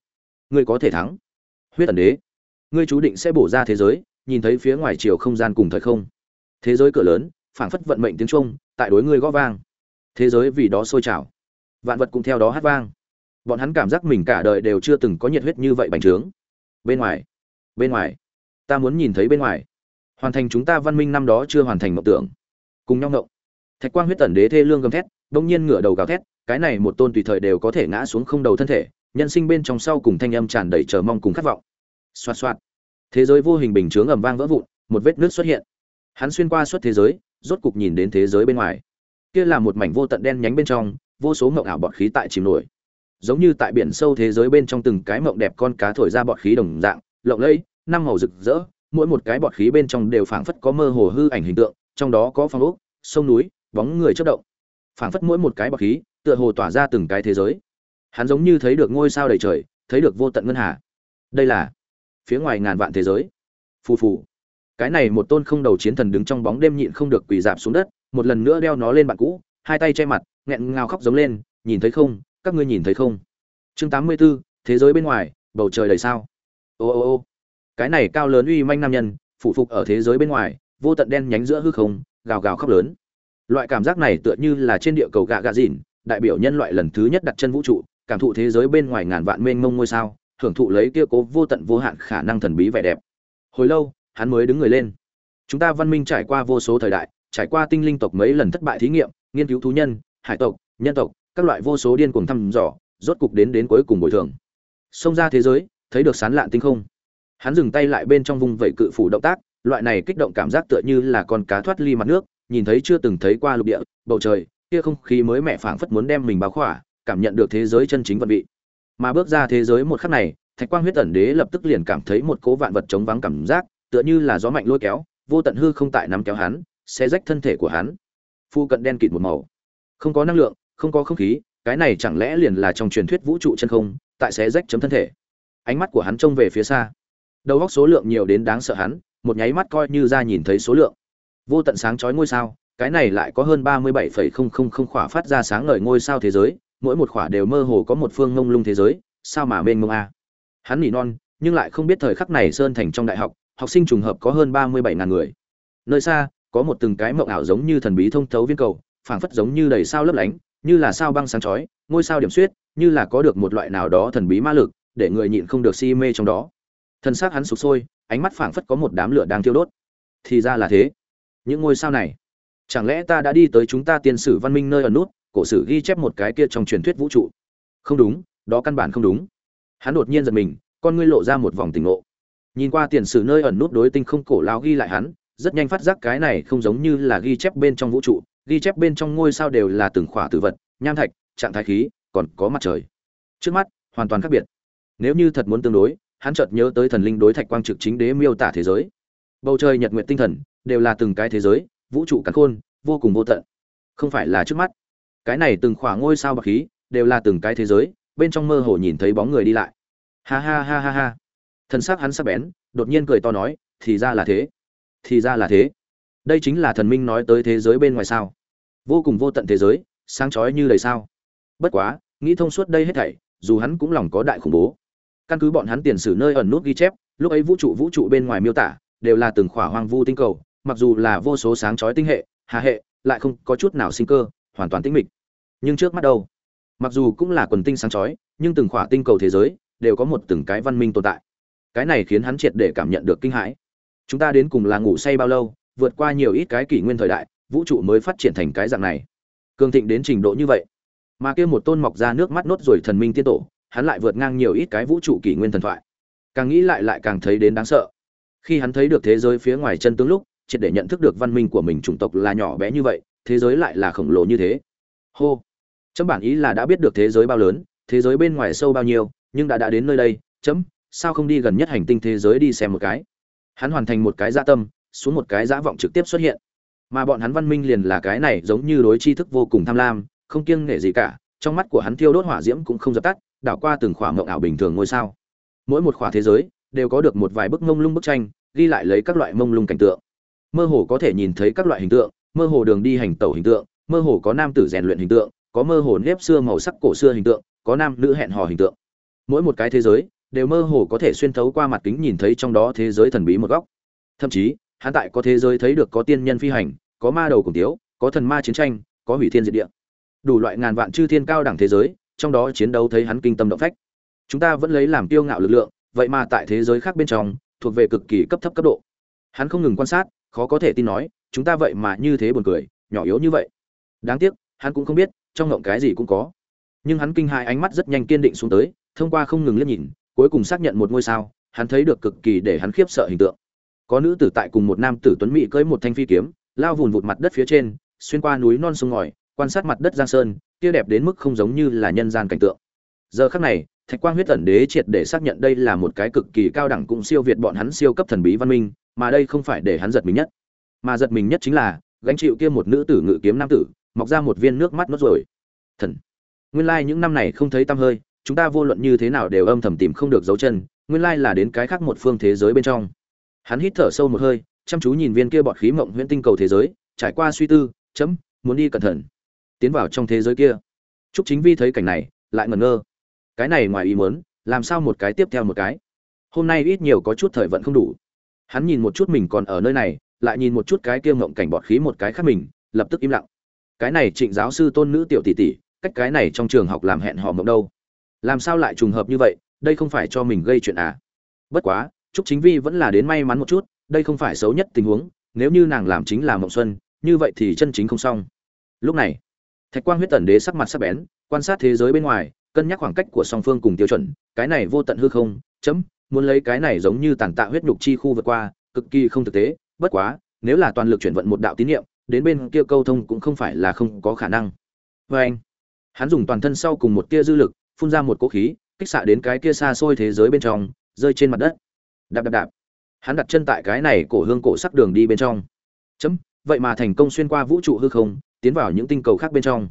Ngươi có thể thắng. Huyết tần đế. Ngươi chú định sẽ bổ ra thế giới, nhìn thấy phía ngoài chiều không gian cùng thời không. Thế giới cửa lớn phảng phất vận mệnh tiếng trung, tại đối ngươi gõ vang. Thế giới vì đó sôi trào. Vạn vật cũng theo đó hát vang. Bọn hắn cảm giác mình cả đời đều chưa từng có nhiệt huyết như vậy bành trướng. Bên ngoài bên ngoài, ta muốn nhìn thấy bên ngoài. Hoàn thành chúng ta văn minh năm đó chưa hoàn thành mộng tưởng. Cùng nhau ngộng. Thạch quang huyết tẩn đế thê lương gầm thét, bỗng nhiên ngửa đầu gào thét, cái này một tôn tùy thời đều có thể ngã xuống không đầu thân thể, nhân sinh bên trong sau cùng thanh âm tràn đầy chờ mong cùng khát vọng. Xoạt xoạt. Thế giới vô hình bình chướng ầm vang vỡ vụn, một vết nước xuất hiện hắn xuyên qua suốt thế giới, rốt cục nhìn đến thế giới bên ngoài. Kia là một mảnh vô tận đen nhánh bên trong, vô số mộng ảo bọt khí tại chìm nổi. Giống như tại biển sâu thế giới bên trong từng cái mộng đẹp con cá thổi ra bọt khí đồng dạng, lộng lẫy, năm màu rực rỡ, mỗi một cái bọt khí bên trong đều phảng phất có mơ hồ hư ảnh hình tượng, trong đó có phong ốc, sông núi, bóng người chất động. Phảng phất mỗi một cái bọt khí, tựa hồ tỏa ra từng cái thế giới. Hắn giống như thấy được ngôi sao đầy trời, thấy được vô tận ngân hà. Đây là phía ngoài ngàn vạn thế giới. Phù phù cái này một tôn không đầu chiến thần đứng trong bóng đêm nhịn không được quỳ dạp xuống đất một lần nữa đeo nó lên bạn cũ hai tay che mặt nghẹn ngào khóc giống lên nhìn thấy không? Các ngươi nhìn thấy không? Chương tám mươi 84, thế giới bên ngoài bầu trời đầy sao. Ô ô ô. Cái này cao lớn uy manh nam nhân phụ phục ở thế giới bên ngoài vô tận đen nhánh giữa hư không gào gào khóc lớn. Loại cảm giác này tựa như là trên địa cầu gạ gạ dìn đại biểu nhân loại lần thứ nhất đặt chân vũ trụ cảm thụ thế giới bên ngoài ngàn vạn mênh mông ngôi sao hưởng thụ lấy kia cố vô tận vô hạn khả năng thần bí vẻ đẹp. Hồi lâu hắn mới đứng người lên. Chúng ta văn minh trải qua vô số thời đại, trải qua tinh linh tộc mấy lần thất bại thí nghiệm, nghiên cứu thú nhân, hải tộc, nhân tộc, các loại vô số điên cuồng thăm dò, rốt cục đến đến cuối cùng bồi thường. Xông ra thế giới, thấy được sán lạn tinh không. Hắn dừng tay lại bên trong vùng vẫy cự phủ động tác, loại này kích động cảm giác tựa như là con cá thoát ly mặt nước, nhìn thấy chưa từng thấy qua lục địa, bầu trời, kia không khí mới mẻ phảng phất muốn đem mình bao khỏa, cảm nhận được thế giới chân chính vận vị. Mà bước ra thế giới một khắc này, thạch quang huyết tẩn đế lập tức liền cảm thấy một cố vạn vật chống vắng cảm giác tựa như là gió mạnh lôi kéo, vô tận hư không tại nắm kéo hắn sẽ rách thân thể của hắn. Phu cận đen kịt một màu. Không có năng lượng, không có không khí, cái này chẳng lẽ liền là trong truyền thuyết vũ trụ chân không, tại sẽ rách chấm thân thể. Ánh mắt của hắn trông về phía xa. Đầu góc số lượng nhiều đến đáng sợ hắn, một nháy mắt coi như ra nhìn thấy số lượng. Vô tận sáng chói ngôi sao, cái này lại có hơn ba mươi bảy phẩy không không không khỏa phát ra sáng ngời ngôi sao thế giới, mỗi một khỏa đều mơ hồ có một phương ngông lung thế giới, sao mà mênh mông a? Hắn nỉ non, nhưng lại không biết thời khắc này sơn thành trong đại học học sinh trùng hợp có hơn ba mươi bảy ngàn người. Nơi xa, có một từng cái mộng ảo giống như thần bí thông thấu viên cầu, phảng phất giống như đầy sao lấp lánh, như là sao băng sáng chói, ngôi sao điểm xuyết, như là có được một loại nào đó thần bí ma lực, để người nhịn không được si mê trong đó. Thân xác hắn sụp sôi, ánh mắt phảng phất có một đám lửa đang thiêu đốt. Thì ra là thế. Những ngôi sao này, chẳng lẽ ta đã đi tới chúng ta tiên sử văn minh nơi ở nút, cổ sử ghi chép một cái kia trong truyền thuyết vũ trụ? Không đúng, đó căn bản không đúng. Hắn đột nhiên giật mình, con ngươi lộ ra một vòng tỉnh ngộ nhìn qua tiền sử nơi ẩn nút đối tinh không cổ lao ghi lại hắn, rất nhanh phát giác cái này không giống như là ghi chép bên trong vũ trụ, ghi chép bên trong ngôi sao đều là từng khỏa tử vật, nham thạch, trạng thái khí, còn có mặt trời. Trước mắt, hoàn toàn khác biệt. Nếu như thật muốn tương đối, hắn chợt nhớ tới thần linh đối thạch quang trực chính đế miêu tả thế giới. Bầu trời nhật nguyện tinh thần, đều là từng cái thế giới, vũ trụ cắn khôn, vô cùng vô tận. Không phải là trước mắt. Cái này từng khỏa ngôi sao bạc khí, đều là từng cái thế giới, bên trong mơ hồ nhìn thấy bóng người đi lại. Ha ha ha ha ha thân xác hắn sắc bén, đột nhiên cười to nói, thì ra là thế. Thì ra là thế. Đây chính là thần minh nói tới thế giới bên ngoài sao? Vô cùng vô tận thế giới, sáng chói như đầy sao. Bất quá, nghĩ thông suốt đây hết thảy, dù hắn cũng lòng có đại khủng bố. Căn cứ bọn hắn tiền sử nơi ẩn nút ghi chép, lúc ấy vũ trụ vũ trụ bên ngoài miêu tả, đều là từng khỏa hoang vu tinh cầu, mặc dù là vô số sáng chói tinh hệ, hà hệ, lại không có chút nào sinh cơ, hoàn toàn tĩnh mịch. Nhưng trước mắt đâu? Mặc dù cũng là quần tinh sáng chói, nhưng từng khỏa tinh cầu thế giới, đều có một từng cái văn minh tồn tại cái này khiến hắn triệt để cảm nhận được kinh hãi. Chúng ta đến cùng là ngủ say bao lâu, vượt qua nhiều ít cái kỷ nguyên thời đại, vũ trụ mới phát triển thành cái dạng này. Cường thịnh đến trình độ như vậy, mà kia một tôn mọc ra nước mắt nốt rồi thần minh tiên tổ, hắn lại vượt ngang nhiều ít cái vũ trụ kỷ nguyên thần thoại. Càng nghĩ lại lại càng thấy đến đáng sợ. Khi hắn thấy được thế giới phía ngoài chân tướng lúc, triệt để nhận thức được văn minh của mình chủng tộc là nhỏ bé như vậy, thế giới lại là khổng lồ như thế. Hô! Chấm bản ý là đã biết được thế giới bao lớn, thế giới bên ngoài sâu bao nhiêu, nhưng đã đã đến nơi đây, chấm sao không đi gần nhất hành tinh thế giới đi xem một cái? Hắn hoàn thành một cái dã tâm, xuống một cái dã vọng trực tiếp xuất hiện. Mà bọn hắn văn minh liền là cái này giống như đối tri thức vô cùng tham lam, không kiêng nể gì cả, trong mắt của hắn thiêu đốt hỏa diễm cũng không dập tắt, đảo qua từng khỏa mộng ảo bình thường ngôi sao. Mỗi một khỏa thế giới đều có được một vài bức mông lung bức tranh, ghi lại lấy các loại mông lung cảnh tượng. Mơ hồ có thể nhìn thấy các loại hình tượng, mơ hồ đường đi hành tẩu hình tượng, mơ hồ có nam tử rèn luyện hình tượng, có mơ hồ nếp xưa màu sắc cổ xưa hình tượng, có nam nữ hẹn hò hình tượng. Mỗi một cái thế giới đều mơ hồ có thể xuyên thấu qua mặt kính nhìn thấy trong đó thế giới thần bí một góc. Thậm chí, hắn tại có thế giới thấy được có tiên nhân phi hành, có ma đầu cùng tiếu, có thần ma chiến tranh, có hủy thiên diệt địa. Đủ loại ngàn vạn chư thiên cao đẳng thế giới, trong đó chiến đấu thấy hắn kinh tâm động phách. Chúng ta vẫn lấy làm tiêu ngạo lực lượng, vậy mà tại thế giới khác bên trong, thuộc về cực kỳ cấp thấp cấp độ. Hắn không ngừng quan sát, khó có thể tin nói, chúng ta vậy mà như thế buồn cười, nhỏ yếu như vậy. Đáng tiếc, hắn cũng không biết, trong ngộng cái gì cũng có. Nhưng hắn kinh hại ánh mắt rất nhanh kiên định xuống tới, thông qua không ngừng liếc nhìn cuối cùng xác nhận một ngôi sao, hắn thấy được cực kỳ để hắn khiếp sợ hình tượng. Có nữ tử tại cùng một nam tử tuấn mỹ cưỡi một thanh phi kiếm, lao vùn vụt mặt đất phía trên, xuyên qua núi non sông ngòi, quan sát mặt đất giang sơn kia đẹp đến mức không giống như là nhân gian cảnh tượng. Giờ khắc này, thạch quang huyết tẩn đế triệt để xác nhận đây là một cái cực kỳ cao đẳng cũng siêu việt bọn hắn siêu cấp thần bí văn minh, mà đây không phải để hắn giật mình nhất. Mà giật mình nhất chính là, gánh chịu kia một nữ tử ngự kiếm nam tử, mọc ra một viên nước mắt nốt rồi. Thần. Nguyên lai like những năm này không thấy tăm hơi chúng ta vô luận như thế nào đều âm thầm tìm không được dấu chân, nguyên lai là đến cái khác một phương thế giới bên trong. Hắn hít thở sâu một hơi, chăm chú nhìn viên kia bọt khí mộng huyễn tinh cầu thế giới, trải qua suy tư, chấm, muốn đi cẩn thận, tiến vào trong thế giới kia. Trúc chính vi thấy cảnh này, lại ngẩn ngơ. Cái này ngoài ý muốn, làm sao một cái tiếp theo một cái? Hôm nay ít nhiều có chút thời vận không đủ. Hắn nhìn một chút mình còn ở nơi này, lại nhìn một chút cái kia ngộng cảnh bọt khí một cái khác mình, lập tức im lặng. Cái này trịnh giáo sư tôn nữ tiểu tỷ tỷ, cách cái này trong trường học làm hẹn hò mộng đâu? Làm sao lại trùng hợp như vậy, đây không phải cho mình gây chuyện à? Bất quá, trúc chính vi vẫn là đến may mắn một chút, đây không phải xấu nhất tình huống, nếu như nàng làm chính là mộng xuân, như vậy thì chân chính không xong. Lúc này, thạch quang huyết tần đế sắc mặt sắc bén, quan sát thế giới bên ngoài, cân nhắc khoảng cách của song phương cùng tiêu chuẩn, cái này vô tận hư không, chấm, muốn lấy cái này giống như tàn tạ huyết nhục chi khu vượt qua, cực kỳ không thực tế, bất quá, nếu là toàn lực chuyển vận một đạo tín niệm, đến bên kia câu thông cũng không phải là không có khả năng. Vê anh, hắn dùng toàn thân sau cùng một tia dư lực phun ra một cỗ khí, kích xạ đến cái kia xa xôi thế giới bên trong, rơi trên mặt đất. Đạp đạp đạp. Hắn đặt chân tại cái này cổ hương cổ sắc đường đi bên trong. Chấm, vậy mà thành công xuyên qua vũ trụ hư không, tiến vào những tinh cầu khác bên trong.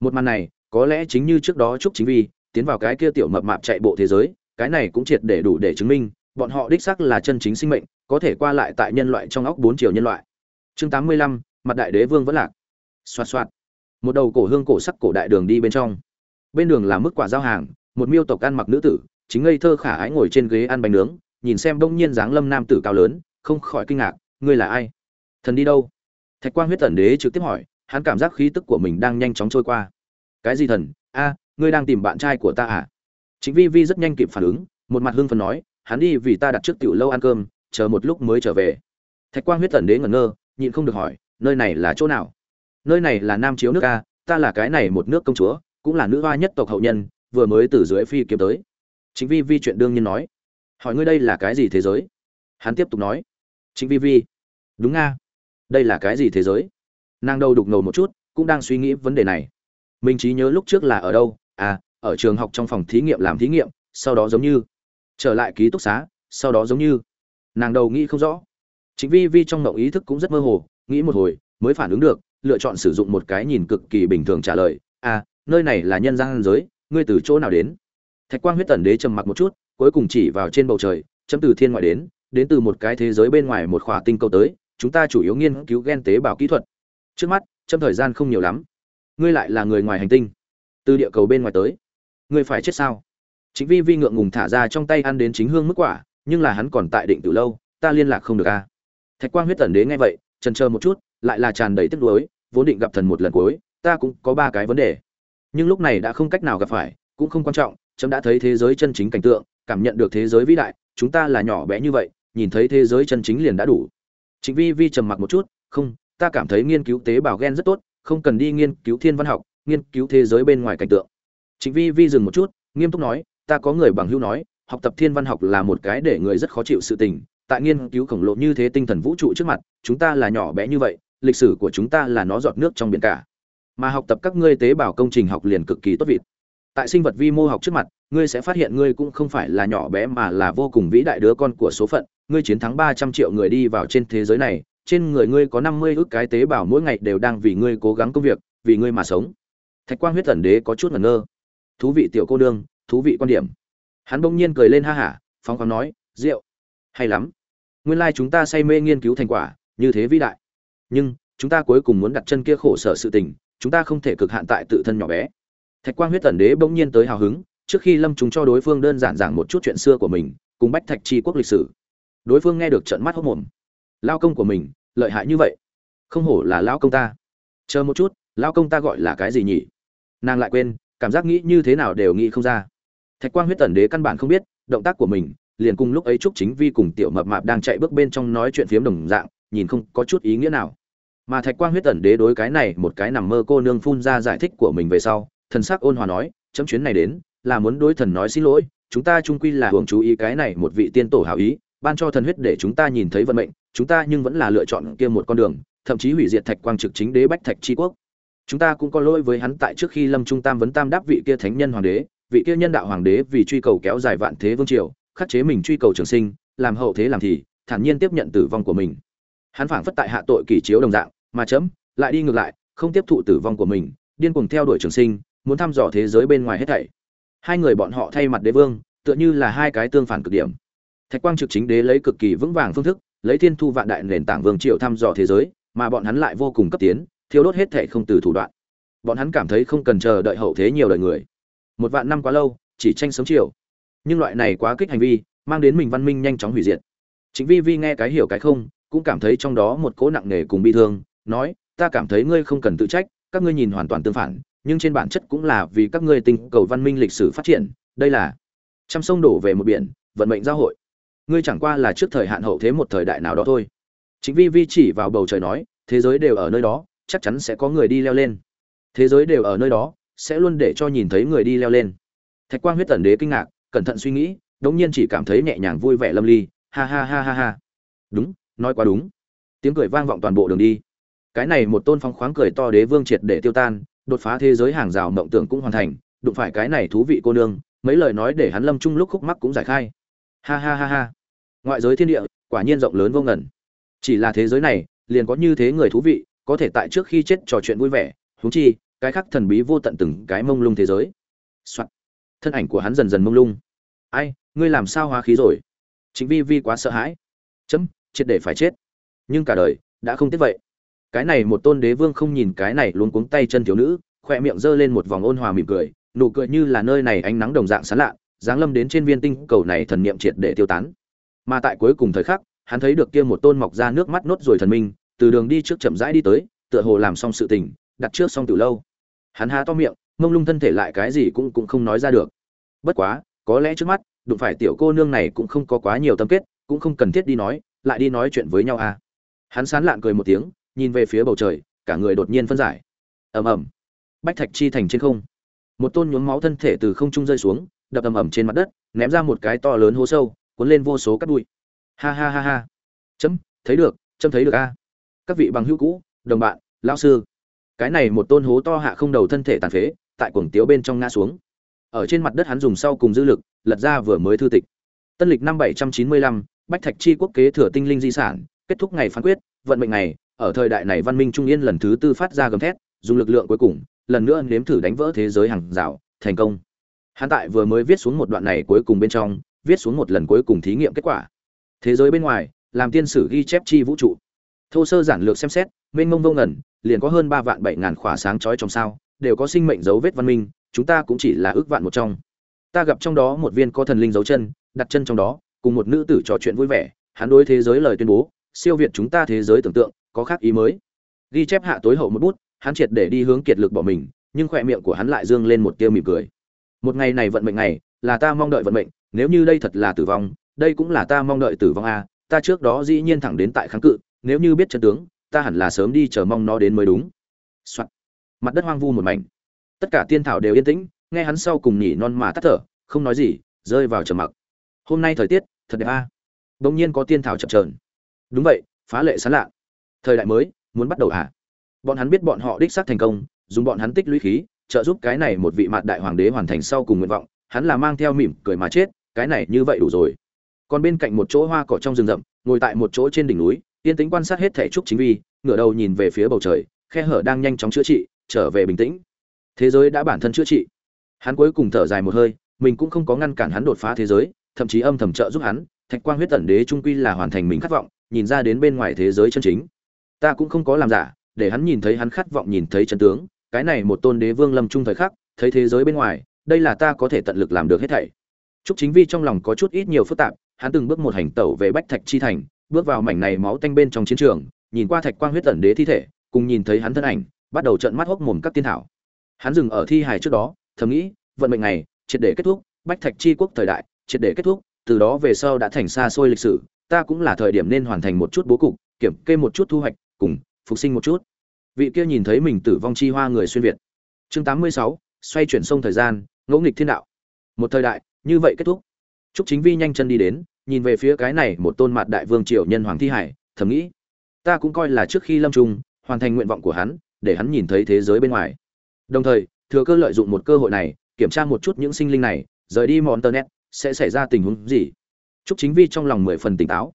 Một màn này, có lẽ chính như trước đó chúc chính vì tiến vào cái kia tiểu mập mạp chạy bộ thế giới, cái này cũng triệt để đủ để chứng minh, bọn họ đích xác là chân chính sinh mệnh, có thể qua lại tại nhân loại trong óc bốn chiều nhân loại. Chương tám mươi lăm, mặt đại đế vương vẫn lạc. Xoạt xoạt. Một đầu cổ hương cổ sắc cổ đại đường đi bên trong bên đường là mức quả giao hàng, một miêu tộc ăn mặc nữ tử, chính ngây thơ khả ái ngồi trên ghế ăn bánh nướng, nhìn xem đông nhiên dáng lâm nam tử cao lớn, không khỏi kinh ngạc, ngươi là ai? Thần đi đâu? Thạch quang huyết tần đế trực tiếp hỏi, hắn cảm giác khí tức của mình đang nhanh chóng trôi qua. Cái gì thần? A, ngươi đang tìm bạn trai của ta à? Chính vi vi rất nhanh kịp phản ứng, một mặt hưng phần nói, hắn đi vì ta đặt trước tiểu lâu ăn cơm, chờ một lúc mới trở về. Thạch quang huyết tần đế ngẩn ngơ, nhịn không được hỏi, nơi này là chỗ nào? Nơi này là nam chiếu nước a, ta là cái này một nước công chúa cũng là nữ hoa nhất tộc hậu nhân, vừa mới từ dưới phi kiếm tới. Chính vi vi chuyện đương nhiên nói. Hỏi ngươi đây là cái gì thế giới? Hắn tiếp tục nói. Chính vi vi. Đúng nga. Đây là cái gì thế giới? Nàng đâu đục ngầu một chút, cũng đang suy nghĩ vấn đề này. Mình trí nhớ lúc trước là ở đâu? À ở trường học trong phòng thí nghiệm làm thí nghiệm, sau đó giống như. Trở lại ký túc xá, sau đó giống như. Nàng đầu nghĩ không rõ. Chính vi vi trong mộng ý thức cũng rất mơ hồ, nghĩ một hồi, mới phản ứng được, lựa chọn sử dụng một cái nhìn cực kỳ bình thường trả lời. À nơi này là nhân gian giới, ngươi từ chỗ nào đến? Thạch quang huyết tần đế trầm mặc một chút, cuối cùng chỉ vào trên bầu trời, chấm từ thiên ngoại đến đến từ một cái thế giới bên ngoài một khỏa tinh cầu tới, chúng ta chủ yếu nghiên cứu gen tế bào kỹ thuật. Trước mắt, chấm thời gian không nhiều lắm. Ngươi lại là người ngoài hành tinh. Từ địa cầu bên ngoài tới. Ngươi phải chết sao? Chính vi vi ngượng ngùng thả ra trong tay ăn đến chính hương mức quả, nhưng là hắn còn tại định từ lâu, ta liên lạc không được a thạch quang huyết tần đế nghe vậy, trần chờ một chút, lại là tràn đầy tiếc nuối, vốn định gặp thần một lần cuối, ta cũng có ba cái vấn đề nhưng lúc này đã không cách nào gặp phải, cũng không quan trọng, chấm đã thấy thế giới chân chính cảnh tượng, cảm nhận được thế giới vĩ đại, chúng ta là nhỏ bé như vậy, nhìn thấy thế giới chân chính liền đã đủ. Trịnh vi vi trầm mặc một chút, không, ta cảm thấy nghiên cứu tế bào gen rất tốt, không cần đi nghiên cứu thiên văn học, nghiên cứu thế giới bên ngoài cảnh tượng. Trịnh vi vi dừng một chút, nghiêm túc nói, ta có người bằng hữu nói, học tập thiên văn học là một cái để người rất khó chịu sự tình, tại nghiên cứu khổng lồ như thế tinh thần vũ trụ trước mặt, chúng ta là nhỏ bé như vậy, lịch sử của chúng ta là nó giọt nước trong biển cả mà học tập các ngươi tế bào công trình học liền cực kỳ tốt vịt. Tại sinh vật vi mô học trước mặt, ngươi sẽ phát hiện ngươi cũng không phải là nhỏ bé mà là vô cùng vĩ đại đứa con của số phận. Ngươi chiến thắng ba trăm triệu người đi vào trên thế giới này, trên người ngươi có năm mươi ước cái tế bào mỗi ngày đều đang vì ngươi cố gắng công việc, vì ngươi mà sống. Thạch quang huyết tần đế có chút ngẩn ngơ. Thú vị tiểu cô đương thú vị quan điểm. Hắn bỗng nhiên cười lên ha hả, phóng khoáng nói, rượu, hay lắm. Nguyên lai chúng ta say mê nghiên cứu thành quả, như thế vĩ đại. Nhưng, chúng ta cuối cùng muốn đặt chân kia khổ sở sự tình chúng ta không thể cực hạn tại tự thân nhỏ bé. Thạch quang huyết tần đế bỗng nhiên tới hào hứng, trước khi lâm chúng cho đối phương đơn giản giảng một chút chuyện xưa của mình, cùng bách thạch tri quốc lịch sử. Đối phương nghe được trận mắt hốc mồm. Lao công của mình, lợi hại như vậy? Không hổ là lao công ta. Chờ một chút lao công ta gọi là cái gì nhỉ? Nàng lại quên, cảm giác nghĩ như thế nào đều nghĩ không ra. Thạch quang huyết tần đế căn bản không biết, động tác của mình, liền cùng lúc ấy trúc chính vi cùng tiểu mập mạp đang chạy bước bên trong nói chuyện phiếm đồng dạng, nhìn không có chút ý nghĩa nào mà thạch quang huyết tần đế đối cái này một cái nằm mơ cô nương phun ra giải thích của mình về sau, thần sắc ôn hòa nói, chấm chuyến này đến, là muốn đối thần nói xin lỗi, chúng ta trung quy là hướng chú ý cái này một vị tiên tổ hảo ý, ban cho thần huyết để chúng ta nhìn thấy vận mệnh, chúng ta nhưng vẫn là lựa chọn kia một con đường, thậm chí hủy diệt thạch quang trực chính đế bách thạch tri quốc. Chúng ta cũng có lỗi với hắn tại trước khi lâm trung tam vấn tam đáp vị kia thánh nhân hoàng đế, vị kia nhân đạo hoàng đế vì truy cầu kéo dài vạn thế vương triều, khắc chế mình truy cầu trường sinh, làm hậu thế làm thì, thản nhiên tiếp nhận tử vong của mình. Hắn phảng phất tại hạ tội kỷ chiếu đồng dạng mà chấm, lại đi ngược lại, không tiếp thụ tử vong của mình, điên cuồng theo đuổi trường sinh, muốn thăm dò thế giới bên ngoài hết thảy. Hai người bọn họ thay mặt đế vương, tựa như là hai cái tương phản cực điểm. Thạch quang trực chính đế lấy cực kỳ vững vàng phương thức, lấy thiên thu vạn đại nền tảng vương triều thăm dò thế giới, mà bọn hắn lại vô cùng cấp tiến thiếu đốt hết thảy không từ thủ đoạn. Bọn hắn cảm thấy không cần chờ đợi hậu thế nhiều đời người. Một vạn năm quá lâu, chỉ tranh sớm chiều nhưng loại này quá kích hành vi, mang đến mình văn minh nhanh chóng hủy diệt. Chính vi vi nghe cái hiểu cái không, cũng cảm thấy trong đó một cỗ nặng nề cùng bi thương nói, ta cảm thấy ngươi không cần tự trách, các ngươi nhìn hoàn toàn tương phản, nhưng trên bản chất cũng là vì các ngươi tinh cầu văn minh lịch sử phát triển, đây là trăm sông đổ về một biển, vận mệnh giao hội. Ngươi chẳng qua là trước thời hạn hậu thế một thời đại nào đó thôi. Chính vi vi chỉ vào bầu trời nói, thế giới đều ở nơi đó, chắc chắn sẽ có người đi leo lên. Thế giới đều ở nơi đó, sẽ luôn để cho nhìn thấy người đi leo lên. Thạch quang huyết tần đế kinh ngạc, cẩn thận suy nghĩ, đống nhiên chỉ cảm thấy nhẹ nhàng vui vẻ lâm ly, ha ha ha ha ha. Đúng, nói quá đúng. Tiếng cười vang vọng toàn bộ đường đi cái này một tôn phong khoáng cười to đế vương triệt để tiêu tan, đột phá thế giới hàng rào mộng tưởng cũng hoàn thành, đụng phải cái này thú vị cô nương, mấy lời nói để hắn lâm chung lúc khúc mắc cũng giải khai. Ha ha ha ha. Ngoại giới thiên địa, quả nhiên rộng lớn vô ngần. Chỉ là thế giới này, liền có như thế người thú vị, có thể tại trước khi chết trò chuyện vui vẻ, huống chi, cái khác thần bí vô tận từng cái mông lung thế giới. Soạn. thân ảnh của hắn dần dần mông lung. Ai, ngươi làm sao hóa khí rồi? Chính vi vi quá sợ hãi. Chấm, triệt để phải chết. Nhưng cả đời, đã không tiếc vậy cái này một tôn đế vương không nhìn cái này luôn cuống tay chân thiếu nữ khoe miệng giơ lên một vòng ôn hòa mỉm cười, nụ cười như là nơi này ánh nắng đồng dạng sán lạ, giáng lâm đến trên viên tinh cầu này thần niệm triệt để tiêu tán. Mà tại cuối cùng thời khắc, hắn thấy được kia một tôn mọc ra nước mắt nốt rồi thần minh, từ đường đi trước chậm rãi đi tới, tựa hồ làm xong sự tình, đặt trước xong từ lâu. Hắn há to miệng, mông lung thân thể lại cái gì cũng cũng không nói ra được. Bất quá, có lẽ trước mắt, đụng phải tiểu cô nương này cũng không có quá nhiều tâm kết, cũng không cần thiết đi nói, lại đi nói chuyện với nhau à. Hắn sán lạn cười một tiếng nhìn về phía bầu trời, cả người đột nhiên phân giải. Ầm ầm. Bách thạch chi thành trên không. Một tôn nhuốm máu thân thể từ không trung rơi xuống, đập ầm ầm trên mặt đất, ném ra một cái to lớn hố sâu, cuốn lên vô số cát bụi. Ha ha ha ha. Chấm, thấy được, chấm thấy được a. Các vị bằng hữu cũ, đồng bạn, lão sư. Cái này một tôn hố to hạ không đầu thân thể tàn phế, tại cuồng tiếu bên trong ngã xuống. Ở trên mặt đất hắn dùng sau cùng dư lực, lật ra vừa mới thư tịch. Tân lịch năm bảy trăm chín mươi lăm, bách thạch chi quốc kế thừa tinh linh di sản, kết thúc ngày phán quyết, vận mệnh này ở thời đại này văn minh trung yên lần thứ tư phát ra gầm thét, dùng lực lượng cuối cùng, lần nữa nếm thử đánh vỡ thế giới hàng rào, thành công. Hắn tại vừa mới viết xuống một đoạn này cuối cùng bên trong, viết xuống một lần cuối cùng thí nghiệm kết quả. Thế giới bên ngoài, làm tiên sử ghi chép chi vũ trụ. Thô sơ giản lược xem xét, mênh mông vô ngẩn liền có hơn ba vạn bảy ngàn khỏa sáng chói trong sao, đều có sinh mệnh dấu vết văn minh, chúng ta cũng chỉ là ước vạn một trong. Ta gặp trong đó một viên có thần linh dấu chân, đặt chân trong đó, cùng một nữ tử trò chuyện vui vẻ, hắn đối thế giới lời tuyên bố, siêu việt chúng ta thế giới tưởng tượng có khác ý mới. Ghi chép hạ tối hậu một bút, hắn triệt để đi hướng kiệt lực bỏ mình, nhưng khỏe miệng của hắn lại dương lên một tia mỉm cười. Một ngày này vận mệnh này là ta mong đợi vận mệnh, nếu như đây thật là tử vong, đây cũng là ta mong đợi tử vong a, ta trước đó dĩ nhiên thẳng đến tại kháng cự, nếu như biết chân tướng, ta hẳn là sớm đi chờ mong nó đến mới đúng、Soạn. mặt đất hoang vu một mảnh. Tất cả tiên thảo đều yên tĩnh, nghe hắn sau cùng nhỉ non mà tắt thở, không nói gì, rơi vào trầm mặc. Hôm nay thời tiết, thật đẹp a. À. nhiên có tiên thảo chập trờn đúng vậy, phá lệ sán lạ thời đại mới, muốn bắt đầu à bọn hắn biết bọn họ đích xác thành công, dùng bọn hắn tích lũy khí, trợ giúp cái này một vị mạt đại hoàng đế hoàn thành sau cùng nguyện vọng, hắn là mang theo mỉm cười mà chết, cái này như vậy đủ rồi. Còn bên cạnh một chỗ hoa cỏ trong rừng rậm, ngồi tại một chỗ trên đỉnh núi, yên tĩnh quan sát hết thể trúc chính vi, ngửa đầu nhìn về phía bầu trời, khe hở đang nhanh chóng chữa trị, trở về bình tĩnh. Thế giới đã bản thân chữa trị. Hắn cuối cùng thở dài một hơi, mình cũng không có ngăn cản hắn đột phá thế giới, thậm chí âm thầm trợ giúp hắn, thạch quang huyết tẩn đế trung quy là hoàn thành mình khát vọng, nhìn ra đến bên ngoài thế giới chân chính ta cũng không có làm giả để hắn nhìn thấy hắn khát vọng nhìn thấy chân tướng cái này một tôn đế vương lâm trung thời khắc thấy thế giới bên ngoài đây là ta có thể tận lực làm được hết thảy Trúc Chính Vi trong lòng có chút ít nhiều phức tạp, hắn từng bước một hành tẩu về Bách Thạch chi thành, bước vào mảnh này máu tanh bên trong chiến trường, nhìn qua Thạch Quang huyết tẩn đế thi thể, cùng nhìn thấy hắn thân ảnh, bắt đầu trợn mắt hốc mồm các tiên thảo. Hắn dừng ở thi hài trước đó, thầm nghĩ, vận mệnh này, triệt để kết thúc, Bách Thạch chi quốc thời đại, triệt để kết thúc, từ đó về sau đã thành xa xôi lịch sử, ta cũng là thời điểm nên hoàn thành một chút bố cục, kiểm kê một chút thu hoạch, cùng phục sinh một chút. Vị kia nhìn thấy mình tử vong chi hoa người xuyên việt. Chương 86, xoay chuyển sông thời gian, ngẫu nghịch thiên đạo. Một thời đại, như vậy kết thúc. Trúc Chính Vi nhanh chân đi đến, nhìn về phía cái này một tôn mặt đại vương triều nhân hoàng thi hải, thầm nghĩ, ta cũng coi là trước khi lâm trung, hoàn thành nguyện vọng của hắn, để hắn nhìn thấy thế giới bên ngoài. Đồng thời, thừa cơ lợi dụng một cơ hội này, kiểm tra một chút những sinh linh này, rời đi Monternet, sẽ xảy ra tình huống gì. Trúc Chính Vi trong lòng mười phần tỉnh táo.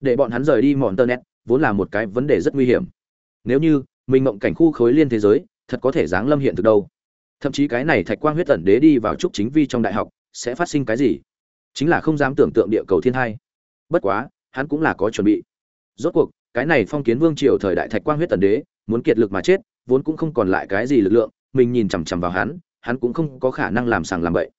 Để bọn hắn rời đi Monternet, vốn là một cái vấn đề rất nguy hiểm. Nếu như mình mộng cảnh khu khối liên thế giới, thật có thể giáng lâm hiện thực đâu. Thậm chí cái này Thạch Quang huyết tẩn đế đi vào Trúc Chính Vi trong đại học, sẽ phát sinh cái gì? chính là không dám tưởng tượng địa cầu thiên thai bất quá hắn cũng là có chuẩn bị rốt cuộc cái này phong kiến vương triều thời đại thạch quang huyết tần đế muốn kiệt lực mà chết vốn cũng không còn lại cái gì lực lượng mình nhìn chằm chằm vào hắn hắn cũng không có khả năng làm sàng làm bậy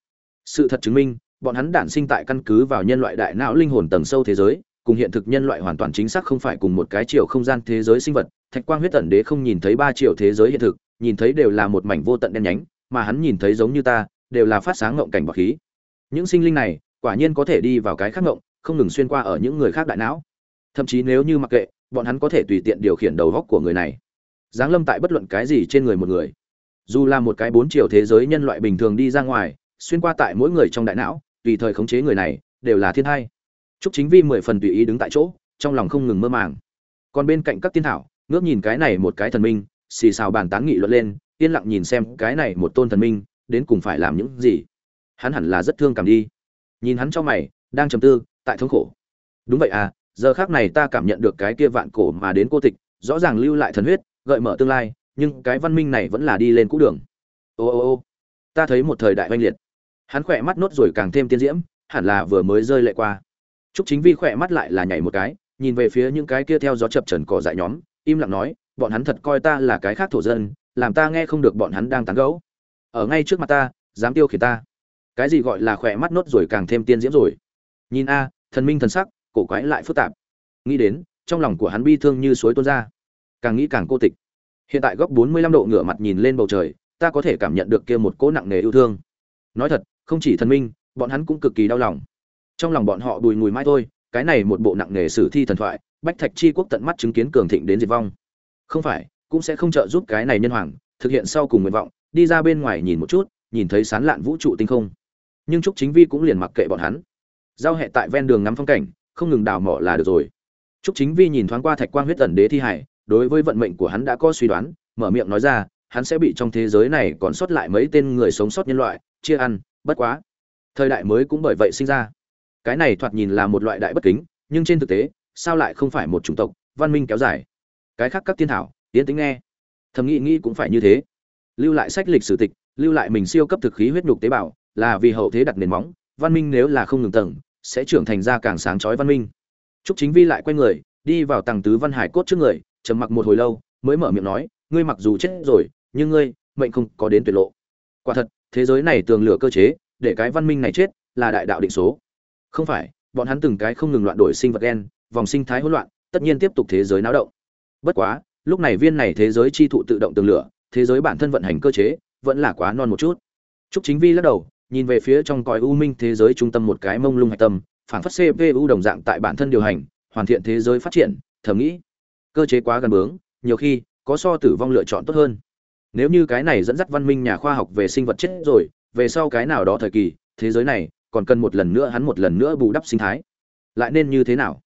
sự thật chứng minh bọn hắn đản sinh tại căn cứ vào nhân loại đại não linh hồn tầng sâu thế giới cùng hiện thực nhân loại hoàn toàn chính xác không phải cùng một cái chiều không gian thế giới sinh vật, thạch quang huyết tẩn đế không nhìn thấy ba chiều thế giới hiện thực, nhìn thấy đều là một mảnh vô tận đen nhánh, mà hắn nhìn thấy giống như ta, đều là phát sáng ngộng cảnh bọc khí. Những sinh linh này, quả nhiên có thể đi vào cái khác ngộng, không ngừng xuyên qua ở những người khác đại não. Thậm chí nếu như mặc kệ, bọn hắn có thể tùy tiện điều khiển đầu góc của người này. Giáng lâm tại bất luận cái gì trên người một người. Dù là một cái bốn chiều thế giới nhân loại bình thường đi ra ngoài, xuyên qua tại mỗi người trong đại não, tùy thời khống chế người này, đều là thiên hai chúc chính vi mười phần tùy ý đứng tại chỗ, trong lòng không ngừng mơ màng. Còn bên cạnh các tiên thảo, ngước nhìn cái này một cái thần minh, xì xào bàn tán nghị luận lên, yên lặng nhìn xem cái này một tôn thần minh, đến cùng phải làm những gì. Hắn hẳn là rất thương cảm đi. Nhìn hắn cho mày, đang trầm tư, tại thống khổ. Đúng vậy à giờ khác này ta cảm nhận được cái kia vạn cổ mà đến cô tịch, rõ ràng lưu lại thần huyết, gợi mở tương lai, nhưng cái văn minh này vẫn là đi lên cũ đường. Ô ô ô, ta thấy một thời đại oanh liệt. Hắn khỏe mắt nốt rồi càng thêm tiên diễm, hẳn là vừa mới rơi lệ qua. Trúc Chính Vi khỏe mắt lại là nhảy một cái, nhìn về phía những cái kia theo gió chập trần cỏ dại nhóm, im lặng nói, bọn hắn thật coi ta là cái khác thổ dân, làm ta nghe không được bọn hắn đang tán gẫu. Ở ngay trước mặt ta, dám tiêu khiển ta. Cái gì gọi là khỏe mắt nốt rồi càng thêm tiên diễm rồi. Nhìn a thần minh thần sắc cổ quái lại phức tạp. Nghĩ đến trong lòng của hắn bi thương như suối tuôn ra. Càng nghĩ càng cô tịch. Hiện tại góc bốn mươi lăm độ ngửa mặt nhìn lên bầu trời ta có thể cảm nhận được kia một cỗ nặng nề yêu thương. Nói thật không chỉ thần minh bọn hắn cũng cực kỳ đau lòng trong lòng bọn họ đùi ngùi mãi thôi, cái này một bộ nặng nề sử thi thần thoại, bách thạch chi quốc tận mắt chứng kiến cường thịnh đến diệt vong. Không phải, cũng sẽ không trợ giúp cái này nhân hoàng, thực hiện sau cùng nguyện vọng, đi ra bên ngoài nhìn một chút, nhìn thấy sán lạn vũ trụ tinh không. Nhưng trúc chính vi cũng liền mặc kệ bọn hắn. Giao hệ tại ven đường ngắm phong cảnh, không ngừng đào mỏ là được rồi. Trúc chính vi nhìn thoáng qua thạch quang huyết tần đế thi hải, đối với vận mệnh của hắn đã có suy đoán, mở miệng nói ra, hắn sẽ bị trong thế giới này còn sót lại mấy tên người sống sót nhân loại, chia ăn, bất quá. Thời đại mới cũng bởi vậy sinh ra cái này thoạt nhìn là một loại đại bất kính, nhưng trên thực tế, sao lại không phải một chủng tộc, văn minh kéo dài? Cái khác các tiên thảo tiến tính nghe. Thầm nghĩ nghĩ cũng phải như thế. Lưu lại sách lịch sử tịch, lưu lại mình siêu cấp thực khí huyết nhục tế bào, là vì hậu thế đặt nền móng, văn minh nếu là không ngừng tầng, sẽ trưởng thành ra càng sáng chói văn minh. Trúc chính vi lại quay người, đi vào tầng tứ văn hải cốt trước người, trầm mặc một hồi lâu, mới mở miệng nói, ngươi mặc dù chết rồi, nhưng ngươi, mệnh không có đến tuyệt lộ. Quả thật, thế giới này tường lửa cơ chế, để cái văn minh này chết, là đại đạo định số không phải bọn hắn từng cái không ngừng loạn đổi sinh vật gen vòng sinh thái hỗn loạn tất nhiên tiếp tục thế giới náo động bất quá lúc này viên này thế giới chi thụ tự động tường lửa thế giới bản thân vận hành cơ chế vẫn là quá non một chút Trúc Chính Vi lắc đầu, nhìn về phía trong cõi u minh thế giới trung tâm một cái mông lung hạch tâm, phản phất CPU đồng dạng tại bản thân điều hành, hoàn thiện thế giới phát triển, thầm nghĩ, cơ chế quá gần bướng, nhiều khi có so tử vong lựa chọn tốt hơn. Nếu như cái này dẫn dắt văn minh nhà khoa học về sinh vật chết rồi, về sau cái nào đó thời kỳ, thế giới này còn cần một lần nữa hắn một lần nữa bù đắp sinh thái lại nên như thế nào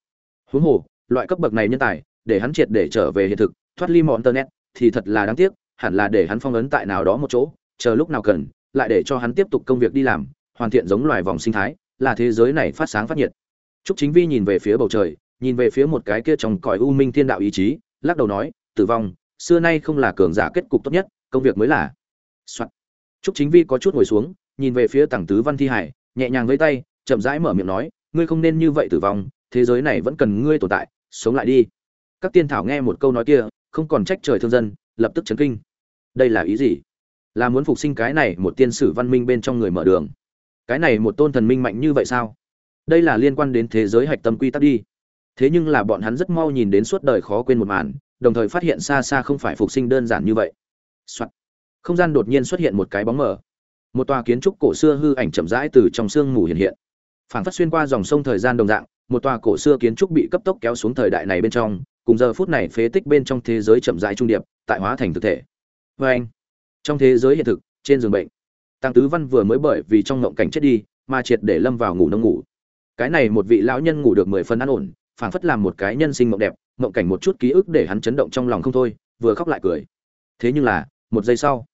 huống hồ loại cấp bậc này nhân tài để hắn triệt để trở về hiện thực thoát ly mọi internet thì thật là đáng tiếc hẳn là để hắn phong ấn tại nào đó một chỗ chờ lúc nào cần lại để cho hắn tiếp tục công việc đi làm hoàn thiện giống loài vòng sinh thái là thế giới này phát sáng phát nhiệt Trúc Chính Vi nhìn về phía bầu trời, nhìn về phía một cái kia trong cõi u minh thiên đạo ý chí, lắc đầu nói, tử vong, xưa nay không là cường giả kết cục tốt nhất, công việc mới là. Soạn. Trúc Chính Vi có chút ngồi xuống, nhìn về phía Tằng Tứ Văn thi hải, nhẹ nhàng vẫy tay, chậm rãi mở miệng nói, ngươi không nên như vậy tử vong, thế giới này vẫn cần ngươi tồn tại, sống lại đi. Các tiên thảo nghe một câu nói kia, không còn trách trời thương dân, lập tức chấn kinh. Đây là ý gì? Là muốn phục sinh cái này một tiên sử văn minh bên trong người mở đường. Cái này một tôn thần minh mạnh như vậy sao? đây là liên quan đến thế giới hạch tâm quy tắc đi thế nhưng là bọn hắn rất mau nhìn đến suốt đời khó quên một màn đồng thời phát hiện xa xa không phải phục sinh đơn giản như vậy、Soạn. không gian đột nhiên xuất hiện một cái bóng mờ một tòa kiến trúc cổ xưa hư ảnh chậm rãi từ trong sương mù hiện hiện. Phảng phất xuyên qua dòng sông thời gian đồng dạng, một tòa cổ xưa kiến trúc bị cấp tốc kéo xuống thời đại này bên trong, cùng giờ phút này phế tích bên trong thế giới chậm rãi trung điệp, tại hóa thành thực thể. Vê anh, trong thế giới hiện thực, trên giường bệnh tăng tứ văn vừa mới bởi vì trong ngộng cảnh chết đi, mà triệt để lâm vào ngủ nông ngủ. Cái này một vị lão nhân ngủ được mười phần an ổn, phảng phất làm một cái nhân sinh mộng đẹp mộng cảnh một chút ký ức để hắn chấn động trong lòng không thôi, vừa khóc lại cười. Thế nhưng là, một giây sau,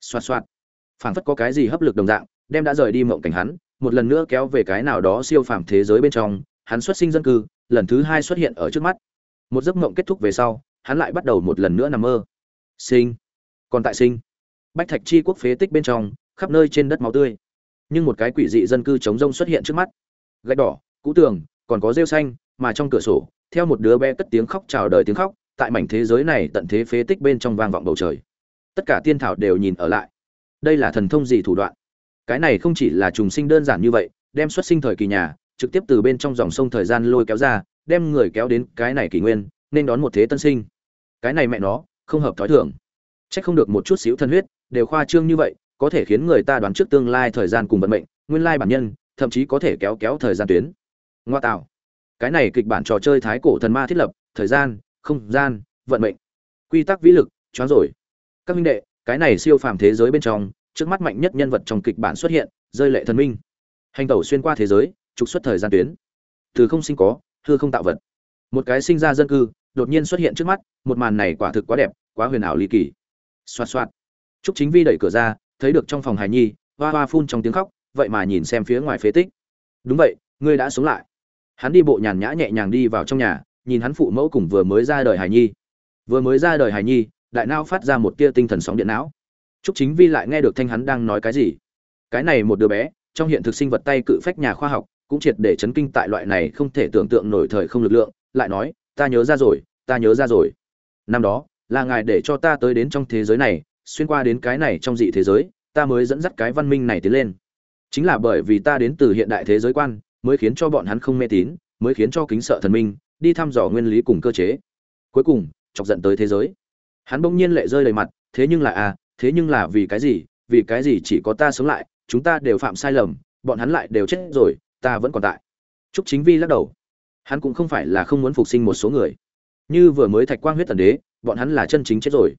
xoạt xoạt phảng phất có cái gì hấp lực đồng dạng, đem đã rời đi mộng cảnh hắn, một lần nữa kéo về cái nào đó siêu phàm thế giới bên trong, hắn xuất sinh dân cư, lần thứ hai xuất hiện ở trước mắt. Một giấc mộng kết thúc về sau, hắn lại bắt đầu một lần nữa nằm mơ. Sinh. Còn tại sinh. Bách thạch chi quốc phế tích bên trong, khắp nơi trên đất máu tươi. Nhưng một cái quỷ dị dân cư chống rông xuất hiện trước mắt. Gạch đỏ, cũ tường, còn có rêu xanh, mà trong cửa sổ, theo một đứa bé cất tiếng khóc chào đời tiếng khóc, tại mảnh thế giới này tận thế phế tích bên trong vang vọng bầu trời. Tất cả tiên thảo đều nhìn ở lại đây là thần thông gì thủ đoạn? Cái này không chỉ là trùng sinh đơn giản như vậy, đem xuất sinh thời kỳ nhà, trực tiếp từ bên trong dòng sông thời gian lôi kéo ra, đem người kéo đến cái này kỷ nguyên, nên đón một thế tân sinh. Cái này mẹ nó, không hợp thói thường. Trách không được một chút xíu thân huyết, đều khoa trương như vậy, có thể khiến người ta đoán trước tương lai thời gian cùng vận mệnh, nguyên lai bản nhân, thậm chí có thể kéo kéo thời gian tuyến. Ngoa tạo. Cái này kịch bản trò chơi thái cổ thần ma thiết lập, thời gian, không gian, vận mệnh. Quy tắc vĩ lực, choáng rồi. Các minh đệ cái này siêu phàm thế giới bên trong, trước mắt mạnh nhất nhân vật trong kịch bản xuất hiện, rơi lệ thần minh. Hành tẩu xuyên qua thế giới, trục xuất thời gian tuyến. Từ không sinh có, hư không tạo vật. Một cái sinh ra dân cư, đột nhiên xuất hiện trước mắt, một màn này quả thực quá đẹp, quá huyền ảo ly kỳ. Xoạt xoạt. Trúc chính vi đẩy cửa ra, thấy được trong phòng hài nhi, hoa hoa phun trong tiếng khóc, vậy mà nhìn xem phía ngoài phế tích. Đúng vậy, ngươi đã sống lại. Hắn đi bộ nhàn nhã nhẹ nhàng đi vào trong nhà, nhìn hắn phụ mẫu cùng vừa mới ra đời hài nhi. Vừa mới ra đời hài nhi đại não phát ra một tia tinh thần sóng điện não Trúc Chính Vi lại nghe được thanh hắn đang nói cái gì. Cái này một đứa bé, trong hiện thực sinh vật tay cự phách nhà khoa học, cũng triệt để chấn kinh tại loại này không thể tưởng tượng nổi thời không lực lượng, lại nói, ta nhớ ra rồi, ta nhớ ra rồi. Năm đó, là ngài để cho ta tới đến trong thế giới này, xuyên qua đến cái này trong dị thế giới, ta mới dẫn dắt cái văn minh này tiến lên chính là bởi vì ta đến từ hiện đại thế giới quan mới khiến cho bọn hắn không mê tín mới khiến cho kính sợ thần minh đi thăm dò nguyên lý cùng cơ chế cuối cùng chọc giận tới thế giới hắn bỗng nhiên lệ rơi đầy mặt, thế nhưng là à thế nhưng là vì cái gì, vì cái gì chỉ có ta sống lại, chúng ta đều phạm sai lầm, bọn hắn lại đều chết rồi, ta vẫn còn tại. Trúc chính vi lắc đầu. Hắn cũng không phải là không muốn phục sinh một số người. Như vừa mới thạch quang huyết tần đế, bọn hắn là chân chính chết rồi.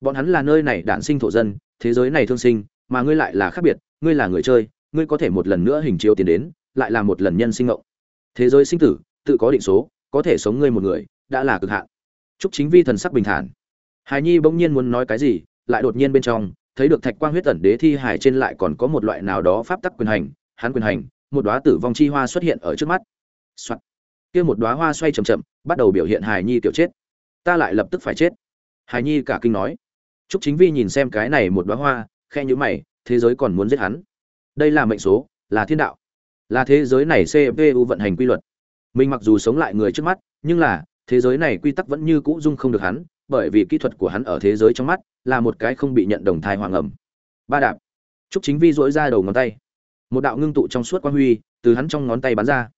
Bọn hắn là nơi này đản sinh thổ dân, thế giới này thương sinh, mà ngươi lại là khác biệt, ngươi là người chơi, ngươi có thể một lần nữa hình chiếu tiến đến, lại là một lần nhân sinh ngộng thế giới sinh tử, tự có định số, có thể sống ngươi một người, đã là cực hạn. Trúc chính vi thần sắc bình thản. Hải nhi bỗng nhiên muốn nói cái gì, lại đột nhiên bên trong, thấy được thạch quang huyết tẩn đế thi hải trên lại còn có một loại nào đó pháp tắc quyền hành, hắn quyền hành, một đóa tử vong chi hoa xuất hiện ở trước mắt. Soạt. kia một đóa hoa xoay chậm chậm, bắt đầu biểu hiện Hải nhi tiểu chết. Ta lại lập tức phải chết. Hải nhi cả kinh nói. Trúc chính vi nhìn xem cái này một đóa hoa khe nhíu mày, thế giới còn muốn giết hắn. Đây là mệnh số, là thiên đạo. Là thế giới này cpu vận hành quy luật. Mình mặc dù sống lại người trước mắt, nhưng là thế giới này quy tắc vẫn như cũ dung không được hắn, bởi vì kỹ thuật của hắn ở thế giới trong mắt là một cái không bị nhận đồng thai hoàng ẩm. Ba đạp. Chúc chính vi dỗi ra đầu ngón tay. Một đạo ngưng tụ trong suốt quang huy từ hắn trong ngón tay bắn ra.